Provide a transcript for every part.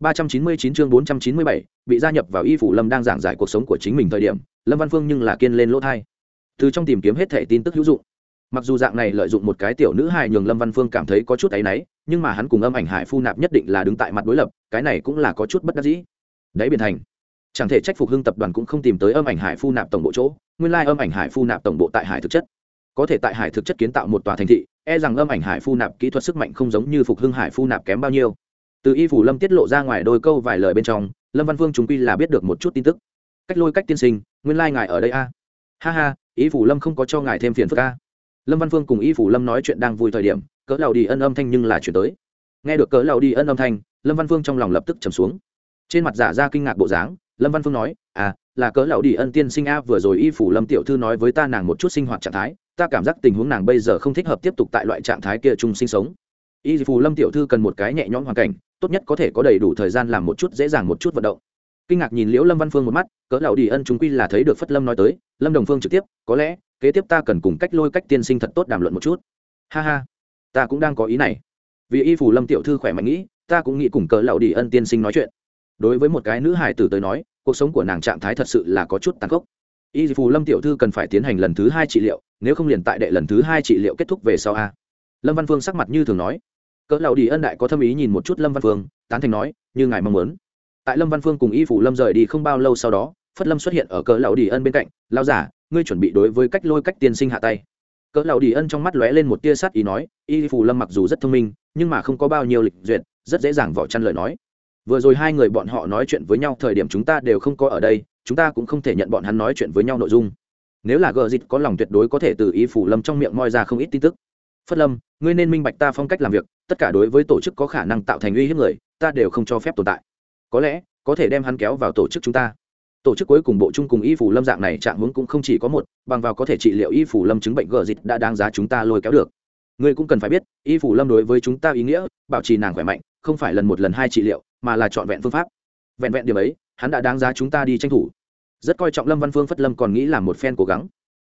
399 chương 497, bị gia nhập vào y phủ lâm đang giảng giải cuộc sống của chính mình thời điểm lâm văn phương nhưng là kiên lên lỗ thai. Từ trong tìm kiếm hết thể tin tức hữu dụng. Mặc dù dạng này lợi dụng một cái tiểu nữ hài nhường lâm văn phương cảm thấy có chút ấy náy nhưng mà hắn cùng âm ảnh hải phu nạp nhất định là đứng tại mặt đối lập cái này cũng là có chút bất đắc dĩ. Đấy biển thành. Chẳng thể trách phục hưng tập đoàn cũng không tìm tới âm ảnh hải phu nạp tổng bộ chỗ nguyên lai âm ảnh hải phu nạp tổng bộ tại hải thực chất. Có thể tại hải thực chất kiến tạo một tòa thành thị e rằng âm ảnh hải phu nạp kỹ thuật sức mạnh không giống như phục hưng hải phu nạp kém bao nhiêu từ y phủ lâm tiết lộ ra ngoài đôi câu vài lời bên trong, lâm văn phương chúng quy là biết được một chút tin tức. Cách lôi cách tiên sinh, nguyên lai ngài ở đây a. Ha ha, y phủ lâm không có cho ngài thêm phiền phức a. Lâm văn phương cùng y phủ lâm nói chuyện đang vui thời điểm, cỡ lầu đi ân âm thanh nhưng là chuyển tới. Nghe được cỡ lầu đi ân âm thanh, lâm văn phương trong lòng lập tức trầm xuống. Trên mặt giả ra kinh ngạc bộ dáng, lâm văn phương nói à là cỡ lão đi ân tiên sinh a, vừa rồi y phủ lâm tiểu thư nói với ta nàng một chút sinh hoạt trạng thái, ta cảm giác tình huống nàng bây giờ không thích hợp tiếp tục tại loại trạng thái kia chung sinh sống y Phù lâm tiểu thư cần một cái nhẹ nhõm hoàn cảnh, tốt nhất có thể có đầy đủ thời gian làm một chút dễ dàng một chút vận động. Kinh ngạc nhìn liễu lâm văn phương một mắt, cỡ lão đi ân chúng quy là thấy được phất lâm nói tới, lâm đồng phương trực tiếp, có lẽ, kế tiếp ta cần cùng cách lôi cách tiên sinh thật tốt đàm luận một chút. Ha ha, ta cũng đang có ý này. Vì y phủ lâm tiểu thư khỏe mạnh nghĩ, ta cũng nghĩ cùng cỡ lão đi ân tiên sinh nói chuyện. Đối với một cái nữ hải tử tới nói, cuộc sống của nàng trạng thái thật sự là có chút tàn khốc. Y phủ lâm tiểu thư cần phải tiến hành lần thứ hai trị liệu, nếu không liền tại đệ lần thứ hai trị liệu kết thúc về sau a. Lâm văn phương sắc mặt như thường nói cỡ lão đi ân đại có thâm ý nhìn một chút lâm văn phương, tán thành nói, như ngài mong muốn. Tại lâm văn phương cùng y phủ lâm rời đi không bao lâu sau đó, phất lâm xuất hiện ở cỡ lão đi ân bên cạnh lao giả ngươi chuẩn bị đối với cách lôi cách tiên sinh hạ tay. Cỡ lão đi ân trong mắt lóe lên một tia sát ý nói, y phủ lâm mặc dù rất thông minh, nhưng mà không có bao nhiêu lịch duyệt, rất dễ dàng vỏ chăn lời nói. Vừa rồi hai người bọn họ nói chuyện với nhau thời điểm chúng ta đều không có ở đây, chúng ta cũng không thể nhận bọn hắn nói chuyện với nhau nội dung. Nếu là gờ dịch có lòng tuyệt đối có thể từ y phủ lâm trong miệng moi ra không ít tin tức. Phất lâm ngươi nên minh bạch ta phong cách làm việc, tất cả đối với tổ chức có khả năng tạo thành uy hiếp người, ta đều không cho phép tồn tại. Có lẽ, có thể đem hắn kéo vào tổ chức chúng ta. Tổ chức cuối cùng bộ chung cùng y phủ lâm dạng này trạng hướng cũng không chỉ có một, bằng vào có thể trị liệu y phủ lâm chứng bệnh gờ dịch đã đáng giá chúng ta lôi kéo được. Ngươi cũng cần phải biết, y phủ lâm đối với chúng ta ý nghĩa, bảo trì nàng khỏe mạnh, không phải lần một lần hai trị liệu, mà là trọn vẹn phương pháp. Vẹn vẹn điểm ấy, hắn đã đáng giá chúng ta đi tranh thủ. Rất coi trọng lâm văn phương phất lâm còn nghĩ là một phen cố gắng.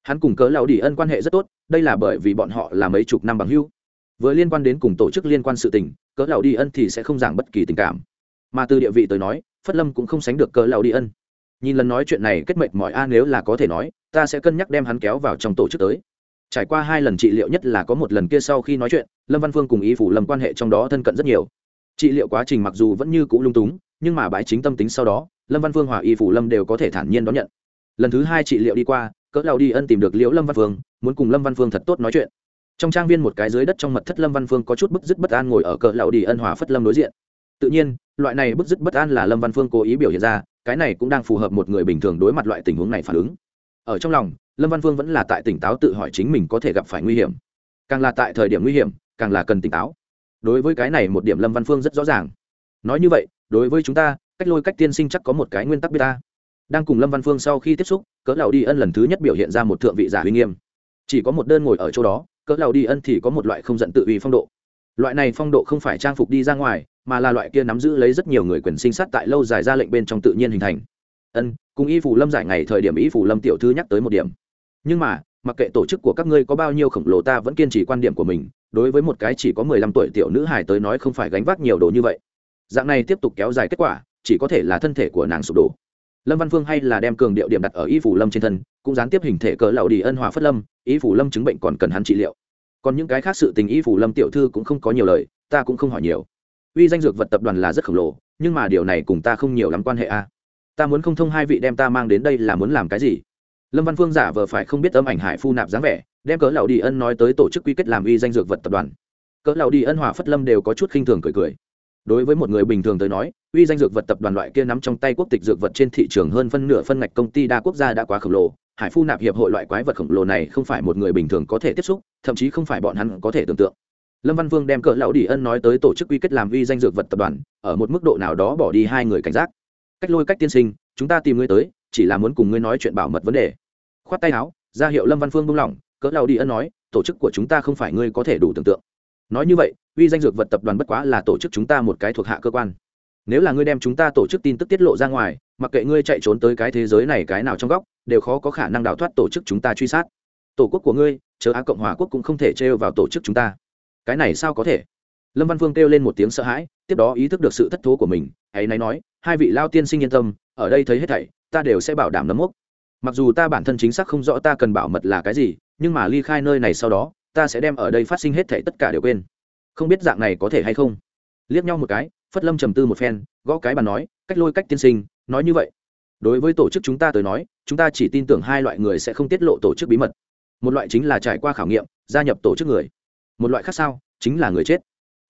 Hắn cùng cớ lão đi ân quan hệ rất tốt, đây là bởi vì bọn họ là mấy chục năm bằng hưu vừa liên quan đến cùng tổ chức liên quan sự tình cớ lão đi ân thì sẽ không giảng bất kỳ tình cảm. Mà từ địa vị tới nói, phất lâm cũng không sánh được cớ lão đi ân. Nhìn lần nói chuyện này kết mệnh mọi a nếu là có thể nói, ta sẽ cân nhắc đem hắn kéo vào trong tổ chức tới. Trải qua hai lần trị liệu nhất là có một lần kia sau khi nói chuyện, lâm văn phương cùng ý phủ lâm quan hệ trong đó thân cận rất nhiều. Trị liệu quá trình mặc dù vẫn như cũ lung túng, nhưng mà bãi chính tâm tính sau đó, lâm văn phương hòa y phủ lâm đều có thể thản nhiên đón nhận. Lần thứ hai trị liệu đi qua, cỡ lão đi ân tìm được liễu lâm văn phương, muốn cùng lâm văn phương thật tốt nói chuyện trong trang viên một cái dưới đất trong mật thất lâm văn phương có chút bức dứt bất an ngồi ở cỡ lão đi ân hòa phất lâm đối diện. Tự nhiên, loại này bức dứt bất an là lâm văn phương cố ý biểu hiện ra, cái này cũng đang phù hợp một người bình thường đối mặt loại tình huống này phản ứng. Ở trong lòng, lâm văn phương vẫn là tại tỉnh táo tự hỏi chính mình có thể gặp phải nguy hiểm. Càng là tại thời điểm nguy hiểm, càng là cần tỉnh táo. Đối với cái này một điểm lâm văn phương rất rõ ràng. Nói như vậy, đối với chúng ta, cách lôi cách tiên sinh chắc có một cái nguyên tắc biết ta. Đang cùng lâm văn phương sau khi tiếp xúc, cỡ lão đi ân lần thứ nhất biểu hiện ra một thượng vị giả uy nghiêm. Chỉ có một đơn ngồi ở chỗ đó cỡ lão đi ân thì có một loại không giận tự uy phong độ. Loại này phong độ không phải trang phục đi ra ngoài, mà là loại kia nắm giữ lấy rất nhiều người quyền sinh sát tại lâu dài ra lệnh bên trong tự nhiên hình thành. Ân, cùng y phủ lâm giải ngày thời điểm y phủ lâm tiểu thư nhắc tới một điểm. Nhưng mà, mặc kệ tổ chức của các ngươi có bao nhiêu khổng lồ ta vẫn kiên trì quan điểm của mình, đối với một cái chỉ có mười lăm tuổi tiểu nữ hài tới nói không phải gánh vác nhiều đồ như vậy. Dạng này tiếp tục kéo dài kết quả, chỉ có thể là thân thể của nàng sụp đổ lâm văn phương hay là đem cường điệu điểm đặt ở y phủ lâm trên thân cũng gián tiếp hình thể cỡ lậu đi ân hòa phất lâm y phủ lâm chứng bệnh còn cần hắn trị liệu còn những cái khác sự tình y phủ lâm tiểu thư cũng không có nhiều lời ta cũng không hỏi nhiều uy danh dược vật tập đoàn là rất khổng lồ nhưng mà điều này cùng ta không nhiều lắm quan hệ a ta muốn không thông hai vị đem ta mang đến đây là muốn làm cái gì lâm văn phương giả vờ phải không biết âm ảnh hải phu nạp dáng vẻ đem cỡ lậu đi ân nói tới tổ chức quy kết làm uy danh dược vật tập đoàn cỡ lậu đi ân hòa phất lâm đều có chút khinh thường cười cười đối với một người bình thường tới nói, uy danh dược vật tập đoàn loại kia nắm trong tay quốc tịch dược vật trên thị trường hơn phân nửa phân ngạch công ty đa quốc gia đã quá khổng lồ, hải phu nạp hiệp hội loại quái vật khổng lồ này không phải một người bình thường có thể tiếp xúc, thậm chí không phải bọn hắn có thể tưởng tượng. Lâm văn vương đem cỡ lão đi ân nói tới tổ chức quy kết làm uy danh dược vật tập đoàn, ở một mức độ nào đó bỏ đi hai người cảnh giác. Cách lôi cách tiên sinh, chúng ta tìm ngươi tới, chỉ là muốn cùng ngươi nói chuyện bảo mật vấn đề. Khoát tay áo, ra hiệu lâm văn phương buông lỏng cỡ lão đi ân nói, tổ chức của chúng ta không phải ngươi có thể đủ tưởng tượng nói như vậy, uy danh dược vật tập đoàn bất quá là tổ chức chúng ta một cái thuộc hạ cơ quan. Nếu là ngươi đem chúng ta tổ chức tin tức tiết lộ ra ngoài, mặc kệ ngươi chạy trốn tới cái thế giới này cái nào trong góc, đều khó có khả năng đào thoát tổ chức chúng ta truy sát. Tổ quốc của ngươi chớ á cộng hòa quốc cũng không thể trêu vào tổ chức chúng ta. Cái này sao có thể? Lâm văn phương kêu lên một tiếng sợ hãi, tiếp đó ý thức được sự thất thố của mình, ấy nay nói, hai vị lao tiên sinh yên tâm, ở đây thấy hết thảy, ta đều sẽ bảo đảm nấm mốc. Mặc dù ta bản thân chính xác không rõ ta cần bảo mật là cái gì, nhưng mà ly khai nơi này sau đó ta sẽ đem ở đây phát sinh hết thảy tất cả đều quên. Không biết dạng này có thể hay không? Liếc nhau một cái, phất lâm trầm tư một phen, gõ cái bàn nói, cách lôi cách tiên sinh, nói như vậy. Đối với tổ chức chúng ta tới nói, chúng ta chỉ tin tưởng hai loại người sẽ không tiết lộ tổ chức bí mật. Một loại chính là trải qua khảo nghiệm, gia nhập tổ chức người. Một loại khác sao, chính là người chết.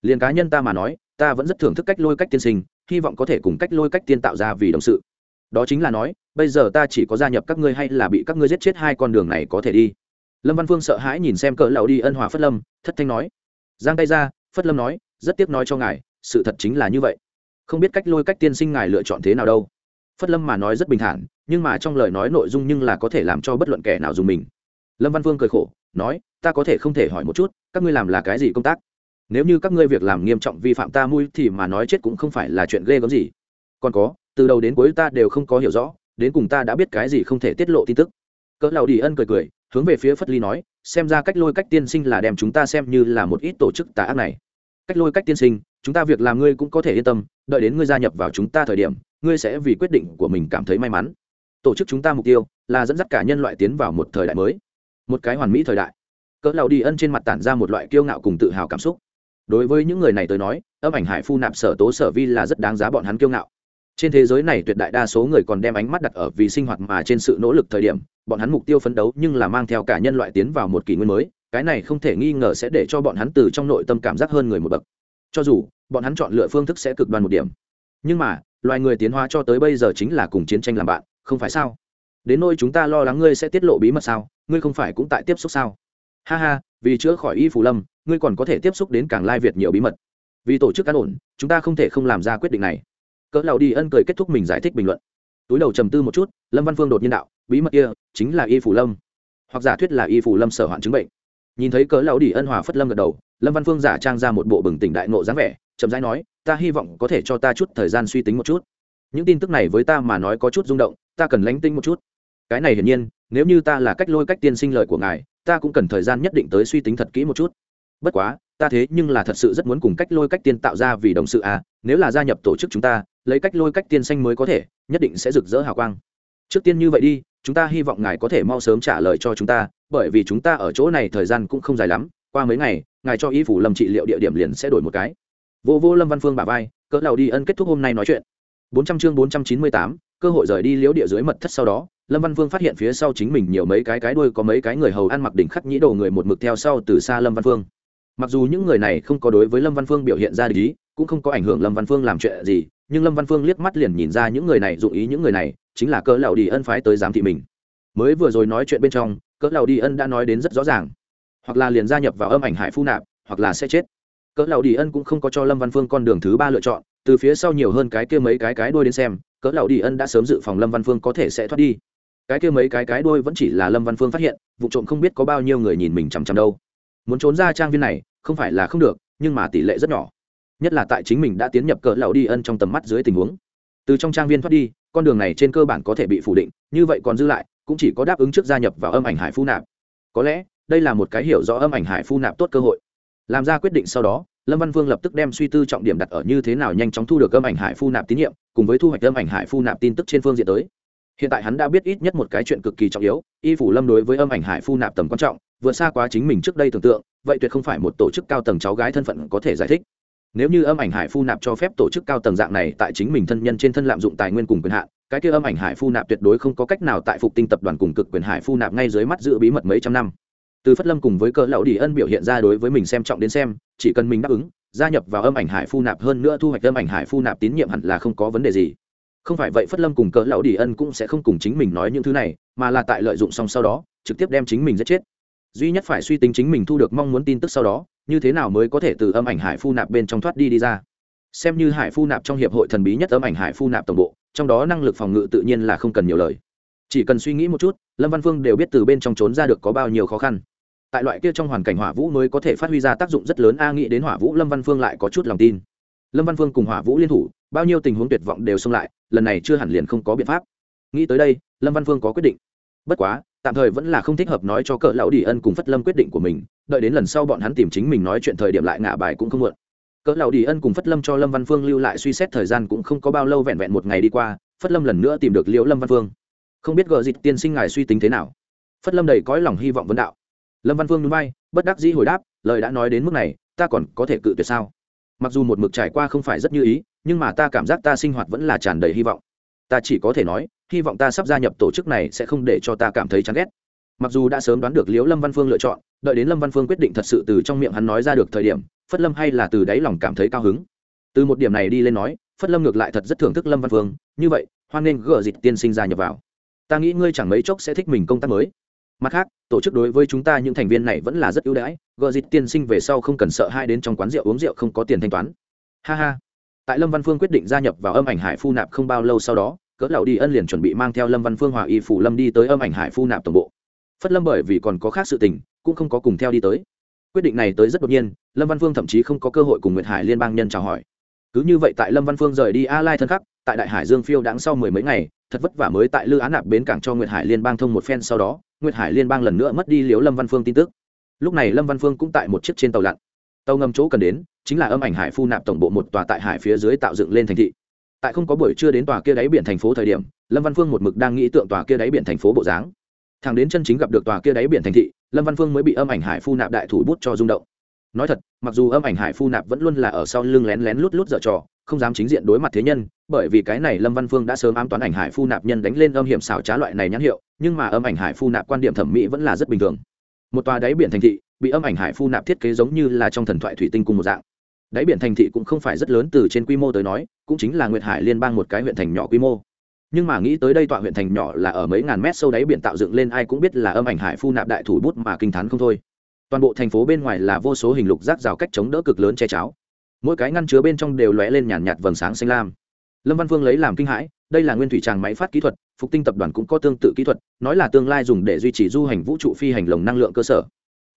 Liền cá nhân ta mà nói, ta vẫn rất thưởng thức cách lôi cách tiên sinh, hy vọng có thể cùng cách lôi cách tiên tạo ra vì đồng sự. Đó chính là nói, bây giờ ta chỉ có gia nhập các ngươi hay là bị các ngươi giết chết hai con đường này có thể đi lâm văn phương sợ hãi nhìn xem cỡ lão đi ân hòa phất lâm, thất thanh nói. Giang tay ra, phất lâm nói, rất tiếc nói cho ngài, sự thật chính là như vậy. Không biết cách lôi cách tiên sinh ngài lựa chọn thế nào đâu. Phất lâm mà nói rất bình thản, nhưng mà trong lời nói nội dung nhưng là có thể làm cho bất luận kẻ nào dùng mình. Lâm văn phương cười khổ, nói, ta có thể không thể hỏi một chút, các ngươi làm là cái gì công tác? Nếu như các ngươi việc làm nghiêm trọng vi phạm ta mui thì mà nói chết cũng không phải là chuyện ghê gớm gì. Còn có, từ đầu đến cuối ta đều không có hiểu rõ, đến cùng ta đã biết cái gì không thể tiết lộ tin tức. Cỡ lào đi ân cười cười hướng về phía phất ly nói, xem ra cách lôi cách tiên sinh là đem chúng ta xem như là một ít tổ chức tà ác này. Cách lôi cách tiên sinh, chúng ta việc làm ngươi cũng có thể yên tâm, đợi đến ngươi gia nhập vào chúng ta thời điểm, ngươi sẽ vì quyết định của mình cảm thấy may mắn. Tổ chức chúng ta mục tiêu là dẫn dắt cả nhân loại tiến vào một thời đại mới, một cái hoàn mỹ thời đại. Cỡ lầu đi ân trên mặt tản ra một loại kiêu ngạo cùng tự hào cảm xúc. Đối với những người này tới nói, âm ảnh hải phu nạp sở tố sở vi là rất đáng giá bọn hắn kiêu ngạo trên thế giới này tuyệt đại đa số người còn đem ánh mắt đặt ở vì sinh hoạt mà trên sự nỗ lực thời điểm, bọn hắn mục tiêu phấn đấu nhưng là mang theo cả nhân loại tiến vào một kỷ nguyên mới, cái này không thể nghi ngờ sẽ để cho bọn hắn từ trong nội tâm cảm giác hơn người một bậc. Cho dù, bọn hắn chọn lựa phương thức sẽ cực đoan một điểm. Nhưng mà, loài người tiến hóa cho tới bây giờ chính là cùng chiến tranh làm bạn, không phải sao? Đến nôi chúng ta lo lắng ngươi sẽ tiết lộ bí mật sao? Ngươi không phải cũng tại tiếp xúc sao? Ha ha, vì chữa khỏi y phù lâm, ngươi còn có thể tiếp xúc đến càng lai việt nhiều bí mật. Vì tổ chức an ổn, chúng ta không thể không làm ra quyết định này cỡ lầu đi ân cười kết thúc mình giải thích bình luận. Túi đầu trầm tư một chút, lâm văn phương đột nhiên đạo, bí mật kia chính là y phủ lâm. Hoặc giả thuyết là y phủ lâm sở hoạn chứng bệnh. Nhìn thấy cỡ lão đi ân hòa phất lâm gật đầu, lâm văn phương giả trang ra một bộ bừng tỉnh đại nộ dáng vẻ, chậm rãi nói, ta hy vọng có thể cho ta chút thời gian suy tính một chút. Những tin tức này với ta mà nói có chút rung động, ta cần lánh tinh một chút. Cái này hiển nhiên, nếu như ta là cách lôi cách tiên sinh lời của ngài, ta cũng cần thời gian nhất định tới suy tính thật kỹ một chút. Bất quá, ta thế nhưng là thật sự rất muốn cùng cách lôi cách tiên tạo ra vì đồng sự à nếu là gia nhập tổ chức chúng ta lấy cách lôi cách tiên xanh mới có thể, nhất định sẽ rực rỡ hào quang. Trước tiên như vậy đi, chúng ta hy vọng ngài có thể mau sớm trả lời cho chúng ta, bởi vì chúng ta ở chỗ này thời gian cũng không dài lắm, qua mấy ngày, ngài cho y phủ lâm trị liệu địa điểm liền sẽ đổi một cái. Vô vô lâm văn phương bà vai, cỡ lầu đi ân kết thúc hôm nay nói chuyện. Bốn trăm chương bốn trăm chín mươi tám, cơ hội rời đi liễu địa dưới mật thất sau đó, lâm văn vương phát hiện phía sau chính mình nhiều mấy cái cái đuôi có mấy cái người hầu ăn mặc đỉnh khắc nhĩ đồ người một mực theo sau từ xa lâm văn phương. Mặc dù những người này không có đối với lâm văn phương biểu hiện ra lý cũng không có ảnh hưởng lâm văn phương làm chuyện gì nhưng lâm văn phương liếc mắt liền nhìn ra những người này dụng ý những người này, chính là cỡ Lão đi ân phái tới giám thị mình. Mới vừa rồi nói chuyện bên trong, cỡ Lão đi ân đã nói đến rất rõ ràng. Hoặc là liền gia nhập vào âm ảnh hải phu nạp, hoặc là sẽ chết. Cỡ Lão đi ân cũng không có cho lâm văn phương con đường thứ ba lựa chọn, từ phía sau nhiều hơn cái kia mấy cái cái đuôi đến xem, cỡ Lão đi ân đã sớm dự phòng lâm văn phương có thể sẽ thoát đi. Cái kia mấy cái cái đuôi vẫn chỉ là lâm văn phương phát hiện, vụ trộm không biết có bao nhiêu người nhìn mình chằm chằm đâu. Muốn trốn ra trang viên này, không phải là không được, nhưng mà tỷ lệ rất nhỏ nhất là tại chính mình đã tiến nhập cỡ lầu đi ân trong tầm mắt dưới tình huống. Từ trong trang viên thoát đi, con đường này trên cơ bản có thể bị phủ định, như vậy còn dư lại, cũng chỉ có đáp ứng trước gia nhập vào âm ảnh hải phu nạp. Có lẽ, đây là một cái hiểu rõ âm ảnh hải phu nạp tốt cơ hội. Làm ra quyết định sau đó, lâm văn vương lập tức đem suy tư trọng điểm đặt ở như thế nào nhanh chóng thu được âm ảnh hải phu nạp tín nhiệm, cùng với thu hoạch âm ảnh hải phu nạp tin tức trên phương diện tới. Hiện tại hắn đã biết ít nhất một cái chuyện cực kỳ trọng yếu, y phủ lâm đối với âm ảnh hải phu nạp tầm quan trọng, vượt xa quá chính mình trước đây tưởng tượng, vậy tuyệt không phải một tổ chức cao tầng cháu gái thân phận có thể giải thích nếu như âm ảnh hải phu nạp cho phép tổ chức cao tầng dạng này tại chính mình thân nhân trên thân lạm dụng tài nguyên cùng quyền hạn, cái kia âm ảnh hải phu nạp tuyệt đối không có cách nào tại phục tinh tập đoàn cùng cực quyền hải phu nạp ngay dưới mắt giữ bí mật mấy trăm năm. Từ phất lâm cùng với cỡ lão đi ân biểu hiện ra đối với mình xem trọng đến xem, chỉ cần mình đáp ứng, gia nhập vào âm ảnh hải phu nạp hơn nữa thu hoạch âm ảnh hải phu nạp tín nhiệm hẳn là không có vấn đề gì. Không phải vậy phất lâm cùng cỡ lão đi ân cũng sẽ không cùng chính mình nói những thứ này, mà là tại lợi dụng xong sau đó, trực tiếp đem chính mình giết chết duy nhất phải suy tính chính mình thu được mong muốn tin tức sau đó, như thế nào mới có thể từ âm ảnh hải phu nạp bên trong thoát đi đi ra. Xem như hải phu nạp trong hiệp hội thần bí nhất âm ảnh hải phu nạp tổng bộ, trong đó năng lực phòng ngự tự nhiên là không cần nhiều lời. Chỉ cần suy nghĩ một chút, lâm văn phương đều biết từ bên trong trốn ra được có bao nhiêu khó khăn. Tại loại kia trong hoàn cảnh hỏa vũ mới có thể phát huy ra tác dụng rất lớn, a nghĩ đến hỏa vũ, lâm văn phương lại có chút lòng tin. Lâm văn phương cùng hỏa vũ liên thủ, bao nhiêu tình huống tuyệt vọng đều xông lại, lần này chưa hẳn liền không có biện pháp. Nghĩ tới đây, lâm văn phương có quyết định. Bất quá tạm thời vẫn là không thích hợp nói cho cỡ lão đi ân cùng phất lâm quyết định của mình, đợi đến lần sau bọn hắn tìm chính mình nói chuyện thời điểm lại ngả bài cũng không muộn. Cỡ lão đi ân cùng phất lâm cho lâm văn phương lưu lại suy xét thời gian cũng không có bao lâu vẹn vẹn một ngày đi qua, phất lâm lần nữa tìm được liễu lâm văn phương. Không biết gờ dịch tiên sinh ngài suy tính thế nào? Phất lâm đầy cõi lòng hy vọng vấn đạo. Lâm văn phương núi bay bất đắc dĩ hồi đáp, lời đã nói đến mức này, ta còn có thể cự tuyệt sao? Mặc dù một mực trải qua không phải rất như ý, nhưng mà ta cảm giác ta sinh hoạt vẫn là tràn đầy hy vọng ta chỉ có thể nói, hy vọng ta sắp gia nhập tổ chức này sẽ không để cho ta cảm thấy chán ghét. Mặc dù đã sớm đoán được liễu lâm văn phương lựa chọn, đợi đến lâm văn phương quyết định thật sự từ trong miệng hắn nói ra được thời điểm, phất lâm hay là từ đáy lòng cảm thấy cao hứng. Từ một điểm này đi lên nói, phất lâm ngược lại thật rất thưởng thức lâm văn phương, như vậy, hoan nghênh gỡ dịch tiên sinh gia nhập vào. Ta nghĩ ngươi chẳng mấy chốc sẽ thích mình công tác mới. Mặt khác, tổ chức đối với chúng ta những thành viên này vẫn là rất ưu đãi gợ dịch tiên sinh về sau không cần sợ hai đến trong quán rượu uống rượu không có tiền thanh toán. Ha ha tại lâm văn phương quyết định gia nhập vào âm ảnh hải phu nạp không bao lâu sau đó, cỡ lão đi ân liền chuẩn bị mang theo lâm văn phương hòa y phủ lâm đi tới âm ảnh hải phu nạp tổng bộ. Phất lâm bởi vì còn có khác sự tình, cũng không có cùng theo đi tới. Quyết định này tới rất đột nhiên, lâm văn phương thậm chí không có cơ hội cùng nguyệt hải liên bang nhân chào hỏi. Cứ như vậy tại lâm văn phương rời đi a lai thân khắc, tại đại hải dương phiêu đáng sau mười mấy ngày, thật vất vả mới tại lư án nạp bến cảng cho nguyệt hải liên bang thông một phen sau đó, nguyệt hải liên bang lần nữa mất đi liếu lâm văn phương tin tức. Lúc này lâm văn phương cũng tại một chiếc trên tàu lặn tàu ngầm chỗ cần đến chính là âm ảnh hải phu nạp tổng bộ một tòa tại hải phía dưới tạo dựng lên thành thị. Tại không có buổi trưa đến tòa kia đáy biển thành phố thời điểm, lâm văn phương một mực đang nghĩ tượng tòa kia đáy biển thành phố bộ dáng. Thằng đến chân chính gặp được tòa kia đáy biển thành thị, lâm văn phương mới bị âm ảnh hải phu nạp đại thủ bút cho rung động. Nói thật, mặc dù âm ảnh hải phu nạp vẫn luôn là ở sau lưng lén lén lút lút dở trò, không dám chính diện đối mặt thế nhân, bởi vì cái này lâm văn phương đã sớm ám toán ảnh hải phu nạp nhân đánh lên âm hiểm xảo trá loại này nhãn hiệu, nhưng mà âm ảnh hải phu nạp quan điểm thẩm mỹ vẫn là rất bình thường. Một tòa đáy biển thành thị bị âm ảnh hải phu nạp thiết kế giống như là trong thần thoại thủy tinh cùng một dạng. Đáy biển thành thị cũng không phải rất lớn, từ trên quy mô tới nói, cũng chính là nguyệt hải liên bang một cái huyện thành nhỏ quy mô. Nhưng mà nghĩ tới đây tọa huyện thành nhỏ là ở mấy ngàn mét sâu đáy biển tạo dựng lên, ai cũng biết là âm ảnh hải phu nạp đại thủ bút mà kinh t h á n không thôi. Toàn bộ thành phố bên ngoài là vô số hình lục rác rào cách chống đỡ cực lớn che cháo. Mỗi cái ngăn chứa bên trong đều lóe lên nhàn nhạt vầng sáng xanh lam. Lâm văn phương lấy làm kinh hãi, đây là nguyên thủy tràng máy phát kỹ thuật, phục tinh tập đoàn cũng có tương tự kỹ thuật, nói là tương lai dùng để duy trì du hành vũ trụ phi hành lồng năng lượng cơ sở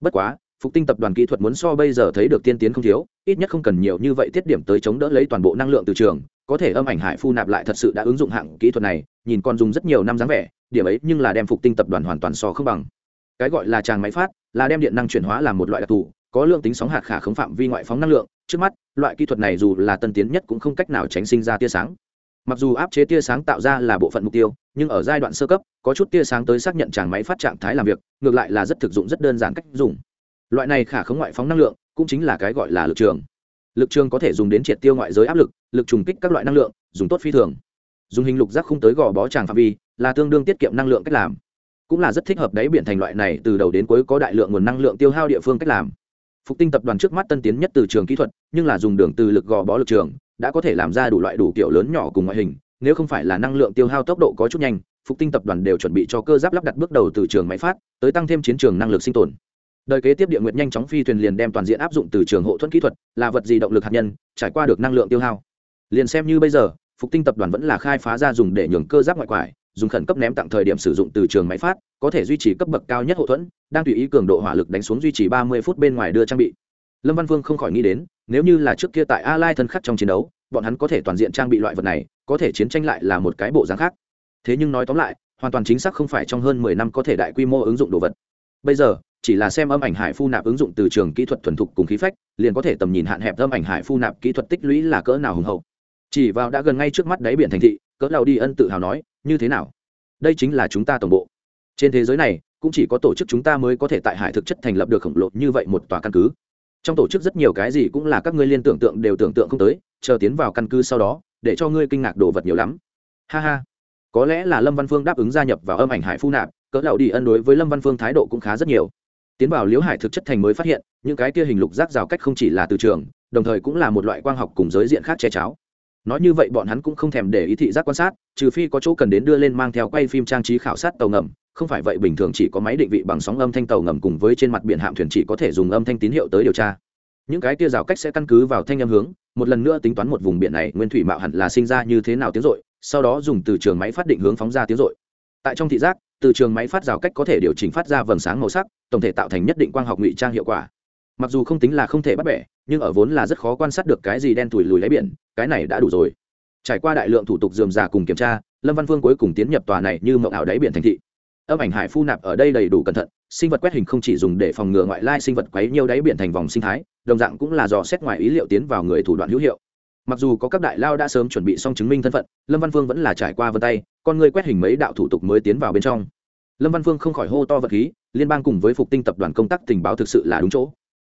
bất quá, phục tinh tập đoàn kỹ thuật muốn so bây giờ thấy được tiên tiến không thiếu, ít nhất không cần nhiều như vậy tiết điểm tới chống đỡ lấy toàn bộ năng lượng từ trường, có thể âm ảnh hải phu nạp lại thật sự đã ứng dụng hạng kỹ thuật này, nhìn còn dùng rất nhiều năm dáng vẻ, điểm ấy nhưng là đem phục tinh tập đoàn hoàn toàn so không bằng. Cái gọi là tràng máy phát, là đem điện năng chuyển hóa làm một loại đặc thù, có lượng tính sóng hạt khả khống phạm vi ngoại phóng năng lượng, trước mắt, loại kỹ thuật này dù là tân tiến nhất cũng không cách nào tránh sinh ra tia sáng mặc dù áp chế tia sáng tạo ra là bộ phận mục tiêu, nhưng ở giai đoạn sơ cấp, có chút tia sáng tới xác nhận tràng máy phát trạng thái làm việc, ngược lại là rất thực dụng, rất đơn giản cách dùng. Loại này khả khống ngoại phóng năng lượng, cũng chính là cái gọi là lực trường. Lực trường có thể dùng đến triệt tiêu ngoại giới áp lực lực trùng kích các loại năng lượng, dùng tốt phi thường. Dùng hình lục giác không tới gò bó tràng phạm vi, là tương đương tiết kiệm năng lượng cách làm. Cũng là rất thích hợp đáy biển thành loại này, từ đầu đến cuối có đại lượng nguồn năng lượng tiêu hao địa phương cách làm. Phục tinh tập đoàn trước mắt tân tiến nhất từ trường kỹ thuật, nhưng là dùng đường từ lực gò bó lực trường đã có thể làm ra đủ loại đủ kiểu lớn nhỏ cùng ngoại hình, nếu không phải là năng lượng tiêu hao tốc độ có chút nhanh, phục tinh tập đoàn đều chuẩn bị cho cơ giáp lắp đặt bước đầu từ trường máy phát, tới tăng thêm chiến trường năng lực sinh tồn. Đời kế tiếp địa nguyệt nhanh chóng phi thuyền liền đem toàn diện áp dụng từ trường hộ thuẫn kỹ thuật, là vật gì động lực hạt nhân, trải qua được năng lượng tiêu hao. Liền xem như bây giờ, phục tinh tập đoàn vẫn là khai phá ra dùng để nhường cơ giáp ngoại quải, dùng khẩn cấp ném tặng thời điểm sử dụng từ trường máy phát, có thể duy trì cấp bậc cao nhất hậu thuẫn, đang tùy ý cường độ hỏa lực đánh xuống duy trì ba mươi phút bên ngoài đưa trang bị lâm văn vương không khỏi nghĩ đến, nếu như là trước kia tại a lai thân khắc trong chiến đấu, bọn hắn có thể toàn diện trang bị loại vật này, có thể chiến tranh lại là một cái bộ dáng khác. Thế nhưng nói tóm lại, hoàn toàn chính xác không phải trong hơn mười năm có thể đại quy mô ứng dụng đồ vật. Bây giờ, chỉ là xem âm ảnh hải phu nạp ứng dụng từ trường kỹ thuật thuần thục cùng khí phách, liền có thể tầm nhìn hạn hẹp âm ảnh hải phu nạp kỹ thuật tích lũy là cỡ nào hùng hậu. Chỉ vào đã gần ngay trước mắt đáy biển thành thị, cỡ lao đi ân tự hào nói, như thế nào? Đây chính là chúng ta tổng bộ. Trên thế giới này, cũng chỉ có tổ chức chúng ta mới có thể tại hải thực chất thành lập được khổng lồ như vậy một tòa căn cứ trong tổ chức rất nhiều cái gì cũng là các ngươi liên tưởng tượng đều tưởng tượng không tới, chờ tiến vào căn cứ sau đó, để cho ngươi kinh ngạc đồ vật nhiều lắm. Ha ha. Có lẽ là lâm văn phương đáp ứng gia nhập vào âm ảnh hải phu nạp, cỡ lạo đi ân đối với lâm văn phương thái độ cũng khá rất nhiều. Tiến vào liễu hải thực chất thành mới phát hiện, những cái kia hình lục rác rào cách không chỉ là từ trường, đồng thời cũng là một loại quang học cùng giới diện khác che cháo nói như vậy bọn hắn cũng không thèm để ý thị giác quan sát, trừ phi có chỗ cần đến đưa lên mang theo quay phim trang trí khảo sát tàu ngầm, không phải vậy bình thường chỉ có máy định vị bằng sóng âm thanh tàu ngầm cùng với trên mặt biển hạm thuyền chỉ có thể dùng âm thanh tín hiệu tới điều tra. Những cái kia rào cách sẽ căn cứ vào thanh âm hướng, một lần nữa tính toán một vùng biển này, nguyên thủy mạo hẳn là sinh ra như thế nào tiếng rội, sau đó dùng từ trường máy phát định hướng phóng ra tiếng rội. Tại trong thị giác, từ trường máy phát rào cách có thể điều chỉnh phát ra vầng sáng màu sắc, tổng thể tạo thành nhất định quang học ngụy trang hiệu quả. Mặc dù không tính là không thể bắt bẻ nhưng ở vốn là rất khó quan sát được cái gì đen thủi lùi lấy biển, cái này đã đủ rồi. Trải qua đại lượng thủ tục dườm già cùng kiểm tra, lâm văn phương cuối cùng tiến nhập tòa này như mộng ảo đáy biển thành thị. Âm ảnh hải phu nạp ở đây đầy đủ cẩn thận, sinh vật quét hình không chỉ dùng để phòng ngừa ngoại lai sinh vật quấy nhiều đáy biển thành vòng sinh thái, đồng dạng cũng là dò xét ngoài ý liệu tiến vào người thủ đoạn hữu hiệu. Mặc dù có các đại lao đã sớm chuẩn bị xong chứng minh thân phận, lâm văn phương vẫn là trải qua vân tay, con người quét hình mấy đạo thủ tục mới tiến vào bên trong. Lâm văn phương không khỏi hô to vật khí, liên bang cùng với phục tinh tập đoàn công tác tình báo thực sự là đúng chỗ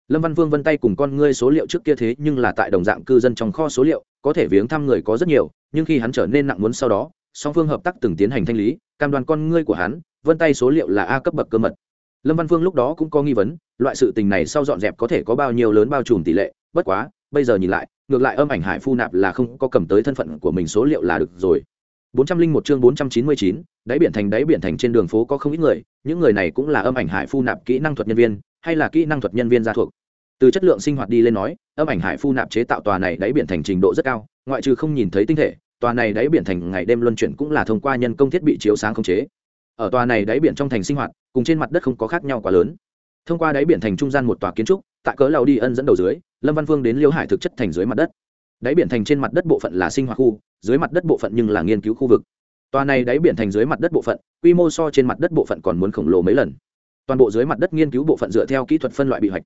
lâm văn Vương vân tay cùng con ngươi số liệu trước kia thế nhưng là tại đồng dạng cư dân trong kho số liệu có thể viếng thăm người có rất nhiều nhưng khi hắn trở nên nặng muốn sau đó song phương hợp tác từng tiến hành thanh lý cam đoan con ngươi của hắn vân tay số liệu là a cấp bậc cơ mật. Lâm văn Vương lúc đó cũng có nghi vấn loại sự tình này sau dọn dẹp có thể có bao nhiêu lớn bao trùm tỷ lệ bất quá bây giờ nhìn lại ngược lại âm ảnh hải phu nạp là không có cầm tới thân phận của mình số liệu là được rồi. 401 chương 499, đáy biển thành đáy biển thành trên đường phố có không ít người, những người này cũng là âm ảnh hải phu nạp kỹ năng thuật nhân viên, hay là kỹ năng thuật nhân viên gia thuộc. Từ chất lượng sinh hoạt đi lên nói, âm ảnh hải phu nạp chế tạo tòa này đáy biển thành trình độ rất cao, ngoại trừ không nhìn thấy tinh thể, tòa này đáy biển thành ngày đêm luân chuyển cũng là thông qua nhân công thiết bị chiếu sáng khống chế. Ở tòa này đáy biển trong thành sinh hoạt, cùng trên mặt đất không có khác nhau quá lớn. Thông qua đáy biển thành trung gian một tòa kiến trúc, tại cỡ lầu đi ân dẫn đầu dưới, Lâm Văn Vương đến Liêu Hải thực chất thành dưới mặt đất. Đáy biển thành trên mặt đất bộ phận là sinh hoạt khu, dưới mặt đất bộ phận nhưng là nghiên cứu khu vực tòa này đáy biển thành dưới mặt đất bộ phận quy mô so trên mặt đất bộ phận còn muốn khổng lồ mấy lần toàn bộ dưới mặt đất nghiên cứu bộ phận dựa theo kỹ thuật phân loại bị hoạch,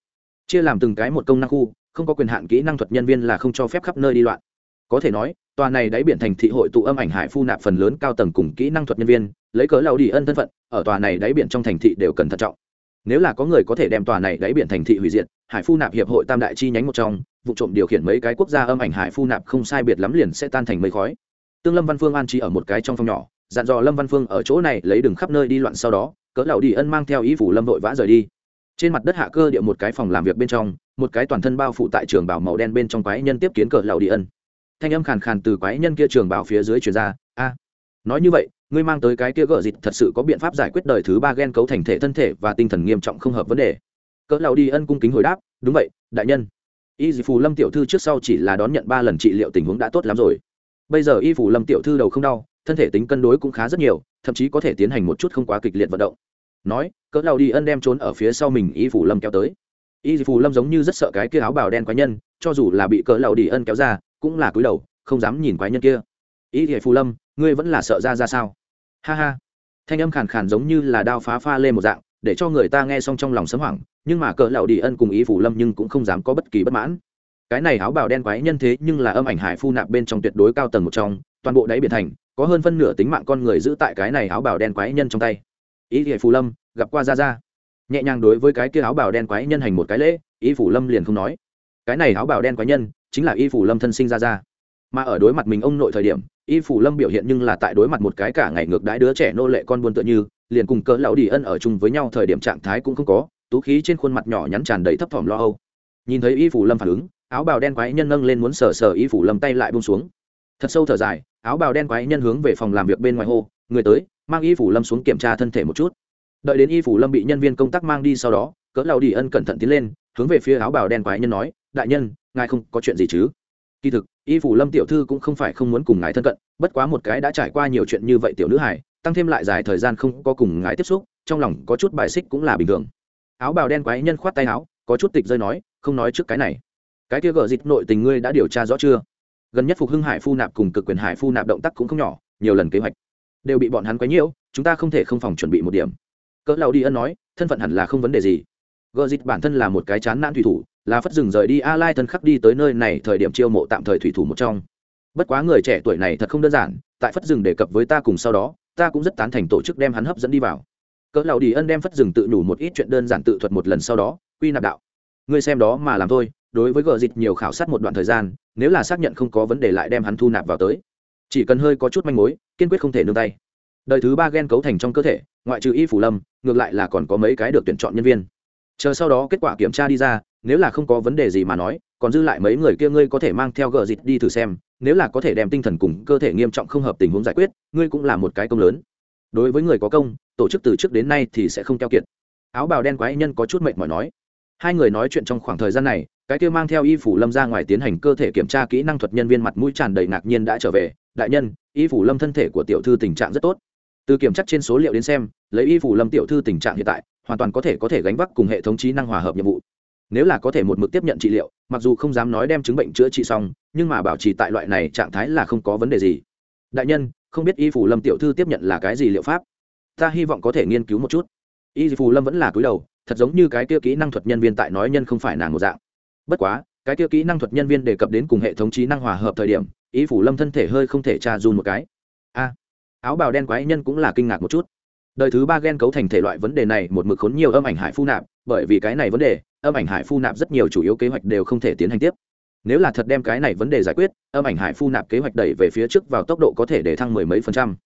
chia làm từng cái một công năng khu, không có quyền hạn kỹ năng thuật nhân viên là không cho phép khắp nơi đi loạn. Có thể nói, tòa này đáy biển thành thị hội tụ âm ảnh hải phu nạp phần lớn cao tầng cùng kỹ năng thuật nhân viên, lấy cớ lao đi ân thân phận, ở tòa này đáy biển trong thành thị đều cần thận trọng. Nếu là có người có thể đem tòa này đáy biển thành thị hủy diệt, hải phu nạp hiệp hội tam đại chi nhánh một trong, vụ trộm điều khiển mấy cái quốc gia âm ảnh hải phu nạp không sai biệt lắm liền sẽ tan thành mây khói. Tương lâm văn phương an trí ở một cái trong phòng nhỏ, dặn dò lâm văn phương ở chỗ này lấy đường khắp nơi đi loạn sau đó cỡ lão đi ân mang theo ý phủ lâm vội vã rời đi. Trên mặt đất hạ cơ địa một cái phòng làm việc bên trong, một cái toàn thân bao phủ tại trường bảo màu đen bên trong quái nhân tiếp kiến cỡ lão đi ân. Thanh âm khàn khàn từ quái nhân kia trường bảo phía dưới truyền ra, a, nói như vậy, ngươi mang tới cái kia gỡ dịch thật sự có biện pháp giải quyết đời thứ ba gen cấu thành thể thân thể và tinh thần nghiêm trọng không hợp vấn đề. Cỡ lão đi ân cung kính hồi đáp, đúng vậy, đại nhân. Y dị phù lâm tiểu thư trước sau chỉ là đón nhận ba lần trị liệu tình huống đã tốt lắm rồi. Bây giờ y phủ lâm tiểu thư đầu không đau, thân thể tính cân đối cũng khá rất nhiều, thậm chí có thể tiến hành một chút không quá kịch liệt vận động nói, cỡ lao đi ân đem trốn ở phía sau mình, y phủ lâm kéo tới. Y phủ lâm giống như rất sợ cái kia áo bào đen quái nhân, cho dù là bị cỡ lao đi ân kéo ra, cũng là cúi đầu, không dám nhìn quái nhân kia. Y phủ lâm, ngươi vẫn là sợ ra ra sao? Ha ha. Thanh âm khàn khàn giống như là đao phá pha lên một dạng, để cho người ta nghe xong trong lòng sấm hoảng, nhưng mà cỡ lão đi ân cùng ý phủ lâm nhưng cũng không dám có bất kỳ bất mãn. Cái này áo bào đen quái nhân thế nhưng là âm ảnh hải phu nạp bên trong tuyệt đối cao tầng một trong, toàn bộ đáy biển thành, có hơn phân nửa tính mạng con người giữ tại cái này áo bào đen quái nhân trong tay ý thì phù lâm, gặp qua ra ra nhẹ nhàng đối với cái kia áo bào đen quái nhân hành một cái lễ, ý phủ lâm liền không nói. Cái này áo bào đen quái nhân chính là y phủ lâm thân sinh ra ra mà ở đối mặt mình ông nội thời điểm y phủ lâm biểu hiện nhưng là tại đối mặt một cái cả ngày ngược đãi đứa trẻ nô lệ con buôn tựa như, liền cùng cỡ lão đi ân ở chung với nhau thời điểm trạng thái cũng không có, tú khí trên khuôn mặt nhỏ nhắn tràn đầy thấp thỏm lo âu. Nhìn thấy y phủ lâm phản ứng, áo bào đen quái nhân nâng lên muốn sờ sờ y phủ lâm tay lại bông xuống. Thật sâu thở dài, áo bào đen quái nhân hướng về phòng làm việc bên ngoài hô, người tới mang y phủ lâm xuống kiểm tra thân thể một chút. Đợi đến y phủ lâm bị nhân viên công tác mang đi sau đó, cỡ lao đi ân cẩn thận tiến lên, hướng về phía áo bào đen quái nhân nói, đại nhân, ngài không có chuyện gì chứ? Kỳ thực, y phủ lâm tiểu thư cũng không phải không muốn cùng ngài thân cận, bất quá một cái đã trải qua nhiều chuyện như vậy tiểu nữ hải tăng thêm lại dài thời gian không có cùng ngài tiếp xúc, trong lòng có chút bài xích cũng là bình thường. Áo bào đen quái nhân khoát tay áo, có chút tịch rơi nói, không nói trước cái này. Cái kia gở dịch nội tình ngươi đã điều tra rõ chưa? Gần nhất phục hưng hải phu nạp cùng cực quyền hải phu nạp động tác cũng không nhỏ, nhiều lần kế hoạch đều bị bọn hắn quấy nhiễu, chúng ta không thể không phòng chuẩn bị một điểm. Cỡ lão đi ân nói, thân phận hẳn là không vấn đề gì. Gờ dịch bản thân là một cái chán nản thủy thủ, là phất rừng rời đi a lai thân khắc đi tới nơi này thời điểm chiêu mộ tạm thời thủy thủ một trong. Bất quá người trẻ tuổi này thật không đơn giản, tại phất rừng đề cập với ta cùng sau đó, ta cũng rất tán thành tổ chức đem hắn hấp dẫn đi vào. Cỡ lão đi ân đem phất rừng tự nhủ một ít chuyện đơn giản tự thuật một lần sau đó, quy nạp đạo. Ngươi xem đó mà làm thôi, đối với gờ dịch nhiều khảo sát một đoạn thời gian, nếu là xác nhận không có vấn đề lại đem hắn thu nạp vào tới chỉ cần hơi có chút manh mối, kiên quyết không thể nương tay. Đời thứ ba gen cấu thành trong cơ thể, ngoại trừ y phủ lâm, ngược lại là còn có mấy cái được tuyển chọn nhân viên. Chờ sau đó kết quả kiểm tra đi ra, nếu là không có vấn đề gì mà nói, còn dư lại mấy người kia ngươi có thể mang theo gờ dịch đi thử xem, nếu là có thể đem tinh thần cùng cơ thể nghiêm trọng không hợp tình huống giải quyết, ngươi cũng là một cái công lớn. Đối với người có công, tổ chức từ trước đến nay thì sẽ không keo kiệt. Áo bào đen quái nhân có chút mệt mỏi nói. Hai người nói chuyện trong khoảng thời gian này, cái kia mang theo y phủ lâm ra ngoài tiến hành cơ thể kiểm tra kỹ năng thuật nhân viên mặt mũi tràn đầy ngạc nhiên đã trở về đại nhân, y phủ lâm thân thể của tiểu thư tình trạng rất tốt. Từ kiểm tra trên số liệu đến xem, lấy y phủ lâm tiểu thư tình trạng hiện tại, hoàn toàn có thể có thể gánh vác cùng hệ thống trí năng hòa hợp nhiệm vụ. Nếu là có thể một mực tiếp nhận trị liệu, mặc dù không dám nói đem chứng bệnh chữa trị xong, nhưng mà bảo trì tại loại này trạng thái là không có vấn đề gì. Đại nhân, không biết y phủ lâm tiểu thư tiếp nhận là cái gì liệu pháp? Ta hy vọng có thể nghiên cứu một chút. Y phủ lâm vẫn là cúi đầu, thật giống như cái kia kỹ năng thuật nhân viên tại nói nhân không phải nàng một dạng. Bất quá, cái kia kỹ năng thuật nhân viên đề cập đến cùng hệ thống trí năng hòa hợp thời điểm Ý phủ lâm thân thể hơi không thể tra run một cái. A, áo bào đen quái nhân cũng là kinh ngạc một chút. Đời thứ ba gen cấu thành thể loại vấn đề này một mực khốn nhiều âm ảnh hải phu nạp, bởi vì cái này vấn đề, âm ảnh hải phu nạp rất nhiều chủ yếu kế hoạch đều không thể tiến hành tiếp. Nếu là thật đem cái này vấn đề giải quyết, âm ảnh hải phu nạp kế hoạch đẩy về phía trước vào tốc độ có thể để thăng mười mấy phần trăm.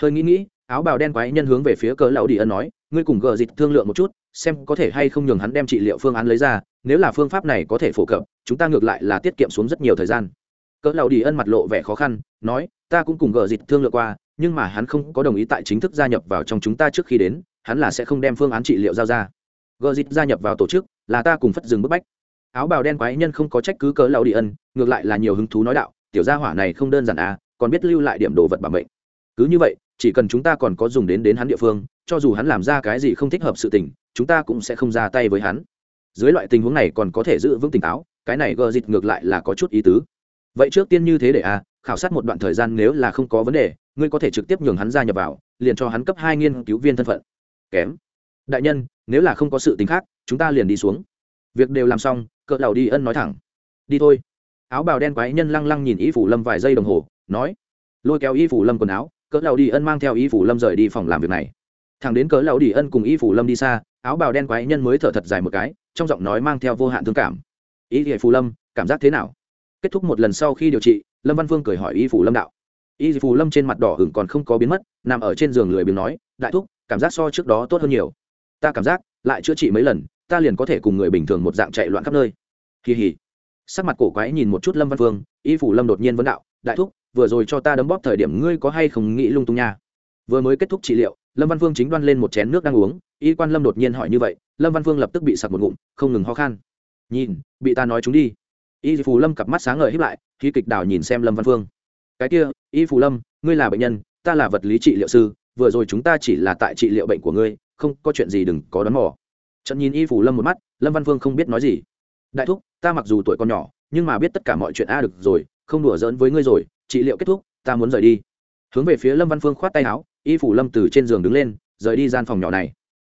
Hơi nghĩ nghĩ, áo bào đen quái nhân hướng về phía cỡ lão đi ân nói, ngươi cùng gờ dịch thương lượng một chút, xem có thể hay không nhường hắn đem trị liệu phương án lấy ra, nếu là phương pháp này có thể phổ cập, chúng ta ngược lại là tiết kiệm xuống rất nhiều thời gian cỡ lão đi ân mặt lộ vẻ khó khăn, nói, ta cũng cùng gờ dịch thương lượng qua, nhưng mà hắn không có đồng ý tại chính thức gia nhập vào trong chúng ta trước khi đến, hắn là sẽ không đem phương án trị liệu giao ra. Gờ dịch gia nhập vào tổ chức, là ta cùng phất dừng bức bách. Áo bào đen quái nhân không có trách cứ cỡ lão đi ân, ngược lại là nhiều hứng thú nói đạo, tiểu gia hỏa này không đơn giản à còn biết lưu lại điểm đồ vật bảo mệnh. Cứ như vậy, chỉ cần chúng ta còn có dùng đến đến hắn địa phương, cho dù hắn làm ra cái gì không thích hợp sự tình, chúng ta cũng sẽ không ra tay với hắn. Dưới loại tình huống này còn có thể giữ vững tỉnh táo, cái này gờ dịch ngược lại là có chút ý tứ vậy trước tiên như thế để a khảo sát một đoạn thời gian nếu là không có vấn đề, ngươi có thể trực tiếp nhường hắn gia nhập vào, liền cho hắn cấp hai nghiên cứu viên thân phận. Kém. Đại nhân, nếu là không có sự tính khác, chúng ta liền đi xuống. Việc đều làm xong, cỡ đầu đi ân nói thẳng. Đi thôi. Áo bào đen quái nhân lăng lăng nhìn y phủ lâm vài giây đồng hồ, nói, lôi kéo y phủ lâm quần áo, cỡ đầu đi ân mang theo y phủ lâm rời đi phòng làm việc này. Thằng đến cỡ đầu đi ân cùng y phủ lâm đi xa, áo bào đen quái nhân mới thở thật dài một cái, trong giọng nói mang theo vô hạn thương cảm. Y phủ lâm, cảm giác thế nào? Kết thúc một lần sau khi điều trị lâm văn Vương cười hỏi y phủ lâm đạo. Y phủ lâm trên mặt đỏ hửng còn không có biến mất nằm ở trên giường lười biếng nói đại thúc cảm giác so trước đó tốt hơn nhiều. Ta cảm giác lại chữa trị mấy lần ta liền có thể cùng người bình thường một dạng chạy loạn khắp nơi. Kỳ hỉ. Sắc mặt cổ quái nhìn một chút lâm văn Vương, y phủ lâm đột nhiên vấn đạo đại thúc vừa rồi cho ta đấm bóp thời điểm ngươi có hay không nghĩ lung tung nha? Vừa mới kết thúc trị liệu lâm văn Vương chính đoan lên một chén nước đang uống y quan lâm đột nhiên hỏi như vậy lâm văn Vương lập tức bị sặc một ngụm không ngừng ho khan. Nhìn bị ta nói chúng đi y phù lâm cặp mắt sáng ngời hiếp lại, khi kịch đảo nhìn xem lâm văn phương. Cái kia, y phù lâm, ngươi là bệnh nhân, ta là vật lý trị liệu sư, vừa rồi chúng ta chỉ là tại trị liệu bệnh của ngươi, không có chuyện gì đừng có đón mò. trận nhìn y phù lâm một mắt, lâm văn phương không biết nói gì. Đại thúc, ta mặc dù tuổi còn nhỏ, nhưng mà biết tất cả mọi chuyện a được rồi, không đùa giỡn với ngươi rồi, trị liệu kết thúc, ta muốn rời đi. Hướng về phía lâm văn phương khoát tay áo, y phủ lâm từ trên giường đứng lên, rời đi gian phòng nhỏ này.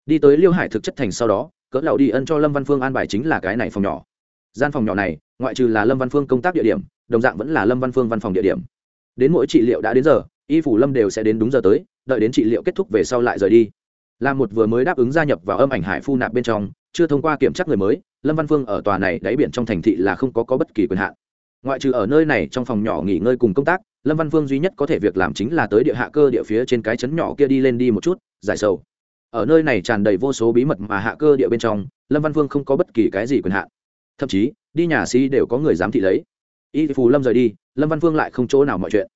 Đi tới liêu hải thực chất thành sau đó, cỡ lão đi ân cho lâm văn phương an bài chính là cái này phòng nhỏ. Gian phòng nhỏ này ngoại trừ là lâm văn phương công tác địa điểm đồng dạng vẫn là lâm văn phương văn phòng địa điểm. Đến mỗi trị liệu đã đến giờ y phủ lâm đều sẽ đến đúng giờ tới đợi đến trị liệu kết thúc về sau lại rời đi. Là một vừa mới đáp ứng gia nhập vào âm ảnh hải phu nạp bên trong chưa thông qua kiểm tra người mới lâm văn phương ở tòa này đáy biển trong thành thị là không có, có bất kỳ quyền hạn. Ngoại trừ ở nơi này trong phòng nhỏ nghỉ ngơi cùng công tác lâm văn phương duy nhất có thể việc làm chính là tới địa hạ cơ địa phía trên cái chấn nhỏ kia đi lên đi một chút giải sầu. Ở nơi này tràn đầy vô số bí mật mà hạ cơ địa bên trong lâm văn phương không có bất kỳ cái gì quyền hạn. Thậm chí đi nhà sĩ đều có người giám thị lấy. Y phù lâm rời đi, lâm văn phương lại không chỗ nào mọi chuyện.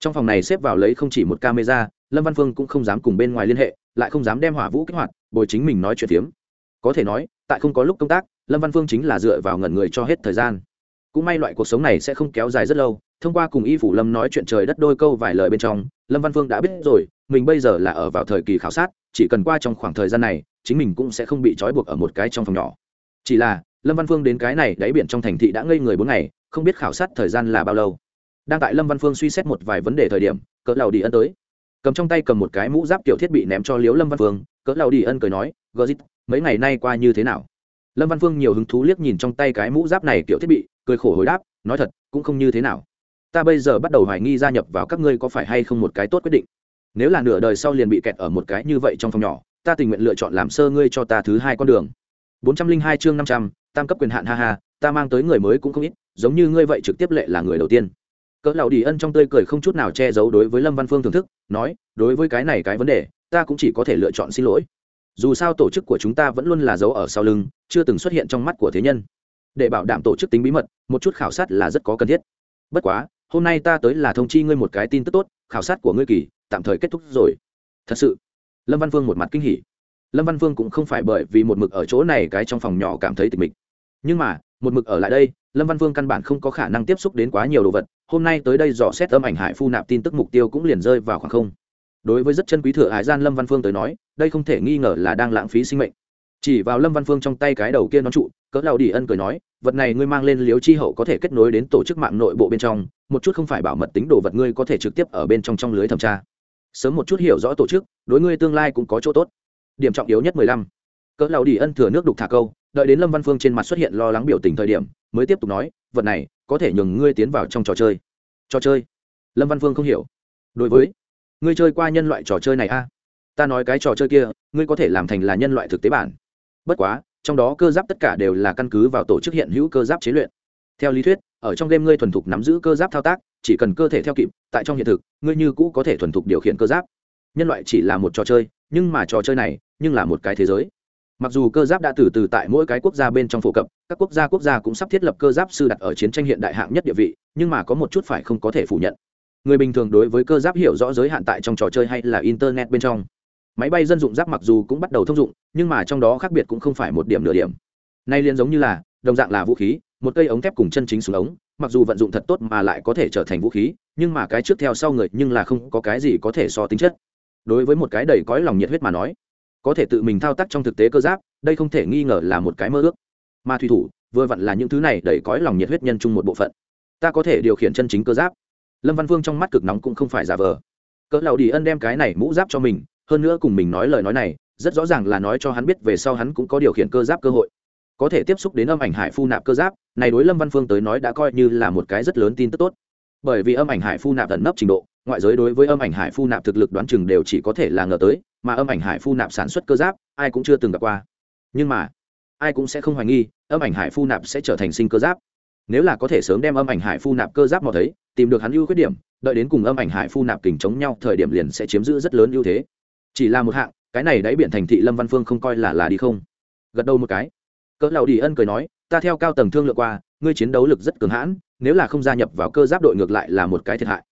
Trong phòng này xếp vào lấy không chỉ một camera, lâm văn phương cũng không dám cùng bên ngoài liên hệ, lại không dám đem hỏa vũ kích hoạt, bồi chính mình nói chuyện tiếm có thể nói, tại không có lúc công tác, lâm văn phương chính là dựa vào ngẩn người cho hết thời gian. Cũng may loại cuộc sống này sẽ không kéo dài rất lâu, thông qua cùng y phủ lâm nói chuyện trời đất đôi câu vài lời bên trong, lâm văn phương đã biết rồi, mình bây giờ là ở vào thời kỳ khảo sát, chỉ cần qua trong khoảng thời gian này, chính mình cũng sẽ không bị trói buộc ở một cái trong phòng nhỏ. Chỉ là lâm văn phương đến cái này đáy biển trong thành thị đã ngây người bốn ngày, không biết khảo sát thời gian là bao lâu. Đang tại lâm văn phương suy xét một vài vấn đề thời điểm, cỡ lầu đi ân tới. Cầm trong tay cầm một cái mũ giáp kiểu thiết bị ném cho liếu lâm văn phương, cỡ lầu đi ân cười nói, gờ dít, mấy ngày nay qua như thế nào? Lâm văn phương nhiều hứng thú liếc nhìn trong tay cái mũ giáp này kiểu thiết bị, cười khổ hồi đáp, nói thật, cũng không như thế nào. Ta bây giờ bắt đầu hoài nghi gia nhập vào các ngươi có phải hay không một cái tốt quyết định. Nếu là nửa đời sau liền bị kẹt ở một cái như vậy trong phòng nhỏ, ta tình nguyện lựa chọn làm sơ ngươi cho ta thứ hai con đường. Bốn trăm linh hai chương năm trăm tam cấp quyền hạn, ha ha, ta mang tới người mới cũng không ít, giống như ngươi vậy trực tiếp lệ là người đầu tiên. Cỡ lão đi ân trong tươi cười không chút nào che giấu đối với lâm văn phương thưởng thức, nói, đối với cái này cái vấn đề, ta cũng chỉ có thể lựa chọn xin lỗi. Dù sao tổ chức của chúng ta vẫn luôn là dấu ở sau lưng, chưa từng xuất hiện trong mắt của thế nhân. Để bảo đảm tổ chức tính bí mật, một chút khảo sát là rất có cần thiết. Bất quá, hôm nay ta tới là thông chi ngươi một cái tin tức tốt, khảo sát của ngươi kỳ, tạm thời kết thúc rồi. Thật sự, lâm văn phương một mặt kinh hỉ. Lâm văn phương cũng không phải bởi vì một mực ở chỗ này cái trong phòng nhỏ cảm thấy tịch mịch nhưng mà, một mực ở lại đây, lâm văn phương căn bản không có khả năng tiếp xúc đến quá nhiều đồ vật. Hôm nay tới đây dò xét âm ảnh hải phu nạp tin tức mục tiêu cũng liền rơi vào khoảng không. Đối với rất chân quý thừa hải gian lâm văn phương tới nói, đây không thể nghi ngờ là đang lãng phí sinh mệnh. Chỉ vào lâm văn phương trong tay cái đầu kia nó trụ, cỡ lao đi ân cười nói, vật này ngươi mang lên liếu chi hậu có thể kết nối đến tổ chức mạng nội bộ bên trong, một chút không phải bảo mật tính đồ vật ngươi có thể trực tiếp ở bên trong trong lưới thẩm tra. Sớm một chút hiểu rõ tổ chức, đối ngươi tương lai cũng có chỗ tốt. Điểm trọng yếu nhất mười lăm. Cỡ lao đi ân thừa nước đục thả câu đợi đến lâm văn phương trên mặt xuất hiện lo lắng biểu tình thời điểm, mới tiếp tục nói, vật này, có thể nhường ngươi tiến vào trong trò chơi. Trò chơi? Lâm văn phương không hiểu. Đối với, ngươi chơi qua nhân loại trò chơi này a ta nói cái trò chơi kia, ngươi có thể làm thành là nhân loại thực tế bản. Bất quá, trong đó cơ giáp tất cả đều là căn cứ vào tổ chức hiện hữu cơ giáp chế luyện. Theo lý thuyết, ở trong game ngươi thuần thục nắm giữ cơ giáp thao tác, chỉ cần cơ thể theo kịp, tại trong hiện thực, ngươi như cũ có thể thuần thục điều khiển cơ giáp. Nhân loại chỉ là một trò chơi, nhưng mà trò chơi này, nhưng là một cái thế giới mặc dù cơ giáp đã từ từ tại mỗi cái quốc gia bên trong phổ cập, các quốc gia quốc gia cũng sắp thiết lập cơ giáp sư đặt ở chiến tranh hiện đại hạng nhất địa vị, nhưng mà có một chút phải không có thể phủ nhận. Người bình thường đối với cơ giáp hiểu rõ giới hạn tại trong trò chơi hay là internet bên trong. Máy bay dân dụng giáp mặc dù cũng bắt đầu thông dụng, nhưng mà trong đó khác biệt cũng không phải một điểm nửa điểm. Nay liên giống như là, đồng dạng là vũ khí, một cây ống thép cùng chân chính xuống ống, mặc dù vận dụng thật tốt mà lại có thể trở thành vũ khí, nhưng mà cái trước theo sau người nhưng là không có cái gì có thể so tính chất. Đối với một cái đầy cõi lòng nhiệt huyết mà nói có thể tự mình thao tác trong thực tế cơ giáp, đây không thể nghi ngờ là một cái mơ ước. Mà thủy thủ, vừa vặn là những thứ này đầy cõi lòng nhiệt huyết nhân chung một bộ phận. Ta có thể điều khiển chân chính cơ giáp. Lâm văn vương trong mắt cực nóng cũng không phải giả vờ. Cỡ lầu đi ân đem cái này mũ giáp cho mình, hơn nữa cùng mình nói lời nói này, rất rõ ràng là nói cho hắn biết về sau hắn cũng có điều khiển cơ giáp cơ hội. Có thể tiếp xúc đến âm ảnh hải phu nạp cơ giáp, này đối lâm văn phương tới nói đã coi như là một cái rất lớn tin tức tốt. Bởi vì âm ảnh hải phu nạp tận nấp trình độ ngoại giới đối với âm ảnh hải phu nạp thực lực đoán chừng đều chỉ có thể là ngờ tới, mà âm ảnh hải phu nạp sản xuất cơ giáp, ai cũng chưa từng gặp qua. Nhưng mà, ai cũng sẽ không hoài nghi, âm ảnh hải phu nạp sẽ trở thành sinh cơ giáp. Nếu là có thể sớm đem âm ảnh hải phu nạp cơ giáp mò thấy, tìm được hắn ưu khuyết điểm, đợi đến cùng âm ảnh hải phu nạp kình chống nhau, thời điểm liền sẽ chiếm giữ rất lớn ưu thế. Chỉ là một hạng, cái này đáy biển thành thị lâm văn phương không coi là là đi không. Gật đầu một cái. Cỡ lầu đi ân cười nói, ta theo cao tầng thương lượng qua, ngươi chiến đấu lực rất cường hãn, nếu là không gia nhập vào cơ giáp đội ngược lại là một cái thiệt hại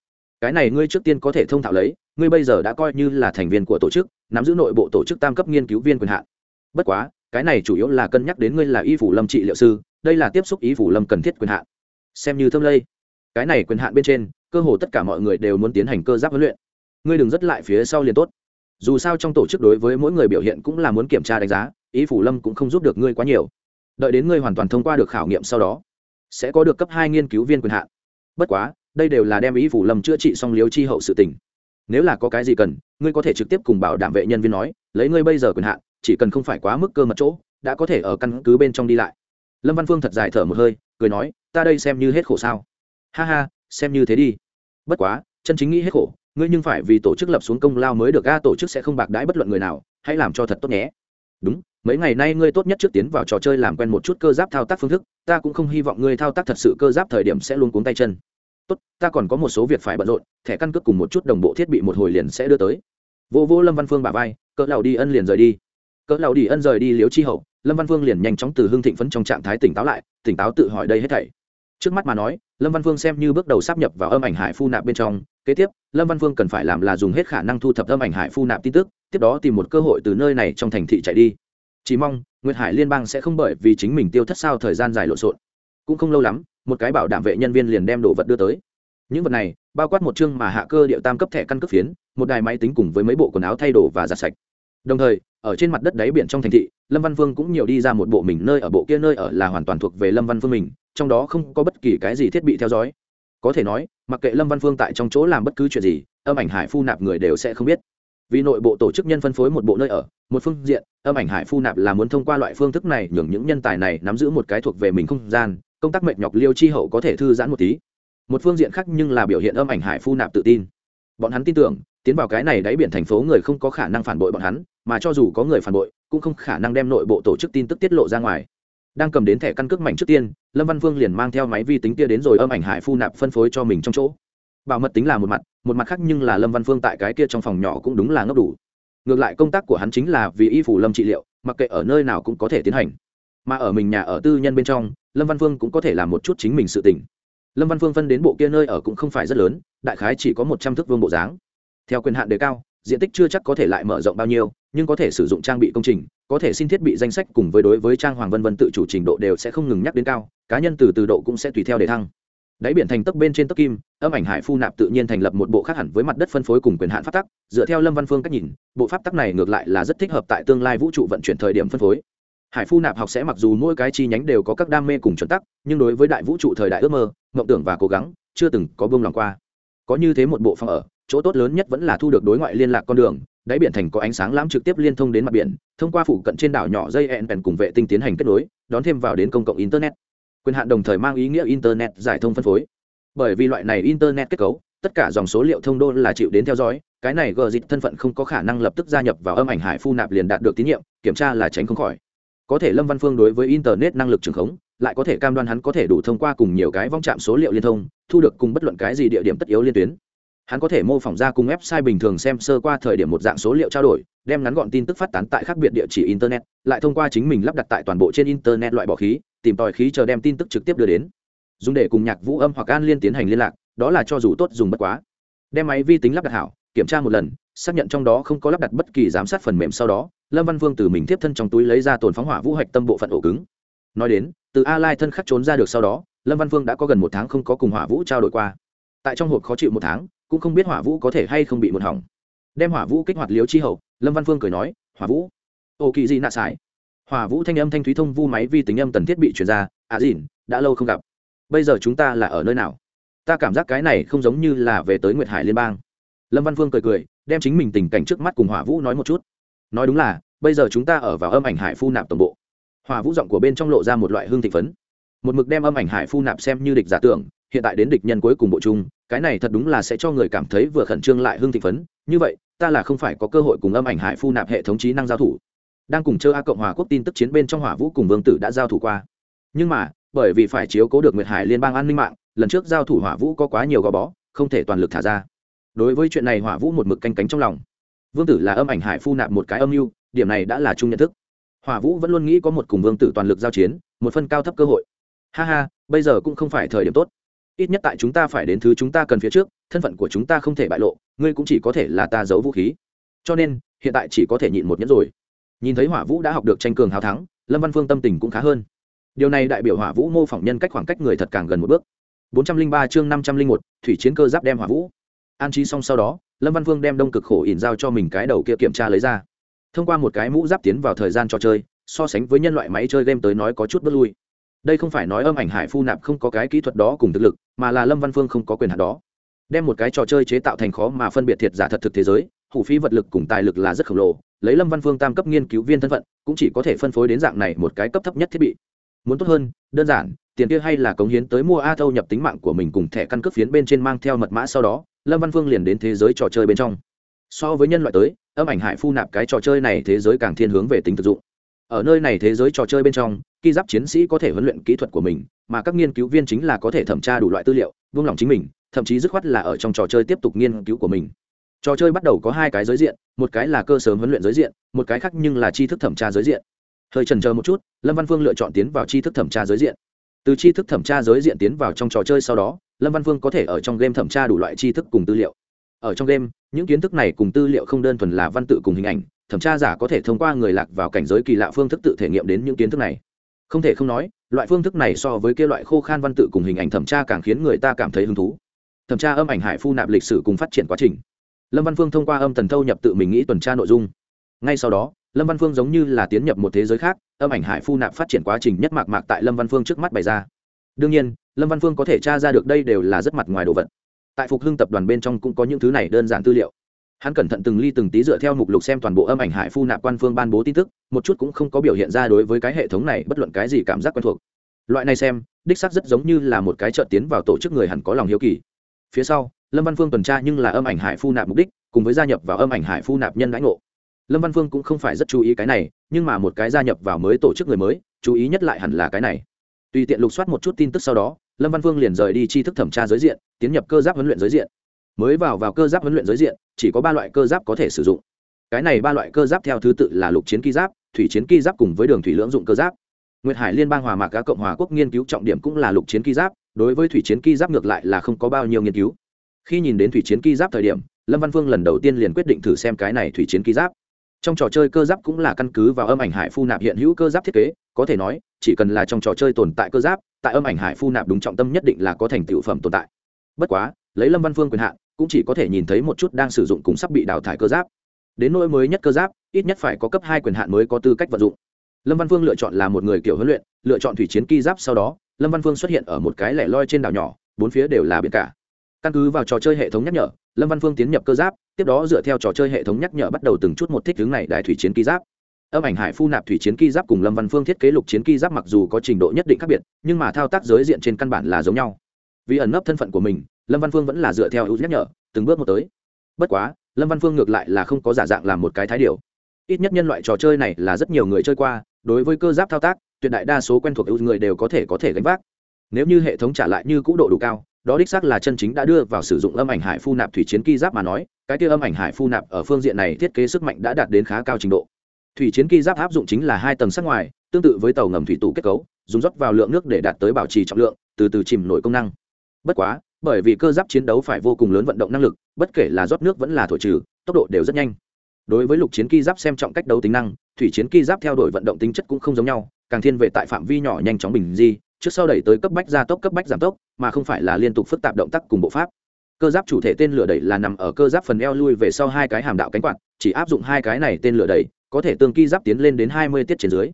cái này ngươi trước tiên có thể thông thạo lấy, ngươi bây giờ đã coi như là thành viên của tổ chức, nắm giữ nội bộ tổ chức tam cấp nghiên cứu viên quyền hạn. Bất quá, cái này chủ yếu là cân nhắc đến ngươi là y phủ lâm trị liệu sư, đây là tiếp xúc y phủ lâm cần thiết quyền hạn. Xem như thâm lây. Cái này quyền hạn bên trên, cơ hồ tất cả mọi người đều muốn tiến hành cơ giáp huấn luyện. Ngươi đừng dứt lại phía sau liền tốt. Dù sao trong tổ chức đối với mỗi người biểu hiện cũng là muốn kiểm tra đánh giá ý phủ lâm cũng không giúp được ngươi quá nhiều. Đợi đến ngươi hoàn toàn thông qua được khảo nghiệm sau đó, sẽ có được cấp hai nghiên cứu viên quyền hạn. Bất quá đây đều là đem ý phủ lâm chữa trị xong liếu chi hậu sự tình. Nếu là có cái gì cần, ngươi có thể trực tiếp cùng bảo đảm vệ nhân viên nói, lấy ngươi bây giờ quyền hạn, chỉ cần không phải quá mức cơ mật chỗ, đã có thể ở căn cứ bên trong đi lại. Lâm văn phương thật dài thở một hơi, cười nói, ta đây xem như hết khổ sao. Ha ha, xem như thế đi. Bất quá, chân chính nghĩ hết khổ, ngươi nhưng phải vì tổ chức lập xuống công lao mới được ga tổ chức sẽ không bạc đãi bất luận người nào, hãy làm cho thật tốt nhé. Đúng, mấy ngày nay ngươi tốt nhất trước tiến vào trò chơi làm quen một chút cơ giáp thao tác phương thức, ta cũng không hy vọng ngươi thao tác thật sự cơ giáp thời điểm sẽ luôn cuống tay chân tốt, ta còn có một số việc phải bận rộn, thẻ căn cước cùng một chút đồng bộ thiết bị một hồi liền sẽ đưa tới. Vô vô lâm văn phương bà vai, cỡ lào đi ân liền rời đi. Cỡ lào đi ân rời đi liếu chi hậu, lâm văn phương liền nhanh chóng từ hương thịnh phấn trong trạng thái tỉnh táo lại, tỉnh táo tự hỏi đây hết thảy. Trước mắt mà nói, lâm văn phương xem như bước đầu sắp nhập vào âm ảnh hải phu nạp bên trong, kế tiếp, lâm văn phương cần phải làm là dùng hết khả năng thu thập âm ảnh hải phu nạp tin tức, tiếp đó tìm một cơ hội từ nơi này trong thành thị chạy đi. Chỉ mong, nguyệt hải liên bang sẽ không bởi vì chính mình tiêu thất sao thời gian dài lộn xộn. Cũng không lâu lắm một cái bảo đảm vệ nhân viên liền đem đồ vật đưa tới. Những vật này, bao quát một chương mà hạ cơ điệu tam cấp thẻ căn cước phiến, một đài máy tính cùng với mấy bộ quần áo thay đồ và giặt sạch. Đồng thời, ở trên mặt đất đáy biển trong thành thị, lâm văn vương cũng nhiều đi ra một bộ mình nơi ở, bộ kia nơi ở là hoàn toàn thuộc về lâm văn phương mình, trong đó không có bất kỳ cái gì thiết bị theo dõi. Có thể nói, mặc kệ lâm văn phương tại trong chỗ làm bất cứ chuyện gì, âm ảnh hải phu nạp người đều sẽ không biết. Vì nội bộ tổ chức nhân phân phối một bộ nơi ở, một phương diện, âm ảnh hải phu nạp là muốn thông qua loại phương thức này nhường những nhân tài này nắm giữ một cái thuộc về mình không gian công tác mệt nhọc liêu chi hậu có thể thư giãn một tí. Một phương diện khác nhưng là biểu hiện âm ảnh hải phu nạp tự tin. Bọn hắn tin tưởng, tiến vào cái này đáy biển thành phố người không có khả năng phản bội bọn hắn, mà cho dù có người phản bội, cũng không khả năng đem nội bộ tổ chức tin tức tiết lộ ra ngoài. Đang cầm đến thẻ căn cước mảnh trước tiên, lâm văn vương liền mang theo máy vi tính kia đến rồi âm ảnh hải phu nạp phân phối cho mình trong chỗ. Bảo mật tính là một mặt một mặt khác nhưng là lâm văn phương tại cái kia trong phòng nhỏ cũng đúng là ngốc đủ. Ngược lại công tác của hắn chính là vì y phủ lâm trị liệu, mặc kệ ở nơi nào cũng có thể tiến hành. Mà ở mình nhà ở tư nhân bên trong lâm văn phương cũng có thể làm một chút chính mình sự tỉnh lâm văn phương phân đến bộ kia nơi ở cũng không phải rất lớn, đại khái chỉ có một trăm thước vương bộ dáng. Theo quyền hạn đề cao, diện tích chưa chắc có thể lại mở rộng bao nhiêu, nhưng có thể sử dụng trang bị công trình, có thể xin thiết bị danh sách cùng với đối với trang hoàng vân vân tự chủ trình độ đều sẽ không ngừng nhắc đến cao, cá nhân từ từ độ cũng sẽ tùy theo để thăng. Đáy biển thành tấc bên trên tấc kim, âm ảnh hải phu nạp tự nhiên thành lập một bộ khác hẳn với mặt đất phân phối cùng quyền hạn pháp tắc, dựa theo lâm văn phương cách nhìn, bộ pháp tắc này ngược lại là rất thích hợp tại tương lai vũ trụ vận chuyển thời điểm phân phối hải phu nạp học sẽ mặc dù mỗi cái chi nhánh đều có các đam mê cùng chuẩn tắc, nhưng đối với đại vũ trụ thời đại ước mơ, mộng tưởng và cố gắng, chưa từng có buông lòng qua. Có như thế một bộ phòng ở, chỗ tốt lớn nhất vẫn là thu được đối ngoại liên lạc con đường, đáy biển thành có ánh sáng lãm trực tiếp liên thông đến mặt biển, thông qua phụ cận trên đảo nhỏ dây ẹn bèn cùng vệ tinh tiến hành kết nối, đón thêm vào đến công cộng internet. Quyền hạn đồng thời mang ý nghĩa internet giải thông phân phối. Bởi vì loại này internet kết cấu, tất cả dòng số liệu thông đô là chịu đến theo dõi, cái này gờ dịch thân phận không có khả năng lập tức gia nhập vào âm ảnh hải phu nạp liền đạt được tín nhiệm, kiểm tra là tránh không khỏi có thể lâm văn phương đối với internet năng lực trường khống, lại có thể cam đoan hắn có thể đủ thông qua cùng nhiều cái vong chạm số liệu liên thông, thu được cùng bất luận cái gì địa điểm tất yếu liên tuyến. Hắn có thể mô phỏng ra cùng website bình thường xem sơ qua thời điểm một dạng số liệu trao đổi, đem ngắn gọn tin tức phát tán tại khác biệt địa chỉ internet, lại thông qua chính mình lắp đặt tại toàn bộ trên internet loại bỏ khí, tìm tòi khí chờ đem tin tức trực tiếp đưa đến. Dùng để cùng nhạc vũ âm hoặc an liên tiến hành liên lạc, đó là cho dù tốt dùng bất quá. Đem máy vi tính lắp đặt hảo, kiểm tra một lần, xác nhận trong đó không có lắp đặt bất kỳ giám sát phần mềm sau đó lâm văn vương từ mình tiếp thân trong túi lấy ra tồn phóng hỏa vũ hạch tâm bộ phận ổ cứng. Nói đến, từ a lai thân khắc trốn ra được sau đó, lâm văn vương đã có gần một tháng không có cùng hỏa vũ trao đổi qua. Tại trong hộp khó chịu một tháng, cũng không biết hỏa vũ có thể hay không bị một hỏng. Đem hỏa vũ kích hoạt liếu chi hậu lâm văn phương cười nói, hỏa vũ? Ô kỳ gì nạ sải hỏa vũ thanh âm thanh thúy thông vu máy vi tính âm tần thiết bị chuyển ra à dìn đã lâu không gặp. Bây giờ chúng ta là ở nơi nào? Ta cảm giác cái này không giống như là về tới nguyệt hải liên bang. Lâm văn phương cười cười, đem chính mình tình cảnh trước mắt cùng hỏa vũ nói một chút nói đúng là, bây giờ chúng ta ở vào âm ảnh hải phu nạp tổng bộ. Hỏa vũ giọng của bên trong lộ ra một loại hương thị phấn. Một mực đem âm ảnh hải phu nạp xem như địch giả tưởng, hiện tại đến địch nhân cuối cùng bộ chung, cái này thật đúng là sẽ cho người cảm thấy vừa khẩn trương lại hương thị phấn. Như vậy, ta là không phải có cơ hội cùng âm ảnh hải phu nạp hệ thống trí năng giao thủ. Đang cùng chơi a cộng hòa quốc tin tức chiến bên trong hỏa vũ cùng vương tử đã giao thủ qua. Nhưng mà, bởi vì phải chiếu cố được nguyệt hải liên bang an ninh mạng, lần trước giao thủ hỏa vũ có quá nhiều gò bó, không thể toàn lực thả ra. Đối với chuyện này hỏa vũ một mực canh cánh trong lòng vương tử là âm ảnh hải phu nạp một cái âm mưu điểm này đã là chung nhận thức. Hỏa vũ vẫn luôn nghĩ có một cùng vương tử toàn lực giao chiến một phân cao thấp cơ hội. Ha ha bây giờ cũng không phải thời điểm tốt. Ít nhất tại chúng ta phải đến thứ chúng ta cần phía trước thân phận của chúng ta không thể bại lộ ngươi cũng chỉ có thể là ta giấu vũ khí. Cho nên hiện tại chỉ có thể nhịn một nhẫn rồi. Nhìn thấy hỏa vũ đã học được tranh cường hào thắng lâm văn phương tâm tình cũng khá hơn. Điều này đại biểu hỏa vũ mô phỏng nhân cách khoảng cách người thật càng gần một bước. 403 chương 501, thủy chiến cơ giáp đem hỏa vũ. An trí xong sau đó lâm văn Vương đem đông cực khổ ỉn giao cho mình cái đầu kia kiểm tra lấy ra. Thông qua một cái mũ giáp tiến vào thời gian trò chơi, so sánh với nhân loại máy chơi game tới nói có chút bất lui. Đây không phải nói âm ảnh hải phu nạp không có cái kỹ thuật đó cùng thực lực, mà là lâm văn phương không có quyền hạn đó. Đem một cái trò chơi chế tạo thành khó mà phân biệt thiệt giả thật thực thế giới, hủ phí vật lực cùng tài lực là rất khổng lồ, lấy lâm văn phương tam cấp nghiên cứu viên thân phận, cũng chỉ có thể phân phối đến dạng này một cái cấp thấp nhất thiết bị. Muốn tốt hơn, đơn giản, tiền kia hay là cống hiến tới mua a thâu nhập tính mạng của mình cùng thẻ căn cước phiến bên trên mang theo mật mã sau đó lâm văn phương liền đến thế giới trò chơi bên trong. So với nhân loại tới, âm ảnh hải phu nạp cái trò chơi này thế giới càng thiên hướng về tính thực dụng. Ở nơi này thế giới trò chơi bên trong, khi giáp chiến sĩ có thể huấn luyện kỹ thuật của mình, mà các nghiên cứu viên chính là có thể thẩm tra đủ loại tư liệu vương lòng chính mình, thậm chí dứt khoát là ở trong trò chơi tiếp tục nghiên cứu của mình. Trò chơi bắt đầu có hai cái giới diện, một cái là cơ sở huấn luyện giới diện, một cái khác nhưng là tri thức thẩm tra giới diện. Hơi trần chờ một chút, lâm văn phương lựa chọn tiến vào tri thức thẩm tra giới diện. Từ tri thức thẩm tra giới diện tiến vào trong trò chơi sau đó lâm văn phương có thể ở trong game thẩm tra đủ loại tri thức cùng tư liệu. Ở trong game, những kiến thức này cùng tư liệu không đơn thuần là văn tự cùng hình ảnh, thẩm tra giả có thể thông qua người lạc vào cảnh giới kỳ lạ phương thức tự thể nghiệm đến những kiến thức này. Không thể không nói, loại phương thức này so với kia loại khô khan văn tự cùng hình ảnh thẩm tra càng khiến người ta cảm thấy hứng thú. Thẩm tra âm ảnh hải phu nạp lịch sử cùng phát triển quá trình. Lâm văn phương thông qua âm tần thâu nhập tự mình nghĩ tuần tra nội dung. Ngay sau đó, lâm văn phương giống như là tiến nhập một thế giới khác, âm ảnh hải phu nạp phát triển quá trình nhất mạc mạc tại lâm văn phương trước mắt bày ra. Đương nhiên lâm văn phương có thể tra ra được đây đều là rất mặt ngoài đồ vật. Tại phục hưng tập đoàn bên trong cũng có những thứ này đơn giản tư liệu. Hắn cẩn thận từng ly từng tí dựa theo mục lục xem toàn bộ âm ảnh hải phu nạp quan phương ban bố tin tức, một chút cũng không có biểu hiện ra đối với cái hệ thống này bất luận cái gì cảm giác quen thuộc. Loại này xem, đích xác rất giống như là một cái trợ tiến vào tổ chức người hẳn có lòng hiếu kỳ. Phía sau, lâm văn phương tuần tra nhưng là âm ảnh hải phu nạp mục đích, cùng với gia nhập vào âm ảnh hải phu nạp nhân lãnh ngộ. Lâm văn phương cũng không phải rất chú ý cái này, nhưng mà một cái gia nhập vào mới tổ chức người mới, chú ý nhất lại hẳn là cái này tùy tiện lục soát một chút tin tức sau đó, lâm văn vương liền rời đi chi thức thẩm tra giới diện, tiến nhập cơ giáp huấn luyện giới diện. Mới vào vào cơ giáp huấn luyện giới diện, chỉ có ba loại cơ giáp có thể sử dụng. Cái này ba loại cơ giáp theo thứ tự là lục chiến ký giáp, thủy chiến ký giáp cùng với đường thủy lưỡng dụng cơ giáp. Nguyệt hải liên bang hòa mạc các cộng hòa quốc nghiên cứu trọng điểm cũng là lục chiến ký giáp, đối với thủy chiến ký giáp ngược lại là không có bao nhiêu nghiên cứu. Khi nhìn đến thủy chiến ký giáp thời điểm, lâm văn phương lần đầu tiên liền quyết định thử xem cái này thủy chiến ký giáp. Trong trò chơi cơ giáp cũng là căn cứ vào âm ảnh hải phu nạp hiện hữu cơ giáp thiết kế, có thể nói chỉ cần là trong trò chơi tồn tại cơ giáp, tại âm ảnh hải phu nạp đúng trọng tâm nhất định là có thành tựu phẩm tồn tại. Bất quá, lấy lâm văn phương quyền hạn, cũng chỉ có thể nhìn thấy một chút đang sử dụng cùng sắp bị đào thải cơ giáp. Đến nỗi mới nhất cơ giáp, ít nhất phải có cấp hai quyền hạn mới có tư cách vận dụng. Lâm văn phương lựa chọn là một người kiểu huấn luyện, lựa chọn thủy chiến ki giáp sau đó, lâm văn phương xuất hiện ở một cái lẻ loi trên đảo nhỏ, bốn phía đều là biển cả. Căn cứ vào trò chơi hệ thống nhắc nhở, lâm văn phương tiến nhập cơ giáp, tiếp đó dựa theo trò chơi hệ thống nhắc nhở bắt đầu từng chút một thích hướng này đại thủy chiến ki giáp âm ảnh hải phu nạp thủy chiến ki giáp cùng lâm văn phương thiết kế lục chiến ki giáp mặc dù có trình độ nhất định khác biệt, nhưng mà thao tác giới diện trên căn bản là giống nhau. Vì ẩn nấp thân phận của mình, lâm văn phương vẫn là dựa theo ưu nhắc nhở, từng bước một tới. Bất quá, lâm văn phương ngược lại là không có giả dạng làm một cái thái điều. Ít nhất nhân loại trò chơi này là rất nhiều người chơi qua, đối với cơ giáp thao tác, tuyệt đại đa số quen thuộc ưu người đều có thể có thể gánh vác. Nếu như hệ thống trả lại như cũ độ đủ cao, đó đích xác là chân chính đã đưa vào sử dụng âm ảnh hải phu nạp thủy chiến ki giáp mà nói, cái kia âm ảnh hải phu nạp ở phương diện này thiết kế sức mạnh đã đạt đến khá cao trình độ thủy chiến kỳ giáp áp dụng chính là hai tầng sát ngoài, tương tự với tàu ngầm thủy tủ kết cấu, dùng rót vào lượng nước để đạt tới bảo trì trọng lượng, từ từ chìm nổi công năng. Bất quá, bởi vì cơ giáp chiến đấu phải vô cùng lớn vận động năng lực, bất kể là rót nước vẫn là thổi trừ, tốc độ đều rất nhanh. Đối với lục chiến kỳ giáp xem trọng cách đấu tính năng, thủy chiến kỳ giáp theo đuổi vận động tính chất cũng không giống nhau, càng thiên về tại phạm vi nhỏ nhanh chóng bình di, trước sau đẩy tới cấp bách gia tốc, cấp bách giảm tốc, mà không phải là liên tục phức tạp động tác cùng bộ pháp. Cơ giáp chủ thể tên lửa đẩy là nằm ở cơ giáp phần eo lui về sau hai cái hàm đạo cánh quạt, chỉ áp dụng hai cái này tên lửa đẩy có thể tương ki giáp tiến lên đến hai mươi tiết trên dưới.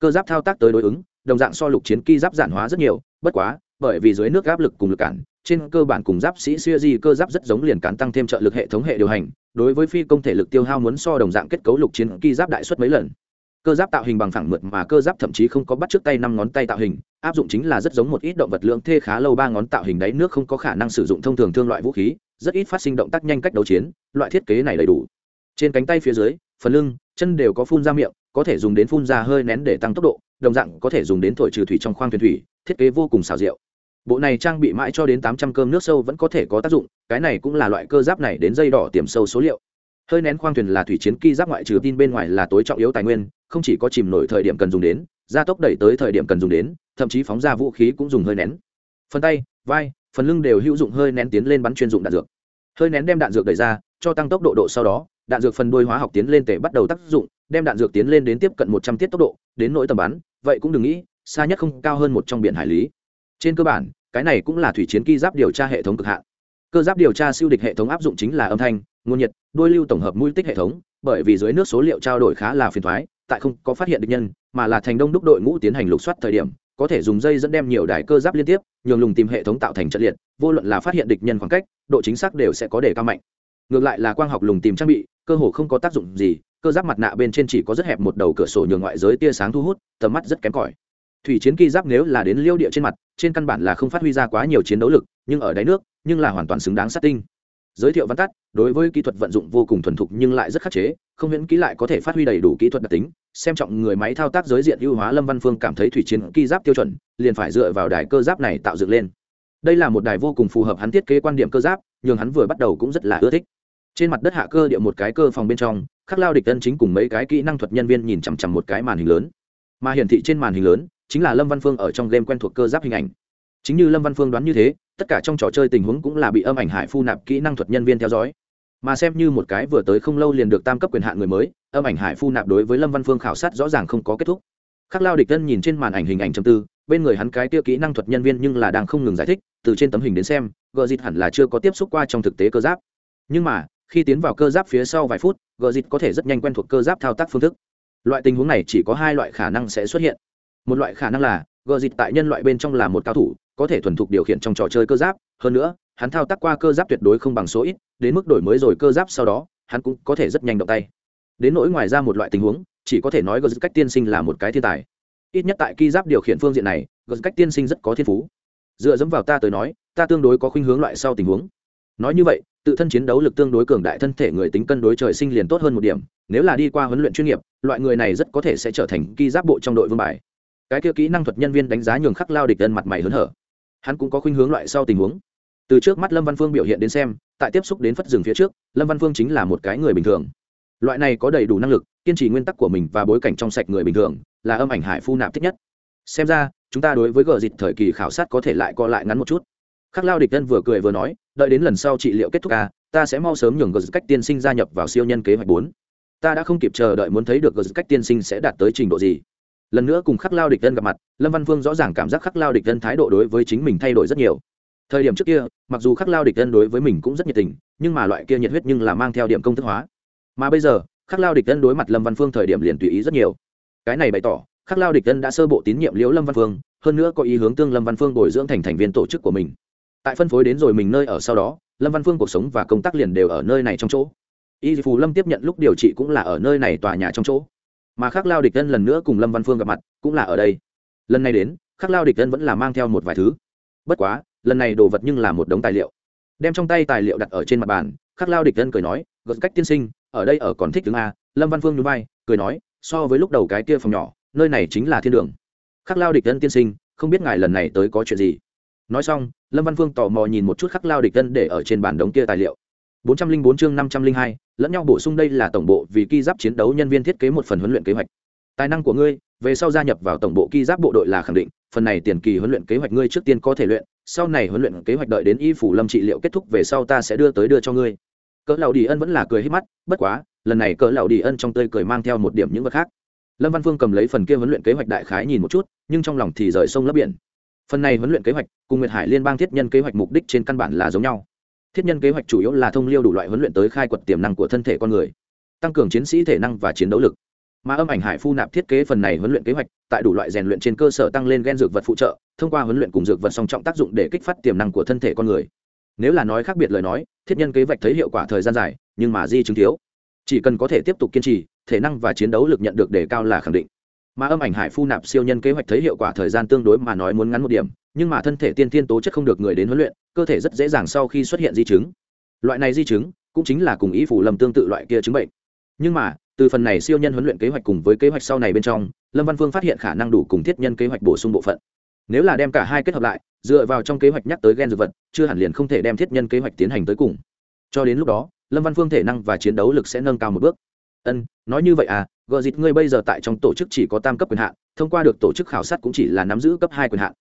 Cơ giáp thao tác tới đối ứng, đồng dạng so lục chiến ki giáp giản hóa rất nhiều, bất quá, bởi vì dưới nước áp lực cùng lực cản, trên cơ bản cùng giáp sĩ siêu di cơ giáp rất giống liền cản tăng thêm trợ lực hệ thống hệ điều hành, đối với phi công thể lực tiêu hao muốn so đồng dạng kết cấu lục chiến ki giáp đại suất mấy lần. Cơ giáp tạo hình bằng phẳng mượt mà cơ giáp thậm chí không có bắt trước tay năm ngón tay tạo hình, áp dụng chính là rất giống một ít động vật lượng thê khá lâu ba ngón tạo hình đáy nước không có khả năng sử dụng thông thường thương loại vũ khí, rất ít phát sinh động tác nhanh cách đấu chiến, loại thiết kế này đầy đủ. Trên cánh tay phía dưới, phần lưng chân đều có phun ra miệng, có thể dùng đến phun ra hơi nén để tăng tốc độ, đồng dạng có thể dùng đến thổi trừ thủy trong khoang thuyền thủy, thiết kế vô cùng xảo diệu. Bộ này trang bị mãi cho đến tám trăm cơm nước sâu vẫn có thể có tác dụng, cái này cũng là loại cơ giáp này đến dây đỏ tiềm sâu số liệu. Hơi nén khoang thuyền là thủy chiến ki giáp ngoại trừ tin bên ngoài là tối trọng yếu tài nguyên, không chỉ có chìm nổi thời điểm cần dùng đến, gia tốc đẩy tới thời điểm cần dùng đến, thậm chí phóng ra vũ khí cũng dùng hơi nén. Phần tay, vai, phần lưng đều hữu dụng hơi nén tiến lên bắn chuyên dụng đạn dược. Hơi nén đem đạn dược đẩy ra, cho tăng tốc độ độ sau đó đạn dược phần đôi hóa học tiến lên tể bắt đầu tác dụng, đem đạn dược tiến lên đến tiếp cận một trăm tiết tốc độ, đến nỗi tầm bắn, vậy cũng đừng nghĩ, xa nhất không cao hơn một trong biển hải lý. Trên cơ bản, cái này cũng là thủy chiến ki giáp điều tra hệ thống cực hạn. Cơ giáp điều tra siêu địch hệ thống áp dụng chính là âm thanh, nguồn nhiệt, đôi lưu tổng hợp mũi tích hệ thống, bởi vì dưới nước số liệu trao đổi khá là phiền thoái tại không có phát hiện địch nhân, mà là thành đông đúc đội ngũ tiến hành lục soát thời điểm, có thể dùng dây dẫn đem nhiều đài cơ giáp liên tiếp, nhường lùng tìm hệ thống tạo thành trận liệt, vô luận là phát hiện địch nhân khoảng cách, độ chính xác đều sẽ có đề cao mạnh ngược lại là quang học lùng tìm trang bị, cơ hồ không có tác dụng gì, cơ giáp mặt nạ bên trên chỉ có rất hẹp một đầu cửa sổ nhường ngoại giới tia sáng thu hút, tầm mắt rất kém cỏi. Thủy chiến kỳ giáp nếu là đến liêu địa trên mặt, trên căn bản là không phát huy ra quá nhiều chiến đấu lực, nhưng ở đáy nước, nhưng là hoàn toàn xứng đáng sát tinh. Giới thiệu văn tắt, đối với kỹ thuật vận dụng vô cùng thuần thục nhưng lại rất khắc chế, không miễn kỹ lại có thể phát huy đầy đủ kỹ thuật đặc tính, xem trọng người máy thao tác giới diện ưu hóa lâm văn phương cảm thấy thủy chiến kỳ giáp tiêu chuẩn, liền phải dựa vào đài cơ giáp này tạo dựng lên. Đây là một đài vô cùng phù hợp hắn thiết kế quan điểm cơ giáp, nhưng hắn vừa bắt đầu cũng rất là ưa thích trên mặt đất hạ cơ địa một cái cơ phòng bên trong, khắc lao địch tân chính cùng mấy cái kỹ năng thuật nhân viên nhìn chằm chằm một cái màn hình lớn. Mà hiển thị trên màn hình lớn, chính là lâm văn phương ở trong game quen thuộc cơ giáp hình ảnh. Chính như lâm văn phương đoán như thế, tất cả trong trò chơi tình huống cũng là bị âm ảnh hải phu nạp kỹ năng thuật nhân viên theo dõi. Mà xem như một cái vừa tới không lâu liền được tam cấp quyền hạn người mới, âm ảnh hải phu nạp đối với lâm văn phương khảo sát rõ ràng không có kết thúc. Khắc lao địch tân nhìn trên màn ảnh hình ảnh chầm tư, bên người hắn cái tiêu kỹ năng thuật nhân viên nhưng là đang không ngừng giải thích, từ trên tấm hình đến xem gợ dịt hẳn là chưa có tiếp xúc qua trong thực tế cơ giáp. Nhưng mà khi tiến vào cơ giáp phía sau vài phút, gờ dịt có thể rất nhanh quen thuộc cơ giáp thao tác phương thức. Loại tình huống này chỉ có hai loại khả năng sẽ xuất hiện. Một loại khả năng là, gờ dịt tại nhân loại bên trong là một cao thủ, có thể thuần thục điều khiển trong trò chơi cơ giáp. Hơn nữa, hắn thao tác qua cơ giáp tuyệt đối không bằng số ít, đến mức đổi mới rồi cơ giáp sau đó, hắn cũng có thể rất nhanh động tay. Đến nỗi ngoài ra một loại tình huống, chỉ có thể nói gờ dịt cách tiên sinh là một cái thiên tài. Ít nhất tại ki giáp điều khiển phương diện này, gờ dịt cách tiên sinh rất có thiên phú. Dựa dẫm vào ta tới nói, ta tương đối có khuynh hướng loại sau tình huống. Nói như vậy tự thân chiến đấu lực tương đối cường đại thân thể người tính cân đối trời sinh liền tốt hơn một điểm, nếu là đi qua huấn luyện chuyên nghiệp, loại người này rất có thể sẽ trở thành ki giáp bộ trong đội vương bài. Cái kia kỹ năng thuật nhân viên đánh giá nhường khắc lao địch dân mặt mày hớn hở. Hắn cũng có khuynh hướng loại sau tình huống. Từ trước mắt lâm văn phương biểu hiện đến xem, tại tiếp xúc đến phất rừng phía trước, lâm văn phương chính là một cái người bình thường. Loại này có đầy đủ năng lực, kiên trì nguyên tắc của mình và bối cảnh trong sạch người bình thường, là âm ảnh hải phu nạp thích nhất. Xem ra, chúng ta đối với gờ dịch thời kỳ khảo sát có thể lại co lại ngắn một chút khắc lao địch dân vừa cười vừa nói, đợi đến lần sau trị liệu kết thúc ca ta sẽ mau sớm nhường gờ cách tiên sinh gia nhập vào siêu nhân kế hoạch bốn. Ta đã không kịp chờ đợi muốn thấy được gờ cách tiên sinh sẽ đạt tới trình độ gì. Lần nữa cùng khắc lao địch dân gặp mặt, lâm văn phương rõ ràng cảm giác khắc lao địch dân thái độ đối với chính mình thay đổi rất nhiều. Thời điểm trước kia, mặc dù khắc lao địch dân đối với mình cũng rất nhiệt tình, nhưng mà loại kia nhiệt huyết nhưng là mang theo điểm công thức hóa. Mà bây giờ, khắc lao địch dân đối mặt lâm văn phương thời điểm liền tùy ý rất nhiều. Cái này bày tỏ, khắc lao địch dân đã sơ bộ tín nhiệm liễu lâm văn phương hơn nữa có ý hướng tương lâm văn phương bồi dưỡng thành thành viên tổ chức của mình tại phân phối đến rồi mình nơi ở sau đó, lâm văn phương cuộc sống và công tác liền đều ở nơi này trong chỗ. Y phù lâm tiếp nhận lúc điều trị cũng là ở nơi này tòa nhà trong chỗ. Mà khắc lao địch dân lần nữa cùng lâm văn phương gặp mặt, cũng là ở đây. Lần này đến, khắc lao địch dân vẫn là mang theo một vài thứ. Bất quá, lần này đồ vật nhưng là một đống tài liệu. Đem trong tay tài liệu đặt ở trên mặt bàn, khắc lao địch dân cười nói gợt cách tiên sinh, ở đây ở còn thích tướng a. Lâm văn phương núi bay cười nói, so với lúc đầu cái kia phòng nhỏ, nơi này chính là thiên đường. Khắc lao địch dân tiên sinh, không biết ngài lần này tới có chuyện gì? Nói xong lâm văn phương tò mò nhìn một chút khắc lao địch tân để ở trên bản đống kia tài liệu. 404 chương 502, lẫn nhau bổ sung đây là tổng bộ vì ki giáp chiến đấu nhân viên thiết kế một phần huấn luyện kế hoạch. Tài năng của ngươi về sau gia nhập vào tổng bộ ki giáp bộ đội là khẳng định phần này tiền kỳ huấn luyện kế hoạch ngươi trước tiên có thể luyện sau này huấn luyện kế hoạch đợi đến y phủ lâm trị liệu kết thúc về sau ta sẽ đưa tới đưa cho ngươi. Cỡ lão đi ân vẫn là cười hết mắt bất quá lần này cỡ lão đi ân trong tươi cười mang theo một điểm những vật khác. Lâm văn phương cầm lấy phần kia huấn luyện kế hoạch đại khái nhìn một chút nhưng trong lòng thì rời sông lấp biển phần này huấn luyện kế hoạch cùng nguyệt hải liên bang thiết nhân kế hoạch mục đích trên căn bản là giống nhau. Thiết nhân kế hoạch chủ yếu là thông liêu đủ loại huấn luyện tới khai quật tiềm năng của thân thể con người, tăng cường chiến sĩ thể năng và chiến đấu lực. Mà âm ảnh hải phu nạp thiết kế phần này huấn luyện kế hoạch, tại đủ loại rèn luyện trên cơ sở tăng lên gen dược vật phụ trợ, thông qua huấn luyện cùng dược vật song trọng tác dụng để kích phát tiềm năng của thân thể con người. Nếu là nói khác biệt lời nói, thiết nhân kế hoạch thấy hiệu quả thời gian dài, nhưng mà di chứng thiếu. Chỉ cần có thể tiếp tục kiên trì, thể năng và chiến đấu lực nhận được đề cao là khẳng định mà âm ảnh hải phu nạp siêu nhân kế hoạch thấy hiệu quả thời gian tương đối mà nói muốn ngắn một điểm, nhưng mà thân thể tiên tiên tố chất không được người đến huấn luyện, cơ thể rất dễ dàng sau khi xuất hiện di chứng. Loại này di chứng cũng chính là cùng ý phủ lầm tương tự loại kia chứng bệnh. Nhưng mà, từ phần này siêu nhân huấn luyện kế hoạch cùng với kế hoạch sau này bên trong, lâm văn phương phát hiện khả năng đủ cùng thiết nhân kế hoạch bổ sung bộ phận. Nếu là đem cả hai kết hợp lại, dựa vào trong kế hoạch nhắc tới gen dược vật, chưa hẳn liền không thể đem thiết nhân kế hoạch tiến hành tới cùng. Cho đến lúc đó, lâm văn phương thể năng và chiến đấu lực sẽ nâng cao một bước. Ân, nói như vậy à gờ dịt, ngươi bây giờ tại trong tổ chức chỉ có tam cấp quyền hạn, thông qua được tổ chức khảo sát cũng chỉ là nắm giữ cấp hai quyền hạn.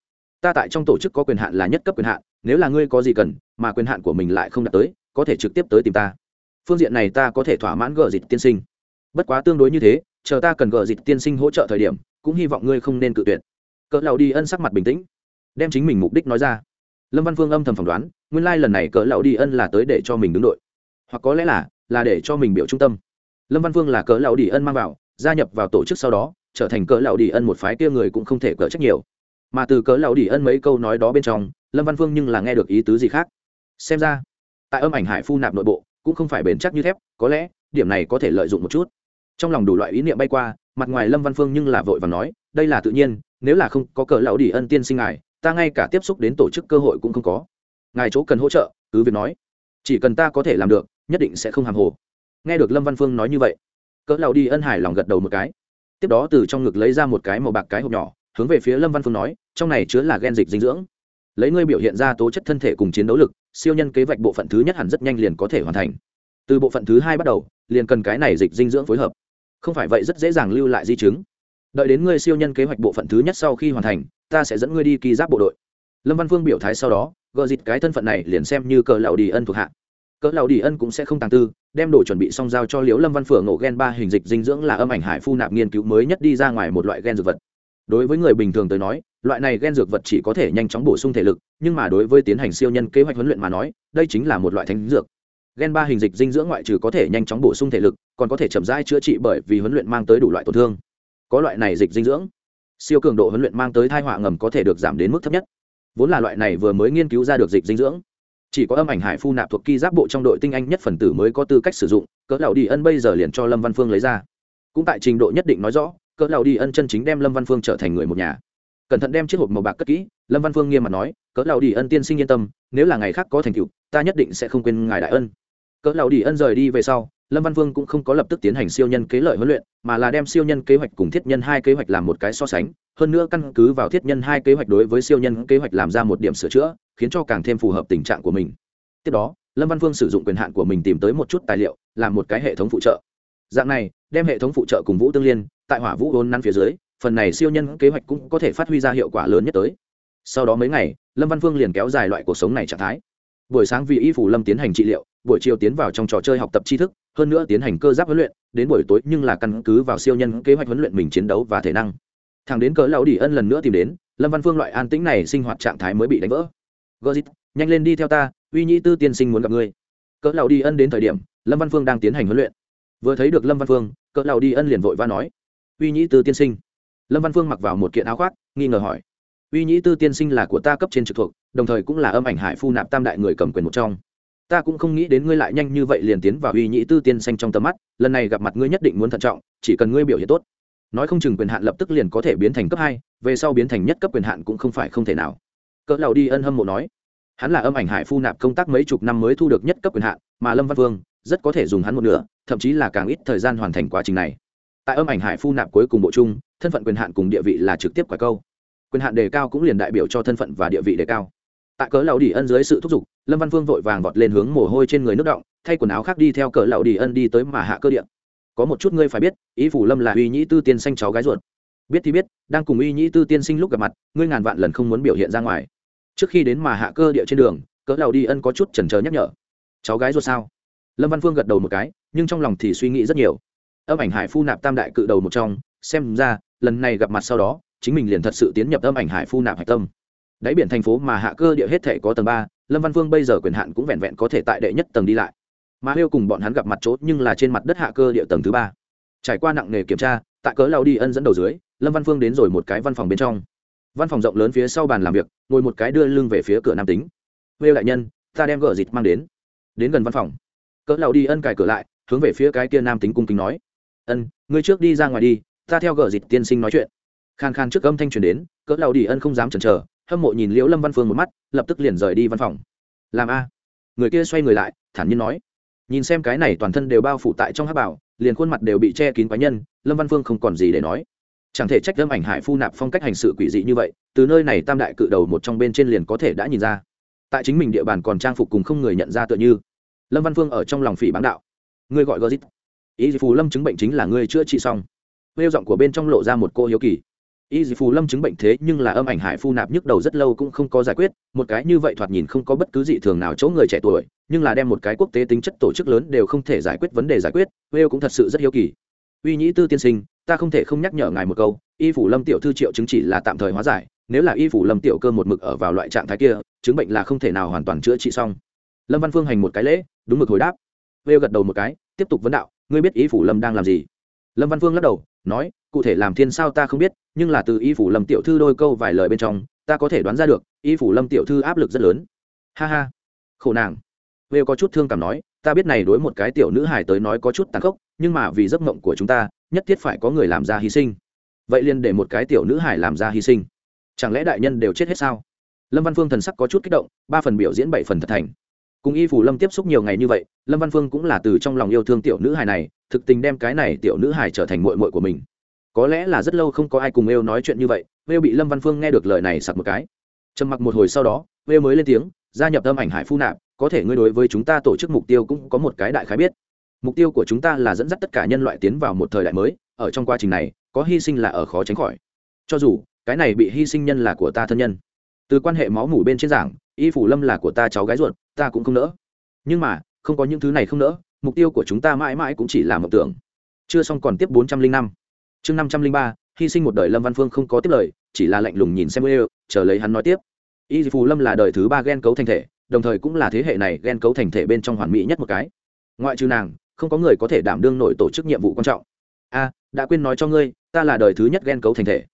Ta tại trong tổ chức có quyền hạn là nhất cấp quyền hạn, nếu là ngươi có gì cần, mà quyền hạn của mình lại không đạt tới, có thể trực tiếp tới tìm ta. Phương diện này ta có thể thỏa mãn gờ dịt tiên sinh. Bất quá tương đối như thế, chờ ta cần gờ dịt tiên sinh hỗ trợ thời điểm, cũng hy vọng ngươi không nên cự tuyệt. Cỡ lão đi ân sắc mặt bình tĩnh, đem chính mình mục đích nói ra. Lâm văn phương âm thầm phỏng đoán, nguyên lai lần này cỡ lão đi ân là tới để cho mình đứng đội, hoặc có lẽ là là để cho mình biểu trung tâm lâm văn Vương là cỡ lão đi ân mang vào, gia nhập vào tổ chức sau đó, trở thành cỡ lão đi ân một phái kia người cũng không thể cỡ trách nhiều. Mà từ cỡ lão đi ân mấy câu nói đó bên trong, lâm văn Vương nhưng là nghe được ý tứ gì khác. Xem ra, tại âm ảnh hải phu nạp nội bộ, cũng không phải bền chắc như thép, có lẽ, điểm này có thể lợi dụng một chút. Trong lòng đủ loại ý niệm bay qua, mặt ngoài lâm văn phương nhưng là vội và nói, đây là tự nhiên, nếu là không có cỡ lão đi ân tiên sinh ngài, ta ngay cả tiếp xúc đến tổ chức cơ hội cũng không có. Ngài chỗ cần hỗ trợ cứ việc nói. Chỉ cần ta có thể làm được, nhất định sẽ không hàm hồ nghe được lâm văn phương nói như vậy, cỡ lão đi ân hải lòng gật đầu một cái. Tiếp đó từ trong ngực lấy ra một cái màu bạc cái hộp nhỏ, hướng về phía lâm văn phương nói, trong này chứa là gen dịch dinh dưỡng. Lấy ngươi biểu hiện ra tố chất thân thể cùng chiến đấu lực, siêu nhân kế vạch bộ phận thứ nhất hẳn rất nhanh liền có thể hoàn thành. Từ bộ phận thứ hai bắt đầu, liền cần cái này dịch dinh dưỡng phối hợp. Không phải vậy rất dễ dàng lưu lại di chứng. Đợi đến ngươi siêu nhân kế hoạch bộ phận thứ nhất sau khi hoàn thành, ta sẽ dẫn ngươi đi kỳ giáp bộ đội. Lâm văn phương biểu thái sau đó gợ dịt cái thân phận này liền xem như cờ lão đi ân thuộc hạ cỡ lào đi ân cũng sẽ không tàng tư, đem đồ chuẩn bị xong giao cho liễu lâm văn phượng ngộ gen ba hình dịch dinh dưỡng là âm ảnh hải phu nạp nghiên cứu mới nhất đi ra ngoài một loại gen dược vật. Đối với người bình thường tới nói, loại này gen dược vật chỉ có thể nhanh chóng bổ sung thể lực, nhưng mà đối với tiến hành siêu nhân kế hoạch huấn luyện mà nói, đây chính là một loại thánh dược. Gen ba hình dịch dinh dưỡng ngoại trừ có thể nhanh chóng bổ sung thể lực, còn có thể chậm rãi chữa trị bởi vì huấn luyện mang tới đủ loại tổn thương. Có loại này dịch dinh dưỡng, siêu cường độ huấn luyện mang tới thai họa ngầm có thể được giảm đến mức thấp nhất. Vốn là loại này vừa mới nghiên cứu ra được dịch dinh dưỡng chỉ có âm ảnh hải phu nạp thuộc ki giáp bộ trong đội tinh anh nhất phần tử mới có tư cách sử dụng, cỡ lão đi ân bây giờ liền cho lâm văn phương lấy ra. Cũng tại trình độ nhất định nói rõ, cỡ lão đi ân chân chính đem lâm văn phương trở thành người một nhà. Cẩn thận đem chiếc hộp màu bạc cất kỹ, lâm văn phương nghiêm mặt nói, cỡ lão đi ân tiên sinh yên tâm, nếu là ngày khác có thành tựu, ta nhất định sẽ không quên ngài đại ân. Cỡ lão đi ân rời đi về sau lâm văn vương cũng không có lập tức tiến hành siêu nhân kế lợi huấn luyện, mà là đem siêu nhân kế hoạch cùng thiết nhân hai kế hoạch làm một cái so sánh, hơn nữa căn cứ vào thiết nhân hai kế hoạch đối với siêu nhân kế hoạch làm ra một điểm sửa chữa, khiến cho càng thêm phù hợp tình trạng của mình. Tiếp đó, lâm văn vương sử dụng quyền hạn của mình tìm tới một chút tài liệu, làm một cái hệ thống phụ trợ. Dạng này, đem hệ thống phụ trợ cùng vũ tương liên, tại hỏa vũ ôn năn phía dưới, phần này siêu nhân kế hoạch cũng có thể phát huy ra hiệu quả lớn nhất tới. Sau đó mấy ngày, lâm văn vương liền kéo dài loại cuộc sống này trạng thái buổi sáng vì y phủ lâm tiến hành trị liệu, buổi chiều tiến vào trong trò chơi học tập tri thức, hơn nữa tiến hành cơ giáp huấn luyện, đến buổi tối nhưng là căn cứ vào siêu nhân kế hoạch huấn luyện mình chiến đấu và thể năng. Thằng đến cỡ lão đi ân lần nữa tìm đến, lâm văn phương loại an tĩnh này sinh hoạt trạng thái mới bị đánh vỡ. Gozit nhanh lên đi theo ta, uy nhĩ tư tiên sinh muốn gặp ngươi. Cỡ lão đi ân đến thời điểm, lâm văn phương đang tiến hành huấn luyện. Vừa thấy được lâm văn phương, cỡ lão đi ân liền vội va nói, uy nhĩ tư tiên sinh. Lâm văn phương mặc vào một kiện áo khoác, nghi ngờ hỏi uy nhĩ tư tiên sinh là của ta cấp trên trực thuộc, đồng thời cũng là âm ảnh hải phu nạp tam đại người cầm quyền một trong. Ta cũng không nghĩ đến ngươi lại nhanh như vậy liền tiến vào uy nhĩ tư tiên xanh trong tầm mắt, lần này gặp mặt ngươi nhất định muốn thận trọng, chỉ cần ngươi biểu hiện tốt. Nói không chừng quyền hạn lập tức liền có thể biến thành cấp hai, về sau biến thành nhất cấp quyền hạn cũng không phải không thể nào. Cỡ lầu đi ân hâm mộ nói, hắn là âm ảnh hải phu nạp công tác mấy chục năm mới thu được nhất cấp quyền hạn, mà lâm văn vương rất có thể dùng hắn một nửa, thậm chí là càng ít thời gian hoàn thành quá trình này. Tại âm ảnh hải phu nạp cuối cùng bộ chung, thân phận quyền hạn cùng địa vị là trực tiếp quả câu quyền hạn đề cao cũng liền đại biểu cho thân phận và địa vị đề cao. Tại cỡ lão đi ân dưới sự thúc giục, lâm văn phương vội vàng vọt lên hướng mồ hôi trên người nước động, thay quần áo khác đi theo cỡ lão đi ân đi tới mà hạ cơ điện có một chút ngươi phải biết, ý phủ lâm là uy nhĩ tư tiên xanh cháu gái ruột. Biết thì biết, đang cùng uy nhĩ tư tiên sinh lúc gặp mặt, ngươi ngàn vạn lần không muốn biểu hiện ra ngoài. Trước khi đến mà hạ cơ địa trên đường, cỡ lão đi ân có chút chần chờ nhắc nhở. Cháu gái ruột sao? Lâm văn phương gật đầu một cái, nhưng trong lòng thì suy nghĩ rất nhiều. Âm ảnh hải phu nạp tam đại cự đầu một trong, xem ra, lần này gặp mặt sau đó chính mình liền thật sự tiến nhập âm ảnh hải phu nạp hải tâm. Đáy biển thành phố mà hạ cơ địa hết thể có tầng ba, lâm văn vương bây giờ quyền hạn cũng vẹn vẹn có thể tại đệ nhất tầng đi lại. Mà hêu cùng bọn hắn gặp mặt chốt nhưng là trên mặt đất hạ cơ địa tầng thứ ba. Trải qua nặng nề kiểm tra, tại cớ lao đi ân dẫn đầu dưới, lâm văn phương đến rồi một cái văn phòng bên trong. Văn phòng rộng lớn phía sau bàn làm việc, ngồi một cái đưa lưng về phía cửa nam tính. Hêu đại nhân, ta đem gỡ dịt mang đến. Đến gần văn phòng cỡ lao đi ân cài cửa lại, hướng về phía cái kia nam tính cung kính nói. Ân, ngươi trước đi ra ngoài đi, ta theo gỡ dịt tiên sinh nói chuyện khan khan trước âm thanh truyền đến, cỡ lao đi ân không dám chần chờ, hâm mộ nhìn liễu lâm văn phương một mắt, lập tức liền rời đi văn phòng. Làm a. Người kia xoay người lại, thản nhiên nói. Nhìn xem cái này toàn thân đều bao phủ tại trong hát bảo, liền khuôn mặt đều bị che kín quái nhân, lâm văn phương không còn gì để nói. Chẳng thể trách lâm ảnh hải phu nạp phong cách hành sự quỷ dị như vậy, từ nơi này tam đại cự đầu một trong bên trên liền có thể đã nhìn ra. Tại chính mình địa bàn còn trang phục cùng không người nhận ra tựa như. Lâm văn phương ở trong lòng phỉ bán đạo. Ngươi gọi gozit ý phù lâm chứng bệnh chính là ngươi chữa trị xong. Nêu giọng của bên trong lộ ra một cô hiếu kỳ y dì phù lâm chứng bệnh thế nhưng là âm ảnh hải phu nạp nhức đầu rất lâu cũng không có giải quyết, một cái như vậy thoạt nhìn không có bất cứ gì thường nào chỗ người trẻ tuổi, nhưng là đem một cái quốc tế tính chất tổ chức lớn đều không thể giải quyết vấn đề giải quyết, wales cũng thật sự rất hiếu kỳ. Uy nhĩ tư tiên sinh, ta không thể không nhắc nhở ngài một câu, y phủ lâm tiểu thư triệu chứng chỉ là tạm thời hóa giải, nếu là y phủ lâm tiểu cơ một mực ở vào loại trạng thái kia, chứng bệnh là không thể nào hoàn toàn chữa trị xong. Lâm văn phương hành một cái lễ, đúng mực hồi đáp. Wales gật đầu một cái, tiếp tục vấn đạo, ngươi biết y phủ lâm đang làm gì? Lâm văn phương lắc đầu nói, cụ thể làm thiên sao ta không biết, nhưng là từ y phủ lâm tiểu thư đôi câu vài lời bên trong, ta có thể đoán ra được, y phủ lâm tiểu thư áp lực rất lớn. Ha ha. Khổ nàng. Vêu có chút thương cảm nói, ta biết này đối một cái tiểu nữ hài tới nói có chút tàn khốc, nhưng mà vì giấc mộng của chúng ta, nhất thiết phải có người làm ra hy sinh. Vậy liền để một cái tiểu nữ hài làm ra hy sinh. Chẳng lẽ đại nhân đều chết hết sao? Lâm văn phương thần sắc có chút kích động, ba phần biểu diễn bảy phần thật thành cùng y phủ lâm tiếp xúc nhiều ngày như vậy, lâm văn phương cũng là từ trong lòng yêu thương tiểu nữ hài này, thực tình đem cái này tiểu nữ hài trở thành mội mội của mình. Có lẽ là rất lâu không có ai cùng yêu nói chuyện như vậy yêu bị lâm văn phương nghe được lời này sặc một cái. Trầm mặc một hồi sau đó yêu mới lên tiếng, gia nhập âm ảnh hải phu nạp, có thể ngươi đối với chúng ta tổ chức mục tiêu cũng có một cái đại khái biết. Mục tiêu của chúng ta là dẫn dắt tất cả nhân loại tiến vào một thời đại mới, ở trong quá trình này, có hy sinh là ở khó tránh khỏi. Cho dù, cái này bị hy sinh nhân là của ta thân nhân. Từ quan hệ máu mủ bên trên giảng y phủ lâm là của ta cháu gái ruột, ta cũng không nỡ. Nhưng mà, không có những thứ này không nỡ, mục tiêu của chúng ta mãi mãi cũng chỉ là mộng tưởng. Chưa xong còn tiếp bốn trăm linh năm. Chương năm trăm linh ba, hy sinh một đời lâm văn phương không có tiếp lời, chỉ là lạnh lùng nhìn xem ê chờ lấy hắn nói tiếp. Y phù lâm là đời thứ ba gen cấu thành thể, đồng thời cũng là thế hệ này gen cấu thành thể bên trong hoàn mỹ nhất một cái. Ngoại trừ nàng, không có người có thể đảm đương nổi tổ chức nhiệm vụ quan trọng. A, đã quên nói cho ngươi, ta là đời thứ nhất gen cấu thành thể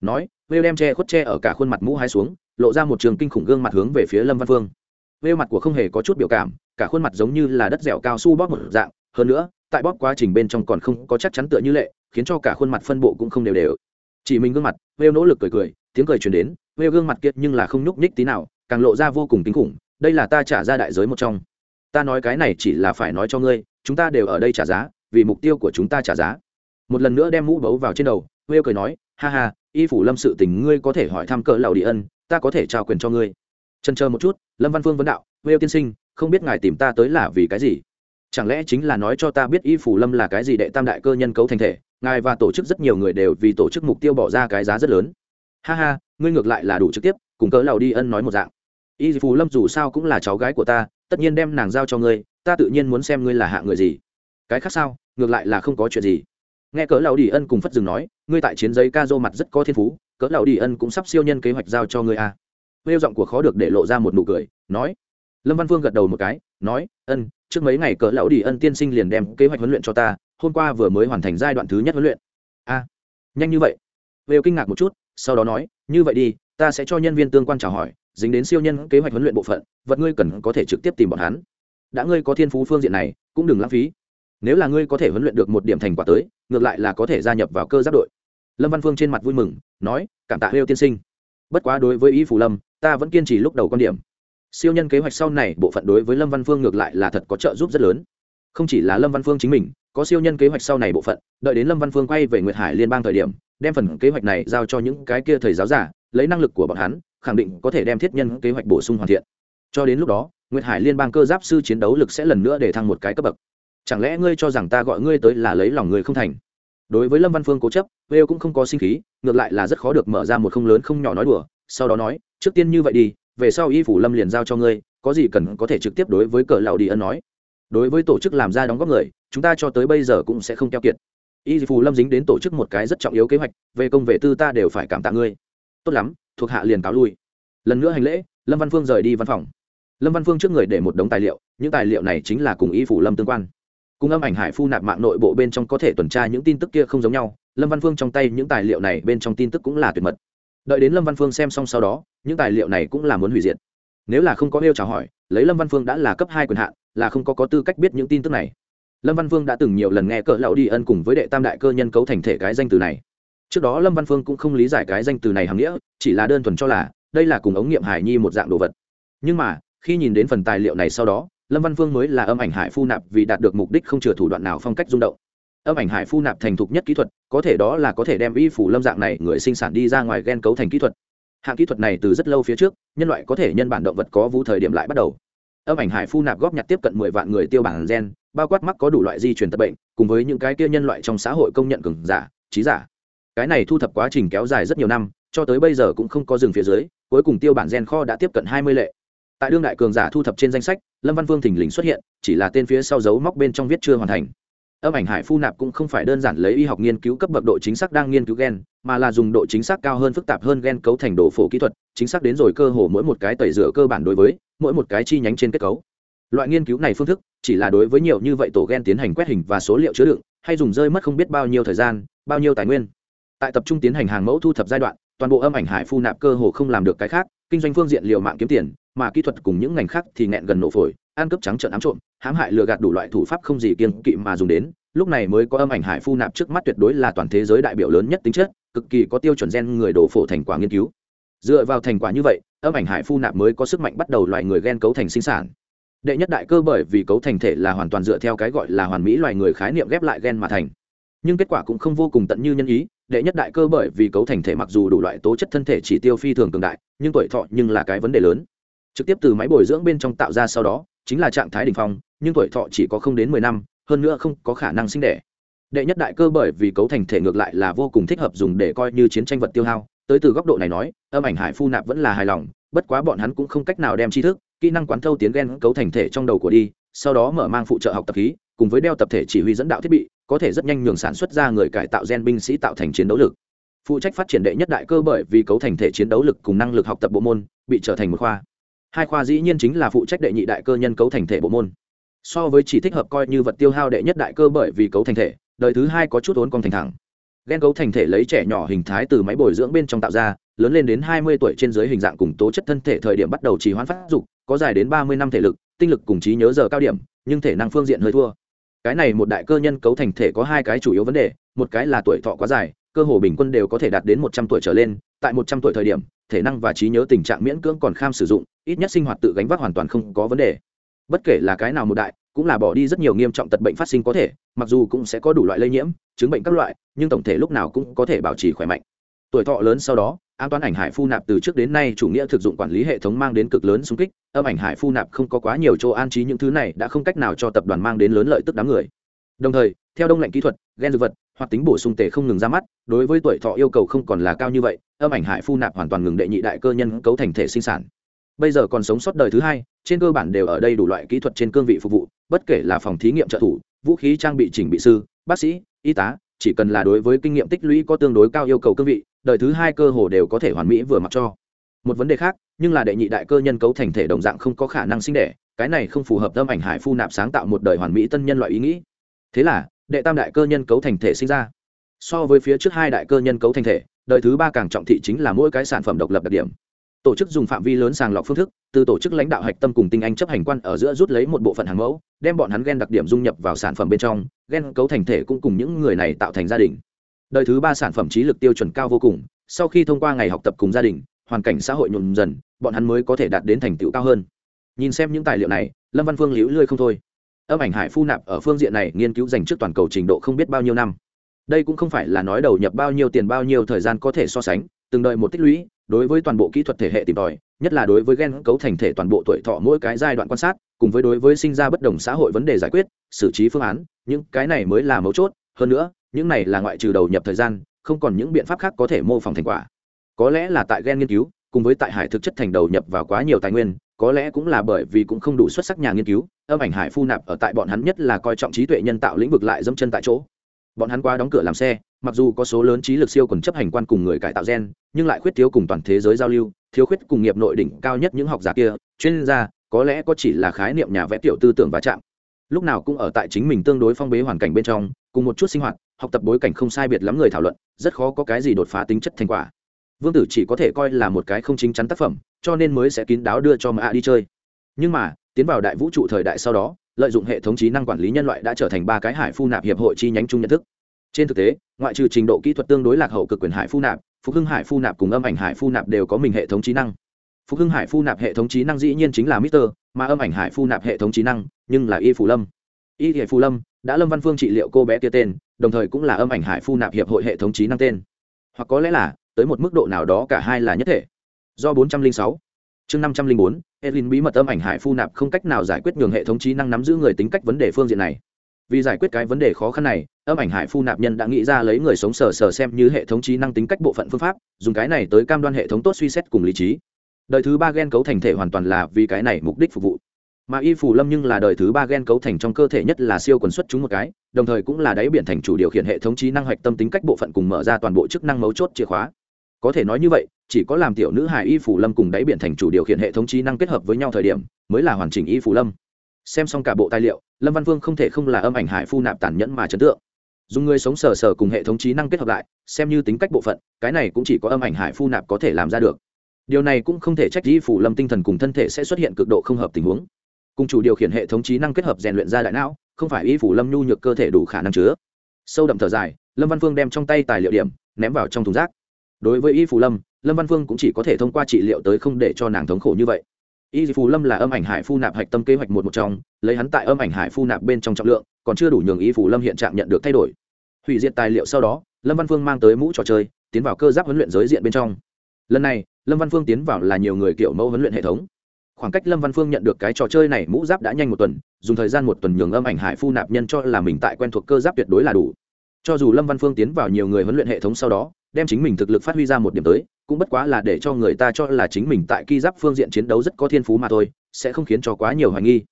nói, vêu đem che khuất che ở cả khuôn mặt mũ hai xuống, lộ ra một trường kinh khủng gương mặt hướng về phía lâm văn phương. Vêu mặt của không hề có chút biểu cảm, cả khuôn mặt giống như là đất dẻo cao su bóp một dạng, hơn nữa, tại bóp quá trình bên trong còn không có chắc chắn tựa như lệ, khiến cho cả khuôn mặt phân bộ cũng không đều đều. Chỉ mình gương mặt, vêu nỗ lực cười cười, tiếng cười truyền đến, vêu gương mặt kiệt nhưng là không nhúc nhích tí nào, càng lộ ra vô cùng kinh khủng, đây là ta trả ra đại giới một trong. Ta nói cái này chỉ là phải nói cho ngươi, chúng ta đều ở đây trả giá, vì mục tiêu của chúng ta trả giá. Một lần nữa đem mũ bấu vào trên đầu, vêu cười nói, ha ha y phủ lâm sự tình ngươi có thể hỏi thăm cỡ lão địa ân, ta có thể trao quyền cho ngươi. Trần chờ một chút, lâm văn phương vấn đạo, vêu tiên sinh, không biết ngài tìm ta tới là vì cái gì? Chẳng lẽ chính là nói cho ta biết y phủ lâm là cái gì đệ tam đại cơ nhân cấu thành thể, ngài và tổ chức rất nhiều người đều vì tổ chức mục tiêu bỏ ra cái giá rất lớn. Ha ha, ngươi ngược lại là đủ trực tiếp, cùng cỡ lầu đi ân nói một dạng. Y phủ lâm dù sao cũng là cháu gái của ta, tất nhiên đem nàng giao cho ngươi, ta tự nhiên muốn xem ngươi là hạ người gì. Cái khác sao, ngược lại là không có chuyện gì nghe cỡ lão đi ân cùng phất dừng nói, ngươi tại chiến giấy ca dô mặt rất có thiên phú, cỡ lão đi ân cũng sắp siêu nhân kế hoạch giao cho ngươi a. À. vêu giọng của khó được để lộ ra một nụ cười, nói. Lâm văn Vương gật đầu một cái, nói, ân, trước mấy ngày cỡ lão đi ân tiên sinh liền đem kế hoạch huấn luyện cho ta, hôm qua vừa mới hoàn thành giai đoạn thứ nhất huấn luyện. A, nhanh như vậy. Nêu kinh ngạc một chút, sau đó nói, như vậy đi, ta sẽ cho nhân viên tương quan chào hỏi, dính đến siêu nhân kế hoạch huấn luyện bộ phận, vật ngươi cần có thể trực tiếp tìm bọn hắn. Đã ngươi có thiên phú phương diện này, cũng đừng lãng phí nếu là ngươi có thể huấn luyện được một điểm thành quả tới, ngược lại là có thể gia nhập vào cơ giáp đội. Lâm văn phương trên mặt vui mừng, nói, cảm tạ hêu tiên sinh. Bất quá đối với ý phủ lâm, ta vẫn kiên trì lúc đầu quan điểm. Siêu nhân kế hoạch sau này, bộ phận đối với lâm văn phương ngược lại là thật có trợ giúp rất lớn. Không chỉ là lâm văn phương chính mình, có siêu nhân kế hoạch sau này bộ phận, đợi đến lâm văn phương quay về nguyệt hải liên bang thời điểm, đem phần kế hoạch này giao cho những cái kia thầy giáo giả, lấy năng lực của bọn hắn, khẳng định có thể đem thiết nhân kế hoạch bổ sung hoàn thiện. Cho đến lúc đó, nguyệt hải liên bang cơ giáp sư chiến đấu lực sẽ lần nữa để thăng một cái cấp bậc chẳng lẽ ngươi cho rằng ta gọi ngươi tới là lấy lòng người không thành? Đối với lâm văn phương cố chấp, vêu cũng không có sinh khí, ngược lại là rất khó được mở ra một không lớn không nhỏ nói đùa, sau đó nói, trước tiên như vậy đi, về sau y phủ lâm liền giao cho ngươi, có gì cần có thể trực tiếp đối với cờ lão đi ân nói. Đối với tổ chức làm ra đóng góp người, chúng ta cho tới bây giờ cũng sẽ không keo kiệt. Y phủ lâm dính đến tổ chức một cái rất trọng yếu kế hoạch, về công vệ tư ta đều phải cảm tạ ngươi. Tốt lắm, thuộc hạ liền cáo lui. Lần nữa hành lễ, lâm văn phương rời đi văn phòng. Lâm văn phương trước người để một đống tài liệu, những tài liệu này chính là cùng y phủ lâm tương quan cùng âm ảnh hải phu nạp mạng nội bộ bên trong có thể tuần tra những tin tức kia không giống nhau, lâm văn phương trong tay những tài liệu này bên trong tin tức cũng là tuyệt mật. Đợi đến lâm văn phương xem xong sau đó, những tài liệu này cũng là muốn hủy diệt. Nếu là không có yêu chào hỏi, lấy lâm văn phương đã là cấp hai quyền hạn, là không có có tư cách biết những tin tức này. Lâm văn phương đã từng nhiều lần nghe cỡ lão đi ân cùng với đệ tam đại cơ nhân cấu thành thể cái danh từ này. Trước đó lâm văn phương cũng không lý giải cái danh từ này hàm nghĩa, chỉ là đơn thuần cho là đây là cùng ống nghiệm hải nhi một dạng đồ vật. Nhưng mà, khi nhìn đến phần tài liệu này sau đó lâm văn phương mới là âm ảnh hải phu nạp vì đạt được mục đích không chừa thủ đoạn nào phong cách rung động. Âm ảnh hải phu nạp thành thục nhất kỹ thuật, có thể đó là có thể đem y phủ lâm dạng này người sinh sản đi ra ngoài gen cấu thành kỹ thuật. Hạng kỹ thuật này từ rất lâu phía trước, nhân loại có thể nhân bản động vật có vũ thời điểm lại bắt đầu. Âm ảnh hải phu nạp góp nhặt tiếp cận mười vạn người tiêu bản gen, bao quát mắc có đủ loại di truyền tật bệnh, cùng với những cái kia nhân loại trong xã hội công nhận cường giả, trí giả. Cái này thu thập quá trình kéo dài rất nhiều năm, cho tới bây giờ cũng không có dừng phía dưới, cuối cùng tiêu bản gen kho đã tiếp cận hai mươi lệ tại đương đại cường giả thu thập trên danh sách, lâm văn vương thình lình xuất hiện, chỉ là tên phía sau dấu móc bên trong viết chưa hoàn thành. Âm ảnh hải phu nạp cũng không phải đơn giản lấy y học nghiên cứu cấp bậc độ chính xác đang nghiên cứu gen, mà là dùng độ chính xác cao hơn phức tạp hơn gen cấu thành đồ phổ kỹ thuật, chính xác đến rồi cơ hồ mỗi một cái tẩy rửa cơ bản đối với, mỗi một cái chi nhánh trên kết cấu. Loại nghiên cứu này phương thức, chỉ là đối với nhiều như vậy tổ gen tiến hành quét hình và số liệu chứa đựng, hay dùng rơi mất không biết bao nhiêu thời gian, bao nhiêu tài nguyên. Tại tập trung tiến hành hàng mẫu thu thập giai đoạn, toàn bộ âm ảnh hải phu nạp cơ hồ không làm được cái khác, kinh doanh phương diện liều mạng kiếm tiền mà kỹ thuật cùng những ngành khác thì nghẹn gần nổ phổi, ăn cướp trắng trợn ám trộm, hãm hại lừa gạt đủ loại thủ pháp không gì kiên kỵ mà dùng đến. Lúc này mới có âm ảnh hải phu nạp trước mắt tuyệt đối là toàn thế giới đại biểu lớn nhất tính chất, cực kỳ có tiêu chuẩn gen người đổ phổ thành quả nghiên cứu. Dựa vào thành quả như vậy, âm ảnh hải phu nạp mới có sức mạnh bắt đầu loài người gen cấu thành sinh sản. Đệ nhất đại cơ bởi vì cấu thành thể là hoàn toàn dựa theo cái gọi là hoàn mỹ loài người khái niệm ghép lại gen mà thành. Nhưng kết quả cũng không vô cùng tận như nhân ý, đệ nhất đại cơ bởi vì cấu thành thể mặc dù đủ loại tố chất thân thể chỉ tiêu phi thường cường đại, nhưng tuổi thọ nhưng là cái vấn đề lớn trực tiếp từ máy bồi dưỡng bên trong tạo ra sau đó, chính là trạng thái đ ỉ n h phong, nhưng tuổi thọ chỉ có không đến mười năm, hơn nữa không có khả năng sinh đẻ. Đệ nhất đại cơ bởi vì cấu thành thể ngược lại là vô cùng thích hợp dùng để coi như chiến tranh vật tiêu hao, tới từ góc độ này nói, âm ảnh hải phu nạp vẫn là hài lòng, bất quá bọn hắn cũng không cách nào đem tri thức, kỹ năng quán thâu tiến ghen cấu thành thể trong đầu của đi, sau đó mở mang phụ trợ học tập khí, cùng với đeo tập thể chỉ huy dẫn đạo thiết bị, có thể rất nhanh nhường sản xuất ra người cải tạo gen binh sĩ tạo thành chiến đấu lực. Phụ trách phát triển đệ nhất đại cơ bởi vì cấu thành thể chiến đấu lực cùng năng lực học tập bộ môn, bị trở thành một khoa hai khoa dĩ nhiên chính là phụ trách đệ nhị đại cơ nhân cấu thành thể bộ môn. So với chỉ thích hợp coi như vật tiêu hao đệ nhất đại cơ bởi vì cấu thành thể, đời thứ hai có chút ốn con thành thẳng. Ghen cấu thành thể lấy trẻ nhỏ hình thái từ máy bồi dưỡng bên trong tạo ra, lớn lên đến hai mươi tuổi trên dưới hình dạng cùng tố chất thân thể thời điểm bắt đầu trì hoãn phát dục, có dài đến ba mươi năm thể lực, tinh lực cùng trí nhớ giờ cao điểm, nhưng thể năng phương diện hơi thua. Cái này một đại cơ nhân cấu thành thể có hai cái chủ yếu vấn đề, một cái là tuổi thọ quá dài, cơ hồ bình quân đều có thể đạt đến một trăm tuổi trở lên, tại một trăm tuổi thời điểm, thể năng và trí nhớ tình trạng miễn cưỡng còn kham sử dụng ít nhất sinh hoạt tự gánh vác hoàn toàn không có vấn đề. Bất kể là cái nào một đại, cũng là bỏ đi rất nhiều nghiêm trọng tật bệnh phát sinh có thể, mặc dù cũng sẽ có đủ loại lây nhiễm, chứng bệnh các loại, nhưng tổng thể lúc nào cũng có thể bảo trì khỏe mạnh. Tuổi thọ lớn sau đó, an toàn ảnh hải phu nạp từ trước đến nay chủ nghĩa thực dụng quản lý hệ thống mang đến cực lớn xung kích, âm ảnh hải phu nạp không có quá nhiều chỗ an trí những thứ này đã không cách nào cho tập đoàn mang đến lớn lợi tức đám người. Đồng thời, theo đông lệnh kỹ thuật, gen dược vật, hoặc tính bổ sung tề không ngừng ra mắt, đối với tuổi thọ yêu cầu không còn là cao như vậy, âm ảnh hải phu nạp hoàn toàn ngừng đệ nhị đại cơ nhân cấu thành thể sinh sản bây giờ còn sống sót đời thứ hai, trên cơ bản đều ở đây đủ loại kỹ thuật trên cương vị phục vụ, bất kể là phòng thí nghiệm trợ thủ, vũ khí trang bị chỉnh bị sư, bác sĩ, y tá, chỉ cần là đối với kinh nghiệm tích lũy có tương đối cao yêu cầu cương vị, đời thứ hai cơ hồ đều có thể hoàn mỹ vừa mặc cho. Một vấn đề khác, nhưng là đệ nhị đại cơ nhân cấu thành thể đồng dạng không có khả năng sinh đẻ, cái này không phù hợp tâm ảnh hải phu nạp sáng tạo một đời hoàn mỹ tân nhân loại ý nghĩ. Thế là, đệ tam đại cơ nhân cấu thành thể sinh ra. So với phía trước hai đại cơ nhân cấu thành thể, đời thứ ba càng trọng thị chính là mỗi cái sản phẩm độc lập đặc điểm tổ chức dùng phạm vi lớn sàng lọc phương thức, từ tổ chức lãnh đạo hạch tâm cùng tinh anh chấp hành quan ở giữa rút lấy một bộ phận hàng mẫu, đem bọn hắn g e n đặc điểm dung nhập vào sản phẩm bên trong g e n cấu thành thể cũng cùng những người này tạo thành gia đình. Đời thứ ba sản phẩm trí lực tiêu chuẩn cao vô cùng, sau khi thông qua ngày học tập cùng gia đình, hoàn cảnh xã hội nhuộm dần, bọn hắn mới có thể đạt đến thành tựu cao hơn. Nhìn xem những tài liệu này, lâm văn phương liễu lươi không thôi. Âm ảnh hải phu nạp ở phương diện này nghiên cứu dành trước toàn cầu trình độ không biết bao nhiêu năm. Đây cũng không phải là nói đầu nhập bao nhiêu tiền bao nhiêu thời gian có thể so sánh, từng đợi một tích lũy đối với toàn bộ kỹ thuật thể hệ tìm tòi, nhất là đối với gen cấu thành thể toàn bộ tuổi thọ mỗi cái giai đoạn quan sát, cùng với đối với sinh ra bất đồng xã hội vấn đề giải quyết, xử trí phương án, những cái này mới là mấu chốt. Hơn nữa, những này là ngoại trừ đầu nhập thời gian, không còn những biện pháp khác có thể mô phỏng thành quả. Có lẽ là tại gen nghiên cứu, cùng với tại hải thực chất thành đầu nhập vào quá nhiều tài nguyên, có lẽ cũng là bởi vì cũng không đủ xuất sắc nhà nghiên cứu, âm ảnh hải phu nạp ở tại bọn hắn nhất là coi trọng trí tuệ nhân tạo lĩnh vực lại dâm chân tại chỗ bọn hắn qua đóng cửa làm xe, mặc dù có số lớn trí lực siêu quần chấp hành quan cùng người cải tạo gen, nhưng lại khuyết thiếu cùng toàn thế giới giao lưu, thiếu khuyết cùng nghiệp nội đỉnh cao nhất những học giả kia, chuyên gia, có lẽ có chỉ là khái niệm nhà vẽ tiểu tư tưởng và chạm. Lúc nào cũng ở tại chính mình tương đối phong bế hoàn cảnh bên trong, cùng một chút sinh hoạt, học tập bối cảnh không sai biệt lắm người thảo luận, rất khó có cái gì đột phá tính chất thành quả. Vương tử chỉ có thể coi là một cái không chính chắn tác phẩm, cho nên mới sẽ kín đáo đưa cho mã đi chơi. Nhưng mà, tiến vào đại vũ trụ thời đại sau đó lợi dụng hệ thống trí năng quản lý nhân loại đã trở thành ba cái hải phu nạp hiệp hội chi nhánh chung nhận thức. Trên thực tế, ngoại trừ trình độ kỹ thuật tương đối lạc hậu cực quyền hải phu nạp, phục hưng hải phu nạp cùng âm ảnh hải phu nạp đều có mình hệ thống trí năng. Phục hưng hải phu nạp hệ thống trí năng dĩ nhiên chính là mister, mà âm ảnh hải phu nạp hệ thống trí năng, nhưng là y phù lâm. Y hệ phù lâm đã lâm văn phương trị liệu cô bé kia tên, đồng thời cũng là âm ảnh hải phu nạp hiệp hội hệ thống trí năng tên. Hoặc có lẽ là, tới một mức độ nào đó cả hai là nhất thể. Do 406 chương 504 Elin bí mật âm ảnh hải phu nạp không cách nào giải quyết nhường hệ thống trí năng nắm giữ người tính cách vấn đề phương diện này. Vì giải quyết cái vấn đề khó khăn này, âm ảnh hải phu nạp nhân đã nghĩ ra lấy người sống sờ sờ xem như hệ thống trí năng tính cách bộ phận phương pháp, dùng cái này tới cam đoan hệ thống tốt suy xét cùng lý trí. Đời thứ ba gen cấu thành thể hoàn toàn là vì cái này mục đích phục vụ. Mà y phù lâm nhưng là đời thứ ba gen cấu thành trong cơ thể nhất là siêu quần xuất chúng một cái, đồng thời cũng là đáy biển thành chủ điều khiển hệ thống trí năng hoạch tâm tính cách bộ phận cùng mở ra toàn bộ chức năng mấu chốt chìa khóa có thể nói như vậy, chỉ có làm tiểu nữ hài y phủ lâm cùng đáy biển thành chủ điều khiển hệ thống trí năng kết hợp với nhau thời điểm, mới là hoàn chỉnh y phủ lâm. Xem xong cả bộ tài liệu, lâm văn vương không thể không là âm ảnh hải phu nạp tàn nhẫn mà chấn tượng. Dùng người sống sờ sờ cùng hệ thống trí năng kết hợp lại, xem như tính cách bộ phận, cái này cũng chỉ có âm ảnh hải phu nạp có thể làm ra được. Điều này cũng không thể trách y phủ lâm tinh thần cùng thân thể sẽ xuất hiện cực độ không hợp tình huống. Cùng chủ điều khiển hệ thống trí năng kết hợp rèn luyện ra đại não, không phải y phủ lâm nhu nhược cơ thể đủ khả năng chứa. Sâu đậm thở dài, lâm văn phương đem trong tay tài liệu điểm, ném vào trong thùng rác đối với y phù lâm lâm văn phương cũng chỉ có thể thông qua trị liệu tới không để cho nàng thống khổ như vậy. Y phù lâm là âm ảnh hải phu nạp hạch tâm kế hoạch một một trong, lấy hắn tại âm ảnh hải phu nạp bên trong trọng lượng, còn chưa đủ nhường y phù lâm hiện trạng nhận được thay đổi. Hủy diệt tài liệu sau đó, lâm văn phương mang tới mũ trò chơi, tiến vào cơ giáp huấn luyện giới diện bên trong. Lần này, lâm văn phương tiến vào là nhiều người kiểu mẫu huấn luyện hệ thống. Khoảng cách lâm văn phương nhận được cái trò chơi này mũ giáp đã nhanh một tuần, dùng thời gian một tuần nhường âm ảnh hải phu nạp nhân cho là mình tại quen thuộc cơ giáp tuyệt đối là đủ. Cho dù lâm văn phương tiến vào nhiều người huấn luyện hệ thống sau đó đem chính mình thực lực phát huy ra một điểm tới, cũng bất quá là để cho người ta cho là chính mình tại ki giáp phương diện chiến đấu rất có thiên phú mà thôi, sẽ không khiến cho quá nhiều hoài nghi.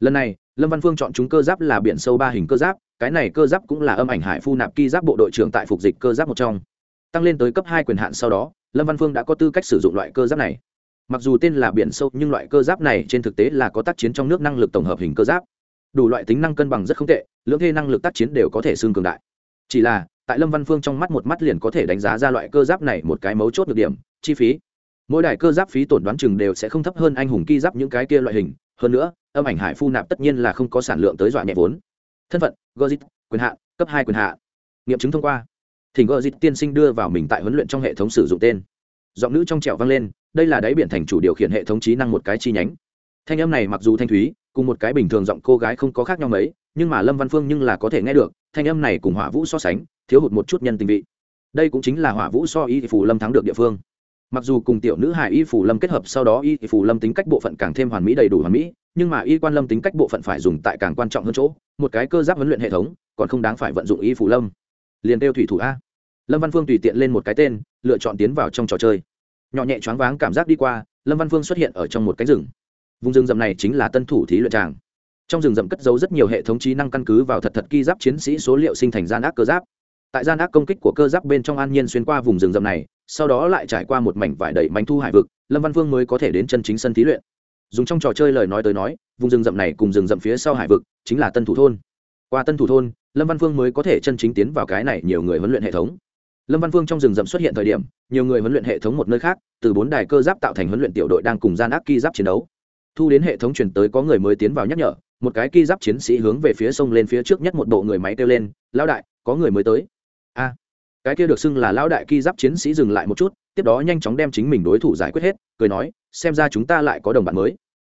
Lần này, lâm văn phương chọn chúng cơ giáp là biển sâu ba hình cơ giáp, cái này cơ giáp cũng là âm ảnh hải phu nạp ki giáp bộ đội trưởng tại phục dịch cơ giáp một trong. Tăng lên tới cấp hai quyền hạn sau đó, lâm văn phương đã có tư cách sử dụng loại cơ giáp này. Mặc dù tên là biển sâu, nhưng loại cơ giáp này trên thực tế là có tác chiến trong nước năng lực tổng hợp hình cơ giáp. Đủ loại tính năng cân bằng rất không tệ, lưỡng thê năng lực tác chiến đều có thể xương cường đại. Chỉ là tại lâm văn phương trong mắt một mắt liền có thể đánh giá ra loại cơ giáp này một cái mấu chốt được điểm, chi phí. Mỗi đài cơ giáp phí tổn đoán chừng đều sẽ không thấp hơn anh hùng ki giáp những cái kia loại hình. Hơn nữa, âm ảnh hải phu nạp tất nhiên là không có sản lượng tới dọa nhẹ vốn. Thân phận gozit quyền hạn cấp hai quyền hạn nghiệm chứng thông qua. Thỉnh gozit tiên sinh đưa vào mình tại huấn luyện trong hệ thống sử dụng tên. Giọng nữ trong trẻo vang lên, đây là đáy biển thành chủ điều khiển hệ thống trí năng một cái chi nhánh. Thanh âm này mặc dù thanh thúy, cùng một cái bình thường giọng cô gái không có khác nhau mấy, nhưng mà lâm văn phương nhưng là có thể nghe được thanh âm này cùng hỏa vũ so sánh, thiếu hụt một chút nhân tình vị. Đây cũng chính là hỏa vũ so y phủ lâm thắng được địa phương. Mặc dù cùng tiểu nữ hải y phủ lâm kết hợp sau đó y phủ lâm tính cách bộ phận càng thêm hoàn mỹ đầy đủ hoàn mỹ, nhưng mà y quan lâm tính cách bộ phận phải dùng tại càng quan trọng hơn chỗ, một cái cơ giáp huấn luyện hệ thống, còn không đáng phải vận dụng y phủ lâm. Liền đeo thủy thủ a. Lâm văn phương tùy tiện lên một cái tên, lựa chọn tiến vào trong trò chơi. Nhỏ nhẹ choáng váng cảm giác đi qua, lâm văn phương xuất hiện ở trong một cánh rừng. Vùng rừng rậm này chính là tân thủ thí luyện tràng trong rừng rậm cất giấu rất nhiều hệ thống trí năng căn cứ vào thật thật ki giáp chiến sĩ số liệu sinh thành gian ác cơ giáp. Tại gian ác công kích của cơ giáp bên trong an nhiên xuyên qua vùng rừng rậm này, sau đó lại trải qua một mảnh vải đầy mảnh thu hải vực, lâm văn vương mới có thể đến chân chính sân thí luyện. Dùng trong trò chơi lời nói tới nói, vùng rừng rậm này cùng rừng rậm phía sau hải vực chính là tân thủ thôn. Qua tân thủ thôn, lâm văn vương mới có thể chân chính tiến vào cái này nhiều người huấn luyện hệ thống. Lâm văn vương trong rừng rậm xuất hiện thời điểm, nhiều người huấn luyện hệ thống một nơi khác, từ bốn đài cơ giáp tạo thành huấn luyện tiểu đội đang cùng gian ác ki giáp chiến đấu. Thu đến hệ thống chuyển tới có người mới tiến vào nhắc nhở một cái ki giáp chiến sĩ hướng về phía sông lên phía trước nhất một bộ người máy kêu lên, lão đại, có người mới tới. A. Cái kia được xưng là lão đại ki giáp chiến sĩ dừng lại một chút, tiếp đó nhanh chóng đem chính mình đối thủ giải quyết hết, cười nói, xem ra chúng ta lại có đồng bạn mới.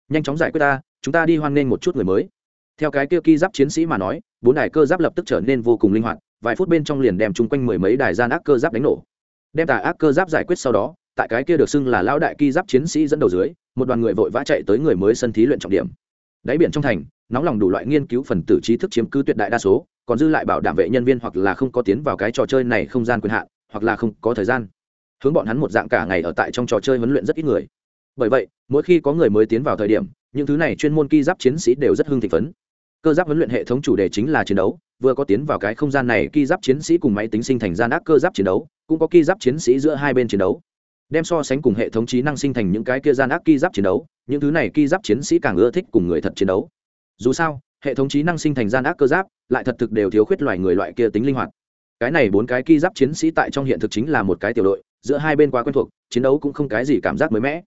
Nhanh chóng giải quyết ta, chúng ta đi hoan nghênh một chút người mới. Theo cái kia ki giáp chiến sĩ mà nói, bốn đài cơ giáp lập tức trở nên vô cùng linh hoạt, vài phút bên trong liền đem chung quanh mười mấy đài gian ác cơ giáp đánh nổ. Đem tà ác cơ giáp giải quyết sau đó, tại cái kia được xưng là lão đại ki giáp chiến sĩ dẫn đầu dưới, một đoàn người vội vã chạy tới người mới sân thí luyện trọng điểm. Đáy biển trong thành nóng lòng đủ loại nghiên cứu phần tử trí thức chiếm cứ tuyệt đại đa số, còn dư lại bảo đảm vệ nhân viên hoặc là không có tiến vào cái trò chơi này không gian quyền hạn, hoặc là không có thời gian. Hướng bọn hắn một dạng cả ngày ở tại trong trò chơi huấn luyện rất ít người. Bởi vậy, mỗi khi có người mới tiến vào thời điểm, những thứ này chuyên môn ki giáp chiến sĩ đều rất hưng thị phấn. Cơ giáp huấn luyện hệ thống chủ đề chính là chiến đấu, vừa có tiến vào cái không gian này, ki giáp chiến sĩ cùng máy tính sinh thành gian ác cơ giáp chiến đấu, cũng có ki giáp chiến sĩ giữa hai bên chiến đấu. Đem so sánh cùng hệ thống trí năng sinh thành những cái kia gian ác ki giáp chiến đấu, những thứ này ki giáp chiến sĩ càng ưa thích cùng người thật chiến đấu dù sao, hệ thống trí năng sinh thành gian ác cơ giáp, lại thật thực đều thiếu khuyết loài người loại kia tính linh hoạt. Cái này bốn cái ki giáp chiến sĩ tại trong hiện thực chính là một cái tiểu đội, giữa hai bên quá quen thuộc, chiến đấu cũng không cái gì cảm giác mới mẻ.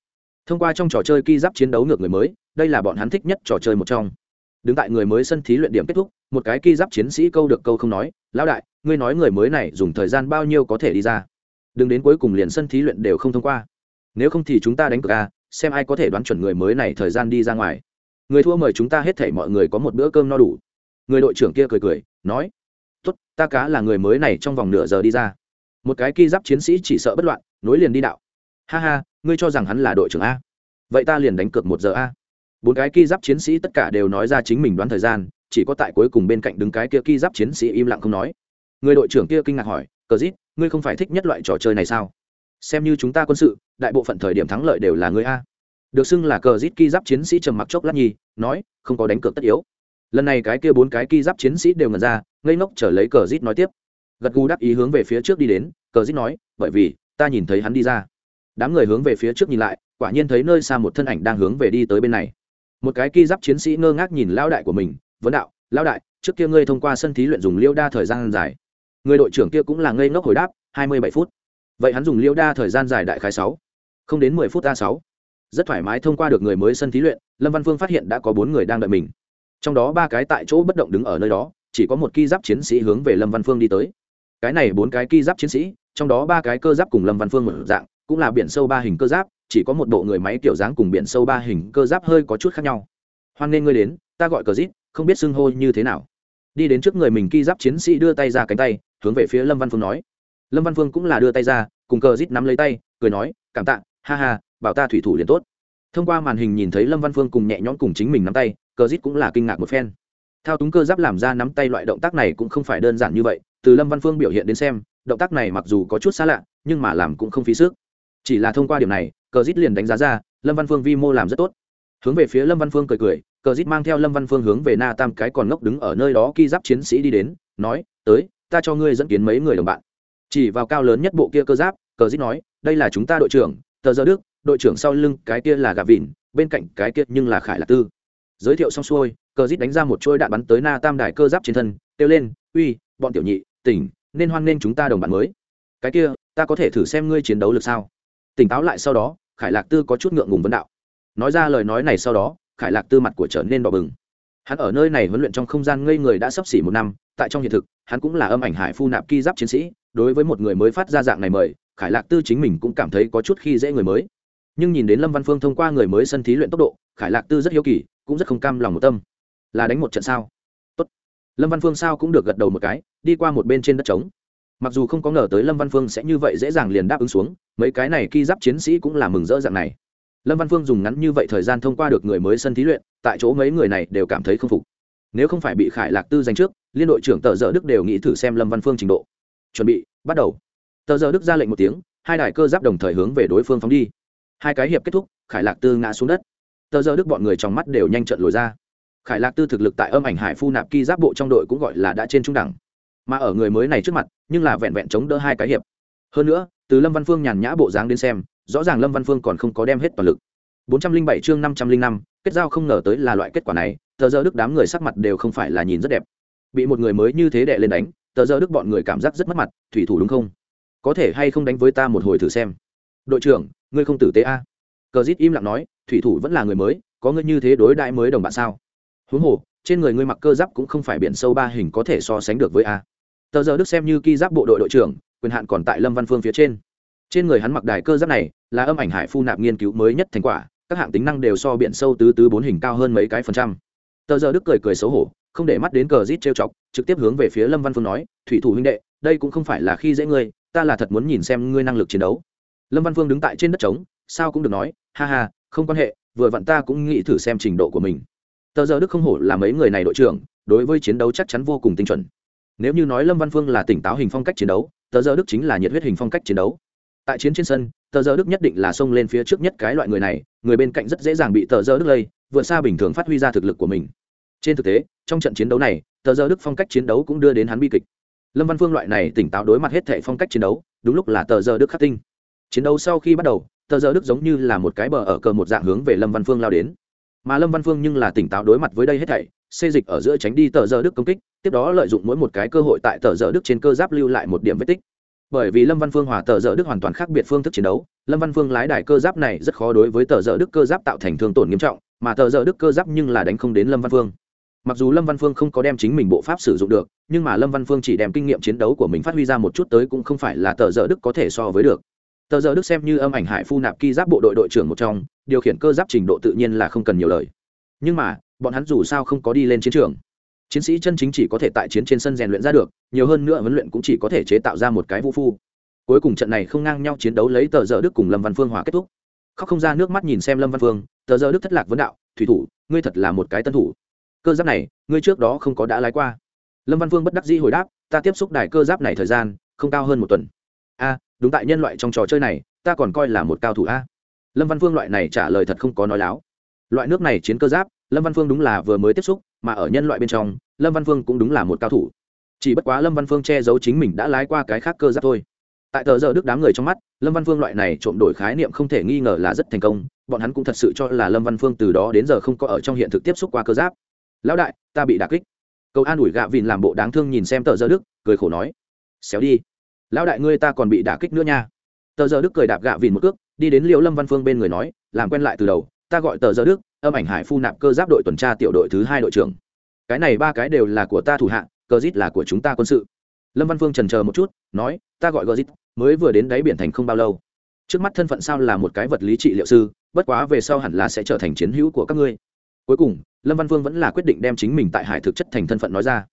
Thông qua trong trò chơi ki giáp chiến đấu ngược người mới, đây là bọn hắn thích nhất trò chơi một trong. Đứng tại người mới sân thí luyện điểm kết thúc, một cái ki giáp chiến sĩ câu được câu không nói, lão đại, ngươi nói người mới này dùng thời gian bao nhiêu có thể đi ra? Đừng đến cuối cùng liền sân thí luyện đều không thông qua. Nếu không thì chúng ta đánh cược a xem ai có thể đoán chuẩn người mới này thời gian đi ra ngoài người thua mời chúng ta hết thảy mọi người có một bữa cơm no đủ. Người đội trưởng kia cười cười, nói, tốt, ta cá là người mới này trong vòng nửa giờ đi ra. Một cái ki giáp chiến sĩ chỉ sợ bất loạn, nối liền đi đạo. Ha ha, ngươi cho rằng hắn là đội trưởng a? Vậy ta liền đánh cược một giờ a. Bốn cái ki giáp chiến sĩ tất cả đều nói ra chính mình đoán thời gian, chỉ có tại cuối cùng bên cạnh đứng cái kia ki giáp chiến sĩ im lặng không nói. Người đội trưởng kia kinh ngạc hỏi, cờ dít ngươi không phải thích nhất loại trò chơi này sao? Xem như chúng ta quân sự, đại bộ phận thời điểm thắng lợi đều là ngươi a được xưng là cờ rít ki giáp chiến sĩ trầm mặc chốc lát nhi, nói, không có đánh cược tất yếu. Lần này cái kia bốn cái ki giáp chiến sĩ đều ngần ra, ngây ngốc trở lấy cờ rít nói tiếp. Gật gù đắc ý hướng về phía trước đi đến, cờ rít nói, bởi vì, ta nhìn thấy hắn đi ra. Đám người hướng về phía trước nhìn lại, quả nhiên thấy nơi xa một thân ảnh đang hướng về đi tới bên này. Một cái ki giáp chiến sĩ ngơ ngác nhìn lao đại của mình, vấn đạo lao đại, trước kia ngươi thông qua sân thí luyện dùng liêu đa thời gian dài. Người đội trưởng kia cũng là ngây ngốc hồi đáp, hai mươi bảy phút. Vậy hắn dùng liêu đa thời gian dài đại khái sáu, không đến mười phút a sáu rất thoải mái thông qua được người mới sân thí luyện, lâm văn phương phát hiện đã có bốn người đang đợi mình. Trong đó ba cái tại chỗ bất động đứng ở nơi đó, chỉ có một ki giáp chiến sĩ hướng về lâm văn phương đi tới. Cái này bốn cái ki giáp chiến sĩ, trong đó ba cái cơ giáp cùng lâm văn phương một dạng, cũng là biển sâu ba hình cơ giáp, chỉ có một bộ người máy kiểu dáng cùng biển sâu ba hình cơ giáp hơi có chút khác nhau. Hoan nghê ngươi đến, ta gọi cờ rít, không biết xưng hô như thế nào. Đi đến trước người mình ki giáp chiến sĩ đưa tay ra cánh tay, hướng về phía lâm văn phương nói. Lâm văn phương cũng là đưa tay ra, cùng cờ rít nắm lấy tay, cười nói, cảm tạ, ha ha bảo ta thủy thủ liền tốt. Thông qua màn hình nhìn thấy lâm văn phương cùng nhẹ nhõm cùng chính mình nắm tay cờ rít cũng là kinh ngạc một phen. Thao túng cơ giáp làm ra nắm tay loại động tác này cũng không phải đơn giản như vậy, từ lâm văn phương biểu hiện đến xem, động tác này mặc dù có chút xa lạ, nhưng mà làm cũng không phí sức. Chỉ là thông qua điểm này cờ rít liền đánh giá ra, lâm văn phương vi mô làm rất tốt. Hướng về phía lâm văn phương cười cười cờ rít mang theo lâm văn phương hướng về na tam cái còn ngốc đứng ở nơi đó khi giáp chiến sĩ đi đến, nói, tới, ta cho ngươi dẫn kiến mấy người đồng bạn. Chỉ vào cao lớn nhất bộ kia cơ giáp cờ rít nói, đây là chúng ta đội trưởng, tờ giờ đức đội trưởng sau lưng cái kia là gà vịn, bên cạnh cái kia nhưng là khải lạc tư. Giới thiệu xong xuôi, cờ dít đánh ra một chuôi đạn bắn tới na tam đài cơ giáp trên thân, kêu lên, uy, bọn tiểu nhị, tỉnh, nên hoan nên chúng ta đồng bạn mới. Cái kia, ta có thể thử xem ngươi chiến đấu lực sao? Tỉnh táo lại sau đó, khải lạc tư có chút ngượng ngùng vấn đạo. Nói ra lời nói này sau đó, khải lạc tư mặt của trở nên đỏ bừng. Hắn ở nơi này huấn luyện trong không gian ngây người đã sắp xỉ một năm, tại trong hiện thực, hắn cũng là âm ảnh hải phu nạp ki giáp chiến sĩ, đối với một người mới phát ra dạng này mời, khải lạc tư chính mình cũng cảm thấy có chút khi dễ người mới nhưng nhìn đến lâm văn phương thông qua người mới sân thí luyện tốc độ khải lạc tư rất hiếu kỳ cũng rất không cam lòng một tâm là đánh một trận sao Tốt. lâm văn phương sao cũng được gật đầu một cái đi qua một bên trên đất trống mặc dù không có ngờ tới lâm văn phương sẽ như vậy dễ dàng liền đáp ứng xuống mấy cái này khi giáp chiến sĩ cũng là mừng rỡ dạng này lâm văn phương dùng ngắn như vậy thời gian thông qua được người mới sân thí luyện tại chỗ mấy người này đều cảm thấy không phục nếu không phải bị khải lạc tư giành trước liên đội trưởng tờ dợ đức đều nghĩ thử xem lâm văn phương trình độ chuẩn bị bắt đầu tờ dợ đức ra lệnh một tiếng hai đài cơ giáp đồng thời hướng về đối phương phóng đi hai cái hiệp kết thúc khải lạc tư ngã xuống đất. Tờ giờ đức bọn người trong mắt đều nhanh trận lồi ra. Khải lạc tư thực lực tại âm ảnh hải phu nạp ki giáp bộ trong đội cũng gọi là đã trên trung đẳng. Mà ở người mới này trước mặt nhưng là vẹn vẹn chống đỡ hai cái hiệp. Hơn nữa từ lâm văn phương nhàn nhã bộ dáng đến xem rõ ràng lâm văn phương còn không có đem hết toàn lực. 407 chương 505, kết giao không ngờ tới là loại kết quả này tờ giờ đức đám người sắc mặt đều không phải là nhìn rất đẹp. Bị một người mới như thế đệ lên đánh tờ giờ đức bọn người cảm giác rất mất mặt thủy thủ đúng không? Có thể hay không đánh với ta một hồi thử xem. Đội trưởng ngươi không tử tế a? Cờ dít im lặng nói, thủy thủ vẫn là người mới, có ngươi như thế đối đại mới đồng bạn sao? Huống hồ, trên người ngươi mặc cơ giáp cũng không phải biển sâu ba hình có thể so sánh được với a. Tờ giờ đức xem như ki giáp bộ đội đội trưởng, quyền hạn còn tại lâm văn phương phía trên. Trên người hắn mặc đài cơ giáp này, là âm ảnh hải phu nạp nghiên cứu mới nhất thành quả, các hạng tính năng đều so biển sâu tứ tứ bốn hình cao hơn mấy cái phần trăm. Tờ giờ đức cười cười xấu hổ, không để mắt đến cờ rít trêu chọc, trực tiếp hướng về phía lâm văn phương nói, thủy thủ huynh đệ, đây cũng không phải là khi dễ ngươi, ta là thật muốn nhìn xem ngươi năng lực chiến đấu lâm văn phương đứng tại trên đất trống, sao cũng được nói, ha ha, không quan hệ, vừa vặn ta cũng nghĩ thử xem trình độ của mình. Tờ giờ đức không hổ là mấy người này đội trưởng, đối với chiến đấu chắc chắn vô cùng tinh chuẩn. Nếu như nói lâm văn phương là tỉnh táo hình phong cách chiến đấu, tờ giờ đức chính là nhiệt huyết hình phong cách chiến đấu. Tại chiến trên sân, tờ giờ đức nhất định là xông lên phía trước nhất cái loại người này, người bên cạnh rất dễ dàng bị tờ giờ đức lây, vượt xa bình thường phát huy ra thực lực của mình. Trên thực tế, trong trận chiến đấu này, tờ giờ đức phong cách chiến đấu cũng đưa đến hắn bi kịch. Lâm văn phương loại này tỉnh táo đối mặt hết thệ phong cách chiến đấu, đúng lúc là tờ giờ đức khắc tinh chiến đấu sau khi bắt đầu, tờ giờ đức giống như là một cái bờ ở cờ một dạng hướng về lâm văn phương lao đến. Mà lâm văn phương nhưng là tỉnh táo đối mặt với đây hết thảy, xê dịch ở giữa tránh đi tờ giờ đức công kích, tiếp đó lợi dụng mỗi một cái cơ hội tại tờ giờ đức trên cơ giáp lưu lại một điểm vết tích. Bởi vì lâm văn phương hòa tờ dỡ đức hoàn toàn khác biệt phương thức chiến đấu, lâm văn phương lái đài cơ giáp này rất khó đối với tờ dỡ đức cơ giáp tạo thành thương tổn nghiêm trọng, mà tờ dỡ đức cơ giáp nhưng là đánh không đến lâm văn phương. Mặc dù lâm văn phương không có đem chính mình bộ pháp sử dụng được, nhưng mà lâm văn phương chỉ đem kinh nghiệm chiến đấu của mình phát huy ra một chút tới cũng không phải là tờ dỡ đức có thể so với được tờ giờ đức xem như âm ảnh hải phu nạp ki giáp bộ đội đội trưởng một trong, điều khiển cơ giáp trình độ tự nhiên là không cần nhiều lời. Nhưng mà, bọn hắn dù sao không có đi lên chiến trường. Chiến sĩ chân chính chỉ có thể tại chiến trên sân rèn luyện ra được, nhiều hơn nữa huấn luyện cũng chỉ có thể chế tạo ra một cái vũ phu. Cuối cùng trận này không ngang nhau chiến đấu lấy tờ giờ đức cùng lâm văn phương hòa kết thúc. Khóc không ra nước mắt nhìn xem lâm văn phương, tờ giờ đức thất lạc vấn đạo, thủy thủ, ngươi thật là một cái tân thủ. Cơ giáp này, ngươi trước đó không có đã lái qua. Lâm văn phương bất đắc dĩ hồi đáp, ta tiếp xúc đài cơ giáp này thời gian, không cao hơn một tuần a, đúng tại nhân loại trong trò chơi này, ta còn coi là một cao thủ a. Lâm văn phương loại này trả lời thật không có nói láo. Loại nước này chiến cơ giáp, lâm văn phương đúng là vừa mới tiếp xúc, mà ở nhân loại bên trong, lâm văn phương cũng đúng là một cao thủ. Chỉ bất quá lâm văn phương che giấu chính mình đã lái qua cái khác cơ giáp thôi. Tại tờ giờ đức đám người trong mắt, lâm văn phương loại này trộm đổi khái niệm không thể nghi ngờ là rất thành công, bọn hắn cũng thật sự cho là lâm văn phương từ đó đến giờ không có ở trong hiện thực tiếp xúc qua cơ giáp. Lão đại, ta bị đà kích. Cầu an ủi gạ vìn làm bộ đáng thương nhìn xem tờ giờ đức, cười khổ nói. Xéo đi lão đại ngươi ta còn bị đả kích nữa nha. Tờ giờ đức cười đạp gạ vìn một cước, đi đến liễu lâm văn phương bên người nói, làm quen lại từ đầu, ta gọi tờ giờ đức, âm ảnh hải phu nạp cơ giáp đội tuần tra tiểu đội thứ hai đội trưởng. Cái này ba cái đều là của ta thủ hạ, cờ dít là của chúng ta quân sự. Lâm văn phương trần chờ một chút, nói, ta gọi gờ dít mới vừa đến đáy biển thành không bao lâu. Trước mắt thân phận sao là một cái vật lý trị liệu sư, bất quá về sau hẳn là sẽ trở thành chiến hữu của các ngươi. Cuối cùng, lâm văn phương vẫn là quyết định đem chính mình tại hải thực chất thành thân phận nói ra.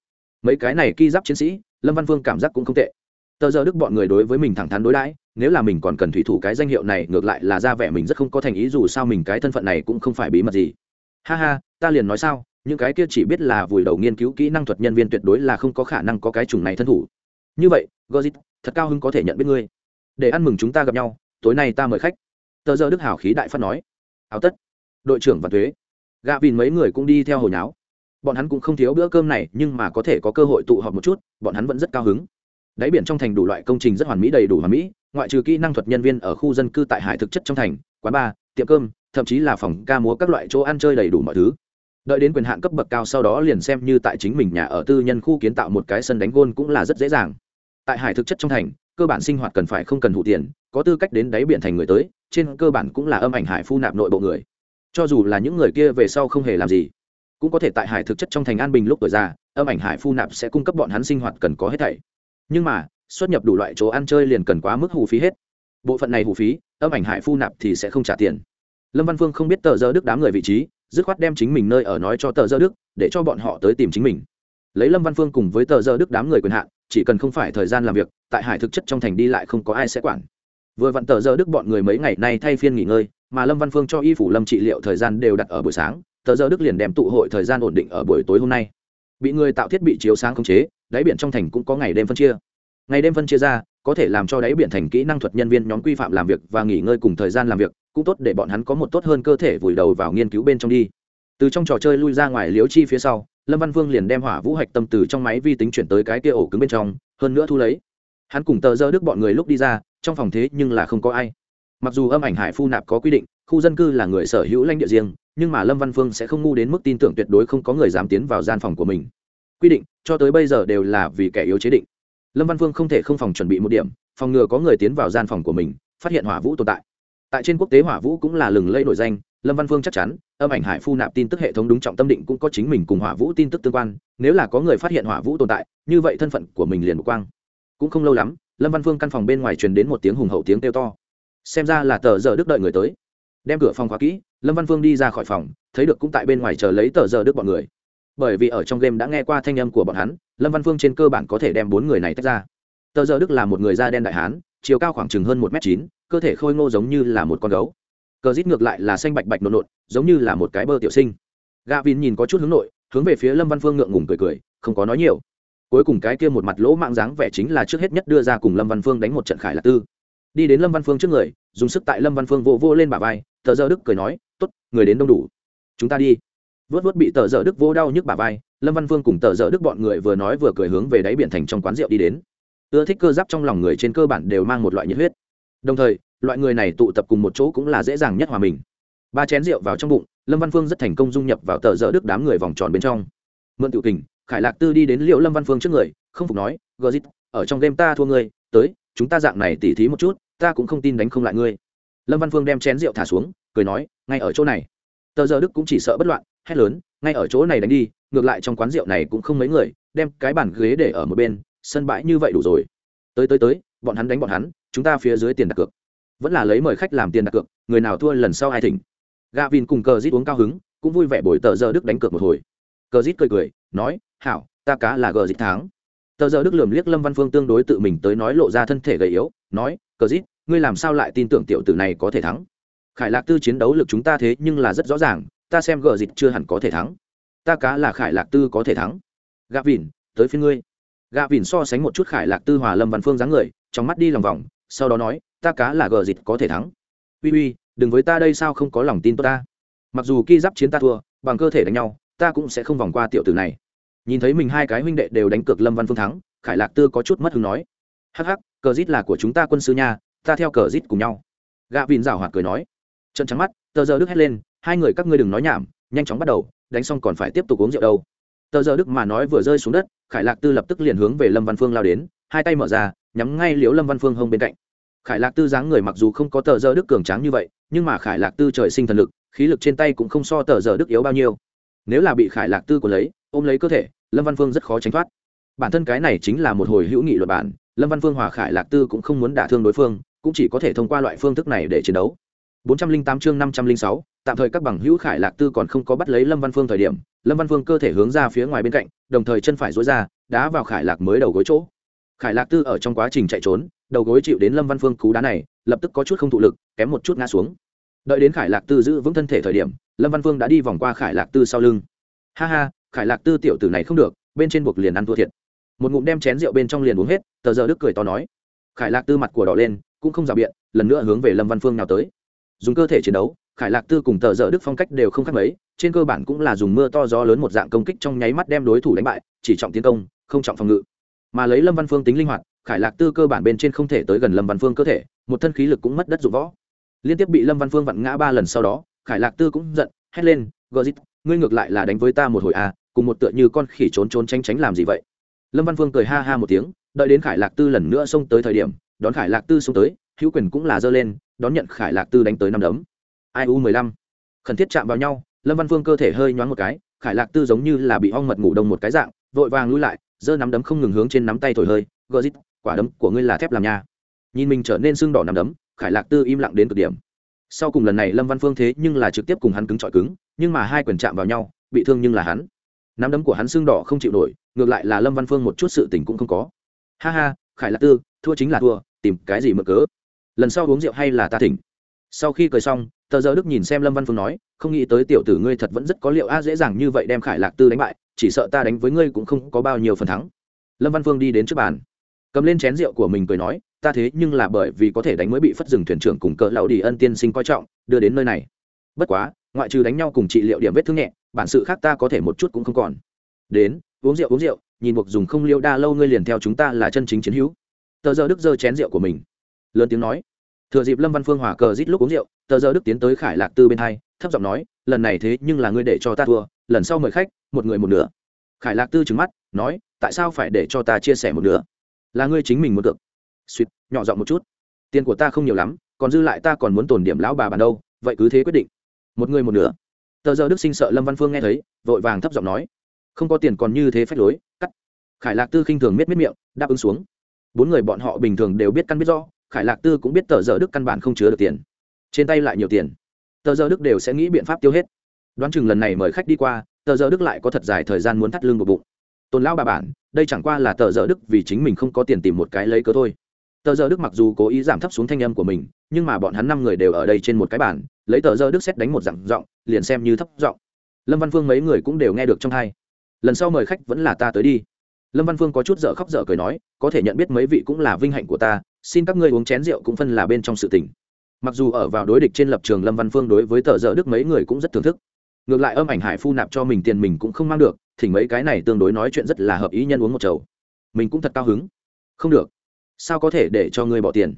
Mấy cái này ki giáp chiến sĩ, lâm văn phương cảm giác cũng không tệ tờ giờ đức bọn người đối với mình thẳng thắn đối đãi, nếu là mình còn cần thủy thủ cái danh hiệu này, ngược lại là ra vẻ mình rất không có thành ý, dù sao mình cái thân phận này cũng không phải bí mật gì. Ha ha, ta liền nói sao, những cái kia chỉ biết là vùi đầu nghiên cứu kỹ năng thuật nhân viên tuyệt đối là không có khả năng có cái chủng này thân thủ. Như vậy gozit thật cao hứng có thể nhận biết ngươi. Để ăn mừng chúng ta gặp nhau, tối nay ta mời khách. Tờ giờ đức hào khí đại phát nói. Áo tất, đội trưởng và thuế. Gạ vìn mấy người cũng đi theo hồi nháo. Bọn hắn cũng không thiếu bữa cơm này, nhưng mà có thể có cơ hội tụ họp một chút, bọn hắn vẫn rất cao hứng đáy biển trong thành đủ loại công trình rất hoàn mỹ, đầy đủ hoàn mỹ, ngoại trừ kỹ năng thuật nhân viên ở khu dân cư tại hải thực chất trong thành, quán bar, tiệm cơm, thậm chí là phòng ca múa các loại chỗ ăn chơi đầy đủ mọi thứ. Đợi đến quyền hạn cấp bậc cao sau đó liền xem như tại chính mình nhà ở tư nhân khu kiến tạo một cái sân đánh gôn cũng là rất dễ dàng. Tại hải thực chất trong thành, cơ bản sinh hoạt cần phải không cần hụ tiền có tư cách đến đáy biển thành người tới, trên cơ bản cũng là âm ảnh hải phu nạp nội bộ người. Cho dù là những người kia về sau không hề làm gì, cũng có thể tại hải thực chất trong thành an bình lúc tuổi già, âm ảnh hải phu nạp sẽ cung cấp bọn hắn sinh hoạt cần có hết thảy nhưng mà, xuất nhập đủ loại chỗ ăn chơi liền cần quá mức hù phí hết. Bộ phận này hù phí, âm ảnh hải phu nạp thì sẽ không trả tiền. Lâm văn phương không biết tờ dơ đức đám người vị trí, dứt khoát đem chính mình nơi ở nói cho tờ dơ đức, để cho bọn họ tới tìm chính mình. Lấy lâm văn phương cùng với tờ dơ đức đám người quyền hạn, chỉ cần không phải thời gian làm việc, tại hải thực chất trong thành đi lại không có ai sẽ quản. Vừa vặn tờ dơ đức bọn người mấy ngày nay thay phiên nghỉ ngơi, mà lâm văn phương cho y phủ lâm trị liệu thời gian đều đặt ở buổi sáng, tờ dơ đức liền đem tụ hội thời gian ổn định ở buổi tối hôm nay. Bị người tạo thiết bị chiếu sáng khống chế đáy biển trong thành cũng có ngày đêm phân chia. Ngày đêm phân chia ra, có thể làm cho đáy biển thành kỹ năng thuật nhân viên nhóm quy phạm làm việc và nghỉ ngơi cùng thời gian làm việc, cũng tốt để bọn hắn có một tốt hơn cơ thể vùi đầu vào nghiên cứu bên trong đi. Từ trong trò chơi lui ra ngoài liễu chi phía sau, lâm văn vương liền đem hỏa vũ hạch tâm từ trong máy vi tính chuyển tới cái kia ổ cứng bên trong, hơn nữa thu lấy. Hắn cùng tờ dơ đức bọn người lúc đi ra, trong phòng thế nhưng là không có ai. Mặc dù âm ảnh hải phu nạp có quy định, khu dân cư là người sở hữu lãnh địa riêng, nhưng mà lâm văn phương sẽ không ngu đến mức tin tưởng tuyệt đối không có người dám tiến vào gian phòng của mình quy định, cho tới bây giờ đều là vì kẻ yếu chế định. Lâm văn phương không thể không phòng chuẩn bị một điểm, phòng ngừa có người tiến vào gian phòng của mình, phát hiện hỏa vũ tồn tại. Tại trên quốc tế hỏa vũ cũng là lừng lẫy nổi danh, lâm văn phương chắc chắn, âm ảnh hải phu nạp tin tức hệ thống đúng trọng tâm định cũng có chính mình cùng hỏa vũ tin tức tương quan, nếu là có người phát hiện hỏa vũ tồn tại, như vậy thân phận của mình liền một quang. Cũng không lâu lắm, lâm văn phương căn phòng bên ngoài truyền đến một tiếng hùng hậu tiếng kêu to. Xem ra là tờ giờ đức đợi người tới. Đem cửa phòng khóa kỹ, lâm văn phương đi ra khỏi phòng, thấy được cũng tại bên ngoài chờ lấy tờ giờ đức bọn người bởi vì ở trong game đã nghe qua thanh âm của bọn hắn, lâm văn phương trên cơ bản có thể đem bốn người này tách ra. Tờ giờ đức là một người da đen đại hán, chiều cao khoảng chừng hơn một m chín, cơ thể khôi ngô giống như là một con gấu. Cờ rít ngược lại là xanh bạch bạch nộn nộn, giống như là một cái bơ tiểu sinh. Gà vin nhìn có chút hướng nội, hướng về phía lâm văn phương ngượng ngùng cười cười, không có nói nhiều. Cuối cùng cái kia một mặt lỗ mạng dáng vẻ chính là trước hết nhất đưa ra cùng lâm văn phương đánh một trận khải lạc tư. Đi đến lâm văn phương trước người, dùng sức tại lâm văn phương vô vô lên bả vai, tờ giờ đức cười nói t ố t người đến đông đủ. Chúng ta đi vớt vớt bị tờ dở đức vô đau nhức bả vai, lâm văn vương cùng tờ dở đức bọn người vừa nói vừa cười hướng về đáy biển thành trong quán rượu đi đến. Ưa thích cơ giáp trong lòng người trên cơ bản đều mang một loại nhiệt huyết. Đồng thời, loại người này tụ tập cùng một chỗ cũng là dễ dàng nhất hòa mình. Ba chén rượu vào trong bụng, lâm văn phương rất thành công dung nhập vào tờ dở đức đám người vòng tròn bên trong. Mượn tự kình, khải lạc tư đi đến liệu lâm văn phương trước người, không phục nói, gờ dít, ở trong game ta thua ngươi, tới, chúng ta dạng này tỉ thí một chút, ta cũng không tin đánh không lại ngươi. Lâm văn phương đem chén rượu thả xuống, cười nói, ngay ở chỗ này. Tờ giờ đức cũng chỉ sợ bất loạn hét lớn, ngay ở chỗ này đánh đi, ngược lại trong quán rượu này cũng không mấy người, đem cái bàn ghế để ở một bên, sân bãi như vậy đủ rồi. Tới tới tới, bọn hắn đánh bọn hắn, chúng ta phía dưới tiền đặt cược. Vẫn là lấy mời khách làm tiền đặt cược, người nào thua lần sau ai thỉnh. Gà vin cùng cờ rít uống cao hứng, cũng vui vẻ bồi tờ giờ đức đánh cược một hồi. Cờ rít cười cười, nói, hảo, ta cá là gờ rít tháng tờ giờ đức lườm liếc lâm văn phương tương đối tự mình tới nói lộ ra thân thể gầy yếu, nói, cờ rít ngươi làm sao lại tin tưởng tiểu tử này có thể thắng? Khải lạc tư chiến đấu lực chúng ta thế nhưng là rất rõ ràng ta xem gờ dịch chưa hẳn có thể thắng. Ta cá là khải lạc tư có thể thắng. Gạ vìn tới phía ngươi. Gạ vìn so sánh một chút khải lạc tư hòa lâm văn phương dáng người, trong mắt đi lòng vòng, sau đó nói, ta cá là gờ dịt có thể thắng. Uy uy, đừng với ta đây sao không có lòng tin tốt ta. Mặc dù khi giáp chiến ta thua, bằng cơ thể đánh nhau, ta cũng sẽ không vòng qua tiểu tử này. Nhìn thấy mình hai cái huynh đệ đều đánh cược lâm văn phương thắng, khải lạc tư có chút mất hứng nói, hắc hắc, cờ rít là của chúng ta quân sư nha, ta theo cờ rít cùng nhau. Gạ vìn rảo hoạt cười nói, trận trắng mắt, tờ giờ đức hét lên hai người các ngươi đừng nói nhảm nhanh chóng bắt đầu đánh xong còn phải tiếp tục uống rượu đâu. Tờ giờ đức mà nói vừa rơi xuống đất khải lạc tư lập tức liền hướng về lâm văn phương lao đến hai tay mở ra nhắm ngay liếu lâm văn phương hông bên cạnh. Khải lạc tư dáng người mặc dù không có tờ giờ đức cường tráng như vậy nhưng mà khải lạc tư trời sinh thần lực khí lực trên tay cũng không so tờ giờ đức yếu bao nhiêu. Nếu là bị khải lạc tư của lấy ôm lấy cơ thể lâm văn phương rất khó tránh thoát. Bản thân cái này chính là một hồi hữu nghị luật bản lâm văn phương hòa khải lạc tư cũng không muốn đả thương đối phương cũng chỉ có thể thông qua loại phương thức này để chiến đấu. 408 chương 506, tạm thời các bằng hữu khải lạc tư còn không có bắt lấy lâm văn phương thời điểm, lâm văn phương cơ thể hướng ra phía ngoài bên cạnh, đồng thời chân phải dối ra, đá vào khải lạc mới đầu gối chỗ. Khải lạc tư ở trong quá trình chạy trốn, đầu gối chịu đến lâm văn phương cú đá này, lập tức có chút không thụ lực, kém một chút ngã xuống. Đợi đến khải lạc tư giữ vững thân thể thời điểm, lâm văn phương đã đi vòng qua khải lạc tư sau lưng. Ha ha, khải lạc tư tiểu tử này không được, bên trên buộc liền ăn thua thiệt. Một ngụm đem chén rượu bên trong liền uống hết, tờ giờ đức cười to nói. Khải lạc tư mặt của đỏ lên, cũng không rào biện, lần nữa hướng về lâm văn phương nào tới. Dùng cơ thể chiến đấu khải lạc tư cùng tờ dở đức phong cách đều không khác mấy, trên cơ bản cũng là dùng mưa to gió lớn một dạng công kích trong nháy mắt đem đối thủ đánh bại, chỉ trọng tiến công, không trọng phòng ngự. Mà lấy lâm văn phương tính linh hoạt, khải lạc tư cơ bản bên trên không thể tới gần lâm văn phương cơ thể, một thân khí lực cũng mất đất dụng võ. Liên tiếp bị lâm văn phương vặn ngã ba lần sau đó, khải lạc tư cũng giận, hét lên, gờ dít, ngươi ngược lại là đánh với ta một hồi à cùng một tựa như con khỉ trốn trốn tránh tránh làm gì vậy? Lâm văn phương cười ha ha một tiếng, đợi đến khải lạc tư lần nữa xông tới thời điểm, đón khải lạc tư xông tới, hữu quyền cũng là giơ lên, đón nhận khải lạc tư đánh tới năm đấm ai u mười lăm. Khẩn thiết chạm vào nhau, lâm văn phương cơ thể hơi nhoáng một cái, khải lạc tư giống như là bị ong mật ngủ đông một cái dạng, vội vàng lui lại, giơ nắm đấm không ngừng hướng trên nắm tay thổi hơi, gờ quả đấm của ngươi là thép làm nha. Nhìn mình trở nên sưng đỏ nắm đấm, khải lạc tư im lặng đến cực điểm. Sau cùng lần này lâm văn phương thế nhưng là trực tiếp cùng hắn cứng trọi cứng, nhưng mà hai quyền chạm vào nhau, bị thương nhưng là hắn. Nắm đấm của hắn sưng đỏ không chịu nổi, ngược lại là lâm văn phương một chút sự tình cũng không có. Ha ha, khải lạc tư, thua chính là thua, tìm cái gì mà cớ? Lần sau uống rượu hay là ta thỉnh. Sau khi cười xong tờ giờ đức nhìn xem lâm văn phương nói, không nghĩ tới tiểu tử ngươi thật vẫn rất có liệu a, dễ dàng như vậy đem khải lạc tư đánh bại, chỉ sợ ta đánh với ngươi cũng không có bao nhiêu phần thắng. Lâm văn phương đi đến trước bàn, cầm lên chén rượu của mình cười nói, ta thế nhưng là bởi vì có thể đánh mới bị phất rừng thuyền trưởng cùng cỡ lão đi ân tiên sinh coi trọng, đưa đến nơi này. Bất quá, ngoại trừ đánh nhau cùng trị liệu điểm vết thương nhẹ, bản sự khác ta có thể một chút cũng không còn. Đến, uống rượu uống rượu, nhìn buộc dùng không liêu đa lâu ngươi liền theo chúng ta là chân chính chiến hữu. Tờ giờ đức giơ chén rượu của mình, lớn tiếng nói thừa dịp lâm văn phương hòa cờ rít lúc uống rượu, tờ giờ đức tiến tới khải lạc tư bên hai, thấp giọng nói, lần này thế nhưng là ngươi để cho ta thua, lần sau mời khách, một người một nửa. Khải lạc tư trừng mắt, nói, tại sao phải để cho ta chia sẻ một nửa? Là ngươi chính mình muốn được suýt, nhỏ giọng một chút, tiền của ta không nhiều lắm, còn dư lại ta còn muốn tồn điểm lão bà bàn đâu, vậy cứ thế quyết định. Một người một nửa. Tờ giờ đức sinh sợ lâm văn phương nghe thấy, vội vàng thấp giọng nói, không có tiền còn như thế phách lối, cắt. Khải lạc tư khinh thường miết miết miệng, đáp ứng xuống. Bốn người bọn họ bình thường đều biết căn biết rõ khải lạc tư cũng biết tờ giờ đức căn bản không chứa được tiền. Trên tay lại nhiều tiền. Tờ giờ đức đều sẽ nghĩ biện pháp tiêu hết. Đoán chừng lần này mời khách đi qua, tờ giờ đức lại có thật dài thời gian muốn thắt lưng một bụng. Tôn lão bà bản, đây chẳng qua là tờ giờ đức vì chính mình không có tiền tìm một cái lấy cớ thôi. Tờ giờ đức mặc dù cố ý giảm thấp xuống thanh âm của mình, nhưng mà bọn hắn năm người đều ở đây trên một cái bản lấy tờ giờ đức xét đánh một dặm giọng, liền xem như thấp giọng. Lâm văn phương mấy người cũng đều nghe được trong hai. Lần sau mời khách vẫn là ta tới đi. Lâm văn phương có chút dở khóc dở cười nói, có thể nhận biết mấy vị cũng là vinh hạnh của ta xin các ngươi uống chén rượu cũng phân là bên trong sự tình. Mặc dù ở vào đối địch trên lập trường lâm văn phương đối với tờ dở đức mấy người cũng rất thưởng thức. Ngược lại âm ảnh hải phu nạp cho mình tiền mình cũng không mang được, thỉnh mấy cái này tương đối nói chuyện rất là hợp ý nhân uống một chầu. Mình cũng thật cao hứng. Không được. Sao có thể để cho ngươi bỏ tiền?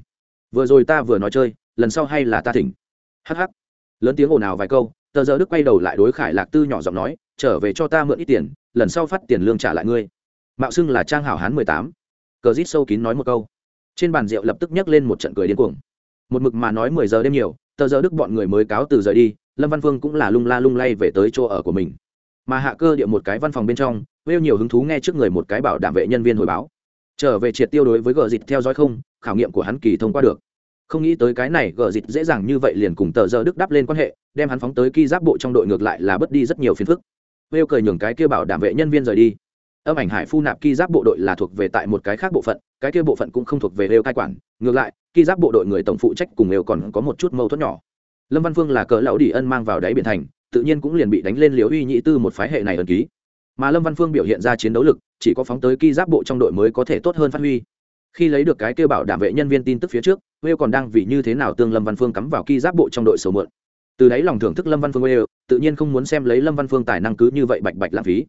Vừa rồi ta vừa nói chơi, lần sau hay là ta thỉnh. Hh lớn tiếng ồn ào vài câu, tờ giờ đức quay đầu lại đối khải lạc tư nhỏ giọng nói, trở về cho ta mượn ít tiền, lần sau phát tiền lương trả lại ngươi. Mạo xưng là trang hảo hán mười tám. Cờ rít sâu kín nói một câu trên bàn rượu lập tức nhấc lên một trận cười điên cuồng. Một mực mà nói mười giờ đêm nhiều, tờ giờ đức bọn người mới cáo từ rời đi, lâm văn phương cũng là lung la lung lay về tới chỗ ở của mình. Mà hạ cơ địa một cái văn phòng bên trong bêu nhiều hứng thú nghe trước người một cái bảo đảm vệ nhân viên hồi báo. Trở về triệt tiêu đối với gờ dịch theo dõi không, khảo nghiệm của hắn kỳ thông qua được. Không nghĩ tới cái này gờ dịch dễ dàng như vậy liền cùng tờ giờ đức đắp lên quan hệ, đem hắn phóng tới ki giáp bộ trong đội ngược lại là bất đi rất nhiều phiền phức. Bêu cười nhường cái kia bảo đảm vệ nhân viên rời đi âm ảnh hải phu nạp ki giáp bộ đội là thuộc về tại một cái khác bộ phận, cái kia bộ phận cũng không thuộc về lều cai quản, ngược lại, ki giáp bộ đội người tổng phụ trách cùng đều còn có một chút mâu thuẫn nhỏ. Lâm văn phương là cỡ lão đi ân mang vào đáy biển thành, tự nhiên cũng liền bị đánh lên liều uy nhị tư một phái hệ này ẩn ký. Mà lâm văn phương biểu hiện ra chiến đấu lực, chỉ có phóng tới ki giáp bộ trong đội mới có thể tốt hơn phát huy. Khi lấy được cái kêu bảo đảm vệ nhân viên tin tức phía trước wales còn đang vì như thế nào tương lâm văn phương cắm vào ki giáp bộ trong đội sầu mượn. Từ đấy lòng thưởng thức lâm văn phương wales tự nhiên không muốn xem lấy lâm văn phương tài năng cứ như vậy bạch bạch lãng phí.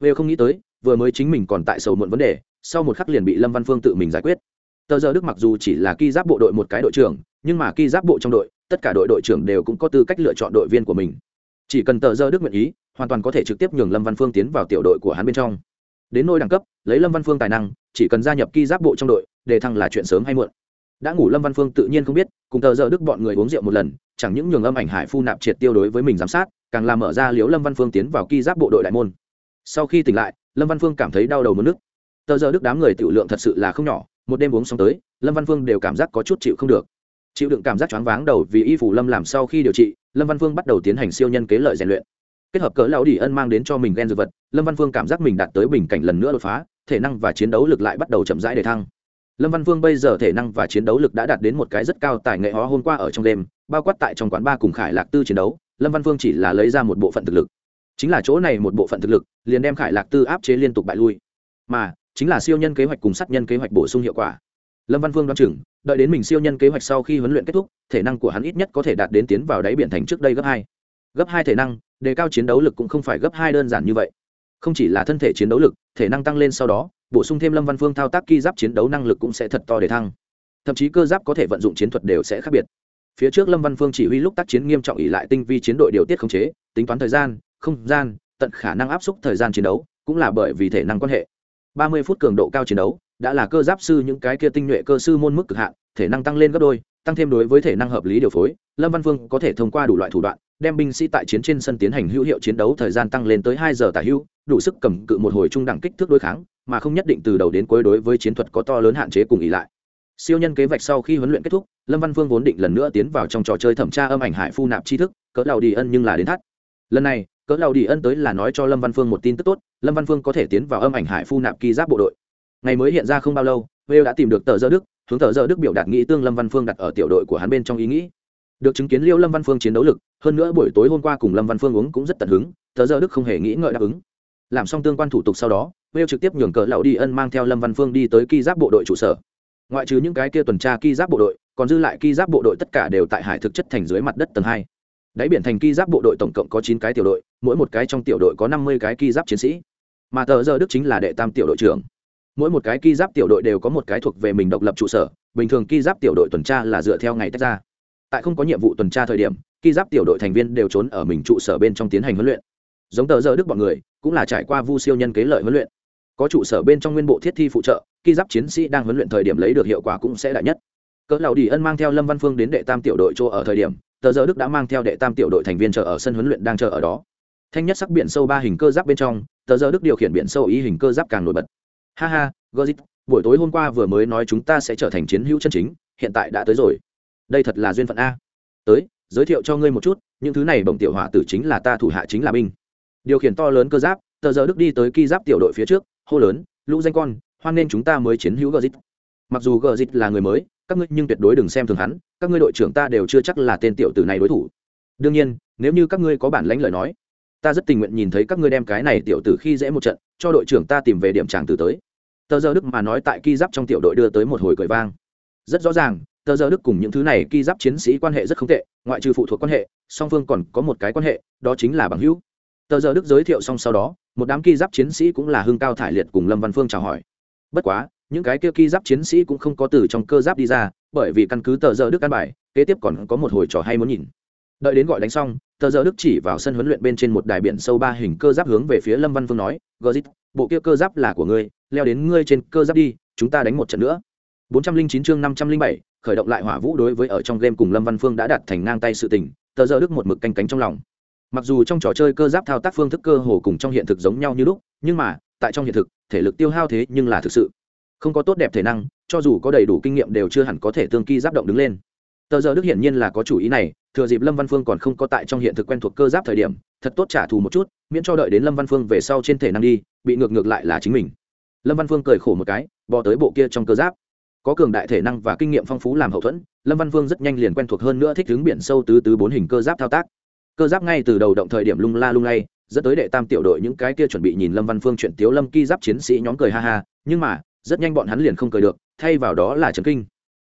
Wales không nghĩ tới vừa mới chính mình còn tại sầu muộn vấn đề, sau một khắc liền bị lâm văn phương tự mình giải quyết. Tờ giờ đức mặc dù chỉ là ki giáp bộ đội một cái đội trưởng, nhưng mà ki giáp bộ trong đội, tất cả đội đội trưởng đều cũng có tư cách lựa chọn đội viên của mình. Chỉ cần tờ giờ đức nguyện ý, hoàn toàn có thể trực tiếp nhường lâm văn phương tiến vào tiểu đội của hắn bên trong. Đến nôi đẳng cấp, lấy lâm văn phương tài năng, chỉ cần gia nhập ki giáp bộ trong đội đề thăng là chuyện sớm hay muộn. Đã ngủ lâm văn phương tự nhiên không biết, cùng tờ giờ đức bọn người uống rượu một lần, chẳng những nhường âm ảnh hải phu nạp triệt tiêu đối với mình giám sát, càng làm mở ra liếu lâm văn phương tiến vào ki giáp bộ đội đại môn. Sau khi tỉnh lại lâm văn phương cảm thấy đau đầu mất nước. Tờ giờ đức đám người tiểu lượng thật sự là không nhỏ, một đêm uống xong tới, lâm văn phương đều cảm giác có chút chịu không được. Chịu đựng cảm giác choáng váng đầu vì y phủ lâm làm sau khi điều trị, lâm văn phương bắt đầu tiến hành siêu nhân kế lợi rèn luyện. Kết hợp cỡ lão đỉ ân mang đến cho mình ghen dược vật, lâm văn phương cảm giác mình đạt tới bình cảnh lần nữa đột phá, thể năng và chiến đấu lực lại bắt đầu chậm rãi để thăng. Lâm văn phương bây giờ thể năng và chiến đấu lực đã đạt đến một cái rất cao tài nghệ hóa hôm qua ở trong đêm, bao quát tại trong quán ba cùng khải lạc tư chiến đấu, lâm văn phương chỉ là lấy ra một bộ phận thực lực chính là chỗ này một bộ phận thực lực, liền đem khải lạc tư áp chế liên tục bại lui. Mà, chính là siêu nhân kế hoạch cùng sát nhân kế hoạch bổ sung hiệu quả. Lâm văn vương đoán chừng, đợi đến mình siêu nhân kế hoạch sau khi huấn luyện kết thúc, thể năng của hắn ít nhất có thể đạt đến tiến vào đáy biển thành trước đây gấp hai. Gấp hai thể năng, đề cao chiến đấu lực cũng không phải gấp hai đơn giản như vậy. Không chỉ là thân thể chiến đấu lực, thể năng tăng lên sau đó, bổ sung thêm lâm văn phương thao tác ki giáp chiến đấu năng lực cũng sẽ thật to để thăng. Thậm chí cơ giáp có thể vận dụng chiến thuật đều sẽ khác biệt. Phía trước lâm văn phương chỉ huy lúc tác chiến nghiêm trọng ỉ lại tinh vi chiến đội điều tiết khống chế, tính toán thời gian không gian, tận khả năng áp suất thời gian chiến đấu, cũng là bởi vì thể năng quan hệ. Ba mươi phút cường độ cao chiến đấu, đã là cơ giáp sư những cái kia tinh nhuệ cơ sư môn mức cực hạn, thể năng tăng lên gấp đôi, tăng thêm đối với thể năng hợp lý điều phối. Lâm văn vương có thể thông qua đủ loại thủ đoạn, đem binh sĩ tại chiến trên sân tiến hành hữu hiệu chiến đấu thời gian tăng lên tới hai giờ tả hữu đủ sức cầm cự một hồi trung đẳng kích thước đối kháng, mà không nhất định từ đầu đến cuối đối với chiến thuật có to lớn hạn chế cùng ý lại. Siêu nhân kế vạch sau khi huấn luyện kết thúc, lâm văn vương vốn định lần nữa tiến vào trong trò chơi thẩm tra âm ảnh hải phu nạp tri thức, cỡ đầu đi ân nhưng là đến thắt. Lần này cỡ lao đi ân tới là nói cho lâm văn phương một tin tức tốt, lâm văn phương có thể tiến vào âm ảnh hải phu nạp ký giáp bộ đội. Ngày mới hiện ra không bao lâu, vêu đã tìm được tờ dơ đức, hướng tờ dơ đức biểu đạt nghĩ tương lâm văn phương đặt ở tiểu đội của hắn bên trong ý nghĩ. Được chứng kiến liêu lâm văn phương chiến đấu lực, hơn nữa buổi tối hôm qua cùng lâm văn phương uống cũng rất tận hứng, tờ dơ đức không hề nghĩ ngợi đáp ứng. Làm xong tương quan thủ tục sau đó, vêu trực tiếp nhường cỡ lão đi ân mang theo lâm văn phương đi tới ki giáp bộ đội trụ sở. Ngoại trừ những cái kia tuần tra ki giáp bộ đội, còn dư lại ki giáp bộ đội tất cả đều tại hải thực chất thành dưới mặt đất tầng hai đáy biển thành ki giáp bộ đội tổng cộng có chín cái tiểu đội, mỗi một cái trong tiểu đội có năm mươi cái ki giáp chiến sĩ. Mà tờ giờ đức chính là đệ tam tiểu đội trưởng. Mỗi một cái ki giáp tiểu đội đều có một cái thuộc về mình độc lập trụ sở, bình thường ki giáp tiểu đội tuần tra là dựa theo ngày tách ra. Tại không có nhiệm vụ tuần tra thời điểm, ki giáp tiểu đội thành viên đều trốn ở mình trụ sở bên trong tiến hành huấn luyện. Giống tờ giờ đức bọn người, cũng là trải qua vu siêu nhân kế lợi huấn luyện. Có trụ sở bên trong nguyên bộ thiết thi phụ trợ, ki giáp chiến sĩ đang huấn luyện thời điểm lấy được hiệu quả cũng sẽ đại nhất. Cỡ lào đi ân mang theo lâm văn phương đến đệ tam tiểu đội chỗ ở thời điểm tờ giờ đức đã mang theo đệ tam tiểu đội thành viên chờ ở sân huấn luyện đang chờ ở đó. Thanh nhất sắc biển sâu ba hình cơ giáp bên trong, tờ giờ đức điều khiển biển sâu ý hình cơ giáp càng nổi bật. Ha ha gorit buổi tối hôm qua vừa mới nói chúng ta sẽ trở thành chiến hữu chân chính, hiện tại đã tới rồi. Đây thật là duyên phận a. Tới, giới thiệu cho ngươi một chút, những thứ này bổng tiểu hỏa tử chính là ta thủ hạ chính là binh. Điều khiển to lớn cơ giáp, tờ giờ đức đi tới ki giáp tiểu đội phía trước, hô lớn, lũ danh con, hoan nên chúng ta mới chiến hữu gozit mặc dù gozit là người mới các ngươi nhưng tuyệt đối đừng xem thường hắn, các ngươi đội trưởng ta đều chưa chắc là tên tiểu tử này đối thủ. Đương nhiên, nếu như các ngươi có bản lãnh lời nói, ta rất tình nguyện nhìn thấy các ngươi đem cái này tiểu tử khi dễ một trận, cho đội trưởng ta tìm về điểm tràng từ tới. Tờ giờ đức mà nói tại ki giáp trong tiểu đội đưa tới một hồi cười vang. Rất rõ ràng, tờ giờ đức cùng những thứ này ki giáp chiến sĩ quan hệ rất không tệ, ngoại trừ phụ thuộc quan hệ, song phương còn có một cái quan hệ, đó chính là bằng hữu. Tờ giờ đức giới thiệu xong sau đó, một đám ki giáp chiến sĩ cũng là hưng cao thải liệt cùng lâm văn phương chào hỏi. Bất quá những cái kia ki giáp chiến sĩ cũng không có từ trong cơ giáp đi ra bởi vì căn cứ tờ giờ đức căn bài kế tiếp còn có một hồi trò hay muốn nhìn. Đợi đến gọi đánh xong tờ giờ đức chỉ vào sân huấn luyện bên trên một đài biển sâu ba hình cơ giáp hướng về phía lâm văn phương nói gozit bộ kia cơ giáp là của ngươi leo đến ngươi trên cơ giáp đi chúng ta đánh một trận nữa. 409 chương 507, khởi động lại hỏa vũ đối với ở trong game cùng lâm văn phương đã đạt thành ngang tay sự tình tờ giờ đức một mực canh cánh trong lòng. Mặc dù trong trò chơi cơ giáp thao tác phương thức cơ hồ cùng trong hiện thực giống nhau như lúc nhưng mà tại trong hiện thực thể lực tiêu hao thế nhưng là thực sự không có tốt đẹp thể năng, cho dù có đầy đủ kinh nghiệm đều chưa hẳn có thể tương kỳ giáp động đứng lên. Tờ giờ đức hiển nhiên là có chủ ý này, thừa dịp lâm văn phương còn không có tại trong hiện thực quen thuộc cơ giáp thời điểm, thật tốt trả thù một chút, miễn cho đợi đến lâm văn phương về sau trên thể năng đi, bị ngược ngược lại là chính mình. Lâm văn phương cười khổ một cái, bò tới bộ kia trong cơ giáp. Có cường đại thể năng và kinh nghiệm phong phú làm hậu thuẫn, lâm văn phương rất nhanh liền quen thuộc hơn nữa thích ứng biển sâu tứ tứ bốn hình cơ giáp thao tác. Cơ giáp ngay từ đầu động thời điểm lung la lung lay, dẫn tới đệ tam tiểu đội những cái kia chuẩn bị nhìn lâm văn phương chuyện tiếu lâm ki giáp chiến sĩ nhóm cười ha ha, nhưng mà rất nhanh bọn hắn liền không cười được, thay vào đó là trấn kinh.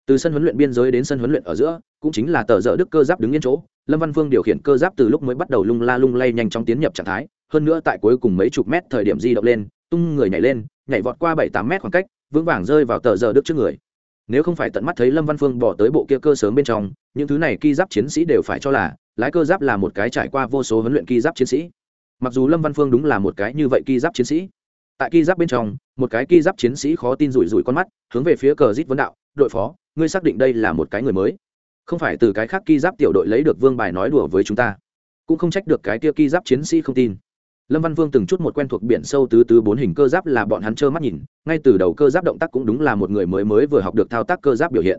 Từ sân huấn luyện biên giới đến sân huấn luyện ở giữa, cũng chính là tờ dở đức cơ giáp đứng yên chỗ, lâm văn Vương điều khiển cơ giáp từ lúc mới bắt đầu lung la lung lay nhanh chóng tiến nhập trạng thái, hơn nữa tại cuối cùng mấy chục mét thời điểm di động lên, tung người nhảy lên, nhảy vọt qua bảy tám mét khoảng cách, vững vàng rơi vào tờ dở đức trước người. Nếu không phải tận mắt thấy lâm văn phương bỏ tới bộ kia cơ sớm bên trong, những thứ này ki giáp chiến sĩ đều phải cho là, lái cơ giáp là một cái trải qua vô số huấn luyện ki giáp chiến sĩ. Mặc dù lâm văn phương đúng là một cái như vậy ki giáp chiến sĩ tại ki giáp bên trong, một cái ki giáp chiến sĩ khó tin rủi rủi con mắt, hướng về phía cờ Rít vấn đạo, đội phó, ngươi xác định đây là một cái người mới. Không phải từ cái khác ki giáp tiểu đội lấy được vương bài nói đùa với chúng ta, cũng không trách được cái kia ki giáp chiến sĩ không tin. Lâm văn vương từng chút một quen thuộc biển sâu tứ tứ bốn hình cơ giáp là bọn hắn trơ mắt nhìn, ngay từ đầu cơ giáp động tác cũng đúng là một người mới mới vừa học được thao tác cơ giáp biểu hiện.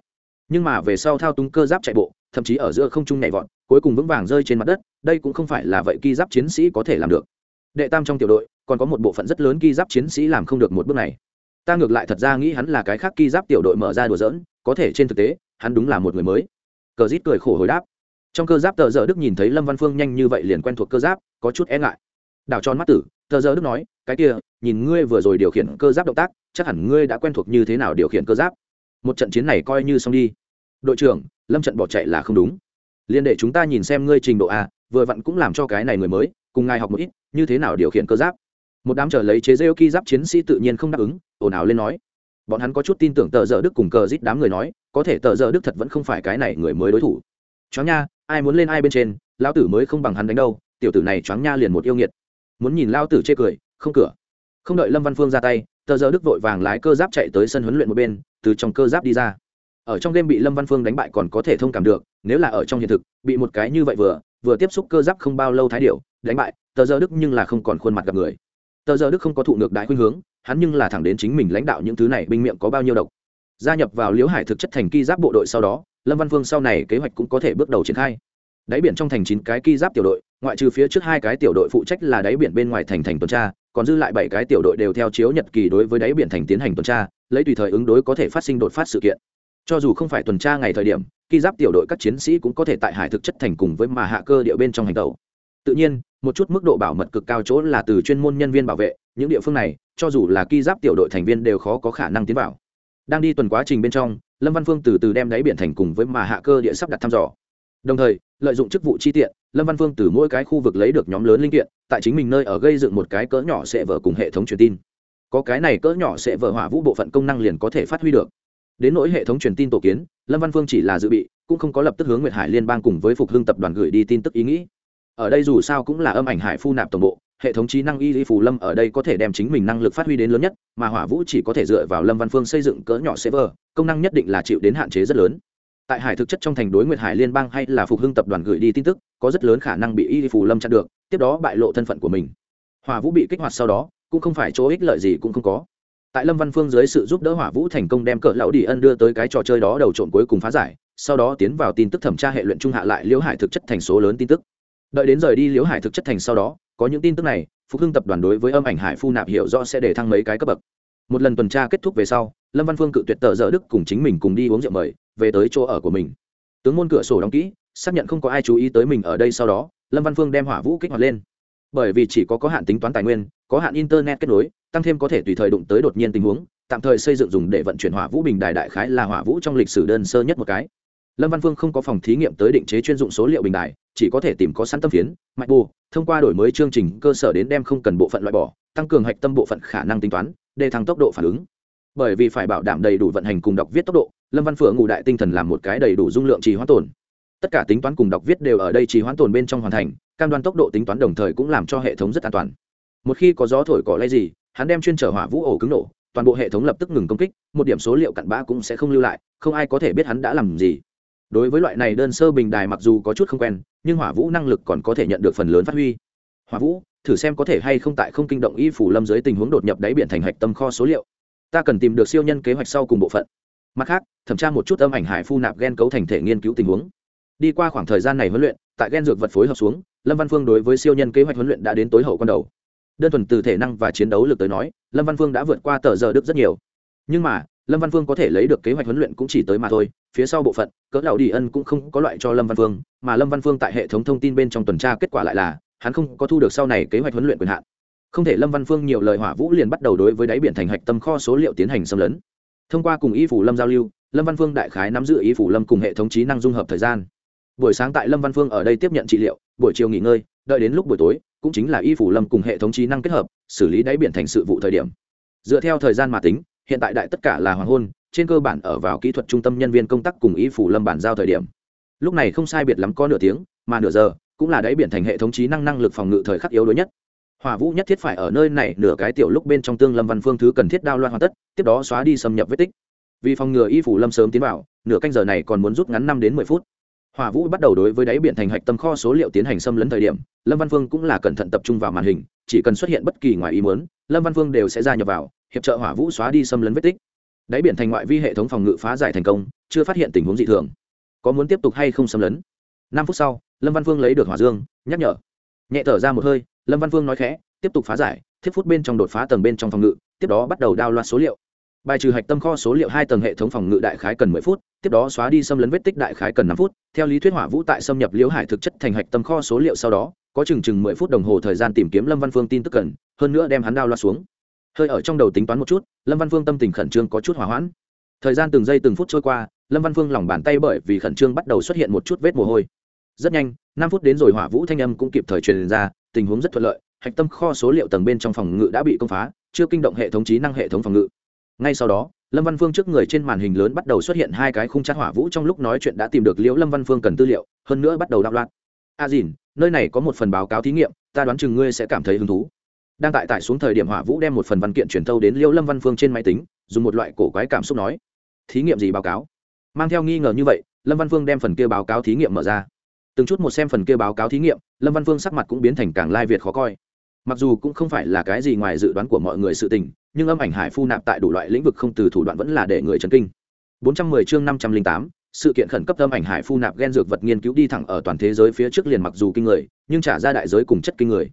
Nhưng mà về sau thao túng cơ giáp chạy bộ, thậm chí ở giữa không trung nhảy vọt, cuối cùng vững vàng rơi trên mặt đất, đây cũng không phải là vậy ki giáp chiến sĩ có thể làm được đệ tam trong tiểu đội, còn có một bộ phận rất lớn ki giáp chiến sĩ làm không được một bước này. Ta ngược lại thật ra nghĩ hắn là cái khác ki giáp tiểu đội mở ra đùa dỡn có thể trên thực tế, hắn đúng là một người mới. Cờ rít cười khổ hồi đáp. Trong cơ giáp tờ giờ đức nhìn thấy lâm văn phương nhanh như vậy liền quen thuộc cơ giáp, có chút e ngại. Đào tròn mắt tử, tờ giờ đức nói, cái kia, nhìn ngươi vừa rồi điều khiển cơ giáp động tác, chắc hẳn ngươi đã quen thuộc như thế nào điều khiển cơ giáp. Một trận chiến này coi như xong đi. Đội trưởng, lâm trận bỏ chạy là không đúng. Liên để chúng ta nhìn xem ngươi trình độ a, vừa vặn cũng làm cho cái này người mới cùng ngài học một ít, như thế nào điều khiển cơ giáp? Một đám trở lấy chế rêu ki giáp chiến sĩ tự nhiên không đáp ứng, ồn ào lên nói. Bọn hắn có chút tin tưởng tờ dở đức cùng cờ rít đám người nói, có thể tờ dở đức thật vẫn không phải cái này người mới đối thủ. Chó nha, ai muốn lên ai bên trên, lão tử mới không bằng hắn đánh đâu, tiểu tử này choáng nha liền một yêu nghiệt. Muốn nhìn lao tử chê cười, không cửa. Không đợi lâm văn phương ra tay, tờ giờ đức vội vàng lái cơ giáp chạy tới sân huấn luyện một bên, từ trong cơ giáp đi ra. Ở trong game bị lâm văn phương đánh bại còn có thể thông cảm được, nếu là ở trong hiện thực, bị một cái như vậy vừa vừa tiếp xúc cơ giáp không bao lâu thái điệu đánh bại, tờ giờ đức nhưng là không còn khuôn mặt gặp người. Tờ giờ đức không có thụ ngược đại khuynh hướng, hắn nhưng là thẳng đến chính mình lãnh đạo những thứ này binh miệng có bao nhiêu độc. Gia nhập vào liễu hải thực chất thành ki giáp bộ đội sau đó, lâm văn phương sau này kế hoạch cũng có thể bước đầu triển khai. Đáy biển trong thành chín cái ki giáp tiểu đội, ngoại trừ phía trước hai cái tiểu đội phụ trách là đáy biển bên ngoài thành thành tuần tra, còn dư lại bảy cái tiểu đội đều theo chiếu nhật kỳ đối với đáy biển thành tiến hành tuần tra, lấy tùy thời ứng đối có thể phát sinh đột phát sự kiện. Cho dù không phải tuần tra ngày thời điểm, ki giáp tiểu đội các chiến sĩ cũng có thể tại hải thực chất thành cùng với mà hạ cơ địa bên trong hành tàu tự nhiên, một chút mức độ bảo mật cực cao chỗ là từ chuyên môn nhân viên bảo vệ, những địa phương này, cho dù là ki giáp tiểu đội thành viên đều khó có khả năng tiến vào. Đang đi tuần quá trình bên trong, lâm văn phương từ từ đem đáy biển thành cùng với mà hạ cơ địa sắp đặt thăm dò. Đồng thời, lợi dụng chức vụ chi tiện, lâm văn phương từ mỗi cái khu vực lấy được nhóm lớn linh kiện, tại chính mình nơi ở gây dựng một cái cỡ nhỏ sẽ vở cùng hệ thống truyền tin. Có cái này cỡ nhỏ sẽ vở hỏa vũ bộ phận công năng liền có thể phát huy được. Đến nỗi hệ thống truyền tin tổ kiến, lâm văn phương chỉ là dự bị, cũng không có lập tức hướng nguyệt hải liên bang cùng với phục hưng tập đoàn gửi đi tin tức ý nghĩ ở đây dù sao cũng là âm ảnh hải phu nạp tổng bộ, hệ thống trí năng y lý phù lâm ở đây có thể đem chính mình năng lực phát huy đến lớn nhất, mà hỏa vũ chỉ có thể dựa vào lâm văn phương xây dựng cỡ nhỏ server, công năng nhất định là chịu đến hạn chế rất lớn. Tại hải thực chất trong thành đối nguyệt hải liên bang hay là phục hưng tập đoàn gửi đi tin tức, có rất lớn khả năng bị y phù lâm chặn được, tiếp đó bại lộ thân phận của mình. Hỏa vũ bị kích hoạt sau đó, cũng không phải chỗ ích lợi gì cũng không có. Tại lâm văn phương dưới sự giúp đỡ hỏa vũ thành công đem cỡ lão đi ân đưa tới cái trò chơi đó đầu trộn cuối cùng phá giải, sau đó tiến vào tin tức thẩm tra hệ luyện trung hạ lại liễu hải thực chất thành số lớn tin tức đợi đến rời đi liễu hải thực chất thành sau đó, có những tin tức này, phục hưng tập đoàn đối với âm ảnh hải phu nạp hiểu rõ sẽ để thăng mấy cái cấp bậc. Một lần tuần tra kết thúc về sau, lâm văn phương cự tuyệt tờ dỡ đức cùng chính mình cùng đi uống rượu mời, về tới chỗ ở của mình. Tướng môn cửa sổ đóng kỹ, xác nhận không có ai chú ý tới mình ở đây sau đó, lâm văn phương đem hỏa vũ kích hoạt lên. Bởi vì chỉ có có hạn tính toán tài nguyên, có hạn internet kết nối, tăng thêm có thể tùy thời đụng tới đột nhiên tình huống, tạm thời xây dựng dùng để vận chuyển hỏa vũ bình đài đại khái là hỏa vũ trong lịch sử đơn sơ nhất một cái lâm văn phương không có phòng thí nghiệm tới định chế chuyên dụng số liệu bình đại, chỉ có thể tìm có sẵn tâm phiến mạch bù thông qua đổi mới chương trình cơ sở đến đem không cần bộ phận loại bỏ tăng cường hạch tâm bộ phận khả năng tính toán để thăng tốc độ phản ứng. Bởi vì phải bảo đảm đầy đủ vận hành cùng đọc viết tốc độ lâm văn phượng ngủ đại tinh thần làm một cái đầy đủ dung lượng trì hoãn tồn. Tất cả tính toán cùng đọc viết đều ở đây trì hoãn tồn bên trong hoàn thành cam đoan tốc độ tính toán đồng thời cũng làm cho hệ thống rất an toàn. Một khi có gió thổi cỏ lay gì hắn đem chuyên trở hỏa vũ ổ cứng nổ toàn bộ hệ thống lập tức ngừng công kích một điểm số liệu cặn bã cũng sẽ không lưu lại không ai có thể biết hắn đã làm gì đối với loại này đơn sơ bình đài mặc dù có chút không quen, nhưng hỏa vũ năng lực còn có thể nhận được phần lớn phát huy. Hỏa vũ, thử xem có thể hay không tại không kinh động y phủ lâm dưới tình huống đột nhập đáy biển thành hạch tâm kho số liệu. Ta cần tìm được siêu nhân kế hoạch sau cùng bộ phận. Mặt khác, thẩm tra một chút âm ảnh hải phu nạp gen cấu thành thể nghiên cứu tình huống. Đi qua khoảng thời gian này huấn luyện, tại gen dược vật phối hợp xuống, lâm văn phương đối với siêu nhân kế hoạch huấn luyện đã đến tối hậu con đầu. Đơn thuần từ thể năng và chiến đấu lực tới nói, lâm văn phương đã vượt qua tờ giờ đức rất nhiều. Nhưng mà lâm văn Vương có thể lấy được kế hoạch huấn luyện cũng chỉ tới mà thôi phía sau bộ phận cỡ lão đi ân cũng không có loại cho lâm văn Vương, mà lâm văn Vương tại hệ thống thông tin bên trong tuần tra kết quả lại là hắn không có thu được sau này kế hoạch huấn luyện quyền hạn. Không thể lâm văn phương nhiều lời hỏa vũ liền bắt đầu đối với đáy biển thành hạch tâm kho số liệu tiến hành xâm lấn. Thông qua cùng y phủ lâm giao lưu lâm văn phương đại khái nắm giữ y phủ lâm cùng hệ thống trí năng dung hợp thời gian. Buổi sáng tại lâm văn phương ở đây tiếp nhận trị liệu buổi chiều nghỉ ngơi đợi đến lúc buổi tối cũng chính là y phủ lâm cùng hệ thống trí năng kết hợp xử lý đáy biển thành sự vụ thời điểm. Dựa theo thời gian mà tính hiện tại đại tất cả là hoàng hôn, trên cơ bản ở vào kỹ thuật trung tâm nhân viên công tác cùng y phủ lâm bản giao thời điểm. Lúc này không sai biệt lắm có nửa tiếng, mà nửa giờ cũng là đáy biển thành hệ thống trí năng năng lực phòng ngự thời khắc yếu đuối nhất. Hỏa vũ nhất thiết phải ở nơi này nửa cái tiểu lúc bên trong tương lâm văn phương thứ cần thiết đao loan hoàn tất, tiếp đó xóa đi xâm nhập vết tích. Vì phòng ngừa y phủ lâm sớm tiến vào, nửa canh giờ này còn muốn rút ngắn năm đến mười phút. Hỏa vũ bắt đầu đối với đáy biển thành hạch tâm kho số liệu tiến hành xâm lấn thời điểm, lâm văn phương cũng là cẩn thận tập trung vào màn hình, chỉ cần xuất hiện bất kỳ ngoài ý muốn, lâm văn phương đều sẽ ra nhập vào hiệp trợ hỏa vũ xóa đi xâm lấn vết tích. Đáy biển thành ngoại vi hệ thống phòng ngự phá giải thành công, chưa phát hiện tình huống dị thường. Có muốn tiếp tục hay không xâm lấn? Năm phút sau, lâm văn phương lấy được hỏa dương, nhắc nhở. Nhẹ thở ra một hơi, lâm văn phương nói khẽ, tiếp tục phá giải, thiết phút bên trong đột phá tầng bên trong phòng ngự, tiếp đó bắt đầu đao loạt số liệu. Bài trừ hạch tâm kho số liệu hai tầng hệ thống phòng ngự đại khái cần mười phút, tiếp đó xóa đi xâm lấn vết tích đại khái cần năm phút. Theo lý thuyết hỏa vũ tại xâm nhập liễu hải thực chất thành hạch tâm kho số liệu sau đó, có chừng chừng mười phút đồng hồ thời gian tìm kiếm lâm văn phương tin tức cần, hơn nữa đem hắn đao loạt xuống hơi ở trong đầu tính toán một chút, lâm văn phương tâm tình khẩn trương có chút hỏa hoãn. Thời gian từng giây từng phút trôi qua, lâm văn phương lòng bàn tay bởi vì khẩn trương bắt đầu xuất hiện một chút vết mồ hôi. Rất nhanh, năm phút đến rồi hỏa vũ thanh âm cũng kịp thời truyền ra, tình huống rất thuận lợi, hạch tâm kho số liệu tầng bên trong phòng ngự đã bị công phá, chưa kinh động hệ thống trí năng hệ thống phòng ngự. Ngay sau đó, lâm văn phương trước người trên màn hình lớn bắt đầu xuất hiện hai cái khung chát hỏa vũ trong lúc nói chuyện đã tìm được liễu lâm văn phương cần tư liệu, hơn nữa bắt đầu đạo loạn. A à dìn, nơi này có một phần báo cáo thí nghiệm, ta đoán chừng ngươi sẽ cảm thấy hứng thú đang tại tại xuống thời điểm hỏa vũ đem một phần văn kiện truyền thâu đến liêu lâm văn phương trên máy tính dùng một loại cổ quái cảm xúc nói thí nghiệm gì báo cáo? Mang theo nghi ngờ như vậy lâm văn phương đem phần kia báo cáo thí nghiệm mở ra. Từng chút một xem phần kia báo cáo thí nghiệm lâm văn phương sắc mặt cũng biến thành càng lai việt khó coi. Mặc dù cũng không phải là cái gì ngoài dự đoán của mọi người sự tình nhưng âm ảnh hải phu nạp tại đủ loại lĩnh vực không từ thủ đoạn vẫn là để người chấn kinh. 410 chương 508, sự kiện khẩn cấp âm ảnh hải phu nạp gen dược vật nghiên cứu đi thẳng ở toàn thế giới phía trước liền mặc dù kinh người nhưng trả ra đại giới cùng chất kinh người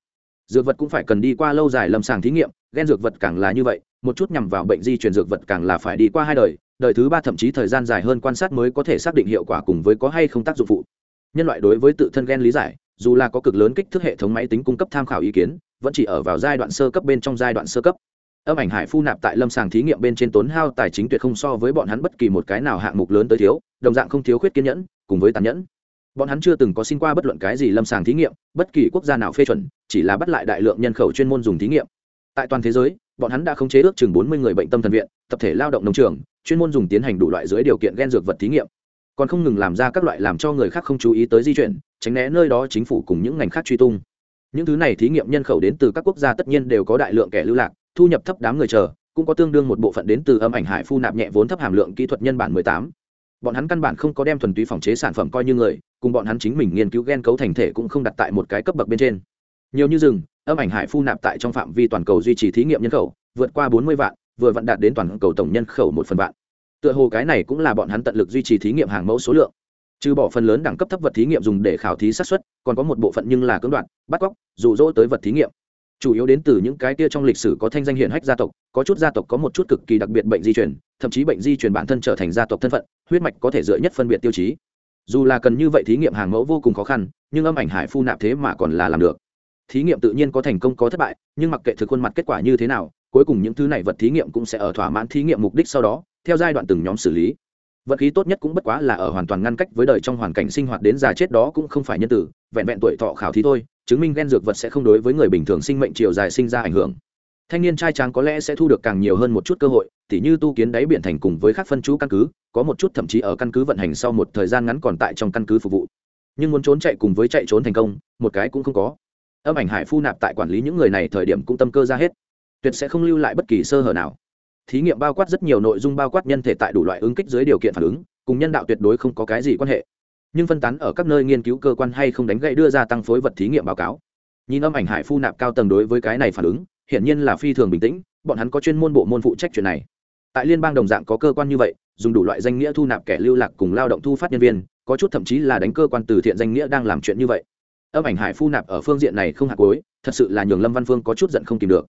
dược vật cũng phải cần đi qua lâu dài lâm sàng thí nghiệm ghen dược vật càng là như vậy, một chút nhằm vào bệnh di truyền dược vật càng là phải đi qua hai đời đời thứ ba thậm chí thời gian dài hơn quan sát mới có thể xác định hiệu quả cùng với có hay không tác dụng phụ. Nhân loại đối với tự thân ghen lý giải, dù là có cực lớn kích thước hệ thống máy tính cung cấp tham khảo ý kiến, vẫn chỉ ở vào giai đoạn sơ cấp bên trong giai đoạn sơ cấp. Âm ảnh hải phu nạp tại lâm sàng thí nghiệm bên trên tốn hao tài chính tuyệt không so với bọn hắn bất kỳ một cái nào hạng mục lớn tới thiếu, đồng dạng không thiếu khuyết kiên nhẫn, cùng với tàn nhẫn bọn hắn chưa từng có xin qua bất luận cái gì lâm sàng thí nghiệm, bất kỳ quốc gia nào phê chuẩn, chỉ là bắt lại đại lượng nhân khẩu chuyên môn dùng thí nghiệm. Tại toàn thế giới, bọn hắn đã khống chế ước chừng bốn mươi người bệnh tâm thần viện, tập thể lao động nông trường, chuyên môn dùng tiến hành đủ loại dưới điều kiện gen dược vật thí nghiệm. Còn không ngừng làm ra các loại làm cho người khác không chú ý tới di chuyển, tránh né nơi đó chính phủ cùng những ngành khác truy tung. Những thứ này thí nghiệm nhân khẩu đến từ các quốc gia tất nhiên đều có đại lượng kẻ lưu lạc, thu nhập thấp đám người chờ, cũng có tương đương một bộ phận đến từ âm ảnh hải phu nạp nhẹ vốn thấp hàm lượng kỹ thuật nhân bản 18 bọn hắn căn bản không có đem thuần túy phòng chế sản phẩm coi như người, cùng bọn hắn chính mình nghiên cứu gen cấu thành thể cũng không đặt tại một cái cấp bậc bên trên. Nhiều như rừng, âm ảnh hải phu nạp tại trong phạm vi toàn cầu duy trì thí nghiệm nhân khẩu, vượt qua 40 vạn, vừa vận đạt đến toàn cầu tổng nhân khẩu một phần vạn. Tựa hồ cái này cũng là bọn hắn tận lực duy trì thí nghiệm hàng mẫu số lượng. Trừ bỏ phần lớn đẳng cấp thấp vật thí nghiệm dùng để khảo thí sát xuất còn có một bộ phận nhưng là cưỡng đoạt, bắt cóc rụ rỗ tới vật thí nghiệm chủ yếu đến từ những cái kia trong lịch sử có thanh danh hiển hách gia tộc, có chút gia tộc có một chút cực kỳ đặc biệt bệnh di truyền, thậm chí bệnh di truyền bản thân trở thành gia tộc thân phận, huyết mạch có thể dựa nhất phân biệt tiêu chí. Dù là cần như vậy thí nghiệm hàng mẫu vô cùng khó khăn, nhưng âm ảnh hải phu nạp thế mà còn là làm được. Thí nghiệm tự nhiên có thành công có thất bại, nhưng mặc kệ thực khuôn mặt kết quả như thế nào, cuối cùng những thứ này vật thí nghiệm cũng sẽ ở thỏa mãn thí nghiệm mục đích sau đó, theo giai đoạn từng nhóm xử lý. Vật khí tốt nhất cũng bất quá là ở hoàn toàn ngăn cách với đời trong hoàn cảnh sinh hoạt đến già chết đó cũng không phải nhân tử vẹn vẹn tuổi thọ khảo thí thôi chứng minh gen dược vật sẽ không đối với người bình thường sinh mệnh chiều dài sinh ra ảnh hưởng. Thanh niên trai tráng có lẽ sẽ thu được càng nhiều hơn một chút cơ hội, tỉ như tu kiến đáy biển thành cùng với các phân chú căn cứ, có một chút thậm chí ở căn cứ vận hành sau một thời gian ngắn còn tại trong căn cứ phục vụ. Nhưng muốn trốn chạy cùng với chạy trốn thành công, một cái cũng không có. Âm ảnh hải phu nạp tại quản lý những người này thời điểm cũng tâm cơ ra hết. Tuyệt sẽ không lưu lại bất kỳ sơ hở nào. Thí nghiệm bao quát rất nhiều nội dung bao quát nhân thể tại đủ loại ứng kích dưới điều kiện phản ứng, cùng nhân đạo tuyệt đối không có cái gì quan hệ nhưng phân tán ở các nơi nghiên cứu cơ quan hay không đánh gậy đưa ra tăng phối vật thí nghiệm báo cáo. Nhìn âm ảnh hải phu nạp cao tầng đối với cái này phản ứng, hiển nhiên là phi thường bình tĩnh, bọn hắn có chuyên môn bộ môn phụ trách chuyện này. Tại liên bang đồng dạng có cơ quan như vậy, dùng đủ loại danh nghĩa thu nạp kẻ lưu lạc cùng lao động thu phát nhân viên, có chút thậm chí là đánh cơ quan từ thiện danh nghĩa đang làm chuyện như vậy. Âm ảnh hải phu nạp ở phương diện này không hạt cối thật sự là nhường lâm văn phương có chút giận không tìm được.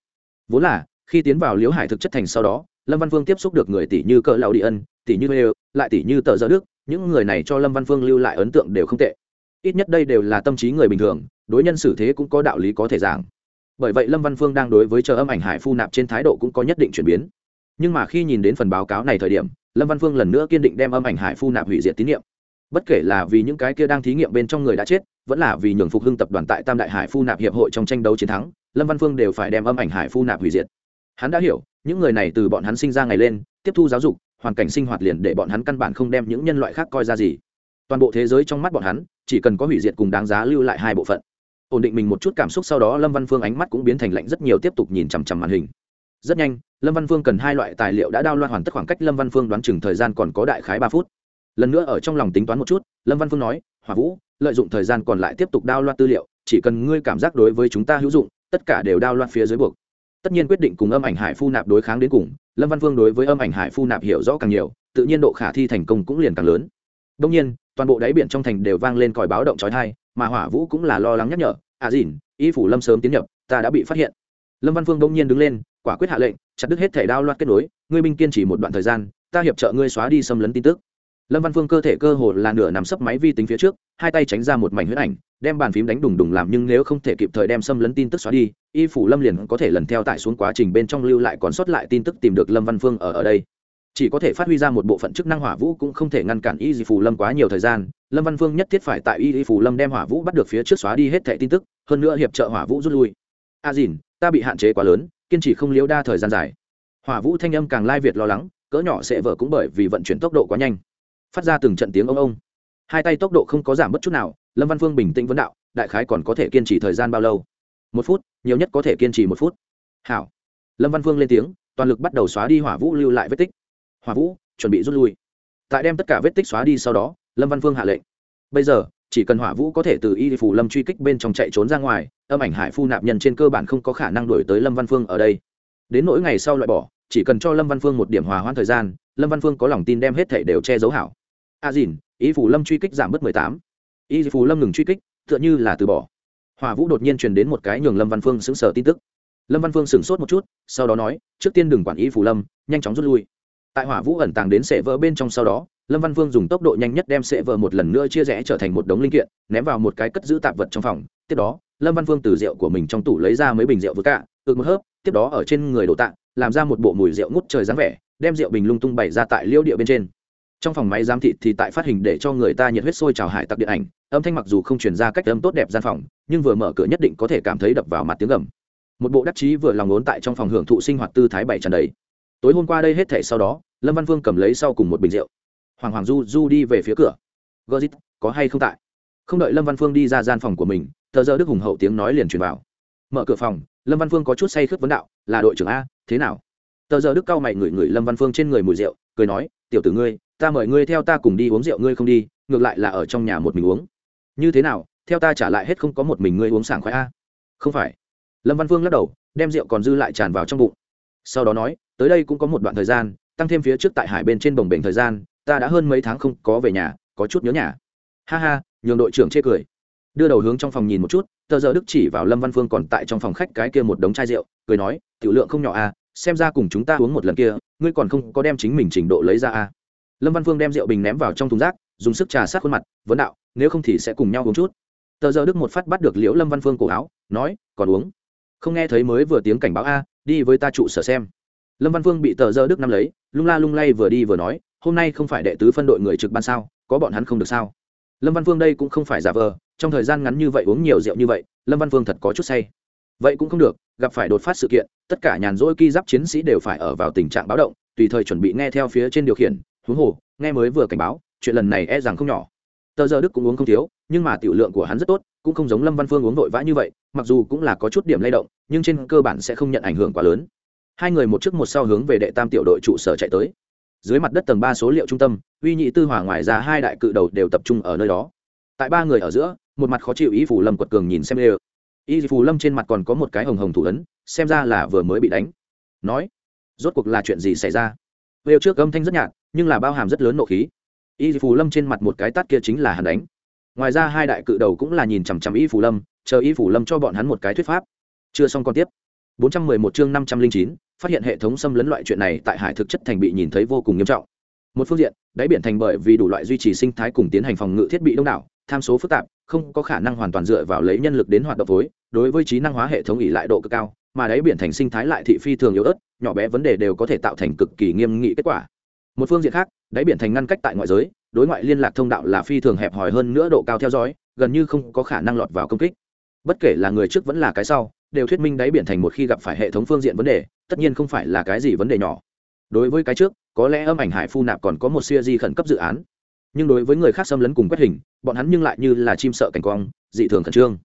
Vốn là, khi tiến vào liễu hải thực chất thành sau đó, lâm văn phương tiếp xúc được người tỷ như cỡ lão đi ân, tỷ như lê lại tỷ như tờ giờ đức những người này cho lâm văn phương lưu lại ấn tượng đều không tệ. Ít nhất đây đều là tâm trí người bình thường, đối nhân xử thế cũng có đạo lý có thể giảng. Bởi vậy lâm văn phương đang đối với chờ âm ảnh hải phu nạp trên thái độ cũng có nhất định chuyển biến. Nhưng mà khi nhìn đến phần báo cáo này thời điểm, lâm văn phương lần nữa kiên định đem âm ảnh hải phu nạp hủy diệt tín nhiệm bất kể là vì những cái kia đang thí nghiệm bên trong người đã chết, vẫn là vì nhường phục hưng tập đoàn tại tam đại hải phu nạp hiệp hội trong tranh đấu chiến thắng, lâm văn phương đều phải đem âm ảnh hải phu nạp hủy diệt. Hắn đã hiểu, những người này từ bọn hắn sinh ra ngày lên, tiếp thu giáo dục hoàn cảnh sinh hoạt liền để bọn hắn căn bản không đem những nhân loại khác coi ra gì. Toàn bộ thế giới trong mắt bọn hắn, chỉ cần có hủy diệt cùng đáng giá lưu lại hai bộ phận. Ổn định mình một chút cảm xúc sau đó lâm văn phương ánh mắt cũng biến thành lạnh rất nhiều, tiếp tục nhìn chằm chằm màn hình. Rất nhanh, lâm văn phương cần hai loại tài liệu đã đao loạn hoàn tất khoảng cách lâm văn phương đoán chừng thời gian còn có đại khái ba phút. Lần nữa ở trong lòng tính toán một chút, lâm văn phương nói, hỏa vũ, lợi dụng thời gian còn lại tiếp tục đao loạn tư liệu, chỉ cần ngươi cảm giác đối với chúng ta hữu dụng, tất cả đều đao loạn phía dưới buộc tất nhiên quyết định cùng âm ảnh hải phu nạp đối kháng đến cùng, lâm văn vương đối với âm ảnh hải phu nạp hiểu rõ càng nhiều, tự nhiên độ khả thi thành công cũng liền càng lớn. Đông nhiên, toàn bộ đáy biển trong thành đều vang lên còi báo động trói thai mà hỏa vũ cũng là lo lắng nhắc nhở à dìn, y phủ lâm sớm tiến nhập, ta đã bị phát hiện. Lâm văn vương đông nhiên đứng lên, quả quyết hạ lệnh, chặt đứt hết thể đao loạt kết nối, ngươi binh kiên trì một đoạn thời gian, ta hiệp trợ ngươi xóa đi xâm lấn tin tức. Lâm văn phương cơ thể cơ hồ là nửa nằm sấp máy vi tính phía trước hai tay tránh ra một mảnh huyết ảnh, đem bàn phím đánh đùng đùng làm nhưng nếu không thể kịp thời đem xâm lấn tin tức xóa đi, y phủ lâm liền có thể lần theo tại xuống quá trình bên trong lưu lại còn sót lại tin tức tìm được lâm văn phương ở ở đây. Chỉ có thể phát huy ra một bộ phận chức năng hỏa vũ cũng không thể ngăn cản y phủ lâm quá nhiều thời gian, lâm văn phương nhất thiết phải tại y phủ lâm đem hỏa vũ bắt được phía trước xóa đi hết thẻ tin tức, hơn nữa hiệp trợ hỏa vũ rút lui. A dìn, ta bị hạn chế quá lớn, kiên trì không liếu đa thời gian dài. Hỏa vũ thanh âm càng lai việt lo lắng, cỡ nhỏ sẽ vỡ cũng bởi vì vận chuyển tốc độ quá nhanh. Phát ra từng trận tiếng ông ông hai tay tốc độ không có giảm bất chút nào, lâm văn phương bình tĩnh vấn đạo, đại khái còn có thể kiên trì thời gian bao lâu? Một phút, nhiều nhất có thể kiên trì một phút. Hảo. Lâm văn phương lên tiếng, toàn lực bắt đầu xóa đi hỏa vũ lưu lại vết tích. Hỏa vũ, chuẩn bị rút lui. Tại đem tất cả vết tích xóa đi sau đó, lâm văn phương hạ lệnh. Bây giờ, chỉ cần hỏa vũ có thể từ y phủ lâm truy kích bên trong chạy trốn ra ngoài, âm ảnh hải phu nạp nhân trên cơ bản không có khả năng đổi tới lâm văn phương ở đây. Đến nỗi ngày sau loại bỏ, chỉ cần cho lâm văn phương một điểm hòa hoãn thời gian, lâm văn phương có lòng tin đem hết thể đều che giấu hảo. A à dìn y phủ lâm truy kích giảm bớt mười tám. Y phủ lâm ngừng truy kích, tựa như là từ bỏ. Hòa vũ đột nhiên truyền đến một cái nhường lâm văn phương sững sờ tin tức. Lâm văn phương sửng sốt một chút, sau đó nói, trước tiên đừng quản y phủ lâm, nhanh chóng rút lui. Tại hỏa vũ ẩn tàng đến sệ vỡ bên trong sau đó, lâm văn phương dùng tốc độ nhanh nhất đem sệ vỡ một lần nữa chia rẽ trở thành một đống linh kiện, ném vào một cái cất giữ tạp vật trong phòng. Tiếp đó, lâm văn phương từ rượu của mình trong tủ lấy ra mấy bình rượu vừa cạ, ực một hớp, tiếp đó ở trên người đổ tạ, làm ra một bộ mùi rượu ngút trời dáng vẻ, đem rượu bình lung tung bày ra tại liêu địa bên trên trong phòng máy giám thị thì tại phát hình để cho người ta nhiệt huyết sôi trào hải tặc điện ảnh, âm thanh mặc dù không truyền ra cách âm tốt đẹp gian phòng, nhưng vừa mở cửa nhất định có thể cảm thấy đập vào mặt tiếng gầm. Một bộ đắc chí vừa lòng ốn tại trong phòng hưởng thụ sinh hoạt tư thái bảy trần đấy tối hôm qua đây hết thể sau đó, lâm văn vương cầm lấy sau cùng một bình rượu. Hoàng hoàng du du đi về phía cửa. Gờ có hay không tại? Không đợi lâm văn phương đi ra gian phòng của mình tờ giờ đức hùng hậu tiếng nói liền truyền vào. Mở cửa phòng, lâm văn phương có chút say khướt vấn đạo, là đội trưởng a, thế nào? Tờ giờ đức cau mày ngửi ngửi lâm văn phương trên người mùi rượu, cười nói tiểu tử ngươi, ta mời ngươi theo ta cùng đi uống rượu, ngươi không đi, ngược lại là ở trong nhà một mình uống. Như thế nào, theo ta trả lại hết không có một mình ngươi uống sảng khoái a? Không phải. Lâm văn Vương lắc đầu, đem rượu còn dư lại tràn vào trong bụng. Sau đó nói, tới đây cũng có một đoạn thời gian, tăng thêm phía trước tại hải bên trên bồng bềnh thời gian, ta đã hơn mấy tháng không có về nhà, có chút nhớ nhà. Ha ha, nhường đội trưởng chê cười. Đưa đầu hướng trong phòng nhìn một chút, tờ giờ đức chỉ vào lâm văn phương còn tại trong phòng khách cái kia một đống chai rượu, cười nói, tiểu lượng không nhỏ à xem ra cùng chúng ta uống một lần kia, ngươi còn không có đem chính mình trình độ lấy ra à. Lâm văn phương đem rượu bình ném vào trong thùng rác, dùng sức trà sát khuôn mặt, vấn đạo, nếu không thì sẽ cùng nhau uống chút. Tờ giờ đức một phát bắt được liễu lâm văn phương cổ áo, nói, còn uống. Không nghe thấy mới vừa tiếng cảnh báo a, đi với ta trụ sở xem. Lâm văn phương bị tờ giờ đức nắm lấy, lung la lung lay vừa đi vừa nói, hôm nay không phải đệ tứ phân đội người trực ban sao, có bọn hắn không được sao. Lâm văn phương đây cũng không phải giả vờ, trong thời gian ngắn như vậy uống nhiều rượu như vậy, lâm văn phương thật có chút say vậy cũng không được, gặp phải đột phát sự kiện, tất cả nhàn rỗi ki giáp chiến sĩ đều phải ở vào tình trạng báo động, tùy thời chuẩn bị nghe theo phía trên điều khiển. Huống hồ, nghe mới vừa cảnh báo, chuyện lần này e rằng không nhỏ. Tờ giờ đức cũng uống không thiếu, nhưng mà tiểu lượng của hắn rất tốt, cũng không giống lâm văn phương uống vội vã như vậy, mặc dù cũng là có chút điểm lay động, nhưng trên cơ bản sẽ không nhận ảnh hưởng quá lớn. Hai người một trước một sau hướng về đệ tam tiểu đội trụ sở chạy tới. Dưới mặt đất tầng ba số liệu trung tâm, uy nhị tư hòa ngoài ra hai đại cự đầu đều tập trung ở nơi đó. Tại ba người ở giữa, một mặt khó chịu ý phủ lâm quật cường nhìn xem lê y Phù lâm trên mặt còn có một cái hồng hồng thủ ấn xem ra là vừa mới bị đánh. Nói rốt cuộc là chuyện gì xảy ra? Lêu trước âm thanh rất nhạt nhưng là bao hàm rất lớn nộ khí. Y Phù lâm trên mặt một cái tát kia chính là hắn đánh. Ngoài ra hai đại cự đầu cũng là nhìn chằm chằm y Phù lâm chờ y Phù lâm cho bọn hắn một cái thuyết pháp. Chưa xong còn tiếp. 411 chương 509, phát hiện hệ thống xâm lấn loại chuyện này tại hải thực chất thành bị nhìn thấy vô cùng nghiêm trọng. Một phương diện đáy biển thành bởi vì đủ loại duy trì sinh thái cùng tiến hành phòng ngự thiết bị đông đảo tham số phức tạp, không có khả năng hoàn toàn dựa vào lấy nhân lực đến hoạt động phối đối với trí năng hóa hệ thống ỉ lại độ cực cao, mà đáy biển thành sinh thái lại thị phi thường yếu ớt, nhỏ bé vấn đề đều có thể tạo thành cực kỳ nghiêm nghị kết quả. Một phương diện khác, đáy biển thành ngăn cách tại ngoại giới, đối ngoại liên lạc thông đạo là phi thường hẹp hòi hơn nữa độ cao theo dõi, gần như không có khả năng lọt vào công kích. Bất kể là người trước vẫn là cái sau, đều thuyết minh đáy biển thành một khi gặp phải hệ thống phương diện vấn đề, tất nhiên không phải là cái gì vấn đề nhỏ. Đối với cái trước, có lẽ âm ảnh hải phu nạp còn có một siêu di khẩn cấp dự án nhưng đối với người khác xâm lấn cùng quét hình, bọn hắn nhưng lại như là chim sợ cảnh quang, dị thường khẩn trương.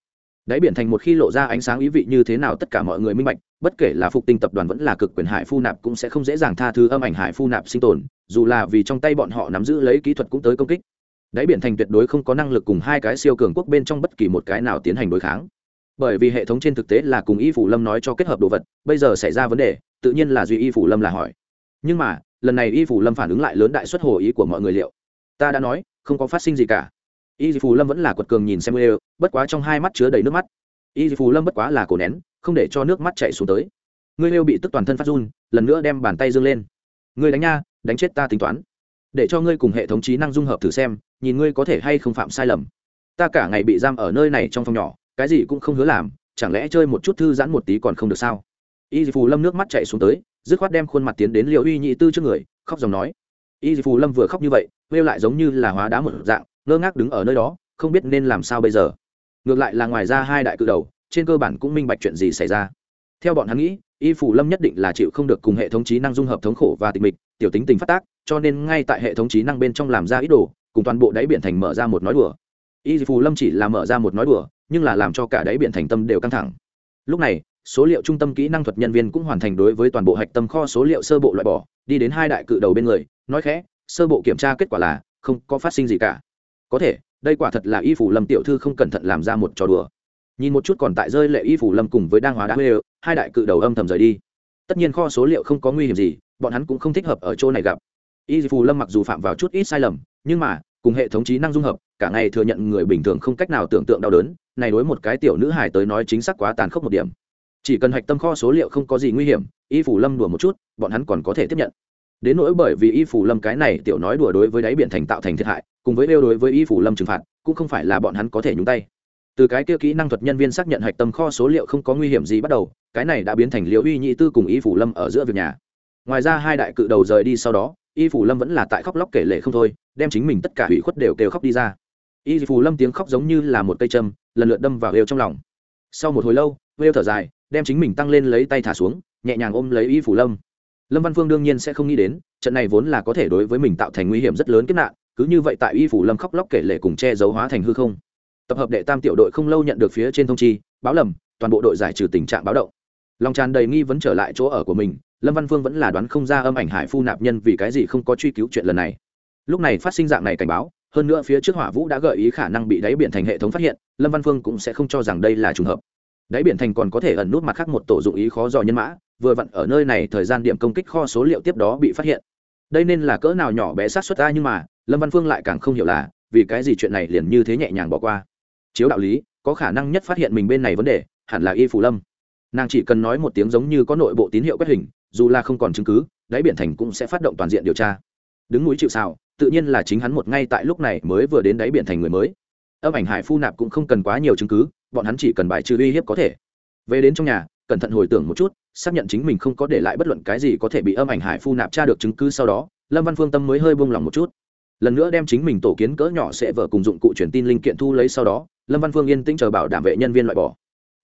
Đáy biển thành một khi lộ ra ánh sáng ý vị như thế nào tất cả mọi người minh bạch, bất kể là phục tinh tập đoàn vẫn là cực quyền hải phu nạp cũng sẽ không dễ dàng tha thứ âm ảnh hải phu nạp sinh tồn, dù là vì trong tay bọn họ nắm giữ lấy kỹ thuật cũng tới công kích. Đáy biển thành tuyệt đối không có năng lực cùng hai cái siêu cường quốc bên trong bất kỳ một cái nào tiến hành đối kháng. Bởi vì hệ thống trên thực tế là cùng y phủ lâm nói cho kết hợp đồ vật, bây giờ xảy ra vấn đề, tự nhiên là duy y phủ lâm là hỏi. Nhưng mà, lần này y phủ lâm phản ứng lại lớn đại xuất hồ ý của mọi người liệu? Ta đã nói, không có phát sinh gì cả. Y phù lâm vẫn là quật cường nhìn xem ê bất quá trong hai mắt chứa đầy nước mắt. Y phù lâm bất quá là cổ nén, không để cho nước mắt chạy xuống tới. Ngươi lêu bị tức toàn thân phát run, lần nữa đem bàn tay dương lên. Ngươi đánh nha, đánh chết ta tính toán. Để cho ngươi cùng hệ thống trí năng dung hợp thử xem, nhìn ngươi có thể hay không phạm sai lầm. Ta cả ngày bị giam ở nơi này trong phòng nhỏ, cái gì cũng không hứa làm, chẳng lẽ chơi một chút thư giãn một tí còn không được sao? Y phù lâm nước mắt chạy xuống tới, dứt khoát đem khuôn mặt tiến đến liệu uy nhị tư trước người, khóc dòng nói y phù lâm vừa khóc như vậy, vêu lại giống như là hóa đá một dạng, ngơ ngác đứng ở nơi đó, không biết nên làm sao bây giờ. Ngược lại là ngoài ra hai đại cự đầu, trên cơ bản cũng minh bạch chuyện gì xảy ra. Theo bọn hắn nghĩ, y phủ lâm nhất định là chịu không được cùng hệ thống trí năng dung hợp thống khổ và tịch mịch, tiểu tính tình phát tác, cho nên ngay tại hệ thống trí năng bên trong làm ra ít đồ, cùng toàn bộ đáy biển thành mở ra một nói đùa. Y phủ lâm chỉ là mở ra một nói đùa, nhưng là làm cho cả đáy biển thành tâm đều căng thẳng. Lúc này số liệu trung tâm kỹ năng thuật nhân viên cũng hoàn thành đối với toàn bộ hạch tâm kho số liệu sơ bộ loại bỏ, đi đến hai đại cự đầu bên người, nói khẽ, sơ bộ kiểm tra kết quả là không có phát sinh gì cả. Có thể, đây quả thật là y phủ lâm tiểu thư không cẩn thận làm ra một trò đùa. Nhìn một chút còn tại rơi lệ y phủ lâm cùng với đang hóa đá huê hai đại cự đầu âm thầm rời đi. Tất nhiên kho số liệu không có nguy hiểm gì, bọn hắn cũng không thích hợp ở chỗ này gặp. Y phủ lâm mặc dù phạm vào chút ít sai lầm, nhưng mà, cùng hệ thống trí năng dung hợp, cả ngày thừa nhận người bình thường không cách nào tưởng tượng đau đớn, này đối một cái tiểu nữ hài tới nói chính xác quá tàn khốc một điểm chỉ cần hạch tâm kho số liệu không có gì nguy hiểm, y phủ lâm đùa một chút, bọn hắn còn có thể tiếp nhận. Đến nỗi bởi vì y phủ lâm cái này tiểu nói đùa đối với đáy biển thành tạo thành thiệt hại, cùng với đeo đối với y phủ lâm trừng phạt, cũng không phải là bọn hắn có thể nhúng tay. Từ cái kia kỹ năng thuật nhân viên xác nhận hạch tâm kho số liệu không có nguy hiểm gì bắt đầu, cái này đã biến thành liễu uy nhị tư cùng y phủ lâm ở giữa việc nhà. Ngoài ra hai đại cự đầu rời đi sau đó, y phủ lâm vẫn là tại khóc lóc kể lệ không thôi, đem chính mình tất cả hủy khuất đều kêu khóc đi ra. Y phủ lâm tiếng khóc giống như là một cây châm, lần lượt đâm vào êu trong lòng. Sau một hồi lâu êu thở dài đem chính mình tăng lên lấy tay thả xuống, nhẹ nhàng ôm lấy y phủ lâm. Lâm văn phương đương nhiên sẽ không nghĩ đến, trận này vốn là có thể đối với mình tạo thành nguy hiểm rất lớn kết nạn, cứ như vậy tại y phủ lâm khóc lóc kể lể cùng che giấu hóa thành hư không. Tập hợp đệ tam tiểu đội không lâu nhận được phía trên thông chi, báo lầm, toàn bộ đội giải trừ tình trạng báo động. Lòng tràn đầy nghi vấn trở lại chỗ ở của mình, lâm văn phương vẫn là đoán không ra âm ảnh hải phu nạp nhân vì cái gì không có truy cứu chuyện lần này. Lúc này phát sinh dạng này cảnh báo, hơn nữa phía trước hỏa vũ đã gợi ý khả năng bị đáy biển thành hệ thống phát hiện, lâm văn phương cũng sẽ không cho rằng đây là trùng hợp đáy biển thành còn có thể ẩn nút mặt khác một tổ dụng ý khó dò nhân mã, vừa vặn ở nơi này thời gian điểm công kích kho số liệu tiếp đó bị phát hiện. Đây nên là cỡ nào nhỏ bé sát xuất ta nhưng mà, lâm văn phương lại càng không hiểu là, vì cái gì chuyện này liền như thế nhẹ nhàng bỏ qua. Chiếu đạo lý, có khả năng nhất phát hiện mình bên này vấn đề, hẳn là y phủ lâm. Nàng chỉ cần nói một tiếng giống như có nội bộ tín hiệu quét hình, dù là không còn chứng cứ, đáy biển thành cũng sẽ phát động toàn diện điều tra. Đứng núi chịu sao tự nhiên là chính hắn một ngay tại lúc này mới vừa đến đáy biển thành người mới. Âm ảnh hải phu nạp cũng không cần quá nhiều chứng cứ bọn hắn chỉ cần bài trừ uy hiếp có thể. Về đến trong nhà, cẩn thận hồi tưởng một chút, xác nhận chính mình không có để lại bất luận cái gì có thể bị âm ảnh hải phu nạp tra được chứng cứ sau đó, lâm văn phương tâm mới hơi buông lòng một chút. Lần nữa đem chính mình tổ kiến cỡ nhỏ sẽ vở cùng dụng cụ truyền tin linh kiện thu lấy sau đó, lâm văn phương yên tĩnh chờ bảo đảm vệ nhân viên loại bỏ.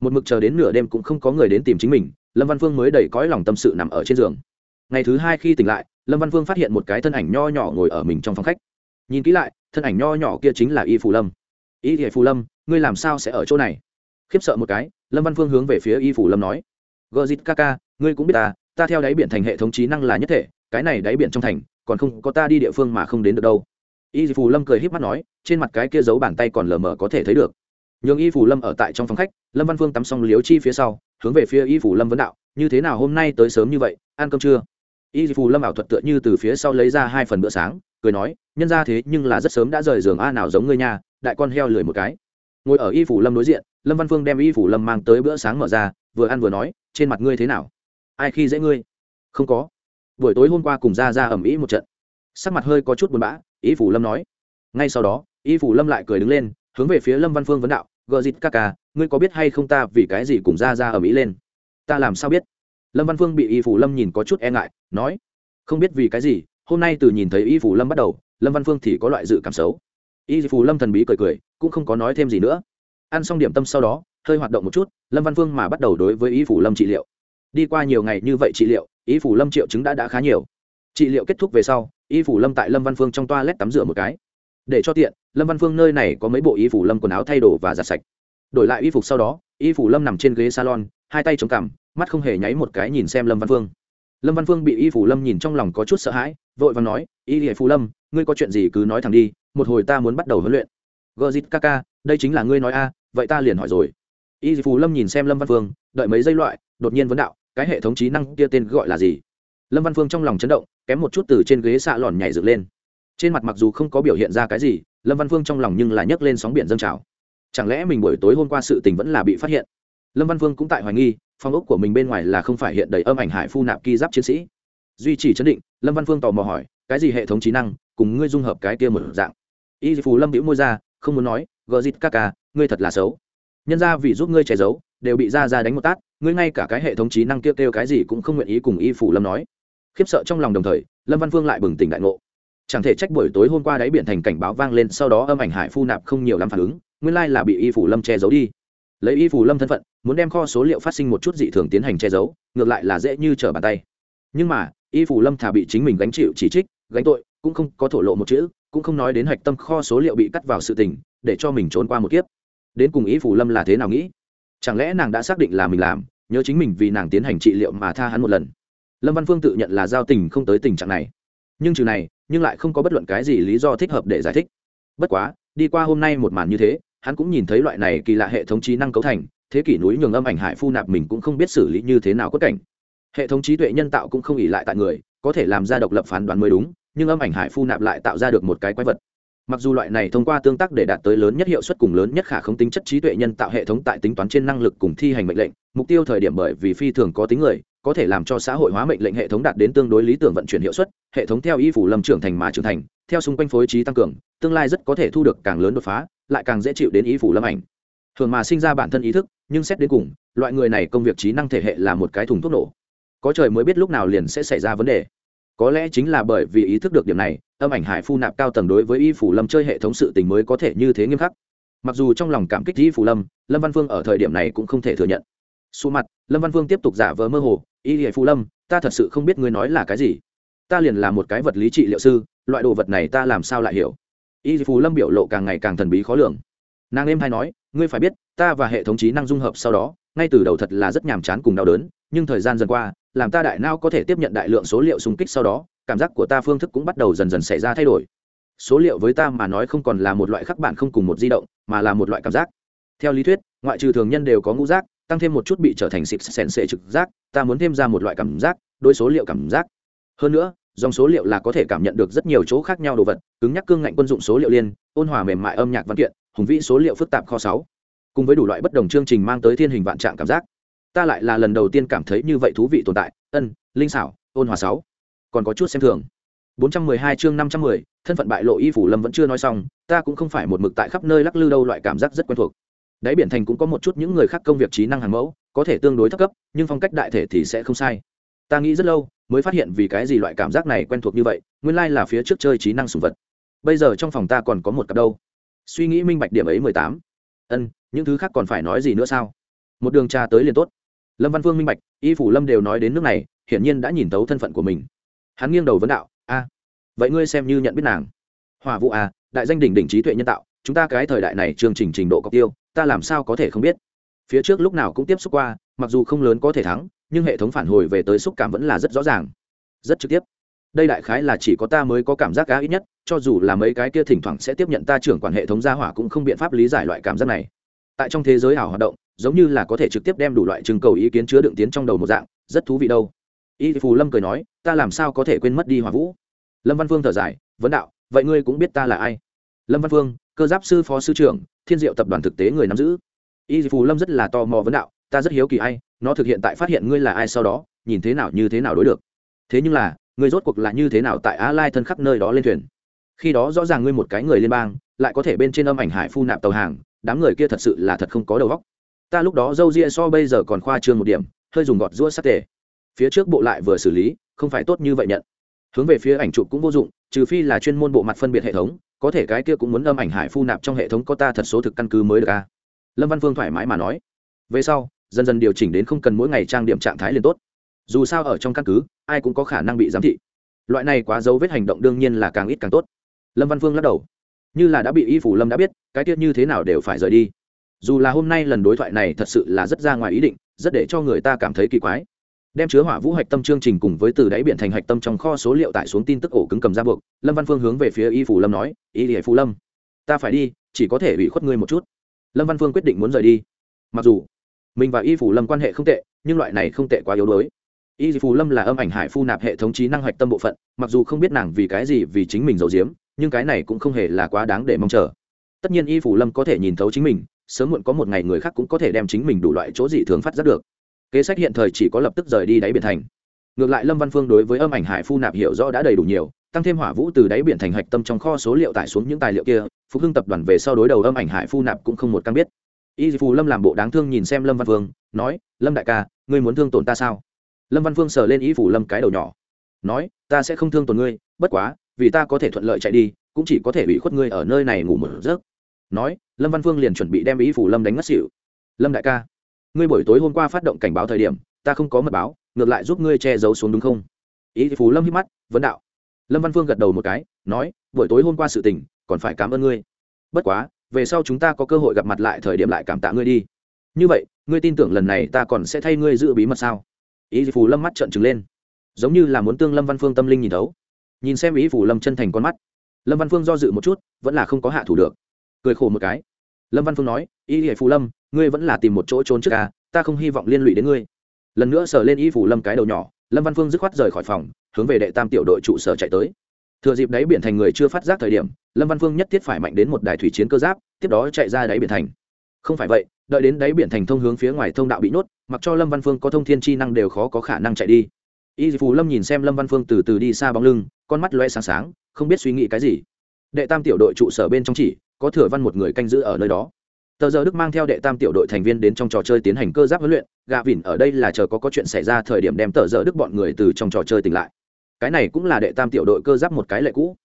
Một mực chờ đến nửa đêm cũng không có người đến tìm chính mình, lâm văn phương mới đầy cõi lòng tâm sự nằm ở trên giường. Ngày thứ hai khi tỉnh lại, lâm văn phương phát hiện một cái thân ảnh nho nhỏ ngồi ở mình trong phòng khách. Nhìn kỹ lại, thân ảnh nho nhỏ kia chính là y phù lâm. Y thể phù lâm ngươi làm sao sẽ ở chỗ này? Khiếp sợ một cái, lâm văn phương hướng về phía y Phủ lâm nói. Gờ zit kaka ngươi cũng biết ta ta theo đáy biển thành hệ thống trí năng là nhất thể, cái này đáy biển trong thành, còn không có ta đi địa phương mà không đến được đâu. Y Phủ lâm cười h í p mắt nói, trên mặt cái kia giấu bàn tay còn lờ mờ có thể thấy được. Nhường y phủ lâm ở tại trong phòng khách, lâm văn phương tắm xong liếu chi phía sau, hướng về phía y phủ lâm vấn đạo, như thế nào hôm nay tới sớm như vậy, ăn cơm chưa? Y phủ lâm ảo thuật tựa như từ phía sau lấy ra hai phần bữa sáng, cười nói, nhân ra thế nhưng là rất sớm đã rời giường a, nào giống ngươi nhà đại con heo lười một cái ngồi ở y phủ lâm đối diện, lâm văn phương đem y phủ lâm mang tới bữa sáng mở ra, vừa ăn vừa nói, trên mặt ngươi thế nào? Ai khi dễ ngươi? Không có. Buổi tối hôm qua cùng ra ra ẩm ý một trận. Sắc mặt hơi có chút buồn bã, y phủ lâm nói. Ngay sau đó, y phủ lâm lại cười đứng lên, hướng về phía lâm văn phương vấn đạo, gờ dịt ca ca, ngươi có biết hay không ta vì cái gì cùng ra ra ẩm ý lên? Ta làm sao biết? Lâm văn phương bị y phủ lâm nhìn có chút e ngại, nói. Không biết vì cái gì, hôm nay từ nhìn thấy y phủ lâm bắt đầu, lâm văn phương thì có loại dự cảm xấu y phủ lâm thần bí cười cười, cũng không có nói thêm gì nữa. Ăn xong điểm tâm sau đó, hơi hoạt động một chút, lâm văn phương mà bắt đầu đối với y phủ lâm trị liệu. Đi qua nhiều ngày như vậy trị liệu, y phủ lâm triệu chứng đã đã khá nhiều. Trị liệu kết thúc về sau, y phủ lâm tại lâm văn phương trong toa lét tắm rửa một cái. Để cho tiện, lâm văn phương nơi này có mấy bộ y phủ lâm quần áo thay đồ và giặt sạch. Đổi lại y phục sau đó, y phủ lâm nằm trên ghế salon, hai tay chống cằm, mắt không hề nháy một cái nhìn xem lâm văn phương. Lâm văn phương bị y phủ lâm nhìn trong lòng có chút sợ hãi, vội và nói, y hệ phủ lâm ngươi có chuyện gì cứ nói thẳng đi, một hồi ta muốn bắt đầu huấn luyện. Gờ dịt ca ca đây chính là ngươi nói a, vậy ta liền hỏi rồi. Y phù lâm nhìn xem lâm văn phương, đợi mấy giây loại, đột nhiên vấn đạo, cái hệ thống trí năng kia tên gọi là gì? Lâm văn phương trong lòng chấn động, kém một chút từ trên ghế xạ lòn nhảy dựng lên. Trên mặt mặc dù không có biểu hiện ra cái gì, lâm văn phương trong lòng nhưng là nhấc lên sóng biển dâng trào. Chẳng lẽ mình buổi tối hôm qua sự tình vẫn là bị phát hiện? Lâm văn phương cũng tại hoài nghi phong ốc của mình bên ngoài là không phải hiện đầy âm ảnh hải phu nạp ki giáp chiến sĩ. Duy trì chấn định, lâm văn phương tò mò hỏi, cái gì hệ thống trí năng cùng ngươi dung hợp cái kia một dạng. Y phù lâm đĩu môi ra không muốn nói gờ dịt ca ca ngươi thật là xấu. Nhân ra vì giúp ngươi che giấu đều bị ra ra đánh một tát ngươi ngay cả cái hệ thống trí năng kia kêu, kêu cái gì cũng không nguyện ý cùng y phủ lâm nói. Khiếp sợ trong lòng đồng thời lâm văn phương lại bừng tỉnh đại ngộ. Chẳng thể trách buổi tối hôm qua đáy biển thành cảnh báo vang lên sau đó âm ảnh hải phu nạp không nhiều lắm phản ứng nguyên lai là bị y phủ lâm che giấu đi. Lấy y phủ lâm thân phận muốn đem kho số liệu phát sinh một chút dị thường tiến hành che giấu ngược lại là dễ như trở bàn tay. Nhưng mà y phủ lâm thà bị chính mình gánh chịu chỉ trích gánh tội, cũng không có thổ lộ một chữ, cũng không nói đến hạch tâm kho số liệu bị cắt vào sự tình, để cho mình trốn qua một kiếp. Đến cùng ý phủ lâm là thế nào nghĩ? Chẳng lẽ nàng đã xác định là mình làm, nhớ chính mình vì nàng tiến hành trị liệu mà tha hắn một lần? Lâm văn phương tự nhận là giao tình không tới tình trạng này. Nhưng trừ này, nhưng lại không có bất luận cái gì lý do thích hợp để giải thích. Bất quá, đi qua hôm nay một màn như thế, hắn cũng nhìn thấy loại này kỳ lạ hệ thống trí năng cấu thành, thế kỷ núi nhường âm ảnh hải phu nạp mình cũng không biết xử lý như thế nào quất cảnh. Hệ thống trí tuệ nhân tạo cũng không ỉ lại tại người, có thể làm ra độc lập phán đoán mới đúng nhưng âm ảnh hải phu nạp lại tạo ra được một cái quái vật. Mặc dù loại này thông qua tương tác để đạt tới lớn nhất hiệu suất cùng lớn nhất khả không tính chất trí tuệ nhân tạo hệ thống tại tính toán trên năng lực cùng thi hành mệnh lệnh, mục tiêu thời điểm bởi vì phi thường có tính người, có thể làm cho xã hội hóa mệnh lệnh hệ thống đạt đến tương đối lý tưởng vận chuyển hiệu suất, hệ thống theo y phủ lâm trưởng thành mà trưởng thành, theo xung quanh phối trí tăng cường, tương lai rất có thể thu được càng lớn đột phá, lại càng dễ chịu đến ý phủ lâm ảnh. Thường mà sinh ra bản thân ý thức, nhưng xét đến cùng, loại người này công việc trí năng thể hệ là một cái thùng thuốc nổ. Có trời mới biết lúc nào liền sẽ xảy ra vấn đề có lẽ chính là bởi vì ý thức được điểm này, âm ảnh hải phu nạp cao tầng đối với y phủ lâm chơi hệ thống sự tình mới có thể như thế nghiêm khắc. Mặc dù trong lòng cảm kích y phủ lâm lâm văn phương ở thời điểm này cũng không thể thừa nhận. Xù mặt, lâm văn phương tiếp tục giả vờ mơ hồ, y hải phu lâm, ta thật sự không biết ngươi nói là cái gì. Ta liền là một cái vật lý trị liệu sư, loại đồ vật này ta làm sao lại hiểu? Y phù lâm biểu lộ càng ngày càng thần bí khó lường. Nàng em hay nói, ngươi phải biết, ta và hệ thống trí năng dung hợp sau đó, ngay từ đầu thật là rất nhàm chán cùng đau đớn, nhưng thời gian dần qua làm ta đại não có thể tiếp nhận đại lượng số liệu xung kích sau đó, cảm giác của ta phương thức cũng bắt đầu dần dần xảy ra thay đổi. Số liệu với ta mà nói không còn là một loại khắc bản không cùng một di động, mà là một loại cảm giác. Theo lý thuyết, ngoại trừ thường nhân đều có ngũ giác, tăng thêm một chút bị trở thành xịt sèn sệ trực giác, ta muốn thêm ra một loại cảm giác đối số liệu cảm giác. Hơn nữa, dòng số liệu là có thể cảm nhận được rất nhiều chỗ khác nhau đồ vật, cứng nhắc cương ngạnh quân dụng số liệu liên, ôn hòa mềm mại âm nhạc văn kiện, hùng vĩ số liệu phức tạp kho sáu. Cùng với đủ loại bất đồng chương trình mang tới thiên hình vạn trạng cảm giác ta lại là lần đầu tiên cảm thấy như vậy thú vị tồn tại ân linh xảo ôn hòa sáu. Còn có chút xem thường. 412 chương 510, thân phận bại lộ y phủ lâm vẫn chưa nói xong ta cũng không phải một mực tại khắp nơi lắc lư đâu loại cảm giác rất quen thuộc. Đáy biển thành cũng có một chút những người khác công việc trí năng hàng mẫu có thể tương đối thấp cấp nhưng phong cách đại thể thì sẽ không sai. Ta nghĩ rất lâu mới phát hiện vì cái gì loại cảm giác này quen thuộc như vậy nguyên lai、like、là phía trước chơi trí năng sùng vật. Bây giờ trong phòng ta còn có một cặp đâu. Suy nghĩ minh bạch điểm ấy mười tám. Ân những thứ khác còn phải nói gì nữa sao? Một đường trà tới liền tốt lâm văn phương minh bạch, y phủ lâm đều nói đến nước này, hiển nhiên đã nhìn tấu thân phận của mình. Hắn nghiêng đầu vấn đạo, a, vậy ngươi xem như nhận biết nàng. Hòa vụ a đại danh đỉnh đỉnh trí tuệ nhân tạo, chúng ta cái thời đại này chương trình trình độ cọc tiêu, ta làm sao có thể không biết? Phía trước lúc nào cũng tiếp xúc qua, mặc dù không lớn có thể thắng, nhưng hệ thống phản hồi về tới xúc cảm vẫn là rất rõ ràng. Rất trực tiếp. Đây đại khái là chỉ có ta mới có cảm giác cá ít nhất, cho dù là mấy cái kia thỉnh thoảng sẽ tiếp nhận ta trưởng quản hệ thống gia hỏa cũng không biện pháp lý giải loại cảm giác này. Tại trong thế giới ảo hoạt động giống như là có thể trực tiếp đem đủ loại trưng cầu ý kiến chứa đựng tiến trong đầu một dạng, rất thú vị đâu. Y phù lâm cười nói, ta làm sao có thể quên mất đi hỏa vũ? Lâm văn phương thở dài, vấn đạo, vậy ngươi cũng biết ta là ai? Lâm văn phương, cơ giáp sư phó sư trưởng, thiên diệu tập đoàn thực tế người nắm giữ. Y phù lâm rất là tò mò vấn đạo, ta rất hiếu kỳ ai, nó thực hiện tại phát hiện ngươi là ai sau đó, nhìn thế nào như thế nào đối được? Thế nhưng là, ngươi rốt cuộc là như thế nào tại á lai thân khắp nơi đó lên thuyền? Khi đó rõ ràng ngươi một cái người liên bang, lại có thể bên trên âm ảnh hải phu nạp tàu hàng, đám người kia thật sự là thật không có đầu óc ta lúc đó dâu ria so bây giờ còn khoa trương một điểm, hơi dùng gọt rũa sắc tề. Phía trước bộ lại vừa xử lý, không phải tốt như vậy nhận. Hướng về phía ảnh chụp cũng vô dụng, trừ phi là chuyên môn bộ mặt phân biệt hệ thống, có thể cái kia cũng muốn âm ảnh hải phu nạp trong hệ thống có ta thật số thực căn cứ mới được a lâm văn phương thoải mái mà nói. Về sau, dần dần điều chỉnh đến không cần mỗi ngày trang điểm trạng thái liền tốt. Dù sao ở trong căn cứ, ai cũng có khả năng bị giám thị. Loại này quá dấu vết hành động đương nhiên là càng ít càng tốt. Lâm văn phương lắc đầu. Như là đã bị y phủ lâm đã biết, cái tiết như thế nào đều phải rời đi dù là hôm nay lần đối thoại này thật sự là rất ra ngoài ý định, rất để cho người ta cảm thấy kỳ quái. Đem chứa hỏa vũ hạch tâm chương trình cùng với từ đáy biển thành hạch tâm trong kho số liệu tải xuống tin tức ổ cứng cầm ra buộc, lâm văn phương hướng về phía y phủ lâm nói, y hệ phù lâm, ta phải đi, chỉ có thể ủy khuất ngươi một chút. Lâm văn phương quyết định muốn rời đi. Mặc dù mình và y phủ lâm quan hệ không tệ, nhưng loại này không tệ quá yếu đuối. Y phủ lâm là âm ảnh hải phu nạp hệ thống trí năng hạch tâm bộ phận, mặc dù không biết nàng vì cái gì, vì chính mình giấu giếm, nhưng cái này cũng không hề là quá đáng để mong chờ. Tất nhiên y phủ lâm có thể nhìn thấu chính mình sớm muộn có một ngày người khác cũng có thể đem chính mình đủ loại chỗ dị thường phát giác được. Kế sách hiện thời chỉ có lập tức rời đi đáy biển thành. Ngược lại lâm văn phương đối với âm ảnh hải phu nạp hiểu rõ đã đầy đủ nhiều, tăng thêm hỏa vũ từ đáy biển thành hạch tâm trong kho số liệu tải xuống những tài liệu kia, phục hưng tập đoàn về sau đối đầu âm ảnh hải phu nạp cũng không một căn biết. Y phù lâm làm bộ đáng thương nhìn xem lâm văn phương, nói, lâm đại ca, ngươi muốn thương tổn ta sao? Lâm văn phương sờ lên y phù lâm cái đầu nhỏ, nói, ta sẽ không thương tổn ngươi, bất quá, vì ta có thể thuận lợi chạy đi, cũng chỉ có thể bị khuất ngươi ở nơi này ngủ một giấc nói, lâm văn phương liền chuẩn bị đem ý phủ lâm đánh ngất xỉu. Lâm đại ca, ngươi buổi tối hôm qua phát động cảnh báo thời điểm, ta không có mật báo, ngược lại giúp ngươi che giấu xuống đúng không? Ý Phủ lâm hít mắt, vấn đạo. Lâm văn phương gật đầu một cái, nói, buổi tối hôm qua sự tình, còn phải cảm ơn ngươi. Bất quá, về sau chúng ta có cơ hội gặp mặt lại thời điểm lại cảm tạ ngươi đi. Như vậy, ngươi tin tưởng lần này ta còn sẽ thay ngươi giữ bí mật sao? Ý Phủ lâm mắt trợn trừng lên. Giống như là muốn tương lâm văn phương tâm linh nhìn thấu. Nhìn xem ý Phủ lâm chân thành con mắt. Lâm văn phương do dự một chút, vẫn là không có hạ thủ được cười khổ một cái. Lâm văn phương nói, y hệ phù lâm, ngươi vẫn là tìm một chỗ trốn trước ca ta không hy vọng liên lụy đến ngươi. Lần nữa sờ lên y phù lâm cái đầu nhỏ, lâm văn phương dứt khoát rời khỏi phòng, hướng về đệ tam tiểu đội trụ sở chạy tới. Thừa dịp đáy biển thành người chưa phát giác thời điểm, lâm văn phương nhất thiết phải mạnh đến một đài thủy chiến cơ giáp, tiếp đó chạy ra đáy biển thành. Không phải vậy, đợi đến đáy biển thành thông hướng phía ngoài thông đạo bị nốt mặc cho lâm văn phương có thông thiên chi năng đều khó có khả năng chạy đi. Y phù lâm nhìn xem lâm văn phương từ từ đi xa bóng lưng, con mắt loe sáng sáng, không biết suy nghĩ cái gì. Đệ tam tiểu đội trụ sở bên trong chỉ có thừa văn một người canh giữ ở nơi đó. Tờ giờ đức mang theo đệ tam tiểu đội thành viên đến trong trò chơi tiến hành cơ giáp huấn luyện gà vỉn ở đây là chờ có có chuyện xảy ra thời điểm đem tờ giờ đức bọn người từ trong trò chơi tỉnh lại. Cái này cũng là đệ tam tiểu đội cơ giáp một cái lệ cũ.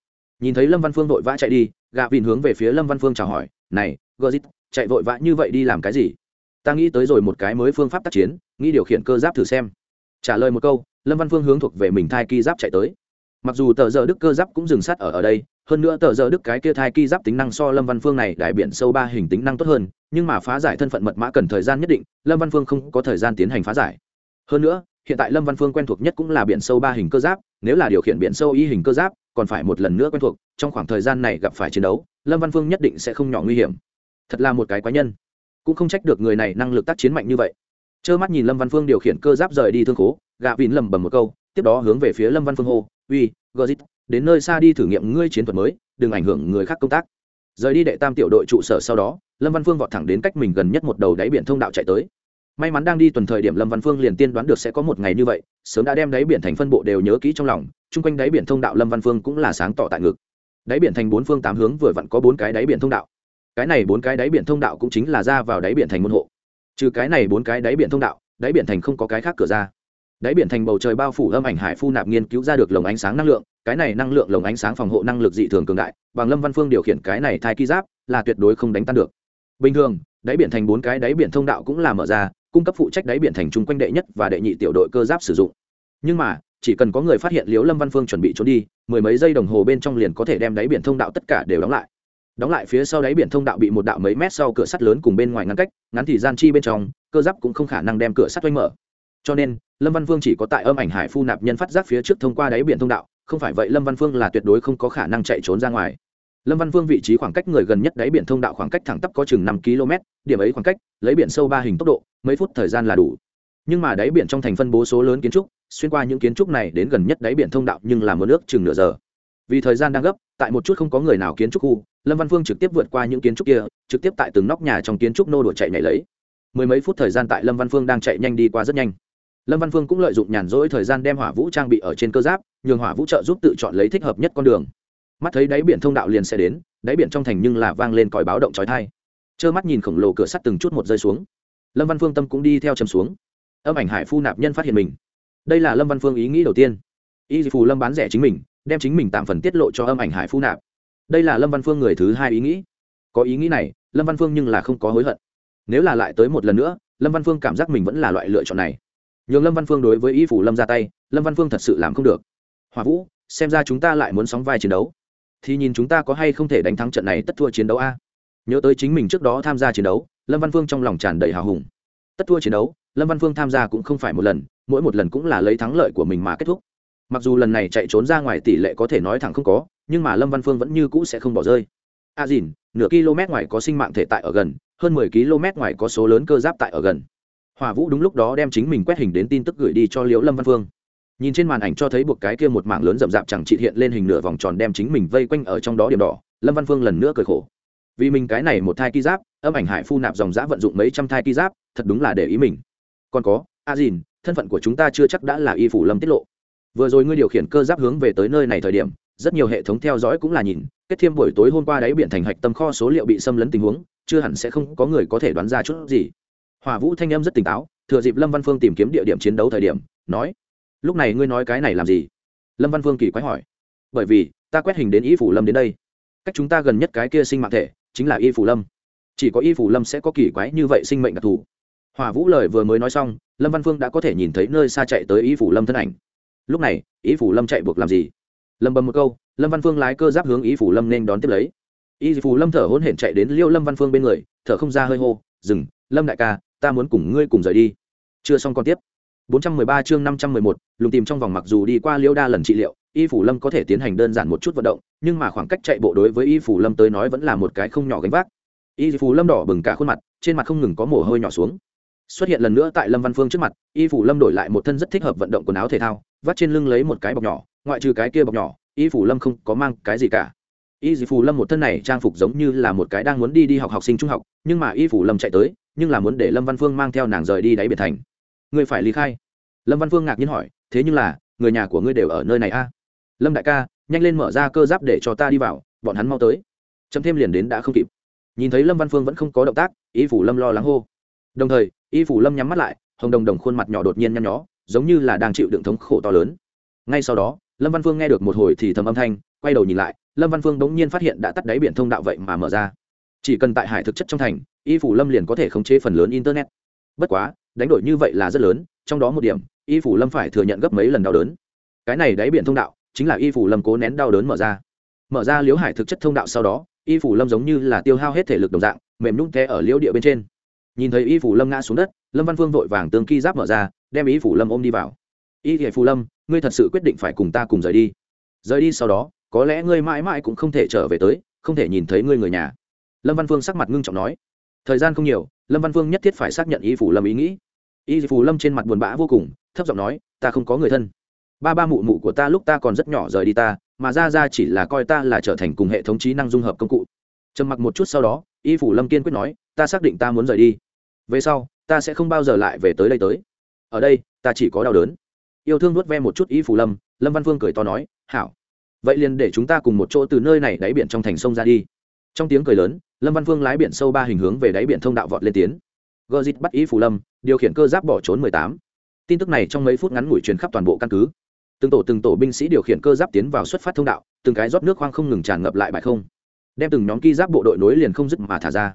Nhìn thấy lâm văn phương vội vã chạy đi gà vỉn hướng về phía lâm văn phương chào hỏi, này gờ dít chạy vội vã như vậy đi làm cái gì? Ta nghĩ tới rồi một cái mới phương pháp tác chiến, nghĩ điều khiển cơ giáp thử xem. Trả lời một câu, lâm văn phương hướng thuộc về mình thai ki giáp chạy tới mặc dù tờ giờ đức cơ giáp cũng dừng sát ở ở đây, hơn nữa tờ giờ đức cái kia thai ki giáp tính năng so lâm văn phương này đại biển sâu ba hình tính năng tốt hơn, nhưng mà phá giải thân phận mật mã cần thời gian nhất định, lâm văn phương không có thời gian tiến hành phá giải. Hơn nữa, hiện tại lâm văn phương quen thuộc nhất cũng là biển sâu ba hình cơ giáp, nếu là điều khiển biển sâu y hình cơ giáp, còn phải một lần nữa quen thuộc, trong khoảng thời gian này gặp phải chiến đấu, lâm văn phương nhất định sẽ không nhỏ nguy hiểm. Thật là một cái quái nhân. Cũng không trách được người này năng lực tác chiến mạnh như vậy. Trơ mắt nhìn lâm văn phương điều khiển cơ giáp rời đi thương khố, gạ vịn lầm bầm một câu, tiếp đó hướng về phía lâm văn phương hô uy gờ dít đến nơi xa đi thử nghiệm ngươi chiến thuật mới, đừng ảnh hưởng người khác công tác. Rời đi đệ tam tiểu đội trụ sở sau đó, lâm văn phương vọt thẳng đến cách mình gần nhất một đầu đáy biển thông đạo chạy tới. May mắn đang đi tuần thời điểm lâm văn phương liền tiên đoán được sẽ có một ngày như vậy, sớm đã đem đáy biển thành phân bộ đều nhớ kỹ trong lòng, chung quanh đáy biển thông đạo lâm văn phương cũng là sáng tỏ tại ngực. Đáy biển thành bốn phương tám hướng vừa vặn có bốn cái đáy biển thông đạo. Cái này bốn cái đáy biển thông đạo cũng chính là ra vào đáy biển thành môn hộ. Trừ cái này bốn cái đáy biển thông đạo, đáy biển thành không có cái khác cửa ra đáy biển thành bầu trời bao phủ âm ảnh hải phu nạp nghiên cứu ra được lồng ánh sáng năng lượng, cái này năng lượng lồng ánh sáng phòng hộ năng lực dị thường cường đại, bằng lâm văn phương điều khiển cái này thai ký giáp, là tuyệt đối không đánh tan được. Bình thường, đáy biển thành bốn cái đáy biển thông đạo cũng là mở ra, cung cấp phụ trách đáy biển thành chung quanh đệ nhất và đệ nhị tiểu đội cơ giáp sử dụng. Nhưng mà, chỉ cần có người phát hiện liếu lâm văn phương chuẩn bị trốn đi, mười mấy giây đồng hồ bên trong liền có thể đem đáy biển thông đạo tất cả đều đóng lại. Đóng lại phía sau đáy biển thông đạo bị một đạo mấy mét sau cửa sắt lớn cùng bên ngoài ngăn cách, ngắn thì gian chi bên trong, cơ giáp cũng không khả năng đem cửa sắt oanh mở cho nên, lâm văn phương chỉ có tại âm ảnh hải phu nạp nhân phát giác phía trước thông qua đáy biển thông đạo, không phải vậy lâm văn phương là tuyệt đối không có khả năng chạy trốn ra ngoài. Lâm văn phương vị trí khoảng cách người gần nhất đáy biển thông đạo khoảng cách thẳng tắp có chừng năm km, điểm ấy khoảng cách, lấy biển sâu ba hình tốc độ, mấy phút thời gian là đủ. Nhưng mà đáy biển trong thành phân bố số lớn kiến trúc, xuyên qua những kiến trúc này đến gần nhất đáy biển thông đạo nhưng là một nước chừng nửa giờ. Vì thời gian đang gấp, tại một chút không có người nào kiến trúc khu, lâm văn phương trực tiếp vượt qua những kiến trúc kia, trực tiếp tại từng nóc nhà trong kiến trúc nô đuổi chạy nhảy lấy. Mười mấy phút thời gian tại lâm văn phương đang chạy nhanh đi qua rất nhanh lâm văn phương cũng lợi dụng nhàn rỗi thời gian đem hỏa vũ trang bị ở trên cơ giáp, nhường hỏa vũ trợ giúp tự chọn lấy thích hợp nhất con đường. Mắt thấy đáy biển thông đạo liền sẽ đến, đáy biển trong thành nhưng là vang lên còi báo động trói thai trơ mắt nhìn khổng lồ cửa sắt từng chút một rơi xuống. Lâm văn phương tâm cũng đi theo chầm xuống. Âm ảnh hải phu nạp nhân phát hiện mình. Đây là lâm văn phương ý nghĩ đầu tiên. Y phù lâm bán rẻ chính mình, đem chính mình tạm phần tiết lộ cho âm ảnh hải phu nạp. Đây là lâm văn phương người thứ hai ý nghĩ. Có ý nghĩ này, lâm văn phương nhưng là không có hối hận. Nếu là lại tới một lần nữa, lâm văn phương cảm giác mình vẫn là loại lựa chọn này nhường lâm văn phương đối với y phủ lâm ra tay, lâm văn phương thật sự làm không được. Hòa vũ, xem ra chúng ta lại muốn sóng vai chiến đấu. Thì nhìn chúng ta có hay không thể đánh thắng trận này tất thua chiến đấu a. Nhớ tới chính mình trước đó tham gia chiến đấu, lâm văn phương trong lòng tràn đầy hào hùng. Tất thua chiến đấu, lâm văn phương tham gia cũng không phải một lần, mỗi một lần cũng là lấy thắng lợi của mình mà kết thúc. Mặc dù lần này chạy trốn ra ngoài tỷ lệ có thể nói thẳng không có, nhưng mà lâm văn phương vẫn như cũ sẽ không bỏ rơi. A à dìn, nửa km ngoài có sinh mạng thể tại ở gần, hơn mười km ngoài có số lớn cơ giáp tại ở gần hỏa vũ đúng lúc đó đem chính mình quét hình đến tin tức gửi đi cho liễu lâm văn phương. Nhìn trên màn ảnh cho thấy buộc cái kia một mảng lớn rậm rạp chẳng trị hiện lên hình nửa vòng tròn đem chính mình vây quanh ở trong đó điểm đỏ, lâm văn phương lần nữa cười khổ. Vì mình cái này một thai ký giáp, âm ảnh hải phu nạp dòng giã vận dụng mấy trăm thai ký giáp, thật đúng là để ý mình. Còn có, a dìn, thân phận của chúng ta chưa chắc đã là y phủ lâm tiết lộ. Vừa rồi ngươi điều khiển cơ giáp hướng về tới nơi này thời điểm, rất nhiều hệ thống theo dõi cũng là nhìn, kết thêm buổi tối hôm qua đáy biển thành hạch tâm kho số liệu bị xâm lấn tình huống, chưa hẳn sẽ không có người có thể đoán ra chút gì hỏa vũ thanh âm rất tỉnh táo, thừa dịp lâm văn phương tìm kiếm địa điểm chiến đấu thời điểm, nói, lúc này ngươi nói cái này làm gì? Lâm văn phương kỳ quái hỏi, bởi vì, ta quét hình đến y phủ lâm đến đây. Cách chúng ta gần nhất cái kia sinh mạng thể, chính là y phủ lâm. Chỉ có y phủ lâm sẽ có kỳ quái như vậy sinh mệnh đặc thù. Hỏa vũ lời vừa mới nói xong, lâm văn phương đã có thể nhìn thấy nơi xa chạy tới y phủ lâm thân ảnh. Lúc này, y phủ lâm chạy buộc làm gì? Lâm bầm một câu, lâm văn phương lái cơ giáp hướng y phủ lâm nên đón tiếp lấy. Y phủ lâm thở hôn hển chạy đến liêu lâm văn phương bên người, thở không ra hơi hô, dừng, lâm đại ca ta muốn cùng ngươi cùng rời đi. Chưa xong còn tiếp. 413 chương 511, lùng tìm trong vòng mặc dù đi qua liễu đa lần trị liệu y phủ lâm có thể tiến hành đơn giản một chút vận động nhưng mà khoảng cách chạy bộ đối với y phủ lâm tới nói vẫn là một cái không nhỏ gánh vác. Y phủ lâm đỏ bừng cả khuôn mặt trên mặt không ngừng có mồ hôi nhỏ xuống. Xuất hiện lần nữa tại lâm văn phương trước mặt y phủ lâm đổi lại một thân rất thích hợp vận động quần áo thể thao vắt trên lưng lấy một cái bọc nhỏ ngoại trừ cái kia bọc nhỏ y phủ lâm không có mang cái gì cả. Y phủ lâm một thân này trang phục giống như là một cái đang muốn đi đi học học sinh trung học nhưng mà y phủ lâm chạy tới nhưng là muốn để lâm văn phương mang theo nàng rời đi đáy biệt thành. Ngươi phải ly khai. Lâm văn phương ngạc nhiên hỏi, thế nhưng là, người nhà của ngươi đều ở nơi này a? Lâm đại ca, nhanh lên mở ra cơ giáp để cho ta đi vào, bọn hắn mau tới. Chấm thêm liền đến đã không kịp. Nhìn thấy lâm văn phương vẫn không có động tác, y phủ lâm lo lắng hô. Đồng thời, y phủ lâm nhắm mắt lại, hồng đồng đồng khuôn mặt nhỏ đột nhiên nhăn nhó, giống như là đang chịu đựng thống khổ to lớn. Ngay sau đó, lâm văn phương nghe được một hồi thì thầm âm thanh, quay đầu nhìn lại, lâm văn phương bỗng nhiên phát hiện đã tắt đáy biển thông đạo vậy mà mở ra chỉ cần tại hải thực chất trong thành, y phủ lâm liền có thể khống chế phần lớn internet. Bất quá, đánh đổi như vậy là rất lớn, trong đó một điểm, y phủ lâm phải thừa nhận gấp mấy lần đau đớn. Cái này đáy biển thông đạo, chính là y phủ lâm cố nén đau đớn mở ra. Mở ra liếu hải thực chất thông đạo sau đó, y phủ lâm giống như là tiêu hao hết thể lực đồng dạng, mềm nhung té ở liễu địa bên trên. Nhìn thấy y phủ lâm ngã xuống đất, lâm văn phương vội vàng tương ky giáp mở ra, đem y phủ lâm ôm đi vào. Y thể phủ lâm, ngươi thật sự quyết định phải cùng ta cùng rời đi. Rời đi sau đó, có lẽ ngươi mãi mãi cũng không thể trở về tới, không thể nhìn thấy ngươi người nhà lâm văn phương sắc mặt ngưng trọng nói thời gian không nhiều lâm văn phương nhất thiết phải xác nhận y phủ lâm ý nghĩ y phủ lâm trên mặt buồn bã vô cùng thấp giọng nói ta không có người thân ba ba mụ mụ của ta lúc ta còn rất nhỏ rời đi ta mà ra ra chỉ là coi ta là trở thành cùng hệ thống trí năng dung hợp công cụ trầm mặc một chút sau đó y phủ lâm kiên quyết nói ta xác định ta muốn rời đi về sau ta sẽ không bao giờ lại về tới đây tới ở đây ta chỉ có đau đớn yêu thương nuốt ve một chút y phủ lâm lâm văn phương cười to nói hảo vậy liền để chúng ta cùng một chỗ từ nơi này đáy biển trong thành sông ra đi trong tiếng cười lớn lâm văn phương lái biển sâu ba hình hướng về đáy biển thông đạo vọt lên tiến. Gờ dịt bắt ý phủ lâm, điều khiển cơ giáp bỏ trốn mười tám. Tin tức này trong mấy phút ngắn ngủi truyền khắp toàn bộ căn cứ. Từng tổ từng tổ binh sĩ điều khiển cơ giáp tiến vào xuất phát thông đạo, từng cái rót nước khoang không ngừng tràn ngập lại bãi không. Đem từng nhóm ki giáp bộ đội nối liền không dứt mà thả ra.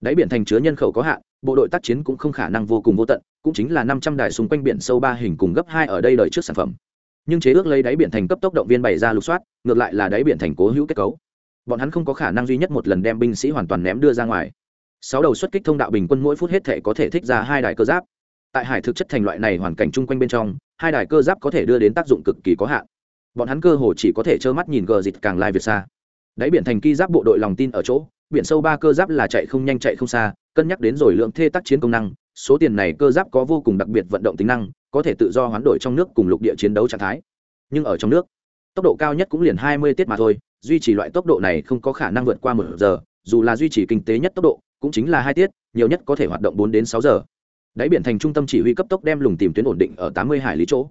Đáy biển thành chứa nhân khẩu có hạn, bộ đội tác chiến cũng không khả năng vô cùng vô tận, cũng chính là năm trăm đài xung quanh biển sâu ba hình cùng gấp hai ở đây đời trước sản phẩm. Nhưng chế ước lấy đáy biển thành cấp tốc động viên bày ra lục soát, ngược lại là đáy biển thành cố hữu kết cấu bọn hắn không có khả năng duy nhất một lần đem binh sĩ hoàn toàn ném đưa ra ngoài. Sáu đầu xuất kích thông đạo bình quân mỗi phút hết thể có thể thích ra hai đài cơ giáp. Tại hải thực chất thành loại này hoàn cảnh chung quanh bên trong, hai đài cơ giáp có thể đưa đến tác dụng cực kỳ có hạn. Bọn hắn cơ hồ chỉ có thể trơ mắt nhìn gờ dịt càng lai việt xa đáy biển thành ki giáp bộ đội lòng tin ở chỗ, biển sâu ba cơ giáp là chạy không nhanh chạy không xa, cân nhắc đến rồi lượng thê tác chiến công năng, số tiền này cơ giáp có vô cùng đặc biệt vận động tính năng, có thể tự do hoán đổi trong nước cùng lục địa chiến đấu trạng thái. Nhưng ở trong nước, tốc độ cao nhất cũng liền hai mươi tiết mà thôi duy trì loại tốc độ này không có khả năng vượt qua một giờ, dù là duy trì kinh tế nhất tốc độ, cũng chính là hai tiết, nhiều nhất có thể hoạt động bốn đến sáu giờ. Đáy biển thành trung tâm chỉ huy cấp tốc đem lùng tìm tuyến ổn định ở tám mươi hải lý chỗ.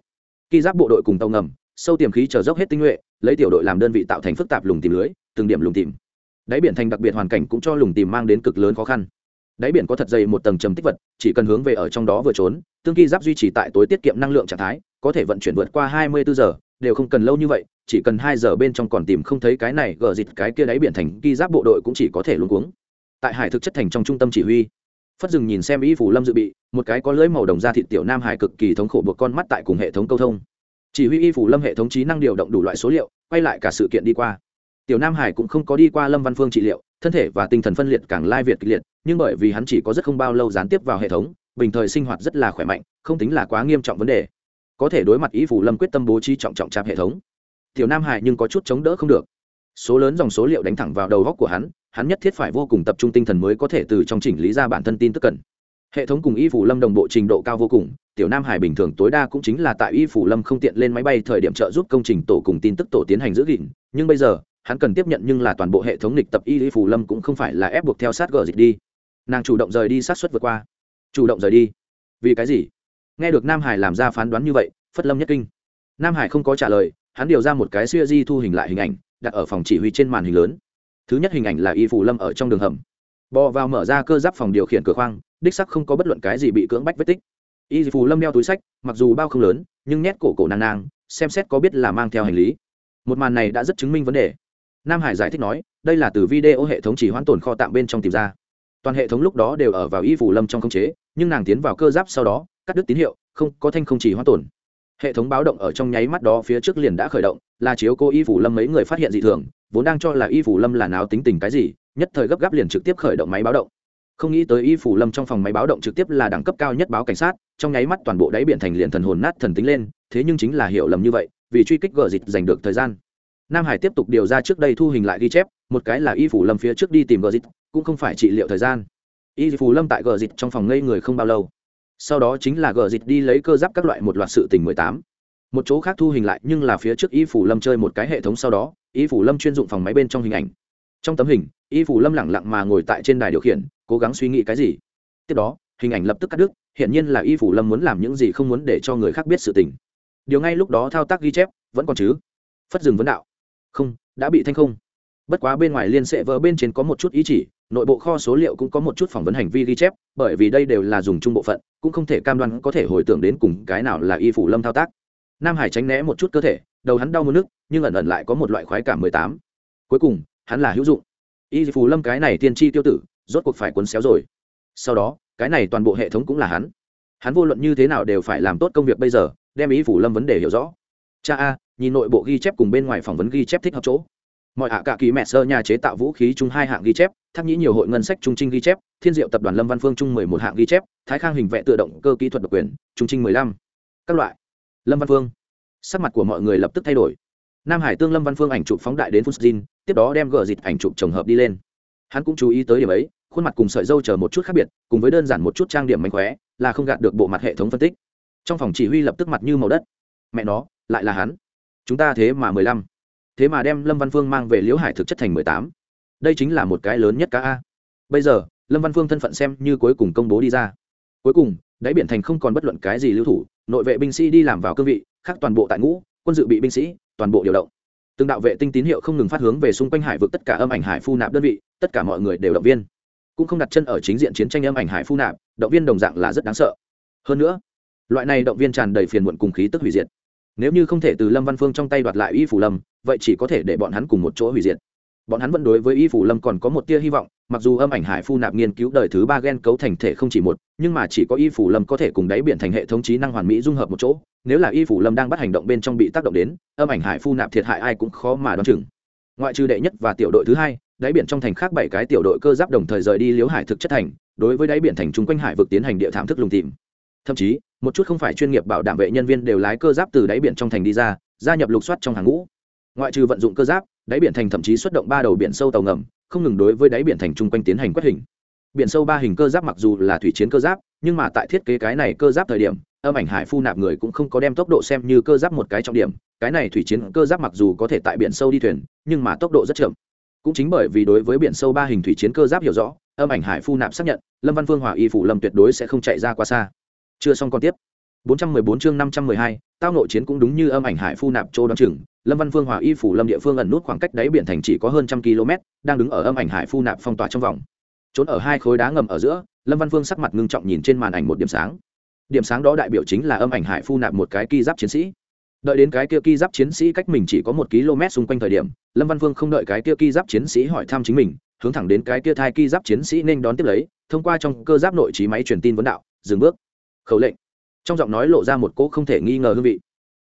Khi giáp bộ đội cùng tàu ngầm, sâu tiềm khí chờ dốc hết tinh nhuệ, lấy tiểu đội làm đơn vị tạo thành phức tạp lùng tìm lưới, từng điểm lùng tìm. Đáy biển thành đặc biệt hoàn cảnh cũng cho lùng tìm mang đến cực lớn khó khăn. Đáy biển có thật dày một tầng trầm tích vật, chỉ cần hướng về ở trong đó vừa trốn, tương khi giáp duy trì tại tối tiết kiệm năng lượng trạng thái, có thể vận chuyển vượt qua hai mươi bốn giờ đều không cần lâu như vậy, chỉ cần hai giờ bên trong còn tìm không thấy cái này gờ dịt cái kia đáy biển thành ghi giáp bộ đội cũng chỉ có thể luôn cuống. Tại hải thực chất thành trong trung tâm chỉ huy, phất dừng nhìn xem y phủ lâm dự bị, một cái có lưỡi màu đồng da thịt tiểu nam hải cực kỳ thống khổ buộc con mắt tại cùng hệ thống câu thông. Chỉ huy y phủ lâm hệ thống trí năng điều động đủ loại số liệu, quay lại cả sự kiện đi qua. Tiểu nam hải cũng không có đi qua lâm văn phương trị liệu, thân thể và tinh thần phân liệt càng lai việt kịch liệt, nhưng bởi vì hắn chỉ có rất không bao lâu gián tiếp vào hệ thống, bình thời sinh hoạt rất là khỏe mạnh, không tính là quá nghiêm trọng vấn đề có thể đối mặt ý phủ lâm quyết tâm bố trí trọng trọng chạp hệ thống. Tiểu nam hải nhưng có chút chống đỡ không được. Số lớn dòng số liệu đánh thẳng vào đầu góc của hắn hắn nhất thiết phải vô cùng tập trung tinh thần mới có thể từ trong chỉnh lý ra bản thân tin tức cần. Hệ thống cùng y phủ lâm đồng bộ trình độ cao vô cùng, tiểu nam hải bình thường tối đa cũng chính là tại y phủ lâm không tiện lên máy bay thời điểm trợ giúp công trình tổ cùng tin tức tổ tiến hành giữ gìn, nhưng bây giờ, hắn cần tiếp nhận nhưng là toàn bộ hệ thống lịch tập y phủ lâm cũng không phải là ép buộc theo sát gờ dịch đi. Nàng chủ động rời đi sát xuất vượt qua. Chủ động rời đi. Vì cái gì? Nghe được nam hải làm ra phán đoán như vậy, phất lâm nhất kinh. Nam hải không có trả lời, hắn điều ra một cái siêu di thu hình lại hình ảnh, đặt ở phòng chỉ huy trên màn hình lớn. Thứ nhất hình ảnh là y phủ lâm ở trong đường hầm. Bò vào mở ra cơ giáp phòng điều khiển cửa khoang, đích sắc không có bất luận cái gì bị cưỡng bách vết tích. Y phủ lâm đeo túi sách, mặc dù bao không lớn, nhưng nét cổ cổ nang nang, xem xét có biết là mang theo hành lý. Một màn này đã rất chứng minh vấn đề. Nam hải giải thích nói, đây là từ video hệ thống chỉ hoãn tồn kho tạm bên trong tìm ra. Toàn hệ thống lúc đó đều ở vào y phủ lâm trong khống chế, nhưng nàng tiến vào cơ giáp sau đó cắt đứt tín hiệu, không có thanh không chỉ hoãn tổn hệ thống báo động ở trong nháy mắt đó phía trước liền đã khởi động, là chiếu cô y phủ lâm mấy người phát hiện dị thường, vốn đang cho là y phủ lâm là náo tính tình cái gì, nhất thời gấp gáp liền trực tiếp khởi động máy báo động. Không nghĩ tới y phủ lâm trong phòng máy báo động trực tiếp là đẳng cấp cao nhất báo cảnh sát, trong nháy mắt toàn bộ đáy biển thành liền thần hồn nát thần tính lên, thế nhưng chính là hiểu lầm như vậy, vì truy kích gờ dịch giành được thời gian. Nam hải tiếp tục điều ra trước đây thu hình lại ghi chép, một cái là y phủ lâm phía trước đi tìm gờ dịch cũng không phải trị liệu thời gian. Y phủ lâm tại gờ dịch trong phòng ngây người không bao lâu sau đó chính là gờ dịch đi lấy cơ giáp các loại một loạt sự tình mười tám. Một chỗ khác thu hình lại, nhưng là phía trước y phủ lâm chơi một cái hệ thống sau đó, y phủ lâm chuyên dụng phòng máy bên trong hình ảnh. Trong tấm hình, y phủ lâm lẳng lặng mà ngồi tại trên đài điều khiển, cố gắng suy nghĩ cái gì. Tiếp đó, hình ảnh lập tức cắt đứt hiện nhiên là y phủ lâm muốn làm những gì không muốn để cho người khác biết sự tình. Điều ngay lúc đó thao tác ghi chép, vẫn còn chứ? Phất dừng vấn đạo. Không, đã bị thanh không. Bất quá bên ngoài liên sệ vỡ bên trên có một chút ý chỉ nội bộ kho số liệu cũng có một chút phỏng vấn hành vi ghi chép, bởi vì đây đều là dùng chung bộ phận, cũng không thể cam đoan có thể hồi tưởng đến cùng cái nào là y phủ lâm thao tác. Nam hải tránh né một chút cơ thể, đầu hắn đau mất nước, nhưng ẩn ẩn lại có một loại khoái cảm mười tám. Cuối cùng, hắn là hữu dụng. Y phủ lâm cái này tiên tri tiêu tử, rốt cuộc phải cuốn xéo rồi. Sau đó, cái này toàn bộ hệ thống cũng là hắn. Hắn vô luận như thế nào đều phải làm tốt công việc bây giờ, đem ý phủ lâm vấn đề hiểu rõ. Cha a, nhìn nội bộ ghi chép cùng bên ngoài phỏng vấn ghi chép thích hợp chỗ mọi hạ cả kỳ mẹ sơ nhà chế tạo vũ khí chung hai hạng ghi chép tháp nhĩ nhiều hội ngân sách trung trinh ghi chép, thiên diệu tập đoàn lâm văn phương chung mười một hạng ghi chép, thái khang hình vẽ tự động cơ kỹ thuật độc quyền trung trinh mười lăm. Các loại. Lâm văn phương. Sắc mặt của mọi người lập tức thay đổi. Nam hải tương lâm văn phương ảnh chụp phóng đại đến futsjin tiếp đó đem gờ dịt ảnh chụp trồng hợp đi lên. Hắn cũng chú ý tới điểm ấy, khuôn mặt cùng sợi dâu chờ một chút khác biệt, cùng với đơn giản một chút trang điểm mánh khóe, là không gạt được bộ mặt hệ thống phân tích. Trong phòng chỉ huy lập tức mặt như màu đất. Mẹ nó, lại là hắn. Chúng ta thế mà mười lăm thế mà đem lâm văn phương mang về liễu hải thực chất thành mười tám. Đây chính là một cái lớn nhất cá a. Bây giờ, lâm văn phương thân phận xem như cuối cùng công bố đi ra. Cuối cùng, đáy biển thành không còn bất luận cái gì lưu thủ, nội vệ binh sĩ đi làm vào cương vị, khác toàn bộ tại ngũ, quân dự bị binh sĩ, toàn bộ điều động. Từng đạo vệ tinh tín hiệu không ngừng phát hướng về xung quanh hải vực tất cả âm ảnh hải phu nạp đơn vị, tất cả mọi người đều động viên. Cũng không đặt chân ở chính diện chiến tranh âm ảnh hải phu nạp, động viên đồng dạng là rất đáng sợ. Hơn nữa, loại này động viên tràn đầy phiền muộn cùng khí tức hủy diệt nếu như không thể từ lâm văn phương trong tay đoạt lại y phủ lâm, vậy chỉ có thể để bọn hắn cùng một chỗ hủy diệt. Bọn hắn vẫn đối với y phủ lâm còn có một tia hy vọng, mặc dù âm ảnh hải phu nạp nghiên cứu đời thứ ba gen cấu thành thể không chỉ một, nhưng mà chỉ có y phủ lâm có thể cùng đáy biển thành hệ thống trí năng hoàn mỹ dung hợp một chỗ. Nếu là y phủ lâm đang bắt hành động bên trong bị tác động đến, âm ảnh hải phu nạp thiệt hại ai cũng khó mà đoán chừng. Ngoại trừ đệ nhất và tiểu đội thứ hai, đáy biển trong thành khác bảy cái tiểu đội cơ giáp đồng thời rời đi liếu hải thực chất thành, đối với đáy biển thành chung quanh hải vực tiến hành địa thảm thức lùng tìm. Thậm chí một chút không phải chuyên nghiệp bảo đảm vệ nhân viên đều lái cơ giáp từ đáy biển trong thành đi ra, gia nhập lục soát trong hàng ngũ. Ngoại trừ vận dụng cơ giáp, đáy biển thành thậm chí xuất động ba đầu biển sâu tàu ngầm, không ngừng đối với đáy biển thành chung quanh tiến hành quét hình. Biển sâu ba hình cơ giáp mặc dù là thủy chiến cơ giáp, nhưng mà tại thiết kế cái này cơ giáp thời điểm, âm ảnh hải phu nạp người cũng không có đem tốc độ xem như cơ giáp một cái trọng điểm. Cái này thủy chiến cơ giáp mặc dù có thể tại biển sâu đi thuyền, nhưng mà tốc độ rất chậm. Cũng chính bởi vì đối với biển sâu ba hình thủy chiến cơ giáp hiểu rõ, âm ảnh hải phu nạp xác nhận, lâm văn phương hòa y phủ lâm tuyệt đối sẽ không chạy ra quá xa chưa xong còn tiếp. 414 chương 512, tao nội chiến cũng đúng như âm ảnh hải phu nạp châu đoán chừng lâm văn phương hòa y phủ lâm địa phương ẩn nút khoảng cách đáy biển thành chỉ có hơn trăm km đang đứng ở âm ảnh hải phu nạp phong tỏa trong vòng. Trốn ở hai khối đá ngầm ở giữa lâm văn phương sắc mặt ngưng trọng nhìn trên màn ảnh một điểm sáng. Điểm sáng đó đại biểu chính là âm ảnh hải phu nạp một cái ki giáp chiến sĩ. Đợi đến cái kia ki giáp chiến sĩ cách mình chỉ có một km xung quanh thời điểm lâm văn phương không đợi cái kia ki giáp chiến sĩ hỏi thăm chính mình hướng thẳng đến cái kia thai ki giáp chiến sĩ nên đón tiếp lấy thông qua trong cơ giáp nội trí máy truyền tin vấn đạo dừng bước khẩu lệnh. Trong giọng nói lộ ra một cỗ không thể nghi ngờ hương vị.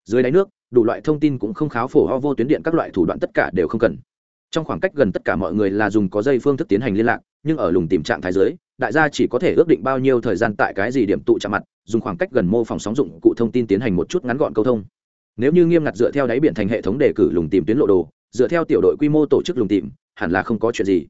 Dưới đáy nước, đủ loại thông tin cũng không kháo phổ ho vô tuyến điện các loại thủ đoạn tất cả đều không cần. Trong khoảng cách gần tất cả mọi người là dùng có dây phương thức tiến hành liên lạc, nhưng ở lùng tìm trạng thái giới đại gia chỉ có thể ước định bao nhiêu thời gian tại cái gì điểm tụ chạm mặt, dùng khoảng cách gần mô phỏng sóng dụng cụ thông tin tiến hành một chút ngắn gọn câu thông. Nếu như nghiêm ngặt dựa theo đáy biển thành hệ thống đề cử lùng tìm tuyến lộ đồ, dựa theo tiểu đội quy mô tổ chức lùng tìm, hẳn là không có chuyện gì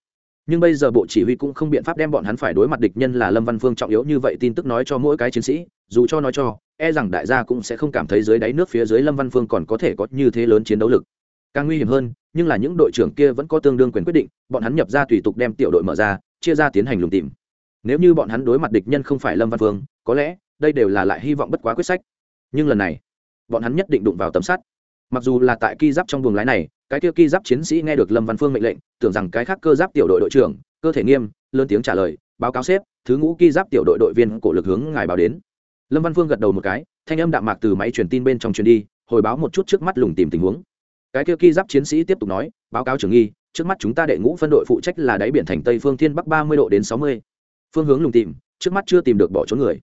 nhưng bây giờ bộ chỉ huy cũng không biện pháp đem bọn hắn phải đối mặt địch nhân là lâm văn phương trọng yếu như vậy tin tức nói cho mỗi cái chiến sĩ, dù cho nói cho e rằng đại gia cũng sẽ không cảm thấy dưới đáy nước phía dưới lâm văn phương còn có thể có như thế lớn chiến đấu lực. Càng nguy hiểm hơn, nhưng là những đội trưởng kia vẫn có tương đương quyền quyết định, bọn hắn nhập ra tùy tục đem tiểu đội mở ra, chia ra tiến hành lùng tìm. Nếu như bọn hắn đối mặt địch nhân không phải lâm văn phương, có lẽ đây đều là lại hy vọng bất quá quyết sách. Nhưng lần này, bọn hắn nhất định đụng vào tấm sắt. Mặc dù là tại ki giáp trong buồng lái này cái kia ki giáp chiến sĩ nghe được lâm văn phương mệnh lệnh, tưởng rằng cái khác cơ giáp tiểu đội đội trưởng, cơ thể nghiêm, lớn tiếng trả lời, báo cáo xếp thứ ngũ ki giáp tiểu đội đội viên cổ lực hướng ngài báo đến. Lâm văn phương gật đầu một cái, thanh âm đạm mạc từ máy truyền tin bên trong truyền đi, hồi báo một chút trước mắt lùng tìm tình huống. Cái kia ki giáp chiến sĩ tiếp tục nói, báo cáo trưởng nghi, trước mắt chúng ta đệ ngũ phân đội phụ trách là đáy biển thành tây phương thiên bắc ba mươi độ đến sáu mươi. Phương hướng lùng tìm, trước mắt chưa tìm được bỏ trốn người.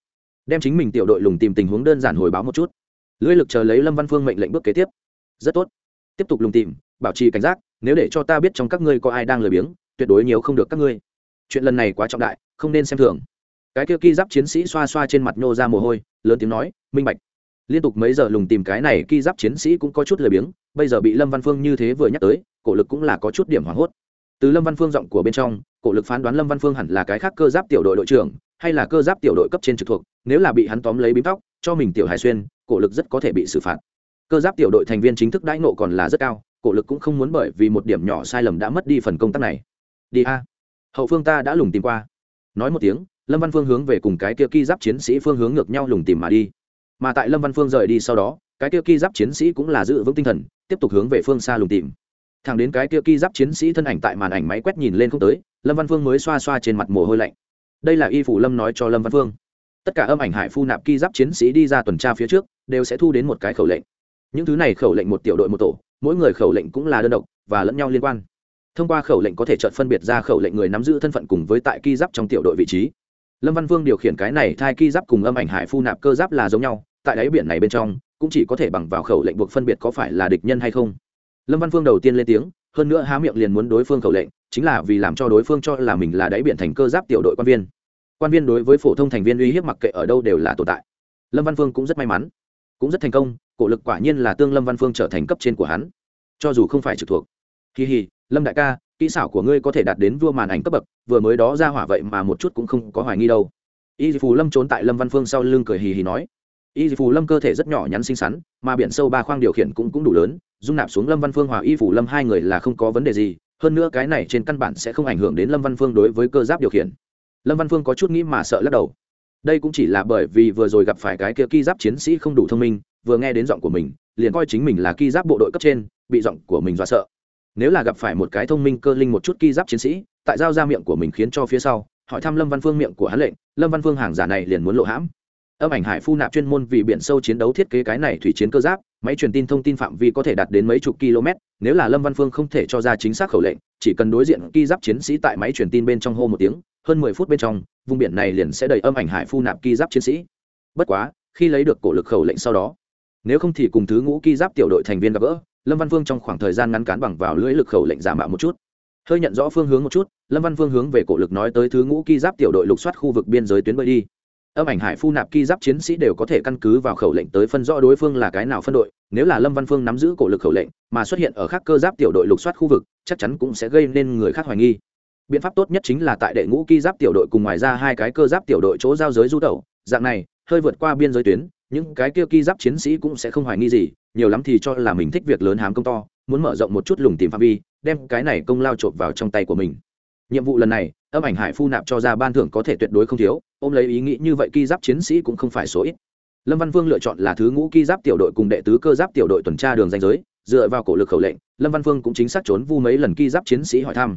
Đem chính mình tiểu đội lùng tìm tình huống đơn giản hồi báo một chút. Lưỡi lực chờ lấy lâm văn phương mệnh lệnh bước kế tiếp. Rất tốt. Tiếp tục lùng tìm bảo trì cảnh giác, nếu để cho ta biết trong các ngươi có ai đang lười biếng, tuyệt đối nhiều không được các ngươi. Chuyện lần này quá trọng đại, không nên xem thường. Cái kia ki giáp chiến sĩ xoa xoa trên mặt nhô ra mồ hôi, lớn tiếng nói, minh bạch. Liên tục mấy giờ lùng tìm cái này ki giáp chiến sĩ cũng có chút lười biếng, bây giờ bị lâm văn phương như thế vừa nhắc tới, cổ lực cũng là có chút điểm hoảng hốt. Từ lâm văn phương giọng của bên trong, cổ lực phán đoán lâm văn phương hẳn là cái khác cơ giáp tiểu đội đội trưởng, hay là cơ giáp tiểu đội cấp trên trực thuộc, nếu là bị hắn tóm lấy bím tóc, cho mình tiểu hải xuyên, cổ lực rất có thể bị xử phạt. Cơ giáp tiểu đội thành viên chính thức đãi nộ còn là rất cao cổ lực cũng không muốn bởi vì một điểm nhỏ sai lầm đã mất đi phần công tác này. Đi a. Hậu phương ta đã lùng tìm qua. Nói một tiếng, lâm văn phương hướng về cùng cái kia ki giáp chiến sĩ phương hướng ngược nhau lùng tìm mà đi. Mà tại lâm văn phương rời đi sau đó, cái kia ki giáp chiến sĩ cũng là giữ vững tinh thần, tiếp tục hướng về phương xa lùng tìm. Thẳng đến cái kia ki giáp chiến sĩ thân ảnh tại màn ảnh máy quét nhìn lên không tới, lâm văn phương mới xoa xoa trên mặt mồ hôi lạnh. Đây là y phủ lâm nói cho lâm văn phương. Tất cả âm ảnh hải phu nạp ki giáp chiến sĩ đi ra tuần tra phía trước, đều sẽ thu đến một cái khẩu lệnh. Những thứ này khẩu lệnh một tiểu đội một tổ mỗi người khẩu lệnh cũng là đơn độc và lẫn nhau liên quan. Thông qua khẩu lệnh có thể chợt phân biệt ra khẩu lệnh người nắm giữ thân phận cùng với tại ki giáp trong tiểu đội vị trí. Lâm văn vương điều khiển cái này thai ki giáp cùng âm ảnh hải phu nạp cơ giáp là giống nhau, tại đáy biển này bên trong, cũng chỉ có thể bằng vào khẩu lệnh buộc phân biệt có phải là địch nhân hay không. Lâm văn phương đầu tiên lên tiếng, hơn nữa há miệng liền muốn đối phương khẩu lệnh, chính là vì làm cho đối phương cho là mình là đáy biển thành cơ giáp tiểu đội quan viên. Quan viên đối với phổ thông thành viên uy hiếp mặc kệ ở đâu đều là tồn tại. Lâm văn phương cũng rất may mắn cũng rất thành công, cổ lực quả nhiên là tương lâm văn phương trở thành cấp trên của hắn. Cho dù không phải trực thuộc. Kỳ hì lâm đại ca, kỹ xảo của ngươi có thể đạt đến vua màn ảnh cấp bậc, vừa mới đó ra hỏa vậy mà một chút cũng không có hoài nghi đâu. Y phù lâm trốn tại lâm văn phương sau lưng cười hì hì nói. Y phù lâm cơ thể rất nhỏ nhắn xinh xắn, mà biển sâu ba khoang điều khiển cũng cũng đủ lớn, dung nạp xuống lâm văn phương hòa y phủ lâm hai người là không có vấn đề gì, hơn nữa cái này trên căn bản sẽ không ảnh hưởng đến lâm văn phương đối với cơ giáp điều khiển. Lâm văn phương có chút nghĩ mà sợ lắc đầu đây cũng chỉ là bởi vì vừa rồi gặp phải cái kia ki giáp chiến sĩ không đủ thông minh, vừa nghe đến giọng của mình, liền coi chính mình là ki giáp bộ đội cấp trên, bị giọng của mình dọa sợ. Nếu là gặp phải một cái thông minh cơ linh một chút ki giáp chiến sĩ, tại giao ra miệng của mình khiến cho phía sau, hỏi thăm lâm văn phương miệng của hắn lệnh, lâm văn phương hàng giả này liền muốn lộ hãm. Âm ảnh hải phu nạp chuyên môn vì biển sâu chiến đấu thiết kế cái này thủy chiến cơ giáp, máy truyền tin thông tin phạm vi có thể đạt đến mấy chục km, nếu là lâm văn phương không thể cho ra chính xác khẩu lệnh, chỉ cần đối diện ki giáp chiến sĩ tại máy truyền tin bên trong hô một tiếng hơn mười phút bên trong, vùng biển này liền sẽ đầy âm ảnh hải phu nạp ki giáp chiến sĩ. Bất quá, khi lấy được cổ lực khẩu lệnh sau đó, nếu không thì cùng thứ ngũ ki giáp tiểu đội thành viên gặp gỡ, lâm văn Vương trong khoảng thời gian ngắn cán bằng vào lưỡi lực khẩu lệnh giả mạo một chút. Hơi nhận rõ phương hướng một chút, lâm văn Vương hướng về cổ lực nói tới thứ ngũ ki giáp tiểu đội lục soát khu vực biên giới tuyến bơi đi. Âm ảnh hải phu nạp ki giáp chiến sĩ đều có thể căn cứ vào khẩu lệnh tới phân rõ đối phương là cái nào phân đội. Nếu là lâm văn phương nắm giữ cổ lực khẩu lệnh mà xuất hiện ở các cơ giáp tiểu đội lục soát khu vực, chắc chắn cũng sẽ gây nên người khác hoài nghi biện pháp tốt nhất chính là tại đệ ngũ ki giáp tiểu đội cùng ngoài ra hai cái cơ giáp tiểu đội chỗ giao giới du tẩu. Dạng này, hơi vượt qua biên giới tuyến, những cái kia ki giáp chiến sĩ cũng sẽ không hoài nghi gì, nhiều lắm thì cho là mình thích việc lớn hám công to, muốn mở rộng một chút lùng tìm phạm vi, đem cái này công lao trộm vào trong tay của mình. Nhiệm vụ lần này, âm ảnh hải phu nạp cho ra ban thưởng có thể tuyệt đối không thiếu, ôm lấy ý nghĩ như vậy ki giáp chiến sĩ cũng không phải số ít. Lâm văn vương lựa chọn là thứ ngũ ki giáp tiểu đội cùng đệ tứ cơ giáp tiểu đội tuần tra đường danh giới, dựa vào cổ lực khẩu lệnh, lâm văn vương cũng chính xác trốn vu mấy lần ki giáp chiến sĩ hỏi thăm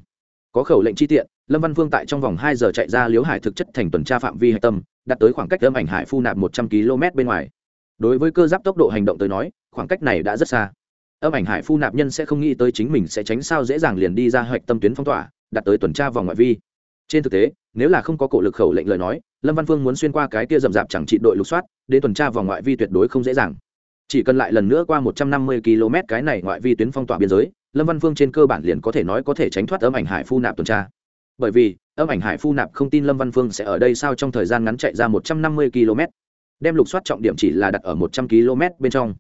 có khẩu lệnh chi tiện, lâm văn vương tại trong vòng hai giờ chạy ra liếu hải thực chất thành tuần tra phạm vi hạch tâm, đặt tới khoảng cách âm ảnh hải phu nạp một trăm km bên ngoài. Đối với cơ giáp tốc độ hành động tới nói, khoảng cách này đã rất xa. Âm ảnh hải phu nạp nhân sẽ không nghĩ tới chính mình sẽ tránh sao dễ dàng liền đi ra hoạch tâm tuyến phong tỏa, đặt tới tuần tra vòng ngoại vi. Trên thực tế, nếu là không có cổ lực khẩu lệnh lời nói, lâm văn phương muốn xuyên qua cái kia rậm rạp chẳng trị đội lục soát, đến tuần tra vòng ngoại vi tuyệt đối không dễ dàng chỉ cần lại lần nữa qua một trăm năm mươi km cái này ngoại vi tuyến phong tỏa biên giới, lâm văn phương trên cơ bản liền có thể nói có thể tránh thoát âm ảnh hải phu nạp tuần tra. Bởi vì, âm ảnh hải phu nạp không tin lâm văn phương sẽ ở đây sao trong thời gian ngắn chạy ra một trăm năm mươi km. Đem lục soát trọng điểm chỉ là đặt ở một trăm km bên trong.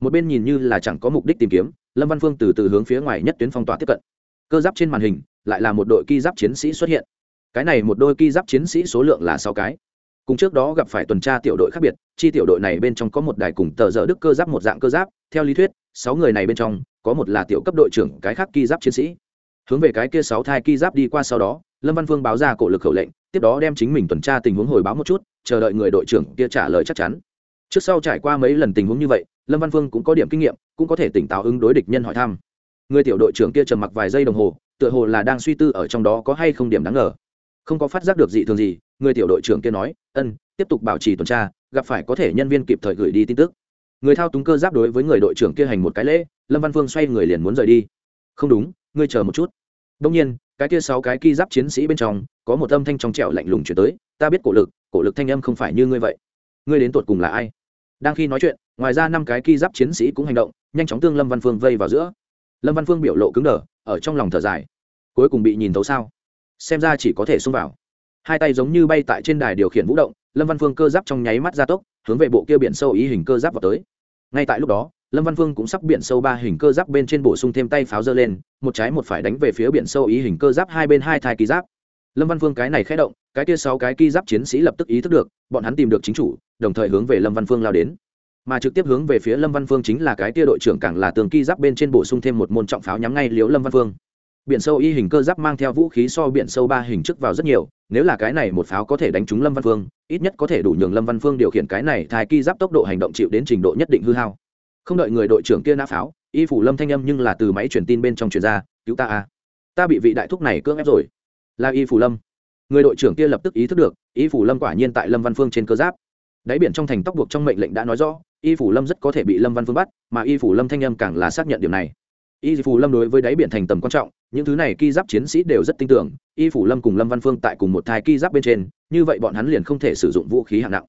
Một bên nhìn như là chẳng có mục đích tìm kiếm, lâm văn phương từ từ hướng phía ngoài nhất tuyến phong tỏa tiếp cận. Cơ giáp trên màn hình, lại là một đội ki giáp chiến sĩ xuất hiện. Cái này một đôi ki giáp chiến sĩ số lượng là sáu cái cùng trước đó gặp phải tuần tra tiểu đội khác biệt, chi tiểu đội này bên trong có một đài cùng tờ dở đức cơ giáp một dạng cơ giáp, theo lý thuyết, sáu người này bên trong, có một là tiểu cấp đội trưởng, cái khác ki giáp chiến sĩ. Hướng về cái kia sáu thai ki giáp đi qua sau đó, lâm văn phương báo ra cổ lực khẩu lệnh, tiếp đó đem chính mình tuần tra tình huống hồi báo một chút, chờ đợi người đội trưởng kia trả lời chắc chắn. Trước sau trải qua mấy lần tình huống như vậy, lâm văn phương cũng có điểm kinh nghiệm, cũng có thể tỉnh táo ứng đối địch nhân hỏi thăm. Người tiểu đội trưởng kia trầm mặc vài giây đồng hồ, tựa hồ là đang suy tư ở trong đó có hay không điểm đáng ngờ không có phát giác được gì thường gì, người tiểu đội trưởng kia nói, ân, tiếp tục bảo trì tuần tra, gặp phải có thể nhân viên kịp thời gửi đi tin tức. Người thao túng cơ giáp đối với người đội trưởng kia hành một cái lễ, lâm văn phương xoay người liền muốn rời đi. Không đúng, ngươi chờ một chút. Đông nhiên, cái kia sáu cái ki giáp chiến sĩ bên trong, có một âm thanh trong trẻo lạnh lùng chuyển tới, ta biết cổ lực cổ lực thanh âm không phải như ngươi vậy. Ngươi đến tột cùng là ai? Đang khi nói chuyện, ngoài ra năm cái ki giáp chiến sĩ cũng hành động, nhanh chóng tương lâm văn phương vây vào giữa. Lâm văn phương biểu lộ cứng đờ, ở trong lòng thở dài. Cuối cùng bị nhìn thấu sao? Xem ra chỉ có thể xông vào. Hai tay giống như bay tại trên đài điều khiển vũ động, lâm văn phương cơ giáp trong nháy mắt ra tốc, hướng về bộ kia biển sâu ý hình cơ giáp vào tới. Ngay tại lúc đó, lâm văn phương cũng sắp biển sâu ba hình cơ giáp bên trên bổ sung thêm tay pháo dơ lên, một trái một phải đánh về phía biển sâu ý hình cơ giáp hai bên hai thai kỳ giáp. Lâm văn phương cái này khé động, cái kia sáu cái ký giáp chiến sĩ lập tức ý thức được, bọn hắn tìm được chính chủ, đồng thời hướng về lâm văn phương lao đến. Mà trực tiếp hướng về phía lâm văn phương chính là cái tia đội trưởng càng là tường ký giáp bên trên bổ sung thêm một môn trọng pháo nhắm ngay liếu lâm văn phương biển sâu y hình cơ giáp mang theo vũ khí so biển sâu ba hình trước vào rất nhiều, nếu là cái này một pháo có thể đánh trúng lâm văn phương, ít nhất có thể đủ nhường lâm văn phương điều khiển cái này thai ki giáp tốc độ hành động chịu đến trình độ nhất định hư hao. Không đợi người đội trưởng kia nã pháo, y phủ lâm thanh âm nhưng là từ máy truyền tin bên trong truyền ra, cứu ta a, ta bị vị đại thúc này cưỡng ép rồi. Là y phủ lâm. Người đội trưởng kia lập tức ý thức được, y phủ lâm quả nhiên tại lâm văn phương trên cơ giáp. Đáy biển trong thành tóc buộc trong mệnh lệnh đã nói rõ, y phủ lâm rất có thể bị lâm văn phương bắt, mà y phủ lâm thanh âm càng là xác nhận điểm này y phủ lâm đối với đáy biển thành tầm quan trọng những thứ này ki giáp chiến sĩ đều rất tin tưởng y phủ lâm cùng lâm văn phương tại cùng một thai ki giáp bên trên như vậy bọn hắn liền không thể sử dụng vũ khí hạng nặng.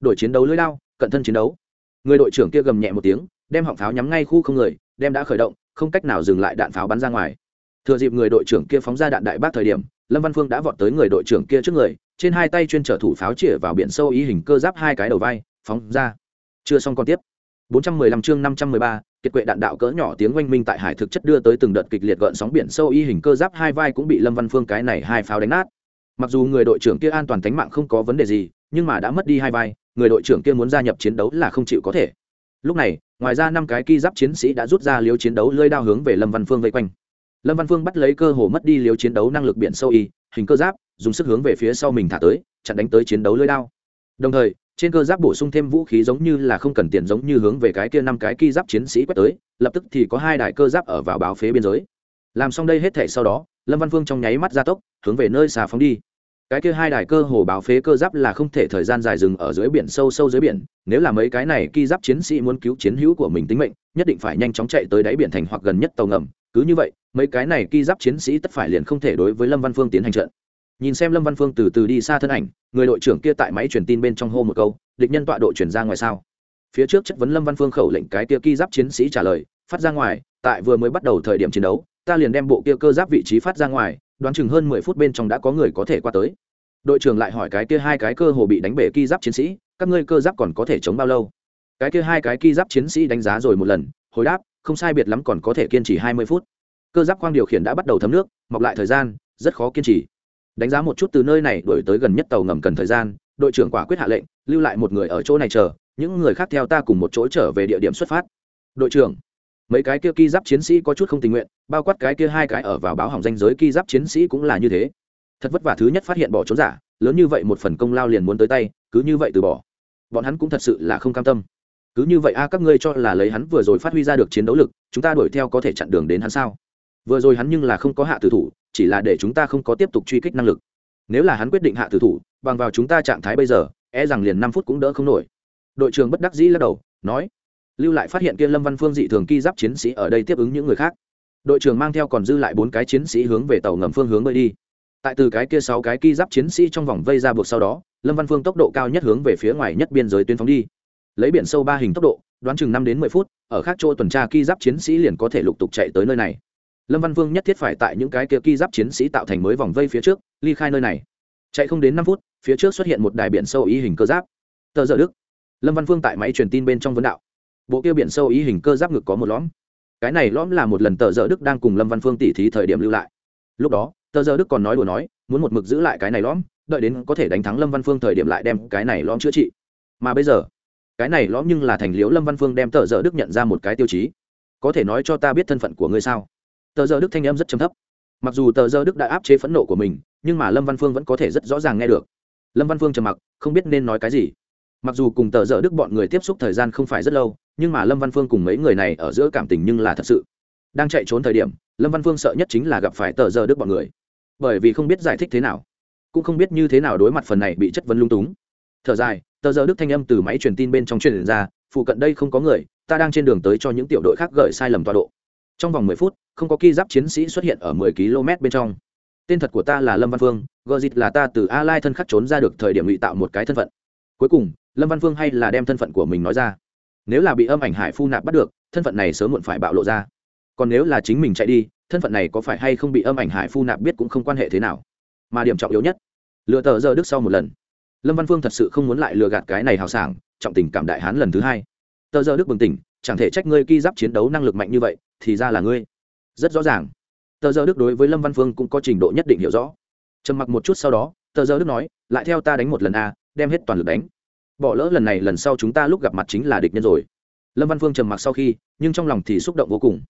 Đội chiến đấu lưỡi lao cận thân chiến đấu. Người đội trưởng kia gầm nhẹ một tiếng đem họng pháo nhắm ngay khu không người đem đã khởi động không cách nào dừng lại đạn pháo bắn ra ngoài. Thừa dịp người đội trưởng kia phóng ra đạn đại bác thời điểm lâm văn phương đã vọt tới người đội trưởng kia trước người trên hai tay chuyên trở thủ pháo chĩa vào biển sâu ý hình cơ giáp hai cái đầu vai phóng ra. Chưa xong còn tiếp. 415 chương 513, kiệt quệ đạn đạo cỡ nhỏ tiếng oanh minh tại hải thực chất đưa tới từng đợt kịch liệt gợn sóng biển sâu y hình cơ giáp hai vai cũng bị lâm văn phương cái này hai pháo đánh nát. Mặc dù người đội trưởng kia an toàn tính mạng không có vấn đề gì, nhưng mà đã mất đi hai vai, người đội trưởng kia muốn gia nhập chiến đấu là không chịu có thể. Lúc này, ngoài ra năm cái ki giáp chiến sĩ đã rút ra liếu chiến đấu lơi đao hướng về lâm văn phương vây quanh. Lâm văn phương bắt lấy cơ hồ mất đi liếu chiến đấu năng lực biển sâu y, hình cơ giáp, dùng sức hướng về phía sau mình thả tới, chặn đánh tới chiến đấu lơi đao. Đồng thời trên cơ giáp bổ sung thêm vũ khí giống như là không cần tiền giống như hướng về cái kia năm cái ki giáp chiến sĩ quét tới, lập tức thì có hai đại cơ giáp ở vào báo phế biên giới. Làm xong đây hết thể sau đó, lâm văn phương trong nháy mắt ra tốc, hướng về nơi xà phóng đi. Cái kia hai đài cơ hồ báo phế cơ giáp là không thể thời gian dài dừng ở dưới biển, sâu sâu dưới biển, nếu là mấy cái này ki giáp chiến sĩ muốn cứu chiến hữu của mình tính mệnh, nhất định phải nhanh chóng chạy tới đáy biển thành hoặc gần nhất tàu ngầm. Cứ như vậy, mấy cái này ki giáp chiến sĩ tất phải liền không thể đối với lâm văn phương tiến hành trận nhìn xem lâm văn phương từ từ đi xa thân ảnh, người đội trưởng kia tại máy truyền tin bên trong hô một câu, địch nhân tọa độ chuyển ra ngoài sao? Phía trước chất vấn lâm văn phương khẩu lệnh cái kia ki giáp chiến sĩ trả lời, phát ra ngoài, tại vừa mới bắt đầu thời điểm chiến đấu, ta liền đem bộ kia cơ giáp vị trí phát ra ngoài, đoán chừng hơn mười phút bên trong đã có người có thể qua tới. Đội trưởng lại hỏi cái kia hai cái cơ hồ bị đánh bể ki giáp chiến sĩ, các ngươi cơ giáp còn có thể chống bao lâu? Cái kia hai cái ki giáp chiến sĩ đánh giá rồi một lần, hồi đáp, không sai biệt lắm còn có thể kiên trì hai mươi phút. Cơ giáp khoang điều khiển đã bắt đầu thấm nước, mọc lại thời gian, rất khó kiên trì đánh giá một chút từ nơi này đổi tới gần nhất tàu ngầm cần thời gian, đội trưởng quả quyết hạ lệnh, lưu lại một người ở chỗ này chờ, những người khác theo ta cùng một chỗ trở về địa điểm xuất phát. Đội trưởng, mấy cái kia ki giáp chiến sĩ có chút không tình nguyện, bao quát cái kia hai cái ở vào báo hỏng danh giới ki giáp chiến sĩ cũng là như thế. Thật vất vả thứ nhất phát hiện bỏ trốn giả, lớn như vậy một phần công lao liền muốn tới tay, cứ như vậy từ bỏ. Bọn hắn cũng thật sự là không cam tâm. Cứ như vậy a, các ngươi cho là lấy hắn vừa rồi phát huy ra được chiến đấu lực, chúng ta đuổi theo có thể chặn đường đến hắn sao? Vừa rồi hắn nhưng là không có hạ tử thủ chỉ là để chúng ta không có tiếp tục truy kích năng lực. Nếu là hắn quyết định hạ tử thủ, bằng vào chúng ta trạng thái bây giờ e rằng liền năm phút cũng đỡ không nổi. Đội trưởng bất đắc dĩ lắc đầu, nói, lưu lại phát hiện kia lâm văn phương dị thường ki giáp chiến sĩ ở đây tiếp ứng những người khác. Đội trưởng mang theo còn dư lại bốn cái chiến sĩ hướng về tàu ngầm phương hướng bơi đi. Tại từ cái kia sáu cái ki giáp chiến sĩ trong vòng vây ra buộc sau đó, lâm văn phương tốc độ cao nhất hướng về phía ngoài nhất biên giới tuyến phóng đi. Lấy biển sâu ba hình tốc độ, đoán chừng năm đến mười phút, ở khác chỗ tuần tra ki giáp chiến sĩ liền có thể lục tục chạy tới nơi này lâm văn vương nhất thiết phải tại những cái kia ki giáp chiến sĩ tạo thành mới vòng vây phía trước, ly khai nơi này. Chạy không đến năm phút, phía trước xuất hiện một đài biển sâu ý hình cơ giáp. Tờ giờ đức. Lâm văn Vương tại máy truyền tin bên trong vấn đạo. Bộ kia biển sâu ý hình cơ giáp ngực có một lõm. Cái này lõm là một lần tờ giờ đức đang cùng lâm văn phương tỉ thí thời điểm lưu lại. Lúc đó, tờ giờ đức còn nói đùa nói, muốn một mực giữ lại cái này lõm, đợi đến có thể đánh thắng lâm văn phương thời điểm lại đem cái này lõm chữa trị. Mà bây giờ, cái này lõm nhưng là thành liễu lâm văn phương đem tờ giờ đức nhận ra một cái tiêu chí. Có thể nói cho ta biết thân phận của ngươi sao? Tờ giờ đức thanh âm rất trầm thấp. Mặc dù tờ giờ đức đã áp chế phẫn nộ của mình, nhưng mà lâm văn phương vẫn có thể rất rõ ràng nghe được. Lâm văn phương trầm mặc, không biết nên nói cái gì. Mặc dù cùng tờ Giờ đức bọn người tiếp xúc thời gian không phải rất lâu, nhưng mà lâm văn phương cùng mấy người này ở giữa cảm tình nhưng là thật sự. Đang chạy trốn thời điểm, lâm văn phương sợ nhất chính là gặp phải tờ Giờ đức bọn người. Bởi vì không biết giải thích thế nào, cũng không biết như thế nào đối mặt phần này bị chất vấn lung túng. Thở dài, tờ Giờ đức thanh âm từ máy truyền tin bên trong truyền ra, phụ cận đây không có người, ta đang trên đường tới cho những tiểu đội khác gửi sai lầm tọa độ trong vòng mười phút, không có ki giáp chiến sĩ xuất hiện ở mười km bên trong. Tên thật của ta là lâm văn phương gờ dịt là ta từ a lai thân khắc trốn ra được thời điểm ngụy tạo một cái thân phận. Cuối cùng, lâm văn phương hay là đem thân phận của mình nói ra. Nếu là bị âm ảnh hải phu nạp bắt được, thân phận này sớm muộn phải bạo lộ ra. Còn nếu là chính mình chạy đi, thân phận này có phải hay không bị âm ảnh hải phu nạp biết cũng không quan hệ thế nào. Mà điểm trọng yếu nhất lựa tờ giờ đức sau một lần. Lâm văn phương thật sự không muốn lại lừa gạt cái này hào sảng, trọng tình cảm đại hán lần thứ hai. Tờ giờ đức bừng tỉnh, chẳng thể trách ngươi ki giáp chiến đấu năng lực mạnh như vậy thì ra là ngươi. Rất rõ ràng. Tờ giờ đức đối với lâm văn phương cũng có trình độ nhất định hiểu rõ. Trầm mặc một chút sau đó, tờ giờ đức nói, lại theo ta đánh một lần a, đem hết toàn lực đánh. Bỏ lỡ lần này, lần sau chúng ta lúc gặp mặt chính là địch nhân rồi. Lâm văn phương trầm mặc sau khi, nhưng trong lòng thì xúc động vô cùng.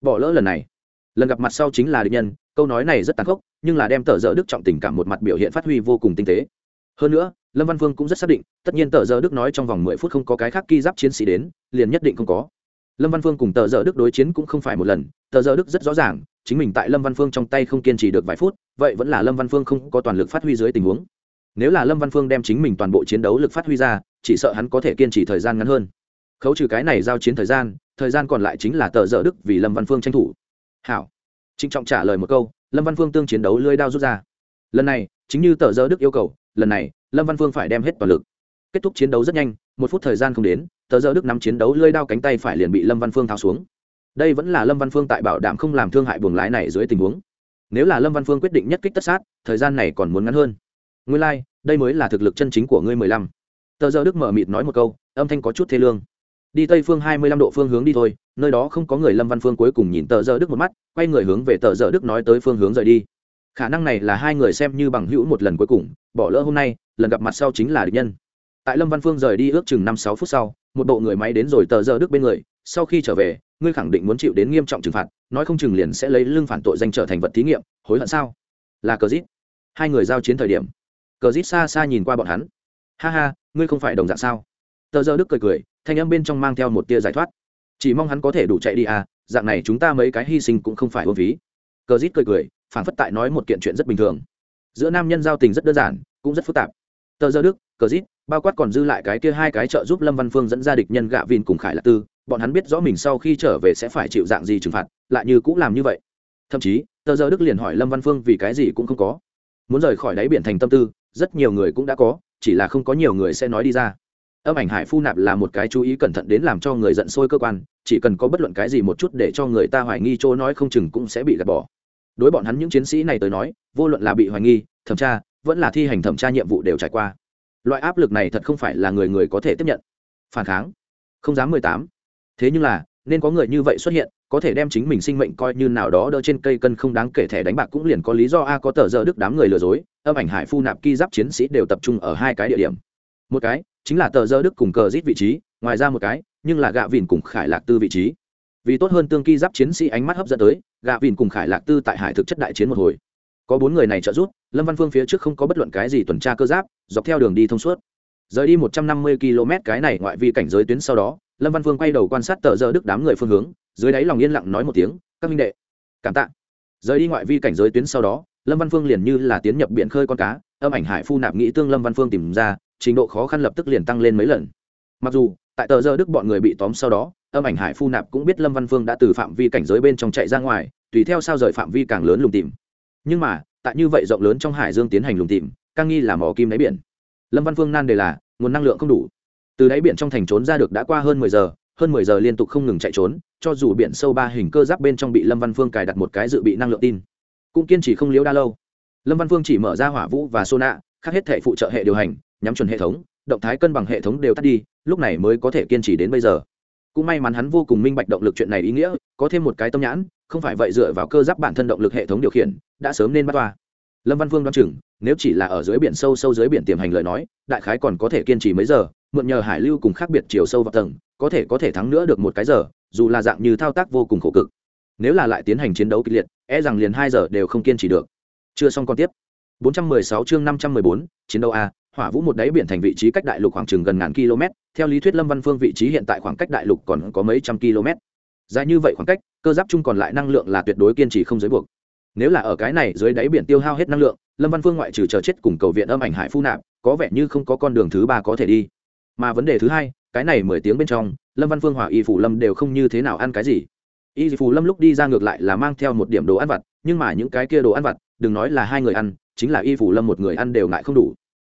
Bỏ lỡ lần này. Lần gặp mặt sau chính là địch nhân. Câu nói này rất tàn khốc, nhưng là đem tờ Giờ đức trọng tình cảm một mặt biểu hiện phát huy vô cùng tinh tế. Hơn nữa, lâm văn phương cũng rất xác định, tất nhiên tờ Giờ đức nói trong vòng mười phút không có cái khác ki giáp chiến sĩ đến, liền nhất định không có lâm văn phương cùng tờ dỡ đức đối chiến cũng không phải một lần, tờ dỡ đức rất rõ ràng, chính mình tại lâm văn phương trong tay không kiên trì được vài phút, vậy vẫn là lâm văn phương không có toàn lực phát huy dưới tình huống. Nếu là lâm văn phương đem chính mình toàn bộ chiến đấu lực phát huy ra, chỉ sợ hắn có thể kiên trì thời gian ngắn hơn. Khấu trừ cái này giao chiến thời gian thời gian còn lại chính là tờ dợ đức vì lâm văn phương tranh thủ. Hảo. Trịnh trọng trả lời một câu, lâm văn phương tương chiến đấu lưới đao rút ra. Lần này, chính như tờ dợ đức yêu cầu, lần này, lâm văn phương phải đem hết toàn lực. Kết thúc chiến đấu rất nhanh, một phút thời gian không đến tờ giờ đức nắm chiến đấu lơi đao cánh tay phải liền bị lâm văn phương tháo xuống. Đây vẫn là lâm văn phương tại bảo đảm không làm thương hại buồng lái này dưới tình huống. Nếu là lâm văn phương quyết định nhất kích tất sát thời gian này còn muốn ngắn hơn. Ngươi lai、like, đây mới là thực lực chân chính của ngươi mười lăm. Tờ giờ đức mở mịt nói một câu âm thanh có chút thê lương. Đi tây phương hai mươi lăm độ phương hướng đi thôi nơi đó không có người lâm văn phương cuối cùng nhìn tờ giờ đức một mắt quay người hướng về tờ giờ đức nói tới phương hướng rời đi. Khả năng này là hai người xem như bằng hữu một lần cuối cùng bỏ lỡ hôm nay lần gặp mặt sau chính là địch nhân. Tại lâm văn phương rời đi ước chừng năm sáu phút sau một bộ người máy đến rồi tờ giờ đức bên người, sau khi trở về, ngươi khẳng định muốn chịu đến nghiêm trọng trừng phạt, nói không chừng liền sẽ lấy lưng phản tội danh trở thành vật thí nghiệm, hối hận sao? Là cờ dít hai người giao chiến thời điểm, cờ dít xa xa nhìn qua bọn hắn. Ha ha, ngươi không phải đồng dạng sao? Tờ giờ đức cười cười, thanh âm bên trong mang theo một tia giải thoát. Chỉ mong hắn có thể đủ chạy đi à dạng này chúng ta mấy cái hy sinh cũng không phải vô phí. Cờ dít cười cười phản phất tại nói một kiện chuyện rất bình thường. Giữa nam nhân giao tình rất đơn giản, cũng rất phức tạp. Tờ giờ đức, cờ dít bao quát còn dư lại cái kia hai cái trợ giúp lâm văn phương dẫn ra địch nhân gạ vin cùng khải lạc tư, bọn hắn biết rõ mình sau khi trở về sẽ phải chịu dạng gì trừng phạt, lại như cũng làm như vậy. Thậm chí, tờ giờ đức liền hỏi lâm văn phương vì cái gì cũng không có. Muốn rời khỏi đáy biển thành tâm tư, rất nhiều người cũng đã có, chỉ là không có nhiều người sẽ nói đi ra. Âm ảnh hải phu nạp là một cái chú ý cẩn thận đến làm cho người giận sôi cơ quan, chỉ cần có bất luận cái gì một chút để cho người ta hoài nghi chỗ nói không chừng cũng sẽ bị gạt bỏ. Đối bọn hắn những chiến sĩ này tới nói, vô luận là bị hoài nghi, thẩm tra, vẫn là thi hành thẩm tra nhiệm vụ đều trải qua loại áp lực này thật không phải là người người có thể tiếp nhận. Phản kháng. Không dám mười tám. Thế nhưng là, nên có người như vậy xuất hiện, có thể đem chính mình sinh mệnh coi như nào đó đỡ trên cây cân không đáng kể thẻ đánh bạc cũng liền có lý do a có tờ giờ đức đám người lừa dối, âm ảnh hải phu nạp ki giáp chiến sĩ đều tập trung ở hai cái địa điểm. Một cái, chính là tờ giờ đức cùng cờ rít vị trí, ngoài ra một cái, nhưng là gạ vìn cùng khải lạc tư vị trí. Vì tốt hơn tương ki giáp chiến sĩ ánh mắt hấp dẫn tới, gạ vìn cùng khải lạc tư tại hải thực chất đại chiến một hồi. Có bốn người này trợ giúp lâm văn phương phía trước không có bất luận cái gì tuần tra cơ giáp, dọc theo đường đi thông suốt. Rời đi một trăm năm mươi km, cái này ngoại vi cảnh giới tuyến sau đó, lâm văn phương quay đầu quan sát tờ giờ đức đám người phương hướng, dưới đáy lòng yên lặng nói một tiếng, các minh đệ, cảm tạ. Rời đi ngoại vi cảnh giới tuyến sau đó, lâm văn phương liền như là tiến nhập biển khơi con cá, âm ảnh hải phu nạp nghĩ tương lâm văn phương tìm ra, trình độ khó khăn lập tức liền tăng lên mấy lần. Mặc dù, tại tờ giờ đức bọn người bị tóm sau đó, âm ảnh hải phu nạp cũng biết lâm văn phương đã từ phạm vi cảnh giới bên trong chạy ra ngoài, tùy theo sao rời phạm vi càng lớn lùng tìm. Nhưng mà tại như vậy rộng lớn trong hải dương tiến hành lùng tìm càng nghi là mỏ kim đáy biển. Lâm văn phương nan đề là, nguồn năng lượng không đủ. Từ đáy biển trong thành trốn ra được đã qua hơn mười giờ, hơn mười giờ liên tục không ngừng chạy trốn, cho dù biển sâu ba hình cơ giáp bên trong bị lâm văn phương cài đặt một cái dự bị năng lượng tin. Cũng kiên trì không liếu đa lâu. Lâm văn phương chỉ mở ra hỏa vũ và sô nạ, khác hết thể phụ trợ hệ điều hành, nhắm chuẩn hệ thống, động thái cân bằng hệ thống đều tắt đi, lúc này mới có thể kiên trì đến bây giờ. Cũng may mắn hắn vô cùng minh bạch động lực chuyện này ý nghĩa, có thêm một cái tâm nhãn không phải vậy dựa vào cơ giáp bản thân động lực hệ thống điều khiển đã sớm nên bắt toa. Lâm văn phương đoán chừng nếu chỉ là ở dưới biển sâu sâu dưới biển tiềm hành lời nói đại khái còn có thể kiên trì mấy giờ mượn nhờ hải lưu cùng khác biệt chiều sâu vào tầng có thể có thể thắng nữa được một cái giờ dù là dạng như thao tác vô cùng khổ cực. Nếu là lại tiến hành chiến đấu kịch liệt e rằng liền hai giờ đều không kiên trì được. Chưa xong còn tiếp. 416 chương 514, chiến đấu a hỏa vũ một đáy biển thành vị trí cách đại lục khoảng chừng gần ngàn km theo lý thuyết lâm văn phương vị trí hiện tại khoảng cách đại lục còn có mấy trăm km dài như vậy khoảng cách, cơ giáp chung còn lại năng lượng là tuyệt đối kiên trì không giới buộc. Nếu là ở cái này dưới đáy biển tiêu hao hết năng lượng, lâm văn phương ngoại trừ chờ chết cùng cầu viện âm ảnh hải phu nạp, có vẻ như không có con đường thứ ba có thể đi. Mà vấn đề thứ hai, cái này mười tiếng bên trong, lâm văn phương hòa y phủ lâm đều không như thế nào ăn cái gì. Y phủ lâm lúc đi ra ngược lại là mang theo một điểm đồ ăn vặt, nhưng mà những cái kia đồ ăn vặt, đừng nói là hai người ăn, chính là y phủ lâm một người ăn đều ngại không đủ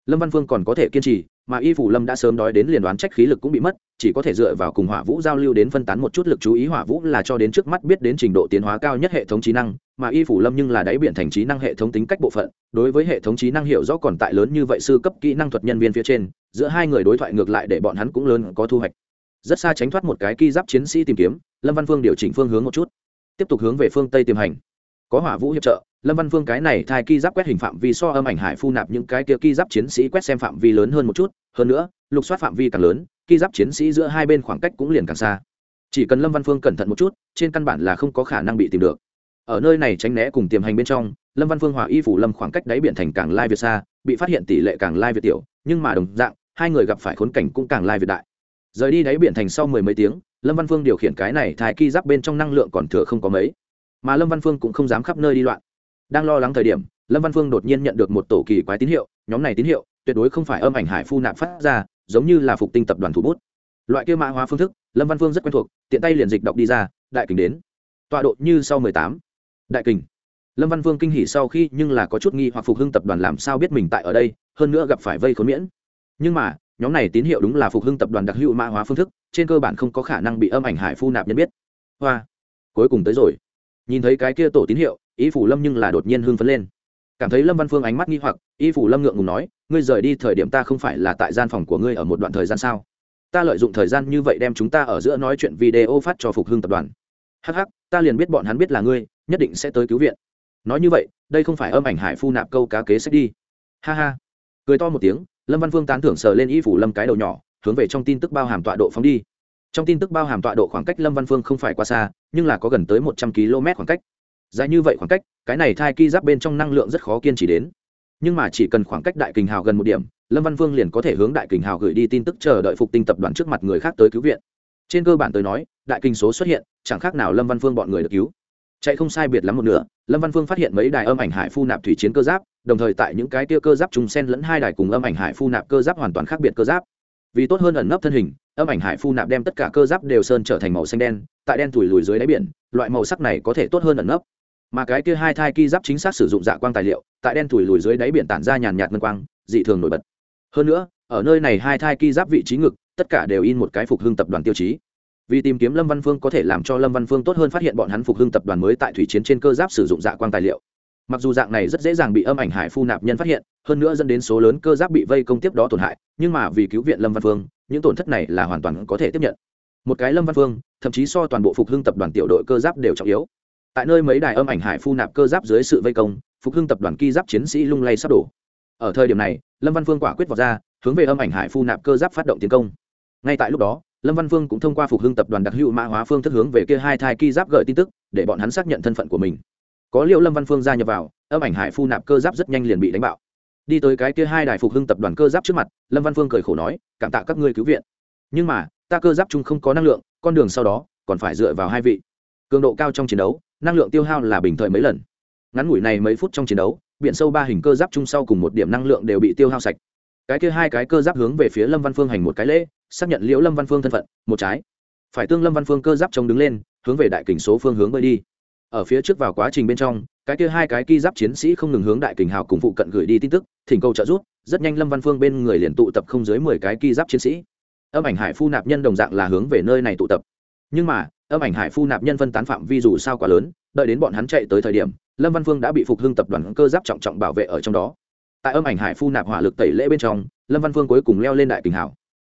lâm văn phương còn có thể kiên trì, mà y phủ lâm đã sớm đói đến liền đoán trách khí lực cũng bị mất, chỉ có thể dựa vào cùng hỏa vũ giao lưu đến phân tán một chút lực chú ý. Hỏa vũ là cho đến trước mắt biết đến trình độ tiến hóa cao nhất hệ thống trí năng, mà y phủ lâm nhưng là đáy biển thành trí năng hệ thống tính cách bộ phận, đối với hệ thống trí năng hiểu rõ còn tại lớn như vậy sư cấp kỹ năng thuật nhân viên phía trên, giữa hai người đối thoại ngược lại để bọn hắn cũng lớn có thu hoạch. Rất xa tránh thoát một cái ki giáp chiến sĩ tìm kiếm, lâm văn phương điều chỉnh phương hướng một chút, tiếp tục hướng về phương tây tiềm hành. Có hỏa vũ hiệp trợ lâm văn phương cái này thai ki giáp quét hình phạm vi so âm ảnh hải phu nạp những cái kia ki giáp chiến sĩ quét xem phạm vi lớn hơn một chút, hơn nữa, lục soát phạm vi càng lớn, ki giáp chiến sĩ giữa hai bên khoảng cách cũng liền càng xa. Chỉ cần lâm văn phương cẩn thận một chút, trên căn bản là không có khả năng bị tìm được. Ở nơi này tránh né cùng tiềm hành bên trong, lâm văn phương hòa y phủ lâm khoảng cách đáy biển thành càng lai việt xa, bị phát hiện tỷ lệ càng lai việt tiểu, nhưng mà đồng dạng, hai người gặp phải khốn cảnh cũng càng lai việt đại. Rời đi đáy biển thành sau mười mấy tiếng, lâm văn phương điều khiển cái này thai ki giáp bên trong năng lượng còn thừa không có mấy. Mà lâm văn phương cũng không dám khắp nơi đi loạn đang lo lắng thời điểm, lâm văn phương đột nhiên nhận được một tổ kỳ quái tín hiệu, nhóm này tín hiệu tuyệt đối không phải âm ảnh hải phu nạp phát ra, giống như là phục tinh tập đoàn thủ bút. Loại kia mã hóa phương thức, lâm văn phương rất quen thuộc, tiện tay liền dịch đọc đi ra, đại kình đến. Tọa độ như sau mười tám. Đại kình. Lâm văn vương kinh hỉ sau khi nhưng là có chút nghi hoặc phục hưng tập đoàn làm sao biết mình tại ở đây, hơn nữa gặp phải vây khốn miễn. Nhưng mà, nhóm này tín hiệu đúng là phục hưng tập đoàn đặc hữu mã hóa phương thức, trên cơ bản không có khả năng bị âm ảnh hải phu nạp nhân biết. Hoa. Cuối cùng tới rồi nhìn thấy cái kia tổ tín hiệu, y phủ lâm nhưng là đột nhiên hưng phấn lên. Cảm thấy lâm văn phương ánh mắt nghi hoặc, y phủ lâm ngượng ngùng nói, ngươi rời đi thời điểm ta không phải là tại gian phòng của ngươi ở một đoạn thời gian sao? Ta lợi dụng thời gian như vậy đem chúng ta ở giữa nói chuyện video phát cho phục hưng tập đoàn. Hh ta liền biết bọn hắn biết là ngươi, nhất định sẽ tới cứu viện. Nói như vậy, đây không phải âm ảnh hải phu nạp câu cá kế sách đi. Ha ha. Cười to một tiếng, lâm văn phương tán thưởng sờ lên y phủ lâm cái đầu nhỏ, hướng về trong tin tức bao hàm tọa độ phóng đi trong tin tức bao hàm tọa độ khoảng cách lâm văn phương không phải quá xa, nhưng là có gần tới một trăm km khoảng cách. Dài như vậy khoảng cách, cái này thai ki giáp bên trong năng lượng rất khó kiên trì đến. Nhưng mà chỉ cần khoảng cách đại kình hào gần một điểm, lâm văn phương liền có thể hướng đại kình hào gửi đi tin tức chờ đợi phục tinh tập đoàn trước mặt người khác tới cứu viện. Trên cơ bản tới nói, đại kinh số xuất hiện, chẳng khác nào lâm văn phương bọn người được cứu. Chạy không sai biệt lắm một nửa, lâm văn phương phát hiện mấy đài âm ảnh hải phu nạp thủy chiến cơ giáp, đồng thời tại những cái tia cơ giáp trùng sen lẫn hai đài cùng âm ảnh hải phu nạp cơ giáp hoàn toàn khác biệt cơ giáp. Vì tốt hơn ẩn nấp thân hình âm ảnh hải phu nạp đem tất cả cơ giáp đều sơn trở thành màu xanh đen, tại đen thủi lùi dưới đáy biển, loại màu sắc này có thể tốt hơn ẩn nấp. Mà cái kia hai thai ki giáp chính xác sử dụng dạ quang tài liệu, tại đen thủi lùi dưới đáy biển tản ra nhàn nhạt ngân quang, dị thường nổi bật. Hơn nữa, ở nơi này hai thai ki giáp vị trí ngực, tất cả đều in một cái phục hưng tập đoàn tiêu chí. Vì tìm kiếm lâm văn phương có thể làm cho lâm văn phương tốt hơn phát hiện bọn hắn phục hưng tập đoàn mới tại thủy chiến trên cơ giáp sử dụng dạ quang tài liệu. Mặc dù dạng này rất dễ dàng bị âm ảnh hải phu nạp nhân phát hiện, hơn nữa dẫn đến số lớn cơ giáp bị vây công tiếp đó tổn hại, nhưng mà vì cứu viện lâm văn phương những tổn thất này là hoàn toàn có thể tiếp nhận. Một cái lâm văn phương, thậm chí so toàn bộ phục hưng tập đoàn tiểu đội cơ giáp đều trọng yếu. Tại nơi mấy đài âm ảnh hải phu nạp cơ giáp dưới sự vây công, phục hưng tập đoàn ki giáp chiến sĩ lung lay sắp đổ. Ở thời điểm này, lâm văn phương quả quyết vào ra, hướng về âm ảnh hải phu nạp cơ giáp phát động tiến công. Ngay tại lúc đó, lâm văn phương cũng thông qua phục hưng tập đoàn đặc hữu mã hóa phương thức hướng về kia hai thai ki giáp gợi tin tức, để bọn hắn xác nhận thân phận của mình. Có liệu lâm văn phương gia nhập vào, âm ảnh hải phu nạp cơ giáp rất nhanh liền bị đánh bạo đi tới cái kia hai đài phục hưng tập đoàn cơ giáp trước mặt, lâm văn phương cười khổ nói, cảm tạ các ngươi cứu viện. Nhưng mà, ta cơ giáp chung không có năng lượng, con đường sau đó còn phải dựa vào hai vị. Cường độ cao trong chiến đấu, năng lượng tiêu hao là bình thời mấy lần. Ngắn ngủi này mấy phút trong chiến đấu, biển sâu ba hình cơ giáp chung sau cùng một điểm năng lượng đều bị tiêu hao sạch. Cái kia hai cái cơ giáp hướng về phía lâm văn phương hành một cái lễ, xác nhận liễu lâm văn phương thân phận, một trái. Phải tương lâm văn phương cơ giáp chống đứng lên, hướng về đại kình số phương hướng bơi đi. Ở phía trước vào quá trình bên trong cái kia hai cái ki giáp chiến sĩ không ngừng hướng đại kình hào cùng phụ cận gửi đi tin tức, thỉnh cầu trợ giúp, rất nhanh lâm văn phương bên người liền tụ tập không dưới mười cái ki giáp chiến sĩ. Âm ảnh hải phu nạp nhân đồng dạng là hướng về nơi này tụ tập. Nhưng mà, âm ảnh hải phu nạp nhân phân tán phạm vi dù sao quá lớn, đợi đến bọn hắn chạy tới thời điểm, lâm văn phương đã bị phục hưng tập đoàn cơ giáp trọng trọng bảo vệ ở trong đó. Tại âm ảnh hải phu nạp hỏa lực tẩy lễ bên trong, lâm văn phương cuối cùng leo lên đại kình hảo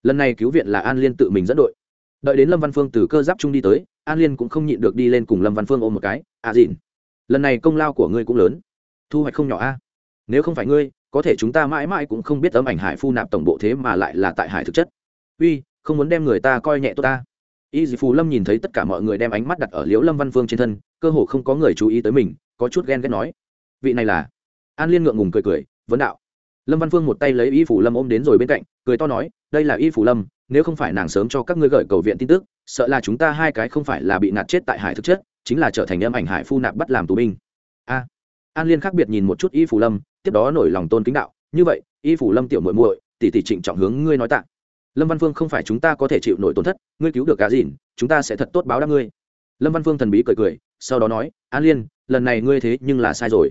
lần này cứu viện là an liên tự mình dẫn đội. Đợi đến lâm văn phương từ cơ giáp trung đi tới, an liên cũng không nhịn được đi lên cùng lâm văn phương ôm một cái à dịn lần này công lao của ngươi cũng lớn. Thu hoạch không nhỏ a. Nếu không phải ngươi, có thể chúng ta mãi mãi cũng không biết tấm ảnh hải phu nạp tổng bộ thế mà lại là tại hải thực chất. Uy, không muốn đem người ta coi nhẹ tôi ta y dì phù lâm nhìn thấy tất cả mọi người đem ánh mắt đặt ở liễu lâm văn phương trên thân, cơ hồ không có người chú ý tới mình, có chút ghen ghét nói. Vị này là? An liên ngượng ngùng cười cười, vấn đạo. Lâm văn phương một tay lấy y phủ lâm ôm đến rồi bên cạnh, cười to nói, đây là y phủ lâm, nếu không phải nàng sớm cho các ngươi gửi cầu viện tin tức, sợ là chúng ta hai cái không phải là bị nạt chết tại hải thực chất chính là trở thành âm ảnh hải phu nạp bắt làm tù binh. A. À, an liên khác biệt nhìn một chút y phủ lâm, tiếp đó nổi lòng tôn kính đạo, như vậy, y phủ lâm tiểu muội muội, tỷ tỷ trịnh trọng hướng ngươi nói tạ. Lâm văn phương không phải chúng ta có thể chịu nổi tổn thất, ngươi cứu được cá dìn chúng ta sẽ thật tốt báo đáp ngươi. Lâm văn phương thần bí cười cười, sau đó nói, an liên, lần này ngươi thế nhưng là sai rồi.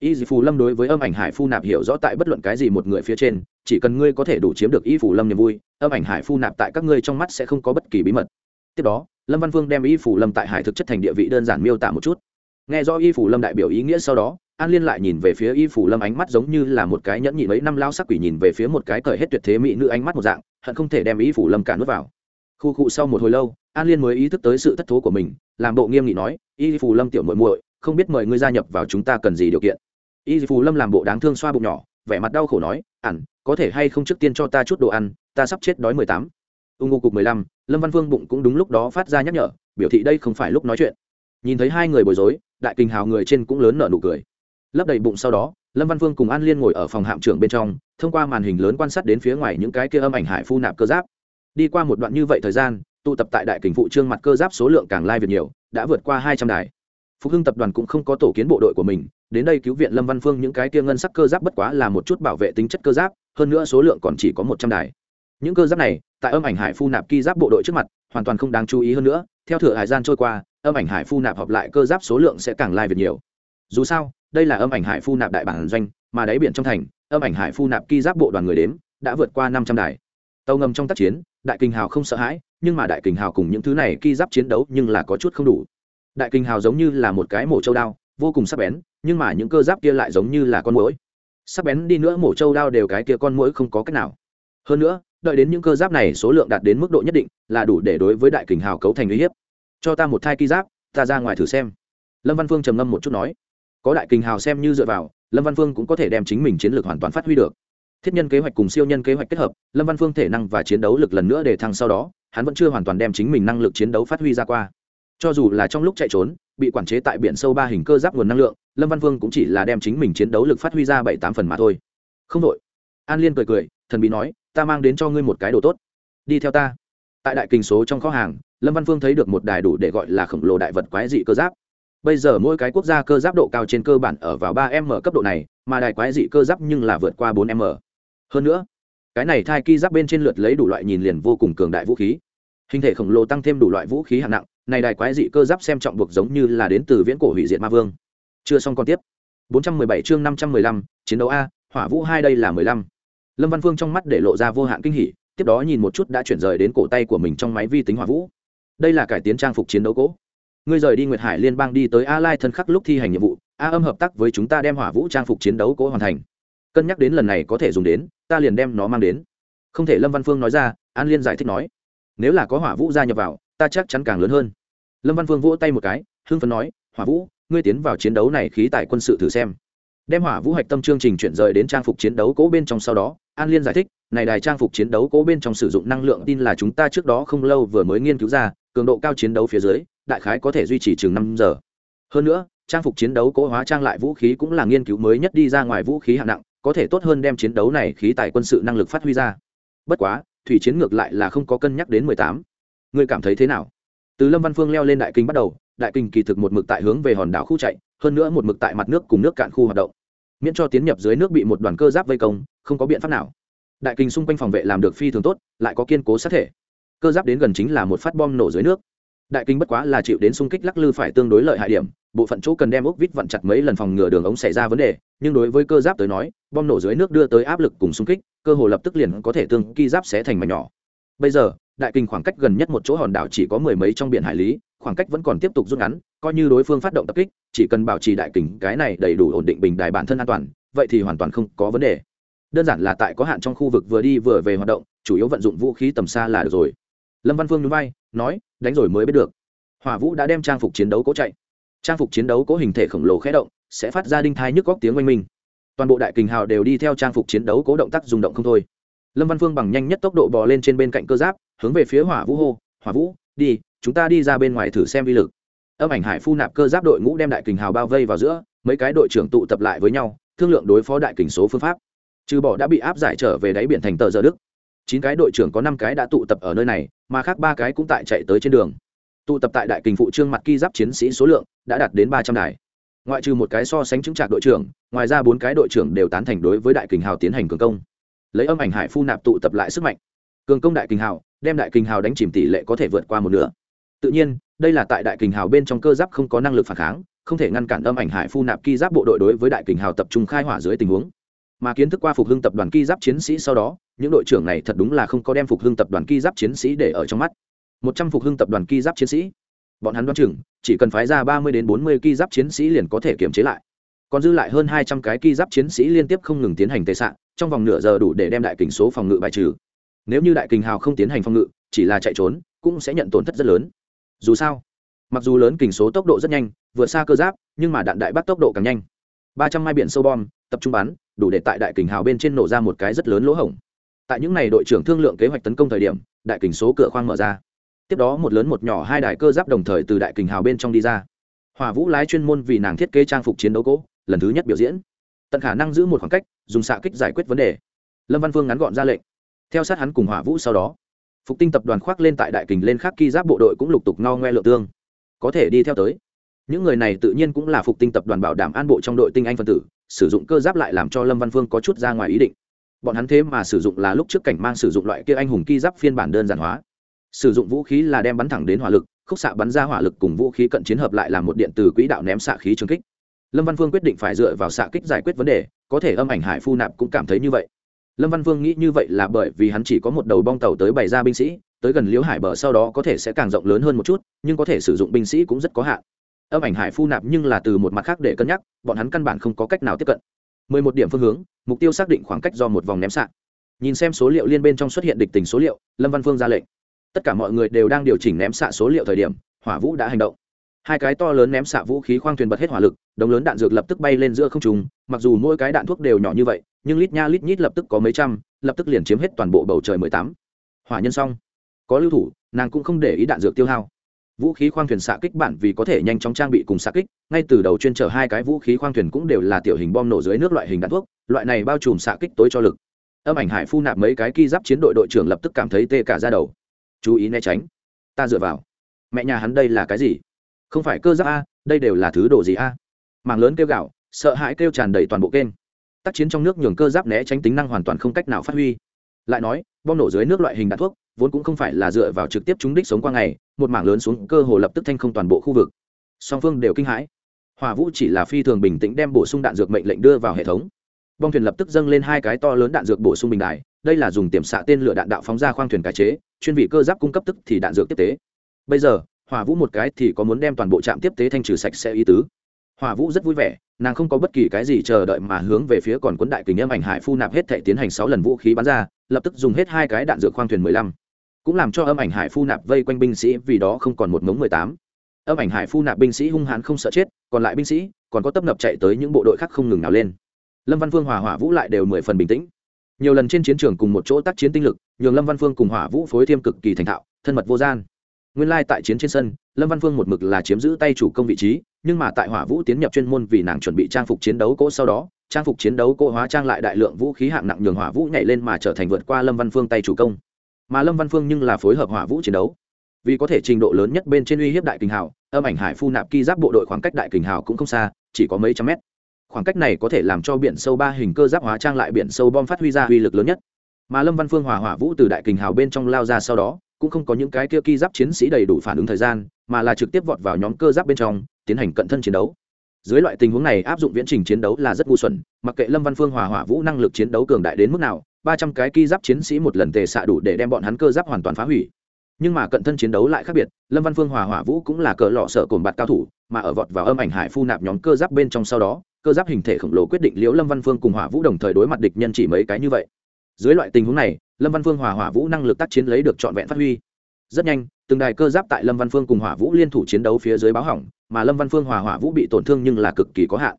Y phù lâm đối với âm ảnh hải phu nạp hiểu rõ tại bất luận cái gì một người phía trên, chỉ cần ngươi có thể đủ chiếm được y phù lâm niềm vui, âm ảnh hải phu nạp tại các ngươi trong mắt sẽ không có bất kỳ bí mật. Tiếp đó lâm văn vương đem y Phủ lâm tại hải thực chất thành địa vị đơn giản miêu tả một chút. Nghe do y Phủ lâm đại biểu ý nghĩa sau đó, an liên lại nhìn về phía y Phủ lâm ánh mắt giống như là một cái nhẫn nhị mấy năm lao sắc quỷ nhìn về phía một cái cởi hết tuyệt thế mỹ nữ ánh mắt một dạng, hận không thể đem y Phủ lâm cả nuốt vào. Khu cụ sau một hồi lâu, an liên mới ý thức tới sự thất thố của mình, làm bộ nghiêm nghị nói, y Phủ lâm tiểu muội muội, không biết mời ngươi gia nhập vào chúng ta cần gì điều kiện. Y Phủ lâm làm bộ đáng thương xoa bụng nhỏ, vẻ mặt đau khổ nói ẳn có thể hay không trước tiên cho ta chút đồ ăn, ta sắp chết đói mười tám. Ung ngô cục mười lăm lâm văn vương bụng cũng đúng lúc đó phát ra nhắc nhở, biểu thị đây không phải lúc nói chuyện. Nhìn thấy hai người bối rối, đại kinh hào người trên cũng lớn nở nụ cười. Lấp đầy bụng sau đó, lâm văn vương cùng an liên ngồi ở phòng hạm trưởng bên trong, thông qua màn hình lớn quan sát đến phía ngoài những cái kia âm ảnh hải phu nạp cơ giáp. Đi qua một đoạn như vậy thời gian, tụ tập tại đại kình phụ trương mặt cơ giáp số lượng càng lai việt nhiều, đã vượt qua hai trăm đài. Phục hưng tập đoàn cũng không có tổ kiến bộ đội của mình, đến đây cứu viện lâm văn phương những cái kia ngân sắc cơ giáp bất quá là một chút bảo vệ tính chất cơ giáp, hơn nữa số lượng còn chỉ có một trăm đài. Những cơ giáp này tại âm ảnh hải phu nạp ki giáp bộ đội trước mặt, hoàn toàn không đáng chú ý hơn nữa, theo thửa hải gian trôi qua, âm ảnh hải phu nạp hợp lại cơ giáp số lượng sẽ càng lai việc nhiều. Dù sao, đây là âm ảnh hải phu nạp đại bản doanh, mà đáy biển trong thành, âm ảnh hải phu nạp ki giáp bộ đoàn người đếm, đã vượt qua năm trăm đài. Tàu ngầm trong tác chiến, đại kinh hào không sợ hãi, nhưng mà đại kinh hào cùng những thứ này ki giáp chiến đấu nhưng là có chút không đủ. Đại kinh hào giống như là một cái mổ châu đao, vô cùng sắc bén, nhưng mà những cơ giáp kia lại giống như là con mũi sắc bén đi nữa, mổ châu đao đều cái kia con mũi không có cách nào. Hơn nữa đợi đến những cơ giáp này số lượng đạt đến mức độ nhất định là đủ để đối với đại kình hào cấu thành uy hiếp. Cho ta một thai ki giáp, ta ra ngoài thử xem. Lâm văn phương trầm ngâm một chút nói. Có đại kình hào xem như dựa vào, lâm văn phương cũng có thể đem chính mình chiến lược hoàn toàn phát huy được. Thiết nhân kế hoạch cùng siêu nhân kế hoạch kết hợp, lâm văn phương thể năng và chiến đấu lực lần nữa để thăng sau đó, hắn vẫn chưa hoàn toàn đem chính mình năng lực chiến đấu phát huy ra qua. Cho dù là trong lúc chạy trốn, bị quản chế tại biển sâu ba hình cơ giáp nguồn năng lượng, lâm văn phương cũng chỉ là đem chính mình chiến đấu lực phát huy ra bảy tám phần mà thôi. Không đội an liên cười cười, thần bí nói ta mang đến cho ngươi một cái đồ tốt. Đi theo ta. Tại đại kinh số trong kho hàng lâm văn phương thấy được một đài đủ để gọi là khổng lồ đại vật quái dị cơ giáp. Bây giờ mỗi cái quốc gia cơ giáp độ cao trên cơ bản ở vào ba m cấp độ này mà đài quái dị cơ giáp nhưng là vượt qua bốn m. Hơn nữa cái này thai ki giáp bên trên lượt lấy đủ loại nhìn liền vô cùng cường đại vũ khí. Hình thể khổng lồ tăng thêm đủ loại vũ khí hạng nặng này đài quái dị cơ giáp xem trọng buộc giống như là đến từ viễn cổ hủy diệt ma vương. Chưa xong còn tiếp. 417 chương 515, chiến đấu a hỏa vũ hai đây là 15 lâm văn phương trong mắt để lộ ra vô hạn kinh hỉ, tiếp đó nhìn một chút đã chuyển rời đến cổ tay của mình trong máy vi tính hỏa vũ. Đây là cải tiến trang phục chiến đấu cỗ. Ngươi rời đi nguyệt hải liên bang đi tới a lai thân khắc lúc thi hành nhiệm vụ, a âm hợp tác với chúng ta đem hỏa vũ trang phục chiến đấu cỗ hoàn thành. Cân nhắc đến lần này có thể dùng đến, ta liền đem nó mang đến. Không thể lâm văn phương nói ra, an liên giải thích nói. Nếu là có hỏa vũ gia nhập vào, ta chắc chắn càng lớn hơn. Lâm văn phương vỗ tay một cái, hưng phấn nói, hỏa vũ, ngươi tiến vào chiến đấu này khí tại quân sự thử xem. Đem hỏa vũ hạch tâm chương trình chuyển rời đến trang phục chiến đấu cố bên trong sau đó an liên giải thích, này đài trang phục chiến đấu cố bên trong sử dụng năng lượng tin là chúng ta trước đó không lâu vừa mới nghiên cứu ra, cường độ cao chiến đấu phía dưới, đại khái có thể duy trì chừng năm giờ. Hơn nữa, trang phục chiến đấu cố hóa trang lại vũ khí cũng là nghiên cứu mới nhất đi ra ngoài vũ khí hạng nặng, có thể tốt hơn đem chiến đấu này khí tài quân sự năng lực phát huy ra. Bất quá, thủy chiến ngược lại là không có cân nhắc đến mười tám. Ngươi cảm thấy thế nào? Từ lâm văn phương leo lên đại kinh bắt đầu, đại kinh kỳ thực một mực tại hướng về hòn đảo khu chạy, hơn nữa một mực tại mặt nước cùng nước cạn khu hoạt động miễn cho tiến nhập dưới nước bị một đoàn cơ giáp vây công, không có biện pháp nào. Đại kinh xung quanh phòng vệ làm được phi thường tốt, lại có kiên cố sát thể. Cơ giáp đến gần chính là một phát bom nổ dưới nước. Đại kinh bất quá là chịu đến xung kích lắc lư phải tương đối lợi hại điểm, bộ phận chỗ cần đem ốc vít vặn chặt mấy lần phòng ngừa đường ống xảy ra vấn đề, nhưng đối với cơ giáp tới nói, bom nổ dưới nước đưa tới áp lực cùng xung kích, cơ hồ lập tức liền có thể tương, ki giáp sẽ thành mảnh nhỏ. Bây giờ, đại kinh khoảng cách gần nhất một chỗ hòn đảo chỉ có mười mấy trong biển hải lý khoảng cách vẫn còn tiếp tục rút ngắn, coi như đối phương phát động tập kích, chỉ cần bảo trì đại kình cái này đầy đủ ổn định bình đài bản thân an toàn, vậy thì hoàn toàn không có vấn đề. Đơn giản là tại có hạn trong khu vực vừa đi vừa về hoạt động, chủ yếu vận dụng vũ khí tầm xa là được rồi. Lâm văn phương núi bay nói, đánh rồi mới biết được. Hỏa vũ đã đem trang phục chiến đấu cố chạy. Trang phục chiến đấu cố hình thể khổng lồ khẽ động, sẽ phát ra đinh thai nhức góc tiếng oanh minh. Toàn bộ đại kình hào đều đi theo trang phục chiến đấu cố động tác rung động không thôi. Lâm văn phương bằng nhanh nhất tốc độ bò lên trên bên cạnh cơ giáp, hướng về phía hỏa vũ hô, hỏa vũ, đi chúng ta đi ra bên ngoài thử xem vi lực. Âm ảnh hải phu nạp cơ giáp đội ngũ đem đại kình hào bao vây vào giữa, mấy cái đội trưởng tụ tập lại với nhau, thương lượng đối phó đại kình số phương pháp. Trừ bỏ đã bị áp giải trở về đáy biển thành tờ giờ đức. Chín cái đội trưởng có năm cái đã tụ tập ở nơi này, mà khác ba cái cũng tại chạy tới trên đường. Tụ tập tại đại kình phụ trương mặt ki giáp chiến sĩ số lượng đã đạt đến ba trăm đài. Ngoại trừ một cái so sánh chứng trạc đội trưởng, ngoài ra bốn cái đội trưởng đều tán thành đối với đại kình hào tiến hành cường công. Lấy âm ảnh hải phu nạp tụ tập lại sức mạnh. Cường công đại kình hào, đem đại kình hào đánh chìm tỷ lệ có thể vượt qua một nửa tự nhiên, đây là tại đại kình hào bên trong cơ giáp không có năng lực phản kháng, không thể ngăn cản âm ảnh hải phu nạp ki giáp bộ đội đối với đại kình hào tập trung khai hỏa dưới tình huống. Mà kiến thức qua phục hưng tập đoàn ki giáp chiến sĩ sau đó, những đội trưởng này thật đúng là không có đem phục hưng tập đoàn ki giáp chiến sĩ để ở trong mắt. Một trăm phục hưng tập đoàn ki giáp chiến sĩ. Bọn hắn đoán chừng, chỉ cần phái ra ba mươi đến bốn mươi ki giáp chiến sĩ liền có thể kiềm chế lại. Còn dư lại hơn hai trăm cái ki giáp chiến sĩ liên tiếp không ngừng tiến hành tệ sạn trong vòng nửa giờ đủ để đem đại kình số phòng ngự bài trừ. Nếu như đại kình hào không tiến hành phòng ngự, chỉ là chạy trốn, cũng sẽ nhận tổn thất rất lớn dù sao, mặc dù lớn kình số tốc độ rất nhanh, vượt xa cơ giáp, nhưng mà đạn đại bác tốc độ càng nhanh. Ba trăm mai biển sâu bom, tập trung bắn, đủ để tại đại kình hào bên trên nổ ra một cái rất lớn lỗ hổng. Tại những ngày đội trưởng thương lượng kế hoạch tấn công thời điểm, đại kình số cửa khoang mở ra. Tiếp đó một lớn một nhỏ hai đài cơ giáp đồng thời từ đại kình hào bên trong đi ra. Hỏa vũ lái chuyên môn vì nàng thiết kế trang phục chiến đấu cỗ lần thứ nhất biểu diễn. Tận khả năng giữ một khoảng cách, dùng xạ kích giải quyết vấn đề. Lâm văn phương ngắn gọn ra lệnh. Theo sát hắn cùng hỏa vũ sau đó phục tinh tập đoàn khoác lên tại đại kình lên khắc ki giáp bộ đội cũng lục tục no ngoe lượng tương. Có thể đi theo tới. Những người này tự nhiên cũng là phục tinh tập đoàn bảo đảm an bộ trong đội tinh anh phân tử, sử dụng cơ giáp lại làm cho lâm văn phương có chút ra ngoài ý định. Bọn hắn thế mà sử dụng là lúc trước cảnh mang sử dụng loại kia anh hùng ki giáp phiên bản đơn giản hóa. Sử dụng vũ khí là đem bắn thẳng đến hỏa lực, khúc xạ bắn ra hỏa lực cùng vũ khí cận chiến hợp lại làm một điện từ quỹ đạo ném xạ khí trường kích. Lâm văn phương quyết định phải dựa vào xạ kích giải quyết vấn đề, có thể âm ảnh hải phu nạp cũng cảm thấy như vậy lâm văn vương nghĩ như vậy là bởi vì hắn chỉ có một đầu bong tàu tới bày ra binh sĩ, tới gần liễu hải bờ sau đó có thể sẽ càng rộng lớn hơn một chút, nhưng có thể sử dụng binh sĩ cũng rất có hạn. Âm ảnh hải phu nạp nhưng là từ một mặt khác để cân nhắc, bọn hắn căn bản không có cách nào tiếp cận. Mười một điểm phương hướng, mục tiêu xác định khoảng cách do một vòng ném xạ nhìn xem số liệu liên bên trong xuất hiện địch tình số liệu, lâm văn phương ra lệnh. Tất cả mọi người đều đang điều chỉnh ném xạ số liệu thời điểm, hỏa vũ đã hành động. Hai cái to lớn ném xạ vũ khí khoang thuyền bật hết hỏa lực, đống lớn đạn dược lập tức bay lên giữa không trùng mặc dù mỗi cái đạn thuốc đều nhỏ như vậy nhưng lít nha lít nhít lập tức có mấy trăm, lập tức liền chiếm hết toàn bộ bầu trời mười tám. Hỏa nhân xong. Có lưu thủ, nàng cũng không để ý đạn dược tiêu hao. Vũ khí khoang thuyền xạ kích bản vì có thể nhanh chóng trang bị cùng xạ kích, ngay từ đầu chuyên chở hai cái vũ khí khoang thuyền cũng đều là tiểu hình bom nổ dưới nước loại hình đạn thuốc, loại này bao trùm xạ kích tối cho lực. Âm ảnh hải phu nạp mấy cái ki giáp chiến đội đội trưởng lập tức cảm thấy tê cả ra đầu. Chú ý né tránh. Ta dựa vào. Mẹ nhà hắn đây là cái gì? Không phải cơ giáp a, đây đều là thứ đồ gì a? Mảng lớn kêu gạo, sợ hãi kêu tràn đầy toàn bộ kênh tác chiến trong nước nhường cơ giáp né tránh tính năng hoàn toàn không cách nào phát huy. Lại nói, bom nổ dưới nước loại hình đạn thuốc, vốn cũng không phải là dựa vào trực tiếp trúng đích sống qua ngày, một mảng lớn xuống cơ hồ lập tức thanh không toàn bộ khu vực. Song phương đều kinh hãi. Hỏa vũ chỉ là phi thường bình tĩnh đem bổ sung đạn dược mệnh lệnh đưa vào hệ thống. Bong thuyền lập tức dâng lên hai cái to lớn đạn dược bổ sung bình đài, đây là dùng tiềm xạ tên lửa đạn đạo phóng ra khoang thuyền cái chế, chuyên vị cơ giáp cung cấp tức thì đạn dược tiếp tế. Bây giờ, hỏa vũ một cái thì có muốn đem toàn bộ trạm tiếp tế thanh trừ sạch sẽ ý tứ hỏa vũ rất vui vẻ, nàng không có bất kỳ cái gì chờ đợi mà hướng về phía còn quấn đại kình âm ảnh hải phu nạp hết thể tiến hành sáu lần vũ khí bắn ra, lập tức dùng hết hai cái đạn dược khoang thuyền mười lăm. Cũng làm cho âm ảnh hải phu nạp vây quanh binh sĩ vì đó không còn một mống mười tám. Âm ảnh hải phu nạp binh sĩ hung hãn không sợ chết, còn lại binh sĩ còn có tấp nập chạy tới những bộ đội khác không ngừng nào lên. Lâm văn phương, hòa hỏa vũ lại đều mười phần bình tĩnh. Nhiều lần trên chiến trường cùng một chỗ tác chiến tinh lực, nhường lâm văn phương cùng hỏa vũ phối thêm cực kỳ thành thạo, thân mật vô gian nguyên lai tại chiến trên sân, lâm văn phương một mực là chiếm giữ tay chủ công vị trí, nhưng mà tại hỏa vũ tiến nhập chuyên môn vì nàng chuẩn bị trang phục chiến đấu cỗ sau đó, trang phục chiến đấu cỗ hóa trang lại đại lượng vũ khí hạng nặng nhường hỏa vũ nhảy lên mà trở thành vượt qua lâm văn phương tay chủ công. Mà lâm văn phương nhưng là phối hợp hỏa vũ chiến đấu. Vì có thể trình độ lớn nhất bên trên uy hiếp đại kình hào, âm ảnh hải phu nạp ki giáp bộ đội khoảng cách đại kình hào cũng không xa, chỉ có mấy trăm mét. Khoảng cách này có thể làm cho biển sâu ba hình cơ giáp hóa trang lại biển sâu bom phát huy ra uy lực lớn nhất mà lâm văn phương hòa hỏa vũ từ đại kình hào bên trong lao ra sau đó, cũng không có những cái kia ki giáp chiến sĩ đầy đủ phản ứng thời gian, mà là trực tiếp vọt vào nhóm cơ giáp bên trong, tiến hành cận thân chiến đấu. Dưới loại tình huống này áp dụng viễn trình chiến đấu là rất ngu xuẩn, mặc kệ lâm văn phương hòa hỏa vũ năng lực chiến đấu cường đại đến mức nào, ba trăm cái ki giáp chiến sĩ một lần tề xạ đủ để đem bọn hắn cơ giáp hoàn toàn phá hủy. Nhưng mà cận thân chiến đấu lại khác biệt, lâm văn phương hòa hỏa vũ cũng là cờ lọ sợ cồn bạt cao thủ, mà ở vọt vào âm ảnh hải phu nạp nhóm cơ giáp bên trong sau đó, cơ giáp hình thể khổng lồ quyết định liễu lâm văn phương cùng hỏa vũ đồng thời đối mặt địch nhân chỉ mấy cái như vậy dưới loại tình huống này, lâm văn phương hòa hỏa vũ năng lực tác chiến lấy được trọn vẹn phát huy. Rất nhanh, từng đài cơ giáp tại lâm văn phương cùng hỏa vũ liên thủ chiến đấu phía dưới báo hỏng, mà lâm văn phương hòa hỏa vũ bị tổn thương nhưng là cực kỳ có hạn.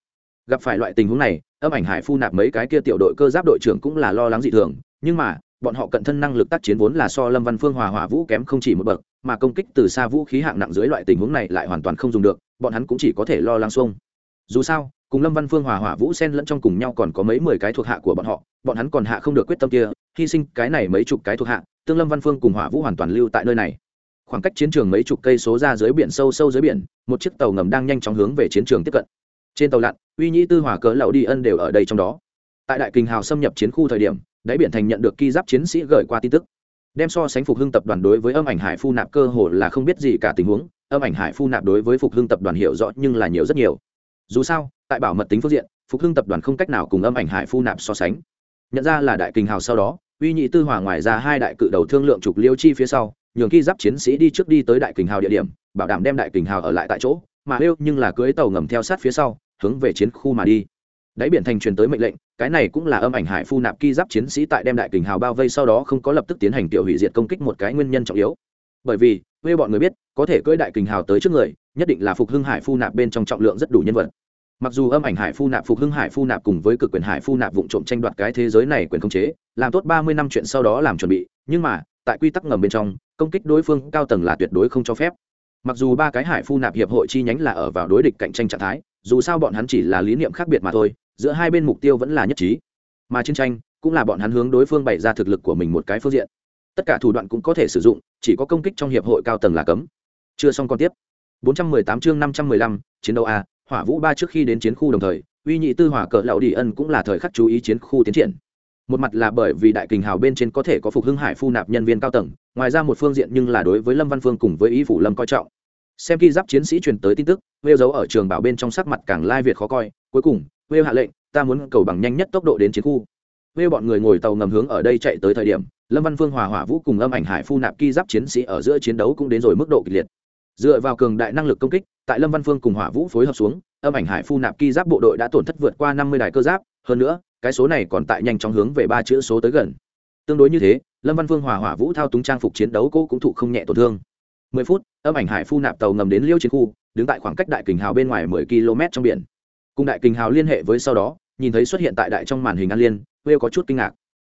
Gặp phải loại tình huống này, âm ảnh hải phu nạp mấy cái kia tiểu đội cơ giáp đội trưởng cũng là lo lắng dị thường, nhưng mà, bọn họ cận thân năng lực tác chiến vốn là so lâm văn phương hòa hỏa vũ kém không chỉ một bậc, mà công kích từ xa vũ khí hạng nặng dưới loại tình huống này lại hoàn toàn không dùng được, bọn hắn cũng chỉ có thể lo lắng xuông. Dù sao cùng lâm văn phương, hòa hỏa vũ xen lẫn trong cùng nhau còn có mấy mười cái thuộc hạ của bọn họ, bọn hắn còn hạ không được quyết tâm kia, hy sinh cái này mấy chục cái thuộc hạ, tương lâm văn phương cùng hỏa vũ hoàn toàn lưu tại nơi này. Khoảng cách chiến trường mấy chục cây số ra dưới biển sâu sâu dưới biển, một chiếc tàu ngầm đang nhanh chóng hướng về chiến trường tiếp cận. Trên tàu lặn, uy nhĩ tư, hỏa cớ lậu đi ân đều ở đây trong đó. Tại đại kinh hào xâm nhập chiến khu thời điểm, đáy biển thành nhận được ki giáp chiến sĩ gửi qua tin tức. Đem so sánh phục hưng tập đoàn đối với âm ảnh hải phu nạp cơ hồ là không biết gì cả tình huống, âm ảnh hải phu nạp đối với phục hưng tập đoàn hiểu rõ nhưng là nhiều rất nhiều. Dù sao tại bảo mật tính phương diện, phục hưng tập đoàn không cách nào cùng âm ảnh hải phu nạp so sánh. Nhận ra là đại kinh hào sau đó, uy nhị tư hòa ngoài ra hai đại cự đầu thương lượng trục liêu chi phía sau, nhường khi giáp chiến sĩ đi trước đi tới đại kình hào địa điểm, bảo đảm đem đại kình hào ở lại tại chỗ, mà yêu nhưng là cưới tàu ngầm theo sát phía sau, hướng về chiến khu mà đi. Đáy biển thành truyền tới mệnh lệnh, cái này cũng là âm ảnh hải phu nạp ki giáp chiến sĩ tại đem đại kình hào bao vây sau đó không có lập tức tiến hành tiểu hủy diệt công kích một cái nguyên nhân trọng yếu. Bởi vì quê bọn người biết, có thể cưỡi đại kình hào tới trước người, nhất định là phục hưng hải phu nạp bên trong trọng lượng rất đủ nhân vật mặc dù âm ảnh hải phu nạp phục hưng hải phu nạp cùng với cực quyền hải phu nạp vụ trộm tranh đoạt cái thế giới này quyền khống chế làm tốt ba mươi năm chuyện sau đó làm chuẩn bị nhưng mà tại quy tắc ngầm bên trong công kích đối phương cao tầng là tuyệt đối không cho phép. Mặc dù ba cái hải phu nạp hiệp hội chi nhánh là ở vào đối địch cạnh tranh trạng thái dù sao bọn hắn chỉ là lý niệm khác biệt mà thôi giữa hai bên mục tiêu vẫn là nhất trí. Mà chiến tranh cũng là bọn hắn hướng đối phương bày ra thực lực của mình một cái phương diện. Tất cả thủ đoạn cũng có thể sử dụng chỉ có công kích trong hiệp hội cao tầng là cấm. Chưa xong còn tiếp. 418 chương 515, chiến đấu a hỏa vũ ba trước khi đến chiến khu đồng thời, uy nhị tư hỏa cỡ lão đi ân cũng là thời khắc chú ý chiến khu tiến triển. Một mặt là bởi vì đại kình hào bên trên có thể có phục hưng hải phu nạp nhân viên cao tầng, ngoài ra một phương diện nhưng là đối với lâm văn phương cùng với ý phủ lâm coi trọng. Xem khi giáp chiến sĩ truyền tới tin tức, vêu giấu ở trường bảo bên trong sắc mặt càng lai việt khó coi, cuối cùng, vêu hạ lệnh, ta muốn cầu bằng nhanh nhất tốc độ đến chiến khu. Vêu bọn người ngồi tàu ngầm hướng ở đây chạy tới thời điểm, lâm văn phương hòa hỏa vũ cùng âm ảnh hải phu nạp ki giáp chiến sĩ ở giữa chiến đấu cũng đến rồi mức độ kịch liệt. Dựa vào cường đại năng lực công kích tại lâm văn phương cùng hỏa vũ phối hợp xuống, âm ảnh hải phu nạp ki giáp bộ đội đã tổn thất vượt qua năm mươi đài cơ giáp, hơn nữa, cái số này còn tại nhanh chóng hướng về ba chữ số tới gần. Tương đối như thế, lâm văn phương hòa hỏa vũ thao túng trang phục chiến đấu cô cũng thụ không nhẹ tổn thương. mười phút, âm ảnh hải phu nạp tàu ngầm đến liêu chiến khu, đứng tại khoảng cách đại kình hào bên ngoài mười km trong biển. Cùng đại kình hào liên hệ với sau đó, nhìn thấy xuất hiện tại đại trong màn hình an liên wêu có chút kinh ngạc.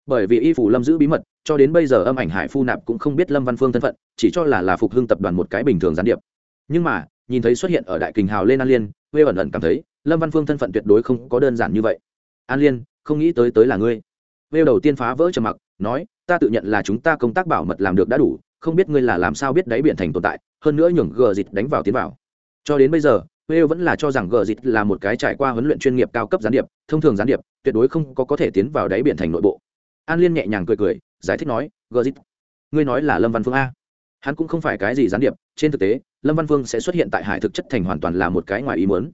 Bởi vì y phủ lâm giữ bí mật, cho đến bây giờ âm ảnh hải phu nạp cũng không biết lâm văn phương thân phận, chỉ cho là là phục hưng tập đoàn một cái bình thường gián điệp. Nhưng mà nhìn thấy xuất hiện ở đại kình hào lên an liên huê ẩn ẩn cảm thấy lâm văn phương thân phận tuyệt đối không có đơn giản như vậy. An liên, không nghĩ tới tới là ngươi. Huê đầu tiên phá vỡ trầm mặc, nói, ta tự nhận là chúng ta công tác bảo mật làm được đã đủ, không biết ngươi là làm sao biết đáy biển thành tồn tại, hơn nữa nhường gờ dịch đánh vào tiến vào. Cho đến bây giờ huê vẫn là cho rằng gờ dịch là một cái trải qua huấn luyện chuyên nghiệp cao cấp gián điệp, thông thường gián điệp, tuyệt đối không có có thể tiến vào đáy biển thành nội bộ. An liên nhẹ nhàng cười cười, giải thích nói, gờ dịch ngươi nói là lâm văn phương a hắn cũng không phải cái gì gián điệp, trên thực tế, lâm văn phương sẽ xuất hiện tại hải thực chất thành hoàn toàn là một cái ngoài ý muốn.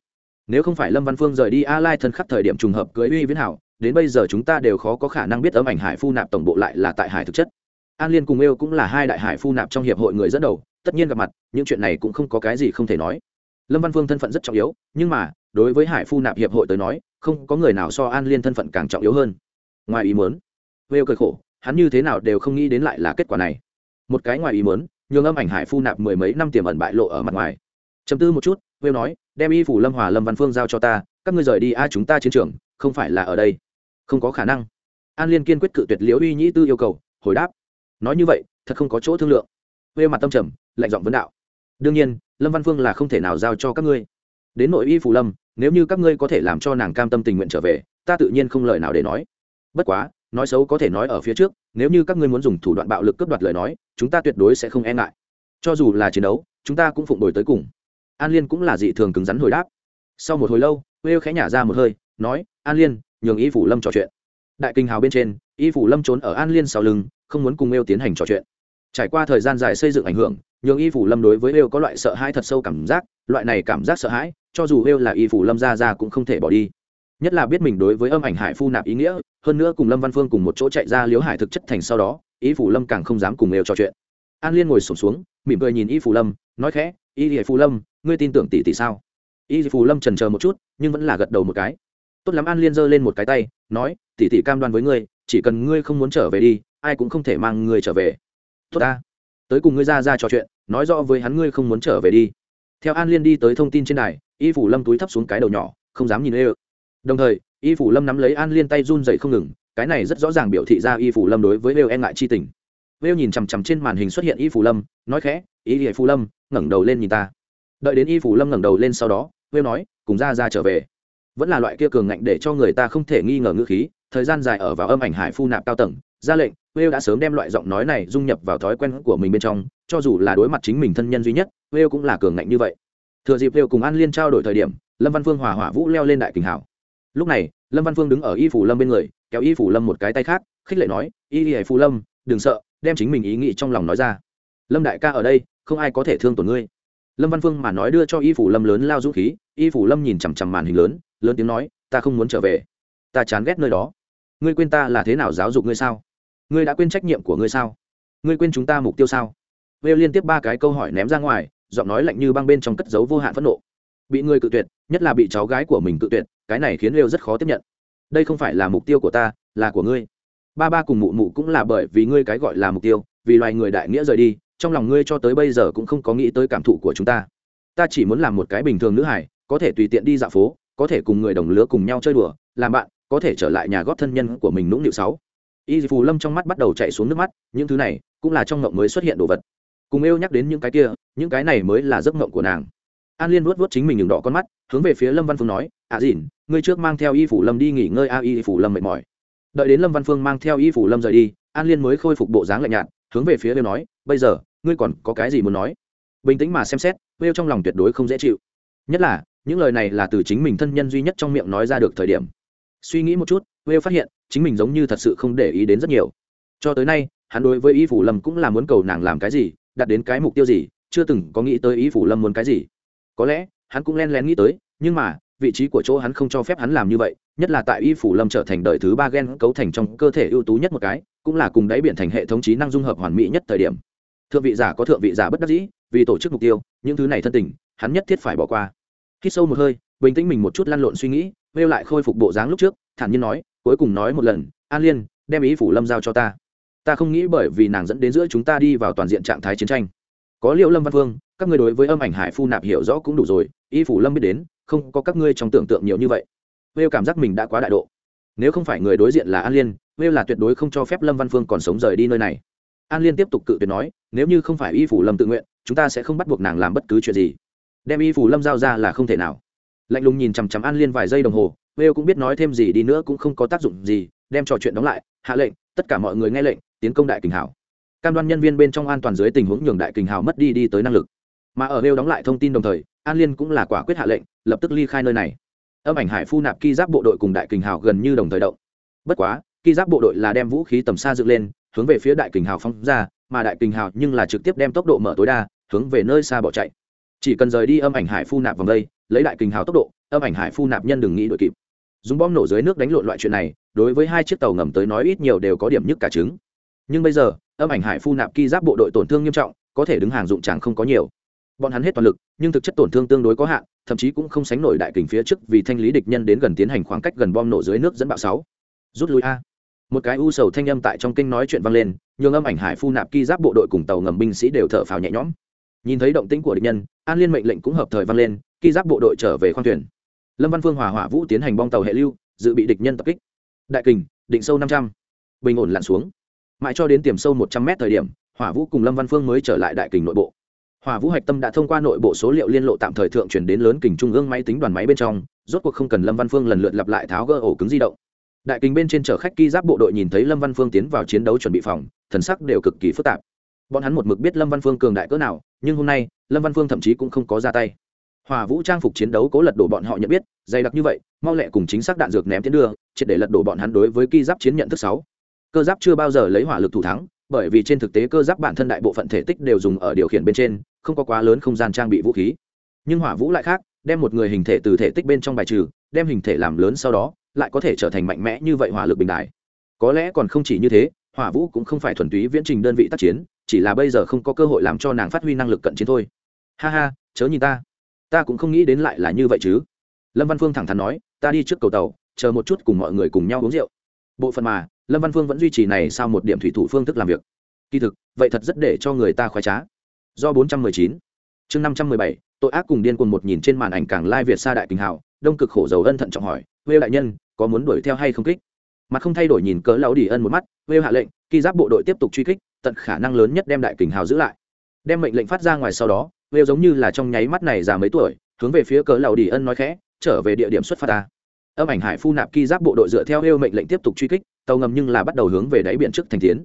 Nếu không phải lâm văn phương rời đi a lai thân khắc thời điểm trùng hợp cưới uy viễn hảo, đến bây giờ chúng ta đều khó có khả năng biết ấm ảnh hải phu nạp tổng bộ lại là tại hải thực chất. An liên cùng yêu cũng là hai đại hải phu nạp trong hiệp hội người dẫn đầu, tất nhiên gặp mặt, những chuyện này cũng không có cái gì không thể nói. Lâm văn phương thân phận rất trọng yếu, nhưng mà, đối với hải phu nạp hiệp hội tới nói, không có người nào so an liên thân phận càng trọng yếu hơn. Ngoài ý muốn vêu cười khổ, hắn như thế nào đều không nghĩ đến lại là kết quả này. Một cái ngoài ý muốn nhường âm ảnh hải phu nạp mười mấy năm tiềm ẩn bại lộ ở mặt ngoài. Chấm tư một chút vêu nói, đem y phủ lâm hòa lâm văn phương giao cho ta, các ngươi rời đi a, chúng ta chiến trường, không phải là ở đây. Không có khả năng. An liên kiên quyết cự tuyệt liễu uy nhĩ tư yêu cầu, hồi đáp. Nói như vậy, thật không có chỗ thương lượng. Vêu mặt tâm trầm, lạnh giọng vấn đạo. Đương nhiên, lâm văn phương là không thể nào giao cho các ngươi. Đến nội y phủ lâm, nếu như các ngươi có thể làm cho nàng cam tâm tình nguyện trở về, ta tự nhiên không lời nào để nói. Bất quá nói xấu có thể nói ở phía trước, nếu như các ngươi muốn dùng thủ đoạn bạo lực cướp đoạt lời nói, chúng ta tuyệt đối sẽ không e ngại. Cho dù là chiến đấu, chúng ta cũng phụng đổi tới cùng. An liên cũng là dị thường cứng rắn hồi đáp. Sau một hồi lâu Wêu khẽ nhả ra một hơi, nói, an liên, nhường y phủ lâm trò chuyện. Đại kinh hào bên trên, y phủ lâm trốn ở an liên sau lưng, không muốn cùng Wêu tiến hành trò chuyện. Trải qua thời gian dài xây dựng ảnh hưởng, nhường y phủ lâm đối với Wêu có loại sợ hãi thật sâu cảm giác, loại này cảm giác sợ hãi, cho dù Wêu là y phủ lâm ra ra cũng không thể bỏ đi nhất là biết mình đối với âm ảnh hải phu nạp ý nghĩa, hơn nữa cùng lâm văn phương cùng một chỗ chạy ra liếu hải thực chất thành sau đó, y phủ lâm càng không dám cùng Wêu trò chuyện. An liên ngồi sổm xuống, mỉm cười nhìn y phủ lâm, nói khẽ, y phủ lâm, ngươi tin tưởng tỷ tỷ sao? Y phủ lâm trần chờ một chút, nhưng vẫn là gật đầu một cái. Tốt lắm. An liên giơ lên một cái tay, nói, tỷ tỷ cam đoan với ngươi, chỉ cần ngươi không muốn trở về đi, ai cũng không thể mang ngươi trở về. Tốt ta. Tới cùng ngươi ra ra trò chuyện, nói rõ với hắn ngươi không muốn trở về đi. Theo an liên đi tới thông tin trên đài, y phủ lâm túi thấp xuống cái đầu nhỏ, không dám nhìn ê ơ đồng thời y phủ lâm nắm lấy an liên tay run dậy không ngừng cái này rất rõ ràng biểu thị ra y phủ lâm đối với lêu e ngại chi tình lêu nhìn chằm chằm trên màn hình xuất hiện y phủ lâm nói khẽ y phủ lâm ngẩng đầu lên nhìn ta đợi đến y phủ lâm ngẩng đầu lên sau đó lêu nói cùng ra ra trở về vẫn là loại kia cường ngạnh để cho người ta không thể nghi ngờ ngữ khí thời gian dài ở vào âm ảnh hải phu nạp cao tầng ra lệnh Wales đã sớm đem loại giọng nói này dung nhập vào thói quen của mình bên trong, cho dù là đối mặt chính mình thân nhân duy nhất, Wales cũng là cường ngạnh như vậy. Thừa dịp Wales cùng An Liên trao đổi thời điểm, Lâm Văn Phương hòa hỏa vũ leo lên đại kình hảo. Lúc này, Lâm Văn Phương đứng ở Y phủ Lâm bên người, kéo Y phủ Lâm một cái tay khác, khích lệ nói, "Y Y phủ Lâm, đừng sợ, đem chính mình ý nghĩ trong lòng nói ra. Lâm đại ca ở đây, không ai có thể thương tổn ngươi." Lâm Văn Phương mà nói đưa cho Y phủ Lâm lớn lao dũng khí, Y phủ Lâm nhìn chằm chằm màn hình lớn, lớn tiếng nói, "Ta không muốn trở về, ta chán ghét nơi đó. Ngươi quên ta là thế nào giáo dục ngươi sao?" ngươi đã quên trách nhiệm của ngươi sao ngươi quên chúng ta mục tiêu sao vêu liên tiếp ba cái câu hỏi ném ra ngoài giọng nói lạnh như băng bên trong cất dấu vô hạn phẫn nộ bị người cự tuyệt nhất là bị cháu gái của mình cự tuyệt cái này khiến lêu rất khó tiếp nhận. Đây không phải là mục tiêu của ta, là của ngươi. Ba ba cùng mụ mụ cũng là bởi vì ngươi cái gọi là mục tiêu, vì loài người đại nghĩa rời đi, trong lòng ngươi cho tới bây giờ cũng không có nghĩ tới cảm thụ của chúng ta. Ta chỉ muốn làm một cái bình thường nữ hải có thể tùy tiện đi dạo phố, có thể cùng người đồng lứa cùng nhau chơi đùa, làm bạn, có thể trở lại nhà góp thân nhân của mình nũng nịu sáu. Y phù lâm trong mắt bắt đầu chạy xuống nước mắt, những thứ này cũng là trong ngộng mới xuất hiện đồ vật. Cùng yêu nhắc đến những cái kia, những cái này mới là giấc ngộng của nàng an liên vuốt vuốt chính mình ngừng đỏ con mắt, hướng về phía lâm văn phương nói à dìn, ngươi trước mang theo y phủ lâm đi nghỉ ngơi a, y phủ lâm mệt mỏi. Đợi đến lâm văn phương mang theo y phủ lâm rời đi, an liên mới khôi phục bộ dáng lạnh nhạt, hướng về phía yêu nói, bây giờ, ngươi còn có cái gì muốn nói? Bình tĩnh mà xem xét yêu trong lòng tuyệt đối không dễ chịu. Nhất là, những lời này là từ chính mình thân nhân duy nhất trong miệng nói ra được thời điểm. Suy nghĩ một chút Wales phát hiện, chính mình giống như thật sự không để ý đến rất nhiều. Cho tới nay, hắn đối với y phủ lâm cũng là muốn cầu nàng làm cái gì, đặt đến cái mục tiêu gì, chưa từng có nghĩ tới y phủ lâm muốn cái gì có lẽ, hắn cũng len lén nghĩ tới, nhưng mà, vị trí của chỗ hắn không cho phép hắn làm như vậy, nhất là tại y phủ lâm trở thành đời thứ ba gen cấu thành trong cơ thể ưu tú nhất một cái, cũng là cùng đáy biển thành hệ thống trí năng dung hợp hoàn mỹ nhất thời điểm. Thượng vị giả có thượng vị giả bất đắc dĩ, vì tổ chức mục tiêu, những thứ này thân tình, hắn nhất thiết phải bỏ qua. Khi sâu một hơi, bình tĩnh mình một chút lăn lộn suy nghĩ, vêu lại khôi phục bộ dáng lúc trước, thản nhiên nói, cuối cùng nói một lần, an liên, đem ý phủ lâm giao cho ta. Ta không nghĩ bởi vì nàng dẫn đến giữa chúng ta đi vào toàn diện trạng thái chiến tranh. Có liệu lâm văn phương các ngươi đối với âm ảnh hải phu nạp hiểu rõ cũng đủ rồi, y phủ lâm biết đến, không có các ngươi trong tưởng tượng nhiều như vậy. Vêu cảm giác mình đã quá đại độ. Nếu không phải người đối diện là an liên, vêu là tuyệt đối không cho phép lâm văn phương còn sống rời đi nơi này. An liên tiếp tục cự tuyệt nói, nếu như không phải y phủ lâm tự nguyện, chúng ta sẽ không bắt buộc nàng làm bất cứ chuyện gì. Đem y phủ lâm giao ra là không thể nào. Lạnh lùng nhìn chằm chằm an liên vài giây đồng hồ, vêu cũng biết nói thêm gì đi nữa cũng không có tác dụng gì, đem trò chuyện đóng lại, hạ lệnh, tất cả mọi người nghe lệnh, tiến công đại kình hảo cam đoan nhân viên bên trong an toàn dưới tình huống nhường đại kình hào mất đi đi tới năng lực mà ở vêu đóng lại thông tin đồng thời, an liên cũng là quả quyết hạ lệnh, lập tức ly khai nơi này. Âm ảnh hải phu nạp ki giáp bộ đội cùng đại kình hào gần như đồng thời động. Bất quá, ki giáp bộ đội là đem vũ khí tầm xa dựng lên, hướng về phía đại kình hào phóng ra, mà đại kình hào nhưng là trực tiếp đem tốc độ mở tối đa, hướng về nơi xa bỏ chạy. Chỉ cần rời đi âm ảnh hải phu nạp vòng đây, lấy đại kình hào tốc độ, âm ảnh hải phu nạp nhân đừng nghĩ đội kịp. Dùng bom nổ dưới nước đánh lộn loại chuyện này, đối với hai chiếc tàu ngầm tới nói ít nhiều đều có điểm nhất cả trứng. Nhưng bây giờ, âm ảnh hải phu nạp ki giáp bộ đội tổn thương nghiêm trọng, có thể đứng hàng dụng chẳng không có nhiều bọn hắn hết toàn lực, nhưng thực chất tổn thương tương đối có hạn, thậm chí cũng không sánh nổi đại kình phía trước vì thanh lý địch nhân đến gần tiến hành khoảng cách gần bom nổ dưới nước dẫn bạo sáu. Rút lui a. Một cái u sầu thanh âm tại trong kinh nói chuyện vang lên, nhường âm ảnh hải phu nạp ki giáp bộ đội cùng tàu ngầm binh sĩ đều thở phào nhẹ nhõm. Nhìn thấy động tĩnh của địch nhân, an liên mệnh lệnh cũng hợp thời vang lên, ki giáp bộ đội trở về khoang thuyền. Lâm văn phương hòa hỏa vũ tiến hành bong tàu hệ lưu, dự bị địch nhân tập kích. Đại kình, định sâu năm trăm. Bình ổn lặn xuống. Mãi cho đến tiềm sâu một trăm mét thời điểm, hỏa vũ cùng lâm văn phương mới trở lại đại kình nội bộ hỏa vũ hạch tâm đã thông qua nội bộ số liệu liên lộ tạm thời thượng chuyển đến lớn kình trung ương máy tính đoàn máy bên trong, rốt cuộc không cần lâm văn phương lần lượt lặp lại tháo gỡ ổ cứng di động. Đại kình bên trên chở khách ki giáp bộ đội nhìn thấy lâm văn phương tiến vào chiến đấu chuẩn bị phòng, thần sắc đều cực kỳ phức tạp. Bọn hắn một mực biết lâm văn phương cường đại cỡ nào, nhưng hôm nay, lâm văn phương thậm chí cũng không có ra tay. Hỏa vũ trang phục chiến đấu cố lật đổ bọn họ nhận biết, dày đặc như vậy, mau lẹ cùng chính xác đạn dược ném tiến đưa, triệt để lật đổ bọn hắn đối với ki giáp chiến nhận thức sáu. Cơ giáp chưa bao giờ lấy hỏa lực thủ thắng bởi vì trên thực tế cơ giáp bản thân đại bộ phận thể tích đều dùng ở điều khiển bên trên, không có quá lớn không gian trang bị vũ khí. Nhưng hỏa vũ lại khác, đem một người hình thể từ thể tích bên trong bài trừ, đem hình thể làm lớn sau đó, lại có thể trở thành mạnh mẽ như vậy hỏa lực bình đại có lẽ còn không chỉ như thế, hỏa vũ cũng không phải thuần túy viễn trình đơn vị tác chiến, chỉ là bây giờ không có cơ hội làm cho nàng phát huy năng lực cận chiến thôi. Ha ha, chớ nhìn ta. Ta cũng không nghĩ đến lại là như vậy chứ. Lâm văn phương thẳng thắn nói, ta đi trước cầu tàu, chờ một chút cùng mọi người cùng nhau uống rượu. Bộ phận mà lâm văn phương vẫn duy trì này sau một điểm thủy thủ phương thức làm việc. Kỳ thực, vậy thật rất để cho người ta khoái trá. Do 419 chương 517 tội ác cùng điên cuồng một nhìn trên màn ảnh càng lai việt xa đại kinh hào, đông cực khổ dầu ân thận trọng hỏi vêu đại nhân, có muốn đuổi theo hay không kích? Mặt không thay đổi nhìn cỡ lão đi ân một mắt vêu hạ lệnh, khi giáp bộ đội tiếp tục truy kích, tận khả năng lớn nhất đem đại kình hào giữ lại. Đem mệnh lệnh phát ra ngoài sau đó vêu giống như là trong nháy mắt này già mấy tuổi, hướng về phía cỡ lão đi ân nói khẽ, trở về địa điểm xuất phát ta. Âm ảnh hải phu nạp ki giáp bộ đội dựa theo yêu mệnh lệnh tiếp tục truy kích tàu ngầm nhưng là bắt đầu hướng về đáy biển trước thành tiến.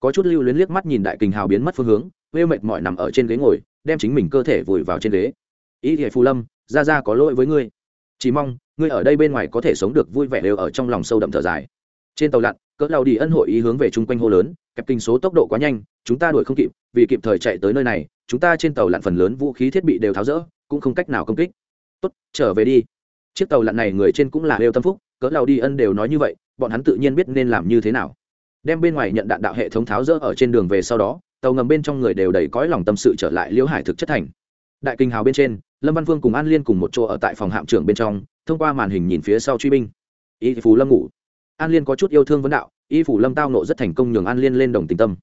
Có chút lưu luyến liếc mắt nhìn đại kình hào biến mất phương hướng huê mệt mỏi nằm ở trên ghế ngồi, đem chính mình cơ thể vùi vào trên ghế. Ý thì phù lâm, ra ra có lỗi với ngươi. Chỉ mong, ngươi ở đây bên ngoài có thể sống được vui vẻ đều ở trong lòng sâu đậm thở dài. Trên tàu lặn, cỡ lao đi ân hội ý hướng về chung quanh hô lớn, kẹp kinh số tốc độ quá nhanh, chúng ta đuổi không kịp, vì kịp thời chạy tới nơi này, chúng ta trên tàu lặn phần lớn vũ khí thiết bị đều tháo rỡ, cũng không cách nào công kích. Tốt, trở về đi. Chiếc tàu lặn này người trên cũng là đều tâm phúc, cỡ lao đi ân đều nói như vậy bọn hắn tự nhiên biết nên làm như thế nào. Đem bên ngoài nhận đạn đạo hệ thống tháo rỡ ở trên đường về sau đó, tàu ngầm bên trong người đều đầy cõi lòng tâm sự trở lại liễu hải thực chất thành. Đại kinh hào bên trên, lâm văn Vương cùng an liên cùng một chỗ ở tại phòng hạm trưởng bên trong, thông qua màn hình nhìn phía sau truy binh. Y phù lâm ngủ. An liên có chút yêu thương vấn đạo, y phủ lâm tao nộ rất thành công nhường an liên lên đồng tình tâm.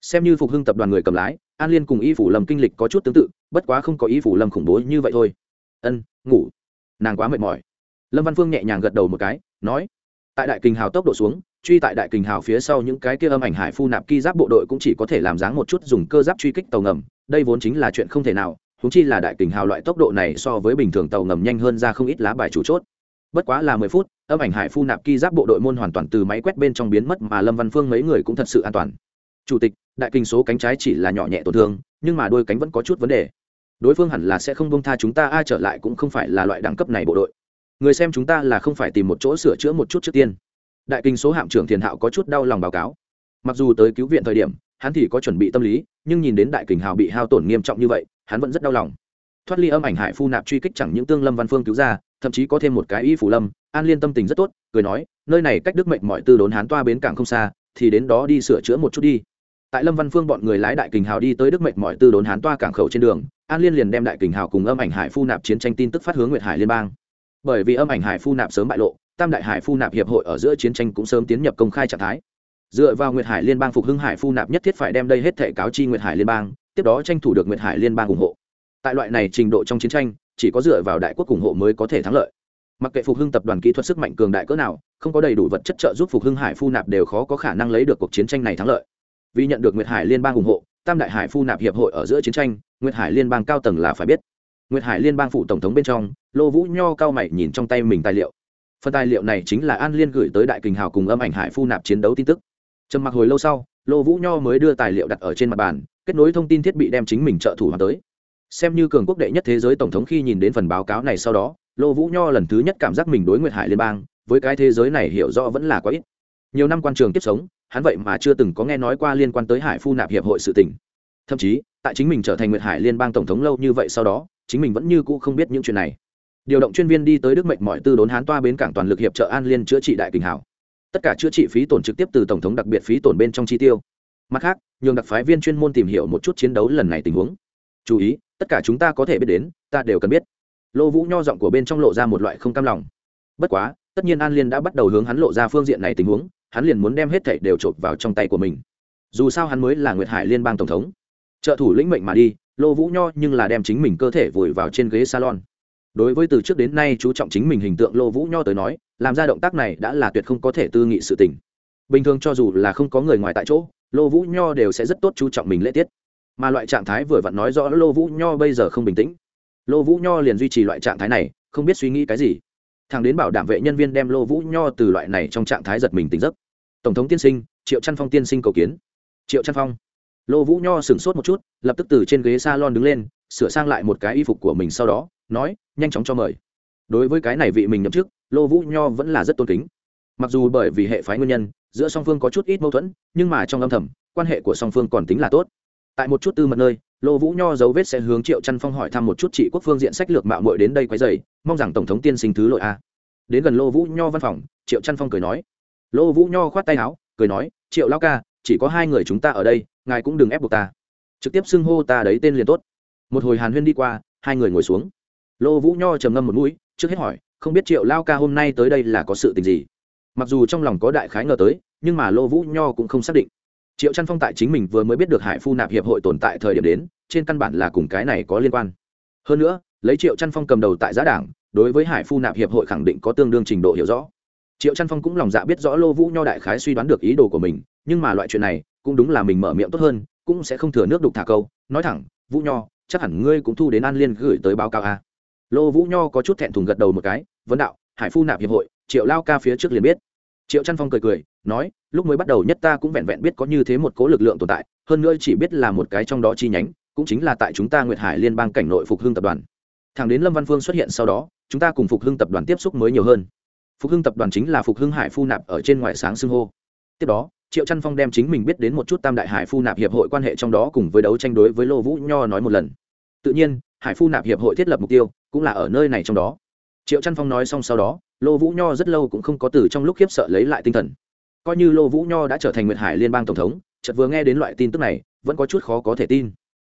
Xem như phục hưng tập đoàn người cầm lái, an liên cùng y phủ lâm kinh lịch có chút tương tự, bất quá không có y phủ lâm khủng bố như vậy thôi. Ân, ngủ. Nàng quá mệt mỏi. Lâm văn phương nhẹ nhàng gật đầu một cái, nói tại đại kình hào tốc độ xuống, truy tại đại kình hào phía sau những cái kia âm ảnh hải phu nạp ki giáp bộ đội cũng chỉ có thể làm dáng một chút dùng cơ giáp truy kích tàu ngầm. Đây vốn chính là chuyện không thể nào húng chi là đại kình hào loại tốc độ này so với bình thường tàu ngầm nhanh hơn ra không ít lá bài chủ chốt. Bất quá là mười phút, âm ảnh hải phu nạp ki giáp bộ đội môn hoàn toàn từ máy quét bên trong biến mất mà lâm văn phương mấy người cũng thật sự an toàn. Chủ tịch, đại kinh số cánh trái chỉ là nhỏ nhẹ tổn thương, nhưng mà đôi cánh vẫn có chút vấn đề. Đối phương hẳn là sẽ không bông tha chúng ta ai trở lại cũng không phải là loại đẳng cấp này bộ đội người xem chúng ta là không phải tìm một chỗ sửa chữa một chút trước tiên. Đại kinh số hạm trưởng thiền hạo có chút đau lòng báo cáo. Mặc dù tới cứu viện thời điểm, hắn thì có chuẩn bị tâm lý, nhưng nhìn đến đại kình hào bị hao tổn nghiêm trọng như vậy, hắn vẫn rất đau lòng. Thoát ly âm ảnh hải phu nạp truy kích chẳng những tương lâm văn phương cứu ra, thậm chí có thêm một cái y phủ lâm, an liên tâm tình rất tốt, cười nói, nơi này cách đức mệnh mọi tư đốn hán toa bến cảng không xa, thì đến đó đi sửa chữa một chút đi. Tại lâm văn phương bọn người lái đại kình hào đi tới đức mệnh mọi tư đốn hán toa cảng khẩu trên đường, an liên liền đem đại kình hào cùng âm ảnh hải phu nạp chiến tranh tin tức phát hướng nguyệt hải liên bang bởi vì âm ảnh hải phu nạp sớm bại lộ, tam đại hải phu nạp hiệp hội ở giữa chiến tranh cũng sớm tiến nhập công khai trạng thái. Dựa vào nguyệt hải liên bang phục hưng hải phu nạp nhất thiết phải đem đây hết thể cáo chi nguyệt hải liên bang, tiếp đó tranh thủ được nguyệt hải liên bang ủng hộ. Tại loại này trình độ trong chiến tranh, chỉ có dựa vào đại quốc ủng hộ mới có thể thắng lợi. Mặc kệ phục hưng tập đoàn kỹ thuật sức mạnh cường đại cỡ nào, không có đầy đủ vật chất trợ giúp phục hưng hải phu nạp đều khó có khả năng lấy được cuộc chiến tranh này thắng lợi. Vì nhận được nguyệt hải liên bang ủng hộ, tam đại hải phu nạp hiệp hội ở giữa chiến tranh, nguyệt hải liên bang cao tầng là phải biết nguyệt hải liên bang phụ tổng thống bên trong, lô vũ nho cao mày nhìn trong tay mình tài liệu. Phần tài liệu này chính là an liên gửi tới đại kình hào cùng âm ảnh hải phu nạp chiến đấu tin tức. Trầm mặc hồi lâu sau, lô vũ nho mới đưa tài liệu đặt ở trên mặt bàn, kết nối thông tin thiết bị đem chính mình trợ thủ hoàn tới. Xem như cường quốc đệ nhất thế giới tổng thống khi nhìn đến phần báo cáo này sau đó, lô vũ nho lần thứ nhất cảm giác mình đối nguyệt hải liên bang, với cái thế giới này hiểu rõ vẫn là quá ít. Nhiều năm quan trường tiếp sống, hắn vậy mà chưa từng có nghe nói qua liên quan tới hải phu nạp hiệp hội sự tình. Thậm chí, tại chính mình trở thành nguyệt hải liên bang tổng thống lâu như vậy sau đó chính mình vẫn như cũ không biết những chuyện này. Điều động chuyên viên đi tới đức mệnh mọi tư đốn hán toa bến cảng toàn lực hiệp trợ an liên chữa trị đại kình hảo. Tất cả chữa trị phí tổn trực tiếp từ tổng thống đặc biệt phí tổn bên trong chi tiêu. Mặt khác, nhường đặc phái viên chuyên môn tìm hiểu một chút chiến đấu lần này tình huống. Chú ý, tất cả chúng ta có thể biết đến, ta đều cần biết. Lô vũ nho giọng của bên trong lộ ra một loại không cam lòng. Bất quá, tất nhiên an liên đã bắt đầu hướng hắn lộ ra phương diện này tình huống, hắn liền muốn đem hết thảy đều chộp vào trong tay của mình. Dù sao hắn mới là nguyệt hải liên bang tổng thống. Trợ thủ lĩnh mệnh mà đi lô vũ nho nhưng là đem chính mình cơ thể vùi vào trên ghế salon. Đối với từ trước đến nay chú trọng chính mình hình tượng lô vũ nho tới nói, làm ra động tác này đã là tuyệt không có thể tư nghị sự tình. Bình thường cho dù là không có người ngoài tại chỗ, lô vũ nho đều sẽ rất tốt chú trọng mình lễ tiết. Mà loại trạng thái vừa vặn nói rõ lô vũ nho bây giờ không bình tĩnh. Lô vũ nho liền duy trì loại trạng thái này, không biết suy nghĩ cái gì. Thằng đến bảo đảm vệ nhân viên đem lô vũ nho từ loại này trong trạng thái giật mình tỉnh giấc. Tổng thống tiên sinh, triệu trăn phong tiên sinh cầu kiến. Triệu trăn phong lô vũ nho sửng sốt một chút, lập tức từ trên ghế s a lon đứng lên, sửa sang lại một cái y phục của mình sau đó, nói, nhanh chóng cho mời. Đối với cái này vị mình nhậm chức, lô vũ nho vẫn là rất tôn kính. Mặc dù bởi vì hệ phái nguyên nhân, giữa song phương có chút ít mâu thuẫn, nhưng mà trong âm thầm, quan hệ của song phương còn tính là tốt. Tại một chút tư mật nơi, lô vũ nho dấu vết sẽ hướng triệu trăn phong hỏi thăm một chút trị quốc phương diện sách lược mạo mội đến đây quấy dày mong rằng tổng thống tiên sinh thứ lội a. Đến gần lô vũ nho văn phòng, triệu trăn phong cười nói. Lô vũ nho khoát tay áo, cười nói, triệu lao ca, chỉ có hai người chúng ta ở đây ngài cũng đừng ép buộc ta. Trực tiếp xưng hô ta đấy tên liền tốt. Một hồi hàn huyên đi qua, hai người ngồi xuống. Lô vũ nho trầm ngâm một mũi, trước hết hỏi, không biết triệu lao ca hôm nay tới đây là có sự tình gì? Mặc dù trong lòng có đại khái ngờ tới, nhưng mà lô vũ nho cũng không xác định. Triệu trăn phong tại chính mình vừa mới biết được hải phu nạp hiệp hội tồn tại thời điểm đến, trên căn bản là cùng cái này có liên quan. Hơn nữa, lấy triệu trăn phong cầm đầu tại giá đảng, đối với hải phu nạp hiệp hội khẳng định có tương đương trình độ hiểu rõ. Triệu trăn phong cũng lòng dạ biết rõ lô vũ nho đại khái suy đoán được ý đồ của mình, nhưng mà loại chuyện này cũng đúng là mình mở miệng tốt hơn, cũng sẽ không thừa nước đục thả câu. Nói thẳng, vũ nho, chắc hẳn ngươi cũng thu đến an liên gửi tới báo cáo a lô vũ nho có chút thẹn thùng gật đầu một cái, vấn đạo, hải phu nạp hiệp hội, triệu lao ca phía trước liền biết. Triệu trăn phong cười cười, nói, lúc mới bắt đầu nhất ta cũng vẹn vẹn biết có như thế một cố lực lượng tồn tại, hơn nữa chỉ biết là một cái trong đó chi nhánh, cũng chính là tại chúng ta nguyệt hải liên bang cảnh nội phục hưng tập đoàn. Thẳng đến lâm văn phương xuất hiện sau đó, chúng ta cùng phục hưng tập đoàn tiếp xúc mới nhiều hơn. Phục hưng tập đoàn chính là phục hưng hải phu nạp ở trên ngoại sáng xưng hô. Tiếp đó triệu trăn phong đem chính mình biết đến một chút tam đại hải phu nạp hiệp hội quan hệ trong đó cùng với đấu tranh đối với lô vũ nho nói một lần. Tự nhiên, hải phu nạp hiệp hội thiết lập mục tiêu cũng là ở nơi này trong đó. Triệu trăn phong nói xong sau đó, lô vũ nho rất lâu cũng không có từ trong lúc khiếp sợ lấy lại tinh thần. Coi như lô vũ nho đã trở thành nguyệt hải liên bang tổng thống, chợt vừa nghe đến loại tin tức này, vẫn có chút khó có thể tin.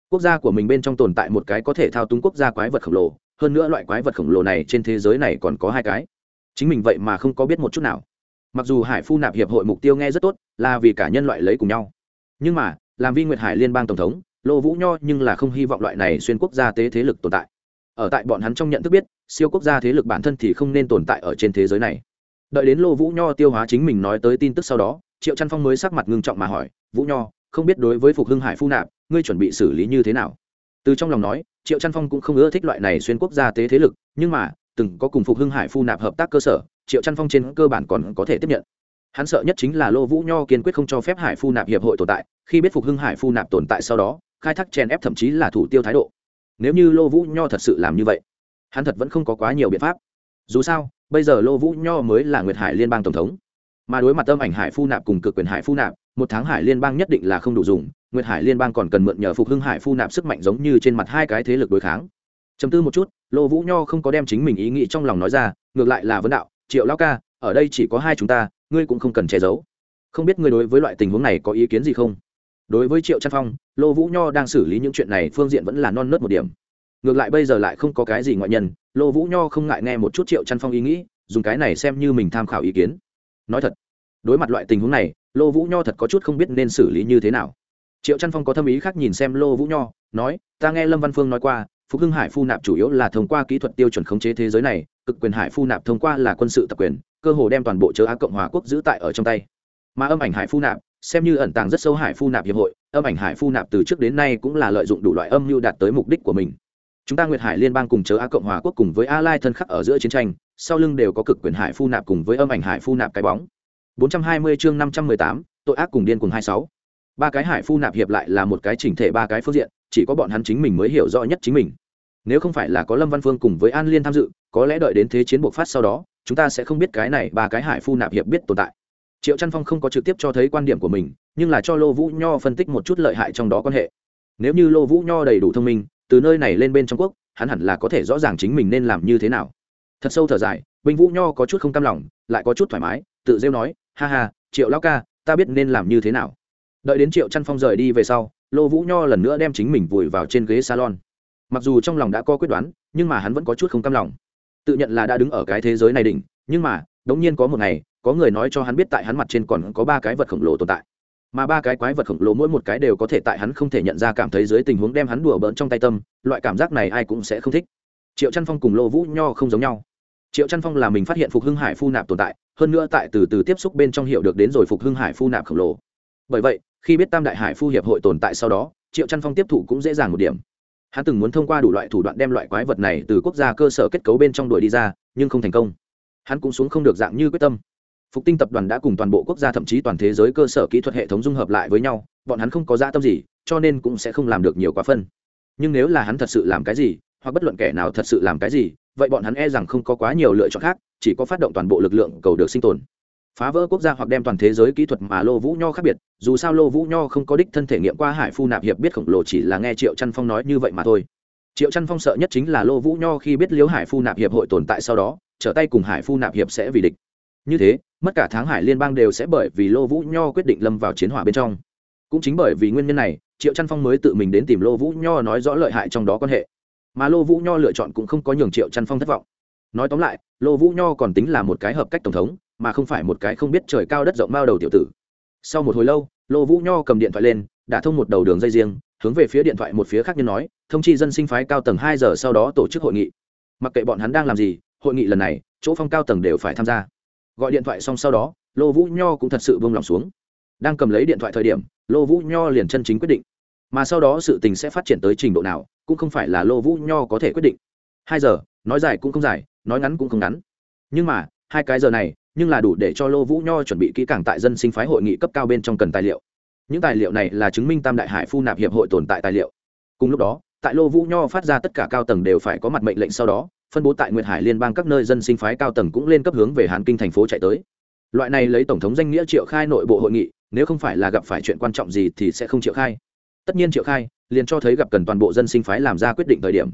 Quốc gia của mình bên trong tồn tại một cái có thể thao túng quốc gia quái vật khổng lồ, hơn nữa loại quái vật khổng lồ này trên thế giới này còn có hai cái. Chính mình vậy mà không có biết một chút nào mặc dù hải phu nạp hiệp hội mục tiêu nghe rất tốt, là vì cả nhân loại lấy cùng nhau. Nhưng mà, làm vi nguyệt hải liên bang tổng thống, lô vũ nho nhưng là không hy vọng loại này xuyên quốc gia tế thế lực tồn tại. Ở tại bọn hắn trong nhận thức biết, siêu quốc gia thế lực bản thân thì không nên tồn tại ở trên thế giới này. Đợi đến lô vũ nho tiêu hóa chính mình nói tới tin tức sau đó, triệu trăn phong mới sắc mặt ngưng trọng mà hỏi, vũ nho, không biết đối với phục hưng hải phu nạp, ngươi chuẩn bị xử lý như thế nào? Từ trong lòng nói, triệu trăn phong cũng không ưa thích loại này xuyên quốc gia tế thế lực, nhưng mà, từng có cùng phục hưng hải phu nạp hợp tác cơ sở triệu trăn phong trên cơ bản còn có thể tiếp nhận. Hắn sợ nhất chính là lô vũ nho kiên quyết không cho phép hải phu nạp hiệp hội tồn tại, khi biết phục hưng hải phu nạp tồn tại sau đó, khai thác chèn ép thậm chí là thủ tiêu thái độ. Nếu như lô vũ nho thật sự làm như vậy, hắn thật vẫn không có quá nhiều biện pháp. Dù sao, bây giờ lô vũ nho mới là nguyệt hải liên bang tổng thống. Mà đối mặt tâm ảnh hải phu nạp cùng cực quyền hải phu nạp, một tháng hải liên bang nhất định là không đủ dùng, nguyệt hải liên bang còn cần mượn nhờ phục hưng hải phu nạp sức mạnh giống như trên mặt hai cái thế lực đối kháng. Chấm tư một chút, lô vũ nho không có đem chính mình ý nghĩ trong lòng nói ra, ngược lại là vấn đạo triệu lao ca, ở đây chỉ có hai chúng ta, ngươi cũng không cần che giấu. Không biết ngươi đối với loại tình huống này có ý kiến gì không? Đối với triệu trăn phong, lô vũ nho đang xử lý những chuyện này phương diện vẫn là non nớt một điểm. Ngược lại bây giờ lại không có cái gì ngoại nhân, lô vũ nho không ngại nghe một chút triệu trăn phong ý nghĩ, dùng cái này xem như mình tham khảo ý kiến. Nói thật, đối mặt loại tình huống này, lô vũ nho thật có chút không biết nên xử lý như thế nào. Triệu trăn phong có tâm ý khác nhìn xem lô vũ nho, nói, ta nghe lâm văn phương nói qua, phục hưng hải phu nạp chủ yếu là thông qua kỹ thuật tiêu chuẩn khống chế thế giới này cực quyền hải phu nạp thông qua là quân sự tập quyền cơ hồ đem toàn bộ chớ á cộng hòa quốc giữ tại ở trong tay. Mà âm ảnh hải phu nạp xem như ẩn tàng rất sâu hải phu nạp hiệp hội âm ảnh hải phu nạp từ trước đến nay cũng là lợi dụng đủ loại âm mưu đạt tới mục đích của mình. Chúng ta nguyệt hải liên bang cùng chớ á cộng hòa quốc cùng với a lai thân khắc ở giữa chiến tranh sau lưng đều có cực quyền hải phu nạp cùng với âm ảnh hải phu nạp cái bóng. 420 chương 518, tội ác cùng điên cùng 26. ba cái hải phu nạp hiệp lại là một cái chỉnh thể ba cái phương diện chỉ có bọn hắn chính mình mới hiểu rõ nhất chính mình. Nếu không phải là có lâm văn phương cùng với an liên tham dự có lẽ đợi đến thế chiến buộc phát sau đó, chúng ta sẽ không biết cái này ba cái hải phu nạp hiệp biết tồn tại. Triệu trăn phong không có trực tiếp cho thấy quan điểm của mình, nhưng là cho lô vũ nho phân tích một chút lợi hại trong đó quan hệ. Nếu như lô vũ nho đầy đủ thông minh, từ nơi này lên bên trong quốc, hắn hẳn là có thể rõ ràng chính mình nên làm như thế nào. Thật sâu thở dài binh vũ nho có chút không cam lòng, lại có chút thoải mái, tự rêu nói, ha ha, triệu lao ca, ta biết nên làm như thế nào. Đợi đến triệu trăn phong rời đi về sau, lô vũ nho lần nữa đem chính mình vùi vào trên ghế salon. Mặc dù trong lòng đã có quyết đoán, nhưng mà hắn vẫn có chút không cam lòng tự nhận là đã đứng ở cái thế giới này đỉnh, nhưng mà, đống nhiên có một ngày, có người nói cho hắn biết tại hắn mặt trên còn có ba cái vật khổng lồ tồn tại. Mà ba cái quái vật khổng lồ mỗi một cái đều có thể tại hắn không thể nhận ra cảm thấy dưới tình huống đem hắn đùa bỡn trong tay tâm, loại cảm giác này ai cũng sẽ không thích. Triệu trăn phong cùng lô vũ nho không giống nhau. Triệu trăn phong là mình phát hiện phục hưng hải phu nạp tồn tại, hơn nữa tại từ từ tiếp xúc bên trong hiểu được đến rồi phục hưng hải phu nạp khổng lồ. Bởi vậy, khi biết tam đại hải phu hiệp hội tồn tại sau đó, triệu trăn phong tiếp thụ cũng dễ dàng một điểm hắn từng muốn thông qua đủ loại thủ đoạn đem loại quái vật này từ quốc gia cơ sở kết cấu bên trong đuổi đi ra, nhưng không thành công. Hắn cũng xuống không được dạng như quyết tâm. Phục tinh tập đoàn đã cùng toàn bộ quốc gia thậm chí toàn thế giới cơ sở kỹ thuật hệ thống dung hợp lại với nhau, bọn hắn không có dã tâm gì, cho nên cũng sẽ không làm được nhiều quá phân. Nhưng nếu là hắn thật sự làm cái gì, hoặc bất luận kẻ nào thật sự làm cái gì, vậy bọn hắn e rằng không có quá nhiều lựa chọn khác, chỉ có phát động toàn bộ lực lượng cầu được sinh tồn phá vỡ quốc gia hoặc đem toàn thế giới kỹ thuật mà lô vũ nho khác biệt, dù sao lô vũ nho không có đích thân thể nghiệm qua hải phu nạp hiệp biết khổng lồ chỉ là nghe triệu trăn phong nói như vậy mà thôi. Triệu trăn phong sợ nhất chính là lô vũ nho khi biết liếu hải phu nạp hiệp hội tồn tại sau đó, trở tay cùng hải phu nạp hiệp sẽ vì địch. Như thế, mất cả tháng hải liên bang đều sẽ bởi vì lô vũ nho quyết định lâm vào chiến hỏa bên trong. Cũng chính bởi vì nguyên nhân này, triệu trăn phong mới tự mình đến tìm lô vũ nho nói rõ lợi hại trong đó quan hệ. Mà lô vũ nho lựa chọn cũng không có nhường triệu trăn phong thất vọng. Nói tóm lại, lô vũ nho còn tính là một cái hợp cách tổng thống mà không phải một cái không biết trời cao đất rộng bao đầu tiểu tử. Sau một hồi lâu, lô vũ nho cầm điện thoại lên đã thông một đầu đường dây riêng, hướng về phía điện thoại một phía khác nhân nói, thông chi dân sinh phái cao tầng hai giờ sau đó tổ chức hội nghị. Mặc kệ bọn hắn đang làm gì, hội nghị lần này, chỗ phong cao tầng đều phải tham gia. Gọi điện thoại xong sau đó, lô vũ nho cũng thật sự vung lòng xuống. Đang cầm lấy điện thoại thời điểm, lô vũ nho liền chân chính quyết định. Mà sau đó sự tình sẽ phát triển tới trình độ nào, cũng không phải là lô vũ nho có thể quyết định. Hai giờ, nói dài cũng không dài, nói ngắn cũng không ngắn. Nhưng mà, hai cái giờ này nhưng là đủ để cho lô vũ nho chuẩn bị kỹ càng tại dân sinh phái hội nghị cấp cao bên trong cần tài liệu. Những tài liệu này là chứng minh tam đại hải phu nạp hiệp hội tồn tại tài liệu. Cùng lúc đó, tại lô vũ nho phát ra tất cả cao tầng đều phải có mặt mệnh lệnh sau đó, phân bố tại nguyệt hải liên bang các nơi dân sinh phái cao tầng cũng lên cấp hướng về hàn kinh thành phố chạy tới. Loại này lấy tổng thống danh nghĩa triệu khai nội bộ hội nghị, nếu không phải là gặp phải chuyện quan trọng gì thì sẽ không triệu khai. Tất nhiên triệu khai liền cho thấy gặp cần toàn bộ dân sinh phái làm ra quyết định thời điểm.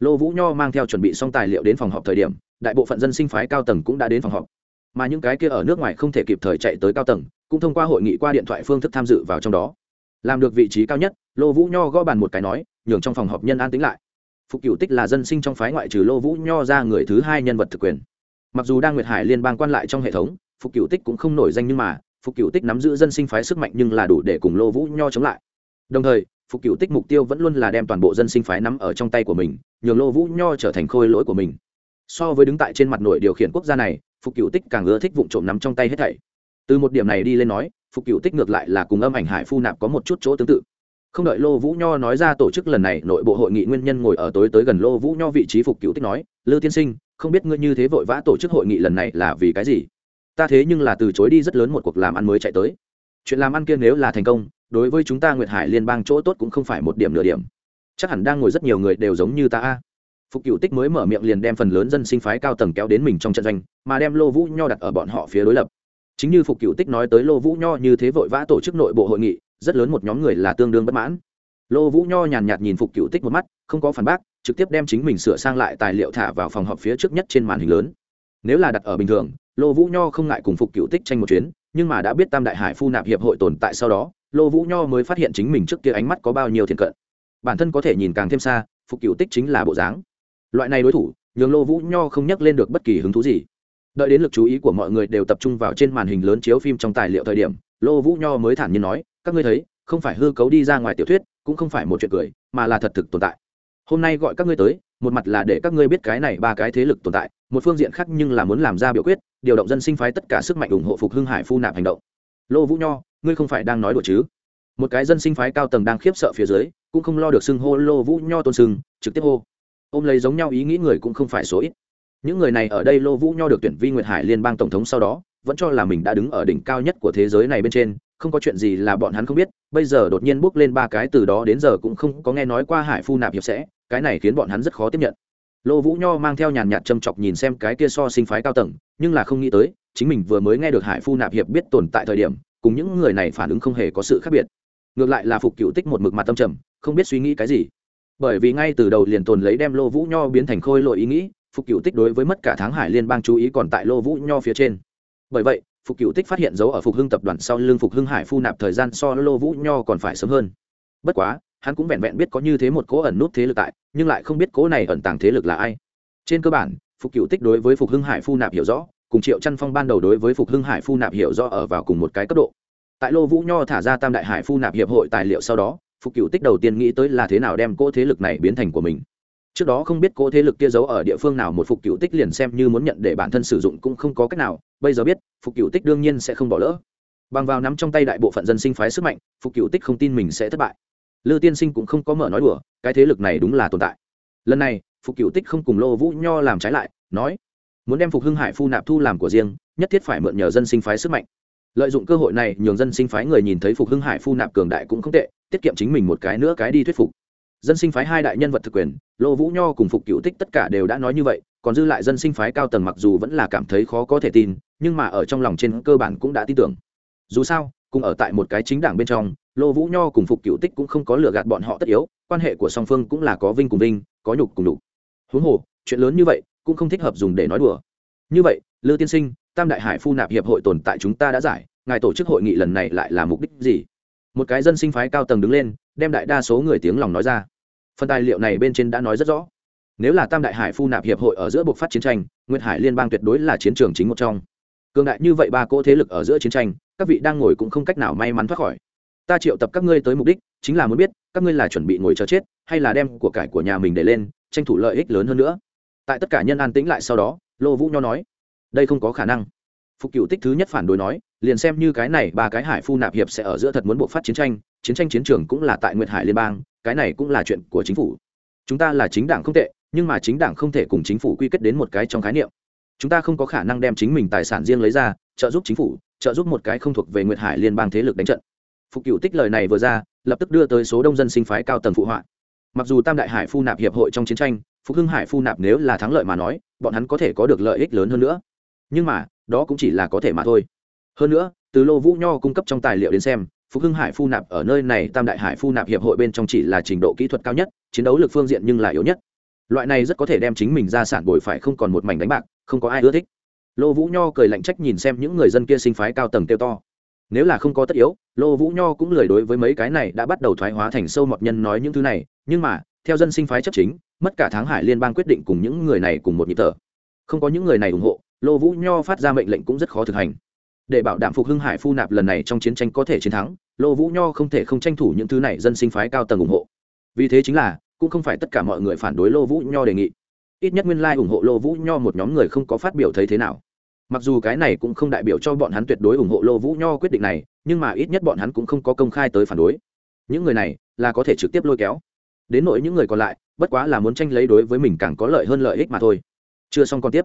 Lô vũ nho mang theo chuẩn bị xong tài liệu đến phòng họp thời điểm, đại bộ phận dân sinh phái cao tầng cũng đã đến phòng họp mà những cái kia ở nước ngoài không thể kịp thời chạy tới cao tầng, cũng thông qua hội nghị qua điện thoại phương thức tham dự vào trong đó. Làm được vị trí cao nhất, lô vũ nho gõ bàn một cái nói, nhường trong phòng họp nhân an tính lại. Phục cựu tích là dân sinh trong phái ngoại trừ lô vũ nho ra người thứ hai nhân vật thực quyền. Mặc dù đang nguyệt hải liên bang quan lại trong hệ thống, phục cựu tích cũng không nổi danh nhưng mà, phục cựu tích nắm giữ dân sinh phái sức mạnh nhưng là đủ để cùng lô vũ nho chống lại. Đồng thời, phục cựu tích mục tiêu vẫn luôn là đem toàn bộ dân sinh phái nắm ở trong tay của mình, nhường lô vũ nho trở thành khôi lỗi của mình. So với đứng tại trên mặt nội điều khiển quốc gia này phục cựu tích càng ưa thích vụ trộm nắm trong tay hết thảy. Từ một điểm này đi lên nói, phục cựu tích ngược lại là cùng âm ảnh hải phu nạp có một chút chỗ tương tự. Không đợi lô vũ nho nói ra tổ chức lần này, nội bộ hội nghị nguyên nhân ngồi ở tối tới gần lô vũ nho vị trí phục cựu tích nói, lư tiên sinh, không biết ngươi như thế vội vã tổ chức hội nghị lần này là vì cái gì? Ta thế nhưng là từ chối đi rất lớn một cuộc làm ăn mới chạy tới. Chuyện làm ăn kia nếu là thành công, đối với chúng ta nguyệt hải liên bang chỗ tốt cũng không phải một điểm nửa điểm. Chắc hẳn đang ngồi rất nhiều người đều giống như ta a phục cựu tích mới mở miệng liền đem phần lớn dân sinh phái cao tầng kéo đến mình trong trận doanh, mà đem lô vũ nho đặt ở bọn họ phía đối lập. Chính như phục cựu tích nói tới lô vũ nho như thế vội vã tổ chức nội bộ hội nghị, rất lớn một nhóm người là tương đương bất mãn. Lô vũ nho nhàn nhạt nhìn phục cựu tích một mắt, không có phản bác, trực tiếp đem chính mình sửa sang lại tài liệu thả vào phòng họp phía trước nhất trên màn hình lớn. Nếu là đặt ở bình thường, lô vũ nho không ngại cùng phục cựu tích tranh một chuyến, nhưng mà đã biết tam đại hải phu nạp hiệp hội tồn tại sau đó, lô vũ nho mới phát hiện chính mình trước kia ánh mắt có bao nhiêu thiện cận. Bản thân có thể nhìn càng thêm xa, phục cựu tích chính là bộ dáng loại này đối thủ, nhường lô vũ nho không nhắc lên được bất kỳ hứng thú gì. Đợi đến lực chú ý của mọi người đều tập trung vào trên màn hình lớn chiếu phim trong tài liệu thời điểm, lô vũ nho mới thản nhiên nói, các ngươi thấy, không phải hư cấu đi ra ngoài tiểu thuyết, cũng không phải một chuyện cười, mà là thật thực tồn tại. Hôm nay gọi các ngươi tới, một mặt là để các ngươi biết cái này ba cái thế lực tồn tại, một phương diện khác nhưng là muốn làm ra biểu quyết, điều động dân sinh phái tất cả sức mạnh ủng hộ phục hưng hải phu nạp hành động. Lô vũ nho, ngươi không phải đang nói đùa chứ? Một cái dân sinh phái cao tầng đang khiếp sợ phía dưới, cũng không lo được xưng hô lô vũ nho tôn sưng, trực tiếp hô ôm lấy giống nhau ý nghĩ người cũng không phải số ít. Những người này ở đây lô vũ nho được tuyển vi nguyệt hải liên bang tổng thống sau đó, vẫn cho là mình đã đứng ở đỉnh cao nhất của thế giới này bên trên, không có chuyện gì là bọn hắn không biết, bây giờ đột nhiên bước lên ba cái từ đó đến giờ cũng không có nghe nói qua hải phu nạp hiệp sẽ, cái này khiến bọn hắn rất khó tiếp nhận. Lô vũ nho mang theo nhàn nhạt châm chọc nhìn xem cái kia so sinh phái cao tầng, nhưng là không nghĩ tới, chính mình vừa mới nghe được hải phu nạp hiệp biết tồn tại thời điểm, cùng những người này phản ứng không hề có sự khác biệt. Ngược lại là phục cựu tích một mực mặt tâm trầm, không biết suy nghĩ cái gì bởi vì ngay từ đầu liền tồn lấy đem lô vũ nho biến thành khôi lội ý nghĩ, phục cựu tích đối với mất cả tháng hải liên bang chú ý còn tại lô vũ nho phía trên. Bởi vậy, phục cựu tích phát hiện dấu ở phục hưng tập đoàn sau lưng phục hưng hải phu nạp thời gian so lô vũ nho còn phải sớm hơn. Bất quá, hắn cũng vẹn vẹn biết có như thế một cố ẩn nút thế lực tại, nhưng lại không biết cố này ẩn tàng thế lực là ai. Trên cơ bản, phục cựu tích đối với phục hưng hải phu nạp hiểu rõ, cùng triệu chăn phong ban đầu đối với phục hưng hải phu nạp hiểu rõ ở vào cùng một cái cấp độ. Tại lô vũ nho thả ra tam đại hải phu nạp hiệp hội tài liệu sau đó phục cựu tích đầu tiên nghĩ tới là thế nào đem cỗ thế lực này biến thành của mình. Trước đó không biết cỗ thế lực kia giấu ở địa phương nào một phục cựu tích liền xem như muốn nhận để bản thân sử dụng cũng không có cách nào, bây giờ biết, phục cựu tích đương nhiên sẽ không bỏ lỡ. Bằng vào nắm trong tay đại bộ phận dân sinh phái sức mạnh, phục cựu tích không tin mình sẽ thất bại. Lư tiên sinh cũng không có mở nói đùa, cái thế lực này đúng là tồn tại. Lần này, phục cựu tích không cùng lô vũ nho làm trái lại, nói, muốn đem phục hưng hải phu nạp thu làm của riêng, nhất thiết phải mượn nhờ dân sinh phái sức mạnh lợi dụng cơ hội này, nhường dân sinh phái người nhìn thấy phục hưng hải phu nạp cường đại cũng không tệ, tiết kiệm chính mình một cái nữa cái đi thuyết phục. Dân sinh phái hai đại nhân vật thực quyền, lô vũ nho cùng phục cựu tích tất cả đều đã nói như vậy, còn dư lại dân sinh phái cao tầng mặc dù vẫn là cảm thấy khó có thể tin, nhưng mà ở trong lòng trên cơ bản cũng đã tin tưởng. Dù sao, cùng ở tại một cái chính đảng bên trong, lô vũ nho cùng phục cựu tích cũng không có lừa gạt bọn họ tất yếu, quan hệ của song phương cũng là có vinh cùng vinh, có nhục cùng đục huống hồ, chuyện lớn như vậy, cũng không thích hợp dùng để nói đùa. Như vậy, lư tiên sinh tam đại hải phu nạp hiệp hội tồn tại chúng ta đã giải, ngài tổ chức hội nghị lần này lại là mục đích gì? Một cái dân sinh phái cao tầng đứng lên, đem đại đa số người tiếng lòng nói ra. Phần tài liệu này bên trên đã nói rất rõ. Nếu là tam đại hải phu nạp hiệp hội ở giữa buộc phát chiến tranh, nguyệt hải liên bang tuyệt đối là chiến trường chính một trong. Cường đại như vậy ba cỗ thế lực ở giữa chiến tranh, các vị đang ngồi cũng không cách nào may mắn thoát khỏi. Ta triệu tập các ngươi tới mục đích, chính là muốn biết, các ngươi là chuẩn bị ngồi chờ chết, hay là đem của cải của nhà mình để lên, tranh thủ lợi ích lớn hơn nữa. Tại tất cả nhân an tĩnh lại sau đó, lô vũ nho nói đây không có khả năng. Phục cựu tích thứ nhất phản đối nói, liền xem như cái này ba cái hải phu nạp hiệp sẽ ở giữa thật muốn buộc phát chiến tranh chiến tranh chiến trường cũng là tại nguyệt hải liên bang, cái này cũng là chuyện của chính phủ. Chúng ta là chính đảng không tệ, nhưng mà chính đảng không thể cùng chính phủ quy kết đến một cái trong khái niệm. Chúng ta không có khả năng đem chính mình tài sản riêng lấy ra, trợ giúp chính phủ, trợ giúp một cái không thuộc về nguyệt hải liên bang thế lực đánh trận. Phục cựu tích lời này vừa ra, lập tức đưa tới số đông dân sinh phái cao tầng phụ họa. Mặc dù tam đại hải phu nạp hiệp hội trong chiến tranh, phục hưng hải phu nạp nếu là thắng lợi mà nói, bọn hắn có thể có được lợi ích lớn hơn nữa nhưng mà, đó cũng chỉ là có thể mà thôi. Hơn nữa, từ lô vũ nho cung cấp trong tài liệu đến xem, phục hưng hải phu nạp ở nơi này tam đại hải phu nạp hiệp hội bên trong chỉ là trình độ kỹ thuật cao nhất, chiến đấu lực phương diện nhưng là yếu nhất. Loại này rất có thể đem chính mình ra sản bồi phải không còn một mảnh đánh bạc, không có ai ưa thích. Lô vũ nho cười lạnh trách nhìn xem những người dân kia sinh phái cao tầng tiêu to. Nếu là không có tất yếu, lô vũ nho cũng lười đối với mấy cái này đã bắt đầu thoái hóa thành sâu mọt nhân nói những thứ này, nhưng mà, theo dân sinh phái chấp chính, mất cả tháng hải liên bang quyết định cùng những người này cùng một nhịp thở. Không có những người này ủng hộ lô vũ nho phát ra mệnh lệnh cũng rất khó thực hành. Để bảo đảm phục hưng hải phu nạp lần này trong chiến tranh có thể chiến thắng, lô vũ nho không thể không tranh thủ những thứ này dân sinh phái cao tầng ủng hộ. Vì thế chính là, cũng không phải tất cả mọi người phản đối lô vũ nho đề nghị. Ít nhất nguyên lai ủng hộ lô vũ nho một nhóm người không có phát biểu thấy thế nào. Mặc dù cái này cũng không đại biểu cho bọn hắn tuyệt đối ủng hộ lô vũ nho quyết định này, nhưng mà ít nhất bọn hắn cũng không có công khai tới phản đối. Những người này là có thể trực tiếp lôi kéo. Đến nỗi những người còn lại, bất quá là muốn tranh lấy đối với mình càng có lợi hơn lợi ích mà thôi. Chưa xong còn tiếp.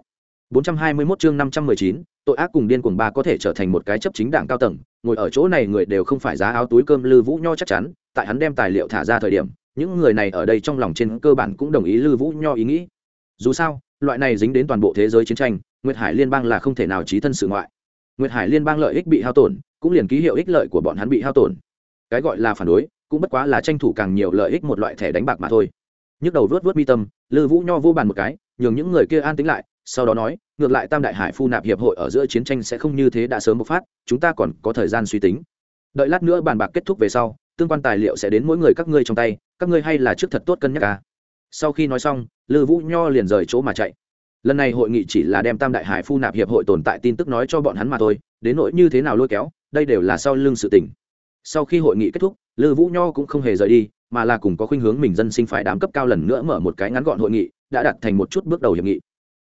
421 chương 519, tội ác cùng điên cuồng ba có thể trở thành một cái chấp chính đảng cao tầng ngồi ở chỗ này người đều không phải giá áo túi cơm lư vũ nho chắc chắn tại hắn đem tài liệu thả ra thời điểm những người này ở đây trong lòng trên cơ bản cũng đồng ý lư vũ nho ý nghĩ. Dù sao loại này dính đến toàn bộ thế giới chiến tranh nguyệt hải liên bang là không thể nào trí thân sự ngoại. Nguyệt hải liên bang lợi ích bị hao tổn cũng liền ký hiệu ích lợi của bọn hắn bị hao tổn. Cái gọi là phản đối cũng bất quá là tranh thủ càng nhiều lợi ích một loại thẻ đánh bạc mà thôi. Nhức đầu vuốt vuốt mi tâm lư vũ nho vô bàn một cái nhường những người kia an tĩnh lại sau đó nói, ngược lại tam đại hải phu nạp hiệp hội ở giữa chiến tranh sẽ không như thế đã sớm bộc phát, chúng ta còn có thời gian suy tính. Đợi lát nữa bàn bạc kết thúc về sau, tương quan tài liệu sẽ đến mỗi người các ngươi trong tay, các ngươi hay là trước thật tốt cân nhắc ca sau khi nói xong, lư vũ nho liền rời chỗ mà chạy. Lần này hội nghị chỉ là đem tam đại hải phu nạp hiệp hội tồn tại tin tức nói cho bọn hắn mà thôi, đến nỗi như thế nào lôi kéo, đây đều là sau lưng sự tình. Sau khi hội nghị kết thúc, lư vũ nho cũng không hề rời đi, mà là cùng có khuynh hướng mình dân sinh phải đám cấp cao lần nữa mở một cái ngắn gọn hội nghị, đã đạt thành một chút bước đầu hiệp nghị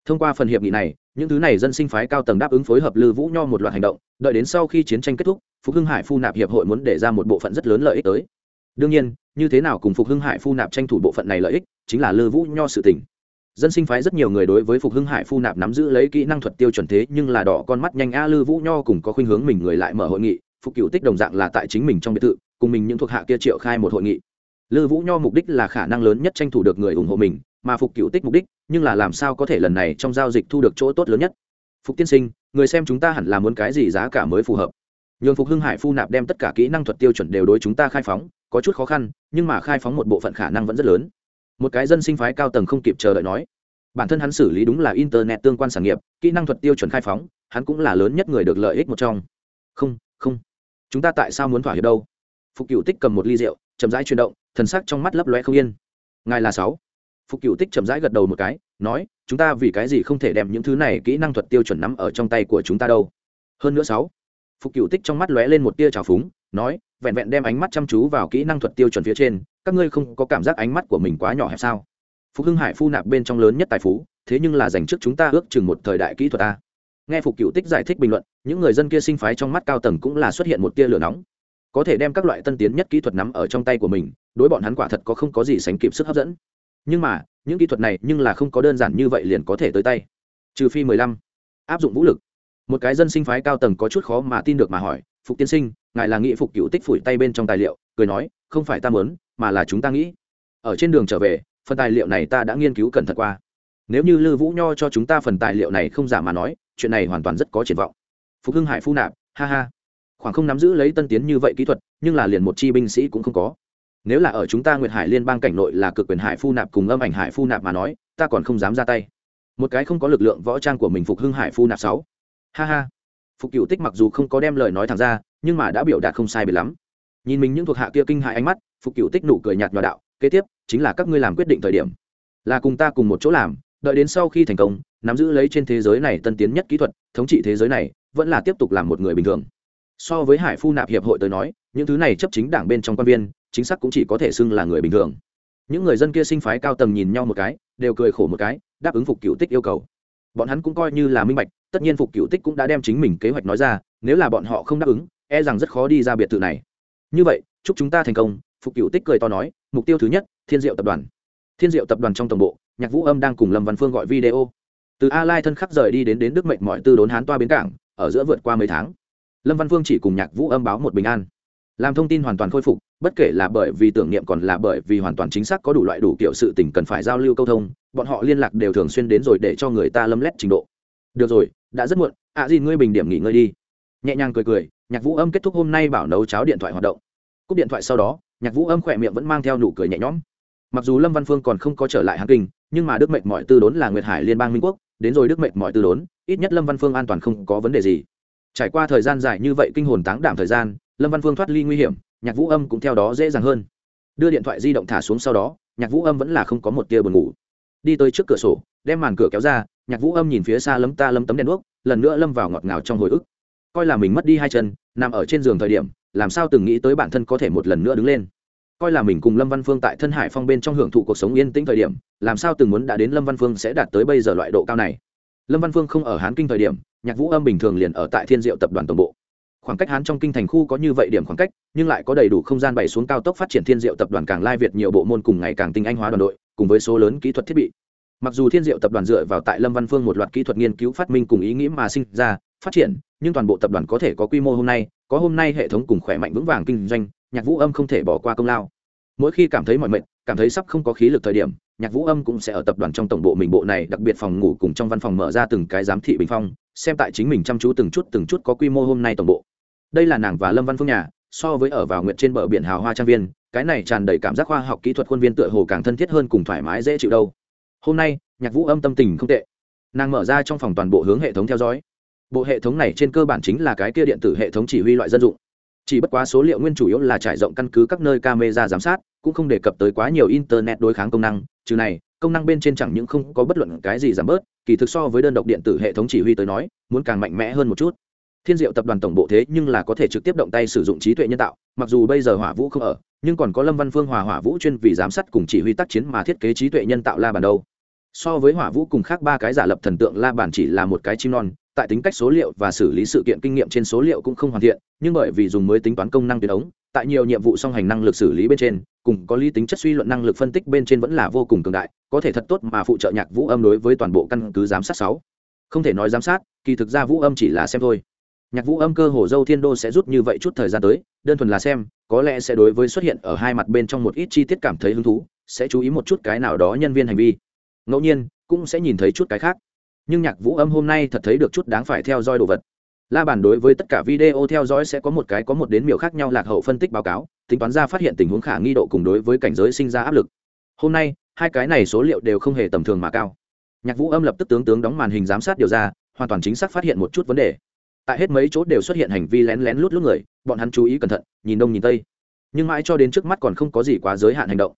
thông qua phần hiệp nghị này, những thứ này dân sinh phái cao tầng đáp ứng phối hợp lư vũ nho một loạt hành động, đợi đến sau khi chiến tranh kết thúc, phục hưng hải phu nạp hiệp hội muốn để ra một bộ phận rất lớn lợi ích tới. Đương nhiên, như thế nào cùng phục hưng hải phu nạp tranh thủ bộ phận này lợi ích, chính là lư vũ nho sự tỉnh dân sinh phái rất nhiều người đối với phục hưng hải phu nạp nắm giữ lấy kỹ năng thuật tiêu chuẩn thế nhưng là đỏ con mắt nhanh a lư vũ nho cùng có khuynh hướng mình người lại mở hội nghị, phục cựu tích đồng dạng là tại chính mình trong biệt thự, cùng mình những thuộc hạ kia triệu khai một hội nghị. Lư vũ nho mục đích là khả năng lớn nhất tranh thủ được người ủng hộ mình mà phục cựu tích mục đích, nhưng là làm sao có thể lần này trong giao dịch thu được chỗ tốt lớn nhất? Phục tiên sinh, người xem chúng ta hẳn là muốn cái gì giá cả mới phù hợp? Nhường phục hưng hải phu nạp đem tất cả kỹ năng thuật tiêu chuẩn đều đối chúng ta khai phóng, có chút khó khăn, nhưng mà khai phóng một bộ phận khả năng vẫn rất lớn. Một cái dân sinh phái cao tầng không kịp chờ đợi nói, bản thân hắn xử lý đúng là internet tương quan sản nghiệp, kỹ năng thuật tiêu chuẩn khai phóng, hắn cũng là lớn nhất người được lợi ích một trong. Không không. Chúng ta tại sao muốn thỏa hiệp đâu? Phục cựu tích cầm một ly rượu, chậm rãi chuyển động, thần sắc trong mắt lấp loe không yên. Ngài là sáu phục cựu tích chậm rãi gật đầu một cái, nói, chúng ta vì cái gì không thể đem những thứ này kỹ năng thuật tiêu chuẩn nắm ở trong tay của chúng ta đâu? Hơn nữa sáu, phục cựu tích trong mắt lóe lên một tia trào phúng, nói, vẹn vẹn đem ánh mắt chăm chú vào kỹ năng thuật tiêu chuẩn phía trên, các ngươi không có cảm giác ánh mắt của mình quá nhỏ hẹp sao? Phục hưng hải phu nạp bên trong lớn nhất tài phú, thế nhưng là dành trước chúng ta ước chừng một thời đại kỹ thuật ta nghe phục cựu tích giải thích bình luận, những người dân kia sinh phái trong mắt cao tầng cũng là xuất hiện một tia lửa nóng. Có thể đem các loại tân tiến nhất kỹ thuật nắm ở trong tay của mình, đối bọn hắn quả thật có không có gì sánh kịp sức hấp dẫn nhưng mà, những kỹ thuật này nhưng là không có đơn giản như vậy liền có thể tới tay. Trừ phi mười lăm. Áp dụng vũ lực. Một cái dân sinh phái cao tầng có chút khó mà tin được mà hỏi, phục tiên sinh, ngài là nghĩ phục cựu tích phủi tay bên trong tài liệu? Cười nói, không phải ta mớn mà là chúng ta nghĩ. Ở trên đường trở về, phần tài liệu này ta đã nghiên cứu cẩn thận qua. Nếu như lư vũ nho cho chúng ta phần tài liệu này không giả mà nói, chuyện này hoàn toàn rất có triển vọng. Phục hưng hải phu nạp, ha ha. Khoảng không nắm giữ lấy tân tiến như vậy kỹ thuật, nhưng là liền một chi binh sĩ cũng không có nếu là ở chúng ta nguyệt hải liên bang cảnh nội là cực quyền hải phu nạp cùng âm ảnh hải phu nạp mà nói, ta còn không dám ra tay. Một cái không có lực lượng võ trang của mình phục hưng hải phu nạp sáu. Ha ha. Phục cựu tích mặc dù không có đem lời nói thẳng ra, nhưng mà đã biểu đạt không sai biệt lắm. Nhìn mình những thuộc hạ kia kinh hại ánh mắt, phục cựu tích nụ cười nhạt nhòa đạo, kế tiếp, chính là các ngươi làm quyết định thời điểm. Là cùng ta cùng một chỗ làm, đợi đến sau khi thành công, nắm giữ lấy trên thế giới này tân tiến nhất kỹ thuật, thống trị thế giới này, vẫn là tiếp tục làm một người bình thường. So với hải phu nạp hiệp hội tới nói, những thứ này chấp chính đảng bên trong quan viên chính xác cũng chỉ có thể xưng là người bình thường. Những người dân kia sinh phái cao tầng nhìn nhau một cái, đều cười khổ một cái, đáp ứng phục cựu tích yêu cầu. Bọn hắn cũng coi như là minh bạch, tất nhiên phục cựu tích cũng đã đem chính mình kế hoạch nói ra, nếu là bọn họ không đáp ứng e rằng rất khó đi ra biệt thự này. Như vậy, chúc chúng ta thành công, phục cựu tích cười to nói, mục tiêu thứ nhất, thiên diệu tập đoàn. Thiên diệu tập đoàn trong tổng bộ, nhạc vũ âm đang cùng lâm văn phương gọi video. Từ a lai thân khắc rời đi đến đến đức mệnh mọi tư đốn hán toa bến cảng, ở giữa vượt qua mấy tháng. Lâm văn phương chỉ cùng nhạc vũ âm báo một bình an. Làm thông tin hoàn toàn khôi phục bất kể là bởi vì tưởng niệm còn là bởi vì hoàn toàn chính xác có đủ loại đủ kiểu sự tình cần phải giao lưu câu thông, bọn họ liên lạc đều thường xuyên đến rồi để cho người ta lâm lét trình độ. Được rồi, đã rất muộn, ạ à gì ngươi bình điểm nghỉ ngơi đi. Nhẹ nhàng cười cười, nhạc vũ âm kết thúc hôm nay bảo nấu cháo điện thoại hoạt động. Cúp điện thoại sau đó, nhạc vũ âm khỏe miệng vẫn mang theo nụ cười nhẹ nhõm. Mặc dù lâm văn phương còn không có trở lại hàn kinh, nhưng mà đức mệnh mọi tư đốn là nguyệt hải liên bang minh quốc, đến rồi đức mệnh mọi tư đốn, ít nhất lâm văn phương an toàn không có vấn đề gì. Trải qua thời gian dài như vậy kinh hồn táng đảm thời gian, lâm văn phương thoát ly nguy hiểm nhạc vũ âm cũng theo đó dễ dàng hơn. Đưa điện thoại di động thả xuống sau đó, nhạc vũ âm vẫn là không có một tia buồn ngủ. Đi tới trước cửa sổ, đem màn cửa kéo ra, nhạc vũ âm nhìn phía xa lấm ta lấm tấm đèn đuốc, lần nữa lâm vào ngọt ngào trong hồi ức. Coi là mình mất đi hai chân, nằm ở trên giường thời điểm, làm sao từng nghĩ tới bản thân có thể một lần nữa đứng lên. Coi là mình cùng lâm văn phương tại thân hải phong bên trong hưởng thụ cuộc sống yên tĩnh thời điểm, làm sao từng muốn đã đến lâm văn phương sẽ đạt tới bây giờ loại độ cao này. Lâm văn phương không ở hán kinh thời điểm, nhạc vũ âm bình thường liền ở tại thiên diệu tập đoàn tổng bộ khoảng cách hán trong kinh thành khu có như vậy điểm khoảng cách, nhưng lại có đầy đủ không gian bày xuống cao tốc phát triển thiên diệu tập đoàn càng lai việt nhiều bộ môn cùng ngày càng tinh anh hóa đoàn đội, cùng với số lớn kỹ thuật thiết bị. Mặc dù thiên diệu tập đoàn dựa vào tại lâm văn phương một loạt kỹ thuật nghiên cứu phát minh cùng ý nghĩ mà sinh ra, phát triển, nhưng toàn bộ tập đoàn có thể có quy mô hôm nay, có hôm nay hệ thống cùng khỏe mạnh vững vàng kinh doanh, nhạc vũ âm không thể bỏ qua công lao. Mỗi khi cảm thấy mọi mệnh cảm thấy sắp không có khí lực thời điểm, nhạc vũ âm cũng sẽ ở tập đoàn trong tổng bộ mình bộ này, đặc biệt phòng ngủ cùng trong văn phòng mở ra từng cái giám thị bình phong, xem tại chính mình chăm chú từng chút từng chút có quy mô hôm nay tổng bộ đây là nàng và lâm văn phương nhà, so với ở vào nguyện trên bờ biển hào hoa trang viên, cái này tràn đầy cảm giác khoa học kỹ thuật khuôn viên tựa hồ càng thân thiết hơn cùng thoải mái dễ chịu đâu. Hôm nay, nhạc vũ âm tâm tình không tệ. Nàng mở ra trong phòng toàn bộ hướng hệ thống theo dõi. Bộ hệ thống này trên cơ bản chính là cái kia điện tử hệ thống chỉ huy loại dân dụng. Chỉ bất quá số liệu nguyên chủ yếu là trải rộng căn cứ các nơi camera giám sát, cũng không đề cập tới quá nhiều internet đối kháng công năng, trừ này, công năng bên trên chẳng những không có bất luận cái gì giảm bớt, kỳ thực so với đơn độc điện tử hệ thống chỉ huy tới nói, muốn càng mạnh mẽ hơn một chút thiên diệu tập đoàn tổng bộ thế nhưng là có thể trực tiếp động tay sử dụng trí tuệ nhân tạo, mặc dù bây giờ hỏa vũ không ở, nhưng còn có lâm văn phương hòa hỏa vũ chuyên vì giám sát cùng chỉ huy tác chiến mà thiết kế trí tuệ nhân tạo la bàn đâu. So với hỏa vũ cùng khác ba cái giả lập thần tượng la bàn chỉ là một cái chim non, tại tính cách số liệu và xử lý sự kiện kinh nghiệm trên số liệu cũng không hoàn thiện, nhưng bởi vì dùng mới tính toán công năng tuyến ống, tại nhiều nhiệm vụ song hành năng lực xử lý bên trên, cùng có lý tính chất suy luận năng lực phân tích bên trên vẫn là vô cùng cường đại, có thể thật tốt mà phụ trợ nhạc vũ âm đối với toàn bộ căn cứ giám sát sáu. Không thể nói giám sát, kỳ thực ra vũ âm chỉ là xem thôi nhạc vũ âm cơ hồ dâu thiên đô sẽ rút như vậy chút thời gian tới, đơn thuần là xem, có lẽ sẽ đối với xuất hiện ở hai mặt bên trong một ít chi tiết cảm thấy hứng thú, sẽ chú ý một chút cái nào đó nhân viên hành vi. Ngẫu nhiên, cũng sẽ nhìn thấy chút cái khác. Nhưng nhạc vũ âm hôm nay thật thấy được chút đáng phải theo dõi đồ vật. La bàn đối với tất cả video theo dõi sẽ có một cái có một đến miểu khác nhau lạc hậu phân tích báo cáo, tính toán ra phát hiện tình huống khả nghi độ cùng đối với cảnh giới sinh ra áp lực. Hôm nay, hai cái này số liệu đều không hề tầm thường mà cao. Nhạc vũ âm lập tức tướng tướng đóng màn hình giám sát điều ra, hoàn toàn chính xác phát hiện một chút vấn đề tại hết mấy chỗ đều xuất hiện hành vi lén lén lút lút người, bọn hắn chú ý cẩn thận, nhìn đông nhìn tây. Nhưng mãi cho đến trước mắt còn không có gì quá giới hạn hành động.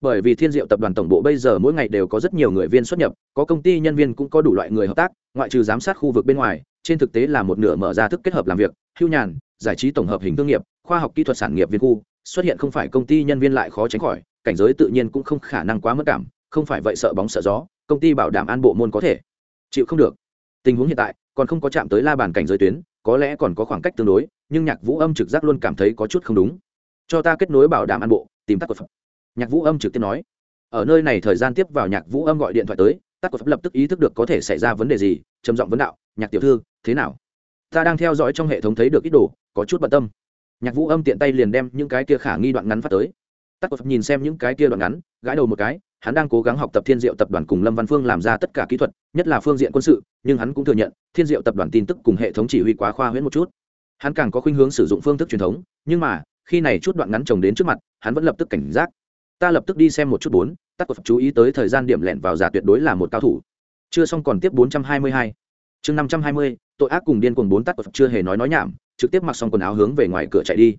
Bởi vì thiên diệu tập đoàn tổng bộ bây giờ mỗi ngày đều có rất nhiều người viên xuất nhập, có công ty nhân viên cũng có đủ loại người hợp tác, ngoại trừ giám sát khu vực bên ngoài, trên thực tế là một nửa mở ra thức kết hợp làm việc, hưu nhàn, giải trí tổng hợp hình thương nghiệp, khoa học kỹ thuật sản nghiệp viên khu, xuất hiện không phải công ty nhân viên lại khó tránh khỏi, cảnh giới tự nhiên cũng không khả năng quá mất cảm, không phải vậy sợ bóng sợ gió, công ty bảo đảm an bộ môn có thể. Chịu không được. Tình huống hiện tại còn không có chạm tới la bàn cảnh giới tuyến, có lẽ còn có khoảng cách tương đối, nhưng nhạc vũ âm trực giác luôn cảm thấy có chút không đúng. Cho ta kết nối bảo đảm an bộ, tìm tắt của phật nhạc vũ âm trực tiếp nói. Ở nơi này thời gian tiếp vào nhạc vũ âm gọi điện thoại tới, tắt của phật lập tức ý thức được có thể xảy ra vấn đề gì, trầm giọng vấn đạo, nhạc tiểu thư, thế nào? Ta đang theo dõi trong hệ thống thấy được ít đồ, có chút bận tâm. Nhạc vũ âm tiện tay liền đem những cái kia khả nghi đoạn ngắn phát tới. Tắt của phật nhìn xem những cái kia đoạn ngắn, gãi đầu một cái hắn đang cố gắng học tập thiên diệu tập đoàn cùng lâm văn phương làm ra tất cả kỹ thuật, nhất là phương diện quân sự, nhưng hắn cũng thừa nhận, thiên diệu tập đoàn tin tức cùng hệ thống chỉ huy quá khoa huyễn một chút. Hắn càng có khuynh hướng sử dụng phương thức truyền thống, nhưng mà, khi này chút đoạn ngắn trồng đến trước mặt, hắn vẫn lập tức cảnh giác. Ta lập tức đi xem một chút bốn tắt của phật chú ý tới thời gian điểm lẹn vào giả tuyệt đối là một cao thủ. Chưa xong còn tiếp bốn trăm hai mươi hai. Chương năm trăm hai mươi, tội ác cùng điên cuồng bốn tắt của phật chưa hề nói nói nhảm, trực tiếp mặc xong quần áo hướng về ngoài cửa chạy đi.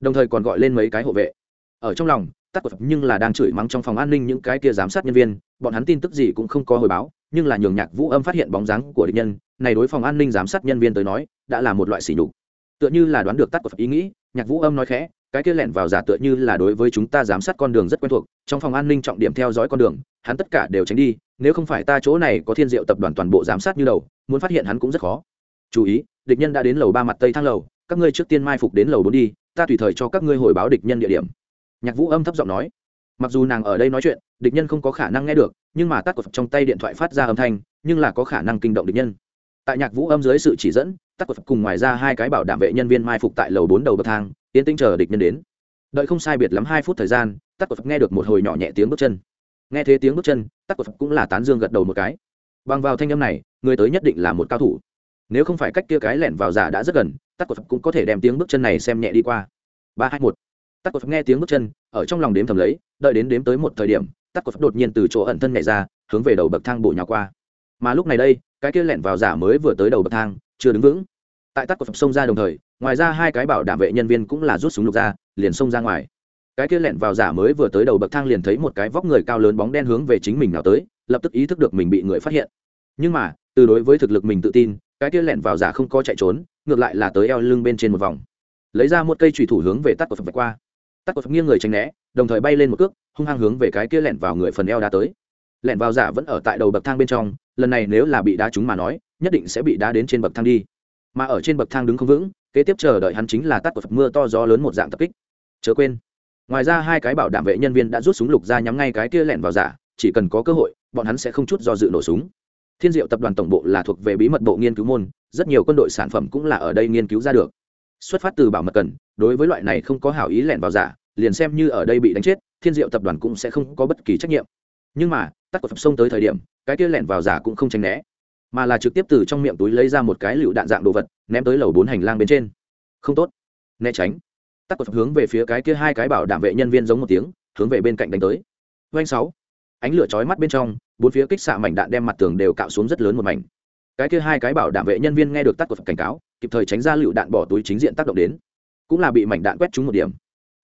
Đồng thời còn gọi lên mấy cái hộ vệ. Ở trong lòng tắt của phật nhưng là đang chửi mắng trong phòng an ninh những cái kia giám sát nhân viên, bọn hắn tin tức gì cũng không có hồi báo, nhưng là nhường nhạc vũ âm phát hiện bóng dáng của địch nhân, này đối phòng an ninh giám sát nhân viên tới nói, đã là một loại sỉ nhục. Tựa như là đoán được tắt của phật ý nghĩ, nhạc vũ âm nói khẽ, cái kia lẹn vào giả tựa như là đối với chúng ta giám sát con đường rất quen thuộc, trong phòng an ninh trọng điểm theo dõi con đường, hắn tất cả đều tránh đi, nếu không phải ta chỗ này có thiên diệu tập đoàn toàn bộ giám sát như đầu, muốn phát hiện hắn cũng rất khó. Chú ý, địch nhân đã đến lầu ba mặt tây thang lầu, các ngươi trước tiên mai phục đến lầu bốn đi, ta tùy thời cho các ngươi hồi báo địch nhân địa điểm nhạc vũ âm thấp giọng nói. Mặc dù nàng ở đây nói chuyện, địch nhân không có khả năng nghe được, nhưng mà tắt cột trong tay điện thoại phát ra âm thanh, nhưng là có khả năng kinh động địch nhân. Tại nhạc vũ âm dưới sự chỉ dẫn tắt cột cùng ngoài ra hai cái bảo đảm vệ nhân viên mai phục tại lầu bốn đầu bậc thang tiến tinh chờ địch nhân đến. Đợi không sai biệt lắm hai phút thời gian tắt cột nghe được một hồi nhỏ nhẹ tiếng bước chân. Nghe thấy tiếng bước chân tắt cột cũng là tán dương gật đầu một cái. Bằng vào thanh âm này, người tới nhất định là một cao thủ. Nếu không phải cách kia cái lẻn vào giả đã rất gần tắt cột cũng có thể đem tiếng bước chân này xem nhẹ đi qua. Ba hai một tắt của nghe tiếng bước chân, ở trong lòng đếm thầm lấy, đợi đến đếm tới một thời điểm tắt của đột nhiên từ chỗ ẩn thân nhảy ra, hướng về đầu bậc thang bộ nhà qua. Mà lúc này đây, cái kia lẻn vào giả mới vừa tới đầu bậc thang, chưa đứng vững. Tại tắt của xông ra đồng thời, ngoài ra hai cái bảo đảm vệ nhân viên cũng là rút súng lục ra, liền xông ra ngoài. Cái kia lẻn vào giả mới vừa tới đầu bậc thang liền thấy một cái vóc người cao lớn bóng đen hướng về chính mình nào tới, lập tức ý thức được mình bị người phát hiện. Nhưng mà, từ đối với thực lực mình tự tin, cái kia lẻn vào giả không có chạy trốn, ngược lại là tới eo lưng bên trên một vòng. Lấy ra một cây trùy thủ hướng về tắt của phật vạch qua tắt của nghiêng người tránh né, đồng thời bay lên một cước, hung hăng hướng về cái kia lẹn vào người phần eo đá tới. Lẹn vào giả vẫn ở tại đầu bậc thang bên trong, lần này nếu là bị đá trúng mà nói, nhất định sẽ bị đá đến trên bậc thang đi. Mà ở trên bậc thang đứng không vững, kế tiếp chờ đợi hắn chính là tắt của mưa to gió lớn một dạng tập kích. Chớ quên, ngoài ra hai cái bảo đảm vệ nhân viên đã rút súng lục ra nhắm ngay cái kia lẹn vào giả, chỉ cần có cơ hội, bọn hắn sẽ không chút do dự nổ súng. Thiên diệu tập đoàn tổng bộ là thuộc về bí mật bộ nghiên cứu môn, rất nhiều quân đội sản phẩm cũng là ở đây nghiên cứu ra được xuất phát từ bảo mật cần, đối với loại này không có hảo ý lẻn vào giả, liền xem như ở đây bị đánh chết, thiên diệu tập đoàn cũng sẽ không có bất kỳ trách nhiệm. Nhưng mà, tắt của phập sông tới thời điểm, cái kia lẻn vào giả cũng không tránh né, mà là trực tiếp từ trong miệng túi lấy ra một cái lựu đạn dạng đồ vật, ném tới lầu bốn hành lang bên trên. Không tốt. Né tránh. Tắt của phập hướng về phía cái kia hai cái bảo đảm vệ nhân viên giống một tiếng, hướng về bên cạnh đánh tới. Doanh sáu. Ánh lửa chói mắt bên trong, bốn phía kích xạ mảnh đạn đem mặt tường đều cạo xuống rất lớn một mảnh. Cái kia hai cái bảo đảm vệ nhân viên nghe được tắt của phật cảnh cáo kịp thời tránh ra lựu đạn bỏ túi chính diện tác động đến. Cũng là bị mảnh đạn quét trúng một điểm.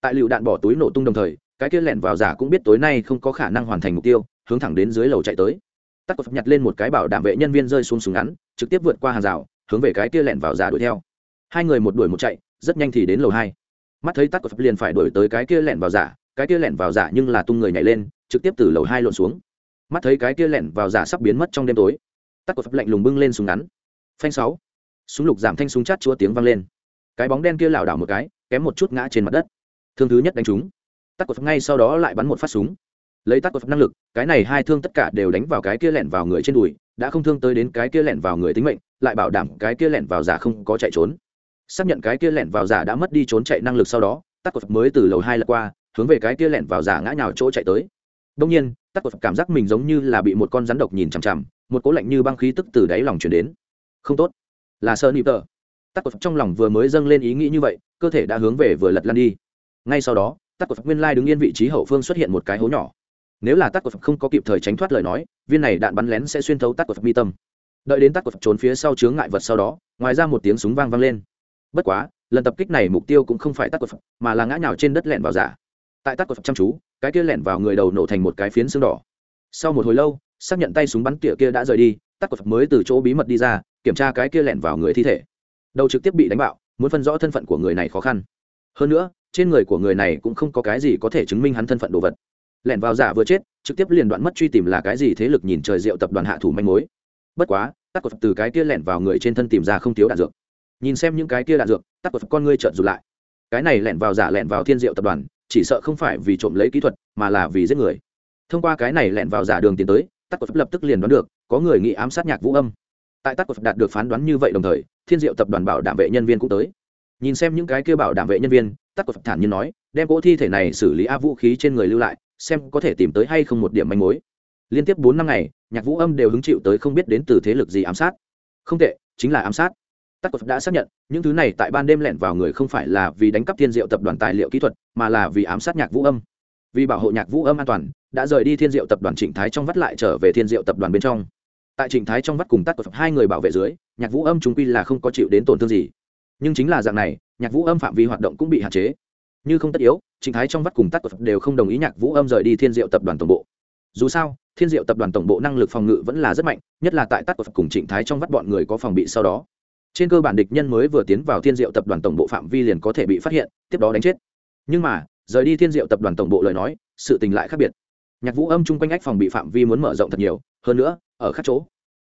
Tại lựu đạn bỏ túi nổ tung đồng thời, cái kia lẹn vào giả cũng biết tối nay không có khả năng hoàn thành mục tiêu, hướng thẳng đến dưới lầu chạy tới. Tắc cột nhặt lên một cái bảo đảm vệ nhân viên rơi xuống súng ngắn, trực tiếp vượt qua hàng rào, hướng về cái kia lẹn vào giả đuổi theo. Hai người một đuổi một chạy, rất nhanh thì đến lầu hai. Mắt thấy tắc cột liền phải đuổi tới cái kia lẹn vào giả, cái kia lẹn vào giả nhưng là tung người nhảy lên, trực tiếp từ lầu hai lộn xuống. Mắt thấy cái kia lẹn vào giả sắp biến mất trong đêm tối, tắc cột lạnh lùng bưng lên súng ngắn. Phanh sáu súng lục giảm thanh súng chát chúa tiếng vang lên. Cái bóng đen kia lảo đảo một cái, kém một chút ngã trên mặt đất. Thương thứ nhất đánh trúng. Tắc cột ngay sau đó lại bắn một phát súng. Lấy tắc cột năng lực, cái này hai thương tất cả đều đánh vào cái kia lẹn vào người trên đùi, đã không thương tới đến cái kia lẹn vào người tính mệnh, lại bảo đảm cái kia lẹn vào giả không có chạy trốn. Xác nhận cái kia lẹn vào giả đã mất đi trốn chạy năng lực sau đó, tắc cột mới từ lầu hai lật qua, hướng về cái kia lẹn vào giả ngã nhào chỗ chạy tới. Đông nhiên, tắc cột cảm giác mình giống như là bị một con rắn độc nhìn chằm chằm, một cố lạnh như băng khí tức từ đáy lòng chuyển đến. Không tốt là sơ nịp tờ. Tắc cột trong lòng vừa mới dâng lên ý nghĩ như vậy, cơ thể đã hướng về vừa lật lăn đi. Ngay sau đó, tắc cột nguyên lai đứng yên vị trí hậu phương xuất hiện một cái hố nhỏ. Nếu là tắc cột không có kịp thời tránh thoát lời nói, viên này đạn bắn lén sẽ xuyên thấu tắc cột mi tâm. Đợi đến tắc cột trốn phía sau chướng ngại vật sau đó, ngoài ra một tiếng súng vang vang lên. Bất quá, lần tập kích này mục tiêu cũng không phải tắc cột mà là ngã nhào trên đất lẹn vào giả. Tại tắc cột chăm chú, cái kia lẹn vào người đầu nổ thành một cái phiến xương đỏ. Sau một hồi lâu, xác nhận tay súng bắn tỉa kia đã rời đi tắt cột mới từ chỗ bí mật đi ra, kiểm tra cái kia lẻn vào người thi thể. Đầu trực tiếp bị đánh bạo, muốn phân rõ thân phận của người này khó khăn. Hơn nữa, trên người của người này cũng không có cái gì có thể chứng minh hắn thân phận đồ vật. Lẻn vào giả vừa chết, trực tiếp liền đoạn mất truy tìm là cái gì thế lực nhìn trời rượu tập đoàn hạ thủ manh mối. Bất quá tắt cột từ cái kia lẻn vào người trên thân tìm ra không thiếu đạn dược. Nhìn xem những cái kia đạn dược tắt cột con ngươi trợn rụt lại. Cái này lẻn vào giả lẻn vào thiên diệu tập đoàn, chỉ sợ không phải vì trộm lấy kỹ thuật, mà là vì giết người. Thông qua cái này lẻn vào giả đường tiến tới tắt cột lập tức liền đoán được có người nghĩ ám sát nhạc vũ âm. Tại tắt cột đạt được phán đoán như vậy đồng thời, thiên diệu tập đoàn bảo đảm vệ nhân viên cũng tới. Nhìn xem những cái kia bảo đảm vệ nhân viên tắt cột thản nhiên nói, đem cỗ thi thể này xử lý a vũ khí trên người lưu lại, xem có thể tìm tới hay không một điểm manh mối. Liên tiếp bốn năm ngày, nhạc vũ âm đều hứng chịu tới không biết đến từ thế lực gì ám sát. Không tệ, chính là ám sát. Tắc cột đã xác nhận, những thứ này tại ban đêm lẻn vào người không phải là vì đánh cắp thiên diệu tập đoàn tài liệu kỹ thuật, mà là vì ám sát nhạc vũ âm. Vì bảo hộ nhạc vũ âm an toàn, đã rời đi thiên diệu tập đoàn trịnh thái trong vắt lại trở về thiên diệu tập đoàn bên trong tại trịnh thái trong vắt cùng tắc của hai người bảo vệ dưới, nhạc vũ âm chúng quy là không có chịu đến tổn thương gì. Nhưng chính là dạng này, nhạc vũ âm phạm vi hoạt động cũng bị hạn chế. Như không tất yếu trịnh thái trong vắt cùng tắc đều không đồng ý nhạc vũ âm rời đi thiên diệu tập đoàn tổng bộ. Dù sao, thiên diệu tập đoàn tổng bộ năng lực phòng ngự vẫn là rất mạnh, nhất là tại tắc cùng trịnh thái trong vắt bọn người có phòng bị sau đó. Trên cơ bản địch nhân mới vừa tiến vào thiên diệu tập đoàn tổng bộ phạm vi liền có thể bị phát hiện, tiếp đó đánh chết. Nhưng mà, rời đi thiên diệu tập đoàn tổng bộ lời nói, sự tình lại khác biệt. Nhạc vũ âm chung quanh ách phòng bị phạm vi muốn mở rộng thật nhiều hơn nữa, ở các chỗ,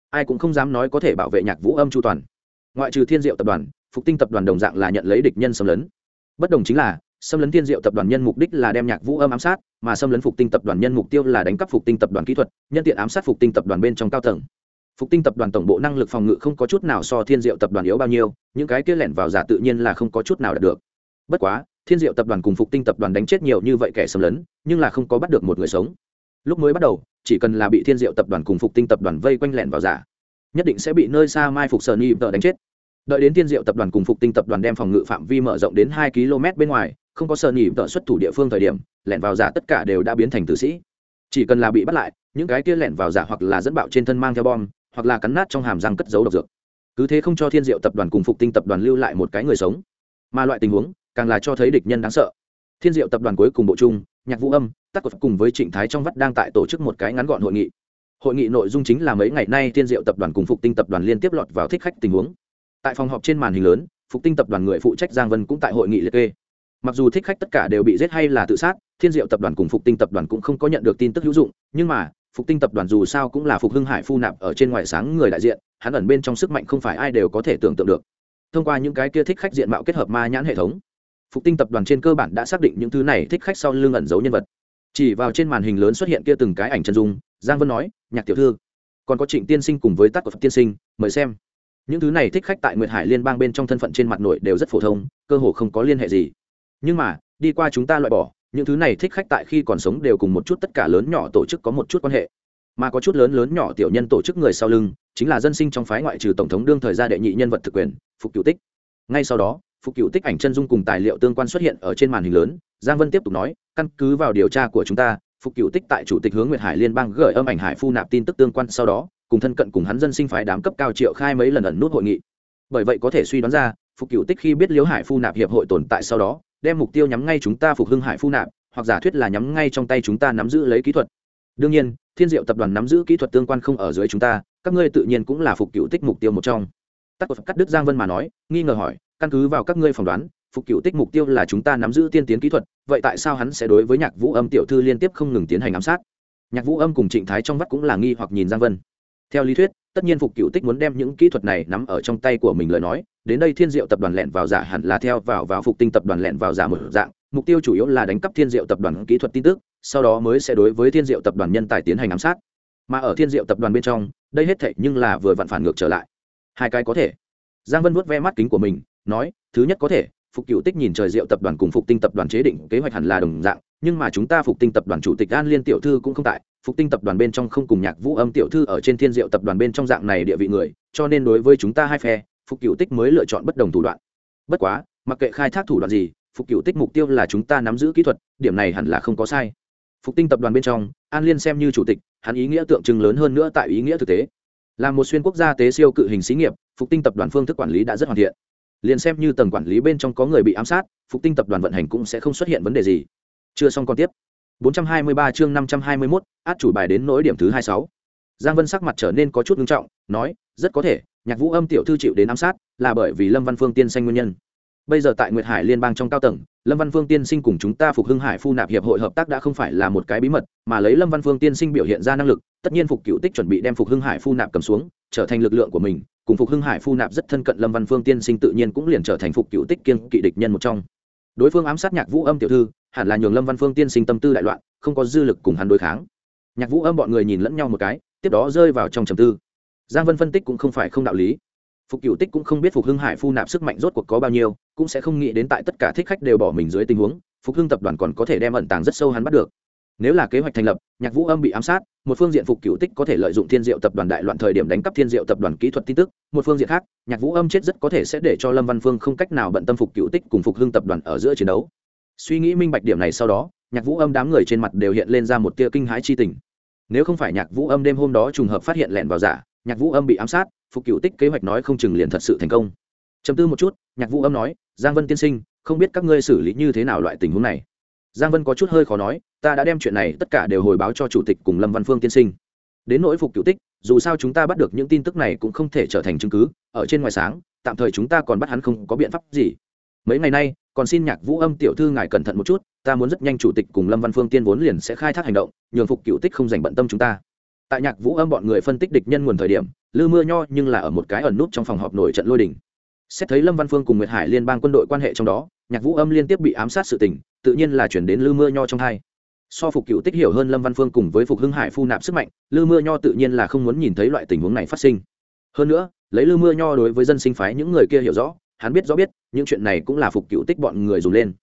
ai cũng không dám nói có thể bảo vệ nhạc vũ âm chu toàn. Ngoại trừ thiên diệu tập đoàn, phục tinh tập đoàn đồng dạng là nhận lấy địch nhân xâm lấn. Bất đồng chính là, xâm lấn thiên diệu tập đoàn nhân mục đích là đem nhạc vũ âm ám sát, mà xâm lấn phục tinh tập đoàn nhân mục tiêu là đánh cắp phục tinh tập đoàn kỹ thuật, nhân tiện ám sát phục tinh tập đoàn bên trong cao tầng. Phục tinh tập đoàn tổng bộ năng lực phòng ngự không có chút nào so thiên diệu tập đoàn yếu bao nhiêu, những cái kia lẻn vào giả tự nhiên là không có chút nào đạt được. Bất quá, thiên diệu tập đoàn cùng phục tinh tập đoàn đánh chết nhiều như vậy kẻ xâm lấn, nhưng là không có bắt được một người sống lúc mới bắt đầu, chỉ cần là bị thiên diệu tập đoàn cùng phục tinh tập đoàn vây quanh lẹn vào giả, nhất định sẽ bị nơi xa mai phục sở ni vợ đánh chết. Đợi đến thiên diệu tập đoàn cùng phục tinh tập đoàn đem phòng ngự phạm vi mở rộng đến hai km bên ngoài, không có sở ni tợ xuất thủ địa phương thời điểm lẹn vào giả tất cả đều đã biến thành tử sĩ. Chỉ cần là bị bắt lại, những cái kia lẹn vào giả hoặc là dẫn bạo trên thân mang theo bom, hoặc là cắn nát trong hàm răng cất giấu độc dược. Cứ thế không cho thiên diệu tập đoàn cùng phục tinh tập đoàn lưu lại một cái người sống. Mà loại tình huống, càng là cho thấy địch nhân đáng sợ thiên diệu tập đoàn cuối cùng bộ chung, nhạc vũ âm, tắc cột cùng với trịnh thái trong vắt đang tại tổ chức một cái ngắn gọn hội nghị. Hội nghị nội dung chính là mấy ngày nay thiên diệu tập đoàn cùng phục tinh tập đoàn liên tiếp lọt vào thích khách tình huống. Tại phòng họp trên màn hình lớn, phục tinh tập đoàn người phụ trách giang vân cũng tại hội nghị liệt kê. Mặc dù thích khách tất cả đều bị giết hay là tự sát, thiên diệu tập đoàn cùng phục tinh tập đoàn cũng không có nhận được tin tức hữu dụng, nhưng mà, phục tinh tập đoàn dù sao cũng là phục hưng hải phu nạp ở trên ngoài sáng người đại diện, hắn ẩn bên trong sức mạnh không phải ai đều có thể tưởng tượng được. Thông qua những cái kia thích khách diện mạo kết hợp ma nhãn hệ thống phục tinh tập đoàn trên cơ bản đã xác định những thứ này thích khách sau lưng ẩn giấu nhân vật. Chỉ vào trên màn hình lớn xuất hiện kia từng cái ảnh chân dung, giang vân nói, nhạc tiểu thư, còn có trịnh tiên sinh cùng với tác của phật tiên sinh, mời xem. Những thứ này thích khách tại nguyệt hải liên bang bên trong thân phận trên mặt nội đều rất phổ thông, cơ hồ không có liên hệ gì. Nhưng mà, đi qua chúng ta loại bỏ, những thứ này thích khách tại khi còn sống đều cùng một chút tất cả lớn nhỏ tổ chức có một chút quan hệ. Mà có chút lớn lớn nhỏ tiểu nhân tổ chức người sau lưng, chính là dân sinh trong phái ngoại trừ tổng thống đương thời gia đệ nhị nhân vật thực quyền, phục cựu tích. Ngay sau đó phục cựu tích ảnh chân dung cùng tài liệu tương quan xuất hiện ở trên màn hình lớn, giang vân tiếp tục nói, căn cứ vào điều tra của chúng ta, phục cựu tích tại chủ tịch hướng nguyệt hải liên bang gửi âm ảnh hải phu nạp tin tức tương quan sau đó, cùng thân cận cùng hắn dân sinh phái đám cấp cao triệu khai mấy lần ẩn nút hội nghị. Bởi vậy có thể suy đoán ra, phục cựu tích khi biết liễu hải phu nạp hiệp hội tồn tại sau đó, đem mục tiêu nhắm ngay chúng ta phục hưng hải phu nạp, hoặc giả thuyết là nhắm ngay trong tay chúng ta nắm giữ lấy kỹ thuật. Đương nhiên, thiên diệu tập đoàn nắm giữ kỹ thuật tương quan không ở dưới chúng ta, các ngươi tự nhiên cũng là phục cựu tích mục tiêu một trong. Tắc cắt đức giang vân mà nói, nghi ngờ hỏi căn cứ vào các ngươi phỏng đoán, phục cựu tích mục tiêu là chúng ta nắm giữ tiên tiến kỹ thuật, vậy tại sao hắn sẽ đối với nhạc vũ âm tiểu thư liên tiếp không ngừng tiến hành ám sát? Nhạc vũ âm cùng trịnh thái trong vắt cũng là nghi hoặc nhìn giang vân. Theo lý thuyết, tất nhiên phục cựu tích muốn đem những kỹ thuật này nắm ở trong tay của mình lời nói, đến đây thiên diệu tập đoàn lẹn vào giả hẳn là theo vào vào phục tinh tập đoàn lẹn vào giả một dạng, mục tiêu chủ yếu là đánh cắp thiên diệu tập đoàn kỹ thuật tin tức, sau đó mới sẽ đối với thiên diệu tập đoàn nhân tài tiến hành ám sát. Mà ở thiên diệu tập đoàn bên trong, đây hết thệ nhưng là vừa vặn phản ngược trở lại. Hai cái có thể. Giang vân vuốt ve mắt kính của mình nói, thứ nhất có thể, phục cựu tích nhìn trời diệu tập đoàn cùng phục tinh tập đoàn chế định kế hoạch hẳn là đồng dạng, nhưng mà chúng ta phục tinh tập đoàn chủ tịch an liên tiểu thư cũng không tại, phục tinh tập đoàn bên trong không cùng nhạc vũ âm tiểu thư ở trên thiên diệu tập đoàn bên trong dạng này địa vị người, cho nên đối với chúng ta hai phe, phục cựu tích mới lựa chọn bất đồng thủ đoạn. Bất quá, mặc kệ khai thác thủ đoạn gì, phục cựu tích mục tiêu là chúng ta nắm giữ kỹ thuật, điểm này hẳn là không có sai. Phục tinh tập đoàn bên trong, an liên xem như chủ tịch, hắn ý nghĩa tượng trưng lớn hơn nữa tại ý nghĩa thực tế. Là một xuyên quốc gia tế siêu cự hình xí nghiệp, phục tinh tập đoàn phương thức quản lý đã rất hoàn thiện liền xem như tầng quản lý bên trong có người bị ám sát phục tinh tập đoàn vận hành cũng sẽ không xuất hiện vấn đề gì chưa xong còn tiếp 423 chương 521, át chủ bài đến nỗi điểm thứ 26. Giang Vân sắc mặt trở nên có chút nghiêm trọng, nói, rất có thể, Nhạc Vũ Âm tiểu thư chịu đến ám sát, là bởi vì Lâm Văn Phương tiên sinh nguyên nhân. Bây giờ tại Nguyệt Hải Liên bang trong cao tầng, Lâm Văn Phương tiên sinh cùng chúng ta Phục Hưng Hải Phu nạp hiệp hội hợp tác đã không phải là một cái bí mật, mà lấy Lâm Văn Phương tiên sinh biểu hiện ra năng lực, tất nhiên Phục Cửu Tích chuẩn bị đem Phục Hưng Hải Phu nạp cầm xuống, trở thành lực lượng của mình, cùng Phục Hưng Hải Phu nạp rất thân cận Lâm Văn Phương tiên sinh tự nhiên cũng liền trở thành Phục Cửu Tích kiên kỵ địch nhân một trong. Đối phương ám sát Nhạc Vũ Âm tiểu thư, hẳn là nhường Lâm Văn Phương tiên sinh tâm tư đại loạn, không có dư lực cùng hắn đối kháng. Nhạc vũ âm bọn người nhìn lẫn nhau một cái tiếp đó rơi vào trong trầm tư. Giang vân phân tích cũng không phải không đạo lý phục cựu tích cũng không biết phục hưng hải phu nạp sức mạnh rốt cuộc có bao nhiêu, cũng sẽ không nghĩ đến tại tất cả thích khách đều bỏ mình dưới tình huống, phục hưng tập đoàn còn có thể đem ẩn tàng rất sâu hắn bắt được. Nếu là kế hoạch thành lập, nhạc vũ âm bị ám sát, một phương diện phục cựu tích có thể lợi dụng thiên diệu tập đoàn đại loạn thời điểm đánh cắp thiên diệu tập đoàn kỹ thuật tin tức, một phương diện khác, nhạc vũ âm chết rất có thể sẽ để cho lâm văn phương không cách nào bận tâm phục cựu tích cùng phục hưng tập đoàn ở giữa chiến đấu. Suy nghĩ minh bạch điểm này sau đó, nhạc vũ âm đám người trên mặt đều hiện lên ra một tia kinh hãi chi tình. Nếu không phải nhạc vũ âm đêm hôm đó trùng hợp phát hiện lẹn vào giả, nhạc vũ âm bị ám sát phục cựu tích kế hoạch nói không chừng liền thật sự thành công. Chấm tư một chút, nhạc vũ âm nói, giang vân tiên sinh, không biết các ngươi xử lý như thế nào loại tình huống này. Giang vân có chút hơi khó nói, ta đã đem chuyện này tất cả đều hồi báo cho chủ tịch cùng lâm văn phương tiên sinh. Đến nỗi phục cựu tích, dù sao chúng ta bắt được những tin tức này cũng không thể trở thành chứng cứ, ở trên ngoài sáng, tạm thời chúng ta còn bắt hắn không có biện pháp gì. Mấy ngày nay, còn xin nhạc vũ âm tiểu thư ngài cẩn thận một chút, ta muốn rất nhanh chủ tịch cùng lâm văn phương tiên vốn liền sẽ khai thác hành động, nhường phục cựu tích không dành bận tâm chúng ta. Tại nhạc vũ âm bọn người phân tích địch nhân nguồn thời điểm lư mưa nho nhưng là ở một cái ẩn nút trong phòng họp nổi trận lôi đình. Xét thấy lâm văn phương cùng nguyệt hải liên bang quân đội quan hệ trong đó, nhạc vũ âm liên tiếp bị ám sát sự tình, tự nhiên là chuyển đến lư mưa nho trong hai. So phục cựu tích hiểu hơn lâm văn phương cùng với phục hưng hải phu nạp sức mạnh, lư mưa nho tự nhiên là không muốn nhìn thấy loại tình huống này phát sinh. Hơn nữa, lấy lư mưa nho đối với dân sinh phái những người kia hiểu rõ, hắn biết rõ biết, những chuyện này cũng là phục cựu tích bọn người dùng lên.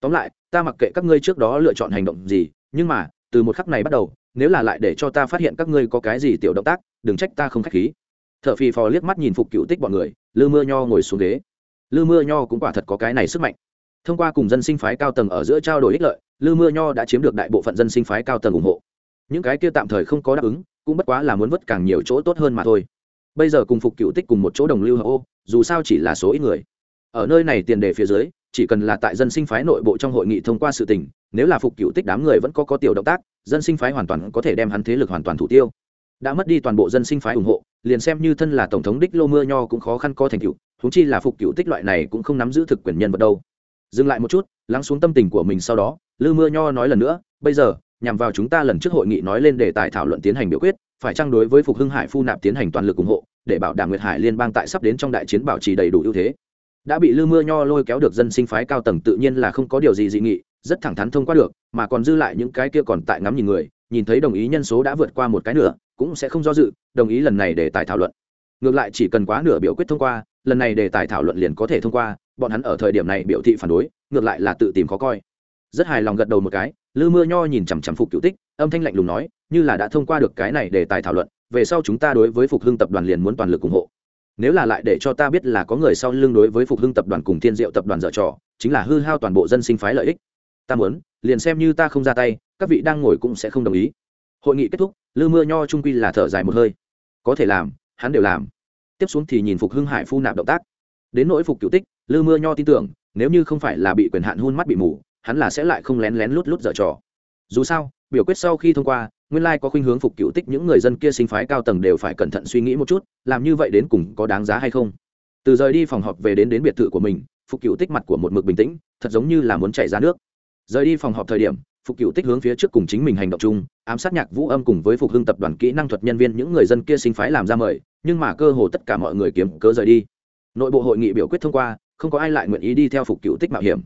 Tóm lại, ta mặc kệ các ngươi trước đó lựa chọn hành động gì, nhưng mà, từ một khắc này bắt đầu, nếu là lại để cho ta phát hiện các ngươi có cái gì tiểu động tác, đừng trách ta không k h á c h khí t h ở phì phò liếc mắt nhìn phục cựu tích bọn người, lư mưa nho ngồi xuống ghế. Lư mưa nho cũng quả thật có cái này sức mạnh. Thông qua cùng dân sinh phái cao tầng ở giữa trao đổi ích lợi, lư mưa nho đã chiếm được đại bộ phận dân sinh phái cao tầng ủng hộ. Những cái kia tạm thời không có đáp ứng, cũng bất quá là muốn vất càng nhiều chỗ tốt hơn mà thôi. Bây giờ cùng phục cựu tích cùng một chỗ đồng lưu hậu ô, dù sao chỉ là số ít người. Ở nơi này tiền đề phía dưới, chỉ cần là tại dân sinh phái nội bộ trong hội nghị thông qua sự tình, nếu là phục cựu tích đám người vẫn có có tiểu động tác, dân sinh phái hoàn toàn có thể đem hắn thế lực hoàn toàn thủ tiêu. Đã mất đi toàn bộ dân sinh phái ủng hộ liền xem như thân là tổng thống đích lô mưa nho cũng khó khăn co thành cựu húng chi là phục cựu tích loại này cũng không nắm giữ thực quyền nhân vật đâu. Dừng lại một chút, lắng xuống tâm tình của mình sau đó, lư mưa nho nói lần nữa, bây giờ, nhằm vào chúng ta lần trước hội nghị nói lên đề tài thảo luận tiến hành biểu quyết, phải trang đối với phục hưng hải phu nạp tiến hành toàn lực ủng hộ, để bảo đảm nguyệt hải liên bang tại sắp đến trong đại chiến bảo trì đầy đủ ưu thế? Đã bị lư mưa nho lôi kéo được dân sinh phái cao tầng tự nhiên là không có điều gì dị nghị, rất thẳng thắn thông qua được, mà còn dư lại những cái kia còn tại ngắm nhìn người, nhìn thấy đồng ý nhân số đã vượt qua một cái nửa cũng sẽ không do dự, đồng ý lần này để tài thảo luận. Ngược lại chỉ cần quá nửa biểu quyết thông qua, lần này để tài thảo luận liền có thể thông qua, bọn hắn ở thời điểm này biểu thị phản đối, ngược lại là tự tìm khó coi. Rất hài lòng gật đầu một cái, lư mưa nho nhìn chằm chằm phục cựu tích, âm thanh lạnh lùng nói, như là đã thông qua được cái này để tài thảo luận, về sau chúng ta đối với phục hưng tập đoàn liền muốn toàn lực ủng hộ. Nếu là lại để cho ta biết là có người sau lưng đối với phục hưng tập đoàn cùng thiên diệu tập đoàn dở trò, chính là hư hao toàn bộ dân sinh phái lợi ích. Ta muốn, liền xem như ta không ra tay, các vị đang ngồi cũng sẽ không đồng ý hội nghị kết thúc, lư mưa nho trung quy là thở dài một hơi. Có thể làm, hắn đều làm. Tiếp xuống thì nhìn phục hưng hải phu nạp động tác. Đến nỗi phục cựu tích, lư mưa nho tin tưởng, nếu như không phải là bị quyền hạn hôn mắt bị mù, hắn là sẽ lại không lén lén lút lút dở trò. Dù sao, biểu quyết sau khi thông qua, nguyên lai có khuynh hướng phục cựu tích những người dân kia sinh phái cao tầng đều phải cẩn thận suy nghĩ một chút, làm như vậy đến cùng có đáng giá hay không. Từ rời đi phòng họp về đến đến biệt thự của mình, phục cựu tích mặt của một mực bình tĩnh, thật giống như là muốn chảy ra nước. Rời đi phòng họp thời điểm phục cựu tích hướng phía trước cùng chính mình hành động chung, ám sát nhạc vũ âm cùng với phục hưng tập đoàn kỹ năng thuật nhân viên những người dân kia sinh phái làm ra mời, nhưng mà cơ hồ tất cả mọi người kiếm cớ rời đi. Nội bộ hội nghị biểu quyết thông qua, không có ai lại nguyện ý đi theo phục cựu tích mạo hiểm.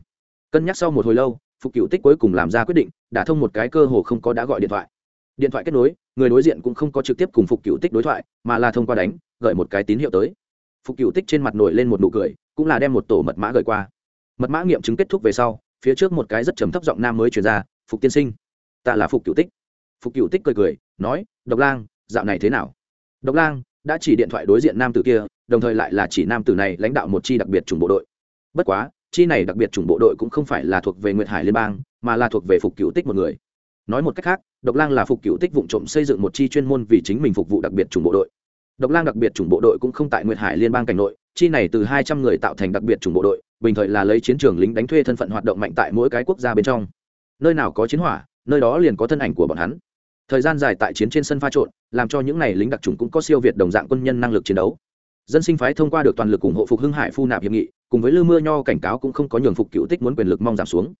Cân nhắc sau một hồi lâu, phục cựu tích cuối cùng làm ra quyết định đã thông một cái cơ hồ không có đã gọi điện thoại. Điện thoại kết nối, người đối diện cũng không có trực tiếp cùng phục cựu tích đối thoại, mà là thông qua đánh, gợi một cái tín hiệu tới. Phục cựu tích trên mặt nổi lên một nụ cười, cũng là đem một tổ mật mã gửi qua. Mật mã nghiệm chứng kết thúc về sau, phía trước một cái rất trầm thấp giọng nam mới chuyển ra phục tiên sinh. Ta là phục cựu tích. Phục cựu tích cười cười, nói, độc lang, dạo này thế nào? Độc lang đã chỉ điện thoại đối diện nam tử kia, đồng thời lại là chỉ nam tử này lãnh đạo một chi đặc biệt chủng bộ đội. Bất quá, chi này đặc biệt chủng bộ đội cũng không phải là thuộc về nguyệt hải liên bang, mà là thuộc về phục cựu tích một người. Nói một cách khác, độc lang là phục cựu tích vụ trộm xây dựng một chi chuyên môn vì chính mình phục vụ đặc biệt chủng bộ đội. Độc lang đặc biệt chủng bộ đội cũng không tại nguyệt hải liên bang cảnh nội, chi này từ hai trăm người tạo thành đặc biệt chủng bộ đội, bình thời là lấy chiến trường lính đánh thuê thân phận hoạt động mạnh tại mỗi cái quốc gia bên trong nơi nào có chiến hỏa, nơi đó liền có thân ảnh của bọn hắn. Thời gian dài tại chiến trên sân pha trộn, làm cho những n à y lính đặc trùng cũng có siêu việt đồng dạng quân nhân năng lực chiến đấu. Dân sinh phái thông qua được toàn lực ủng hộ phục hưng hải phu nạp hiệp nghị, cùng với lư mưa nho cảnh cáo cũng không có nhường phục cựu tích muốn quyền lực mong giảm xuống.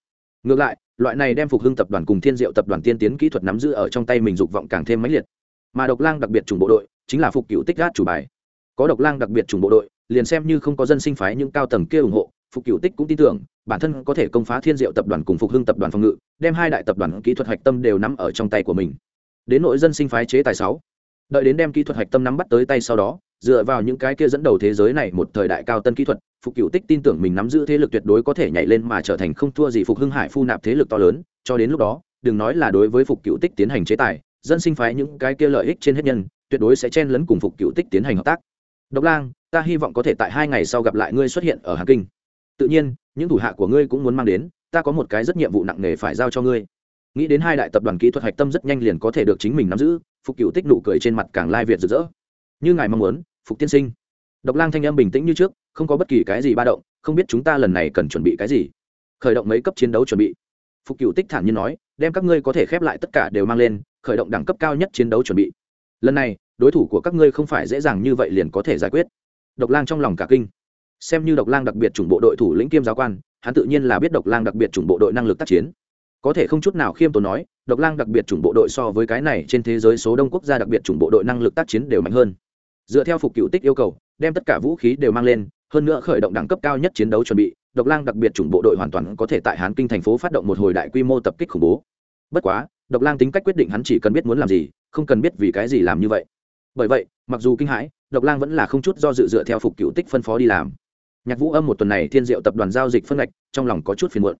Ngược lại, loại này đem phục hưng tập đoàn cùng thiên diệu tập đoàn tiên tiến kỹ thuật nắm giữ ở trong tay mình dục vọng càng thêm mãnh liệt. Mà độc lang đặc biệt chủng bộ đội, chính là phục cựu tích gác chủ bài. Có độc lang đặc biệt chủng bộ đội, liền xem như không có dân sinh phái những cao tầng kia ủng hộ phục cựu tích cũng tin tưởng, bản thân có thể công phá thiên diệu tập đoàn cùng phục hưng tập đoàn phòng ngự, đem hai đại tập đoàn kỹ thuật hạch tâm đều nắm ở trong tay của mình. Đến nội dân sinh phái chế tài sáu, đợi đến đem kỹ thuật hạch tâm nắm bắt tới tay sau đó, dựa vào những cái kia dẫn đầu thế giới này một thời đại cao tân kỹ thuật, phục cựu tích tin tưởng mình nắm giữ thế lực tuyệt đối có thể nhảy lên mà trở thành không thua gì phục hưng hải phu nạp thế lực to lớn, cho đến lúc đó, đừng nói là đối với phục cựu tích tiến hành chế tài, dân sinh phái những cái kia lợi ích trên hết nhân, tuyệt đối sẽ chen lấn cùng phục cựu tích tiến hành hợp tác. Độc lang, ta hy vọng có thể tại hai ngày sau gặp lại ngươi xuất hiện ở hà kinh tự nhiên, những thủ hạ của ngươi cũng muốn mang đến, ta có một cái rất nhiệm vụ nặng nề phải giao cho ngươi. Nghĩ đến hai đại tập đoàn kỹ thuật hạch tâm rất nhanh liền có thể được chính mình nắm giữ, phục cựu tích nụ cười trên mặt càng lai việt rực rỡ. Như ngài mong muốn, phục tiên sinh. Độc lang thanh âm bình tĩnh như trước, không có bất kỳ cái gì ba động, không biết chúng ta lần này cần chuẩn bị cái gì. Khởi động mấy cấp chiến đấu chuẩn bị. Phục cựu tích thản nhiên nói, đem các ngươi có thể khép lại tất cả đều mang lên, khởi động đẳng cấp cao nhất chiến đấu chuẩn bị. Lần này, đối thủ của các ngươi không phải dễ dàng như vậy liền có thể giải quyết. Độc lang trong lòng cả kinh xem như độc lang đặc biệt chủng bộ đội thủ lĩnh kiêm giáo quan, hắn tự nhiên là biết độc lang đặc biệt chủng bộ đội năng lực tác chiến. Có thể không chút nào khiêm tốn nói, độc lang đặc biệt chủng bộ đội so với cái này trên thế giới số đông quốc gia đặc biệt chủng bộ đội năng lực tác chiến đều mạnh hơn. Dựa theo phục cựu tích yêu cầu, đem tất cả vũ khí đều mang lên, hơn nữa khởi động đẳng cấp cao nhất chiến đấu chuẩn bị, độc lang đặc biệt chủng bộ đội hoàn toàn có thể tại hán kinh thành phố phát động một hồi đại quy mô tập kích khủng bố. Bất quá, độc lang tính cách quyết định hắn chỉ cần biết muốn làm gì, không cần biết vì cái gì làm như vậy. Bởi vậy, mặc dù kinh hãi, độc lang vẫn là không chút do dự dựa theo phục cựu tích phân phó đi làm nhạc vũ âm một tuần này thiên diệu tập đoàn giao dịch phân ngạch, trong lòng có chút phiền muộn.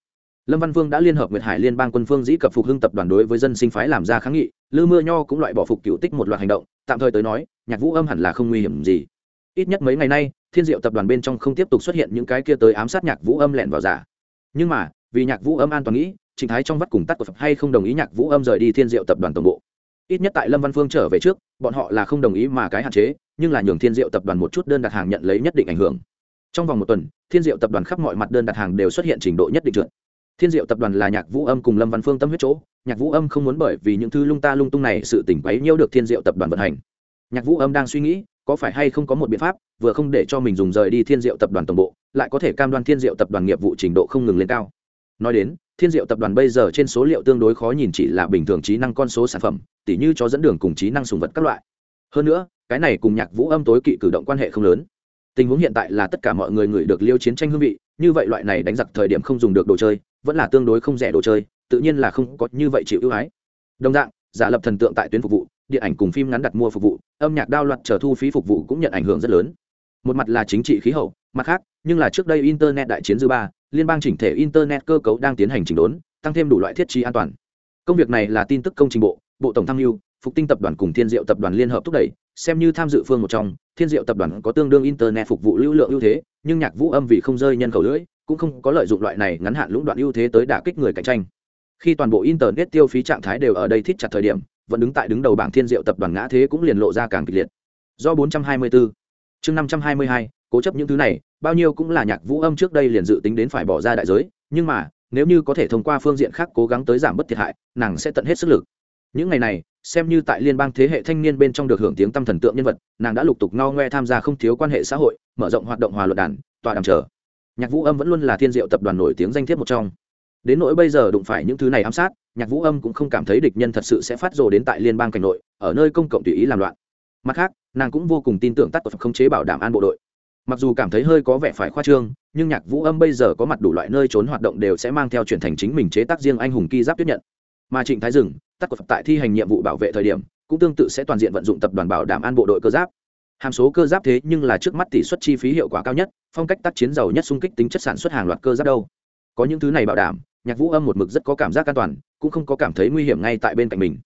Lâm văn vương đã liên hợp nguyệt hải liên bang quân phương dĩ cập phục hưng tập đoàn đối với dân sinh phái làm ra kháng nghị, lư mưa nho cũng loại bỏ phục cựu tích một loạt hành động, tạm thời tới nói, nhạc vũ âm hẳn là không nguy hiểm gì. Ít nhất mấy ngày nay, thiên diệu tập đoàn bên trong không tiếp tục xuất hiện những cái kia tới ám sát nhạc vũ âm lẹn vào giả. Nhưng mà, vì nhạc vũ âm an toàn nghĩ trình thái trong vắt cùng tắt của phật hay không đồng ý nhạc vũ âm rời đi thiên diệu tập đoàn tổng bộ. Ít nhất tại lâm văn phương trở về trước, bọn họ là không đồng ý mà cái hạn chế, nhưng là nhường thiên diệu tập đoàn một chút đơn đặt hàng nhận lấy nhất định ảnh hưởng trong vòng một tuần, thiên diệu tập đoàn khắp mọi mặt đơn đặt hàng đều xuất hiện trình độ nhất định trượt. Thiên diệu tập đoàn là nhạc vũ âm cùng lâm văn phương tâm huyết chỗ. Nhạc vũ âm không muốn bởi vì những thứ lung ta lung tung này sự tỉnh quấy nhiễu được thiên diệu tập đoàn vận hành. Nhạc vũ âm đang suy nghĩ, có phải hay không có một biện pháp, vừa không để cho mình dùng rời đi thiên diệu tập đoàn tổng bộ, lại có thể cam đoan thiên diệu tập đoàn nghiệp vụ trình độ không ngừng lên cao. Nói đến, thiên diệu tập đoàn bây giờ trên số liệu tương đối khó nhìn chỉ là bình thường trí năng con số sản phẩm, tỉ như cho dẫn đường cùng trí năng sùng vật các loại. Hơn nữa, cái này cùng nhạc vũ âm tối kỵ cử động quan hệ không lớn tình huống hiện tại là tất cả mọi người ngửi được liêu chiến tranh hương vị, như vậy loại này đánh giặc thời điểm không dùng được đồ chơi, vẫn là tương đối không rẻ đồ chơi, tự nhiên là không có như vậy chịu ưu ái. Đồng dạng, giả lập thần tượng tại tuyến phục vụ, điện ảnh cùng phim ngắn đặt mua phục vụ, âm nhạc đao loạt chờ thu phí phục vụ cũng nhận ảnh hưởng rất lớn. Một mặt là chính trị khí hậu, mặt khác, nhưng là trước đây internet đại chiến dư ba, liên bang chỉnh thể internet cơ cấu đang tiến hành chỉnh đốn, tăng thêm đủ loại thiết trí an toàn. Công việc này là tin tức công trình bộ bộ tổng tham mưu phục tinh tập đoàn cùng thiên diệu tập đoàn liên hợp thúc đẩy, xem như tham dự phương một trong, thiên diệu tập đoàn có tương đương internet phục vụ lưu lượng ưu thế, nhưng nhạc vũ âm vì không rơi nhân khẩu lưỡi, cũng không có lợi dụng loại này ngắn hạn lũng đoạn ưu thế tới đả kích người cạnh tranh. Khi toàn bộ internet tiêu phí trạng thái đều ở đây thích chặt thời điểm, vẫn đứng tại đứng đầu bảng thiên diệu tập đoàn ngã thế cũng liền lộ ra càng kịch liệt. Do 424 chương 522 cố chấp những thứ này, bao nhiêu cũng là nhạc vũ âm trước đây liền dự tính đến phải bỏ ra đại giới, nhưng mà, nếu như có thể thông qua phương diện khác cố gắng tới giảm bất thiệt hại, nàng sẽ tận hết sức lực. Những ngày này xem như tại liên bang thế hệ thanh niên bên trong được hưởng tiếng tâm thần tượng nhân vật, nàng đã lục tục no ngoe tham gia không thiếu quan hệ xã hội, mở rộng hoạt động hòa luận đàn tòa đàm trở. Nhạc vũ âm vẫn luôn là thiên diệu tập đoàn nổi tiếng danh thiếp một trong. Đến nỗi bây giờ đụng phải những thứ này ám sát, nhạc vũ âm cũng không cảm thấy địch nhân thật sự sẽ phát rồ đến tại liên bang cảnh nội, ở nơi công cộng tùy ý làm loạn. Mặt khác, nàng cũng vô cùng tin tưởng tắt tập khống chế bảo đảm an bộ đội. Mặc dù cảm thấy hơi có vẻ phải khoa trương, nhưng nhạc vũ âm bây giờ có mặt đủ loại nơi trốn hoạt động đều sẽ mang theo chuyển thành chính mình chế tác riêng anh hùng ki giáp tiếp nhận. Mà trịnh thái dừng tắc của tại thi hành nhiệm vụ bảo vệ thời điểm, cũng tương tự sẽ toàn diện vận dụng tập đoàn bảo đảm an bộ đội cơ giáp. Hàm số cơ giáp thế nhưng là trước mắt tỷ suất chi phí hiệu quả cao nhất, phong cách tác chiến giàu nhất xung kích tính chất sản xuất hàng loạt cơ giáp đâu. Có những thứ này bảo đảm, nhạc vũ âm một mực rất có cảm giác an toàn, cũng không có cảm thấy nguy hiểm ngay tại bên cạnh mình.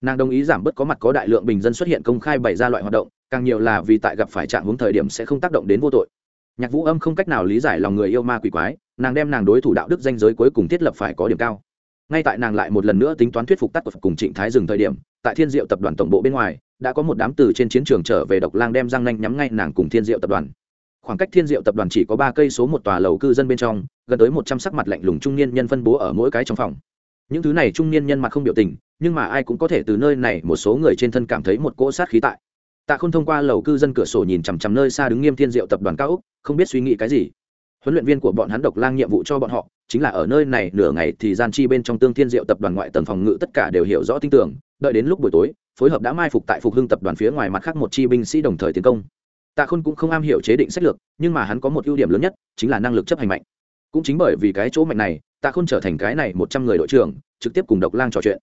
Nàng đồng ý giảm bớt có mặt có đại lượng bình dân xuất hiện công khai bày ra loại hoạt động, càng nhiều là vì tại gặp phải trạng hướng thời điểm sẽ không tác động đến vô tội. Nhạc vũ âm không cách nào lý giải lòng người yêu ma quỷ quái, nàng đem nàng đối thủ đạo đức danh giới cuối cùng thiết lập phải có điểm cao ngay tại nàng lại một lần nữa tính toán thuyết phục tắt của cùng trịnh thái dừng thời điểm, tại thiên diệu tập đoàn tổng bộ bên ngoài, đã có một đám từ trên chiến trường trở về độc lang đem răng nanh nhắm ngay nàng cùng thiên diệu tập đoàn. Khoảng cách thiên diệu tập đoàn chỉ có ba cây số một tòa lầu cư dân bên trong, gần tới một trăm sắc mặt lạnh lùng trung niên nhân phân bố ở mỗi cái trong phòng. Những thứ này trung niên nhân mặt không biểu tình, nhưng mà ai cũng có thể từ nơi này một số người trên thân cảm thấy một cỗ sát khí tại. Tạ không thông qua lầu cư dân cửa sổ nhìn chằm chằm nơi xa đứng nghiêm thiên diệu tập đoàn cao úc không biết suy nghĩ cái gì. Huấn luyện viên của bọn hắn độc lang nhiệm vụ cho bọn họ chính là ở nơi này nửa ngày thì gian chi bên trong tương thiên diệu tập đoàn ngoại tầng phòng ngự tất cả đều hiểu rõ tin tưởng, đợi đến lúc buổi tối, phối hợp đã mai phục tại phục hưng tập đoàn phía ngoài mặt khác một chi binh sĩ đồng thời tiến công. Tạ khôn cũng không am hiểu chế định sách lược, nhưng mà hắn có một ưu điểm lớn nhất, chính là năng lực chấp hành mạnh. Cũng chính bởi vì cái chỗ mạnh này, tạ khôn trở thành cái này một trăm người đội trưởng, trực tiếp cùng độc lang trò chuyện.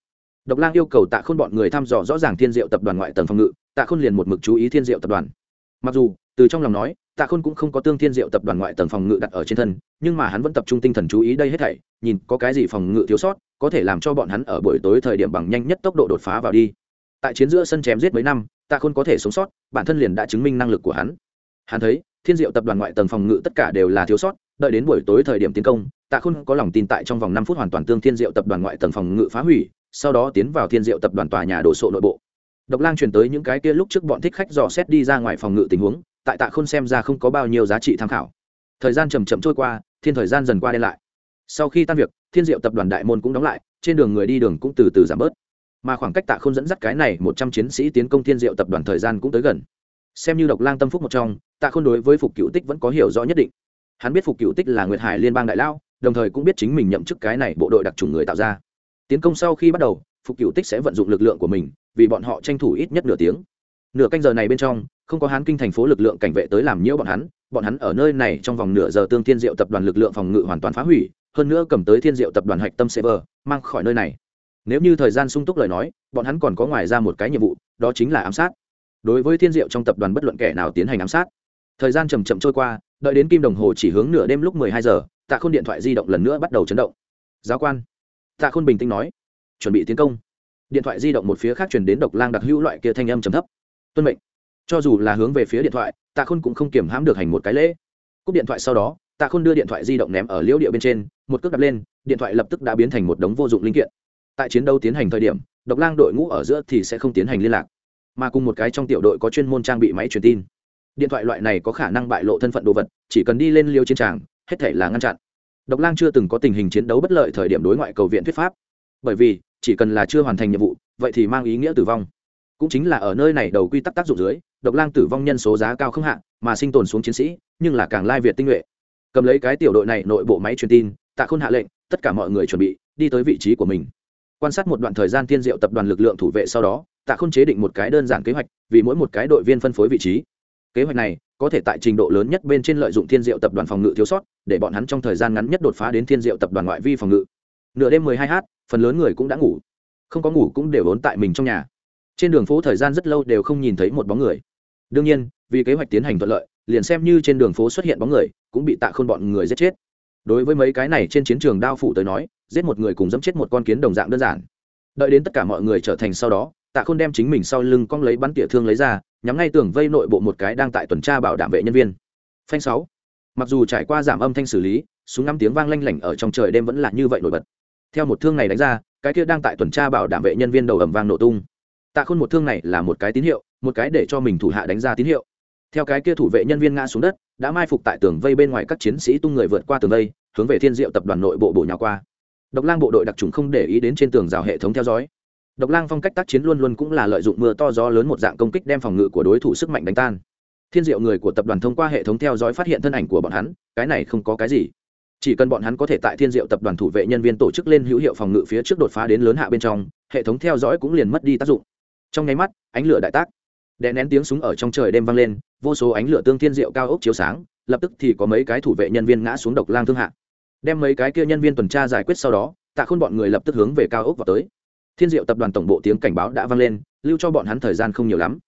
Độc lang yêu cầu tạ khôn bọn người thăm dò rõ ràng thiên diệu tập đoàn ngoại tầng phòng ngự, tạ khôn liền một mực chú ý thiên diệu tập đoàn. Mặc dù, từ trong lòng nói tạ khôn cũng không có tương thiên diệu tập đoàn ngoại tầng phòng ngự đặt ở trên thân, nhưng mà hắn vẫn tập trung tinh thần chú ý đây hết thảy, nhìn có cái gì phòng ngự thiếu sót, có thể làm cho bọn hắn ở buổi tối thời điểm bằng nhanh nhất tốc độ đột phá vào đi. Tại chiến giữa sân chém giết mấy năm, tạ khôn có thể sống sót, bản thân liền đã chứng minh năng lực của hắn. Hắn thấy, thiên diệu tập đoàn ngoại tầng phòng ngự tất cả đều là thiếu sót, đợi đến buổi tối thời điểm tiến công, tạ khôn có lòng tin tại trong vòng năm phút hoàn toàn tương thiên diệu tập đoàn ngoại tầng phòng ngự phá hủy, sau đó tiến vào thiên diệu tập đoàn tòa nhà đồ sộ nội bộ. Độc lang truyền tới những cái kia lúc trước bọn thích khách dò xét đi ra ngoài phòng ngự tình huống tại tạ khôn xem ra không có bao nhiêu giá trị tham khảo. Thời gian chầm chậm trôi qua, thiên thời gian dần qua đen lại. Sau khi tan việc, thiên diệu tập đoàn đại môn cũng đóng lại, trên đường người đi đường cũng từ từ giảm bớt. Mà khoảng cách tạ khôn dẫn dắt cái này một trăm chiến sĩ tiến công thiên diệu tập đoàn thời gian cũng tới gần. Xem như độc lang tâm phúc một trong, tạ khôn đối với phục cựu tích vẫn có hiểu rõ nhất định. Hắn biết phục cựu tích là nguyệt hải liên bang đại lao đồng thời cũng biết chính mình nhậm chức cái này bộ đội đặc trùng người tạo ra. Tiến công sau khi bắt đầu, phục cựu tích sẽ vận dụng lực lượng của mình, vì bọn họ tranh thủ ít nhất nửa tiếng. Nửa canh giờ này bên trong không có hán kinh thành phố lực lượng cảnh vệ tới làm nhiễu bọn hắn bọn hắn ở nơi này trong vòng nửa giờ tương thiên diệu tập đoàn lực lượng phòng ngự hoàn toàn phá hủy, hơn nữa cầm tới thiên diệu tập đoàn hạch tâm server, mang khỏi nơi này. Nếu như thời gian sung túc lời nói, bọn hắn còn có ngoài ra một cái nhiệm vụ, đó chính là ám sát. Đối với thiên diệu trong tập đoàn bất luận kẻ nào tiến hành ám sát. Thời gian chầm chậm trôi qua, đợi đến kim đồng hồ chỉ hướng nửa đêm lúc mười hai giờ, tạ khôn điện thoại di động lần nữa bắt đầu chấn động. Giáo quan, tạ khôn bình tĩnh nói, chuẩn bị tiến công. Điện thoại di động một phía khác chuyển đến độc lang đặc hữu loại kia thanh âm trầm thấp. Tuân mệnh cho dù là hướng về phía điện thoại, tạ khôn cũng không kiểm hãm được hành một cái lễ. Cúp điện thoại sau đó, tạ khôn đưa điện thoại di động ném ở liễu địa bên trên, một cước đập lên, điện thoại lập tức đã biến thành một đống vô dụng linh kiện. Tại chiến đấu tiến hành thời điểm, độc lang đội ngũ ở giữa thì sẽ không tiến hành liên lạc, mà cùng một cái trong tiểu đội có chuyên môn trang bị máy truyền tin. Điện thoại loại này có khả năng bại lộ thân phận đồ vật, chỉ cần đi lên liêu chiến tràng, hết thể là ngăn chặn. Độc lang chưa từng có tình hình chiến đấu bất lợi thời điểm đối ngoại cầu viện thuyết pháp. Bởi vì, chỉ cần là chưa hoàn thành nhiệm vụ, vậy thì mang ý nghĩa tử vong. Cũng chính là ở nơi này đầu quy tắc tác dụng dưới độc lang tử vong nhân số giá cao không hạn mà sinh tồn xuống chiến sĩ, nhưng là càng lai việt tinh nhuệ. Cầm lấy cái tiểu đội này nội bộ máy truyền tin, tạ khôn hạ lệnh, tất cả mọi người chuẩn bị, đi tới vị trí của mình. Quan sát một đoạn thời gian tiên diệu tập đoàn lực lượng thủ vệ sau đó, tạ khôn chế định một cái đơn giản kế hoạch, vì mỗi một cái đội viên phân phối vị trí. Kế hoạch này, có thể tại trình độ lớn nhất bên trên lợi dụng thiên diệu tập đoàn phòng ngự thiếu sót, để bọn hắn trong thời gian ngắn nhất đột phá đến thiên diệu tập đoàn ngoại vi phòng ngự. Nửa đêm mười hai h phần lớn người cũng đã ngủ. Không có ngủ cũng đều ốn tại mình trong nhà. Trên đường phố thời gian rất lâu đều không nhìn thấy một bóng người đương nhiên, vì kế hoạch tiến hành thuận lợi, liền xem như trên đường phố xuất hiện bóng người, cũng bị tạ khôn bọn người giết chết. Đối với mấy cái này trên chiến trường đao phụ tới nói, giết một người cùng dẫm chết một con kiến đồng dạng đơn giản. Đợi đến tất cả mọi người trở thành sau đó, tạ khôn đem chính mình sau lưng cong lấy bắn tỉa thương lấy ra, nhắm ngay tường vây nội bộ một cái đang tại tuần tra bảo đảm vệ nhân viên. Phanh sáu. Mặc dù trải qua giảm âm thanh xử lý, súng năm tiếng vang lanh lảnh ở trong trời đêm vẫn là như vậy nổi bật. Theo một thương này đánh ra, cái kia đang tại tuần tra bảo đảm vệ nhân viên đầu ầm vang nổ tung tạ khôn một thương này là một cái tín hiệu, một cái để cho mình thủ hạ đánh ra tín hiệu. Theo cái kia thủ vệ nhân viên ngã xuống đất, đã mai phục tại tường vây bên ngoài các chiến sĩ tung người vượt qua tường vây, hướng về thiên diệu tập đoàn nội bộ bổ nhào qua. Độc lang bộ đội đặc trùng không để ý đến trên tường rào hệ thống theo dõi. Độc lang phong cách tác chiến luôn luôn cũng là lợi dụng mưa to gió lớn một dạng công kích đem phòng ngự của đối thủ sức mạnh đánh tan. Thiên diệu người của tập đoàn thông qua hệ thống theo dõi phát hiện thân ảnh của bọn hắn, cái này không có cái gì. Chỉ cần bọn hắn có thể tại thiên diệu tập đoàn thủ vệ nhân viên tổ chức lên hữu hiệu phòng ngự phía trước đột phá đến lớn hạ bên trong, hệ thống theo dõi cũng liền mất đi tác dụng trong nháy mắt, ánh lửa đại tác. Đè nén tiếng súng ở trong trời đêm vang lên, vô số ánh lửa tương thiên diệu cao ốc chiếu sáng, lập tức thì có mấy cái thủ vệ nhân viên ngã xuống độc lang thương hạ. Đem mấy cái kia nhân viên tuần tra giải quyết sau đó, tạ khôn bọn người lập tức hướng về cao ốc vào tới. Thiên diệu tập đoàn tổng bộ tiếng cảnh báo đã vang lên, lưu cho bọn hắn thời gian không nhiều lắm.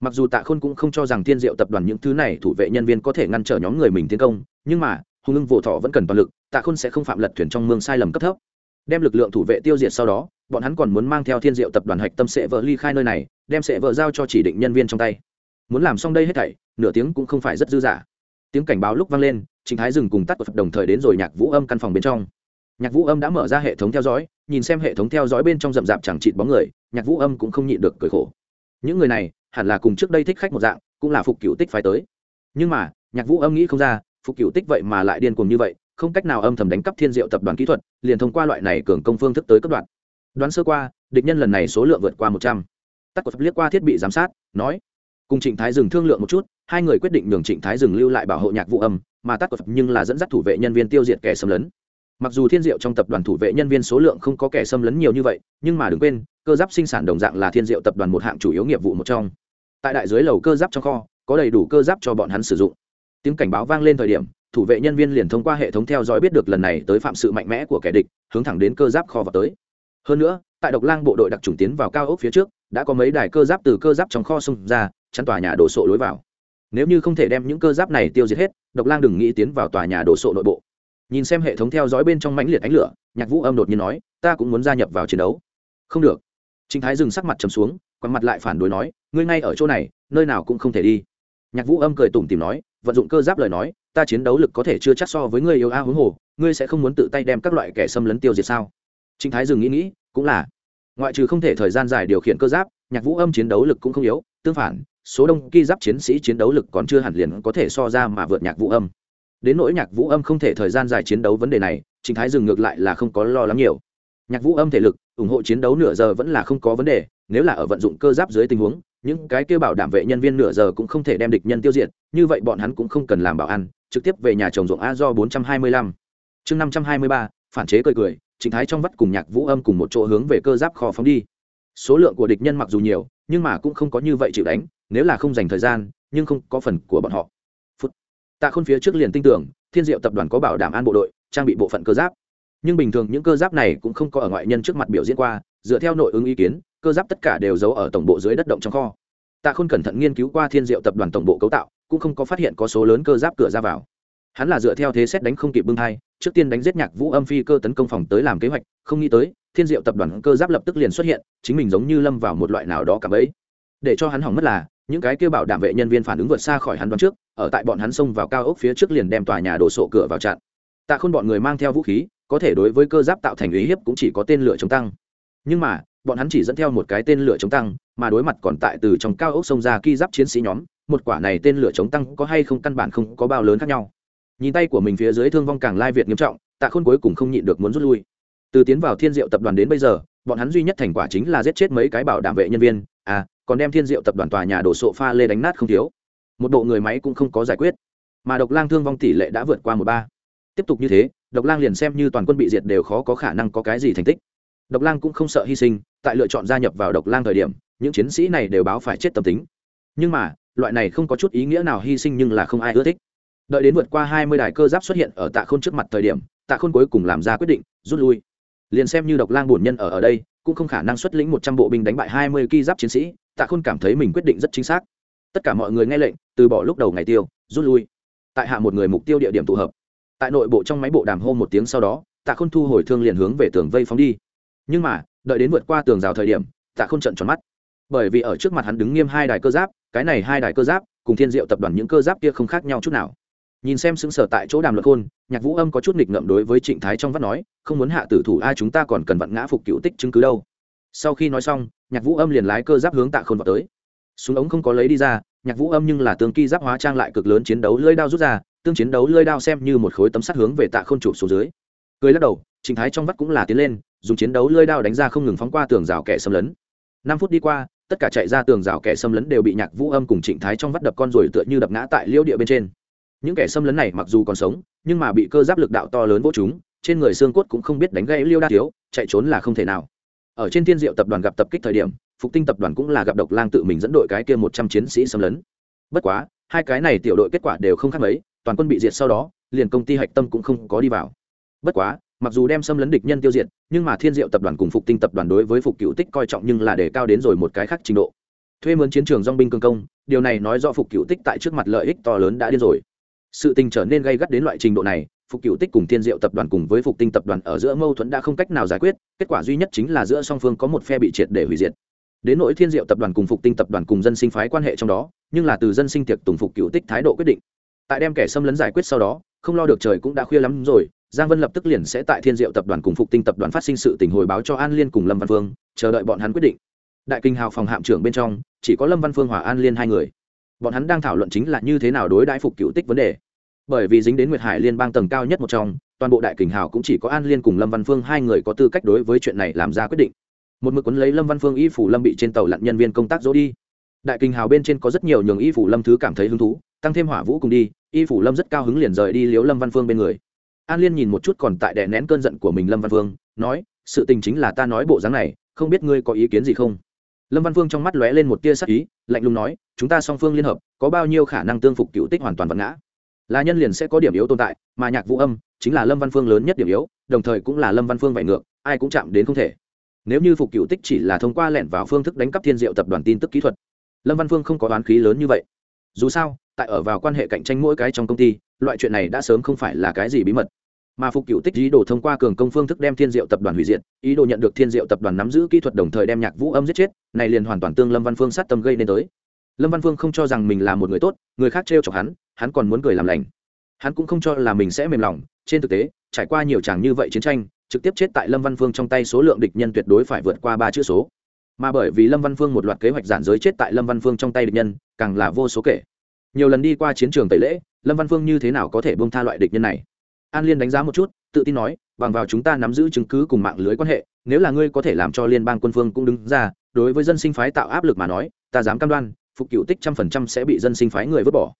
Mặc dù tạ khôn cũng không cho rằng thiên diệu tập đoàn những thứ này thủ vệ nhân viên có thể ngăn trở nhóm người mình tiến công, nhưng mà, hùng ưng vỗ thọ vẫn cần toàn lực, tạ khôn sẽ không phạm lật thuyền trong mương sai lầm cấp thấp. Đem lực lượng thủ vệ tiêu diệt sau đó bọn hắn còn muốn mang theo thiên diệu tập đoàn hạch tâm sệ vợ ly khai nơi này, đem sệ vợ giao cho chỉ định nhân viên trong tay. Muốn làm xong đây hết thảy, nửa tiếng cũng không phải rất dư dả. Tiếng cảnh báo lúc vang lên chính thái dừng cùng tắt của phật đồng thời đến rồi nhạc vũ âm căn phòng bên trong. Nhạc vũ âm đã mở ra hệ thống theo dõi, nhìn xem hệ thống theo dõi bên trong rậm rạp chẳng chịt bóng người, nhạc vũ âm cũng không nhịn được cười khổ. Những người này, hẳn là cùng trước đây thích khách một dạng, cũng là phục cựu tích phái tới. Nhưng mà, nhạc vũ âm nghĩ không ra, phục cựu tích vậy mà lại điên cuồng như vậy, không cách nào âm thầm đánh cắp thiên diệu tập đoàn kỹ thuật, liền thông qua loại này cường công phương thức tới cấp đoạn đoán sơ qua, địch nhân lần này số lượng vượt qua một trăm. Tắc của liếc qua thiết bị giám sát, nói, cùng trịnh thái dừng thương lượng một chút, hai người quyết định nhường trịnh thái dừng lưu lại bảo hộ nhạc vũ âm, mà tắc của nhưng là dẫn dắt thủ vệ nhân viên tiêu diệt kẻ xâm lấn. Mặc dù thiên diệu trong tập đoàn thủ vệ nhân viên số lượng không có kẻ xâm lấn nhiều như vậy, nhưng mà đừng quên, cơ giáp sinh sản đồng dạng là thiên diệu tập đoàn một hạng chủ yếu nghiệp vụ một trong. Tại đại dưới lầu cơ giáp trong kho, có đầy đủ cơ giáp cho bọn hắn sử dụng. Tiếng cảnh báo vang lên thời điểm, thủ vệ nhân viên liền thông qua hệ thống theo dõi biết được lần này tới phạm sự mạnh mẽ của kẻ địch, hướng thẳng đến cơ giáp kho vào tới hơn nữa, tại độc lang bộ đội đặc trùng tiến vào cao ốc phía trước, đã có mấy đài cơ giáp từ cơ giáp trong kho xung ra, chắn tòa nhà đổ sộ lối vào. Nếu như không thể đem những cơ giáp này tiêu diệt hết, độc lang đừng nghĩ tiến vào tòa nhà đổ sộ nội bộ. Nhìn xem hệ thống theo dõi bên trong mãnh liệt ánh lửa, nhạc vũ âm đột nhiên nói, ta cũng muốn gia nhập vào chiến đấu. Không được. Trinh thái dừng sắc mặt trầm xuống, quằn mặt lại phản đối nói, ngươi ngay ở chỗ này, nơi nào cũng không thể đi. Nhạc vũ âm cười tủm tìm nói, vận dụng cơ giáp lời nói, ta chiến đấu lực có thể chưa chắc so với ngươi yêu a huống hồ, ngươi sẽ không muốn tự tay đem các loại kẻ xâm lấn tiêu diệt sao? Trịnh thái dừng nghĩ nghĩ, cũng là. Ngoại trừ không thể thời gian dài điều khiển cơ giáp, nhạc vũ âm chiến đấu lực cũng không yếu, tương phản, số đông ki giáp chiến sĩ chiến đấu lực còn chưa hẳn liền có thể so ra mà vượt nhạc vũ âm. Đến nỗi nhạc vũ âm không thể thời gian dài chiến đấu vấn đề này, trịnh thái dừng ngược lại là không có lo lắng nhiều. Nhạc vũ âm thể lực, ủng hộ chiến đấu nửa giờ vẫn là không có vấn đề, nếu là ở vận dụng cơ giáp dưới tình huống, những cái kêu bảo đảm vệ nhân viên nửa giờ cũng không thể đem địch nhân tiêu diệt, như vậy bọn hắn cũng không cần làm bảo ăn trực tiếp về nhà trồng ruộng a do bốn trăm hai mươi lăm. Chương năm trăm hai mươi ba, phản chế cười cười trịnh thái trong vắt cùng nhạc vũ âm cùng một chỗ hướng về cơ giáp kho phóng đi. Số lượng của địch nhân mặc dù nhiều, nhưng mà cũng không có như vậy chịu đánh, nếu là không dành thời gian, nhưng không có phần của bọn họ. Phút. tạ khôn phía trước liền tin tưởng, thiên diệu tập đoàn có bảo đảm an bộ đội, trang bị bộ phận cơ giáp. Nhưng bình thường những cơ giáp này cũng không có ở ngoại nhân trước mặt biểu diễn qua, dựa theo nội ứng ý kiến, cơ giáp tất cả đều giấu ở tổng bộ dưới đất động trong kho. Tạ khôn cẩn thận nghiên cứu qua thiên diệu tập đoàn tổng bộ cấu tạo, cũng không có phát hiện có số lớn cơ giáp cửa ra vào hắn là dựa theo thế xét đánh không kịp bưng thai, trước tiên đánh giết nhạc vũ âm phi cơ tấn công phòng tới làm kế hoạch, không nghĩ tới, thiên diệu tập đoàn cơ giáp lập tức liền xuất hiện, chính mình giống như lâm vào một loại nào đó cả bấy để cho hắn hỏng mất là, những cái kêu bảo đảm vệ nhân viên phản ứng vượt xa khỏi hắn đoán trước, ở tại bọn hắn xông vào cao ốc phía trước liền đem tòa nhà đổ sộ cửa vào chặn. Tạ khôn bọn người mang theo vũ khí, có thể đối với cơ giáp tạo thành uy hiếp cũng chỉ có tên lửa chống tăng. Nhưng mà, bọn hắn chỉ dẫn theo một cái tên lửa chống tăng, mà đối mặt còn tại từ trong cao ốc xông ra ki giáp chiến sĩ nhóm, một quả này tên lửa chống tăng có hay không căn bản không có bao lớn khác nhau nhìn tay của mình phía dưới thương vong càng lai việt nghiêm trọng, tạ khôn cuối cùng không nhịn được muốn rút lui. Từ tiến vào thiên diệu tập đoàn đến bây giờ, bọn hắn duy nhất thành quả chính là giết chết mấy cái bảo đảm vệ nhân viên à còn đem thiên diệu tập đoàn tòa nhà đổ sộ pha lê đánh nát không thiếu. Một bộ người máy cũng không có giải quyết. Mà độc lang thương vong tỷ lệ đã vượt qua một ba. Tiếp tục như thế, độc lang liền xem như toàn quân bị diệt đều khó có khả năng có cái gì thành tích. Độc lang cũng không sợ hy sinh, tại lựa chọn gia nhập vào độc lang thời điểm, những chiến sĩ này đều báo phải chết tâm tính. Nhưng mà, loại này không có chút ý nghĩa nào hy sinh nhưng là không ai ưa thích đợi đến vượt qua hai mươi đài cơ giáp xuất hiện ở tạ khôn trước mặt thời điểm, tạ khôn cuối cùng làm ra quyết định, rút lui. Liền xem như độc lang bổn nhân ở ở đây, cũng không khả năng xuất lĩnh một trăm bộ binh đánh bại hai mươi ki giáp chiến sĩ, tạ khôn cảm thấy mình quyết định rất chính xác. Tất cả mọi người nghe lệnh, từ bỏ lúc đầu ngày tiêu, rút lui. Tại hạ một người mục tiêu địa điểm tụ hợp. Tại nội bộ trong máy bộ đàm hô một tiếng sau đó, tạ khôn thu hồi thương liền hướng về tường vây phóng đi. Nhưng mà, đợi đến vượt qua tường rào thời điểm, tạ khôn trận tròn mắt. Bởi vì ở trước mặt hắn đứng nghiêm hai đài cơ giáp, cái này hai đài cơ giáp, cùng thiên diệu tập đoàn những cơ giáp kia không khác nhau chút nào nhìn xem xứng sở tại chỗ đàm luận khôn, nhạc vũ âm có chút nghịch ngợm đối với trịnh thái trong vắt nói, không muốn hạ tử thủ ai chúng ta còn cần vặn ngã phục cựu tích chứng cứ đâu. Sau khi nói xong, nhạc vũ âm liền lái cơ giáp hướng tạ khôn vào tới. Súng ống không có lấy đi ra, nhạc vũ âm nhưng là tương ki giáp hóa trang lại cực lớn chiến đấu lưỡi đao rút ra, tương chiến đấu lơi đao xem như một khối tấm sắt hướng về tạ khôn chụp xuống dưới. Cười lắc đầu, trịnh thái trong vắt cũng là tiến lên, dùng chiến đấu lơi đao đánh ra không ngừng phóng qua tường rào kẻ xâm lấn. Năm phút đi qua, tất cả chạy ra tường rào kẻ xâm lấn đều bị nhạc vũ âm cùng trịnh thái trong vắt đập con rồi tựa như đập ngã tại liêu địa bên trên những kẻ xâm lấn này mặc dù còn sống, nhưng mà bị cơ giáp lực đạo to lớn vô chúng, trên người xương cốt cũng không biết đánh gãy liêu đa thiếu, chạy trốn là không thể nào. Ở trên thiên diệu tập đoàn gặp tập kích thời điểm, phục tinh tập đoàn cũng là gặp độc lang tự mình dẫn đội cái kia một trăm chiến sĩ xâm lấn. Bất quá, hai cái này tiểu đội kết quả đều không khác mấy, toàn quân bị diệt sau đó, liền công ty hạch tâm cũng không có đi vào. Bất quá, mặc dù đem xâm lấn địch nhân tiêu diệt, nhưng mà thiên diệu tập đoàn cùng phục tinh tập đoàn đối với phục cựu tích coi trọng nhưng là để cao đến rồi một cái khác trình độ. Thuê mướn chiến trường dong binh cương công, điều này nói do phục cựu tích tại trước mặt lợi ích to lớn đã điên rồi sự tình trở nên gây gắt đến loại trình độ này, phục cựu tích cùng thiên diệu tập đoàn cùng với phục tinh tập đoàn ở giữa mâu thuẫn đã không cách nào giải quyết, kết quả duy nhất chính là giữa song phương có một phe bị triệt để hủy diệt. Đến nỗi thiên diệu tập đoàn cùng phục tinh tập đoàn cùng dân sinh phái quan hệ trong đó, nhưng là từ dân sinh tiệc tùng phục cựu tích thái độ quyết định. Tại đem kẻ xâm lấn giải quyết sau đó, không lo được trời cũng đã khuya lắm rồi, giang vân lập tức liền sẽ tại thiên diệu tập đoàn cùng phục tinh tập đoàn phát sinh sự tình hồi báo cho an liên cùng lâm văn phương, chờ đợi bọn hắn quyết định. Đại kinh hào phòng hạm trưởng bên trong, chỉ có lâm văn phương hòa an liên hai người bọn hắn đang thảo luận chính là như thế nào đối đãi phục cựu tích vấn đề. Bởi vì dính đến nguyệt hải liên bang tầng cao nhất một trong, toàn bộ đại kình hào cũng chỉ có an liên cùng lâm văn phương hai người có tư cách đối với chuyện này làm ra quyết định. Một mực quấn lấy lâm văn phương y phủ lâm bị trên tàu lặn nhân viên công tác dỗ đi. Đại kình hào bên trên có rất nhiều nhường y phủ lâm thứ cảm thấy hứng thú, tăng thêm hỏa vũ cùng đi, y phủ lâm rất cao hứng liền rời đi liếu lâm văn phương bên người. An liên nhìn một chút còn tại đè nén cơn giận của mình lâm văn phương, nói, sự tình chính là ta nói bộ dáng này, không biết ngươi có ý kiến gì không? Lâm văn phương trong mắt lóe lên một tia sắc ý, lạnh lùng nói, chúng ta song phương liên hợp, có bao nhiêu khả năng tương phục cựu tích hoàn toàn vật ngã? Là nhân liền sẽ có điểm yếu tồn tại, mà nhạc vũ âm chính là lâm văn phương lớn nhất điểm yếu, đồng thời cũng là lâm văn phương vạy ngược, ai cũng chạm đến không thể. Nếu như phục cựu tích chỉ là thông qua lẻn vào phương thức đánh cắp thiên diệu tập đoàn tin tức kỹ thuật, lâm văn phương không có đoán khí lớn như vậy. Dù sao, tại ở vào quan hệ cạnh tranh mỗi cái trong công ty, loại chuyện này đã sớm không phải là cái gì bí mật mà phục cựu tích ý đồ thông qua cường công phương thức đem thiên diệu tập đoàn hủy diệt, ý đồ nhận được thiên diệu tập đoàn nắm giữ kỹ thuật đồng thời đem nhạc vũ âm giết chết, này liền hoàn toàn tương lâm văn phương sát tâm gây nên tới. Lâm văn phương không cho rằng mình là một người tốt, người khác trêu chọc hắn hắn còn muốn cười làm lành. Hắn cũng không cho là mình sẽ mềm lòng, trên thực tế, trải qua nhiều chàng như vậy chiến tranh, trực tiếp chết tại lâm văn phương trong tay số lượng địch nhân tuyệt đối phải vượt qua ba chữ số. Mà bởi vì lâm văn phương một loạt kế hoạch giản giới chết tại lâm văn phương trong tay địch nhân, càng là vô số kể. Nhiều lần đi qua chiến trường tẩy lễ, lâm văn phương như thế nào có thể bông tha loại địch nhân này? An liên đánh giá một chút, tự tin nói, bằng vào chúng ta nắm giữ chứng cứ cùng mạng lưới quan hệ, nếu là ngươi có thể làm cho liên bang quân phương cũng đứng ra, đối với dân sinh phái tạo áp lực mà nói, ta dám cam đoan, phục cựu tích trăm phần trăm sẽ bị dân sinh phái người vứt bỏ.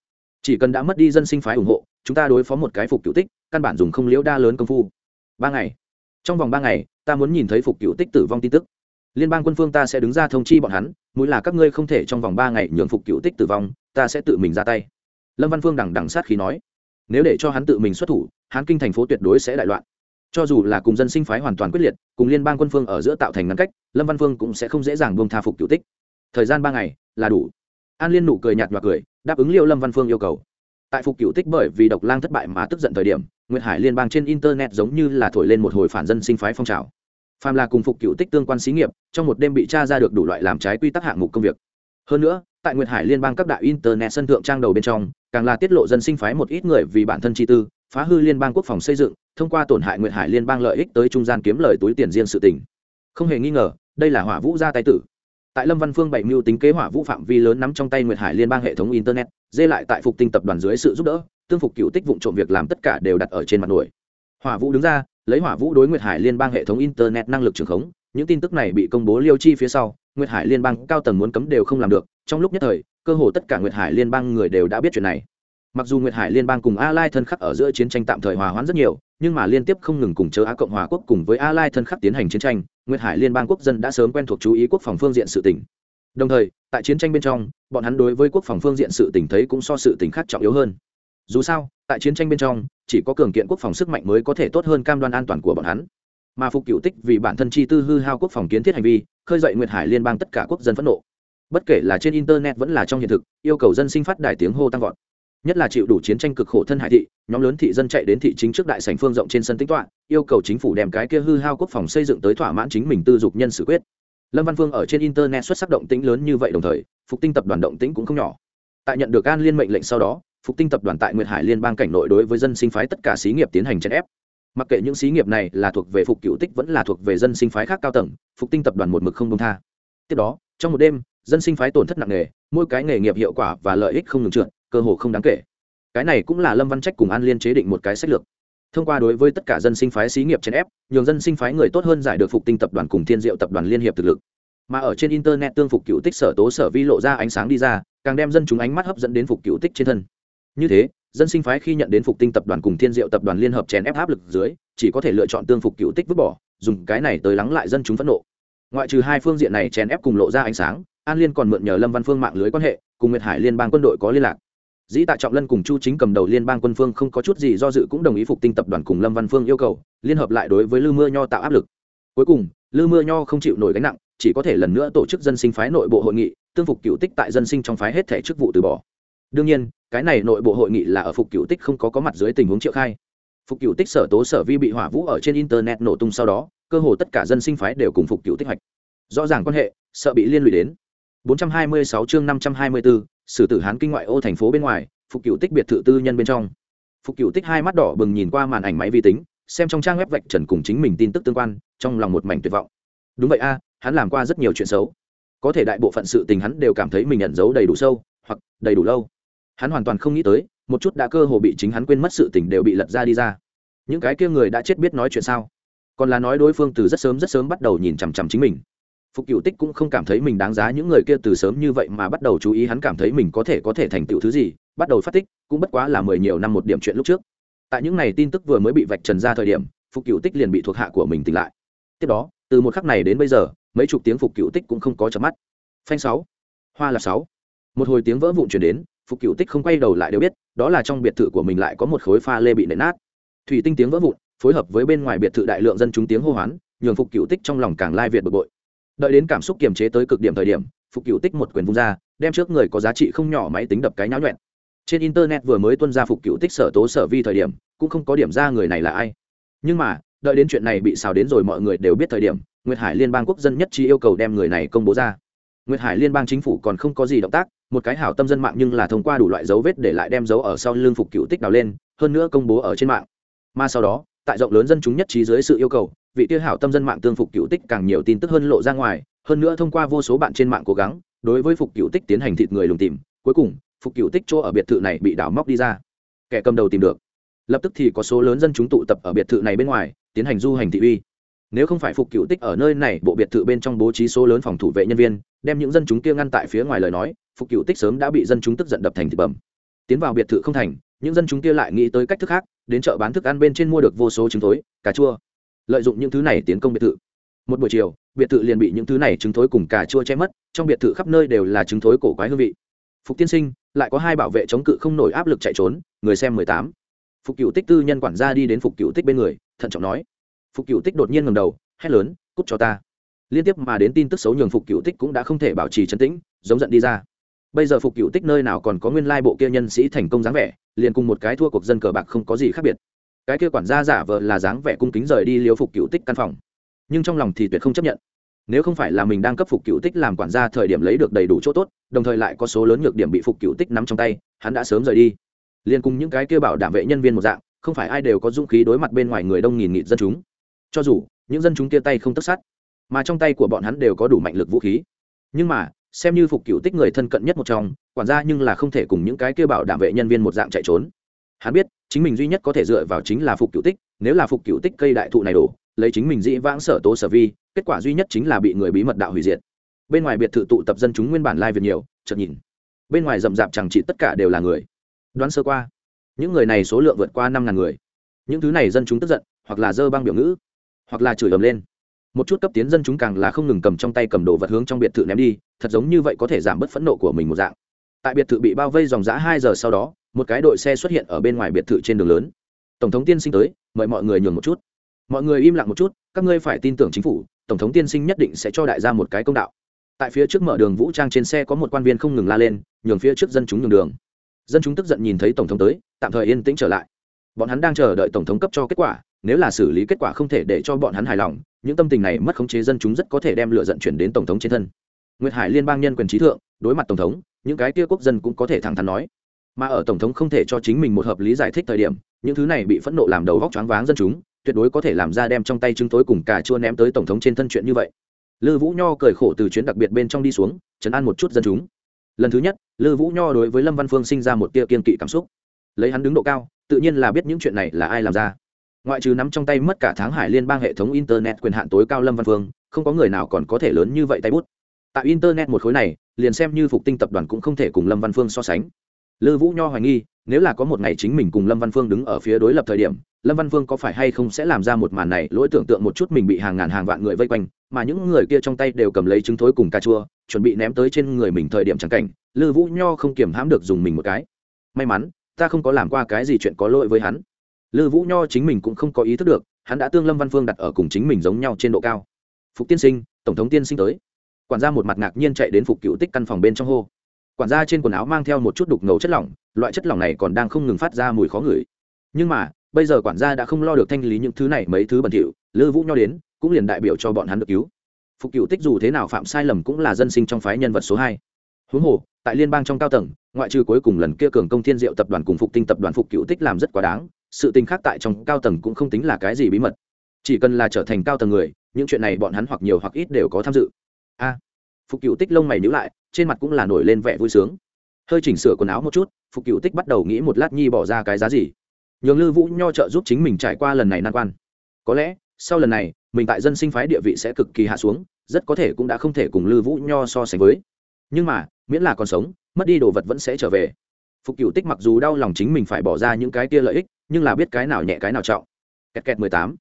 Chỉ cần đã mất đi dân sinh phái ủng hộ, chúng ta đối phó một cái phục cựu tích, căn bản dùng không liễu đa lớn công phu. Ba ngày. Trong vòng ba ngày, ta muốn nhìn thấy phục cựu tích tử vong tin tức. Liên bang quân phương ta sẽ đứng ra thông chi bọn hắn, mũi là các ngươi không thể trong vòng ba ngày nhường phục cựu tích tử vong, ta sẽ tự mình ra tay. Lâm văn phương đằng đằng sát khí nói nếu để cho hắn tự mình xuất thủ, hán kinh thành phố tuyệt đối sẽ đại loạn. Cho dù là cùng dân sinh phái hoàn toàn quyết liệt, cùng liên bang quân phương ở giữa tạo thành ngăn cách, lâm văn phương cũng sẽ không dễ dàng buông tha phục cựu tích. Thời gian ba ngày, là đủ. An liên nụ cười nhạt nhòa cười, đáp ứng liệu lâm văn phương yêu cầu. Tại phục cựu tích bởi vì độc lang thất bại mà tức giận thời điểm, nguyệt hải liên bang trên internet giống như là thổi lên một hồi phản dân sinh phái phong trào. Phàm là cùng phục cựu tích tương quan xí nghiệp, trong một đêm bị tra ra được đủ loại làm trái quy tắc hạng mục công việc hơn nữa, tại nguyệt hải liên bang các đại internet sân thượng trang đầu bên trong, càng là tiết lộ dân sinh phái một ít người vì bản thân chi tư, phá hư liên bang quốc phòng xây dựng, thông qua tổn hại nguyệt hải liên bang lợi ích tới trung gian kiếm lời túi tiền riêng sự tình. Không hề nghi ngờ, đây là hỏa vũ ra tay tử. Tại lâm văn phương bảy mưu tính kế hỏa vũ phạm vi lớn nắm trong tay nguyệt hải liên bang hệ thống internet, dê lại tại phục tinh tập đoàn dưới sự giúp đỡ, tương phục cựu tích vụ trộm việc làm tất cả đều đặt ở trên mặt nổi. Hỏa vũ đứng ra, lấy hỏa vũ đối nguyệt hải liên bang hệ thống internet năng lực trường khống những tin tức này bị công bố liêu chi phía sau, nguyệt hải liên bang cao tầng muốn cấm đều không làm được. Trong lúc nhất thời, cơ hồ tất cả nguyệt hải liên bang người đều đã biết chuyện này. Mặc dù nguyệt hải liên bang cùng a lai thân khắc ở giữa chiến tranh tạm thời hòa hoãn rất nhiều, nhưng mà liên tiếp không ngừng cùng chớ á cộng hòa quốc cùng với a lai thân khắc tiến hành chiến tranh, nguyệt hải liên bang quốc dân đã sớm quen thuộc chú ý quốc phòng phương diện sự tỉnh đồng thời, tại chiến tranh bên trong, bọn hắn đối với quốc phòng phương diện sự tỉnh thấy cũng so sự tỉnh khác trọng yếu hơn. Dù sao, tại chiến tranh bên trong, chỉ có cường kiện quốc phòng sức mạnh mới có thể tốt hơn cam đoan an toàn của bọn hắn mà phục cựu tích vì bản thân chi tư hư hao quốc phòng kiến thiết hành vi, khơi dậy nguyệt hải liên bang tất cả quốc dân phẫn nộ. Bất kể là trên internet vẫn là trong hiện thực, yêu cầu dân sinh phát đài tiếng hô tăng vọt. Nhất là chịu đủ chiến tranh cực khổ thân hải thị, nhóm lớn thị dân chạy đến thị chính trước đại sảnh phương rộng trên sân tính toán yêu cầu chính phủ đem cái kia hư hao quốc phòng xây dựng tới thỏa mãn chính mình tư dục nhân xử quyết. Lâm văn phương ở trên internet xuất sắc động tĩnh lớn như vậy đồng thời, phục tinh tập đoàn động tĩnh cũng không nhỏ. Tại nhận được an liên mệnh lệnh sau đó, phục tinh tập đoàn tại nguyệt hải liên bang cảnh nội đối với dân sinh phái tất cả xí nghiệp tiến hành chèn ép mặc kệ những xí nghiệp này là thuộc về phục cựu tích vẫn là thuộc về dân sinh phái khác cao tầng, phục tinh tập đoàn một mực không công tha. Tiếp đó, trong một đêm, dân sinh phái tổn thất nặng nề, mỗi cái nghề nghiệp hiệu quả và lợi ích không ngừng trượt, cơ hồ không đáng kể. Cái này cũng là lâm văn trách cùng an liên chế định một cái sách lược. Thông qua đối với tất cả dân sinh phái xí nghiệp chèn ép, nhường dân sinh phái người tốt hơn giải được phục tinh tập đoàn cùng thiên diệu tập đoàn liên hiệp thực lực. Mà ở trên internet tương phục cựu tích sở tố sở vi lộ ra ánh sáng đi ra, càng đem dân chúng ánh mắt hấp dẫn đến phục cựu tích trên thân. Như thế dân sinh phái khi nhận đến phục tinh tập đoàn cùng thiên diệu tập đoàn liên hợp chèn ép áp lực dưới, chỉ có thể lựa chọn tương phục cựu tích vứt bỏ, dùng cái này tới lắng lại dân chúng phẫn nộ. Ngoại trừ hai phương diện này chèn ép cùng lộ ra ánh sáng, an liên còn mượn nhờ lâm văn phương mạng lưới quan hệ, cùng nguyệt hải liên bang quân đội có liên lạc. Dĩ tạ trọng lân cùng chu chính cầm đầu liên bang quân phương không có chút gì do dự cũng đồng ý phục tinh tập đoàn cùng lâm văn phương yêu cầu, liên hợp lại đối với lư mưa nho tạo áp lực. Cuối cùng, lư mưa nho không chịu nổi gánh nặng, chỉ có thể lần nữa tổ chức dân sinh phái nội bộ hội nghị, tương phục cựu tích tại dân sinh trong phái hết thể chức vụ từ bỏ đương nhiên cái này nội bộ hội nghị là ở phục cựu tích không có có mặt dưới tình huống triệu khai. Phục cựu tích sở tố sở vi bị hỏa vũ ở trên internet nổ tung sau đó cơ hồ tất cả dân sinh phái đều cùng phục cựu tích hoạch. Rõ ràng quan hệ sợ bị liên lụy đến. 426 chương 524, sử tử hán kinh ngoại ô thành phố bên ngoài phục cựu tích biệt thự tư nhân bên trong. Phục cựu tích hai mắt đỏ bừng nhìn qua màn ảnh máy vi tính xem trong trang web vạch trần cùng chính mình tin tức tương quan trong lòng một mảnh tuyệt vọng. Đúng vậy a hắn làm qua rất nhiều chuyện xấu. Có thể đại bộ phận sự tình hắn đều cảm thấy mình nhận dấu đầy đủ sâu hoặc đầy đủ lâu hắn hoàn toàn không nghĩ tới, một chút đã cơ hồ bị chính hắn quên mất sự tình đều bị lật ra đi ra. Những cái kia người đã chết biết nói chuyện sao? Còn là nói đối phương từ rất sớm rất sớm bắt đầu nhìn chằm chằm chính mình. Phục cựu tích cũng không cảm thấy mình đáng giá những người kia từ sớm như vậy mà bắt đầu chú ý hắn cảm thấy mình có thể có thể thành tựu thứ gì, bắt đầu phát tích, cũng bất quá là mười nhiều năm một điểm chuyện lúc trước. Tại những ngày tin tức vừa mới bị vạch trần ra thời điểm, phục cựu tích liền bị thuộc hạ của mình tỉnh lại. Tiếp đó, từ một khắc này đến bây giờ, mấy chục tiếng phục cựu tích cũng không có chấm mắt. Phanh sáu, hoa là sáu. Một hồi tiếng vỡ vụn chuyển đến phục cựu tích không quay đầu lại đều biết, đó là trong biệt thự của mình lại có một khối pha lê bị nện nát. Thủy tinh tiếng vỡ vụn, phối hợp với bên ngoài biệt thự đại lượng dân chúng tiếng hô hoán, nhường phục cựu tích trong lòng càng lai việt bực bội. Đợi đến cảm xúc kiềm chế tới cực điểm thời điểm, phục cựu tích một quyền vung ra, đem trước người có giá trị không nhỏ máy tính đập cái nháo nhuẹn. Trên internet vừa mới tuân ra phục cựu tích sở tố sở vi thời điểm, cũng không có điểm ra người này là ai. Nhưng mà, đợi đến chuyện này bị xào đến rồi mọi người đều biết thời điểm, nguyệt hải liên bang quốc dân nhất trí yêu cầu đem người này công bố ra. Nguyệt hải liên bang chính phủ còn không có gì động tác một cái hảo tâm dân mạng nhưng là thông qua đủ loại dấu vết để lại đem dấu ở sau lưng phục cựu tích đào lên, hơn nữa công bố ở trên mạng. Mà sau đó, tại rộng lớn dân chúng nhất trí dưới sự yêu cầu, vị tiêu hảo tâm dân mạng tương phục cựu tích càng nhiều tin tức hơn lộ ra ngoài, hơn nữa thông qua vô số bạn trên mạng cố gắng, đối với phục cựu tích tiến hành thịt người lùng tìm, cuối cùng, phục cựu tích chỗ ở biệt thự này bị đảo móc đi ra. Kẻ cầm đầu tìm được. Lập tức thì có số lớn dân chúng tụ tập ở biệt thự này bên ngoài, tiến hành du hành thị uy. Nếu không phải phục cựu tích ở nơi này, bộ biệt thự bên trong bố trí số lớn phòng thủ vệ nhân viên, đem những dân chúng kia ngăn tại phía ngoài lời nói phục cựu tích sớm đã bị dân chúng tức giận đập thành thịt bẩm tiến vào biệt thự không thành, những dân chúng kia lại nghĩ tới cách thức khác, đến chợ bán thức ăn bên trên mua được vô số trứng thối, cà chua. Lợi dụng những thứ này tiến công biệt thự. Một buổi chiều, biệt thự liền bị những thứ này trứng thối cùng cà chua che mất, trong biệt thự khắp nơi đều là trứng thối cổ quái hương vị. Phục tiên sinh, lại có hai bảo vệ chống cự không nổi áp lực chạy trốn, người xem mười tám. Phục cựu tích tư nhân quản gia đi đến phục cựu tích bên người, thận trọng nói. Phục cựu tích đột nhiên ngầm đầu, hét lớn, cút cho ta. Liên tiếp mà đến tin tức xấu nhường phục cựu tích cũng đã không thể bảo trì trấn tĩnh, giống giận đi ra bây giờ phục cựu tích nơi nào còn có nguyên lai bộ kia nhân sĩ thành công dáng vẻ, liền cùng một cái thua cuộc dân cờ bạc không có gì khác biệt. Cái kia quản gia giả vờ là dáng vẻ cung kính rời đi liếu phục cựu tích căn phòng. Nhưng trong lòng thì tuyệt không chấp nhận. Nếu không phải là mình đang cấp phục cựu tích làm quản gia thời điểm lấy được đầy đủ chỗ tốt, đồng thời lại có số lớn nhược điểm bị phục cựu tích nắm trong tay, hắn đã sớm rời đi. Liền cùng những cái kia bảo đảm vệ nhân viên một dạng, không phải ai đều có dũng khí đối mặt bên ngoài người đông nghìn nghịt dân chúng. Cho dù, những dân chúng kia tay không tất sát, mà trong tay của bọn hắn đều có đủ mạnh lực vũ khí. Nhưng mà xem như phục cựu tích người thân cận nhất một trong, quản gia nhưng là không thể cùng những cái kia bảo đảm vệ nhân viên một dạng chạy trốn. Hắn biết, chính mình duy nhất có thể dựa vào chính là phục cựu tích, nếu là phục cựu tích cây đại thụ này đổ, lấy chính mình dĩ vãng sở tố sở vi, kết quả duy nhất chính là bị người bí mật đạo hủy diệt. Bên ngoài biệt thự tụ tập dân chúng nguyên bản lai、like、việc nhiều, chợt nhìn. Bên ngoài rậm rạp chẳng chỉ tất cả đều là người. Đoán sơ qua, những người này số lượng vượt qua năm ngàn người. Những thứ này dân chúng tức giận, hoặc là dơ băng biểu ngữ, hoặc là chửi ầm lên. Một chút cấp tiến dân chúng càng là không ngừng cầm trong tay cầm đồ vật hướng trong biệt thự ném đi thật giống như vậy có thể giảm bớt phẫn nộ của mình một dạng. Tại biệt thự bị bao vây dòng giã hai giờ sau đó, một cái đội xe xuất hiện ở bên ngoài biệt thự trên đường lớn. Tổng thống tiên sinh tới, mời mọi người nhường một chút. Mọi người im lặng một chút, các ngươi phải tin tưởng chính phủ, tổng thống tiên sinh nhất định sẽ cho đại gia một cái công đạo. Tại phía trước mở đường vũ trang trên xe có một quan viên không ngừng la lên, nhường phía trước dân chúng nhường đường. Dân chúng tức giận nhìn thấy tổng thống tới, tạm thời yên tĩnh trở lại. Bọn hắn đang chờ đợi tổng thống cấp cho kết quả, nếu là xử lý kết quả không thể để cho bọn hắn hài lòng, những tâm tình này mất khống chế dân chúng rất có thể đem lựa giận chuyển đến tổng thống trên thân nguyệt hải liên bang nhân quyền trí thượng, đối mặt tổng thống, những cái kia quốc dân cũng có thể thẳng thắn nói. Mà ở tổng thống không thể cho chính mình một hợp lý giải thích thời điểm, những thứ này bị phẫn nộ làm đầu vóc choáng váng dân chúng, tuyệt đối có thể làm ra đem trong tay chứng tối cùng cả chua ném tới tổng thống trên thân chuyện như vậy. Lư vũ nho cười khổ từ chuyến đặc biệt bên trong đi xuống chấn an một chút dân chúng. Lần thứ nhất, lư vũ nho đối với lâm văn phương sinh ra một tia kiên kỵ cảm xúc. Lấy hắn đứng độ cao, tự nhiên là biết những chuyện này là ai làm ra. Ngoại trừ nắm trong tay mất cả tháng hải liên bang hệ thống internet quyền hạn tối cao lâm văn phương, không có người nào còn có thể lớn như vậy tay bút tại internet một khối này, liền xem như phục tinh tập đoàn cũng không thể cùng lâm văn phương so sánh. Lư vũ nho hoài nghi, nếu là có một ngày chính mình cùng lâm văn phương đứng ở phía đối lập thời điểm, lâm văn phương có phải hay không sẽ làm ra một màn này lỗi tưởng tượng một chút mình bị hàng ngàn hàng vạn người vây quanh, mà những người kia trong tay đều cầm lấy trứng thối cùng cà chua, chuẩn bị ném tới trên người mình thời điểm chẳng cảnh, lư vũ nho không kiềm hãm được dùng mình một cái. May mắn, ta không có làm qua cái gì chuyện có lỗi với hắn. Lư vũ nho chính mình cũng không có ý thức được, hắn đã tương lâm văn phương đặt ở cùng chính mình giống nhau trên độ cao. Phục tiên sinh, tổng thống tiên sinh tới quản gia một mặt ngạc nhiên chạy đến phục cựu tích căn phòng bên trong hô. Quản gia trên quần áo mang theo một chút đục ngầu chất lỏng, loại chất lỏng này còn đang không ngừng phát ra mùi khó ngửi. Nhưng mà, bây giờ quản gia đã không lo được thanh lý những thứ này mấy thứ bẩn thỉu, lư vũ nho đến, cũng liền đại biểu cho bọn hắn được cứu. Phục cựu tích dù thế nào phạm sai lầm cũng là dân sinh trong phái nhân vật số hai. Huống hồ, tại liên bang trong cao tầng, ngoại trừ cuối cùng lần kia cường công thiên diệu tập đoàn cùng phục tinh tập đoàn phục cựu tích làm rất quá đáng, sự tình khác tại trong cao tầng cũng không tính là cái gì bí mật. Chỉ cần là trở thành cao tầng người, những chuyện này bọn hắn hoặc nhiều hoặc ít đều có tham dự a. Phục cựu tích lông mày nhữ lại, trên mặt cũng là nổi lên vẻ vui sướng. Hơi chỉnh sửa quần áo một chút, phục cựu tích bắt đầu nghĩ một lát nhi bỏ ra cái giá gì. Nhường lư vũ nho trợ giúp chính mình trải qua lần này nan quan. Có lẽ, sau lần này, mình tại dân sinh phái địa vị sẽ cực kỳ hạ xuống, rất có thể cũng đã không thể cùng lư vũ nho so sánh với. Nhưng mà, miễn là còn sống, mất đi đồ vật vẫn sẽ trở về. Phục cựu tích mặc dù đau lòng chính mình phải bỏ ra những cái kia lợi ích, nhưng là biết cái nào nhẹ cái nào trọng. Kẹt kẹt mười tám.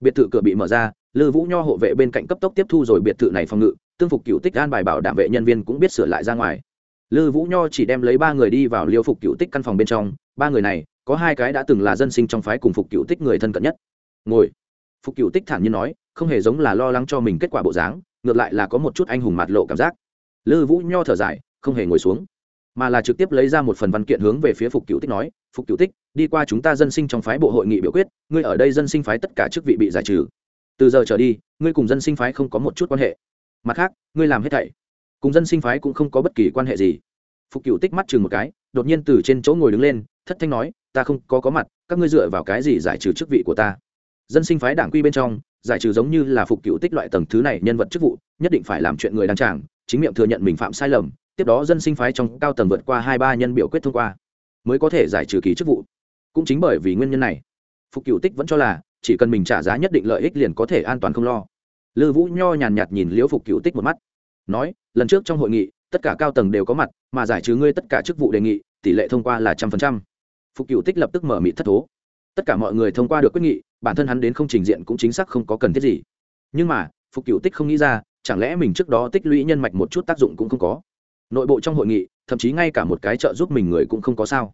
Biệt thự cửa bị mở ra, lư vũ nho hộ vệ bên cạnh cấp tốc tiếp thu rồi biệt thự này phòng ngự tương phục cựu tích an bài bảo đảm vệ nhân viên cũng biết sửa lại ra ngoài. Lư vũ nho chỉ đem lấy ba người đi vào liêu phục cựu tích căn phòng bên trong. Ba người này, có hai cái đã từng là dân sinh trong phái cùng phục cựu tích người thân cận nhất. Ngồi. Phục cựu tích thản nhiên nói, không hề giống là lo lắng cho mình kết quả bộ dáng, ngược lại là có một chút anh hùng mạt lộ cảm giác. Lư vũ nho thở dài, không hề ngồi xuống, mà là trực tiếp lấy ra một phần văn kiện hướng về phía phục cựu tích nói, phục cựu tích, đi qua chúng ta dân sinh trong phái bộ hội nghị biểu quyết, ngươi ở đây dân sinh phái tất cả chức vị bị giải trừ. Từ giờ trở đi, ngươi cùng dân sinh phái không có một chút quan hệ mặt khác, ngươi làm hết thảy, cùng dân sinh phái cũng không có bất kỳ quan hệ gì. Phục cựu tích mắt chừng một cái, đột nhiên từ trên chỗ ngồi đứng lên, thất thanh nói, ta không có có mặt, các ngươi dựa vào cái gì giải trừ chức vị của ta? Dân sinh phái đảng quy bên trong, giải trừ giống như là phục cựu tích loại tầng thứ này nhân vật chức vụ, nhất định phải làm chuyện người đăng tràng chính miệng thừa nhận mình phạm sai lầm, tiếp đó dân sinh phái trong cao tầng vượt qua hai ba nhân biểu quyết thông qua, mới có thể giải trừ ký chức vụ. Cũng chính bởi vì nguyên nhân này, phục cựu tích vẫn cho là, chỉ cần mình trả giá nhất định lợi ích liền có thể an toàn không lo lư vũ nho nhàn nhạt nhìn liễu phục cựu tích một mắt, nói, lần trước trong hội nghị, tất cả cao tầng đều có mặt, mà giải trừ ngươi tất cả chức vụ đề nghị, tỷ lệ thông qua là trăm phần trăm. Phục cựu tích lập tức mở mị thất thố. Tất cả mọi người thông qua được quyết nghị, bản thân hắn đến không trình diện cũng chính xác không có cần thiết gì. Nhưng mà, phục cựu tích không nghĩ ra, chẳng lẽ mình trước đó tích lũy nhân mạch một chút tác dụng cũng không có? Nội bộ trong hội nghị, thậm chí ngay cả một cái trợ giúp mình người cũng không có sao.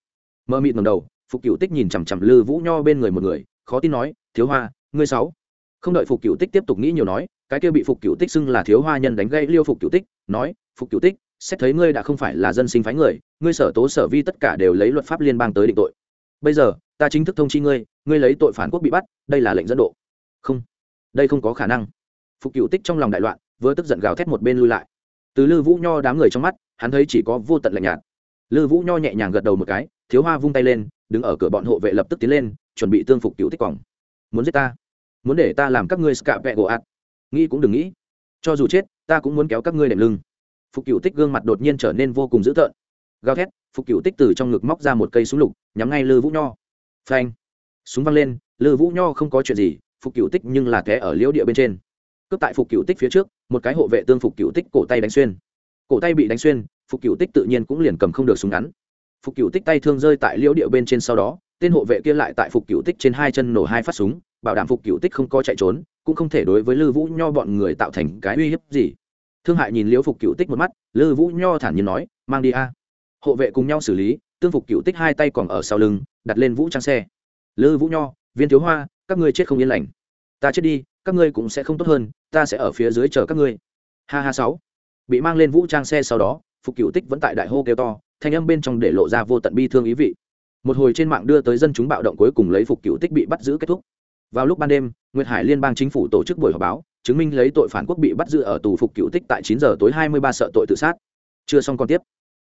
Mơ mịt ngầm đầu, phục cựu tích nhìn chằm chằm lư vũ nho bên người một người, khó tin nói, thiếu hoa, ngươi sáu không đợi phục cựu tích tiếp tục nghĩ nhiều nói, cái kia bị phục cựu tích xưng là thiếu hoa nhân đánh gây liêu phục cựu tích, nói, phục cựu tích, xét thấy ngươi đã không phải là dân sinh phái người, ngươi sở tố sở vi tất cả đều lấy luật pháp liên bang tới định tội. Bây giờ, ta chính thức thông chi ngươi ngươi lấy tội phản quốc bị bắt, đây là lệnh dẫn độ. Không, đây không có khả năng. Phục cựu tích trong lòng đại loạn, vừa tức giận gào thét một bên lui lại. Từ lư vũ nho đám người trong mắt, hắn thấy chỉ có vô tận lạnh nhạt. Lư vũ nho nhẹ nhàng gật đầu một cái, thiếu hoa vung tay lên, đứng ở cửa bọn hộ vệ lập tức tiến lên, chuẩn bị tương phục cựu tích quòng. Muốn giết ta? Muốn để ta làm các ngươi scạ vẹ gỗ ạt. Nghĩ cũng đừng nghĩ. Cho dù chết, ta cũng muốn kéo các ngươi đệm lưng. Phục cựu tích gương mặt đột nhiên trở nên vô cùng dữ tợn. Gào thét, phục cựu tích từ trong ngực móc ra một cây súng lục, nhắm ngay lư vũ nho. Phanh. Súng văng lên, lư vũ nho không có chuyện gì, phục cựu tích nhưng là té ở liễu địa bên trên. Cướp tại phục cựu tích phía trước, một cái hộ vệ tương phục cựu tích cổ tay đánh xuyên. Cổ tay bị đánh xuyên, phục cựu tích tự nhiên cũng liền cầm không được súng ngắn. Phục cựu tích tay thương rơi tại liễu địa bên trên sau đó tên hộ vệ kia lại tại phục cựu tích trên hai chân nổ hai phát súng, bảo đảm phục cựu tích không có chạy trốn, cũng không thể đối với lư vũ nho bọn người tạo thành cái uy hiếp gì. Thương hại nhìn liễu phục cựu tích một mắt, lư vũ nho thản nhiên nói, mang đi a. Hộ vệ cùng nhau xử lý, tương phục cựu tích hai tay còn ở sau lưng, đặt lên vũ trang xe. Lư vũ nho, viên thiếu hoa, các ngươi chết không yên lành. Ta chết đi, các ngươi cũng sẽ không tốt hơn, ta sẽ ở phía dưới chờ các ngươi. Ha ha sáu. Bị mang lên vũ trang xe sau đó, phục cựu tích vẫn tại đại hô kêu to, thanh âm bên trong để lộ ra vô tận bi thương ý vị một hồi trên mạng đưa tới dân chúng bạo động cuối cùng lấy phục cựu tích bị bắt giữ kết thúc. Vào lúc ban đêm nguyệt hải liên bang chính phủ tổ chức buổi họp báo chứng minh lấy tội phản quốc bị bắt giữ ở tù phục cựu tích tại chín giờ tối hai mươi ba sợ tội tự sát. Chưa xong còn tiếp.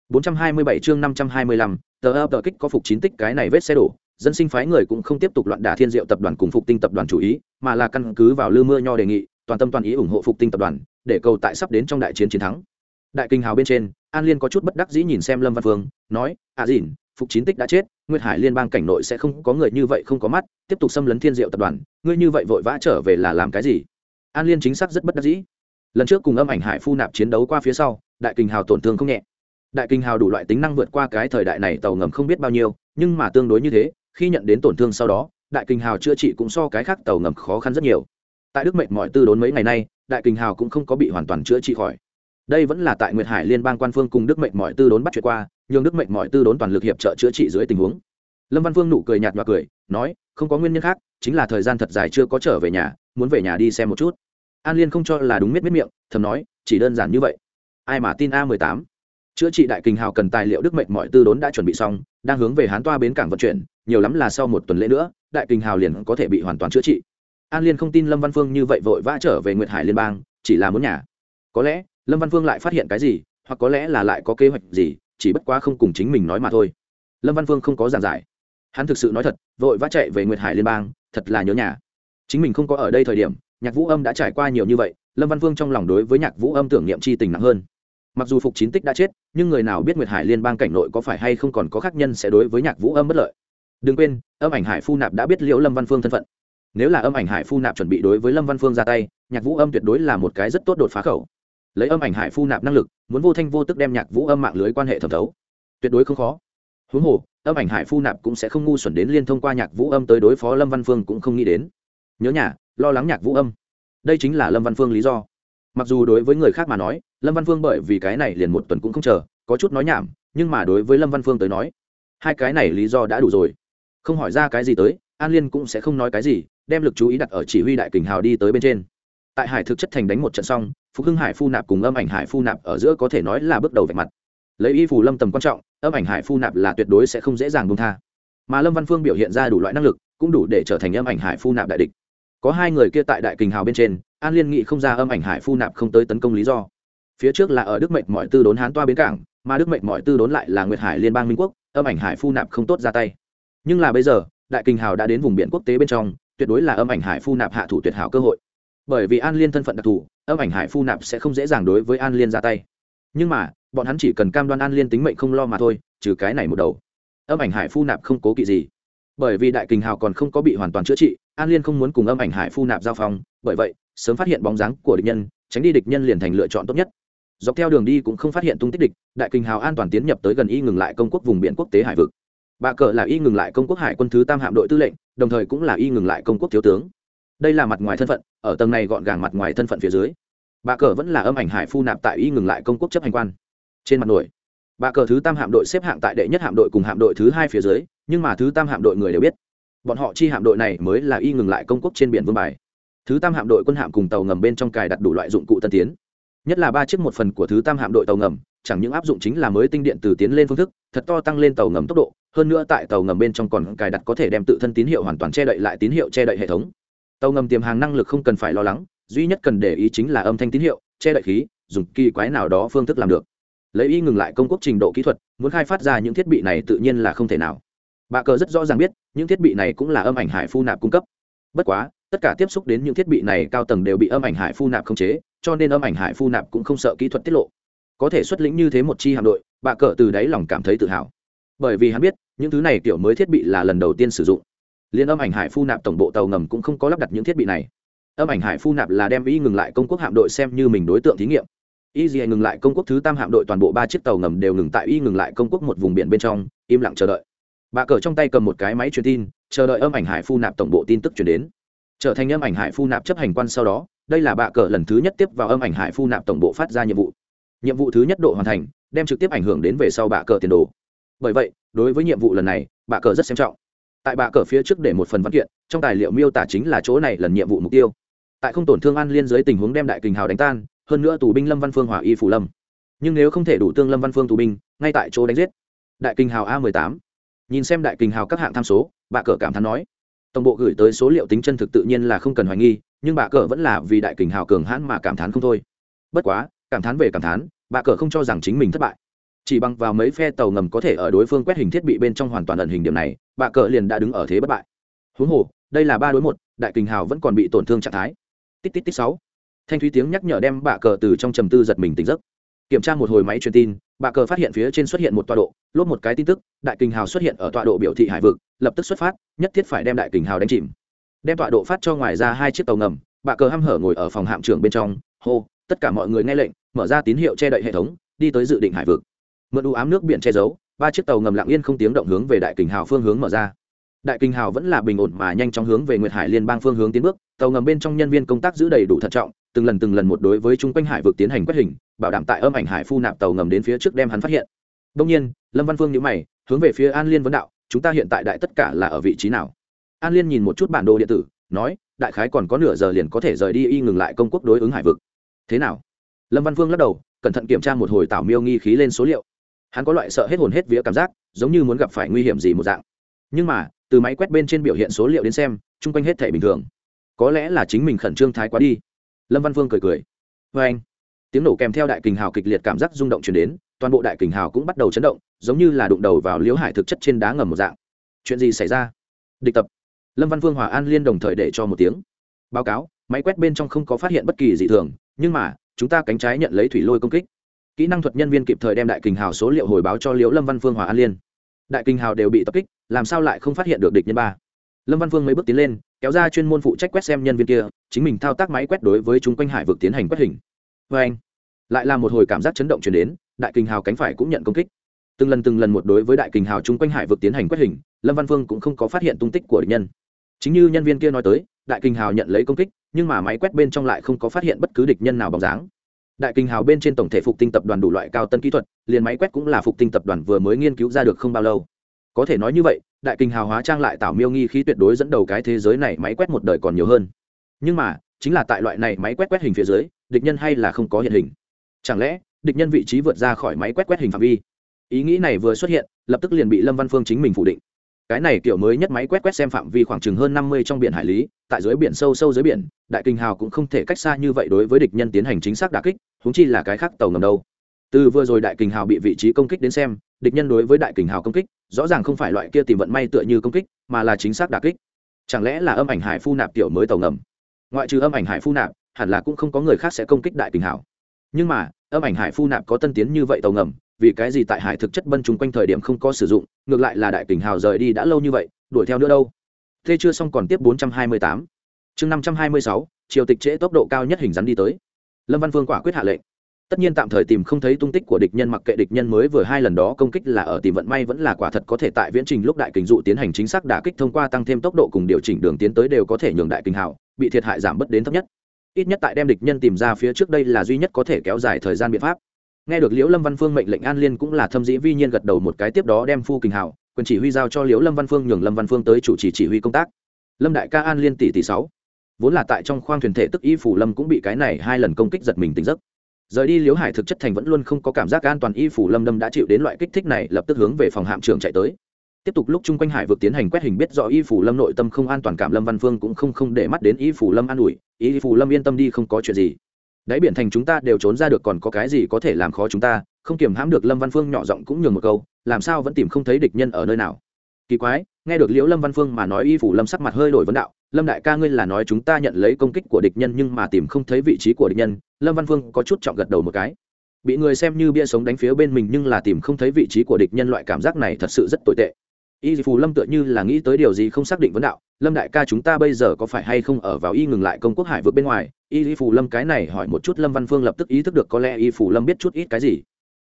427 chương 525, tờ ập tờ kích có phục chín tích cái này vết xe đổ. Dân sinh phái người cũng không tiếp tục loạn đả thiên diệu tập đoàn cùng phục tinh tập đoàn chủ ý mà là căn cứ vào lư mưa nho đề nghị toàn tâm toàn ý ủng hộ phục tinh tập đoàn để cầu tại sắp đến trong đại chiến chiến thắng. Đại kinh hào bên trên an liên có chút bất đắc dĩ nhìn xem lâm văn phương nói à dìn phục chín tích đã chết nguyệt hải liên bang cảnh nội sẽ không có người như vậy không có mắt, tiếp tục xâm lấn thiên diệu tập đoàn, ngươi như vậy vội vã trở về là làm cái gì? An liên chính xác rất bất đắc dĩ. Lần trước cùng âm ảnh hải phu nạp chiến đấu qua phía sau, đại kinh hào tổn thương không nhẹ. Đại kinh hào đủ loại tính năng vượt qua cái thời đại này tàu ngầm không biết bao nhiêu, nhưng mà tương đối như thế, khi nhận đến tổn thương sau đó, đại kinh hào chữa trị cũng so cái khác tàu ngầm khó khăn rất nhiều. Tại đức mệnh mọi tư đốn mấy ngày nay, đại kinh hào cũng không có bị hoàn toàn chữa trị khỏi. Đây vẫn là tại nguyệt hải liên bang quan phương cùng đức mệnh mọi tư đốn bắt chuyện qua nhường đức mệnh mọi tư đốn toàn lực hiệp trợ chữa trị dưới tình huống. Lâm văn vương nụ cười nhạt và cười, nói, không có nguyên nhân khác, chính là thời gian thật dài chưa có trở về nhà, muốn về nhà đi xem một chút. An liên không cho là đúng miết miết miệng, thầm nói, chỉ đơn giản như vậy. Ai mà tin a mười tám? Chữa trị đại kinh hào cần tài liệu đức mệnh mọi tư đốn đã chuẩn bị xong, đang hướng về hán toa bến cảng vận chuyển, nhiều lắm là sau một tuần lễ nữa, đại kinh hào liền có thể bị hoàn toàn chữa trị. An liên không tin lâm văn phương như vậy vội vã trở về nguyệt hải liên bang, chỉ là muốn nhà. Có lẽ, lâm văn phương lại phát hiện cái gì, hoặc có lẽ là lại có kế hoạch gì chỉ bất quá không cùng chính mình nói mà thôi. Lâm văn phương không có giảng giải. Hắn thực sự nói thật, vội vã chạy về nguyệt hải liên bang, thật là nhớ nhà. Chính mình không có ở đây thời điểm, nhạc vũ âm đã trải qua nhiều như vậy, lâm văn phương trong lòng đối với nhạc vũ âm tưởng niệm c h i tình nặng hơn. Mặc dù phục chín tích đã chết, nhưng người nào biết nguyệt hải liên bang cảnh nội có phải hay không còn có khác nhân sẽ đối với nhạc vũ âm bất lợi. Đừng quên, âm ảnh hải phu nạp đã biết liễu lâm văn phương thân phận. Nếu là âm ảnh hải phu nạp chuẩn bị đối với lâm văn phương ra tay, nhạc vũ âm tuyệt đối là một cái rất tốt đột phá khẩu lấy âm ảnh hải phu nạp năng lực, muốn vô thanh vô tức đem nhạc vũ âm mạng lưới quan hệ thẩm thấu. Tuyệt đối không khó. Huống hồ, âm ảnh hải phu nạp cũng sẽ không ngu xuẩn đến liên thông qua nhạc vũ âm tới đối phó lâm văn phương cũng không nghĩ đến. Nhớ nhà, lo lắng nhạc vũ âm. Đây chính là lâm văn phương lý do. Mặc dù đối với người khác mà nói, lâm văn phương bởi vì cái này liền một tuần cũng không chờ, có chút nói nhảm, nhưng mà đối với lâm văn phương tới nói, hai cái này lý do đã đủ rồi. Không hỏi ra cái gì tới, an liên cũng sẽ không nói cái gì, đem lực chú ý đặt ở chỉ huy đại kình hào đi tới bên trên. Tại hải thực chất thành đánh một trận xong phục hưng hải phu nạp cùng âm ảnh hải phu nạp ở giữa có thể nói là bước đầu vạch mặt. Lấy y phù lâm tầm quan trọng, âm ảnh hải phu nạp là tuyệt đối sẽ không dễ dàng bông tha. Mà lâm văn phương biểu hiện ra đủ loại năng lực, cũng đủ để trở thành âm ảnh hải phu nạp đại địch. Có hai người kia tại đại kình hào bên trên, an liên nghị không ra âm ảnh hải phu nạp không tới tấn công lý do. Phía trước là ở đức mệnh mọi tư đốn hán toa bến cảng, mà đức mệnh mọi tư đốn lại là nguyệt hải liên bang minh quốc, âm ảnh hải phu nạp không tốt ra tay. Nhưng là bây giờ, đại kình hào đã đến vùng biển quốc tế bên trong, tuyệt đối là âm ảnh hải phu nạp hạ thủ tuyệt hảo cơ hội bởi vì an liên thân phận đặc thù, âm ảnh hải phu nạp sẽ không dễ dàng đối với an liên ra tay. Nhưng mà, bọn hắn chỉ cần cam đoan an liên tính mệnh không lo mà thôi, trừ cái này một đầu. Âm ảnh hải phu nạp không cố kỵ gì. Bởi vì đại kình hào còn không có bị hoàn toàn chữa trị, an liên không muốn cùng âm ảnh hải phu nạp giao phong, bởi vậy, sớm phát hiện bóng dáng của địch nhân, tránh đi địch nhân liền thành lựa chọn tốt nhất. Dọc theo đường đi cũng không phát hiện tung tích địch, đại kình hào an toàn tiến nhập tới gần y ngừng lại công quốc vùng biển quốc tế hải vực. Bà cờ là y ngừng lại công quốc hải quân thứ tam hạm đội tư lệnh, đồng thời cũng là y ngừng lại công quốc thiếu tướng đây là mặt ngoài thân phận, ở tầng này gọn gàng mặt ngoài thân phận phía dưới. Bà cờ vẫn là âm ảnh hải phu nạp tại y ngừng lại công quốc chấp hành quan. Trên mặt nổi, bà cờ thứ tam hạm đội xếp hạng tại đệ nhất hạm đội cùng hạm đội thứ hai phía dưới, nhưng mà thứ tam hạm đội người đều biết. Bọn họ chi hạm đội này mới là y ngừng lại công quốc trên biển vương bài. Thứ tam hạm đội quân hạm cùng tàu ngầm bên trong cài đặt đủ loại dụng cụ tân tiến. Nhất là ba chiếc một phần của thứ tam hạm đội tàu ngầm, chẳng những áp dụng chính là mới tinh điện từ tiến lên phương thức, thật to tăng lên tàu ngầm tốc độ, hơn nữa tại tàu ngầm bên trong còn cài đặt có thể đem tự thân tín hiệu hoàn toàn che đậy lại tín hiệu che đậy hệ thống tàu ngầm tiềm hàng năng lực không cần phải lo lắng, duy nhất cần để ý chính là âm thanh tín hiệu, che đậy khí, dùng kỳ quái nào đó phương thức làm được. Lấy y ngừng lại công quốc trình độ kỹ thuật, muốn khai phát ra những thiết bị này tự nhiên là không thể nào. Bà cờ rất rõ ràng biết, những thiết bị này cũng là âm ảnh hải phu nạp cung cấp. Bất quá, tất cả tiếp xúc đến những thiết bị này cao tầng đều bị âm ảnh hải phu nạp khống chế, cho nên âm ảnh hải phu nạp cũng không sợ kỹ thuật tiết lộ. Có thể xuất lĩnh như thế một chi hạm đội, bà cờ từ đáy lòng cảm thấy tự hào. Bởi vì hắn biết, những thứ này kiểu mới thiết bị là lần đầu tiên sử dụng liên âm ảnh hải phu nạp tổng bộ tàu ngầm cũng không có lắp đặt những thiết bị này. Âm ảnh hải phu nạp là đem y ngừng lại công quốc hạm đội xem như mình đối tượng thí nghiệm. Y gì ngừng lại công quốc thứ tam hạm đội toàn bộ ba chiếc tàu ngầm đều ngừng tại y ngừng lại công quốc một vùng biển bên trong, im lặng chờ đợi. Bà cờ trong tay cầm một cái máy truyền tin, chờ đợi âm ảnh hải phu nạp tổng bộ tin tức chuyển đến. Trở thành âm ảnh hải phu nạp chấp hành quan sau đó, đây là bà cờ lần thứ nhất tiếp vào âm ảnh hải phu nạp tổng bộ phát ra nhiệm vụ. Nhiệm vụ thứ nhất độ hoàn thành, đem trực tiếp ảnh hưởng đến về sau bà cờ tiền đồ. Bởi vậy, đối với nhiệm vụ lần này, bà cờ rất xem trọng tại bạ cờ phía trước để một phần văn kiện, trong tài liệu miêu tả chính là chỗ này lần nhiệm vụ mục tiêu. Tại không tổn thương an liên dưới tình huống đem đại kình hào đánh tan, hơn nữa tù binh lâm văn phương hỏa y phủ lâm. Nhưng nếu không thể đủ tương lâm văn phương tù binh, ngay tại chỗ đánh giết. Đại kình hào a mười tám. Nhìn xem đại kình hào các hạng tham số, bạ cờ cảm thán nói, tổng bộ gửi tới số liệu tính chân thực tự nhiên là không cần hoài nghi, nhưng bạ cờ vẫn là vì đại kình hào cường hãn mà cảm thán không thôi. Bất quá, cảm thán về cảm thán, bạ cờ không cho rằng chính mình thất bại chỉ bằng vào mấy phe tàu ngầm có thể ở đối phương quét hình thiết bị bên trong hoàn toàn ẩn hình điểm này, bà cờ liền đã đứng ở thế bất bại. Huống hồ, đây là ba đối một, đại kình hào vẫn còn bị tổn thương trạng thái. Tít tít tít sáu. Thanh thúy tiếng nhắc nhở đem bà cờ từ trong trầm tư giật mình tỉnh giấc. Kiểm tra một hồi máy truyền tin, bà cờ phát hiện phía trên xuất hiện một tọa độ lốp một cái tin tức, đại kình hào xuất hiện ở tọa độ biểu thị hải vực, lập tức xuất phát, nhất thiết phải đem đại kình hào đánh chìm. Đem tọa độ phát cho ngoài ra hai chiếc tàu ngầm, bà cờ hăm hở ngồi ở phòng hạm trưởng bên trong, hô, tất cả mọi người nghe lệnh, mở ra tín hiệu che đậy hệ thống, đi tới dự định hải vực mượn u ám nước biển che giấu, ba chiếc tàu ngầm lặng yên không tiếng động hướng về đại kình hào phương hướng mở ra. Đại kình hào vẫn là bình ổn mà nhanh chóng hướng về nguyệt hải liên bang phương hướng tiến bước, tàu ngầm bên trong nhân viên công tác giữ đầy đủ thận trọng, từng lần từng lần một đối với chung quanh hải vực tiến hành quét hình, bảo đảm tại âm ảnh hải phu nạp tàu ngầm đến phía trước đem hắn phát hiện. Đông nhiên, lâm văn phương nhữ mày, hướng về phía an liên vấn đạo, chúng ta hiện tại đại tất cả là ở vị trí nào? An liên nhìn một chút bản đồ điện tử, nói, đại khái còn có nửa giờ liền có thể rời đi y ngừng lại công quốc đối ứng hải vực. Thế nào? Lâm văn phương lắc đầu, cẩn thận kiểm tra một hồi tảo miêu nghi khí lên số liệu hắn có loại sợ hết hồn hết vía cảm giác, giống như muốn gặp phải nguy hiểm gì một dạng. Nhưng mà, từ máy quét bên trên biểu hiện số liệu đến xem, chung quanh hết thể bình thường. Có lẽ là chính mình khẩn trương thái quá đi. Lâm văn phương cười cười. Vê anh, tiếng nổ kèm theo đại kình hào kịch liệt cảm giác rung động chuyển đến, toàn bộ đại kình hào cũng bắt đầu chấn động, giống như là đụng đầu vào liễu hải thực chất trên đá ngầm một dạng. Chuyện gì xảy ra? Địch tập. Lâm văn Vương hòa an liên đồng thời để cho một tiếng. Báo cáo, máy quét bên trong không có phát hiện bất kỳ gì thường, nhưng mà, chúng ta cánh trái nhận lấy thủy lôi công kích kỹ năng thuật nhân viên kịp thời đem đại kình hào số liệu hồi báo cho liễu lâm văn phương hòa an liên. Đại kình hào đều bị tập kích, làm sao lại không phát hiện được địch nhân ba? Lâm văn phương mấy bước tiến lên, kéo ra chuyên môn phụ trách quét xem nhân viên kia, chính mình thao tác máy quét đối với chúng quanh hải vực tiến hành quét hình. Vê anh, lại là một hồi cảm giác chấn động chuyển đến, đại kình hào cánh phải cũng nhận công kích. Từng lần từng lần một đối với đại kình hào chung quanh hải vực tiến hành quét hình, lâm văn phương cũng không có phát hiện tung tích của địch nhân. Chính như nhân viên kia nói tới, đại kình hào nhận lấy công kích, nhưng mà máy quét bên trong lại không có phát hiện bất cứ địch nhân nào bóng dáng đại kinh hào bên trên tổng thể phục tinh tập đoàn đủ loại cao tân kỹ thuật, liền máy quét cũng là phục tinh tập đoàn vừa mới nghiên cứu ra được không bao lâu. Có thể nói như vậy, đại kinh hào hóa trang lại tạo miêu nghi khí tuyệt đối dẫn đầu cái thế giới này máy quét một đời còn nhiều hơn. Nhưng mà, chính là tại loại này máy quét quét hình phía dưới, địch nhân hay là không có hiện hình. Chẳng lẽ, địch nhân vị trí vượt ra khỏi máy quét quét hình phạm vi? Ý nghĩ này vừa xuất hiện, lập tức liền bị lâm văn phương chính mình phủ định cái này kiểu mới nhất máy quét quét xem phạm vi khoảng chừng hơn năm mươi trong biển hải lý, tại dưới biển sâu sâu dưới biển, đại kinh hào cũng không thể cách xa như vậy đối với địch nhân tiến hành chính xác đà kích húng chi là cái khác tàu ngầm đâu. Từ vừa rồi đại kình hào bị vị trí công kích đến xem, địch nhân đối với đại kình hào công kích, rõ ràng không phải loại kia tìm vận may tựa như công kích, mà là chính xác đà kích. Chẳng lẽ là âm ảnh hải phu nạp tiểu mới tàu ngầm? Ngoại trừ âm ảnh hải phu nạp, hẳn là cũng không có người khác sẽ công kích đại kình hào. Nhưng mà, âm ảnh hải phu nạp có tân tiến như vậy tàu ngầm vì cái gì tại hải thực chất bân chung quanh thời điểm không có sử dụng ngược lại là đại kình hào rời đi đã lâu như vậy đuổi theo nữa đâu. Thế chưa xong còn tiếp 428. chương 526, triều tịch trễ tốc độ cao nhất hình rắn đi tới. Lâm văn vương quả quyết hạ lệnh. Tất nhiên tạm thời tìm không thấy tung tích của địch nhân mặc kệ địch nhân mới vừa hai lần đó công kích là ở tìm vận may vẫn là quả thật có thể tại viễn trình lúc đại kình dụ tiến hành chính xác đả kích thông qua tăng thêm tốc độ cùng điều chỉnh đường tiến tới đều có thể nhường đại kình hào bị thiệt hại giảm bớt đến thấp nhất. Ít nhất tại đem địch nhân tìm ra phía trước đây là duy nhất có thể kéo dài thời gian biện pháp nghe được liễu lâm văn phương mệnh lệnh an liên cũng là thâm dĩ vi nhiên gật đầu một cái tiếp đó đem phu kình hào, quyền chỉ huy giao cho liễu lâm văn phương nhường lâm văn phương tới chủ trì chỉ huy công tác. Lâm đại ca an liên tỷ tỷ sáu. Vốn là tại trong khoang thuyền thể tức y phủ lâm cũng bị cái này hai lần công kích giật mình tỉnh giấc. Rời đi Liễu hải thực chất thành vẫn luôn không có cảm giác an toàn y phủ lâm đâm đã chịu đến loại kích thích này, lập tức hướng về phòng hạm trưởng chạy tới. Tiếp tục lúc chung quanh hải vực tiến hành quét hình biết rõ y phủ lâm nội tâm không an toàn cảm lâm văn phương cũng không không để mắt đến y phủ lâm an ủi, y phủ lâm yên tâm đi không có chuyện gì đáy biển thành chúng ta đều trốn ra được còn có cái gì có thể làm khó chúng ta? Không kiềm hãm được lâm văn phương nhỏ giọng cũng nhường một câu, làm sao vẫn tìm không thấy địch nhân ở nơi nào? Kỳ quái, nghe được liễu lâm văn phương mà nói y phủ lâm sắc mặt hơi đổi vấn đạo, lâm đại ca ngươi là nói chúng ta nhận lấy công kích của địch nhân nhưng mà tìm không thấy vị trí của địch nhân. Lâm văn phương có chút trọng gật đầu một cái. Bị người xem như bia sống đánh phía bên mình nhưng là tìm không thấy vị trí của địch nhân loại cảm giác này thật sự rất tồi tệ. Y phủ lâm tựa như là nghĩ tới điều gì không xác định vấn đạo, lâm đại ca chúng ta bây giờ có phải hay không ở vào y ngừng lại công quốc hải vượt bên ngoài? Y phủ lâm cái này hỏi một chút lâm văn phương lập tức ý thức được có lẽ y phủ lâm biết chút ít cái gì.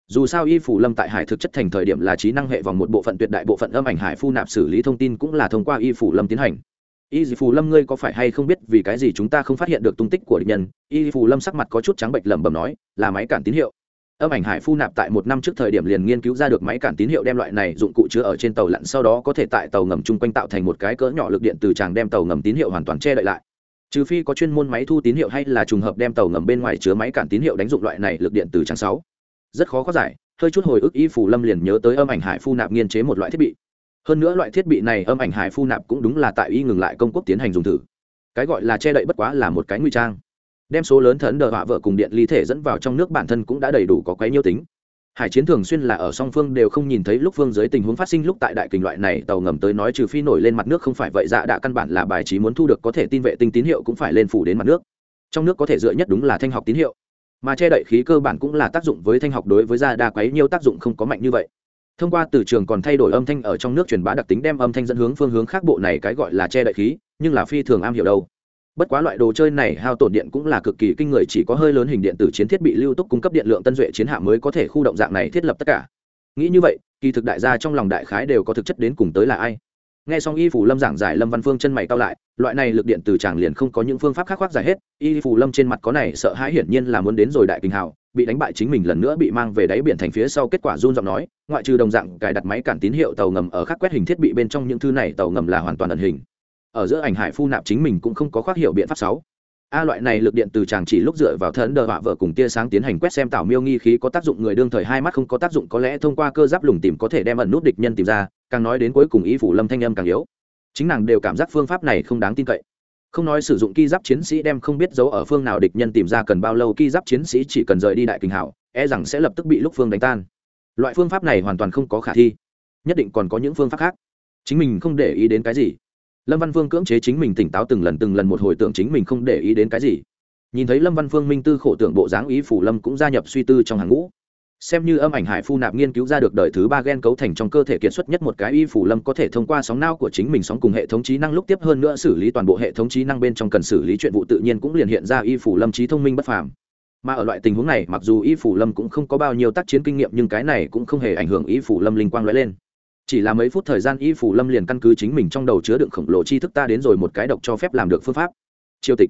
Dù sao y phủ lâm tại hải thực chất thành thời điểm là trí năng hệ vòng một bộ phận tuyệt đại bộ phận âm ảnh hải phu nạp xử lý thông tin cũng là thông qua y phủ lâm tiến hành. Y phủ lâm ngươi có phải hay không biết vì cái gì chúng ta không phát hiện được tung tích của địch nhân? Y phủ lâm sắc mặt có chút trắng bệnh lẩm bẩm nói, là máy cản tín hiệu. Âm ảnh hải phu nạp tại một năm trước thời điểm liền nghiên cứu ra được máy cản tín hiệu đem loại này dụng cụ chứa ở trên tàu lặn sau đó có thể tại tàu ngầm chung quanh tạo thành một cái cỡ nhỏ lực điện từ tràng đem tàu ngầm tín hiệu hoàn toàn che đậy lại trừ phi có chuyên môn máy thu tín hiệu hay là trùng hợp đem tàu ngầm bên ngoài chứa máy cản tín hiệu đánh dụng loại này lực điện từ trang sáu. Rất khó có giải, hơi chút hồi ức y phủ lâm liền nhớ tới âm ảnh hải phu nạp nghiên chế một loại thiết bị. Hơn nữa loại thiết bị này âm ảnh hải phu nạp cũng đúng là tại y ngừng lại công quốc tiến hành dùng thử. Cái gọi là che đậy bất quá là một cái nguy trang. Đem số lớn thấn đờ họa vợ cùng điện ly thể dẫn vào trong nước bản thân cũng đã đầy đủ có quấy nhiêu tính hải chiến thường xuyên là ở song phương đều không nhìn thấy lúc phương dưới tình huống phát sinh lúc tại đại kình loại này, tàu ngầm tới nói trừ phi nổi lên mặt nước không phải vậy dạ đã căn bản là bài trí muốn thu được có thể tin vệ tinh tín hiệu cũng phải lên phủ đến mặt nước. Trong nước có thể dựa nhất đúng là thanh học tín hiệu. Mà che đậy khí cơ bản cũng là tác dụng với thanh học đối với dạ da đa quấy nhiều tác dụng không có mạnh như vậy. Thông qua từ trường còn thay đổi âm thanh ở trong nước truyền bá đặc tính đem âm thanh dẫn hướng phương hướng khác, bộ này cái gọi là che đậy khí, nhưng là phi thường am hiểu đâu bất quá loại đồ chơi này hao tổn điện cũng là cực kỳ kinh người, chỉ có hơi lớn hình điện tử chiến thiết bị lưu túc cung cấp điện lượng tân duệ chiến hạm mới có thể khu động dạng này thiết lập tất cả. Nghĩ như vậy, kỳ thực đại gia trong lòng đại khái đều có thực chất đến cùng tới là ai. Nghe xong y phủ lâm giảng giải lâm văn phương chân mày cao lại, loại này lực điện từ tràng liền không có những phương pháp khác khoác giải hết. Y phủ lâm trên mặt có này sợ hãi hiển nhiên là muốn đến rồi đại kinh hào, bị đánh bại chính mình lần nữa bị mang về đáy biển thành phía sau kết quả run giọng nói, ngoại trừ đồng dạng cài đặt máy cản tín hiệu tàu ngầm ở khắc quét hình thiết bị bên trong những thứ này, tàu ngầm là hoàn toàn ẩn hình ở giữa ảnh hải phu nạp chính mình cũng không có khoác hiệu biện pháp sáu. A loại này lực điện từ chàng chỉ lúc dựa vào thân đờ họa vợ cùng tia sáng tiến hành quét xem tảo miêu nghi khí có tác dụng người đương thời hai mắt không có tác dụng có lẽ thông qua cơ giáp lùng tìm có thể đem ẩn nút địch nhân tìm ra, càng nói đến cuối cùng ý phủ lâm thanh âm càng yếu. Chính nàng đều cảm giác phương pháp này không đáng tin cậy. Không nói sử dụng ki giáp chiến sĩ đem không biết giấu ở phương nào địch nhân tìm ra cần bao lâu, ki giáp chiến sĩ chỉ cần rời đi đại kinh hảo e rằng sẽ lập tức bị lúc phương đánh tan. Loại phương pháp này hoàn toàn không có khả thi. Nhất định còn có những phương pháp khác. Chính mình không để ý đến cái gì lâm văn Vương cưỡng chế chính mình tỉnh táo từng lần từng lần một hồi tưởng chính mình không để ý đến cái gì. Nhìn thấy lâm văn Vương minh tư khổ tưởng bộ dáng ý phủ lâm cũng gia nhập suy tư trong hàng ngũ. Xem như âm ảnh hải phu nạp nghiên cứu ra được đời thứ ba gen cấu thành trong cơ thể kiệt xuất nhất một cái y phủ lâm có thể thông qua sóng não của chính mình sóng cùng hệ thống trí năng lúc tiếp hơn nữa xử lý toàn bộ hệ thống trí năng bên trong cần xử lý chuyện vụ tự nhiên cũng liền hiện ra y phủ lâm trí thông minh bất phàm. Mà ở loại tình huống này, mặc dù y phủ lâm cũng không có bao nhiêu tác chiến kinh nghiệm nhưng cái này cũng không hề ảnh hưởng y phủ lâm linh quang lóe lên chỉ là mấy phút thời gian y phủ lâm liền căn cứ chính mình trong đầu chứa đựng khổng lồ tri thức ta đến rồi một cái độc cho phép làm được phương pháp. Triều tịch.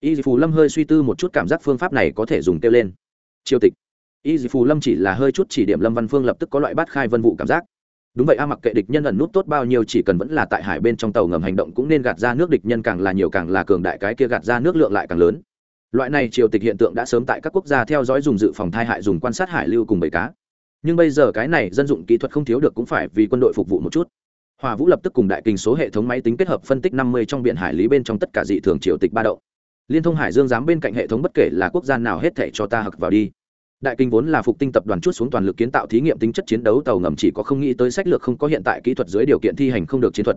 Y phủ lâm hơi suy tư một chút cảm giác phương pháp này có thể dùng tiêu lên. Triều tịch. Y phù lâm chỉ là hơi chút chỉ điểm lâm văn phương lập tức có loại bát khai vân vụ cảm giác. Đúng vậy a, mặc kệ địch nhân ẩn nút tốt bao nhiêu chỉ cần vẫn là tại hải bên trong tàu ngầm hành động cũng nên gạt ra nước địch nhân càng là nhiều càng là cường đại, cái kia gạt ra nước lượng lại càng lớn. Loại này triều tịch hiện tượng đã sớm tại các quốc gia theo dõi dùng dự phòng thai hại, dùng quan sát hải lưu cùng bầy cá nhưng bây giờ cái này dân dụng kỹ thuật không thiếu được cũng phải vì quân đội phục vụ một chút. Hòa vũ lập tức cùng đại kinh số hệ thống máy tính kết hợp phân tích năm mươi trong biển hải lý bên trong tất cả dị thường triều tịch ba đậu liên thông hải dương dám bên cạnh hệ thống bất kể là quốc gia nào hết thể cho ta hặc vào đi. Đại kinh vốn là phục tinh tập đoàn chút xuống toàn lực kiến tạo thí nghiệm tính chất chiến đấu tàu ngầm chỉ có không nghĩ tới sách lược không có hiện tại kỹ thuật dưới điều kiện thi hành không được chiến thuật.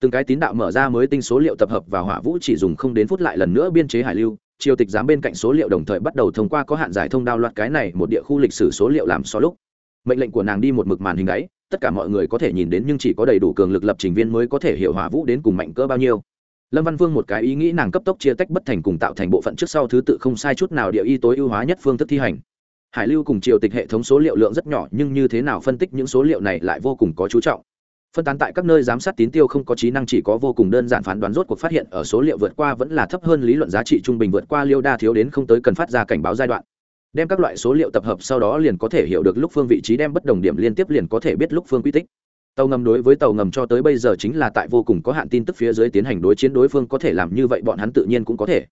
Từng cái tín đạo mở ra mới tinh số liệu tập hợp và hỏa vũ chỉ dùng không đến phút lại lần nữa biên chế hải lưu. Triều tịch giám bên cạnh số liệu đồng thời bắt đầu thông qua có hạn giải thông đao loạt cái này một địa khu lịch sử số liệu làm so lúc mệnh lệnh của nàng đi một mực màn hình đáy tất cả mọi người có thể nhìn đến nhưng chỉ có đầy đủ cường lực lập trình viên mới có thể hiểu hỏa vũ đến cùng mạnh cỡ bao nhiêu. Lâm văn vương một cái ý nghĩ nàng cấp tốc chia tách bất thành cùng tạo thành bộ phận trước sau thứ tự không sai chút nào địa y tối ưu hóa nhất phương thức thi hành. Hải lưu cùng triều tịch hệ thống số liệu lượng rất nhỏ nhưng như thế nào phân tích những số liệu này lại vô cùng có chú trọng. Phân tán tại các nơi giám sát tín tiêu không có trí năng chỉ có vô cùng đơn giản phán đoán rốt cuộc phát hiện ở số liệu vượt qua vẫn là thấp hơn lý luận giá trị trung bình vượt qua liêu đa thiếu đến không tới cần phát ra cảnh báo giai đoạn đem các loại số liệu tập hợp sau đó liền có thể hiểu được lúc phương vị trí đem bất đồng điểm liên tiếp liền có thể biết lúc phương quy tích. Tàu ngầm đối với tàu ngầm cho tới bây giờ chính là tại vô cùng có hạn tin tức phía dưới tiến hành đối chiến đối phương có thể làm như vậy bọn hắn tự nhiên cũng có thể.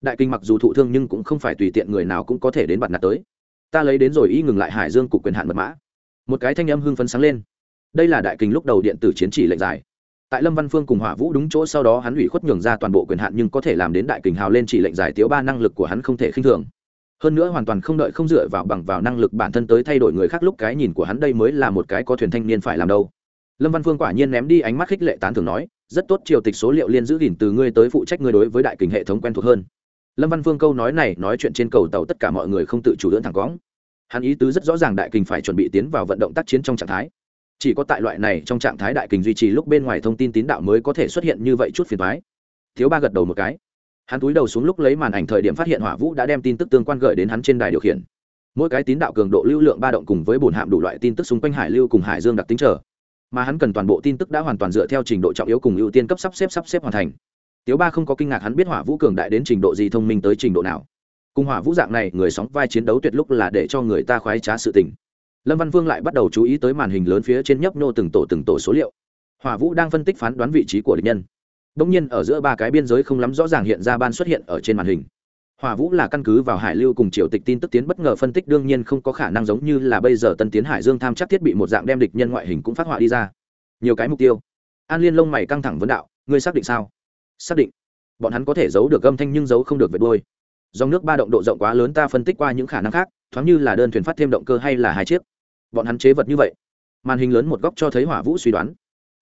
Đại kinh mặc dù thụ thương nhưng cũng không phải tùy tiện người nào cũng có thể đến bặt nạt tới. Ta lấy đến rồi y ngừng lại hải dương cục quyền hạn mật mã. Một cái thanh âm hưng phấn sáng lên. Đây là đại kinh lúc đầu điện tử chiến chỉ lệnh dài tại lâm văn phương cùng hỏa vũ đúng chỗ sau đó hắn ủy khuất nhường ra toàn bộ quyền hạn nhưng có thể làm đến đại kình hào lên chỉ lệnh giải tiếu ba năng lực của hắn không thể khinh thường hơn nữa hoàn toàn không đợi không dựa vào bằng vào năng lực bản thân tới thay đổi người khác lúc cái nhìn của hắn đây mới là một cái có thuyền thanh niên phải làm đâu. Lâm văn phương quả nhiên ném đi ánh mắt khích lệ tán thường nói, rất tốt, triều tịch số liệu liên giữ gìn từ ngươi tới phụ trách ngươi đối với đại kình hệ thống quen thuộc hơn. Lâm văn phương câu nói này, nói chuyện trên cầu tàu tất cả mọi người không tự chủ lưỡn thẳng cóng. Hắn ý tứ rất rõ ràng đại kình phải chuẩn bị tiến vào vận động tác chiến trong trạng thái. Chỉ có tại loại này trong trạng thái đại kình duy trì lúc bên ngoài thông tin tín đạo mới có thể xuất hiện như vậy chút phiền thoái thiếu ba gật đầu một cái hắn túi đầu xuống lúc lấy màn ảnh thời điểm phát hiện hỏa vũ đã đem tin tức tương quan gửi đến hắn trên đài điều khiển. Mỗi cái tín đạo cường độ lưu lượng ba động cùng với bồn hạm đủ loại tin tức xung quanh hải lưu cùng hải dương đặc tính trở mà hắn cần toàn bộ tin tức đã hoàn toàn dựa theo trình độ trọng yếu cùng ưu tiên cấp sắp xếp sắp xếp hoàn thành. Tiếu ba không có kinh ngạc hắn biết hỏa vũ cường đại đến trình độ gì thông minh tới trình độ nào. Cùng hỏa vũ dạng này, người sóng vai chiến đấu tuyệt lúc là để cho người ta khoái trá sự tình. Lâm văn vương lại bắt đầu chú ý tới màn hình lớn phía trên nhấp nô từng tổ từng tổ số liệu. Hỏa vũ đang phân tích phán đoán vị trí của địch nhân đông nhiên ở giữa ba cái biên giới không lắm rõ ràng hiện ra ban xuất hiện ở trên màn hình. Hỏa vũ là căn cứ vào hải lưu cùng triều tịch tin tức tiến bất ngờ phân tích, đương nhiên không có khả năng giống như là bây giờ tân tiến hải dương tham chắc thiết bị một dạng đem địch nhân ngoại hình cũng phát họa đi ra. Nhiều cái mục tiêu. An liên lông mày căng thẳng vấn đạo, ngươi xác định sao? Xác định. Bọn hắn có thể giấu được âm thanh nhưng giấu không được vệt đôi dòng nước ba động độ rộng quá lớn ta phân tích qua những khả năng khác, thoáng như là đơn thuyền phát thêm động cơ hay là hai chiếc. Bọn hắn chế vật như vậy. Màn hình lớn một góc cho thấy hỏa vũ suy đoán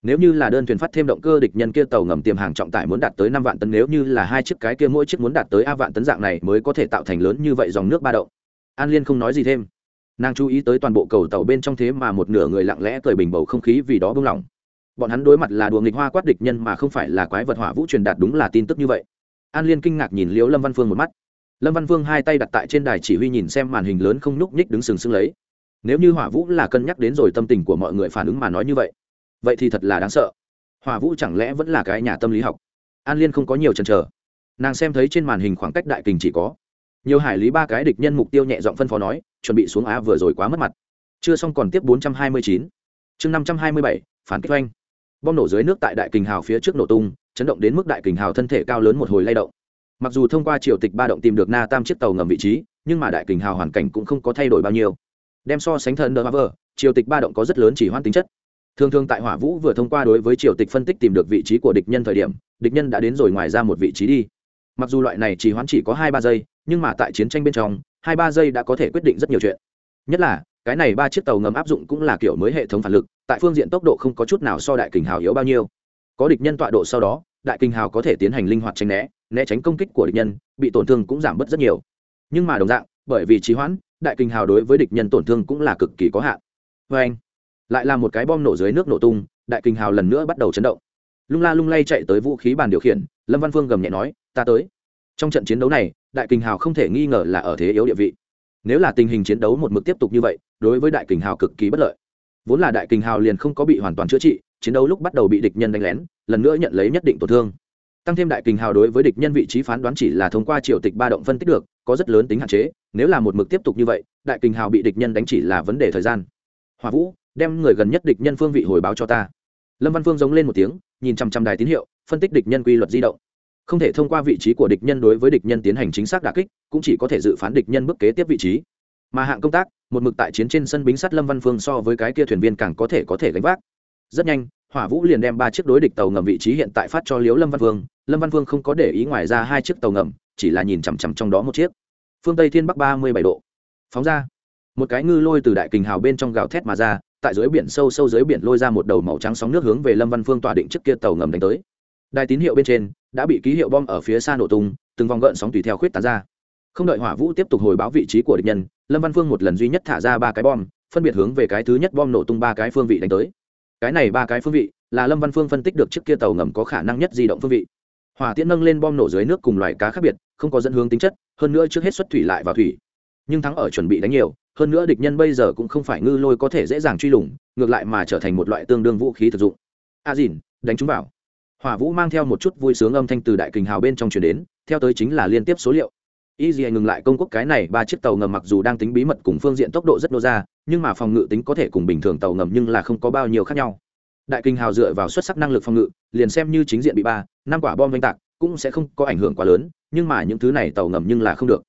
nếu như là đơn thuyền phát thêm động cơ địch nhân kia tàu ngầm tiềm hàng trọng tải muốn đạt tới năm vạn tấn, nếu như là hai chiếc cái kia mỗi chiếc muốn đạt tới a vạn tấn dạng này mới có thể tạo thành lớn như vậy dòng nước ba động. An liên không nói gì thêm. Nàng chú ý tới toàn bộ cầu tàu bên trong thế mà một nửa người lặng lẽ cười bình bầu không khí vì đó buông lỏng. Bọn hắn đối mặt là đùa nghịch hoa quát địch nhân mà không phải là quái vật hỏa vũ truyền đạt đúng là tin tức như vậy. An liên kinh ngạc nhìn liễu lâm văn phương một mắt. Lâm văn phương hai tay đặt tại trên đài chỉ huy nhìn xem màn hình lớn không nhúc nhích đứng sừng sững lấy. Nếu như hỏa vũ là cân nhắc đến rồi tâm tình của mọi người phản ứng mà nói như vậy vậy thì thật là đáng sợ. Hỏa vũ chẳng lẽ vẫn là cái nhà tâm lý học? An liên không có nhiều chần chờ. Nàng xem thấy trên màn hình khoảng cách đại kình chỉ có. Nhiều hải lý ba cái địch nhân mục tiêu nhẹ giọng phân phó nói chuẩn bị xuống á vừa rồi quá mất mặt. Chưa xong còn tiếp 429. chương 527, phản kích oanh. Bom nổ dưới nước tại đại kình hào phía trước nổ tung chấn động đến mức đại kình hào thân thể cao lớn một hồi lay động. Mặc dù thông qua triều tịch ba động tìm được na tam chiếc tàu ngầm vị trí nhưng mà đại kình hào hoàn cảnh cũng không có thay đổi bao nhiêu. Đem so sánh thần đờ vờ triều tịch ba động có rất lớn chỉ hoan tính chất thường thường tại hỏa vũ vừa thông qua đối với triều tịch phân tích tìm được vị trí của địch nhân thời điểm, địch nhân đã đến rồi ngoài ra một vị trí đi. Mặc dù loại này chỉ hoãn chỉ có hai ba giây, nhưng mà tại chiến tranh bên trong, hai ba giây đã có thể quyết định rất nhiều chuyện. Nhất là, cái này ba chiếc tàu ngầm áp dụng cũng là kiểu mới hệ thống phản lực, tại phương diện tốc độ không có chút nào so đại kình hào yếu bao nhiêu. Có địch nhân tọa độ sau đó, đại kình hào có thể tiến hành linh hoạt tránh né né tránh công kích của địch nhân, bị tổn thương cũng giảm bớt rất nhiều. Nhưng mà đồng dạng, bởi vì trí hoãn, đại kình hào đối với địch nhân tổn thương cũng là cực kỳ có hạn. Vê anh lại là một cái bom nổ dưới nước nổ tung, đại kinh hào lần nữa bắt đầu chấn động. Lung la lung lay chạy tới vũ khí bàn điều khiển, lâm văn phương gầm nhẹ nói, ta tới. Trong trận chiến đấu này, đại kinh hào không thể nghi ngờ là ở thế yếu địa vị. Nếu là tình hình chiến đấu một mực tiếp tục như vậy, đối với đại kinh hào cực kỳ bất lợi. Vốn là đại kinh hào liền không có bị hoàn toàn chữa trị, chiến đấu lúc bắt đầu bị địch nhân đánh lén, lần nữa nhận lấy nhất định tổn thương. Tăng thêm đại kinh hào đối với địch nhân vị trí phán đoán chỉ là thông qua triều tịch ba động phân tích được, có rất lớn tính hạn chế, nếu là một mực tiếp tục như vậy, đại kinh hào bị địch nhân đánh chỉ là vấn đề thời gian. Hòa vũ đem người gần nhất địch nhân phương vị hồi báo cho ta. Lâm văn phương giống lên một tiếng, nhìn chăm chăm đài tín hiệu, phân tích địch nhân quy luật di động. Không thể thông qua vị trí của địch nhân đối với địch nhân tiến hành chính xác đà kích, cũng chỉ có thể dự phán địch nhân bước kế tiếp vị trí. Mà hạng công tác, một mực tại chiến trên sân bính sắt lâm văn phương so với cái kia thuyền viên càng có thể có thể gánh vác. Rất nhanh, hỏa vũ liền đem ba chiếc đối địch tàu ngầm vị trí hiện tại phát cho liếu lâm văn phương. Lâm văn phương không có để ý ngoài ra hai chiếc tàu ngầm, chỉ là nhìn chằm chằm trong đó một chiếc. Phương tây thiên bắc ba mươi bảy độ. Phóng ra. Một cái ngư lôi từ đại kình hào bên trong gào thét mà ra tại dưới biển sâu sâu dưới biển lôi ra một đầu màu trắng sóng nước hướng về lâm văn phương tỏa định trước kia tàu ngầm đánh tới. Đài tín hiệu bên trên đã bị ký hiệu bom ở phía xa nổ tung, từng vòng gợn sóng tùy theo khuyết tán ra. Không đợi hỏa vũ tiếp tục hồi báo vị trí của địch nhân, lâm văn phương một lần duy nhất thả ra ba cái bom, phân biệt hướng về cái thứ nhất bom nổ tung ba cái phương vị đánh tới. Cái này ba cái phương vị là lâm văn phương phân tích được trước kia tàu ngầm có khả năng nhất di động phương vị. Hỏa tiễn nâng lên bom nổ dưới nước cùng loài cá khác biệt, không có dẫn hướng tính chất, hơn nữa trước hết xuất thủy lại vào thủy. Nhưng thắng ở chuẩn bị đánh nhiều hơn nữa địch nhân bây giờ cũng không phải ngư lôi có thể dễ dàng truy lùng, ngược lại mà trở thành một loại tương đương vũ khí thực dụng. A à dìn, đánh chúng vào. Hỏa vũ mang theo một chút vui sướng âm thanh từ đại kình hào bên trong chuyển đến, theo tới chính là liên tiếp số liệu. Y dì ngừng lại công quốc cái này, ba chiếc tàu ngầm mặc dù đang tính bí mật cùng phương diện tốc độ rất nô ra, nhưng mà phòng ngự tính có thể cùng bình thường tàu ngầm nhưng là không có bao nhiêu khác nhau. Đại kinh hào dựa vào xuất sắc năng lực phòng ngự, liền xem như chính diện bị ba, năm quả bom oanh tạc, cũng sẽ không có ảnh hưởng quá lớn, nhưng mà những thứ này tàu ngầm nhưng là không được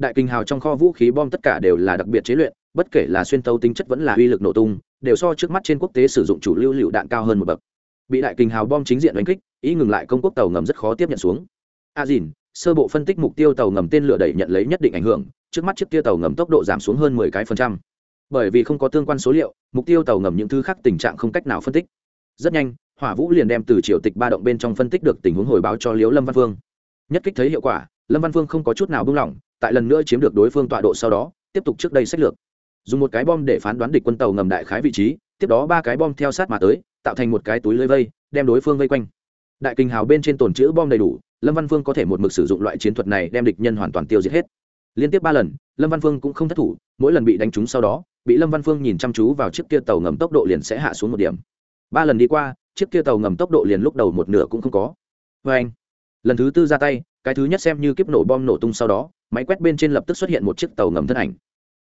đại kinh hào trong kho vũ khí bom tất cả đều là đặc biệt chế luyện, bất kể là xuyên tấu tính chất vẫn là uy lực nổ tung, đều so trước mắt trên quốc tế sử dụng chủ lưu lựu đạn cao hơn một bậc. Bị đại kinh hào bom chính diện đánh kích, ý ngừng lại công quốc tàu ngầm rất khó tiếp nhận xuống. A dìn, sơ bộ phân tích mục tiêu tàu ngầm tên lửa đẩy nhận lấy nhất định ảnh hưởng, trước mắt chiếc tia tàu ngầm tốc độ giảm xuống hơn 10 cái phần trăm. Bởi vì không có tương quan số liệu, mục tiêu tàu ngầm những thứ khác tình trạng không cách nào phân tích. Rất nhanh, hỏa vũ liền đem từ triều tịch ba động bên trong phân tích được tình huống hồi báo cho liếu lâm văn phương. Nhất kích thấy hiệu quả, lâm văn phương không có chút nào buông lỏng tại lần nữa chiếm được đối phương tọa độ sau đó, tiếp tục trước đây sách lược. Dùng một cái bom để phán đoán địch quân tàu ngầm đại khái vị trí, tiếp đó ba cái bom theo sát mà tới, tạo thành một cái túi lưới vây, đem đối phương vây quanh. Đại kinh hào bên trên tồn chữ bom đầy đủ, lâm văn phương có thể một mực sử dụng loại chiến thuật này đem địch nhân hoàn toàn tiêu diệt hết. Liên tiếp ba lần, lâm văn phương cũng không thất thủ, mỗi lần bị đánh trúng sau đó, bị lâm văn phương nhìn chăm chú vào chiếc kia tàu ngầm tốc độ liền sẽ hạ xuống một điểm. Ba lần đi qua, chiếc kia tàu ngầm tốc độ liền lúc đầu một nửa cũng không có. Vê anh lần thứ tư ra tay, cái thứ nhất xem như kiếp nổ bom nổ tung sau đó máy quét bên trên lập tức xuất hiện một chiếc tàu ngầm thân ảnh.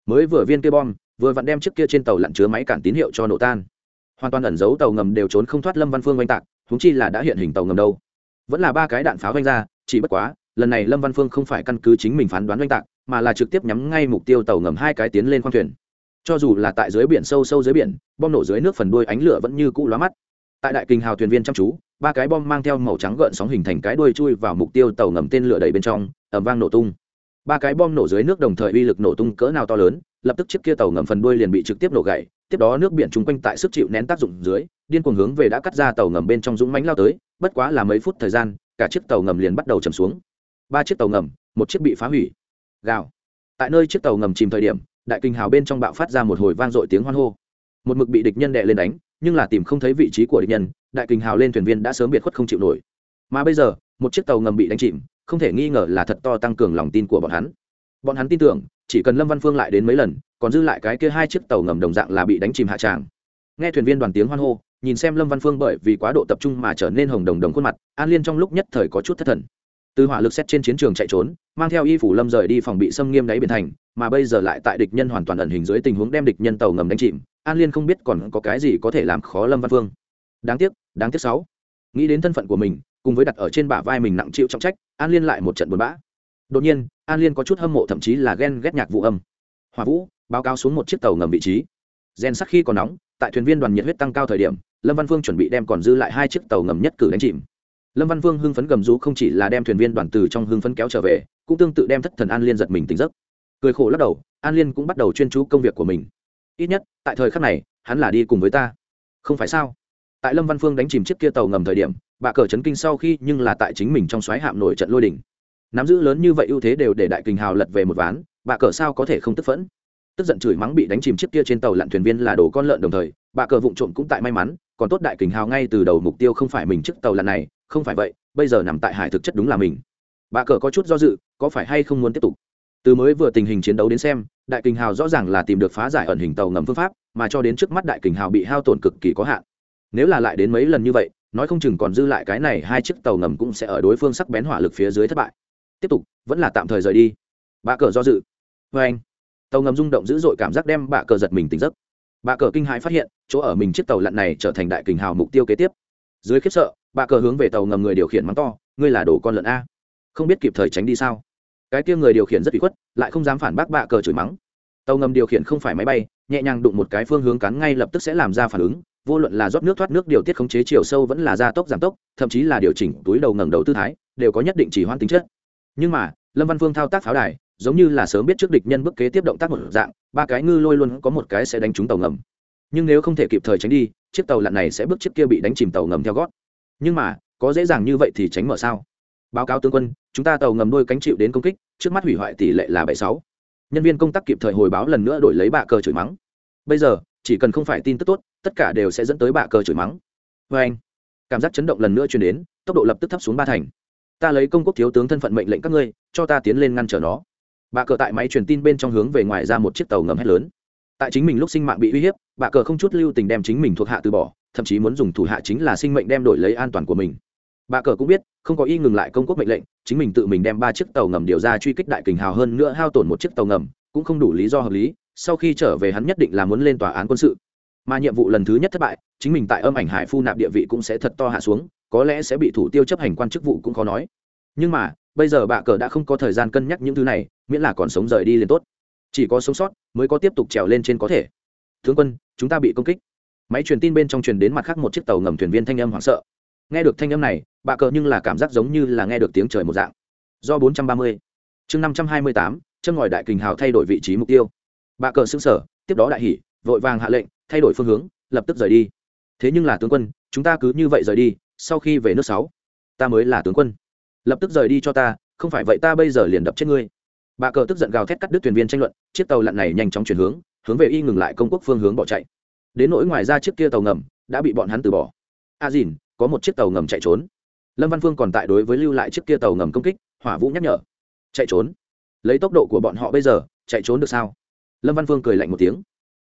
Mới vừa viên kia bom, vừa vặn đem chiếc kia trên tàu lặn chứa máy cản tín hiệu cho nổ tan. Hoàn toàn ẩn giấu tàu ngầm đều trốn không thoát lâm văn phương oanh tạc húng chi là đã hiện hình tàu ngầm đâu. Vẫn là ba cái đạn pháo oanh ra, chỉ bất quá, lần này lâm văn phương không phải căn cứ chính mình phán đoán oanh tạc, mà là trực tiếp nhắm ngay mục tiêu tàu ngầm hai cái tiến lên khoang thuyền. Cho dù là tại dưới biển sâu sâu dưới biển, bom nổ dưới nước phần đuôi ánh lửa vẫn như cũ lóa mắt. Tại đại kinh hào thuyền viên chăm chú, ba cái bom mang theo màu trắng gợn sóng hình thành cái đuôi chui vào mục tiêu tàu ngầm tên lửa đầy bên trong ẩm vang nổ tung ba cái bom nổ dưới nước đồng thời uy lực nổ tung cỡ nào to lớn, lập tức chiếc kia tàu ngầm phần đuôi liền bị trực tiếp nổ gãy, tiếp đó nước biển chung quanh tại sức chịu nén tác dụng dưới, điên cuồng hướng về đã cắt ra tàu ngầm bên trong dũng mánh lao tới, bất quá là mấy phút thời gian, cả chiếc tàu ngầm liền bắt đầu chầm xuống. Ba chiếc tàu ngầm, một chiếc bị phá hủy. Gào. Tại nơi chiếc tàu ngầm chìm thời điểm, đại kinh hào bên trong bạo phát ra một hồi vang dội tiếng hoan hô. Một mực bị địch nhân đệ lên đánh, nhưng là tìm không thấy vị trí của địch nhân, đại kinh hào lên thuyền viên đã sớm biệt khuất không chịu nổi. Mà bây giờ, một chiếc tàu ngầm bị đánh chìm không thể nghi ngờ là thật to tăng cường lòng tin của bọn hắn. Bọn hắn tin tưởng, chỉ cần lâm văn phương lại đến mấy lần, còn dư lại cái kia hai chiếc tàu ngầm đồng dạng là bị đánh chìm hạ tràng. Nghe thuyền viên đoàn tiếng hoan hô, nhìn xem lâm văn phương bởi vì quá độ tập trung mà trở nên hồng đồng đồng khuôn mặt, an liên trong lúc nhất thời có chút thất thần. Từ hỏa lực xét trên chiến trường chạy trốn, mang theo y phủ lâm rời đi phòng bị xâm nghiêm đáy biển thành, mà bây giờ lại tại địch nhân hoàn toàn ẩn hình dưới tình huống đem địch nhân tàu ngầm đánh chìm, an liên không biết còn có cái gì có thể làm khó lâm văn phương. Đáng tiếc đáng tiếc sáu. Nghĩ đến thân phận của mình cùng với đặt ở trên bả vai mình nặng chịu trọng trách, an liên lại một trận buồn bã. Đột nhiên, an liên có chút hâm mộ thậm chí là ghen ghét nhạc vụ âm. Hòa vũ, báo cáo xuống một chiếc tàu ngầm vị trí. Gen sắc khi còn nóng, tại thuyền viên đoàn nhiệt huyết tăng cao thời điểm, lâm văn phương chuẩn bị đem còn dư lại hai chiếc tàu ngầm nhất cử đánh chìm. Lâm văn vương hưng phấn gầm rú không chỉ là đem thuyền viên đoàn từ trong hưng phấn kéo trở về, cũng tương tự đem thất thần an liên giật mình tỉnh giấc. Cười khổ lắc đầu, an liên cũng bắt đầu chuyên chú công việc của mình. Ít nhất, tại thời khắc này, hắn là đi cùng với ta. Không phải sao? Tại lâm văn phương đánh chìm chiếc kia tàu ngầm thời điểm bà cờ chấn kinh sau khi nhưng là tại chính mình trong xoáy hạm nổi trận lôi đỉnh nắm giữ lớn như vậy ưu thế đều để đại kình hào lật về một ván, bà cờ sao có thể không tức phẫn? Tức giận chửi mắng bị đánh chìm chiếc kia trên tàu lặn thuyền viên là đồ con lợn đồng thời, bà cờ vụng trộm cũng tại may mắn, còn tốt đại kình hào ngay từ đầu mục tiêu không phải mình chiếc tàu lặn này, không phải vậy, bây giờ nằm tại hải thực chất đúng là mình. Bà cờ có chút do dự, có phải hay không muốn tiếp tục? Từ mới vừa tình hình chiến đấu đến xem, đại kình hào rõ ràng là tìm được phá giải ẩn hình tàu ngầm phương pháp, mà cho đến trước mắt đại kình hào bị hao tổn cực kỳ có hạn. Nếu là lại đến mấy lần như vậy nói không chừng còn dư lại cái này hai chiếc tàu ngầm cũng sẽ ở đối phương sắc bén hỏa lực phía dưới thất bại. Tiếp tục, vẫn là tạm thời rời đi. Bà cờ do dự. Vê anh, tàu ngầm rung động dữ dội cảm giác đem bà cờ giật mình tỉnh giấc. Bà cờ kinh hãi phát hiện, chỗ ở mình chiếc tàu lặn này trở thành đại kình hào mục tiêu kế tiếp. Dưới khiếp sợ bà cờ hướng về tàu ngầm người điều khiển mắng to, ngươi là đồ con lợn a. Không biết kịp thời tránh đi sao? Cái kia người điều khiển rất bị khuất, lại không dám phản bác bà cờ chửi mắng. Tàu ngầm điều khiển không phải máy bay, nhẹ nhàng đụng một cái phương hướng cắn ngay lập tức sẽ làm ra phản ứng vô luận là rót nước thoát nước điều tiết khống chế chiều sâu vẫn là gia tốc giảm tốc, thậm chí là điều chỉnh túi đầu ngẩng đầu tư thái, đều có nhất định chỉ hoan tính chất. Nhưng mà, lâm văn phương thao tác pháo đài, giống như là sớm biết trước địch nhân bước kế tiếp động tác một dạng, ba cái ngư lôi luôn có một cái sẽ đánh trúng tàu ngầm. Nhưng nếu không thể kịp thời tránh đi, chiếc tàu lặn này sẽ bước chiếc kia bị đánh chìm tàu ngầm theo gót. Nhưng mà, có dễ dàng như vậy thì tránh mở sao? Báo cáo tướng quân, chúng ta tàu ngầm đôi cánh chịu đến công kích, trước mắt hủy hoại tỷ lệ là bảy sáu. Nhân viên công tác kịp thời hồi báo lần nữa đổi lấy bạ cờ chửi mắng. Bây giờ chỉ cần không phải tin tức tốt, tất cả đều sẽ dẫn tới bạ cờ chửi mắng. Vê anh, cảm giác chấn động lần nữa chuyển đến, tốc độ lập tức thấp xuống ba thành. Ta lấy công quốc thiếu tướng thân phận mệnh lệnh các ngươi, cho ta tiến lên ngăn trở nó. Bạ cờ tại máy truyền tin bên trong hướng về ngoài ra một chiếc tàu ngầm hét lớn. Tại chính mình lúc sinh mạng bị uy hiếp, bạ cờ không chút lưu tình đem chính mình thuộc hạ từ bỏ, thậm chí muốn dùng thủ hạ chính là sinh mệnh đem đổi lấy an toàn của mình. Bạ cờ cũng biết, không có y ngừng lại công quốc mệnh lệnh, chính mình tự mình đem ba chiếc tàu ngầm điều ra truy kích đại kình hào hơn nữa hao tổn một chiếc tàu ngầm, cũng không đủ lý do hợp lý sau khi trở về hắn nhất định là muốn lên tòa án quân sự. Mà nhiệm vụ lần thứ nhất thất bại, chính mình tại âm ảnh hải phu nạp địa vị cũng sẽ thật to hạ xuống, có lẽ sẽ bị thủ tiêu chấp hành quan chức vụ cũng khó nói. Nhưng mà, bây giờ bạ cờ đã không có thời gian cân nhắc những thứ này, miễn là còn sống rời đi liền tốt. Chỉ có sống sót mới có tiếp tục trèo lên trên có thể. Tướng quân, chúng ta bị công kích. Máy truyền tin bên trong truyền đến mặt khác một chiếc tàu ngầm thuyền viên thanh âm hoảng sợ. Nghe được thanh âm này, bạ cờ nhưng là cảm giác giống như là nghe được tiếng trời một dạng. Do 430 chương 528 chân ngòi đại kình hào thay đổi vị trí mục tiêu bạ cờ xưng sở tiếp đó đại hỉ, vội vàng hạ lệnh, thay đổi phương hướng, lập tức rời đi. Thế nhưng là tướng quân, chúng ta cứ như vậy rời đi, sau khi về nước sáu, ta mới là tướng quân. Lập tức rời đi cho ta, không phải vậy ta bây giờ liền đập chết ngươi. Bà cờ tức giận gào thét cắt đứt thuyền viên tranh luận, chiếc tàu lặn này nhanh chóng chuyển hướng hướng về y ngừng lại công quốc phương hướng bỏ chạy. Đến nỗi ngoài ra chiếc kia tàu ngầm đã bị bọn hắn từ bỏ. A à dìn, có một chiếc tàu ngầm chạy trốn. Lâm văn phương còn tại đối với lưu lại chiếc kia tàu ngầm công kích, hỏa vũ nhắc nhở. Chạy trốn. Lấy tốc độ của bọn họ bây giờ, chạy trốn được sao? Lâm văn phương cười lạnh một tiếng.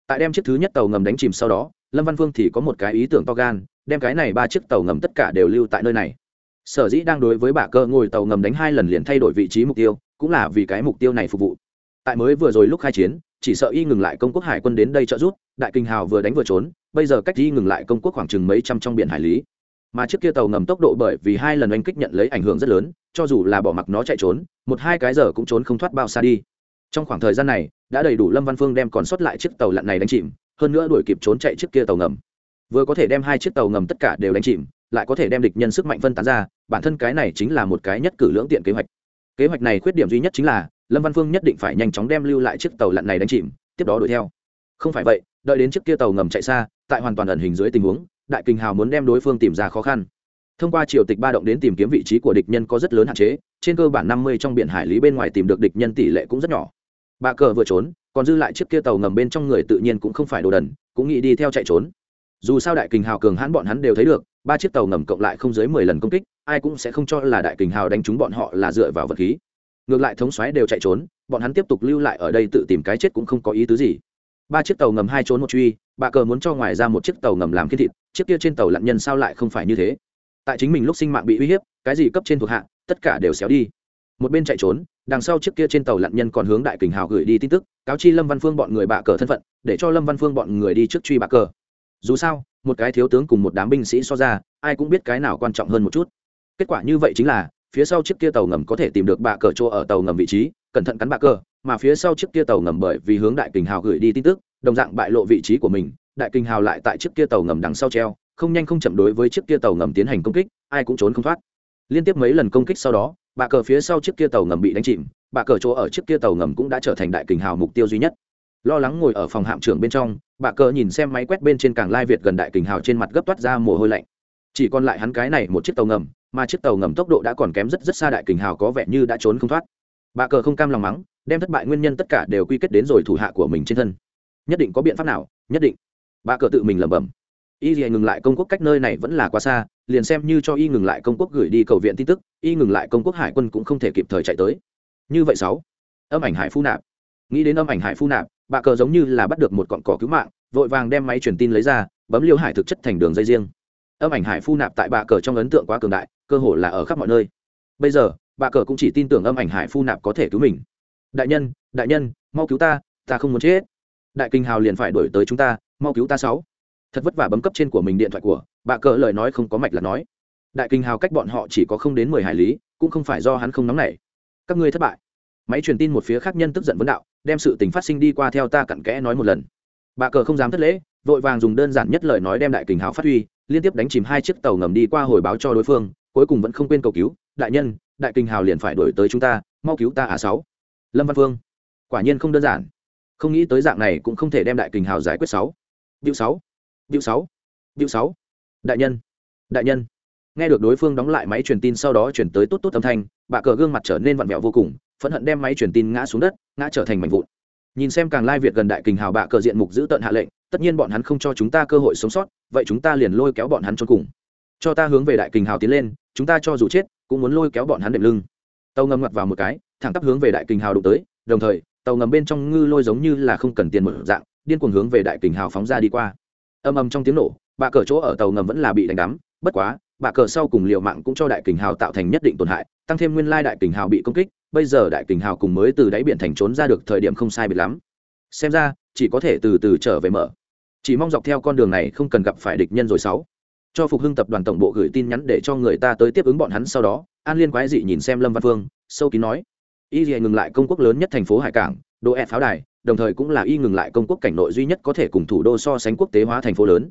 Tại đem chiếc thứ nhất tàu ngầm đánh chìm sau đó, lâm văn phương thì có một cái ý tưởng to gan, đem cái này ba chiếc tàu ngầm tất cả đều lưu tại nơi này. Sở dĩ đang đối với bà cơ ngồi tàu ngầm đánh hai lần liền thay đổi vị trí mục tiêu, cũng là vì cái mục tiêu này phục vụ. Tại mới vừa rồi lúc khai chiến, chỉ sợ y ngừng lại công quốc hải quân đến đây trợ giúp, đại kinh hào vừa đánh vừa trốn, bây giờ cách y ngừng lại công quốc khoảng chừng mấy trăm trong biển hải lý. Mà chiếc kia tàu ngầm tốc độ bởi vì hai lần oanh kích nhận lấy ảnh hưởng rất lớn, cho dù là bỏ mặc nó chạy trốn, một hai cái giờ cũng trốn không thoát bao xa đi trong khoảng thời gian này, đã đầy đủ lâm văn phương đem còn sót lại chiếc tàu lặn này đánh chìm, hơn nữa đuổi kịp trốn chạy chiếc kia tàu ngầm. Vừa có thể đem hai chiếc tàu ngầm tất cả đều đánh chìm, lại có thể đem địch nhân sức mạnh phân tán ra, bản thân cái này chính là một cái nhất cử lưỡng tiện kế hoạch. Kế hoạch này khuyết điểm duy nhất chính là, lâm văn phương nhất định phải nhanh chóng đem lưu lại chiếc tàu lặn này đánh chìm, tiếp đó đuổi theo. Không phải vậy, đợi đến chiếc kia tàu ngầm chạy xa, tại hoàn toàn ẩn hình dưới tình huống, đại kinh hào muốn đem đối phương tìm ra khó khăn. Thông qua triều tịch ba động đến tìm kiếm vị trí của địch nhân có rất lớn hạn chế, trên cơ bản năm mươi trong biển hải lý bên ngoài tìm được địch nhân tỷ lệ cũng rất nhỏ bà cờ vừa trốn, còn dư lại chiếc kia tàu ngầm bên trong người tự nhiên cũng không phải đồ đần, cũng nghĩ đi theo chạy trốn. Dù sao đại kình hào cường hãn bọn hắn đều thấy được, ba chiếc tàu ngầm cộng lại không dưới mười lần công kích, ai cũng sẽ không cho là đại kình hào đánh trúng bọn họ là dựa vào vật khí. Ngược lại thống xoáy đều chạy trốn, bọn hắn tiếp tục lưu lại ở đây tự tìm cái chết cũng không có ý tứ gì. Ba chiếc tàu ngầm hai trốn một truy, bà cờ muốn cho ngoài ra một chiếc tàu ngầm làm kiên thịt, chiếc kia trên tàu lặn nhân sao lại không phải như thế? Tại chính mình lúc sinh mạng bị uy hiếp, cái gì cấp trên thuộc hạ, tất cả đều xéo đi. Một bên chạy trốn đằng sau chiếc kia trên tàu lặn nhân còn hướng đại kình hào gửi đi tin tức, cáo chi lâm văn phương bọn người bạ cờ thân phận, để cho lâm văn phương bọn người đi trước truy bạ cờ. Dù sao, một cái thiếu tướng cùng một đám binh sĩ so ra, ai cũng biết cái nào quan trọng hơn một chút. Kết quả như vậy chính là, phía sau chiếc kia tàu ngầm có thể tìm được bạ cờ chỗ ở tàu ngầm vị trí, cẩn thận cắn bạ cờ, mà phía sau chiếc kia tàu ngầm bởi vì hướng đại kình hào gửi đi tin tức, đồng dạng bại lộ vị trí của mình, đại kình hào lại tại chiếc kia tàu ngầm đằng sau treo, không nhanh không chậm đối với chiếc kia tàu ngầm tiến hành công kích, ai cũng trốn không thoát. Liên tiếp mấy lần công kích sau đó bà cờ phía sau chiếc kia tàu ngầm bị đánh chìm, bà cờ chỗ ở chiếc kia tàu ngầm cũng đã trở thành đại kình hào mục tiêu duy nhất. Lo lắng ngồi ở phòng hạm trưởng bên trong, bà cờ nhìn xem máy quét bên trên càng lai việt gần đại kình hào trên mặt gấp toát ra mồ hôi lạnh. Chỉ còn lại hắn cái này một chiếc tàu ngầm, mà chiếc tàu ngầm tốc độ đã còn kém rất rất xa đại kình hào có vẻ như đã trốn không thoát. Bà cờ không cam lòng mắng, đem thất bại nguyên nhân tất cả đều quy kết đến rồi thủ hạ của mình trên thân. Nhất định có biện pháp nào, nhất định. Bà cờ tự mình lẩm bẩm y thì ngừng lại công quốc cách nơi này vẫn là quá xa, liền xem như cho y ngừng lại công quốc gửi đi cầu viện tin tức, y ngừng lại công quốc hải quân cũng không thể kịp thời chạy tới. Như vậy sáu, âm ảnh hải phu nạp. Nghĩ đến âm ảnh hải phu nạp bạ cờ giống như là bắt được một cọn cỏ cứu mạng, vội vàng đem máy truyền tin lấy ra, bấm liêu hải thực chất thành đường dây riêng. Âm ảnh hải phu nạp tại bạ cờ trong ấn tượng quá cường đại, cơ hồ là ở khắp mọi nơi. Bây giờ bạ cờ cũng chỉ tin tưởng âm ảnh hải phu nạp có thể cứu mình. Đại nhân đại nhân, mau cứu ta ta không muốn chết. Đại kinh hào liền phải đổi tới chúng ta, mau cứu ta sáu thật vất vả bấm cấp trên của mình điện thoại của bạ cờ lời nói không có mạch là nói. Đại kinh hào cách bọn họ chỉ có không đến mười hải lý, cũng không phải do hắn không nóng nảy. Các ngươi thất bại. Máy truyền tin một phía khác nhân tức giận vấn đạo, đem sự tình phát sinh đi qua theo ta cặn kẽ nói một lần. Bà cờ không dám thất lễ, vội vàng dùng đơn giản nhất lời nói đem đại kình hào phát huy, liên tiếp đánh chìm hai chiếc tàu ngầm đi qua hồi báo cho đối phương, cuối cùng vẫn không quên cầu cứu, đại nhân, đại kình hào liền phải đổi tới chúng ta, mau cứu ta à sáu. Lâm văn phương. Quả nhiên không đơn giản. Không nghĩ tới dạng này cũng không thể đem đại kình hào giải quyết sáu. Điệu sáu điệu sáu. Điệu sáu. Đại nhân. Đại nhân. Nghe được đối phương đóng lại máy truyền tin sau đó chuyển tới tốt tốt âm thanh, bà cờ gương mặt trở nên vặn vẹo vô cùng, phẫn hận đem máy truyền tin ngã xuống đất, ngã trở thành mảnh vụn. Nhìn xem càng lai việt gần đại kình hào bạ cờ diện mục giữ tận hạ lệnh, tất nhiên bọn hắn không cho chúng ta cơ hội sống sót, vậy chúng ta liền lôi kéo bọn hắn cho cùng. Cho ta hướng về đại kình hào tiến lên, chúng ta cho dù chết, cũng muốn lôi kéo bọn hắn đệm lưng. Tàu ngầm ngặt vào một cái, thẳng tắp hướng về đại kình hào đụng tới, đồng thời tàu ngầm bên trong ngư lôi giống như là không cần tiền một dạng, điên cuồng hướng về đại kình hào phóng ra đi qua âm âm trong tiếng nổ bà cờ chỗ ở tàu ngầm vẫn là bị đánh đắm, bất quá bà cờ sau cùng liều mạng cũng cho đại kình hào tạo thành nhất định tổn hại, tăng thêm nguyên lai đại kình hào bị công kích, bây giờ đại kình hào cùng mới từ đáy biển thành trốn ra được thời điểm không sai biệt lắm. Xem ra, chỉ có thể từ từ trở về mở. Chỉ mong dọc theo con đường này không cần gặp phải địch nhân rồi sáu. Cho phục hưng tập đoàn tổng bộ gửi tin nhắn để cho người ta tới tiếp ứng bọn hắn sau đó, an liên quái dị nhìn xem lâm văn phương, sâu kín nói. Y thì ngừng lại công quốc lớn nhất thành phố hải cảng, đỗ e pháo đài đồng thời cũng là y ngừng lại công quốc cảnh nội duy nhất có thể cùng thủ đô so sánh quốc tế hóa thành phố lớn.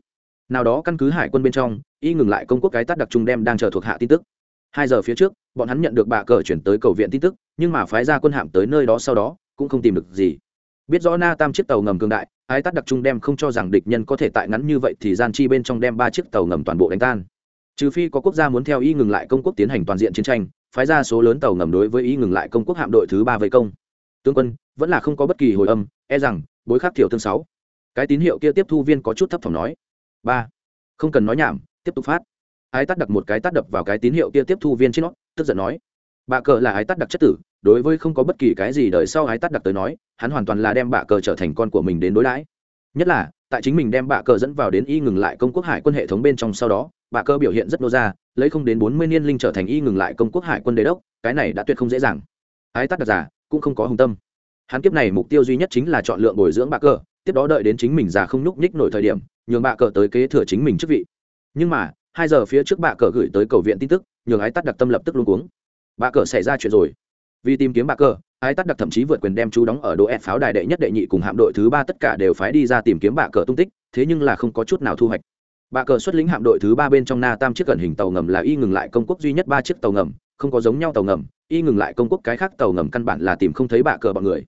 Nào đó căn cứ hải quân bên trong, y ngừng lại công quốc cái tắt đặc trung đem đang chờ thuộc hạ tin tức. Hai giờ phía trước, bọn hắn nhận được bà cờ chuyển tới cầu viện tin tức, nhưng mà phái ra quân hạm tới nơi đó sau đó, cũng không tìm được gì. Biết rõ na tam chiếc tàu ngầm cường đại, ái tắt đặc trung đem không cho rằng địch nhân có thể tại ngắn như vậy thì gian chi bên trong đem ba chiếc tàu ngầm toàn bộ đánh tan. Trừ phi có quốc gia muốn theo y ngừng lại công quốc tiến hành toàn diện chiến tranh, phái ra số lớn tàu ngầm đối với y ngừng lại công quốc hạm đội thứ ba vây công. Tướng quân vẫn là không có bất kỳ hồi âm e rằng, bối khắc thiểu thương sáu. Cái tín hiệu kia tiếp thu viên có chút thấp thỏm nói. Ba. Không cần nói nhảm, tiếp tục phát. Ái tắt đặt một cái tắt đập vào cái tín hiệu kia tiếp thu viên trên nó, tức giận nói. Bà cờ là ái tắt đặc chất tử, đối với không có bất kỳ cái gì đời sau ái tắt đặc tới nói, hắn hoàn toàn là đem bà cờ trở thành con của mình đến đối đãi. Nhất là, tại chính mình đem bà cờ dẫn vào đến y ngừng lại công quốc hải quân hệ thống bên trong sau đó, bà cờ biểu hiện rất nô ra, lấy không đến bốn mươi niên linh trở thành y ngừng lại công quốc hải quân đế đốc, cái này đã tuyệt không dễ dàng. Ái tắt đặc giả, cũng không có hùng tâm hắn kiếp này mục tiêu duy nhất chính là chọn lượng bồi dưỡng bạ cờ, tiếp đó đợi đến chính mình già không nhúc nhích nổi thời điểm, nhường bạ cờ tới kế thừa chính mình chức vị. Nhưng mà, hai giờ phía trước bạ cờ gửi tới cầu viện tin tức, nhường ái tắt đặc tâm lập tức luôn cuống. Bạ cờ xảy ra chuyện rồi. Vì tìm kiếm bạ cờ, ái tắt đặc thậm chí vượt quyền đem chú đóng ở đỗ ép pháo đài đệ nhất đệ nhị cùng hạm đội thứ ba tất cả đều phái đi ra tìm kiếm bạ cờ tung tích, thế nhưng là không có chút nào thu hoạch. Bạ cờ xuất lĩnh hạm đội thứ ba bên trong na tam chiếc gần hình tàu ngầm là y ngừng lại công quốc duy nhất ba chiếc tàu ngầm, không có giống nhau tàu ngầm, y ngừng lại công quốc cái khác tàu ngầm căn bản là tìm không thấy bạ cờ bọn người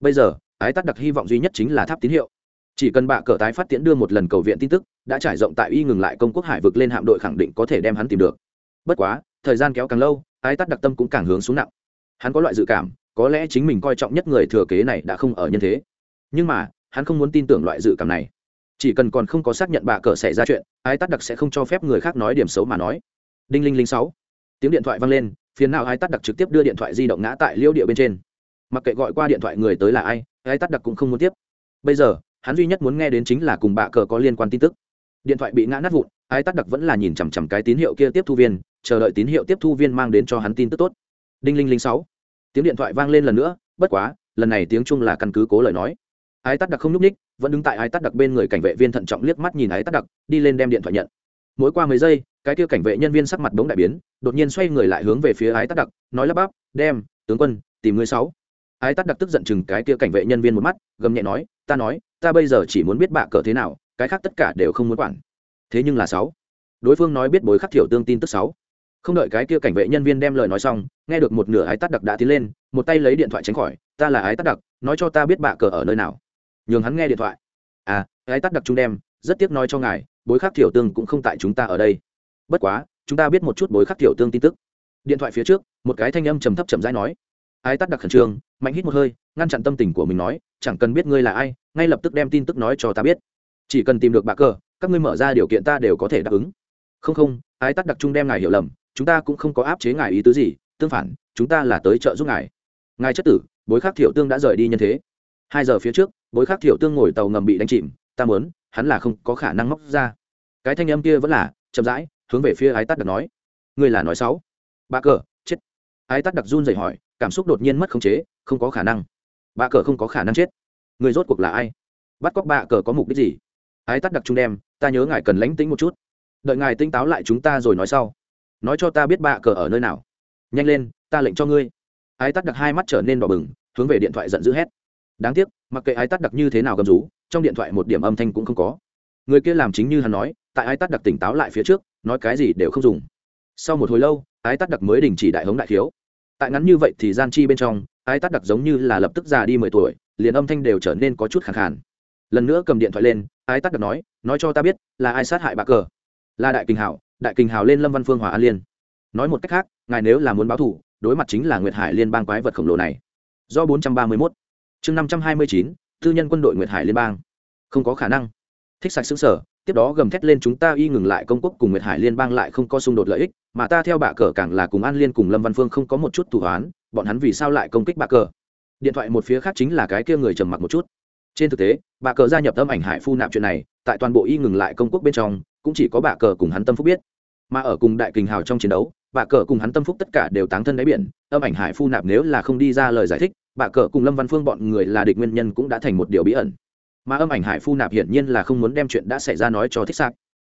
bây giờ, ái tắt đặc hy vọng duy nhất chính là tháp tín hiệu. Chỉ cần bạ cờ tái phát tiễn đưa một lần cầu viện tin tức, đã trải rộng tại y ngừng lại công quốc hải vực lên hạm đội khẳng định có thể đem hắn tìm được. Bất quá, thời gian kéo càng lâu, ái tắt đặc tâm cũng càng hướng xuống nặng. Hắn có loại dự cảm, có lẽ chính mình coi trọng nhất người thừa kế này đã không ở nhân thế. Nhưng mà, hắn không muốn tin tưởng loại dự cảm này. Chỉ cần còn không có xác nhận bà cờ xảy ra chuyện ai tắt đặc sẽ không cho phép người khác nói điểm xấu mà nói. Đinh linh linh sáu. Tiếng điện thoại vang lên, phiền nào ai tắt đặc trực tiếp đưa điện thoại di động ngã tại liêu địa bên trên mặc kệ gọi qua điện thoại người tới là ai ai tắt đặc cũng không muốn tiếp. Bây giờ, hắn duy nhất muốn nghe đến chính là cùng bạ cờ có liên quan tin tức. Điện thoại bị ngã nát vụn ai tắt đặc vẫn là nhìn chằm chằm cái tín hiệu kia tiếp thu viên, chờ đợi tín hiệu tiếp thu viên mang đến cho hắn tin tức tốt. Đinh linh linh sáu. Tiếng điện thoại vang lên lần nữa, bất quá, lần này tiếng chung là căn cứ cố lời nói. Ái tắt đặc không nhúc ních, vẫn đứng tại ái tắt đặc bên người cảnh vệ viên thận trọng liếc mắt nhìn ái tắt đặc, đi lên đem điện thoại nhận. Mỗi qua mấy giây, cái kia cảnh vệ nhân viên sắc mặt bóng đại biến, đột nhiên xoay người lại hướng về phía ái tắt đặc, nói lắp bắp, đem, tướng quân, tìm người sáu ái tắt đặc tức giận chừng cái kia cảnh vệ nhân viên một mắt, gầm nhẹ nói, ta nói, ta bây giờ chỉ muốn biết bạ cờ thế nào, cái khác tất cả đều không muốn quản. Thế nhưng là sáu. Đối phương nói biết bối khắc thiểu tương tin tức sáu. Không đợi cái kia cảnh vệ nhân viên đem lời nói xong, nghe được một nửa ái tắt đặc đã tiến lên, một tay lấy điện thoại tránh khỏi, ta là ái tắt đặc, nói cho ta biết bạ cờ ở nơi nào. Nhường hắn nghe điện thoại. À ái tắt đặc chúng đem, rất tiếc nói cho ngài, bối khắc thiểu tương cũng không tại chúng ta ở đây. Bất quá, chúng ta biết một chút bối khắc thiểu tương tin tức. Điện thoại phía trước, một cái thanh âm trầm thấp trầm rãi nói ái tắt đặc khẩn trương, mạnh hít một hơi, ngăn chặn tâm tình của mình nói, chẳng cần biết ngươi là ai, ngay lập tức đem tin tức nói cho ta biết. Chỉ cần tìm được bà cờ, các ngươi mở ra điều kiện ta đều có thể đáp ứng. Không không, ái tắt đặc trung đem ngài hiểu lầm, chúng ta cũng không có áp chế ngài ý tứ gì, tương phản, chúng ta là tới trợ giúp ngài. Ngài chất tử, bối khắc thiểu tương đã rời đi nhân thế. Hai giờ phía trước, bối khắc thiểu tương ngồi tàu ngầm bị đánh chìm, ta mớn hắn là không có khả năng móc ra. Cái thanh âm kia vẫn là chậm rãi hướng về phía ái tắt đặc nói. Ngươi là nói sáu Bà cờ, chết. Ái tắt đặc run dậy hỏi cảm xúc đột nhiên mất khống chế, không có khả năng. Bà cờ không có khả năng chết. Người rốt cuộc là ai? Bắt cóc bạ cờ có mục đích gì? Ái tắt đặc trung đem, ta nhớ ngài cần lánh tính một chút. Đợi ngài tinh táo lại chúng ta rồi nói sau. Nói cho ta biết bạ cờ ở nơi nào. Nhanh lên, ta lệnh cho ngươi. Ái tắt đặc hai mắt trở nên đỏ bừng, hướng về điện thoại giận dữ hét. Đáng tiếc, mặc kệ ái tắt đặc như thế nào gầm rú, trong điện thoại một điểm âm thanh cũng không có. Người kia làm chính như hắn nói, tại ái tắt đặc tỉnh táo lại phía trước, nói cái gì đều không dùng. Sau một hồi lâu, ái tắt đặc mới đình chỉ đại hống đại thiếu tại ngắn như vậy thì gian chi bên trong, ái tắt đặc giống như là lập tức già đi mười tuổi, liền âm thanh đều trở nên có chút khẳng khàn. Lần nữa cầm điện thoại lên, ái tắt đặc nói nói cho ta biết, là ai sát hại bà cờ? Là đại kinh hào đại kinh hào lên lâm văn phương hòa an liên. Nói một cách khác, ngài nếu là muốn báo thủ đối mặt chính là nguyệt hải liên bang quái vật khổng lồ này. Do 431 chương 529 tư nhân quân đội nguyệt hải liên bang. Không có khả năng. Thích sạch xứng sở tiếp đó gầm thét lên chúng ta y ngừng lại công quốc cùng nguyệt hải liên bang lại không có xung đột lợi ích, mà ta theo bạ cờ càng là cùng an liên cùng lâm văn phương không có một chút thủ hoán, bọn hắn vì sao lại công kích bạ cờ? Điện thoại một phía khác chính là cái kia người trầm mặc một chút. Trên thực tế bạ cờ gia nhập tâm ảnh hải phu nạp chuyện này, tại toàn bộ y ngừng lại công quốc bên trong, cũng chỉ có bạ cờ cùng hắn tâm phúc biết. Mà ở cùng đại kình hào trong chiến đấu bạ cờ cùng hắn tâm phúc tất cả đều táng thân đáy biển, âm ảnh hải phu nạp nếu là không đi ra lời giải thích bạ cờ cùng lâm văn phương bọn người là địch nguyên nhân cũng đã thành một điều bí ẩn mà âm ảnh hải phu nạp hiển nhiên là không muốn đem chuyện đã xảy ra nói cho thích sạc.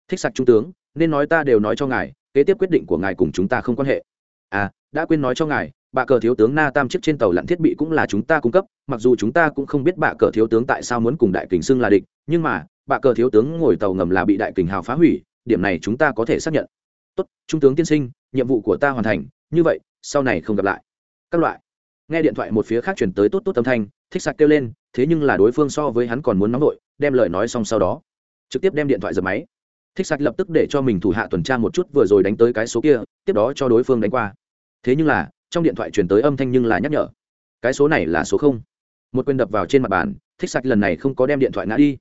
Thích sạc trung tướng, nên nói ta đều nói cho ngài, kế tiếp quyết định của ngài cùng chúng ta không quan hệ. À đã quên nói cho ngài bạ cờ thiếu tướng na tam chiếc trên tàu lặn thiết bị cũng là chúng ta cung cấp, mặc dù chúng ta cũng không biết bạ cờ thiếu tướng tại sao muốn cùng đại kình xưng là địch, nhưng mà bạ cờ thiếu tướng ngồi tàu ngầm là bị đại kình hào phá hủy, điểm này chúng ta có thể xác nhận. Tốt, trung tướng tiên sinh, nhiệm vụ của ta hoàn thành, như vậy, sau này không gặp lại. Các loại. Nghe điện thoại một phía khác chuyển tới tốt tốt âm thanh, thích sạc kêu lên thế nhưng là đối phương so với hắn còn muốn nóng vội, đem lời nói xong sau đó, trực tiếp đem điện thoại dập máy. Thích sạch lập tức để cho mình thủ hạ tuần tra một chút vừa rồi đánh tới cái số kia, tiếp đó cho đối phương đánh qua. Thế nhưng là, trong điện thoại truyền tới âm thanh nhưng là nhắc nhở. Cái số này là số không. Một quyền đập vào trên mặt bàn, thích sạch lần này không có đem điện thoại ngã đi.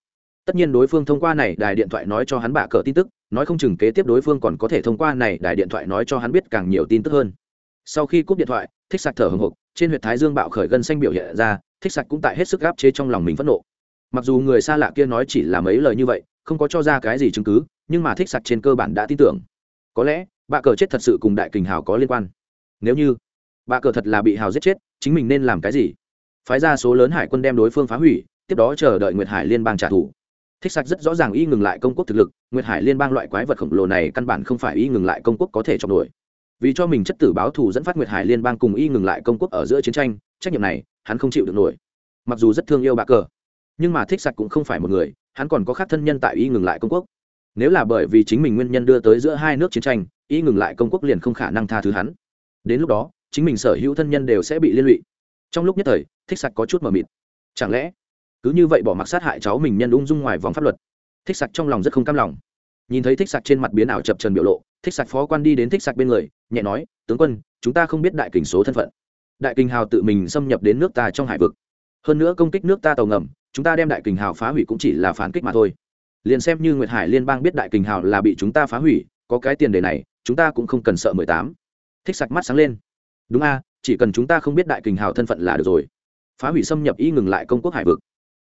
Tất nhiên đối phương thông qua này đài điện thoại nói cho hắn bạ cờ tin tức, nói không chừng kế tiếp đối phương còn có thể thông qua này đài điện thoại nói cho hắn biết càng nhiều tin tức hơn. Sau khi cúp điện thoại, thích sạch thở hồng hộc, trên huyệt thái dương bạo khởi gân xanh biểu hiện ra thích sạch cũng tại hết sức gáp chế trong lòng mình phẫn nộ. Mặc dù người xa lạ kia nói chỉ là mấy lời như vậy, không có cho ra cái gì chứng cứ, nhưng mà thích sạch trên cơ bản đã tin tưởng. Có lẽ bạ cờ chết thật sự cùng đại kình hào có liên quan. Nếu như bạ cờ thật là bị hào giết chết, chính mình nên làm cái gì? Phái ra số lớn hải quân đem đối phương phá hủy, tiếp đó chờ đợi nguyệt hải liên bang trả thù. Thích sạch rất rõ ràng y ngừng lại công quốc thực lực, nguyệt hải liên bang loại quái vật khổng lồ này căn bản không phải y ngừng lại công quốc có thể chọc nổi. Vì cho mình chất tử báo thù dẫn phát nguyệt hải liên bang cùng y ngừng lại công quốc ở giữa chiến tranh trách nhiệm này, hắn không chịu được nổi. Mặc dù rất thương yêu bà cờ, nhưng mà thích sạch cũng không phải một người, hắn còn có khác thân nhân tại y ngừng lại công quốc. Nếu là bởi vì chính mình nguyên nhân đưa tới giữa hai nước chiến tranh, y ngừng lại công quốc liền không khả năng tha thứ hắn. Đến lúc đó, chính mình sở hữu thân nhân đều sẽ bị liên lụy. Trong lúc nhất thời, thích sạch có chút mờ mịt. Chẳng lẽ, cứ như vậy bỏ mặc sát hại cháu mình nhân ung dung ngoài vòng pháp luật? Thích sạch trong lòng rất không cam lòng. Nhìn thấy thích sạch trên mặt biến ảo chập trần biểu lộ, thích sạch phó quan đi đến thích sạch bên người, nhẹ nói, tướng quân, chúng ta không biết đại kình số thân phận đại kinh hào tự mình xâm nhập đến nước ta trong hải vực. Hơn nữa công kích nước ta tàu ngầm, chúng ta đem đại kinh hào phá hủy cũng chỉ là phản kích mà thôi. Liền xem như nguyệt hải liên bang biết đại kinh hào là bị chúng ta phá hủy, có cái tiền đề này, chúng ta cũng không cần sợ mười tám. Thích sạch mắt sáng lên. Đúng a, chỉ cần chúng ta không biết đại kinh hào thân phận là được rồi. Phá hủy xâm nhập y ngừng lại công quốc hải vực.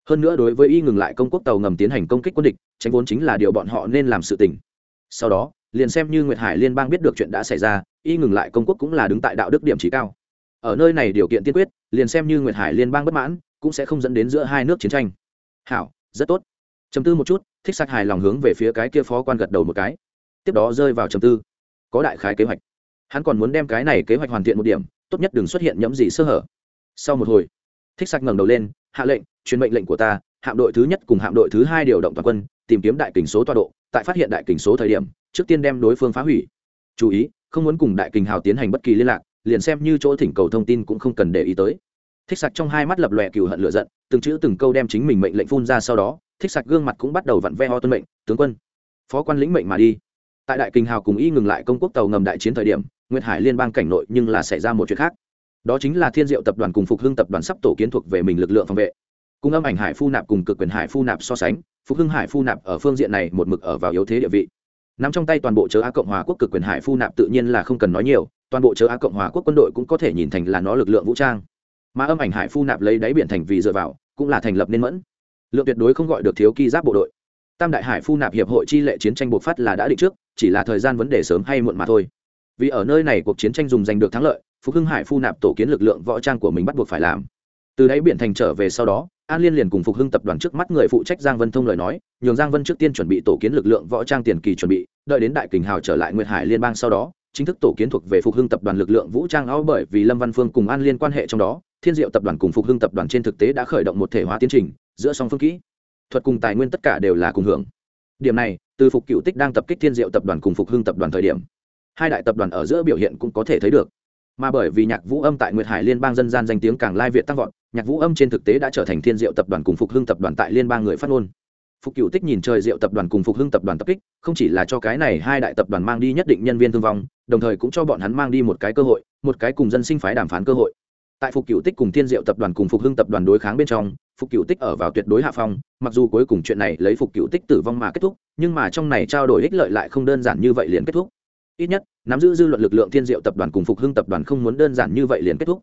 Hơn nữa đối với y ngừng lại công quốc tàu ngầm tiến hành công kích quân địch, tránh vốn chính là điều bọn họ nên làm sự tình. Sau đó, liền xem như nguyệt hải liên bang biết được chuyện đã xảy ra, y ngừng lại công quốc cũng là đứng tại đạo đức điểm trí cao ở nơi này điều kiện tiên quyết, liền xem như nguyệt hải liên bang bất mãn, cũng sẽ không dẫn đến giữa hai nước chiến tranh. Hảo, rất tốt. Chấm tư một chút, thích sắc hài lòng hướng về phía cái kia phó quan gật đầu một cái. Tiếp đó rơi vào chấm tư. Có đại khái kế hoạch. Hắn còn muốn đem cái này kế hoạch hoàn thiện một điểm, tốt nhất đừng xuất hiện nhẫm gì sơ hở. Sau một hồi, thích sắc ngẩng đầu lên, hạ lệnh, truyền mệnh lệnh của ta, hạm đội thứ nhất cùng hạm đội thứ hai điều động toàn quân, tìm kiếm đại kình số tọa độ, tại phát hiện đại kình số thời điểm, trước tiên đem đối phương phá hủy. Chú ý, không muốn cùng đại kình hào tiến hành bất kỳ liên lạc liền xem như chỗ thỉnh cầu thông tin cũng không cần để ý tới. Thích sạch trong hai mắt lập lòe cừu hận lựa giận, từng chữ từng câu đem chính mình mệnh lệnh phun ra sau đó, thích sạch gương mặt cũng bắt đầu vặn ve ho tuân mệnh, tướng quân, phó quan lĩnh mệnh mà đi. Tại đại kinh hào cùng y ngừng lại công quốc tàu ngầm đại chiến thời điểm, nguyệt hải liên bang cảnh nội nhưng là xảy ra một chuyện khác. Đó chính là thiên diệu tập đoàn cùng phục hưng tập đoàn sắp tổ kiến thuộc về mình lực lượng phòng vệ. Cùng âm ảnh hải phu nạp cùng cực quyền hải phu nạp so sánh, phục hưng hải phu nạp ở phương diện này một mực ở vào yếu thế địa vị nắm trong tay toàn bộ chớ á cộng hòa quốc cực quyền hải phu nạp tự nhiên là không cần nói nhiều, toàn bộ chớ á cộng hòa quốc quân đội cũng có thể nhìn thành là nó lực lượng vũ trang. Mà âm ảnh hải phu nạp lấy đáy biển thành vì dựa vào, cũng là thành lập nên mẫn. Lượng tuyệt đối không gọi được thiếu kỳ giáp bộ đội. Tam đại hải phu nạp hiệp hội chi lệ chiến tranh bộc phát là đã định trước, chỉ là thời gian vấn đề sớm hay muộn mà thôi. Vì ở nơi này cuộc chiến tranh dùng giành được thắng lợi, phục hưng hải phu nạp tổ kiến lực lượng võ trang của mình bắt buộc phải làm từ đáy biển thành trở về sau đó, an liên liền cùng phục hưng tập đoàn trước mắt người phụ trách giang vân thông lời nói, nhường giang vân trước tiên chuẩn bị tổ kiến lực lượng võ trang tiền kỳ chuẩn bị, đợi đến đại kình hào trở lại nguyệt hải liên bang sau đó, chính thức tổ kiến thuộc về phục hưng tập đoàn lực lượng vũ trang ao bởi vì lâm văn phương cùng an liên quan hệ trong đó, thiên diệu tập đoàn cùng phục hưng tập đoàn trên thực tế đã khởi động một thể hóa tiến trình, giữa song phương kỹ, thuật cùng tài nguyên tất cả đều là cùng hưởng. Điểm này, từ phục cựu tích đang tập kích thiên diệu tập đoàn cùng phục hưng tập đoàn thời điểm, hai đại tập đoàn ở giữa biểu hiện cũng có thể thấy được mà bởi vì nhạc vũ âm tại nguyệt hải liên bang dân gian danh tiếng càng lai việt tăng vọt, nhạc vũ âm trên thực tế đã trở thành thiên diệu tập đoàn cùng phục hưng tập đoàn tại liên bang người phát ngôn. Phục cựu tích nhìn trời diệu tập đoàn cùng phục hưng tập đoàn tập kích, không chỉ là cho cái này hai đại tập đoàn mang đi nhất định nhân viên thương vong, đồng thời cũng cho bọn hắn mang đi một cái cơ hội, một cái cùng dân sinh phái đàm phán cơ hội. Tại phục cựu tích cùng thiên diệu tập đoàn cùng phục hưng tập đoàn đối kháng bên trong, phục cựu tích ở vào tuyệt đối hạ phong, mặc dù cuối cùng chuyện này lấy phục cựu tích tử vong mà kết thúc, nhưng mà trong này trao đổi ích lợi lại không đơn giản như vậy liền kết thúc ít nhất, nắm giữ dư luận lực lượng thiên diệu tập đoàn cùng phục hưng tập đoàn không muốn đơn giản như vậy liền kết thúc.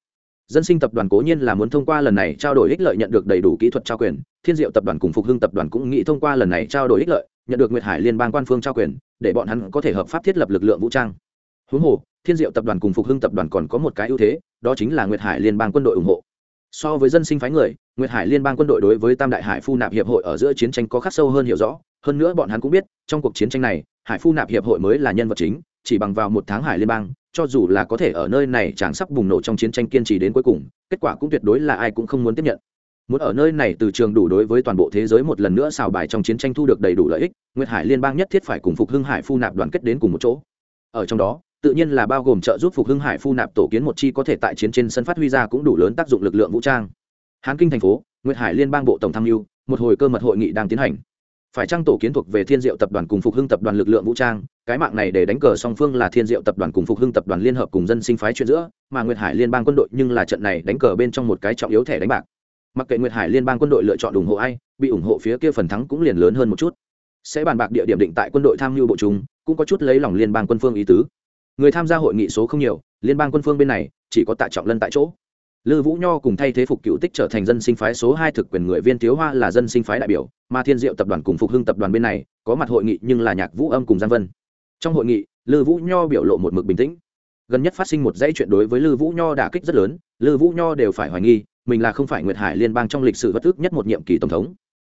Dân sinh tập đoàn cố nhiên là muốn thông qua lần này trao đổi ích lợi nhận được đầy đủ kỹ thuật trao quyền, thiên diệu tập đoàn cùng phục hưng tập đoàn cũng nghĩ thông qua lần này trao đổi ích lợi, nhận được nguyệt hải liên bang quan phương trao quyền, để bọn hắn có thể hợp pháp thiết lập lực lượng vũ trang. Huống hồ, thiên diệu tập đoàn cùng phục hưng tập đoàn còn có một cái ưu thế, đó chính là nguyệt hải liên bang quân đội ủng hộ. So với dân sinh phái người, nguyệt hải liên bang quân đội đối với tam đại hải phu nạp hiệp hội ở giữa chiến tranh có khắc sâu hơn hiểu rõ, hơn nữa bọn hắn cũng biết, trong cuộc chiến tranh này, hải phu nạp hiệp hội mới là nhân vật chính chỉ bằng vào một tháng hải liên bang, cho dù là có thể ở nơi này chẳng sắp bùng nổ trong chiến tranh kiên trì đến cuối cùng, kết quả cũng tuyệt đối là ai cũng không muốn tiếp nhận. Muốn ở nơi này từ trường đủ đối với toàn bộ thế giới một lần nữa xào bài trong chiến tranh thu được đầy đủ lợi ích, nguyệt hải liên bang nhất thiết phải cùng phục hưng hải phu nạp đoàn kết đến cùng một chỗ. Ở trong đó, tự nhiên là bao gồm trợ giúp phục hưng hải phu nạp tổ kiến một chi có thể tại chiến trên sân phát huy ra cũng đủ lớn tác dụng lực lượng vũ trang. Hán kinh thành phố, nguyệt hải liên bang bộ tổng tham mưu, một hồi cơ mật hội nghị đang tiến hành phải trang tổ kiến thuộc về thiên diệu tập đoàn cùng phục hưng tập đoàn lực lượng vũ trang? Cái mạng này để đánh cờ song phương là thiên diệu tập đoàn cùng phục hưng tập đoàn liên hợp cùng dân sinh phái chuyện giữa, mà nguyệt hải liên bang quân đội nhưng là trận này đánh cờ bên trong một cái trọng yếu thẻ đánh bạc. Mặc kệ nguyệt hải liên bang quân đội lựa chọn ủng hộ ai, bị ủng hộ phía kia phần thắng cũng liền lớn hơn một chút. Sẽ bàn bạc địa điểm định tại quân đội tham mưu bộ chúng, cũng có chút lấy lòng liên bang quân phương ý tứ. Người tham gia hội nghị số không nhiều, liên bang quân phương bên này chỉ có tạ trọng lân tại chỗ lư vũ nho cùng thay thế phục cựu tích trở thành dân sinh phái số hai thực quyền người viên thiếu hoa là dân sinh phái đại biểu, mà thiên diệu tập đoàn cùng phục hưng tập đoàn bên này có mặt hội nghị nhưng là nhạc vũ âm cùng giang vân. Trong hội nghị, lư vũ nho biểu lộ một mực bình tĩnh. Gần nhất phát sinh một dãy chuyện đối với lư vũ nho đả kích rất lớn, lư vũ nho đều phải hoài nghi, mình là không phải nguyệt hải liên bang trong lịch sử bất ức nhất một nhiệm kỳ tổng thống.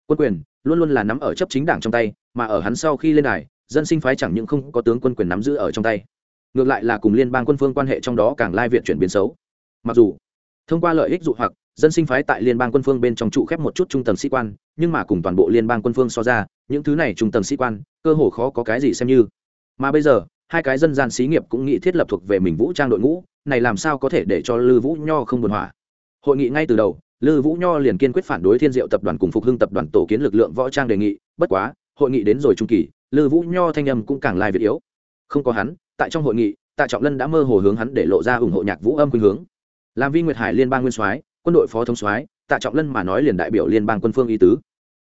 Quân quyền luôn luôn là nắm ở chấp chính đảng trong tay, mà ở hắn sau khi lên đài, dân sinh phái chẳng những không có tướng quân quyền nắm giữ ở trong tay. Ngược lại là cùng liên bang quân phương quan hệ trong đó càng lai viện chuyển biến xấu. Mặc dù thông qua lợi ích dụ hoặc, dân sinh phái tại liên bang quân phương bên trong trụ khép một chút trung tầng sĩ quan, nhưng mà cùng toàn bộ liên bang quân phương so ra, những thứ này trung tầng sĩ quan, cơ hồ khó có cái gì xem như. Mà bây giờ, hai cái dân gian xí nghiệp cũng nghĩ thiết lập thuộc về mình vũ trang đội ngũ, này làm sao có thể để cho lư vũ nho không buồn hỏa hội nghị ngay từ đầu, lư vũ nho liền kiên quyết phản đối thiên diệu tập đoàn cùng phục hưng tập đoàn tổ kiến lực lượng võ trang đề nghị, bất quá, hội nghị đến rồi trung kỳ, lư vũ nho thanh âm cũng càng lai việt yếu. Không có hắn, tại trong hội nghị, tạ trọng lân đã mơ hồ hướng hắn để lộ ra ủng hộ nhạc vũ âm khuynh hướng làm vi nguyệt hải liên bang nguyên soái, quân đội phó thống soái, tạ trọng lân mà nói liền đại biểu liên bang quân phương y tứ.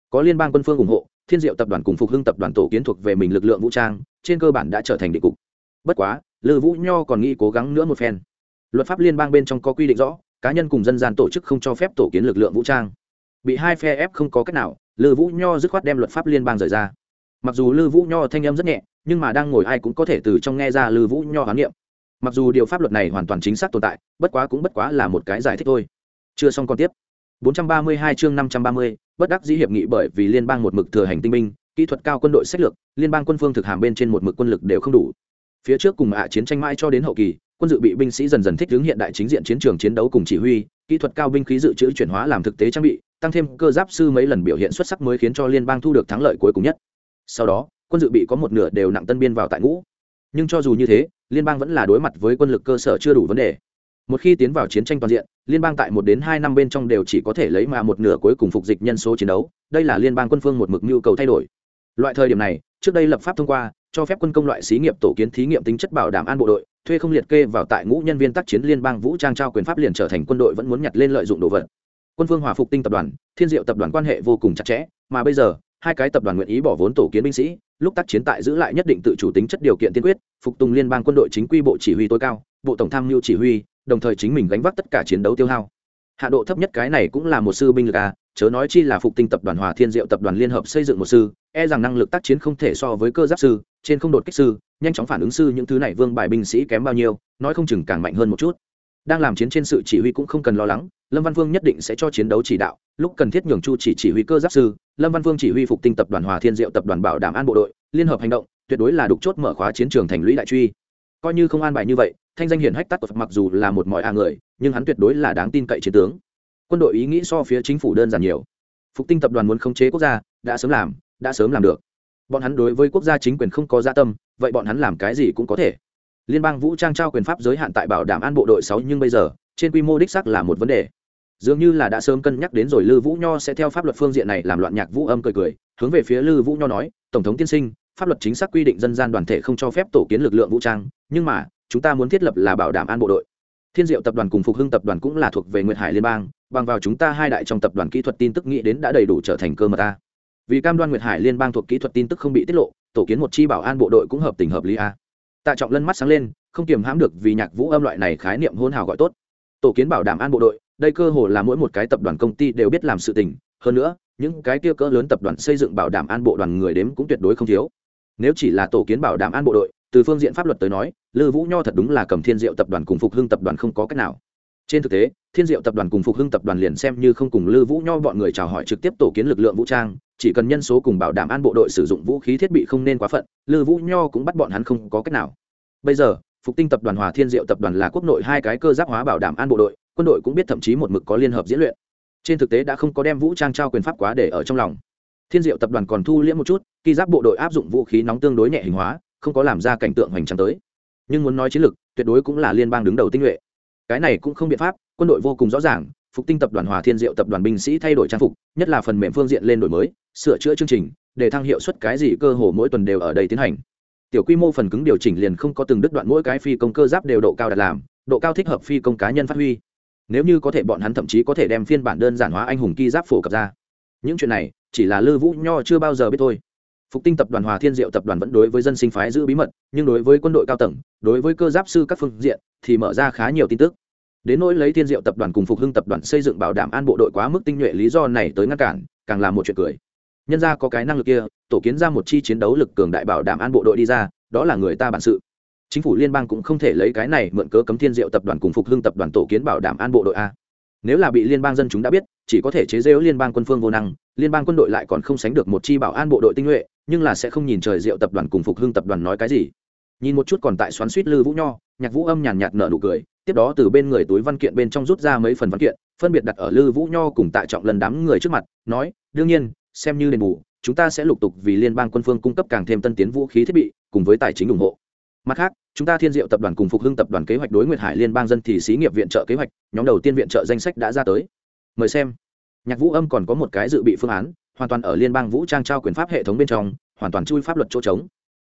Có liên bang quân phương ủng hộ, thiên diệu tập đoàn cùng phục hưng tập đoàn tổ kiến thuộc về mình lực lượng vũ trang, trên cơ bản đã trở thành định cục. Bất quá, lư vũ nho còn nghĩ cố gắng nữa một phen. Luật pháp liên bang bên trong có quy định rõ, cá nhân cùng dân gian tổ chức không cho phép tổ kiến lực lượng vũ trang. Bị hai phe ép không có cách nào, lư vũ nho dứt khoát đem luật pháp liên bang rời ra. Mặc dù lư vũ nho thanh âm rất nhẹ, nhưng mà đang ngồi ai cũng có thể từ trong nghe ra lư vũ nho hoán niệm mặc dù điều pháp luật này hoàn toàn chính xác tồn tại bất quá cũng bất quá là một cái giải thích thôi. Chưa xong còn tiếp. 432 chương 530, bất đắc dĩ hiệp nghị bởi vì liên bang một mực thừa hành tinh binh kỹ thuật cao quân đội sách lược liên bang quân phương thực hàm bên trên một mực quân lực đều không đủ. Phía trước cùng ạ chiến tranh mãi cho đến hậu kỳ quân dự bị binh sĩ dần dần thích ứng hiện đại chính diện chiến trường chiến đấu cùng chỉ huy kỹ thuật cao binh khí dự trữ chuyển hóa làm thực tế trang bị tăng thêm cơ giáp sư mấy lần biểu hiện xuất sắc mới khiến cho liên bang thu được thắng lợi cuối cùng nhất. Sau đó quân dự bị có một nửa đều nặng tân biên vào tại ngũ nhưng cho dù như thế, liên bang vẫn là đối mặt với quân lực cơ sở chưa đủ vấn đề. Một khi tiến vào chiến tranh toàn diện, liên bang tại một đến hai năm bên trong đều chỉ có thể lấy mà một nửa cuối cùng phục dịch nhân số chiến đấu. Đây là liên bang quân phương một mực nhu cầu thay đổi. Loại thời điểm này, trước đây lập pháp thông qua, cho phép quân công loại xí nghiệp tổ kiến thí nghiệm tính chất bảo đảm an bộ đội, thuê không liệt kê vào tại ngũ nhân viên tác chiến liên bang vũ trang trao quyền pháp liền trở thành quân đội vẫn muốn nhặt lên lợi dụng đồ vật. Quân phương hòa phục tinh tập đoàn, thiên diệu tập đoàn quan hệ vô cùng chặt chẽ, mà bây giờ hai cái tập đoàn nguyện ý bỏ vốn tổ kiến binh sĩ, lúc tác chiến tại giữ lại nhất định tự chủ tính chất điều kiện tiên quyết, phục tùng liên bang quân đội chính quy bộ chỉ huy tối cao, bộ tổng tham mưu chỉ huy, đồng thời chính mình gánh vác tất cả chiến đấu tiêu hao. Hạ độ thấp nhất cái này cũng là một sư binh lực à chớ nói chi là phục tinh tập đoàn hòa thiên diệu tập đoàn liên hợp xây dựng một sư e rằng năng lực tác chiến không thể so với cơ giáp sư, trên không đột kích sư, nhanh chóng phản ứng sư những thứ này vương bài binh sĩ kém bao nhiêu, nói không chừng càng mạnh hơn một chút đang làm chiến trên sự chỉ huy cũng không cần lo lắng, lâm văn Vương nhất định sẽ cho chiến đấu chỉ đạo, lúc cần thiết nhường chu chỉ chỉ huy cơ giáp sư, lâm văn Vương chỉ huy phục tinh tập đoàn hòa thiên diệu tập đoàn bảo đảm an bộ đội, liên hợp hành động, tuyệt đối là đục chốt mở khóa chiến trường thành lũy đại truy. Coi như không an bài như vậy, thanh danh hiển hách tắt mặc dù là một mọi a người, nhưng hắn tuyệt đối là đáng tin cậy chiến tướng. Quân đội ý nghĩ so phía chính phủ đơn giản nhiều. Phục tinh tập đoàn muốn khống chế quốc gia, đã sớm làm, đã sớm làm được. Bọn hắn đối với quốc gia chính quyền không có gia tâm, vậy bọn hắn làm cái gì cũng có thể liên bang vũ trang trao quyền pháp giới hạn tại bảo đảm an bộ đội sáu nhưng bây giờ, trên quy mô đích sắc là một vấn đề. Dường như là đã sớm cân nhắc đến rồi, lư vũ nho sẽ theo pháp luật phương diện này làm loạn nhạc vũ âm cười cười, hướng về phía lư vũ nho nói, tổng thống tiên sinh, pháp luật chính xác quy định dân gian đoàn thể không cho phép tổ kiến lực lượng vũ trang, nhưng mà, chúng ta muốn thiết lập là bảo đảm an bộ đội. Thiên diệu tập đoàn cùng phục hưng tập đoàn cũng là thuộc về nguyệt hải liên bang, bằng vào chúng ta hai đại trong tập đoàn kỹ thuật tin tức nghĩ đến đã đầy đủ trở thành cơ mật ta. Vì cam đoan nguyệt hải liên bang thuộc kỹ thuật tin tức không bị tiết lộ, tổ kiến một chi bảo an bộ đội cũng hợp tình hợp lý a tạ trọng lân mắt sáng lên, không kiềm hãm được vì nhạc vũ âm loại này khái niệm hôn hào gọi tốt. Tổ kiến bảo đảm an bộ đội, đây cơ hồ là mỗi một cái tập đoàn công ty đều biết làm sự tình. Hơn nữa, những cái kia cỡ lớn tập đoàn xây dựng bảo đảm an bộ đoàn người đếm cũng tuyệt đối không thiếu. Nếu chỉ là tổ kiến bảo đảm an bộ đội, từ phương diện pháp luật tới nói, lư vũ nho thật đúng là cầm thiên diệu tập đoàn cùng phục hưng tập đoàn không có cách nào trên thực tế, thiên diệu tập đoàn cùng phục hưng tập đoàn liền xem như không cùng lư vũ nho bọn người chào hỏi trực tiếp tổ kiến lực lượng vũ trang, chỉ cần nhân số cùng bảo đảm an bộ đội sử dụng vũ khí thiết bị không nên quá phận, lư vũ nho cũng bắt bọn hắn không có cách nào. Bây giờ, phục tinh tập đoàn hòa thiên diệu tập đoàn là quốc nội hai cái cơ giáp hóa bảo đảm an bộ đội, quân đội cũng biết thậm chí một mực có liên hợp diễn luyện. Trên thực tế đã không có đem vũ trang trao quyền pháp quá để ở trong lòng. Thiên diệu tập đoàn còn thu liễm một chút, khi giáp bộ đội áp dụng vũ khí nóng tương đối nhẹ hình hóa, không có làm ra cảnh tượng hoành tráng tới. Nhưng muốn nói chiến lược, tuyệt đối cũng là liên bang đứng đầu tinh nhuệ cái này cũng không biện pháp, quân đội vô cùng rõ ràng, phục tinh tập đoàn hòa thiên diệu tập đoàn binh sĩ thay đổi trang phục, nhất là phần mềm phương diện lên đổi mới, sửa chữa chương trình, để thăng hiệu suất cái gì cơ hồ mỗi tuần đều ở đây tiến hành. Tiểu quy mô phần cứng điều chỉnh liền không có từng đứt đoạn mỗi cái phi công cơ giáp đều độ cao đặt làm, độ cao thích hợp phi công cá nhân phát huy. Nếu như có thể bọn hắn thậm chí có thể đem phiên bản đơn giản hóa anh hùng ki giáp phổ cập ra. Những chuyện này, chỉ là lư vũ nho chưa bao giờ biết thôi. Phục tinh tập đoàn hòa thiên diệu tập đoàn vẫn đối với dân sinh phái giữ bí mật, nhưng đối với quân đội cao tầng, đối với cơ giáp sư các phương diện, thì mở ra khá nhiều tin tức đến nỗi lấy thiên diệu tập đoàn cùng phục hưng tập đoàn xây dựng bảo đảm an bộ đội quá mức tinh nhuệ lý do này tới ngăn cản, càng là một chuyện cười. Nhân ra có cái năng lực kia, tổ kiến ra một chi chiến đấu lực cường đại bảo đảm an bộ đội đi ra, đó là người ta bản sự. Chính phủ liên bang cũng không thể lấy cái này mượn cớ cấm thiên diệu tập đoàn cùng phục hưng tập đoàn tổ kiến bảo đảm an bộ đội a. Nếu là bị liên bang dân chúng đã biết, chỉ có thể chế rêu liên bang quân phương vô năng, liên bang quân đội lại còn không sánh được một chi bảo an bộ đội tinh nhuệ, nhưng là sẽ không nhìn trời diệu tập đoàn cùng phục hưng tập đoàn nói cái gì. Nhìn một chút còn tại xoắn suýt lư vũ nho, nhạc vũ âm nhàn nhạt nở nụ cười tiếp đó từ bên người túi văn kiện bên trong rút ra mấy phần văn kiện, phân biệt đặt ở lư vũ nho cùng tại trọng lần đám người trước mặt, nói, đương nhiên, xem như đền bù, chúng ta sẽ lục tục vì liên bang quân phương cung cấp càng thêm tân tiến vũ khí thiết bị, cùng với tài chính ủng hộ. Mặt khác, chúng ta thiên diệu tập đoàn cùng phục hưng tập đoàn kế hoạch đối nguyệt hải liên bang dân thì xí nghiệp viện trợ kế hoạch, nhóm đầu tiên viện trợ danh sách đã ra tới. Mời xem. Nhạc vũ âm còn có một cái dự bị phương án, hoàn toàn ở liên bang vũ trang trao quyền pháp hệ thống bên trong, hoàn toàn chui pháp luật chỗ trống.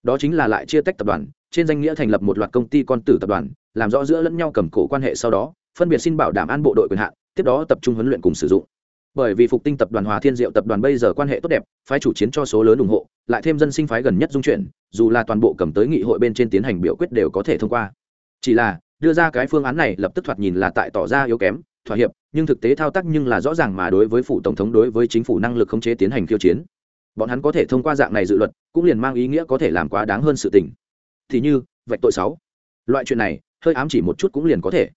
Đó chính là lại chia tách tập đoàn trên danh nghĩa thành lập một loạt công ty con tử tập đoàn, làm rõ giữa lẫn nhau cầm cổ quan hệ sau đó, phân biệt xin bảo đảm an bộ đội quyền hạn, tiếp đó tập trung huấn luyện cùng sử dụng. Bởi vì phục tinh tập đoàn hòa thiên diệu tập đoàn bây giờ quan hệ tốt đẹp, phái chủ chiến cho số lớn ủng hộ, lại thêm dân sinh phái gần nhất dung chuyển, dù là toàn bộ cầm tới nghị hội bên trên tiến hành biểu quyết đều có thể thông qua. Chỉ là, đưa ra cái phương án này lập tức thoạt nhìn là tại tỏ ra yếu kém, thỏa hiệp, nhưng thực tế thao tác nhưng là rõ ràng mà đối với phủ tổng thống đối với chính phủ năng lực khống chế tiến hành khiêu chiến. Bọn hắn có thể thông qua dạng này dự luật, cũng liền mang ý nghĩa có thể làm quá đáng hơn sự tình thì như, vạch tội sáu. Loại chuyện này, hơi ám chỉ một chút cũng liền có thể.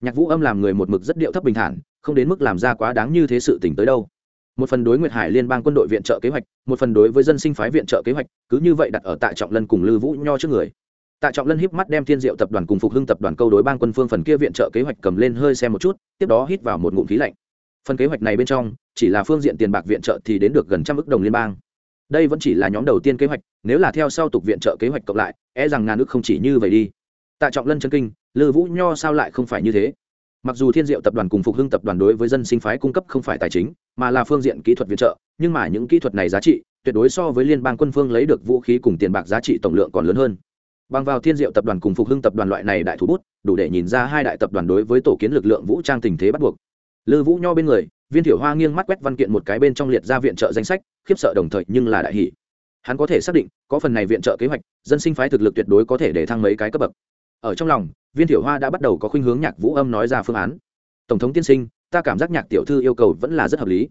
Nhạc vũ âm làm người một mực rất điệu thấp bình thản, không đến mức làm ra quá đáng như thế sự tỉnh tới đâu. Một phần đối nguyệt hải liên bang quân đội viện trợ kế hoạch, một phần đối với dân sinh phái viện trợ kế hoạch, cứ như vậy đặt ở tại trọng lân cùng lư vũ nho trước người. Tạ trọng lân híp mắt đem thiên diệu tập đoàn cùng phục hưng tập đoàn câu đối bang quân phương phần kia viện trợ kế hoạch cầm lên hơi xem một chút, tiếp đó hít vào một ngụm khí lạnh. Phần kế hoạch này bên trong, chỉ là phương diện tiền bạc viện trợ thì đến được gần trăm ước đồng liên bang đây vẫn chỉ là nhóm đầu tiên kế hoạch, nếu là theo sau tục viện trợ kế hoạch cộng lại e rằng ngàn ước không chỉ như vậy đi. Tạ trọng lân chân kinh, lư vũ nho sao lại không phải như thế? Mặc dù thiên diệu tập đoàn cùng phục hưng tập đoàn đối với dân sinh phái cung cấp không phải tài chính, mà là phương diện kỹ thuật viện trợ, nhưng mà những kỹ thuật này giá trị, tuyệt đối so với liên bang quân phương lấy được vũ khí cùng tiền bạc giá trị tổng lượng còn lớn hơn. Bằng vào thiên diệu tập đoàn cùng phục hưng tập đoàn loại này đại thủ bút, đủ để nhìn ra hai đại tập đoàn đối với tổ kiến lực lượng vũ trang tình thế bắt buộc. Lư vũ nho bên người viên thiểu hoa nghiêng mắt quét văn kiện một cái bên trong liệt ra viện trợ danh sách, khiếp sợ đồng thời, nhưng là đại hỷ hắn có thể xác định, có phần này viện trợ kế hoạch, dân sinh phái thực lực tuyệt đối có thể để thăng mấy cái cấp bậc. Ở trong lòng, viên thiểu hoa đã bắt đầu có khuynh hướng nhạc vũ âm nói ra phương án. Tổng thống tiên sinh, ta cảm giác nhạc tiểu thư yêu cầu vẫn là rất hợp lý.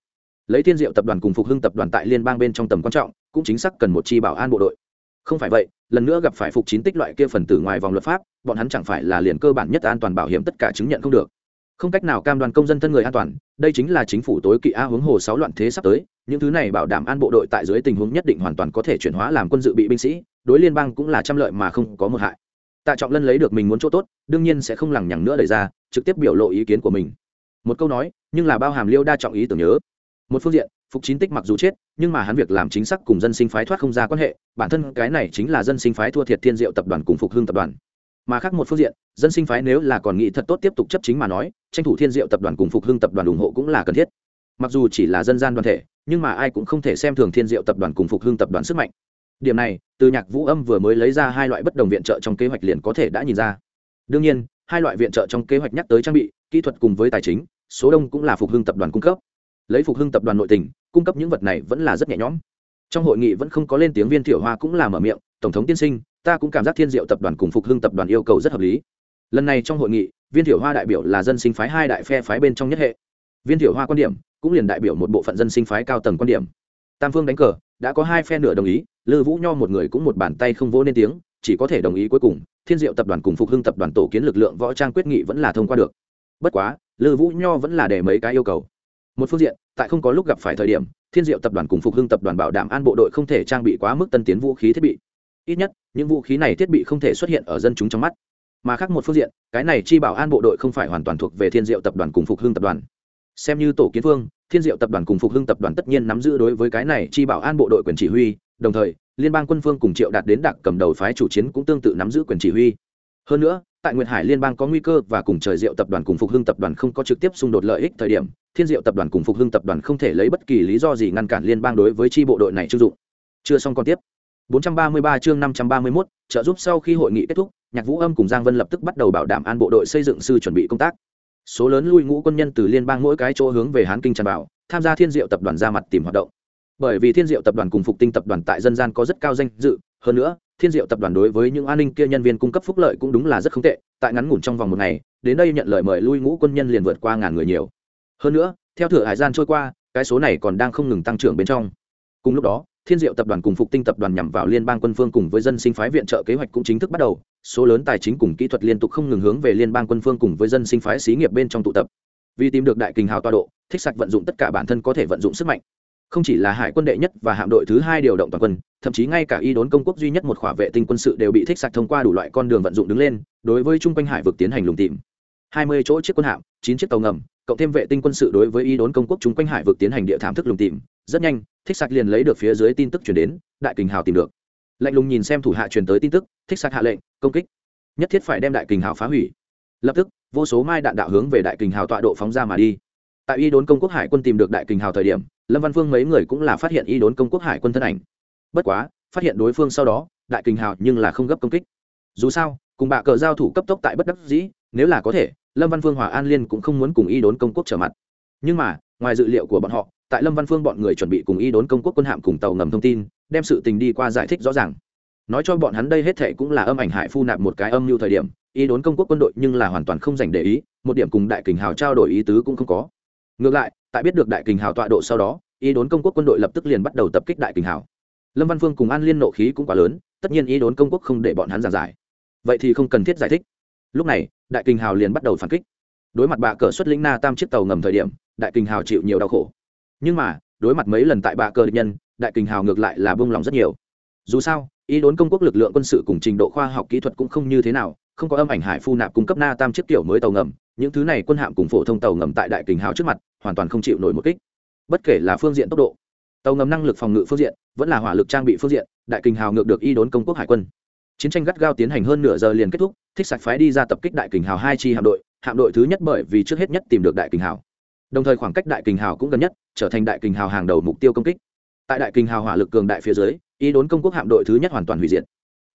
Lấy thiên diệu tập đoàn cùng phục hưng tập đoàn tại liên bang bên trong tầm quan trọng, cũng chính xác cần một chi bảo an bộ đội. Không phải vậy, lần nữa gặp phải phục chín tích loại kia phần tử ngoài vòng luật pháp, bọn hắn chẳng phải là liền cơ bản nhất an toàn bảo hiểm tất cả chứng nhận không được không cách nào cam đoan công dân thân người an toàn, đây chính là chính phủ tối kỵ a hướng hồ sáu loạn thế sắp tới, những thứ này bảo đảm an bộ đội tại dưới tình huống nhất định hoàn toàn có thể chuyển hóa làm quân dự bị binh sĩ, đối liên bang cũng là trăm lợi mà không có một hại. Tạ trọng lân lấy được mình muốn chỗ tốt, đương nhiên sẽ không lằng nhằng nữa đẩy ra, trực tiếp biểu lộ ý kiến của mình. Một câu nói, nhưng là bao hàm liêu đa trọng ý tưởng nhớ. Một phương diện, phục chín tích mặc dù chết, nhưng mà hắn việc làm chính xác cùng dân sinh phái thoát không ra quan hệ, bản thân cái này chính là dân sinh phái thua thiệt thiên diệu tập đoàn cùng phục hưng tập đoàn mà khác một phương diện, dân sinh phái nếu là còn nghĩ thật tốt tiếp tục chấp chính mà nói, tranh thủ thiên diệu tập đoàn cùng phục hưng tập đoàn ủng hộ cũng là cần thiết. Mặc dù chỉ là dân gian đoàn thể, nhưng mà ai cũng không thể xem thường thiên diệu tập đoàn cùng phục hưng tập đoàn sức mạnh. Điểm này, từ nhạc vũ âm vừa mới lấy ra hai loại bất đồng viện trợ trong kế hoạch liền có thể đã nhìn ra. Đương nhiên, hai loại viện trợ trong kế hoạch nhắc tới trang bị, kỹ thuật cùng với tài chính, số đông cũng là phục hưng tập đoàn cung cấp. Lấy phục hưng tập đoàn nội tình, cung cấp những vật này vẫn là rất nhẹ nhõm. Trong hội nghị vẫn không có lên tiếng viên thiểu hoa cũng là mở miệng, tổng thống tiên sinh ta cũng cảm giác thiên diệu tập đoàn cùng phục hưng tập đoàn yêu cầu rất hợp lý. Lần này trong hội nghị, viên thiểu hoa đại biểu là dân sinh phái hai đại phe phái bên trong nhất hệ. Viên thiểu hoa quan điểm cũng liền đại biểu một bộ phận dân sinh phái cao tầng quan điểm. Tam phương đánh cờ, đã có hai phe nửa đồng ý, lư vũ nho một người cũng một bàn tay không vỗ nên tiếng, chỉ có thể đồng ý cuối cùng, thiên diệu tập đoàn cùng phục hưng tập đoàn tổ kiến lực lượng võ trang quyết nghị vẫn là thông qua được. Bất quá, lư vũ nho vẫn là để mấy cái yêu cầu. Một phương diện, tại không có lúc gặp phải thời điểm, thiên diệu tập đoàn cùng phục hưng tập đoàn bảo đảm an bộ đội không thể trang bị quá mức tân tiến vũ khí thiết bị ít nhất, những vũ khí này thiết bị không thể xuất hiện ở dân chúng trong mắt. Mà khác một phương diện, cái này chi bảo an bộ đội không phải hoàn toàn thuộc về thiên diệu tập đoàn cùng phục hưng tập đoàn. Xem như tổ kiến phương thiên diệu tập đoàn cùng phục hưng tập đoàn tất nhiên nắm giữ đối với cái này chi bảo an bộ đội quyền chỉ huy, đồng thời, liên bang quân phương cùng triệu đạt đến đặc cầm đầu phái chủ chiến cũng tương tự nắm giữ quyền chỉ huy. Hơn nữa, tại nguyệt hải liên bang có nguy cơ và cùng trời diệu tập đoàn cùng phục hưng tập đoàn không có trực tiếp xung đột lợi ích thời điểm, thiên diệu tập đoàn cùng phục hưng tập đoàn không thể lấy bất kỳ lý do gì ngăn cản liên bang đối với chi bộ đội này chưng dụng. Chưa xong còn tiếp. 433 chương 531, trợ giúp sau khi hội nghị kết thúc nhạc vũ âm cùng giang vân lập tức bắt đầu bảo đảm an bộ đội xây dựng sư chuẩn bị công tác. Số lớn lui ngũ quân nhân từ liên bang mỗi cái chỗ hướng về hán kinh tràn vào tham gia thiên diệu tập đoàn ra mặt tìm hoạt động. Bởi vì thiên diệu tập đoàn cùng phục tinh tập đoàn tại dân gian có rất cao danh dự hơn nữa thiên diệu tập đoàn đối với những an ninh kia nhân viên cung cấp phúc lợi cũng đúng là rất không tệ tại ngắn ngủn trong vòng một ngày đến đây nhận lời mời lui ngũ quân nhân liền vượt qua ngàn người nhiều. Hơn nữa theo thừa hải gian trôi qua cái số này còn đang không ngừng tăng trưởng bên trong. Cùng lúc đó thiên diệu tập đoàn cùng phục tinh tập đoàn nhằm vào liên bang quân phương cùng với dân sinh phái viện trợ kế hoạch cũng chính thức bắt đầu. Số lớn tài chính cùng kỹ thuật liên tục không ngừng hướng về liên bang quân phương cùng với dân sinh phái xí nghiệp bên trong tụ tập. Vì tìm được đại kình hào toa độ, thích sạch vận dụng tất cả bản thân có thể vận dụng sức mạnh. Không chỉ là hải quân đệ nhất và hạm đội thứ hai điều động toàn quân, thậm chí ngay cả y đốn công quốc duy nhất một khỏa vệ tinh quân sự đều bị thích sạch thông qua đủ loại con đường vận dụng đứng lên, đối với chung quanh hải vực tiến hành lùng tìm. Hai mươi chỗ chiếc quân hạm, chín chiếc tàu ngầm cộng thêm vệ tinh quân sự đối với y đốn công quốc chúng quanh hải vực tiến hành địa thảm thức lùng tìm. Rất nhanh, thích sạc liền lấy được phía dưới tin tức chuyển đến, đại kình hào tìm được. Lạnh lùng nhìn xem thủ hạ truyền tới tin tức, thích sạc hạ lệnh, công kích. Nhất thiết phải đem đại kình hào phá hủy. Lập tức, vô số mai đạn đạo hướng về đại kình hào tọa độ phóng ra mà đi. Tại y đốn công quốc hải quân tìm được đại kình hào thời điểm, lâm văn phương mấy người cũng là phát hiện y đốn công quốc hải quân thân ảnh. Bất quá, phát hiện đối phương sau đó, đại kình hào nhưng là không gấp công kích. Dù sao, cùng bạ cờ giao thủ cấp tốc tại bất đắc dĩ, nếu là có thể lâm văn phương, hòa an liên cũng không muốn cùng y đốn công quốc trở mặt. Nhưng mà, ngoài dự liệu của bọn họ, tại lâm văn phương bọn người chuẩn bị cùng y đốn công quốc quân hạm cùng tàu ngầm thông tin, đem sự tình đi qua giải thích rõ ràng. Nói cho bọn hắn đây hết thệ cũng là âm ảnh hại phu nạp một cái âm mưu thời điểm, y đốn công quốc quân đội nhưng là hoàn toàn không dành để ý, một điểm cùng đại kình hào trao đổi ý tứ cũng không có. Ngược lại, tại biết được đại kình hào tọa độ sau đó, y đốn công quốc quân đội lập tức liền bắt đầu tập kích đại kình hào. Lâm văn phương cùng an liên nộ khí cũng quá lớn, tất nhiên y đốn công quốc không để bọn hắn giảng giải. Vậy thì không cần thiết giải thích. Lúc này đại Kinh hào liền bắt đầu phản kích. Đối mặt bạ cờ xuất lĩnh na tam chiếc tàu ngầm thời điểm, đại Kinh hào chịu nhiều đau khổ. Nhưng mà, đối mặt mấy lần tại bạ cờ địch nhân, đại Kinh hào ngược lại là bông lòng rất nhiều. Dù sao, ý đốn công quốc lực lượng quân sự cùng trình độ khoa học kỹ thuật cũng không như thế nào, không có âm ảnh hải phu nạp cung cấp na tam chiếc kiểu mới tàu ngầm, những thứ này quân hạm cùng phổ thông tàu ngầm tại đại kình hào trước mặt, hoàn toàn không chịu nổi một kích. Bất kể là phương diện tốc độ, tàu ngầm năng lực phòng ngự phương diện, vẫn là hỏa lực trang bị phương diện, đại kình hào ngược được y đốn công quốc hải quân chiến tranh gắt gao tiến hành hơn nửa giờ liền kết thúc, thích sạch phái đi ra tập kích đại kình hào hai chi hạm đội hạm đội thứ nhất bởi vì trước hết nhất tìm được đại kình hào. Đồng thời khoảng cách đại kình hào cũng gần nhất, trở thành đại kình hào hàng đầu mục tiêu công kích. Tại đại kình hào hỏa lực cường đại phía dưới, ý đốn công quốc hạm đội thứ nhất hoàn toàn hủy diệt.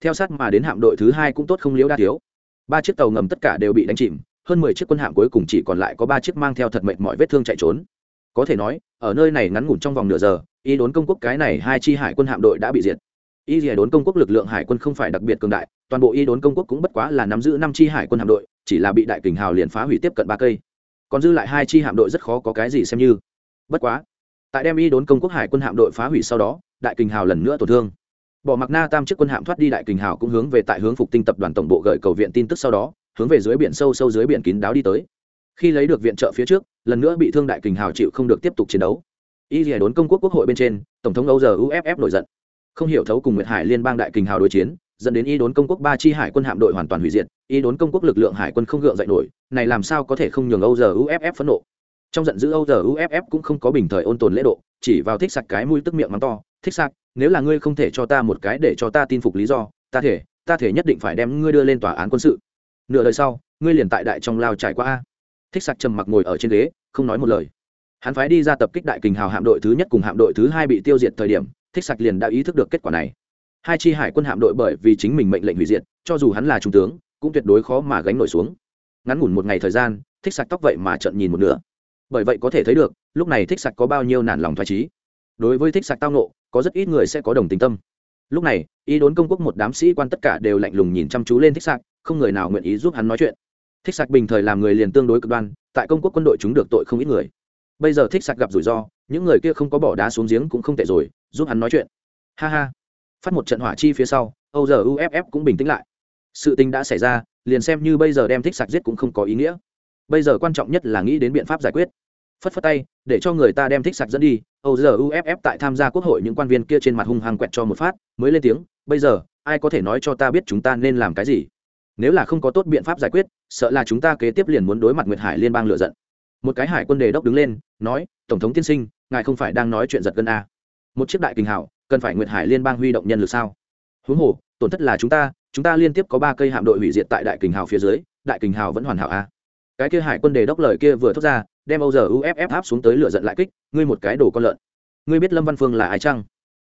Theo sát mà đến hạm đội thứ hai cũng tốt không liễu đa thiếu. Ba chiếc tàu ngầm tất cả đều bị đánh chìm, hơn mười chiếc quân hạm cuối cùng chỉ còn lại có ba chiếc mang theo thật mệnh mọi vết thương chạy trốn. Có thể nói, ở nơi này ngắn ngủn trong vòng nửa giờ, ý đốn công quốc cái này hai chi hải quân hạm đội đã bị diệt y dìa đốn công quốc lực lượng hải quân không phải đặc biệt cường đại, toàn bộ y đốn công quốc cũng bất quá là nắm giữ năm chi hải quân hạm đội, chỉ là bị đại kình hào liền phá hủy tiếp cận ba cây. Còn dư lại hai chi hạm đội rất khó có cái gì xem như. Bất quá, tại đem y đốn công quốc hải quân hạm đội phá hủy sau đó, đại kình hào lần nữa tổn thương. Bỏ mặc na tam chiếc quân hạm thoát đi đại kình hào cũng hướng về tại hướng phục tinh tập đoàn tổng bộ gửi cầu viện tin tức sau đó, hướng về dưới biển sâu sâu dưới biển kín đáo đi tới. Khi lấy được viện trợ phía trước, lần nữa bị thương đại kình hào chịu không được tiếp tục chiến đấu. Y dìa đốn công quốc quốc hội bên trên, tổng thống âu giờ uff nổi giận không hiểu thấu cùng nguyệt hải liên bang đại kình hào đối chiến, dẫn đến y đốn công quốc ba chi hải quân hạm đội hoàn toàn hủy diệt y đốn công quốc lực lượng hải quân không gượng dậy nổi, này làm sao có thể không nhường âu giờ uff phẫn nộ? Trong giận dữ âu giờ uff cũng không có bình thời ôn tồn lễ độ, chỉ vào thích sặc cái mũi tức miệng mắng to, thích sặc nếu là ngươi không thể cho ta một cái để cho ta tin phục lý do, ta thể ta thể nhất định phải đem ngươi đưa lên tòa án quân sự. Nửa đời sau, ngươi liền tại đại trong lao trải qua a. Thích sặc trầm mặc ngồi ở trên ghế, không nói một lời. Hắn phái đi ra tập kích đại kình hào hạm đội thứ nhất cùng hạm đội thứ hai bị tiêu diệt thời điểm thích Sạch liền đã ý thức được kết quả này. Hai chi hải quân hạm đội bởi vì chính mình mệnh lệnh hủy diệt cho dù hắn là trung tướng cũng tuyệt đối khó mà gánh nổi xuống. Ngắn ngủn một ngày thời gian thích Sạch tóc vậy mà trận nhìn một nửa. Bởi vậy có thể thấy được lúc này thích Sạch có bao nhiêu nản lòng thoải trí đối với thích Sạch tao nộ có rất ít người sẽ có đồng tình tâm. Lúc này ý đốn công quốc một đám sĩ quan tất cả đều lạnh lùng nhìn chăm chú lên thích Sạch, không người nào nguyện ý giúp hắn nói chuyện. Thích Sạch bình thời làm người liền tương đối cực đoan tại công quốc quân đội chúng được tội không ít người. Bây giờ thích Sạch gặp rủi ro những người kia không có bỏ đá xuống giếng cũng không tệ rồi giúp hắn nói chuyện. Ha ha. Phát một trận hỏa chi phía sau âu giờ uff cũng bình tĩnh lại. Sự tình đã xảy ra, liền xem như bây giờ đem thích sạch giết cũng không có ý nghĩa. Bây giờ quan trọng nhất là nghĩ đến biện pháp giải quyết. Phất phất tay, để cho người ta đem thích sạch dẫn đi âu giờ uff tại tham gia quốc hội những quan viên kia trên mặt hung hăng quẹt cho một phát, mới lên tiếng, bây giờ, ai có thể nói cho ta biết chúng ta nên làm cái gì? Nếu là không có tốt biện pháp giải quyết, sợ là chúng ta kế tiếp liền muốn đối mặt nguyệt hải liên bang lựa giận. Một cái hải quân đề đốc đứng lên, nói, tổng thống tiên sinh, ngài không phải đang nói chuyện giật gân a một chiếc đại kinh hảo, cần phải nguyệt hải liên bang huy động nhân lực sao? Huống hồ, tổn thất là chúng ta chúng ta liên tiếp có ba cây hạm đội hủy diệt tại đại kình hào phía dưới, đại kình hào vẫn hoàn hảo a cái kia hải quân đề đốc lời kia vừa thốt ra, đem âu giờ uff áp xuống tới lửa giận lại kích, ngươi một cái đồ con lợn. Ngươi biết lâm văn phương là ai chăng?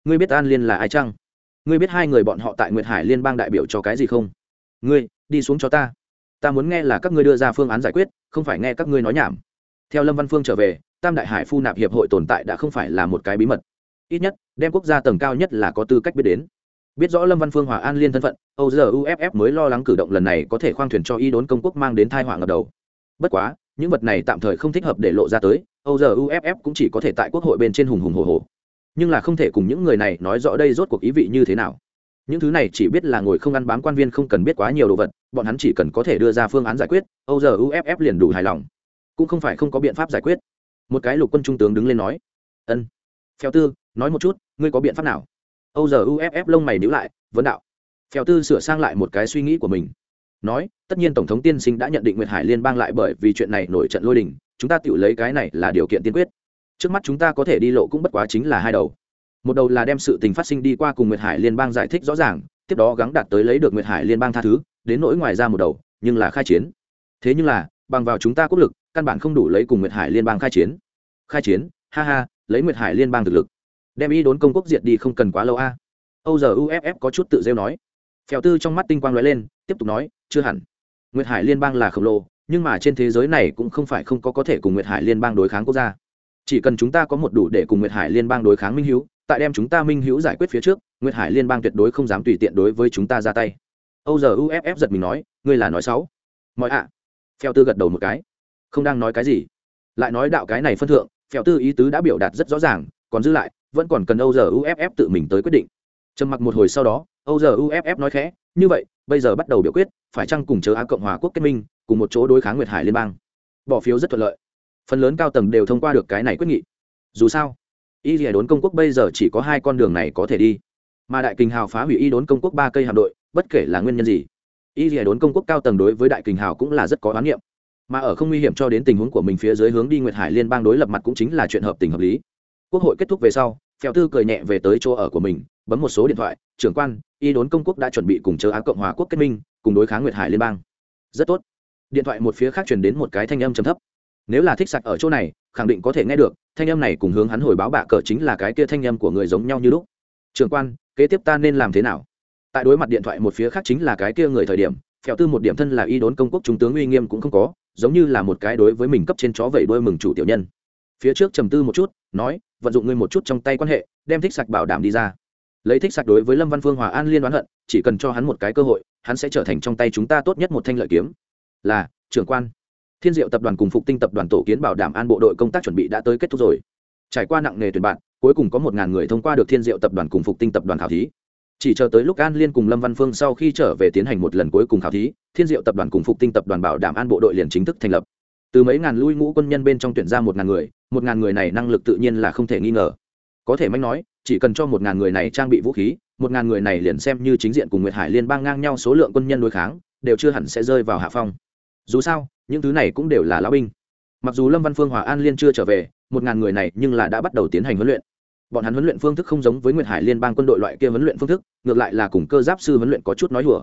Ngươi biết an liên là ai chăng? Ngươi biết hai người bọn họ tại nguyệt hải liên bang đại biểu cho cái gì không? Ngươi, đi xuống cho ta. Ta muốn nghe là các ngươi đưa ra phương án giải quyết, không phải nghe các ngươi nói nhảm. Theo lâm văn phương trở về, tam đại hải phu nạp hiệp hội tồn tại đã không phải là một cái bí mật ít nhất, đem quốc gia tầng cao nhất là có tư cách biết đến. Biết rõ lâm văn phương hòa an liên thân phận âu giờ uff mới lo lắng cử động lần này có thể khoang thuyền cho y đốn công quốc mang đến thai họa ngập đầu. Bất quá, những vật này tạm thời không thích hợp để lộ ra tới âu giờ uff cũng chỉ có thể tại quốc hội bên trên hùng hùng hồ hồ nhưng là không thể cùng những người này nói rõ đây rốt cuộc ý vị như thế nào. Những thứ này chỉ biết là ngồi không ăn bám quan viên không cần biết quá nhiều đồ vật, bọn hắn chỉ cần có thể đưa ra phương án giải quyết âu giờ uff liền đủ hài lòng. Cũng không phải không có biện pháp giải quyết. Một cái lục quân trung tướng đứng lên nói, ân, phèo tư nói một chút, ngươi có biện pháp nào? Âu giờ uff lông mày níu lại, vấn đạo. Phèo tư sửa sang lại một cái suy nghĩ của mình. Nói, tất nhiên tổng thống tiên sinh đã nhận định nguyệt hải liên bang lại bởi vì chuyện này nổi trận lôi đình, chúng ta tự lấy cái này là điều kiện tiên quyết. Trước mắt chúng ta có thể đi lộ cũng bất quá chính là hai đầu. Một đầu là đem sự tình phát sinh đi qua cùng nguyệt hải liên bang giải thích rõ ràng, tiếp đó gắng đạt tới lấy được nguyệt hải liên bang tha thứ, đến nỗi ngoài ra một đầu, nhưng là khai chiến. Thế nhưng là, bằng vào chúng ta quốc lực, căn bản không đủ lấy cùng nguyệt hải liên bang khai chiến. Khai chiến, ha ha, lấy nguyệt hải liên bang thực lực đem y đốn công quốc diệt đi không cần quá lâu a. Âu giờ uff có chút tự rêu nói. Phèo tư trong mắt tinh quang lóe lên, tiếp tục nói, chưa hẳn. Nguyệt hải liên bang là khổng lồ, nhưng mà trên thế giới này cũng không phải không có có thể cùng nguyệt hải liên bang đối kháng quốc gia. Chỉ cần chúng ta có một đủ để cùng nguyệt hải liên bang đối kháng minh hữu tại đem chúng ta minh hữu giải quyết phía trước, nguyệt hải liên bang tuyệt đối không dám tùy tiện đối với chúng ta ra tay. Âu giờ uff giật mình nói, ngươi là nói sáu mọi ạ. Phèo tư gật đầu một cái. Không đang nói cái gì. Lại nói đạo cái này phân thượng, phèo tư ý tứ đã biểu đạt rất rõ ràng, còn giữ lại vẫn còn cần âu giờ uff tự mình tới quyết định. Trầm mặc một hồi sau đó, âu giờ uff nói khẽ, như vậy, bây giờ bắt đầu biểu quyết, phải chăng cùng chớ á cộng hòa quốc kết minh, cùng một chỗ đối kháng nguyệt hải liên bang? Bỏ phiếu rất thuận lợi. Phần lớn cao tầng đều thông qua được cái này quyết nghị. Dù sao, y dìa đốn công quốc bây giờ chỉ có hai con đường này có thể đi. Mà đại kình hào phá hủy y đốn công quốc ba cây hạm đội, bất kể là nguyên nhân gì, y dìa đốn công quốc cao tầng đối với đại kình hào cũng là rất có oán niệm mà ở không nguy hiểm cho đến tình huống của mình phía dưới hướng đi nguyệt hải liên bang đối lập mặt cũng chính là chuyện hợp tình hợp lý quốc hội kết thúc về sau, phèo tư cười nhẹ về tới chỗ ở của mình, bấm một số điện thoại, trưởng quan, y đốn công quốc đã chuẩn bị cùng chờ á cộng hòa quốc kết minh, cùng đối kháng nguyệt hải liên bang. Rất tốt. Điện thoại một phía khác truyền đến một cái thanh âm trầm thấp. Nếu là thích sạch ở chỗ này, khẳng định có thể nghe được, thanh âm này cùng hướng hắn hồi báo bạ cờ chính là cái kia thanh âm của người giống nhau như lúc. Trưởng quan, kế tiếp ta nên làm thế nào? Tại đối mặt điện thoại một phía khác chính là cái kia người thời điểm, phèo tư một điểm thân là y đốn công quốc trung tướng uy nghiêm cũng không có, giống như là một cái đối với mình cấp trên chó vẩy đôi mừng chủ tiểu nhân phía trước trầm tư một chút, nói, vận dụng ngươi một chút trong tay quan hệ, đem thích sạch bảo đảm đi ra. Lấy thích sạch đối với lâm văn phương hòa an liên đoán hận, chỉ cần cho hắn một cái cơ hội, hắn sẽ trở thành trong tay chúng ta tốt nhất một thanh lợi kiếm. Là, trưởng quan. Thiên diệu tập đoàn cùng phục tinh tập đoàn tổ kiến bảo đảm an bộ đội công tác chuẩn bị đã tới kết thúc rồi. Trải qua nặng nề tuyển bạn, cuối cùng có một ngàn người thông qua được thiên diệu tập đoàn cùng phục tinh tập đoàn khảo thí. Chỉ chờ tới lúc an liên cùng lâm văn phương sau khi trở về tiến hành một lần cuối cùng khảo thí, thiên diệu tập đoàn cùng phục tinh tập đoàn bảo đảm an bộ đội liền chính thức thành lập từ mấy ngàn lui ngũ quân nhân bên trong tuyển ra một ngàn người, một ngàn người này năng lực tự nhiên là không thể nghi ngờ. Có thể manh nói, chỉ cần cho một ngàn người này trang bị vũ khí, một ngàn người này liền xem như chính diện cùng nguyệt hải liên bang ngang nhau số lượng quân nhân đối kháng, đều chưa hẳn sẽ rơi vào hạ phong. Dù sao, những thứ này cũng đều là lão binh. Mặc dù lâm văn phương hòa an liên chưa trở về, một ngàn người này nhưng là đã bắt đầu tiến hành huấn luyện. Bọn hắn huấn luyện phương thức không giống với nguyệt hải liên bang quân đội loại kia huấn luyện phương thức, ngược lại là cùng cơ giáp sư huấn luyện có chút nói hùa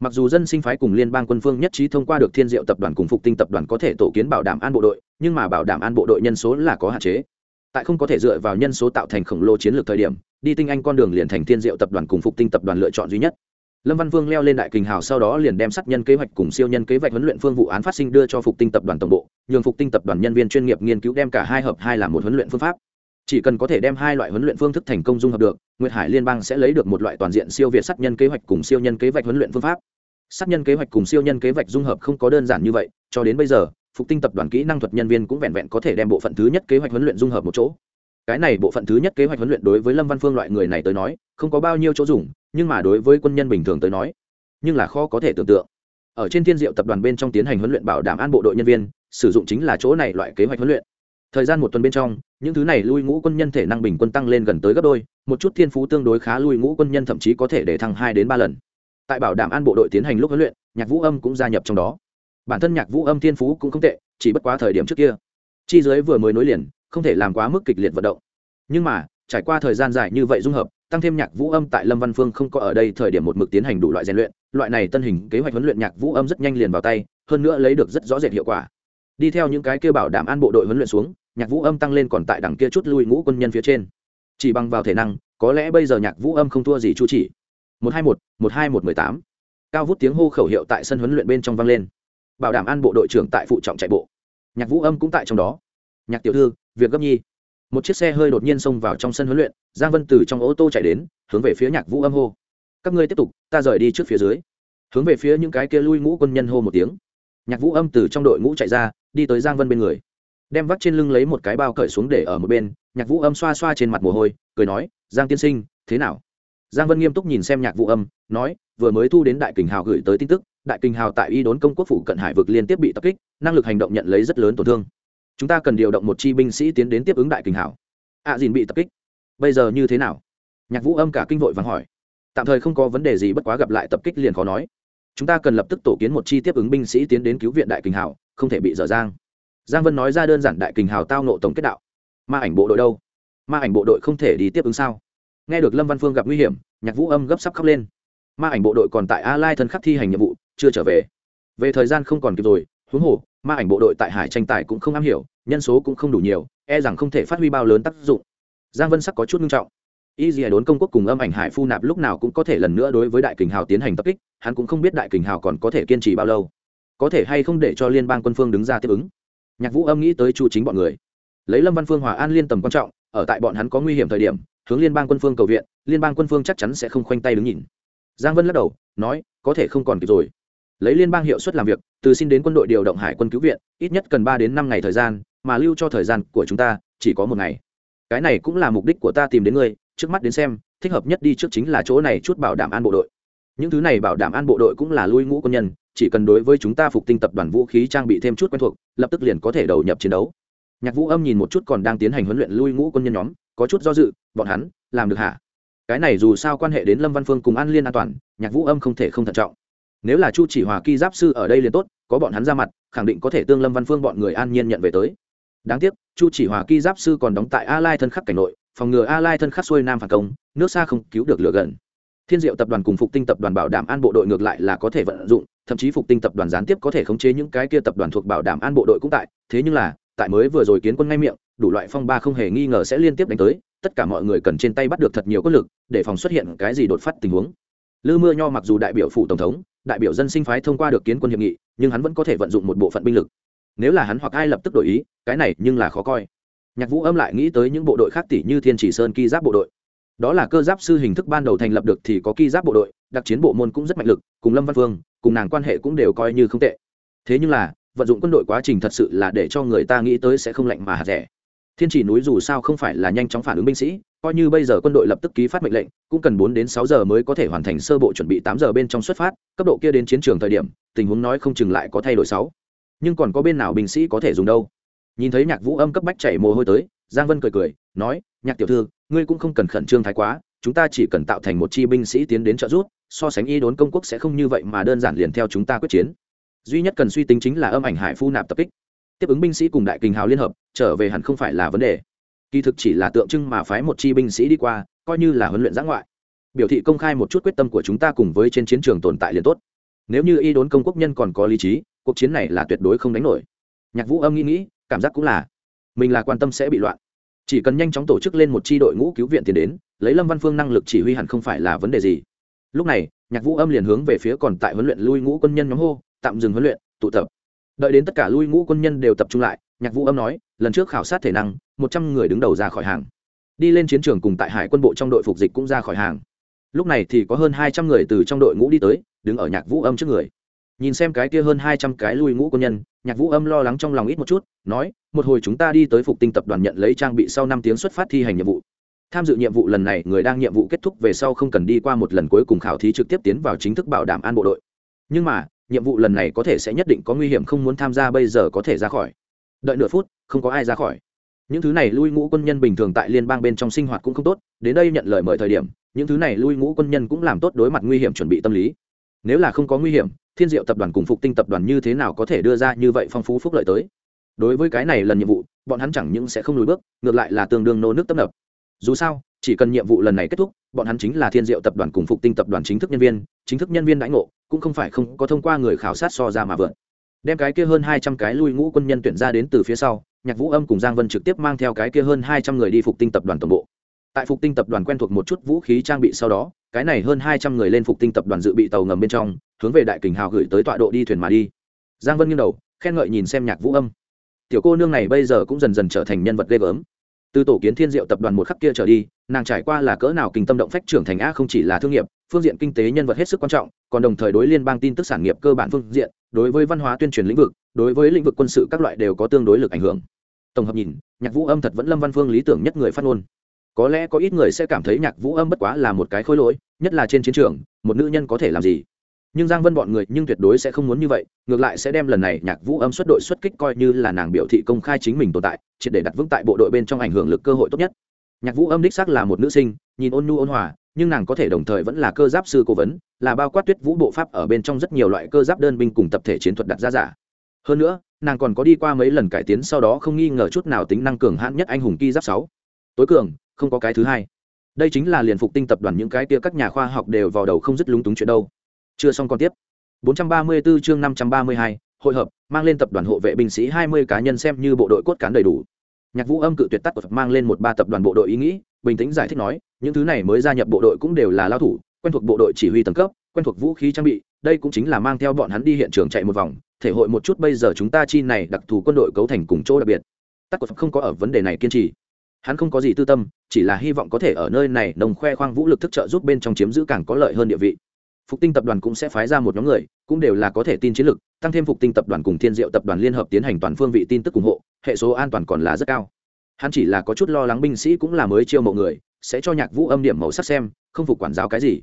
mặc dù dân sinh phái cùng liên bang quân phương nhất trí thông qua được thiên diệu tập đoàn cùng phục tinh tập đoàn có thể tổ kiến bảo đảm an bộ đội, nhưng mà bảo đảm an bộ đội nhân số là có hạn chế. Tại không có thể dựa vào nhân số tạo thành khổng lồ chiến lược thời điểm, đi tinh anh con đường liền thành thiên diệu tập đoàn cùng phục tinh tập đoàn lựa chọn duy nhất. Lâm văn vương leo lên đại kình hào sau đó liền đem sát nhân kế hoạch cùng siêu nhân kế hoạch huấn luyện phương vụ án phát sinh đưa cho phục tinh tập đoàn tổng bộ, nhường phục tinh tập đoàn nhân viên chuyên nghiệp nghiên cứu đem cả hai hợp hai làm một huấn luyện phương pháp chỉ cần có thể đem hai loại huấn luyện phương thức thành công dung hợp được, nguyệt hải liên bang sẽ lấy được một loại toàn diện siêu việt sát nhân kế hoạch cùng siêu nhân kế hoạch huấn luyện phương pháp. Sát nhân kế hoạch cùng siêu nhân kế hoạch dung hợp không có đơn giản như vậy, cho đến bây giờ, phục tinh tập đoàn kỹ năng thuật nhân viên cũng vẹn vẹn có thể đem bộ phận thứ nhất kế hoạch huấn luyện dung hợp một chỗ. Cái này bộ phận thứ nhất kế hoạch huấn luyện đối với lâm văn phương loại người này tới nói, không có bao nhiêu chỗ dùng, nhưng mà đối với quân nhân bình thường tới nói, nhưng là khó có thể tưởng tượng. Ở trên thiên diệu tập đoàn bên trong tiến hành huấn luyện bảo đảm an bộ đội nhân viên, sử dụng chính là chỗ này loại kế hoạch huấn luyện thời gian một tuần bên trong, những thứ này lui ngũ quân nhân thể năng bình quân tăng lên gần tới gấp đôi, một chút thiên phú tương đối khá lui ngũ quân nhân thậm chí có thể để thăng hai đến ba lần. Tại bảo đảm an bộ đội tiến hành lúc huấn luyện, nhạc vũ âm cũng gia nhập trong đó. Bản thân nhạc vũ âm thiên phú cũng không tệ, chỉ bất quá thời điểm trước kia, chi dưới vừa mới nối liền, không thể làm quá mức kịch liệt vận động. Nhưng mà, trải qua thời gian dài như vậy dung hợp, tăng thêm nhạc vũ âm tại lâm văn phương không có ở đây thời điểm một mực tiến hành đủ loại rèn luyện, loại này tân hình kế hoạch huấn luyện nhạc vũ âm rất nhanh liền vào tay, hơn nữa lấy được rất rõ rệt hiệu quả. Đi theo những cái kêu bảo đảm an bộ đội huấn luyện xuống nhạc vũ âm tăng lên còn tại đằng kia chút lui ngũ quân nhân phía trên. Chỉ bằng vào thể năng, có lẽ bây giờ nhạc vũ âm không thua gì chu chỉ. Một hai một một hai một mười tám. Cao vút tiếng hô khẩu hiệu tại sân huấn luyện bên trong vang lên. Bảo đảm an bộ đội trưởng tại phụ trọng chạy bộ. Nhạc vũ âm cũng tại trong đó. Nhạc tiểu thư, việc gấp nhi. Một chiếc xe hơi đột nhiên xông vào trong sân huấn luyện, giang vân từ trong ô tô chạy đến, hướng về phía nhạc vũ âm hô. Các ngươi tiếp tục, ta rời đi trước phía dưới. Hướng về phía những cái kia lui ngũ quân nhân hô một tiếng. Nhạc vũ âm từ trong đội ngũ chạy ra, đi tới giang vân bên người đem vắt trên lưng lấy một cái bao cởi xuống để ở một bên nhạc vũ âm xoa xoa trên mặt mồ hôi cười nói giang tiên sinh thế nào? Giang vân nghiêm túc nhìn xem nhạc vũ âm nói vừa mới thu đến đại kình hào gửi tới tin tức đại kình hào tại y đốn công quốc phủ cận hải vực liên tiếp bị tập kích năng lực hành động nhận lấy rất lớn tổn thương. Chúng ta cần điều động một chi binh sĩ tiến đến tiếp ứng đại kình hào. Ạ à, dìn bị tập kích. Bây giờ như thế nào? Nhạc vũ âm cả kinh vội vàng hỏi. Tạm thời không có vấn đề gì bất quá gặp lại tập kích liền khó nói. Chúng ta cần lập tức tổ kiến một chi tiếp ứng binh sĩ tiến đến cứu viện đại kình hào không thể bị dở dang giang vân nói ra đơn giản đại kình hào tao nộ tổng kết đạo. Ma ảnh bộ đội đâu? Ma ảnh bộ đội không thể đi tiếp ứng sao? Nghe được lâm văn phương gặp nguy hiểm, nhạc vũ âm gấp sắp khóc lên. Ma ảnh bộ đội còn tại a lai thân khắc thi hành nhiệm vụ, chưa trở về. Về thời gian không còn kịp rồi, huống hồ, ma ảnh bộ đội tại hải tranh tài cũng không am hiểu, nhân số cũng không đủ nhiều e rằng không thể phát huy bao lớn tác dụng. Giang vân sắc có chút nghiêm trọng. Y dì đốn công quốc cùng âm ảnh hải phu nạp lúc nào cũng có thể lần nữa đối với đại kình hào tiến hành tập kích, hắn cũng không biết đại kình hào còn có thể kiên trì bao lâu. Có thể hay không để cho liên bang quân phương đứng ra tiếp ứng nhạc vũ âm nghĩ tới chu chính bọn người. Lấy lâm văn phương hòa an liên tầm quan trọng, ở tại bọn hắn có nguy hiểm thời điểm, hướng liên bang quân phương cầu viện, liên bang quân phương chắc chắn sẽ không khoanh tay đứng nhìn. Giang vân lắc đầu, nói, có thể không còn kịp rồi. Lấy liên bang hiệu suất làm việc, từ xin đến quân đội điều động hải quân cứu viện, ít nhất cần ba đến năm ngày thời gian, mà lưu cho thời gian của chúng ta, chỉ có một ngày. Cái này cũng là mục đích của ta tìm đến ngươi, trước mắt đến xem, thích hợp nhất đi trước chính là chỗ này chút bảo đảm an bộ đội. Những thứ này bảo đảm an bộ đội cũng là lui ngũ quân nhân chỉ cần đối với chúng ta phục tinh tập đoàn vũ khí trang bị thêm chút quen thuộc, lập tức liền có thể đầu nhập chiến đấu. Nhạc vũ âm nhìn một chút còn đang tiến hành huấn luyện lui ngũ quân nhân nhóm, có chút do dự, bọn hắn, làm được hả? Cái này dù sao quan hệ đến lâm văn phương cùng an liên an toàn, nhạc vũ âm không thể không thận trọng. Nếu là chu chỉ hòa kỳ giáp sư ở đây liền tốt, có bọn hắn ra mặt, khẳng định có thể tương lâm văn phương bọn người an nhiên nhận về tới. Đáng tiếc, chu chỉ hòa kỳ giáp sư còn đóng tại a lai thân khắc cảnh nội, phòng ngừa a lai thân khắc xuôi nam phản công, nước xa không cứu được lửa gần thiên diệu tập đoàn cùng phục tinh tập đoàn bảo đảm an bộ đội ngược lại là có thể vận dụng, thậm chí phục tinh tập đoàn gián tiếp có thể khống chế những cái kia tập đoàn thuộc bảo đảm an bộ đội cũng tại. Thế nhưng là, tại mới vừa rồi kiến quân ngay miệng, đủ loại phong ba không hề nghi ngờ sẽ liên tiếp đánh tới, tất cả mọi người cần trên tay bắt được thật nhiều quân lực, để phòng xuất hiện cái gì đột phát tình huống. Lư mưa nho mặc dù đại biểu phủ tổng thống, đại biểu dân sinh phái thông qua được kiến quân hiệp nghị, nhưng hắn vẫn có thể vận dụng một bộ phận binh lực. Nếu là hắn hoặc ai lập tức đổi ý, cái này nhưng là khó coi. Nhạc vũ âm lại nghĩ tới những bộ đội khác tỷ như thiên chỉ sơn ki giáp bộ đội đó là cơ giáp sư hình thức ban đầu thành lập được thì có ki giáp bộ đội, đặc chiến bộ môn cũng rất mạnh lực, cùng lâm văn phương, cùng nàng quan hệ cũng đều coi như không tệ. Thế nhưng là, vận dụng quân đội quá trình thật sự là để cho người ta nghĩ tới sẽ không lạnh mà hạt rẻ. Thiên chỉ núi dù sao không phải là nhanh chóng phản ứng binh sĩ, coi như bây giờ quân đội lập tức ký phát mệnh lệnh, cũng cần bốn đến sáu giờ mới có thể hoàn thành sơ bộ chuẩn bị tám giờ bên trong xuất phát, cấp độ kia đến chiến trường thời điểm, tình huống nói không chừng lại có thay đổi sáu. Nhưng còn có bên nào binh sĩ có thể dùng đâu? Nhìn thấy nhạc vũ âm cấp bách chảy mồ hôi tới, giang vân cười cười, nói, nhạc tiểu thư ngươi cũng không cần khẩn trương thái quá, chúng ta chỉ cần tạo thành một chi binh sĩ tiến đến trợ giúp, so sánh y đốn công quốc sẽ không như vậy mà đơn giản liền theo chúng ta quyết chiến. Duy nhất cần suy tính chính là âm ảnh hải phu nạp tập kích. Tiếp ứng binh sĩ cùng đại kình hào liên hợp, trở về hẳn không phải là vấn đề. Kỳ thực chỉ là tượng trưng mà phái một chi binh sĩ đi qua, coi như là huấn luyện giã ngoại. Biểu thị công khai một chút quyết tâm của chúng ta cùng với trên chiến trường tồn tại liền tốt. Nếu như y đốn công quốc nhân còn có lý trí, cuộc chiến này là tuyệt đối không đánh nổi. Nhạc vũ âm nghĩ nghĩ, cảm giác cũng là, mình là quan tâm sẽ bị loạn chỉ cần nhanh chóng tổ chức lên một c h i đội ngũ cứu viện tiền đến, lấy lâm văn phương năng lực chỉ huy hẳn không phải là vấn đề gì. Lúc này, nhạc vũ âm liền hướng về phía còn tại huấn luyện lui ngũ quân nhân nhóm hô, tạm dừng huấn luyện, tụ tập. Đợi đến tất cả lui ngũ quân nhân đều tập trung lại, nhạc vũ âm nói, lần trước khảo sát thể năng, một trăm người đứng đầu ra khỏi hàng. Đi lên chiến trường cùng tại hải quân bộ trong đội phục dịch cũng ra khỏi hàng. Lúc này thì có hơn hai trăm người từ trong đội ngũ đi tới, đứng ở nhạc vũ âm trước người nhìn xem cái kia hơn hai trăm cái lui ngũ quân nhân, nhạc vũ âm lo lắng trong lòng ít một chút, nói, một hồi chúng ta đi tới phục tinh tập đoàn nhận lấy trang bị sau năm tiếng xuất phát thi hành nhiệm vụ. Tham dự nhiệm vụ lần này, người đang nhiệm vụ kết thúc về sau không cần đi qua một lần cuối cùng khảo thí trực tiếp tiến vào chính thức bảo đảm an bộ đội. Nhưng mà, nhiệm vụ lần này có thể sẽ nhất định có nguy hiểm không muốn tham gia bây giờ có thể ra khỏi. Đợi nửa phút, không có ai ra khỏi. Những thứ này lui ngũ quân nhân bình thường tại liên bang bên trong sinh hoạt cũng không tốt, đến đây nhận lời mời thời điểm, những thứ này lui ngũ quân nhân cũng làm tốt đối mặt nguy hiểm chuẩn bị tâm lý. Nếu là không có nguy hiểm thiên diệu tập đoàn cùng phục tinh tập đoàn như thế nào có thể đưa ra như vậy phong phú phúc lợi tới? Đối với cái này lần nhiệm vụ, bọn hắn chẳng những sẽ không lùi bước, ngược lại là tương đương nô nước tấp nập. Dù sao, chỉ cần nhiệm vụ lần này kết thúc, bọn hắn chính là thiên diệu tập đoàn cùng phục tinh tập đoàn chính thức nhân viên, chính thức nhân viên đãi ngộ, cũng không phải không có thông qua người khảo sát so ra mà vượt đem cái kia hơn hai trăm cái lui ngũ quân nhân tuyển ra đến từ phía sau, nhạc vũ âm cùng giang vân trực tiếp mang theo cái kia hơn hai trăm người đi phục tinh tập đoàn tổng bộ tại phục tinh tập đoàn quen thuộc một chút vũ khí trang bị sau đó, cái này hơn hai trăm người lên phục tinh tập đoàn dự bị tàu ngầm bên trong, hướng về đại kình hào gửi tới tọa độ đi thuyền mà đi. Giang vân nghiêng đầu, khen ngợi nhìn xem nhạc vũ âm. Tiểu cô nương này bây giờ cũng dần dần trở thành nhân vật ghê gớm. Từ tổ kiến thiên diệu tập đoàn một khắc kia trở đi, nàng trải qua là cỡ nào kinh tâm động phách trưởng thành a không chỉ là thương nghiệp, phương diện kinh tế nhân vật hết sức quan trọng, còn đồng thời đối liên bang tin tức sản nghiệp cơ bản phương diện, đối với văn hóa tuyên truyền lĩnh vực, đối với lĩnh vực quân sự các loại đều có tương đối lực ảnh hưởng. Tổng hợp nhìn, nhạc vũ âm thật vẫn lâm văn phương lý tưởng nhất người phát ngôn có lẽ có ít người sẽ cảm thấy nhạc vũ âm bất quá là một cái khối lỗi, nhất là trên chiến trường, một nữ nhân có thể làm gì? Nhưng giang vân bọn người nhưng tuyệt đối sẽ không muốn như vậy, ngược lại sẽ đem lần này nhạc vũ âm xuất đội xuất kích coi như là nàng biểu thị công khai chính mình tồn tại chỉ để đặt vững tại bộ đội bên trong ảnh hưởng lực cơ hội tốt nhất. Nhạc vũ âm đích xác là một nữ sinh, nhìn ôn nhu ôn hòa, nhưng nàng có thể đồng thời vẫn là cơ giáp sư cố vấn, là bao quát tuyết vũ bộ pháp ở bên trong rất nhiều loại cơ giáp đơn binh cùng tập thể chiến thuật đặt ra giả. Hơn nữa, nàng còn có đi qua mấy lần cải tiến sau đó không nghi ngờ chút nào tính năng cường hãn nhất anh hùng ki giáp sáu. Tối cường không có cái thứ hai. Đây chính là liền phục tinh tập đoàn những cái kia các nhà khoa học đều vào đầu không dứt lúng túng chuyện đâu. Chưa xong còn tiếp. 434 chương 532, hội hợp mang lên tập đoàn hộ vệ binh sĩ 20 cá nhân xem như bộ đội cốt cán đầy đủ. Nhạc vũ âm cự tuyệt tắt mang lên một ba tập đoàn bộ đội ý nghĩ bình tĩnh giải thích nói những thứ này mới gia nhập bộ đội cũng đều là lao thủ quen thuộc bộ đội chỉ huy tầng cấp quen thuộc vũ khí trang bị đây cũng chính là mang theo bọn hắn đi hiện trường chạy một vòng thể hội một chút bây giờ chúng ta chi này đặc thù quân đội cấu thành cùng chỗ đặc biệt. Tắc phật không có ở vấn đề này kiên trì hắn không có gì tư tâm, chỉ là hy vọng có thể ở nơi này nồng khoe khoang vũ lực thức trợ giúp bên trong chiếm giữ càng có lợi hơn địa vị. Phục tinh tập đoàn cũng sẽ phái ra một nhóm người, cũng đều là có thể tin chiến lược tăng thêm phục tinh tập đoàn cùng thiên diệu tập đoàn liên hợp tiến hành toàn phương vị tin tức ủng hộ, hệ số an toàn còn là rất cao. Hắn chỉ là có chút lo lắng binh sĩ cũng là mới chiêu mộ người, sẽ cho nhạc vũ âm điểm màu sắc xem, không phục quản giáo cái gì.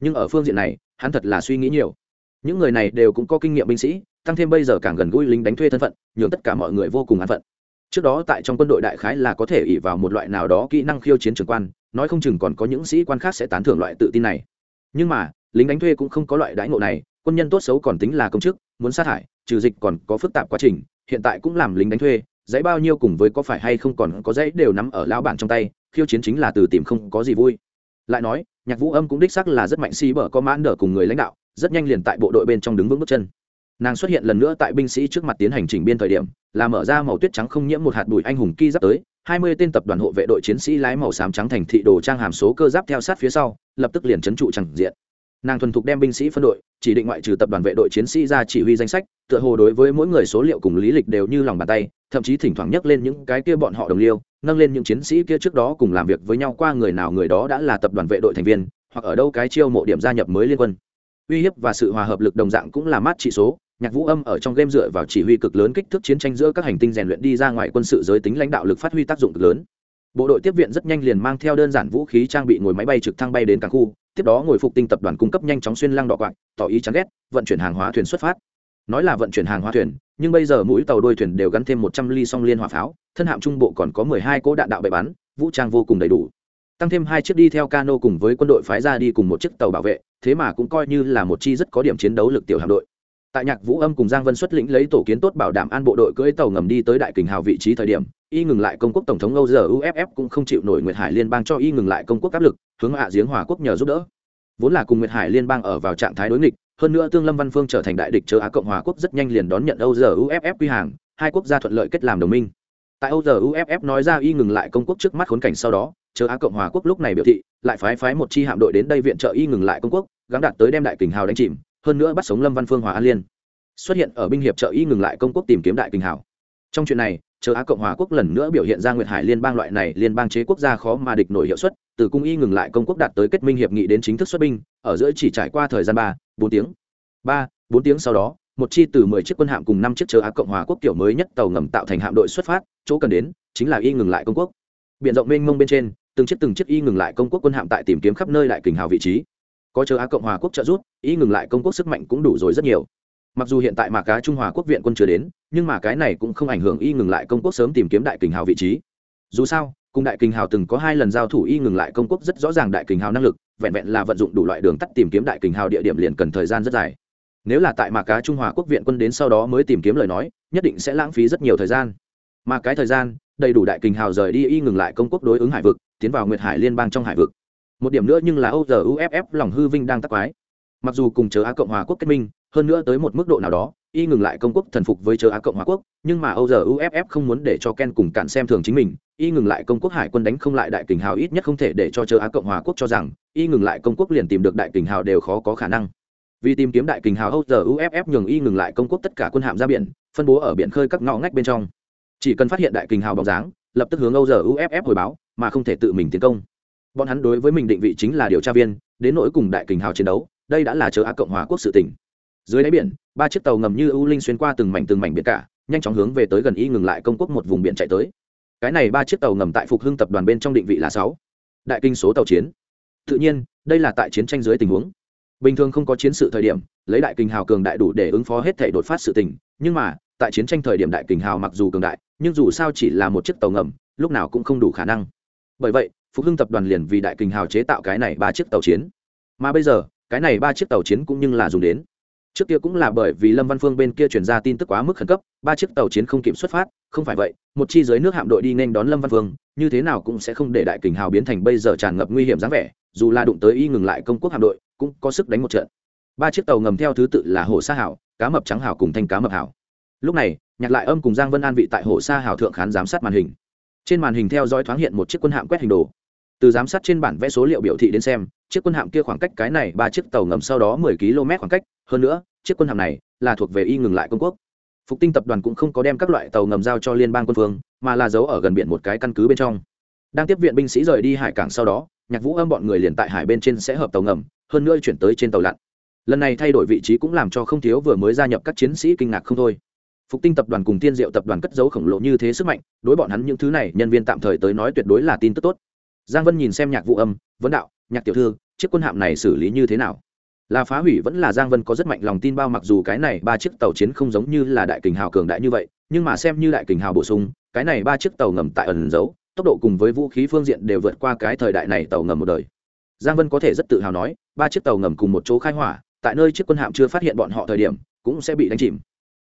Nhưng ở phương diện này, hắn thật là suy nghĩ nhiều. Những người này đều cũng có kinh nghiệm binh sĩ, tăng thêm bây giờ càng gần gũi lính đánh thuê thân phận, nhường tất cả mọi người vô cùng an phận trước đó tại trong quân đội đại khái là có thể ỉ vào một loại nào đó kỹ năng khiêu chiến trường quan, nói không chừng còn có những sĩ quan khác sẽ tán thưởng loại tự tin này. Nhưng mà, lính đánh thuê cũng không có loại đãi ngộ này, quân nhân tốt xấu còn tính là công chức, muốn sát hại, trừ dịch còn có phức tạp quá trình, hiện tại cũng làm lính đánh thuê, dãy bao nhiêu cùng với có phải hay không còn có dãy đều nắm ở lao bản trong tay, khiêu chiến chính là từ tìm không có gì vui. Lại nói, nhạc vũ âm cũng đích sắc là rất mạnh si bở có mãn đỡ cùng người lãnh đạo, rất nhanh liền tại bộ đội bên trong đứng vững bước chân nàng xuất hiện lần nữa tại binh sĩ trước mặt tiến hành chỉnh biên thời điểm, là mở ra màu tuyết trắng không nhiễm một hạt bụi anh hùng ki giáp tới, hai mươi tên tập đoàn hộ vệ đội chiến sĩ lái màu xám trắng thành thị đồ trang hàm số cơ giáp theo sát phía sau, lập tức liền trấn trụ chẳng diện. Nàng thuần thục đem binh sĩ phân đội, chỉ định ngoại trừ tập đoàn vệ đội chiến sĩ ra chỉ huy danh sách, tựa hồ đối với mỗi người số liệu cùng lý lịch đều như lòng bàn tay, thậm chí thỉnh thoảng nhắc lên những cái kia bọn họ đồng liêu, nâng lên những chiến sĩ kia trước đó cùng làm việc với nhau qua người nào người đó đã là tập đoàn vệ đội thành viên, hoặc ở đâu cái chiêu mộ điểm gia nhập mới liên quân uy hiếp và sự hòa hợp lực đồng dạng cũng là mát trị số. Nhạc vũ âm ở trong game dựa vào chỉ huy cực lớn kích thước chiến tranh giữa các hành tinh rèn luyện đi ra ngoài quân sự giới tính lãnh đạo lực phát huy tác dụng cực lớn. Bộ đội tiếp viện rất nhanh liền mang theo đơn giản vũ khí trang bị ngồi máy bay trực thăng bay đến cảng khu, tiếp đó ngồi phục tinh tập đoàn cung cấp nhanh chóng xuyên lăng đỏ quạng, tỏ ý chán ghét, vận chuyển hàng hóa thuyền xuất phát. Nói là vận chuyển hàng hóa thuyền, nhưng bây giờ mũi tàu đôi thuyền đều gắn thêm một trăm ly song liên hỏa pháo, thân hạm trung bộ còn có mười hai cỗ đạn đạo bệ bắn, vũ trang vô cùng đầy đủ tăng thêm hai chiếc đi theo cano cùng với quân đội phái ra đi cùng một chiếc tàu bảo vệ, thế mà cũng coi như là một chi rất có điểm chiến đấu lực tiểu hạm đội. Tại nhạc vũ âm cùng giang vân xuất lĩnh lấy tổ kiến tốt bảo đảm an bộ đội cưỡi tàu ngầm đi tới đại kình hào vị trí thời điểm, y ngừng lại công quốc tổng thống âu giờ uff cũng không chịu nổi nguyệt hải liên bang cho y ngừng lại công quốc áp lực, hướng hạ giếng hòa quốc nhờ giúp đỡ. Vốn là cùng nguyệt hải liên bang ở vào trạng thái đối nghịch, hơn nữa tương lâm văn phương trở thành đại địch, chờ á cộng hòa quốc rất nhanh liền đón nhận âu giờ uff quy hàng, hai quốc gia thuận lợi kết làm đồng minh. Tại âu giờ uff nói ra y ngừng lại công quốc trước mắt khốn cảnh sau đó chờ á cộng hòa quốc lúc này biểu thị, lại phái phái một chi hạm đội đến đây viện trợ y ngừng lại công quốc, gắng đạt tới đem đại kình hào đánh chìm, hơn nữa bắt sống lâm văn phương hòa an liên. Xuất hiện ở binh hiệp trợ y ngừng lại công quốc tìm kiếm đại kình hào. Trong chuyện này, chờ á cộng hòa quốc lần nữa biểu hiện ra nguyệt hải liên bang loại này, liên bang chế quốc gia khó mà địch nổi hiệu suất, từ cung y ngừng lại công quốc đạt tới kết minh hiệp nghị đến chính thức xuất binh, ở giữa chỉ trải qua thời gian ba, bốn tiếng. Ba, bốn tiếng sau đó, một chi từ mười chiếc quân hạm cùng năm chiếc chờ á cộng hòa quốc kiểu mới nhất tàu ngầm tạo thành hạm đội xuất phát, chỗ cần đến chính là y ngừng lại công quốc. Biện rộng mênh mông bên trên từng chiếc từng chiếc y ngừng lại công quốc quân hạm tại tìm kiếm khắp nơi lại kình hào vị trí. Có chờ á cộng hòa quốc trợ giúp, y ngừng lại công quốc sức mạnh cũng đủ rồi rất nhiều. Mặc dù hiện tại mà cá trung hòa quốc viện quân chưa đến, nhưng mà cái này cũng không ảnh hưởng y ngừng lại công quốc sớm tìm kiếm đại kình hào vị trí. Dù sao, cùng đại kình hào từng có hai lần giao thủ y ngừng lại công quốc rất rõ ràng đại kình hào năng lực, vẹn vẹn là vận dụng đủ loại đường tắt tìm kiếm đại kình hào địa điểm liền cần thời gian rất dài. Nếu là tại mà cá trung hòa quốc viện quân đến sau đó mới tìm kiếm lời nói, nhất định sẽ lãng phí rất nhiều thời gian mà cái thời gian, đầy đủ đại kình hào rời đi y ngừng lại công quốc đối ứng hải vực, tiến vào nguyệt hải liên bang trong hải vực. Một điểm nữa nhưng là âu giờ uff lòng hư vinh đang tắc quái. Mặc dù cùng chờ á cộng hòa quốc kết minh, hơn nữa tới một mức độ nào đó, y ngừng lại công quốc thần phục với chờ á cộng hòa quốc, nhưng mà âu giờ uff không muốn để cho ken cùng cản xem thường chính mình, y ngừng lại công quốc hải quân đánh không lại đại kình hào ít nhất không thể để cho chờ á cộng hòa quốc cho rằng, y ngừng lại công quốc liền tìm được đại kình hào đều khó có khả năng. Vì tìm kiếm đại kình hào âu giờ uff nhường y ngừng lại công quốc tất cả quân hạm ra biển, phân bố ở biển khơi các ngõ ngách bên trong chỉ cần phát hiện đại kình hào bóng dáng, lập tức hướng âu giờ uff hồi báo, mà không thể tự mình tiến công. Bọn hắn đối với mình định vị chính là điều tra viên, đến nỗi cùng đại kình hào chiến đấu, đây đã là chờ á cộng hòa quốc sự tỉnh. Dưới đáy biển, ba chiếc tàu ngầm như ưu linh xuyên qua từng mảnh từng mảnh biển cả, nhanh chóng hướng về tới gần y ngừng lại công quốc một vùng biển chạy tới. Cái này ba chiếc tàu ngầm tại phục hưng tập đoàn bên trong định vị là sáu. Đại kinh số tàu chiến. Tự nhiên, đây là tại chiến tranh dưới tình huống. Bình thường không có chiến sự thời điểm, lấy đại kinh hào cường đại đủ để ứng phó hết thể đột phát sự tình, nhưng mà tại chiến tranh thời điểm đại kình hào mặc dù cường đại, nhưng dù sao chỉ là một chiếc tàu ngầm, lúc nào cũng không đủ khả năng. Bởi vậy, phục hưng tập đoàn liền vì đại kình hào chế tạo cái này ba chiếc tàu chiến. Mà bây giờ, cái này ba chiếc tàu chiến cũng như là dùng đến. Trước kia cũng là bởi vì lâm văn phương bên kia chuyển ra tin tức quá mức khẩn cấp, ba chiếc tàu chiến không kịp xuất phát, không phải vậy, một chi dưới nước hạm đội đi nên đón lâm văn phương, như thế nào cũng sẽ không để đại kình hào biến thành bây giờ tràn ngập nguy hiểm dáng vẻ, dù là đụng tới y ngừng lại công quốc hạm đội, cũng có sức đánh một trận. Ba chiếc tàu ngầm theo thứ tự là hồ sa hảo, cá mập trắng hảo cùng thanh cá mập hảo lúc này, nhạc lại âm cùng giang vân an vị tại hồ sa hào thượng khán giám sát màn hình. Trên màn hình theo dõi thoáng hiện một chiếc quân hạm quét hình đồ. Từ giám sát trên bản vẽ số liệu biểu thị đến xem, chiếc quân hạm kia khoảng cách cái này ba chiếc tàu ngầm sau đó mười km khoảng cách. Hơn nữa, chiếc quân hạm này là thuộc về y ngừng lại công quốc. Phục tinh tập đoàn cũng không có đem các loại tàu ngầm giao cho liên bang quân phương, mà là giấu ở gần biển một cái căn cứ bên trong. Đang tiếp viện binh sĩ rời đi hải cảng sau đó, nhạc vũ âm bọn người liền tại hải bên trên sẽ hợp tàu ngầm, hơn nữa chuyển tới trên tàu lặn. Lần này thay đổi vị trí cũng làm cho không thiếu vừa mới gia nhập các chiến sĩ kinh ngạc không thôi phục tinh tập đoàn cùng tiên diệu tập đoàn cất giấu khổng lồ như thế sức mạnh, đối bọn hắn những thứ này, nhân viên tạm thời tới nói tuyệt đối là tin tức tốt. Giang vân nhìn xem nhạc vũ âm vấn đạo, nhạc tiểu thư, chiếc quân hạm này xử lý như thế nào? Là phá hủy vẫn là giang vân có rất mạnh lòng tin bao mặc dù cái này ba chiếc tàu chiến không giống như là đại kình hào cường đại như vậy, nhưng mà xem như đại kình hào bổ sung, cái này ba chiếc tàu ngầm tại ẩn giấu, tốc độ cùng với vũ khí phương diện đều vượt qua cái thời đại này tàu ngầm một đời. Giang vân có thể rất tự hào nói, ba chiếc tàu ngầm cùng một chỗ khai hỏa, tại nơi chiếc quân hạm chưa phát hiện bọn họ thời điểm, cũng sẽ bị đánh chìm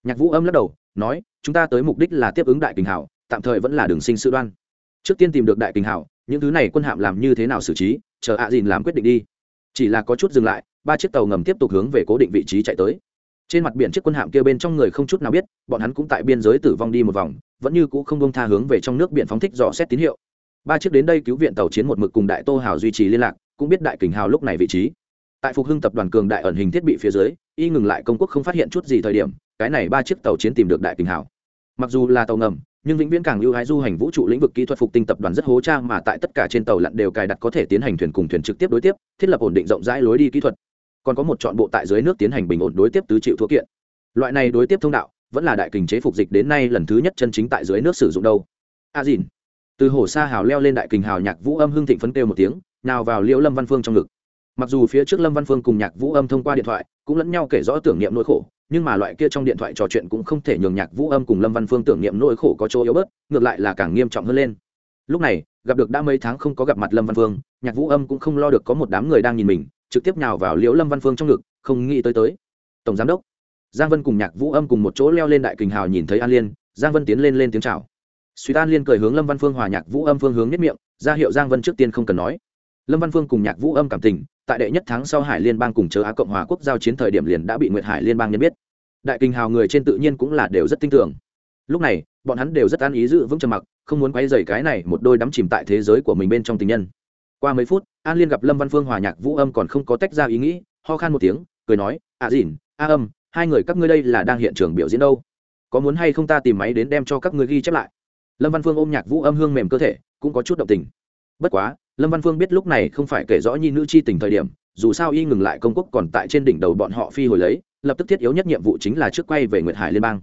nhạc vũ âm lắc đầu nói chúng ta tới mục đích là tiếp ứng đại kình Hảo, tạm thời vẫn là đường sinh sự đoan. Trước tiên tìm được đại kình Hảo, những thứ này quân hạm làm như thế nào xử trí chờ ạ à dìn làm quyết định đi. Chỉ là có chút dừng lại ba chiếc tàu ngầm tiếp tục hướng về cố định vị trí chạy tới. Trên mặt biển chiếc quân hạm kia bên trong người không chút nào biết bọn hắn cũng tại biên giới tử vong đi một vòng vẫn như cũ không bông tha hướng về trong nước biển phóng thích dò xét tín hiệu. Ba chiếc đến đây cứu viện tàu chiến một mực cùng đại tô hào duy trì liên lạc cũng biết đại kình hào lúc này vị trí. Tại phục hưng tập đoàn cường đại ẩn hình thiết bị phía dưới y ngừng lại công quốc không phát hiện chút gì thời điểm cái này ba chiếc tàu chiến tìm được đại kình hào mặc dù là tàu ngầm, nhưng vĩnh viễn càng ưu hái du hành vũ trụ lĩnh vực kỹ thuật phục tinh tập đoàn rất hố trang mà tại tất cả trên tàu lặn đều cài đặt có thể tiến hành thuyền cùng thuyền trực tiếp đối tiếp, thiết lập ổn định rộng rãi lối đi kỹ thuật. Còn có một chọn bộ tại dưới nước tiến hành bình ổn đối tiếp tứ chịu thuốc kiện. Loại này đối tiếp thông đạo, vẫn là đại kình chế phục dịch đến nay lần thứ nhất chân chính tại dưới nước sử dụng đâu. A à dìn. Từ hồ sa hào leo lên đại kình hào nhạc vũ âm hưng thịnh phấn kêu một tiếng, nào vào liễu lâm văn phương trong ngực. Mặc dù phía trước lâm văn phương cùng nhạc vũ âm thông qua điện thoại, cũng lẫn nhau kể rõ tưởng niệm nỗi khổ nhưng mà loại kia trong điện thoại trò chuyện cũng không thể nhường nhạc vũ âm cùng lâm văn phương tưởng niệm nỗi khổ có chỗ yếu bớt, ngược lại là càng nghiêm trọng hơn lên. Lúc này, gặp được đã mấy tháng không có gặp mặt lâm văn phương, nhạc vũ âm cũng không lo được có một đám người đang nhìn mình, trực tiếp nhào vào liễu lâm văn phương trong ngực, không nghĩ tới tới. Tổng giám đốc. Giang vân cùng nhạc vũ âm cùng một chỗ leo lên đại kình hào nhìn thấy an liên, giang vân tiến lên lên tiếng chào. Suy an liên cười hướng lâm văn phương hòa nhạc vũ âm phương hướng nhất miệng, ra hiệu giang vân trước tiên không cần nói lâm văn phương cùng nhạc vũ âm cảm tình, tại đệ nhất tháng sau hải liên bang cùng chớ á cộng hòa quốc giao chiến thời điểm liền đã bị nguyệt hải liên bang nhận biết. Đại kinh hào người trên tự nhiên cũng là đều rất tin tưởng. Lúc này, bọn hắn đều rất an ý giữ vững trầm mặc, không muốn quay dày cái này một đôi đắm chìm tại thế giới của mình bên trong tình nhân. Qua mấy phút, an liên gặp lâm văn phương hòa nhạc vũ âm còn không có tách ra ý nghĩ, ho khan một tiếng, cười nói à dìn, a âm, hai người các ngươi đây là đang hiện trường biểu diễn đâu? Có muốn hay không ta tìm máy đến đem cho các ngươi ghi chép lại? Lâm văn phương ôm nhạc vũ âm hương mềm cơ thể, cũng có chút động tình. Bất quá lâm văn phương biết lúc này không phải kể rõ nhi nữ chi tình thời điểm, dù sao y ngừng lại công quốc còn tại trên đỉnh đầu bọn họ phi hồi lấy, lập tức thiết yếu nhất nhiệm vụ chính là trước quay về nguyệt hải liên bang.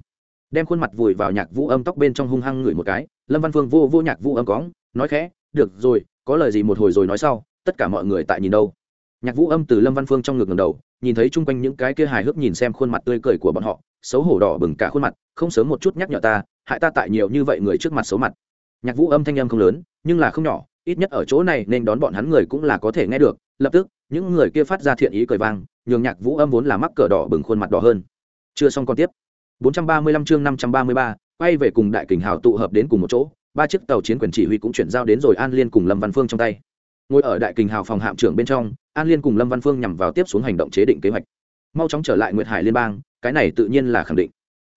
Đem khuôn mặt vùi vào nhạc vũ âm tóc bên trong hung hăng ngửi một cái, lâm văn phương vô vô nhạc vũ âm cóng, nói khẽ, được rồi, có lời gì một hồi rồi nói sau, tất cả mọi người tại nhìn đâu. Nhạc vũ âm từ lâm văn phương trong ngực ngầm đầu, nhìn thấy chung quanh những cái kia hài hước nhìn xem khuôn mặt tươi cười của bọn họ, xấu hổ đỏ bừng cả khuôn mặt, không sớm một chút nhắc nhở ta, hại ta tại nhiều như vậy người trước mặt xấu mặt. Nhạc vũ âm thanh âm không lớn, nhưng là không nhỏ ít nhất ở chỗ này nên đón bọn hắn người cũng là có thể nghe được. Lập tức những người kia phát ra thiện ý cười vang nhường nhạc vũ âm vốn là mắc cờ đỏ bừng khuôn mặt đỏ hơn. Chưa xong còn tiếp. 435 chương 533, quay về cùng đại kình hào tụ hợp đến cùng một chỗ ba chiếc tàu chiến quyền chỉ huy cũng chuyển giao đến rồi an liên cùng lâm văn phương trong tay. Ngồi ở đại kình hào phòng hạm trưởng bên trong an liên cùng lâm văn phương nhằm vào tiếp xuống hành động chế định kế hoạch. Mau chóng trở lại nguyệt hải liên bang cái này tự nhiên là khẳng định.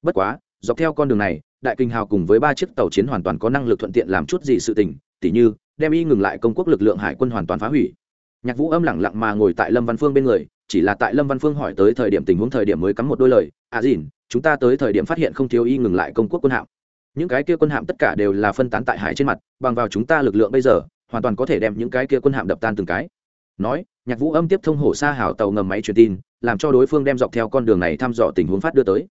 Bất quá dọc theo con đường này đại kình hào cùng với ba chiếc tàu chiến hoàn toàn có năng lực thuận tiện làm chút gì sự tình tỉ như đem y ngừng lại công quốc lực lượng hải quân hoàn toàn phá hủy. Nhạc vũ âm lẳng lặng mà ngồi tại lâm văn phương bên người, chỉ là tại lâm văn phương hỏi tới thời điểm tình huống thời điểm mới cắm một đôi lời à dìn, chúng ta tới thời điểm phát hiện không thiếu y ngừng lại công quốc quân hạm. Những cái kia quân hạm tất cả đều là phân tán tại hải trên mặt, bằng vào chúng ta lực lượng bây giờ, hoàn toàn có thể đem những cái kia quân hạm đập tan từng cái. Nói, nhạc vũ âm tiếp thông hổ xa hảo tàu ngầm máy truyền tin, làm cho đối phương đem dọc theo con đường này thăm dò tình huống phát đưa tới.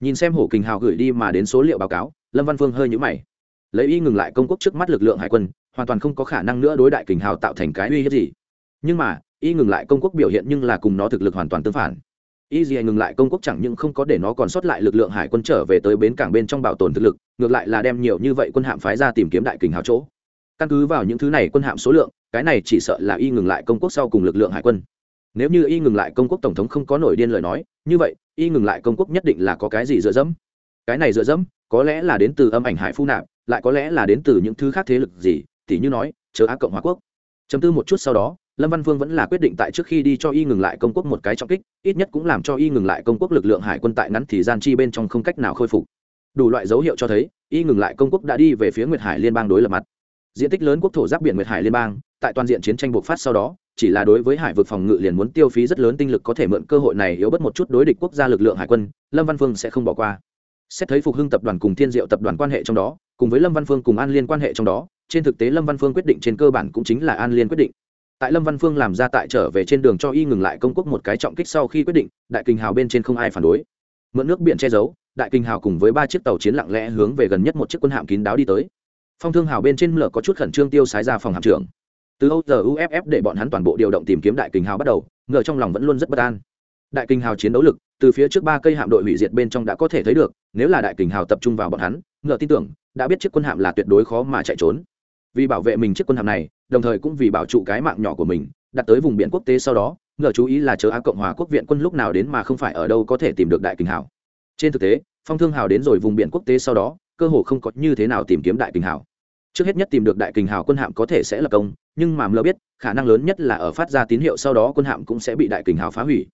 Nhìn xem hổ kình hào gửi đi mà đến số liệu báo cáo, lâm văn phương hơi nhũ mày. Lấy y ngừng lại công quốc trước mắt lực lượng hải quân hoàn toàn không có khả năng nữa đối đại kình hào tạo thành cái uy hiếp gì. Nhưng mà, y ngừng lại công quốc biểu hiện nhưng là cùng nó thực lực hoàn toàn tương phản. Y gì ngừng lại công quốc chẳng những không có để nó còn sót lại lực lượng hải quân trở về tới bến cảng bên trong bảo tồn thực lực, ngược lại là đem nhiều như vậy quân hạm phái ra tìm kiếm đại kình hào chỗ. Căn cứ vào những thứ này quân hạm số lượng, cái này chỉ sợ là y ngừng lại công quốc sau cùng lực lượng hải quân. Nếu như y ngừng lại công quốc tổng thống không có nổi điên lời nói, như vậy, y ngừng lại công quốc nhất định là có cái gì dựa dẫm? Cái này dựa dẫm, có lẽ là đến từ âm ảnh hải phu nạp, lại có lẽ là đến từ những thứ khác thế lực gì tỉ như nói chớ á cộng hòa quốc. Chấm tư một chút sau đó, lâm văn vương vẫn là quyết định tại trước khi đi cho y ngừng lại công quốc một cái trọng kích, ít nhất cũng làm cho y ngừng lại công quốc lực lượng hải quân tại ngắn thì gian chi bên trong không cách nào khôi phục. Đủ loại dấu hiệu cho thấy, y ngừng lại công quốc đã đi về phía nguyệt hải liên bang đối lập mặt. Diện tích lớn quốc thổ giáp biển nguyệt hải liên bang, tại toàn diện chiến tranh bộc phát sau đó, chỉ là đối với hải vực phòng ngự liền muốn tiêu phí rất lớn tinh lực có thể mượn cơ hội này yếu bất một chút đối địch quốc gia lực lượng hải quân, lâm văn phương sẽ không bỏ qua. Xét thấy phục hưng tập đoàn cùng thiên diệu tập đoàn quan hệ trong đó, cùng với lâm văn phương cùng an liên quan hệ trong đó trên thực tế lâm văn phương quyết định trên cơ bản cũng chính là an liên quyết định. Tại lâm văn phương làm ra tại trở về trên đường cho y ngừng lại công quốc một cái trọng kích sau khi quyết định, đại kinh hào bên trên không ai phản đối. Mượn nước biển che giấu, đại kinh hào cùng với ba chiếc tàu chiến lặng lẽ hướng về gần nhất một chiếc quân hạm kín đáo đi tới. Phong thương hào bên trên lở có chút khẩn trương tiêu sái ra phòng hạm trưởng. Từ âu giờ uff để bọn hắn toàn bộ điều động tìm kiếm đại kinh hào bắt đầu, ngờ trong lòng vẫn luôn rất bất an. Đại kinh hào chiến đấu lực, từ phía trước ba cây hạm đội hủy diệt bên trong đã có thể thấy được, nếu là đại kinh hào tập trung vào bọn hắn, ngờ tin tưởng, đã biết chiếc quân hạm là tuyệt đối khó mà chạy trốn vì bảo vệ mình chiếc quân hạm này, đồng thời cũng vì bảo trụ cái mạng nhỏ của mình, đặt tới vùng biển quốc tế sau đó, ngờ chú ý là chờ á cộng hòa quốc viện quân lúc nào đến mà không phải ở đâu có thể tìm được đại kinh hào trên thực tế, phong thương hào đến rồi vùng biển quốc tế sau đó, cơ hồ không có như thế nào tìm kiếm đại kinh hào trước hết nhất tìm được đại kinh hào quân hạm có thể sẽ là công, nhưng mà mơ biết, khả năng lớn nhất là ở phát ra tín hiệu sau đó quân hạm cũng sẽ bị đại kinh hào phá hủy.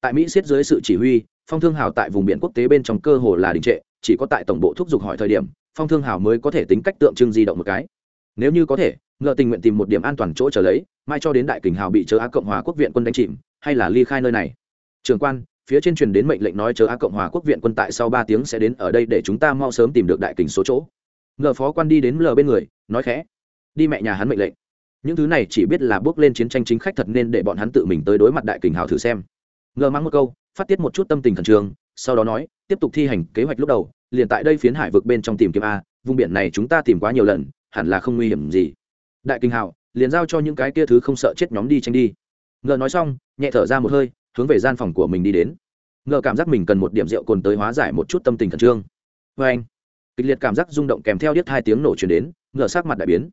Tại mỹ xiết dưới sự chỉ huy, phong thương hào tại vùng biển quốc tế bên trong cơ hồ là đình trệ, chỉ có tại tổng bộ thúc giục hỏi thời điểm, phong thương hào mới có thể tính cách tượng trưng di động một cái nếu như có thể, ngựa tình nguyện tìm một điểm an toàn chỗ trở lấy, mai cho đến đại kình hào bị chớ á cộng hòa quốc viện quân đánh chìm, hay là ly khai nơi này? Trường quan, phía trên truyền đến mệnh lệnh nói chớ á cộng hòa quốc viện quân tại sau ba tiếng sẽ đến ở đây để chúng ta mau sớm tìm được đại kình số chỗ. Ngựa phó quan đi đến lờ bên người, nói khẽ. Đi mẹ nhà hắn mệnh lệnh. Những thứ này chỉ biết là bước lên chiến tranh chính khách thật nên để bọn hắn tự mình tới đối mặt đại kình hào thử xem. Ngờ mang một câu, phát tiết một chút tâm tình khẩn trương, sau đó nói, tiếp tục thi hành kế hoạch lúc đầu, liền tại đây phiến hải vực bên trong tìm kiếm a, vùng biển này chúng ta tìm quá nhiều lần hẳn là không nguy hiểm gì. Đại kinh hào, liền giao cho những cái kia thứ không sợ chết nhóm đi tranh đi. Ngờ nói xong, nhẹ thở ra một hơi, hướng về gian phòng của mình đi đến. Ngờ cảm giác mình cần một điểm rượu cồn tới hóa giải một chút tâm tình khẩn trương. Vê anh, kịch liệt cảm giác rung động kèm theo điếc hai tiếng nổ chuyển đến, ngờ sát mặt đại biến.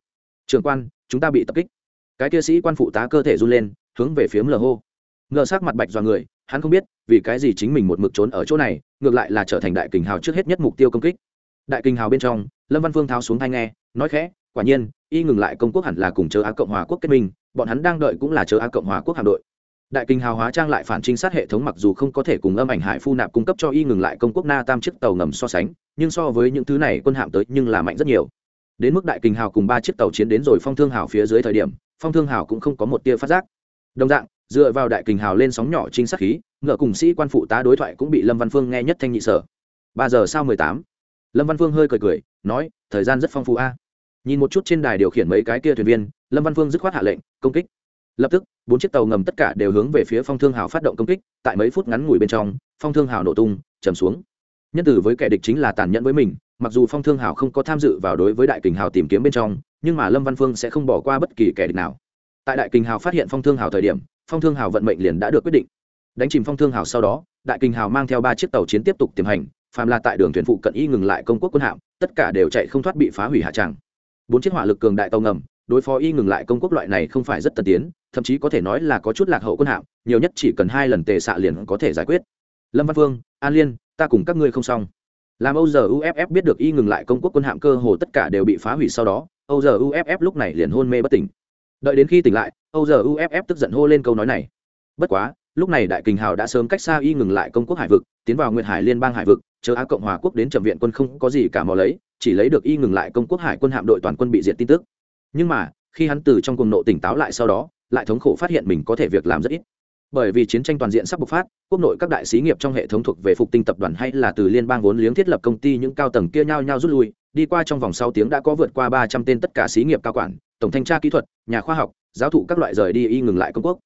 Trường quan, chúng ta bị tập kích. Cái kia sĩ quan phụ tá cơ thể run lên, hướng về phía lờ hô. Ngờ sát mặt bạch do người, hắn không biết vì cái gì chính mình một mực trốn ở chỗ này, ngược lại là trở thành đại kình hào trước hết nhất mục tiêu công kích đại kinh hào bên trong, lâm văn phương tháo xuống thai nghe, nói khẽ, quả nhiên, y ngừng lại công quốc hẳn là cùng chờ á cộng hòa quốc kết minh, bọn hắn đang đợi cũng là chờ á cộng hòa quốc hạm đội. Đại kinh hào hóa trang lại phản trinh sát hệ thống mặc dù không có thể cùng âm ảnh hải phu nạp cung cấp cho y ngừng lại công quốc na tam chiếc tàu ngầm so sánh, nhưng so với những thứ này quân hạm tới nhưng là mạnh rất nhiều. Đến mức đại kinh hào cùng ba chiếc tàu chiến đến rồi phong thương hào phía dưới thời điểm, phong thương hào cũng không có một tia phát giác. Đồng dạng, dựa vào đại kinh hào lên sóng nhỏ trinh sát khí, ngựa cùng sĩ quan phụ tá đối thoại cũng bị lâm văn phương nghe nhất thanh nhị sở. Ba giờ sau mười tám lâm văn phương hơi cười cười, nói, thời gian rất phong phú a. Nhìn một chút trên đài điều khiển mấy cái kia thuyền viên, lâm văn phương dứt khoát hạ lệnh, công kích. Lập tức, bốn chiếc tàu ngầm tất cả đều hướng về phía phong thương hào phát động công kích, tại mấy phút ngắn ngủi bên trong, phong thương hào nổ tung, chầm xuống. Nhân tử với kẻ địch chính là tàn nhẫn với mình, mặc dù phong thương hào không có tham dự vào đối với đại kình hào tìm kiếm bên trong, nhưng mà lâm văn phương sẽ không bỏ qua bất kỳ kẻ địch nào. Tại đại kình hào phát hiện phong thương hào thời điểm, phong thương hào vận mệnh liền đã được quyết định. Đánh chìm phong thương hào sau đó, đại kình hào mang theo ba chiếc tàu chiến tiếp tục tiềm hành phàm là tại đường thuyền phụ cận y ngừng lại công quốc quân hạm, tất cả đều chạy không thoát bị phá hủy hạ tràng. Bốn chiếc hỏa lực cường đại tàu ngầm, đối phó y ngừng lại công quốc loại này không phải rất tân tiến, thậm chí có thể nói là có chút lạc hậu quân hạm, nhiều nhất chỉ cần hai lần tề xạ liền có thể giải quyết. Lâm văn Vương, an liên, ta cùng các ngươi không xong. Làm âu giờ uff biết được y ngừng lại công quốc quân hạm cơ hồ tất cả đều bị phá hủy sau đó, âu giờ uff lúc này liền hôn mê bất tỉnh. Đợi đến khi tỉnh lại, âu giờ uff tức giận hô lên câu nói này. Bất quá lúc này đại kình hào đã sớm cách xa y ngừng lại công quốc hải vực, tiến vào nguyệt hải liên bang hải vực, chờ á cộng hòa quốc đến trầm viện quân không có gì cả mò lấy, chỉ lấy được y ngừng lại công quốc hải quân hạm đội toàn quân bị diệt tin tức. Nhưng mà, khi hắn từ trong cuồng nộ tỉnh táo lại sau đó, lại thống khổ phát hiện mình có thể việc làm rất ít. Bởi vì chiến tranh toàn diện sắp bộc phát, quốc nội các đại sĩ nghiệp trong hệ thống thuộc về phục tinh tập đoàn hay là từ liên bang vốn liếng thiết lập công ty những cao tầng kia nhau nhau rút lui, đi qua trong vòng sáu tiếng đã có vượt qua ba trăm tên tất cả sĩ nghiệp cao quản, tổng thanh tra kỹ thuật, nhà khoa học, giáo thụ các loại rời đi y ngừng lại công quốc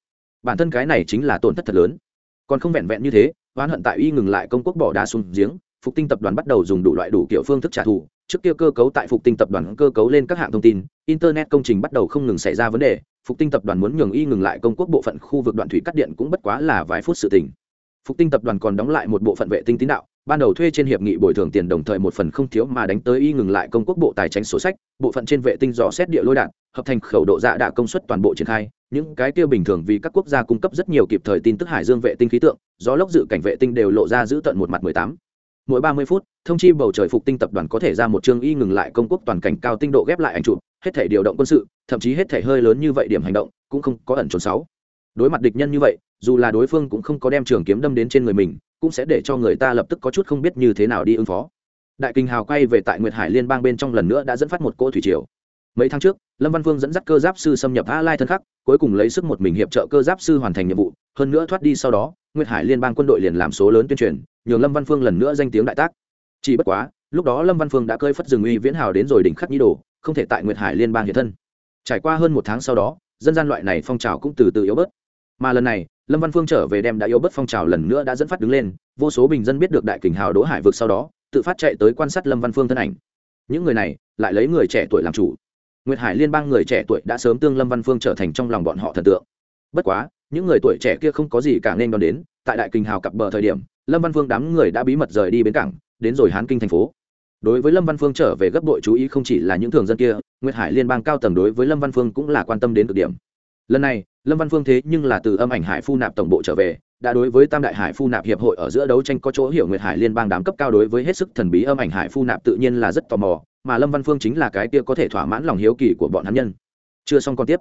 bản thân cái này chính là tổn thất thật lớn. Còn không vẹn vẹn như thế oán hận tại y ngừng lại công quốc bỏ đá xuống giếng, phục tinh tập đoàn bắt đầu dùng đủ loại đủ kiểu phương thức trả thù. Trước kia cơ cấu tại phục tinh tập đoàn cơ cấu lên các hạng thông tin, internet công trình bắt đầu không ngừng xảy ra vấn đề, phục tinh tập đoàn muốn nhường y ngừng lại công quốc bộ phận khu vực đoạn thủy cắt điện cũng bất quá là vài phút sự tình. Phục tinh tập đoàn còn đóng lại một bộ phận vệ tinh tín đạo ban đầu thuê trên hiệp nghị bồi thường tiền đồng thời một phần không thiếu mà đánh tới y ngừng lại công quốc bộ tài chính sổ sách, bộ phận trên vệ tinh dò xét địa lôi đạn, hợp thành khẩu độ dạ đạ công suất toàn bộ triển khai. Những cái tiêu bình thường vì các quốc gia cung cấp rất nhiều kịp thời tin tức hải dương vệ tinh khí tượng, gió lốc dự cảnh vệ tinh đều lộ ra giữ tận một mặt mười tám. Mỗi ba mươi phút, thông chi bầu trời phục tinh tập đoàn có thể ra một chương y ngừng lại công quốc toàn cảnh cao tinh độ ghép lại ảnh chụp, hết thể điều động quân sự, thậm chí hết thể hơi lớn như vậy điểm hành động, cũng không có ẩn trốn sáu. Đối mặt địch nhân như vậy dù là đối phương cũng không có đem trường kiếm đâm đến trên người mình, cũng sẽ để cho người ta lập tức có chút không biết như thế nào đi ứng phó. Đại kinh hào quay về tại nguyệt hải liên bang bên trong lần nữa đã dẫn phát một cỗ thủy triều. Mấy tháng trước, lâm văn Vương dẫn dắt cơ giáp sư xâm nhập a lai thân khắc, cuối cùng lấy sức một mình hiệp trợ cơ giáp sư hoàn thành nhiệm vụ, hơn nữa thoát đi sau đó, nguyệt hải liên bang quân đội liền làm số lớn tuyên truyền, nhường lâm văn phương lần nữa danh tiếng đại tác. Chỉ bất quá, lúc đó lâm văn phương đã cơi phất rừng uy viễn hào đến rồi đỉnh khắc nhi đồ, không thể tại nguyệt hải liên bang hiện thân. Trải qua hơn một tháng sau đó, dân gian loại này phong trào cũng từ từ yếu bớt mà lần này, lâm văn phương trở về đem đã yếu bất phong trào lần nữa đã dẫn phát đứng lên, vô số bình dân biết được đại kình hào đỗ hải vực sau đó, tự phát chạy tới quan sát lâm văn phương thân ảnh. Những người này, lại lấy người trẻ tuổi làm chủ. Nguyệt hải liên bang người trẻ tuổi đã sớm tương lâm văn phương trở thành trong lòng bọn họ thần tượng. Bất quá, những người tuổi trẻ kia không có gì cả nên đón đến, tại đại kình hào cặp bờ thời điểm, lâm văn phương đám người đã bí mật rời đi bến cảng, đến rồi hán kinh thành phố. Đối với lâm văn phương trở về gấp đội chú ý không chỉ là những thường dân kia, nguyệt hải liên bang cao tầng đối với lâm văn phương cũng là quan tâm đến cực điểm. Lần này lâm văn phương thế nhưng là từ âm ảnh hải phu nạp tổng bộ trở về, đã đối với tam đại hải phu nạp hiệp hội ở giữa đấu tranh có chỗ hiểu nguyệt hải liên bang đám cấp cao đối với hết sức thần bí âm ảnh hải phu nạp tự nhiên là rất tò mò, mà lâm văn phương chính là cái kia có thể thỏa mãn lòng hiếu kỳ của bọn hắn nhân. Chưa xong còn tiếp.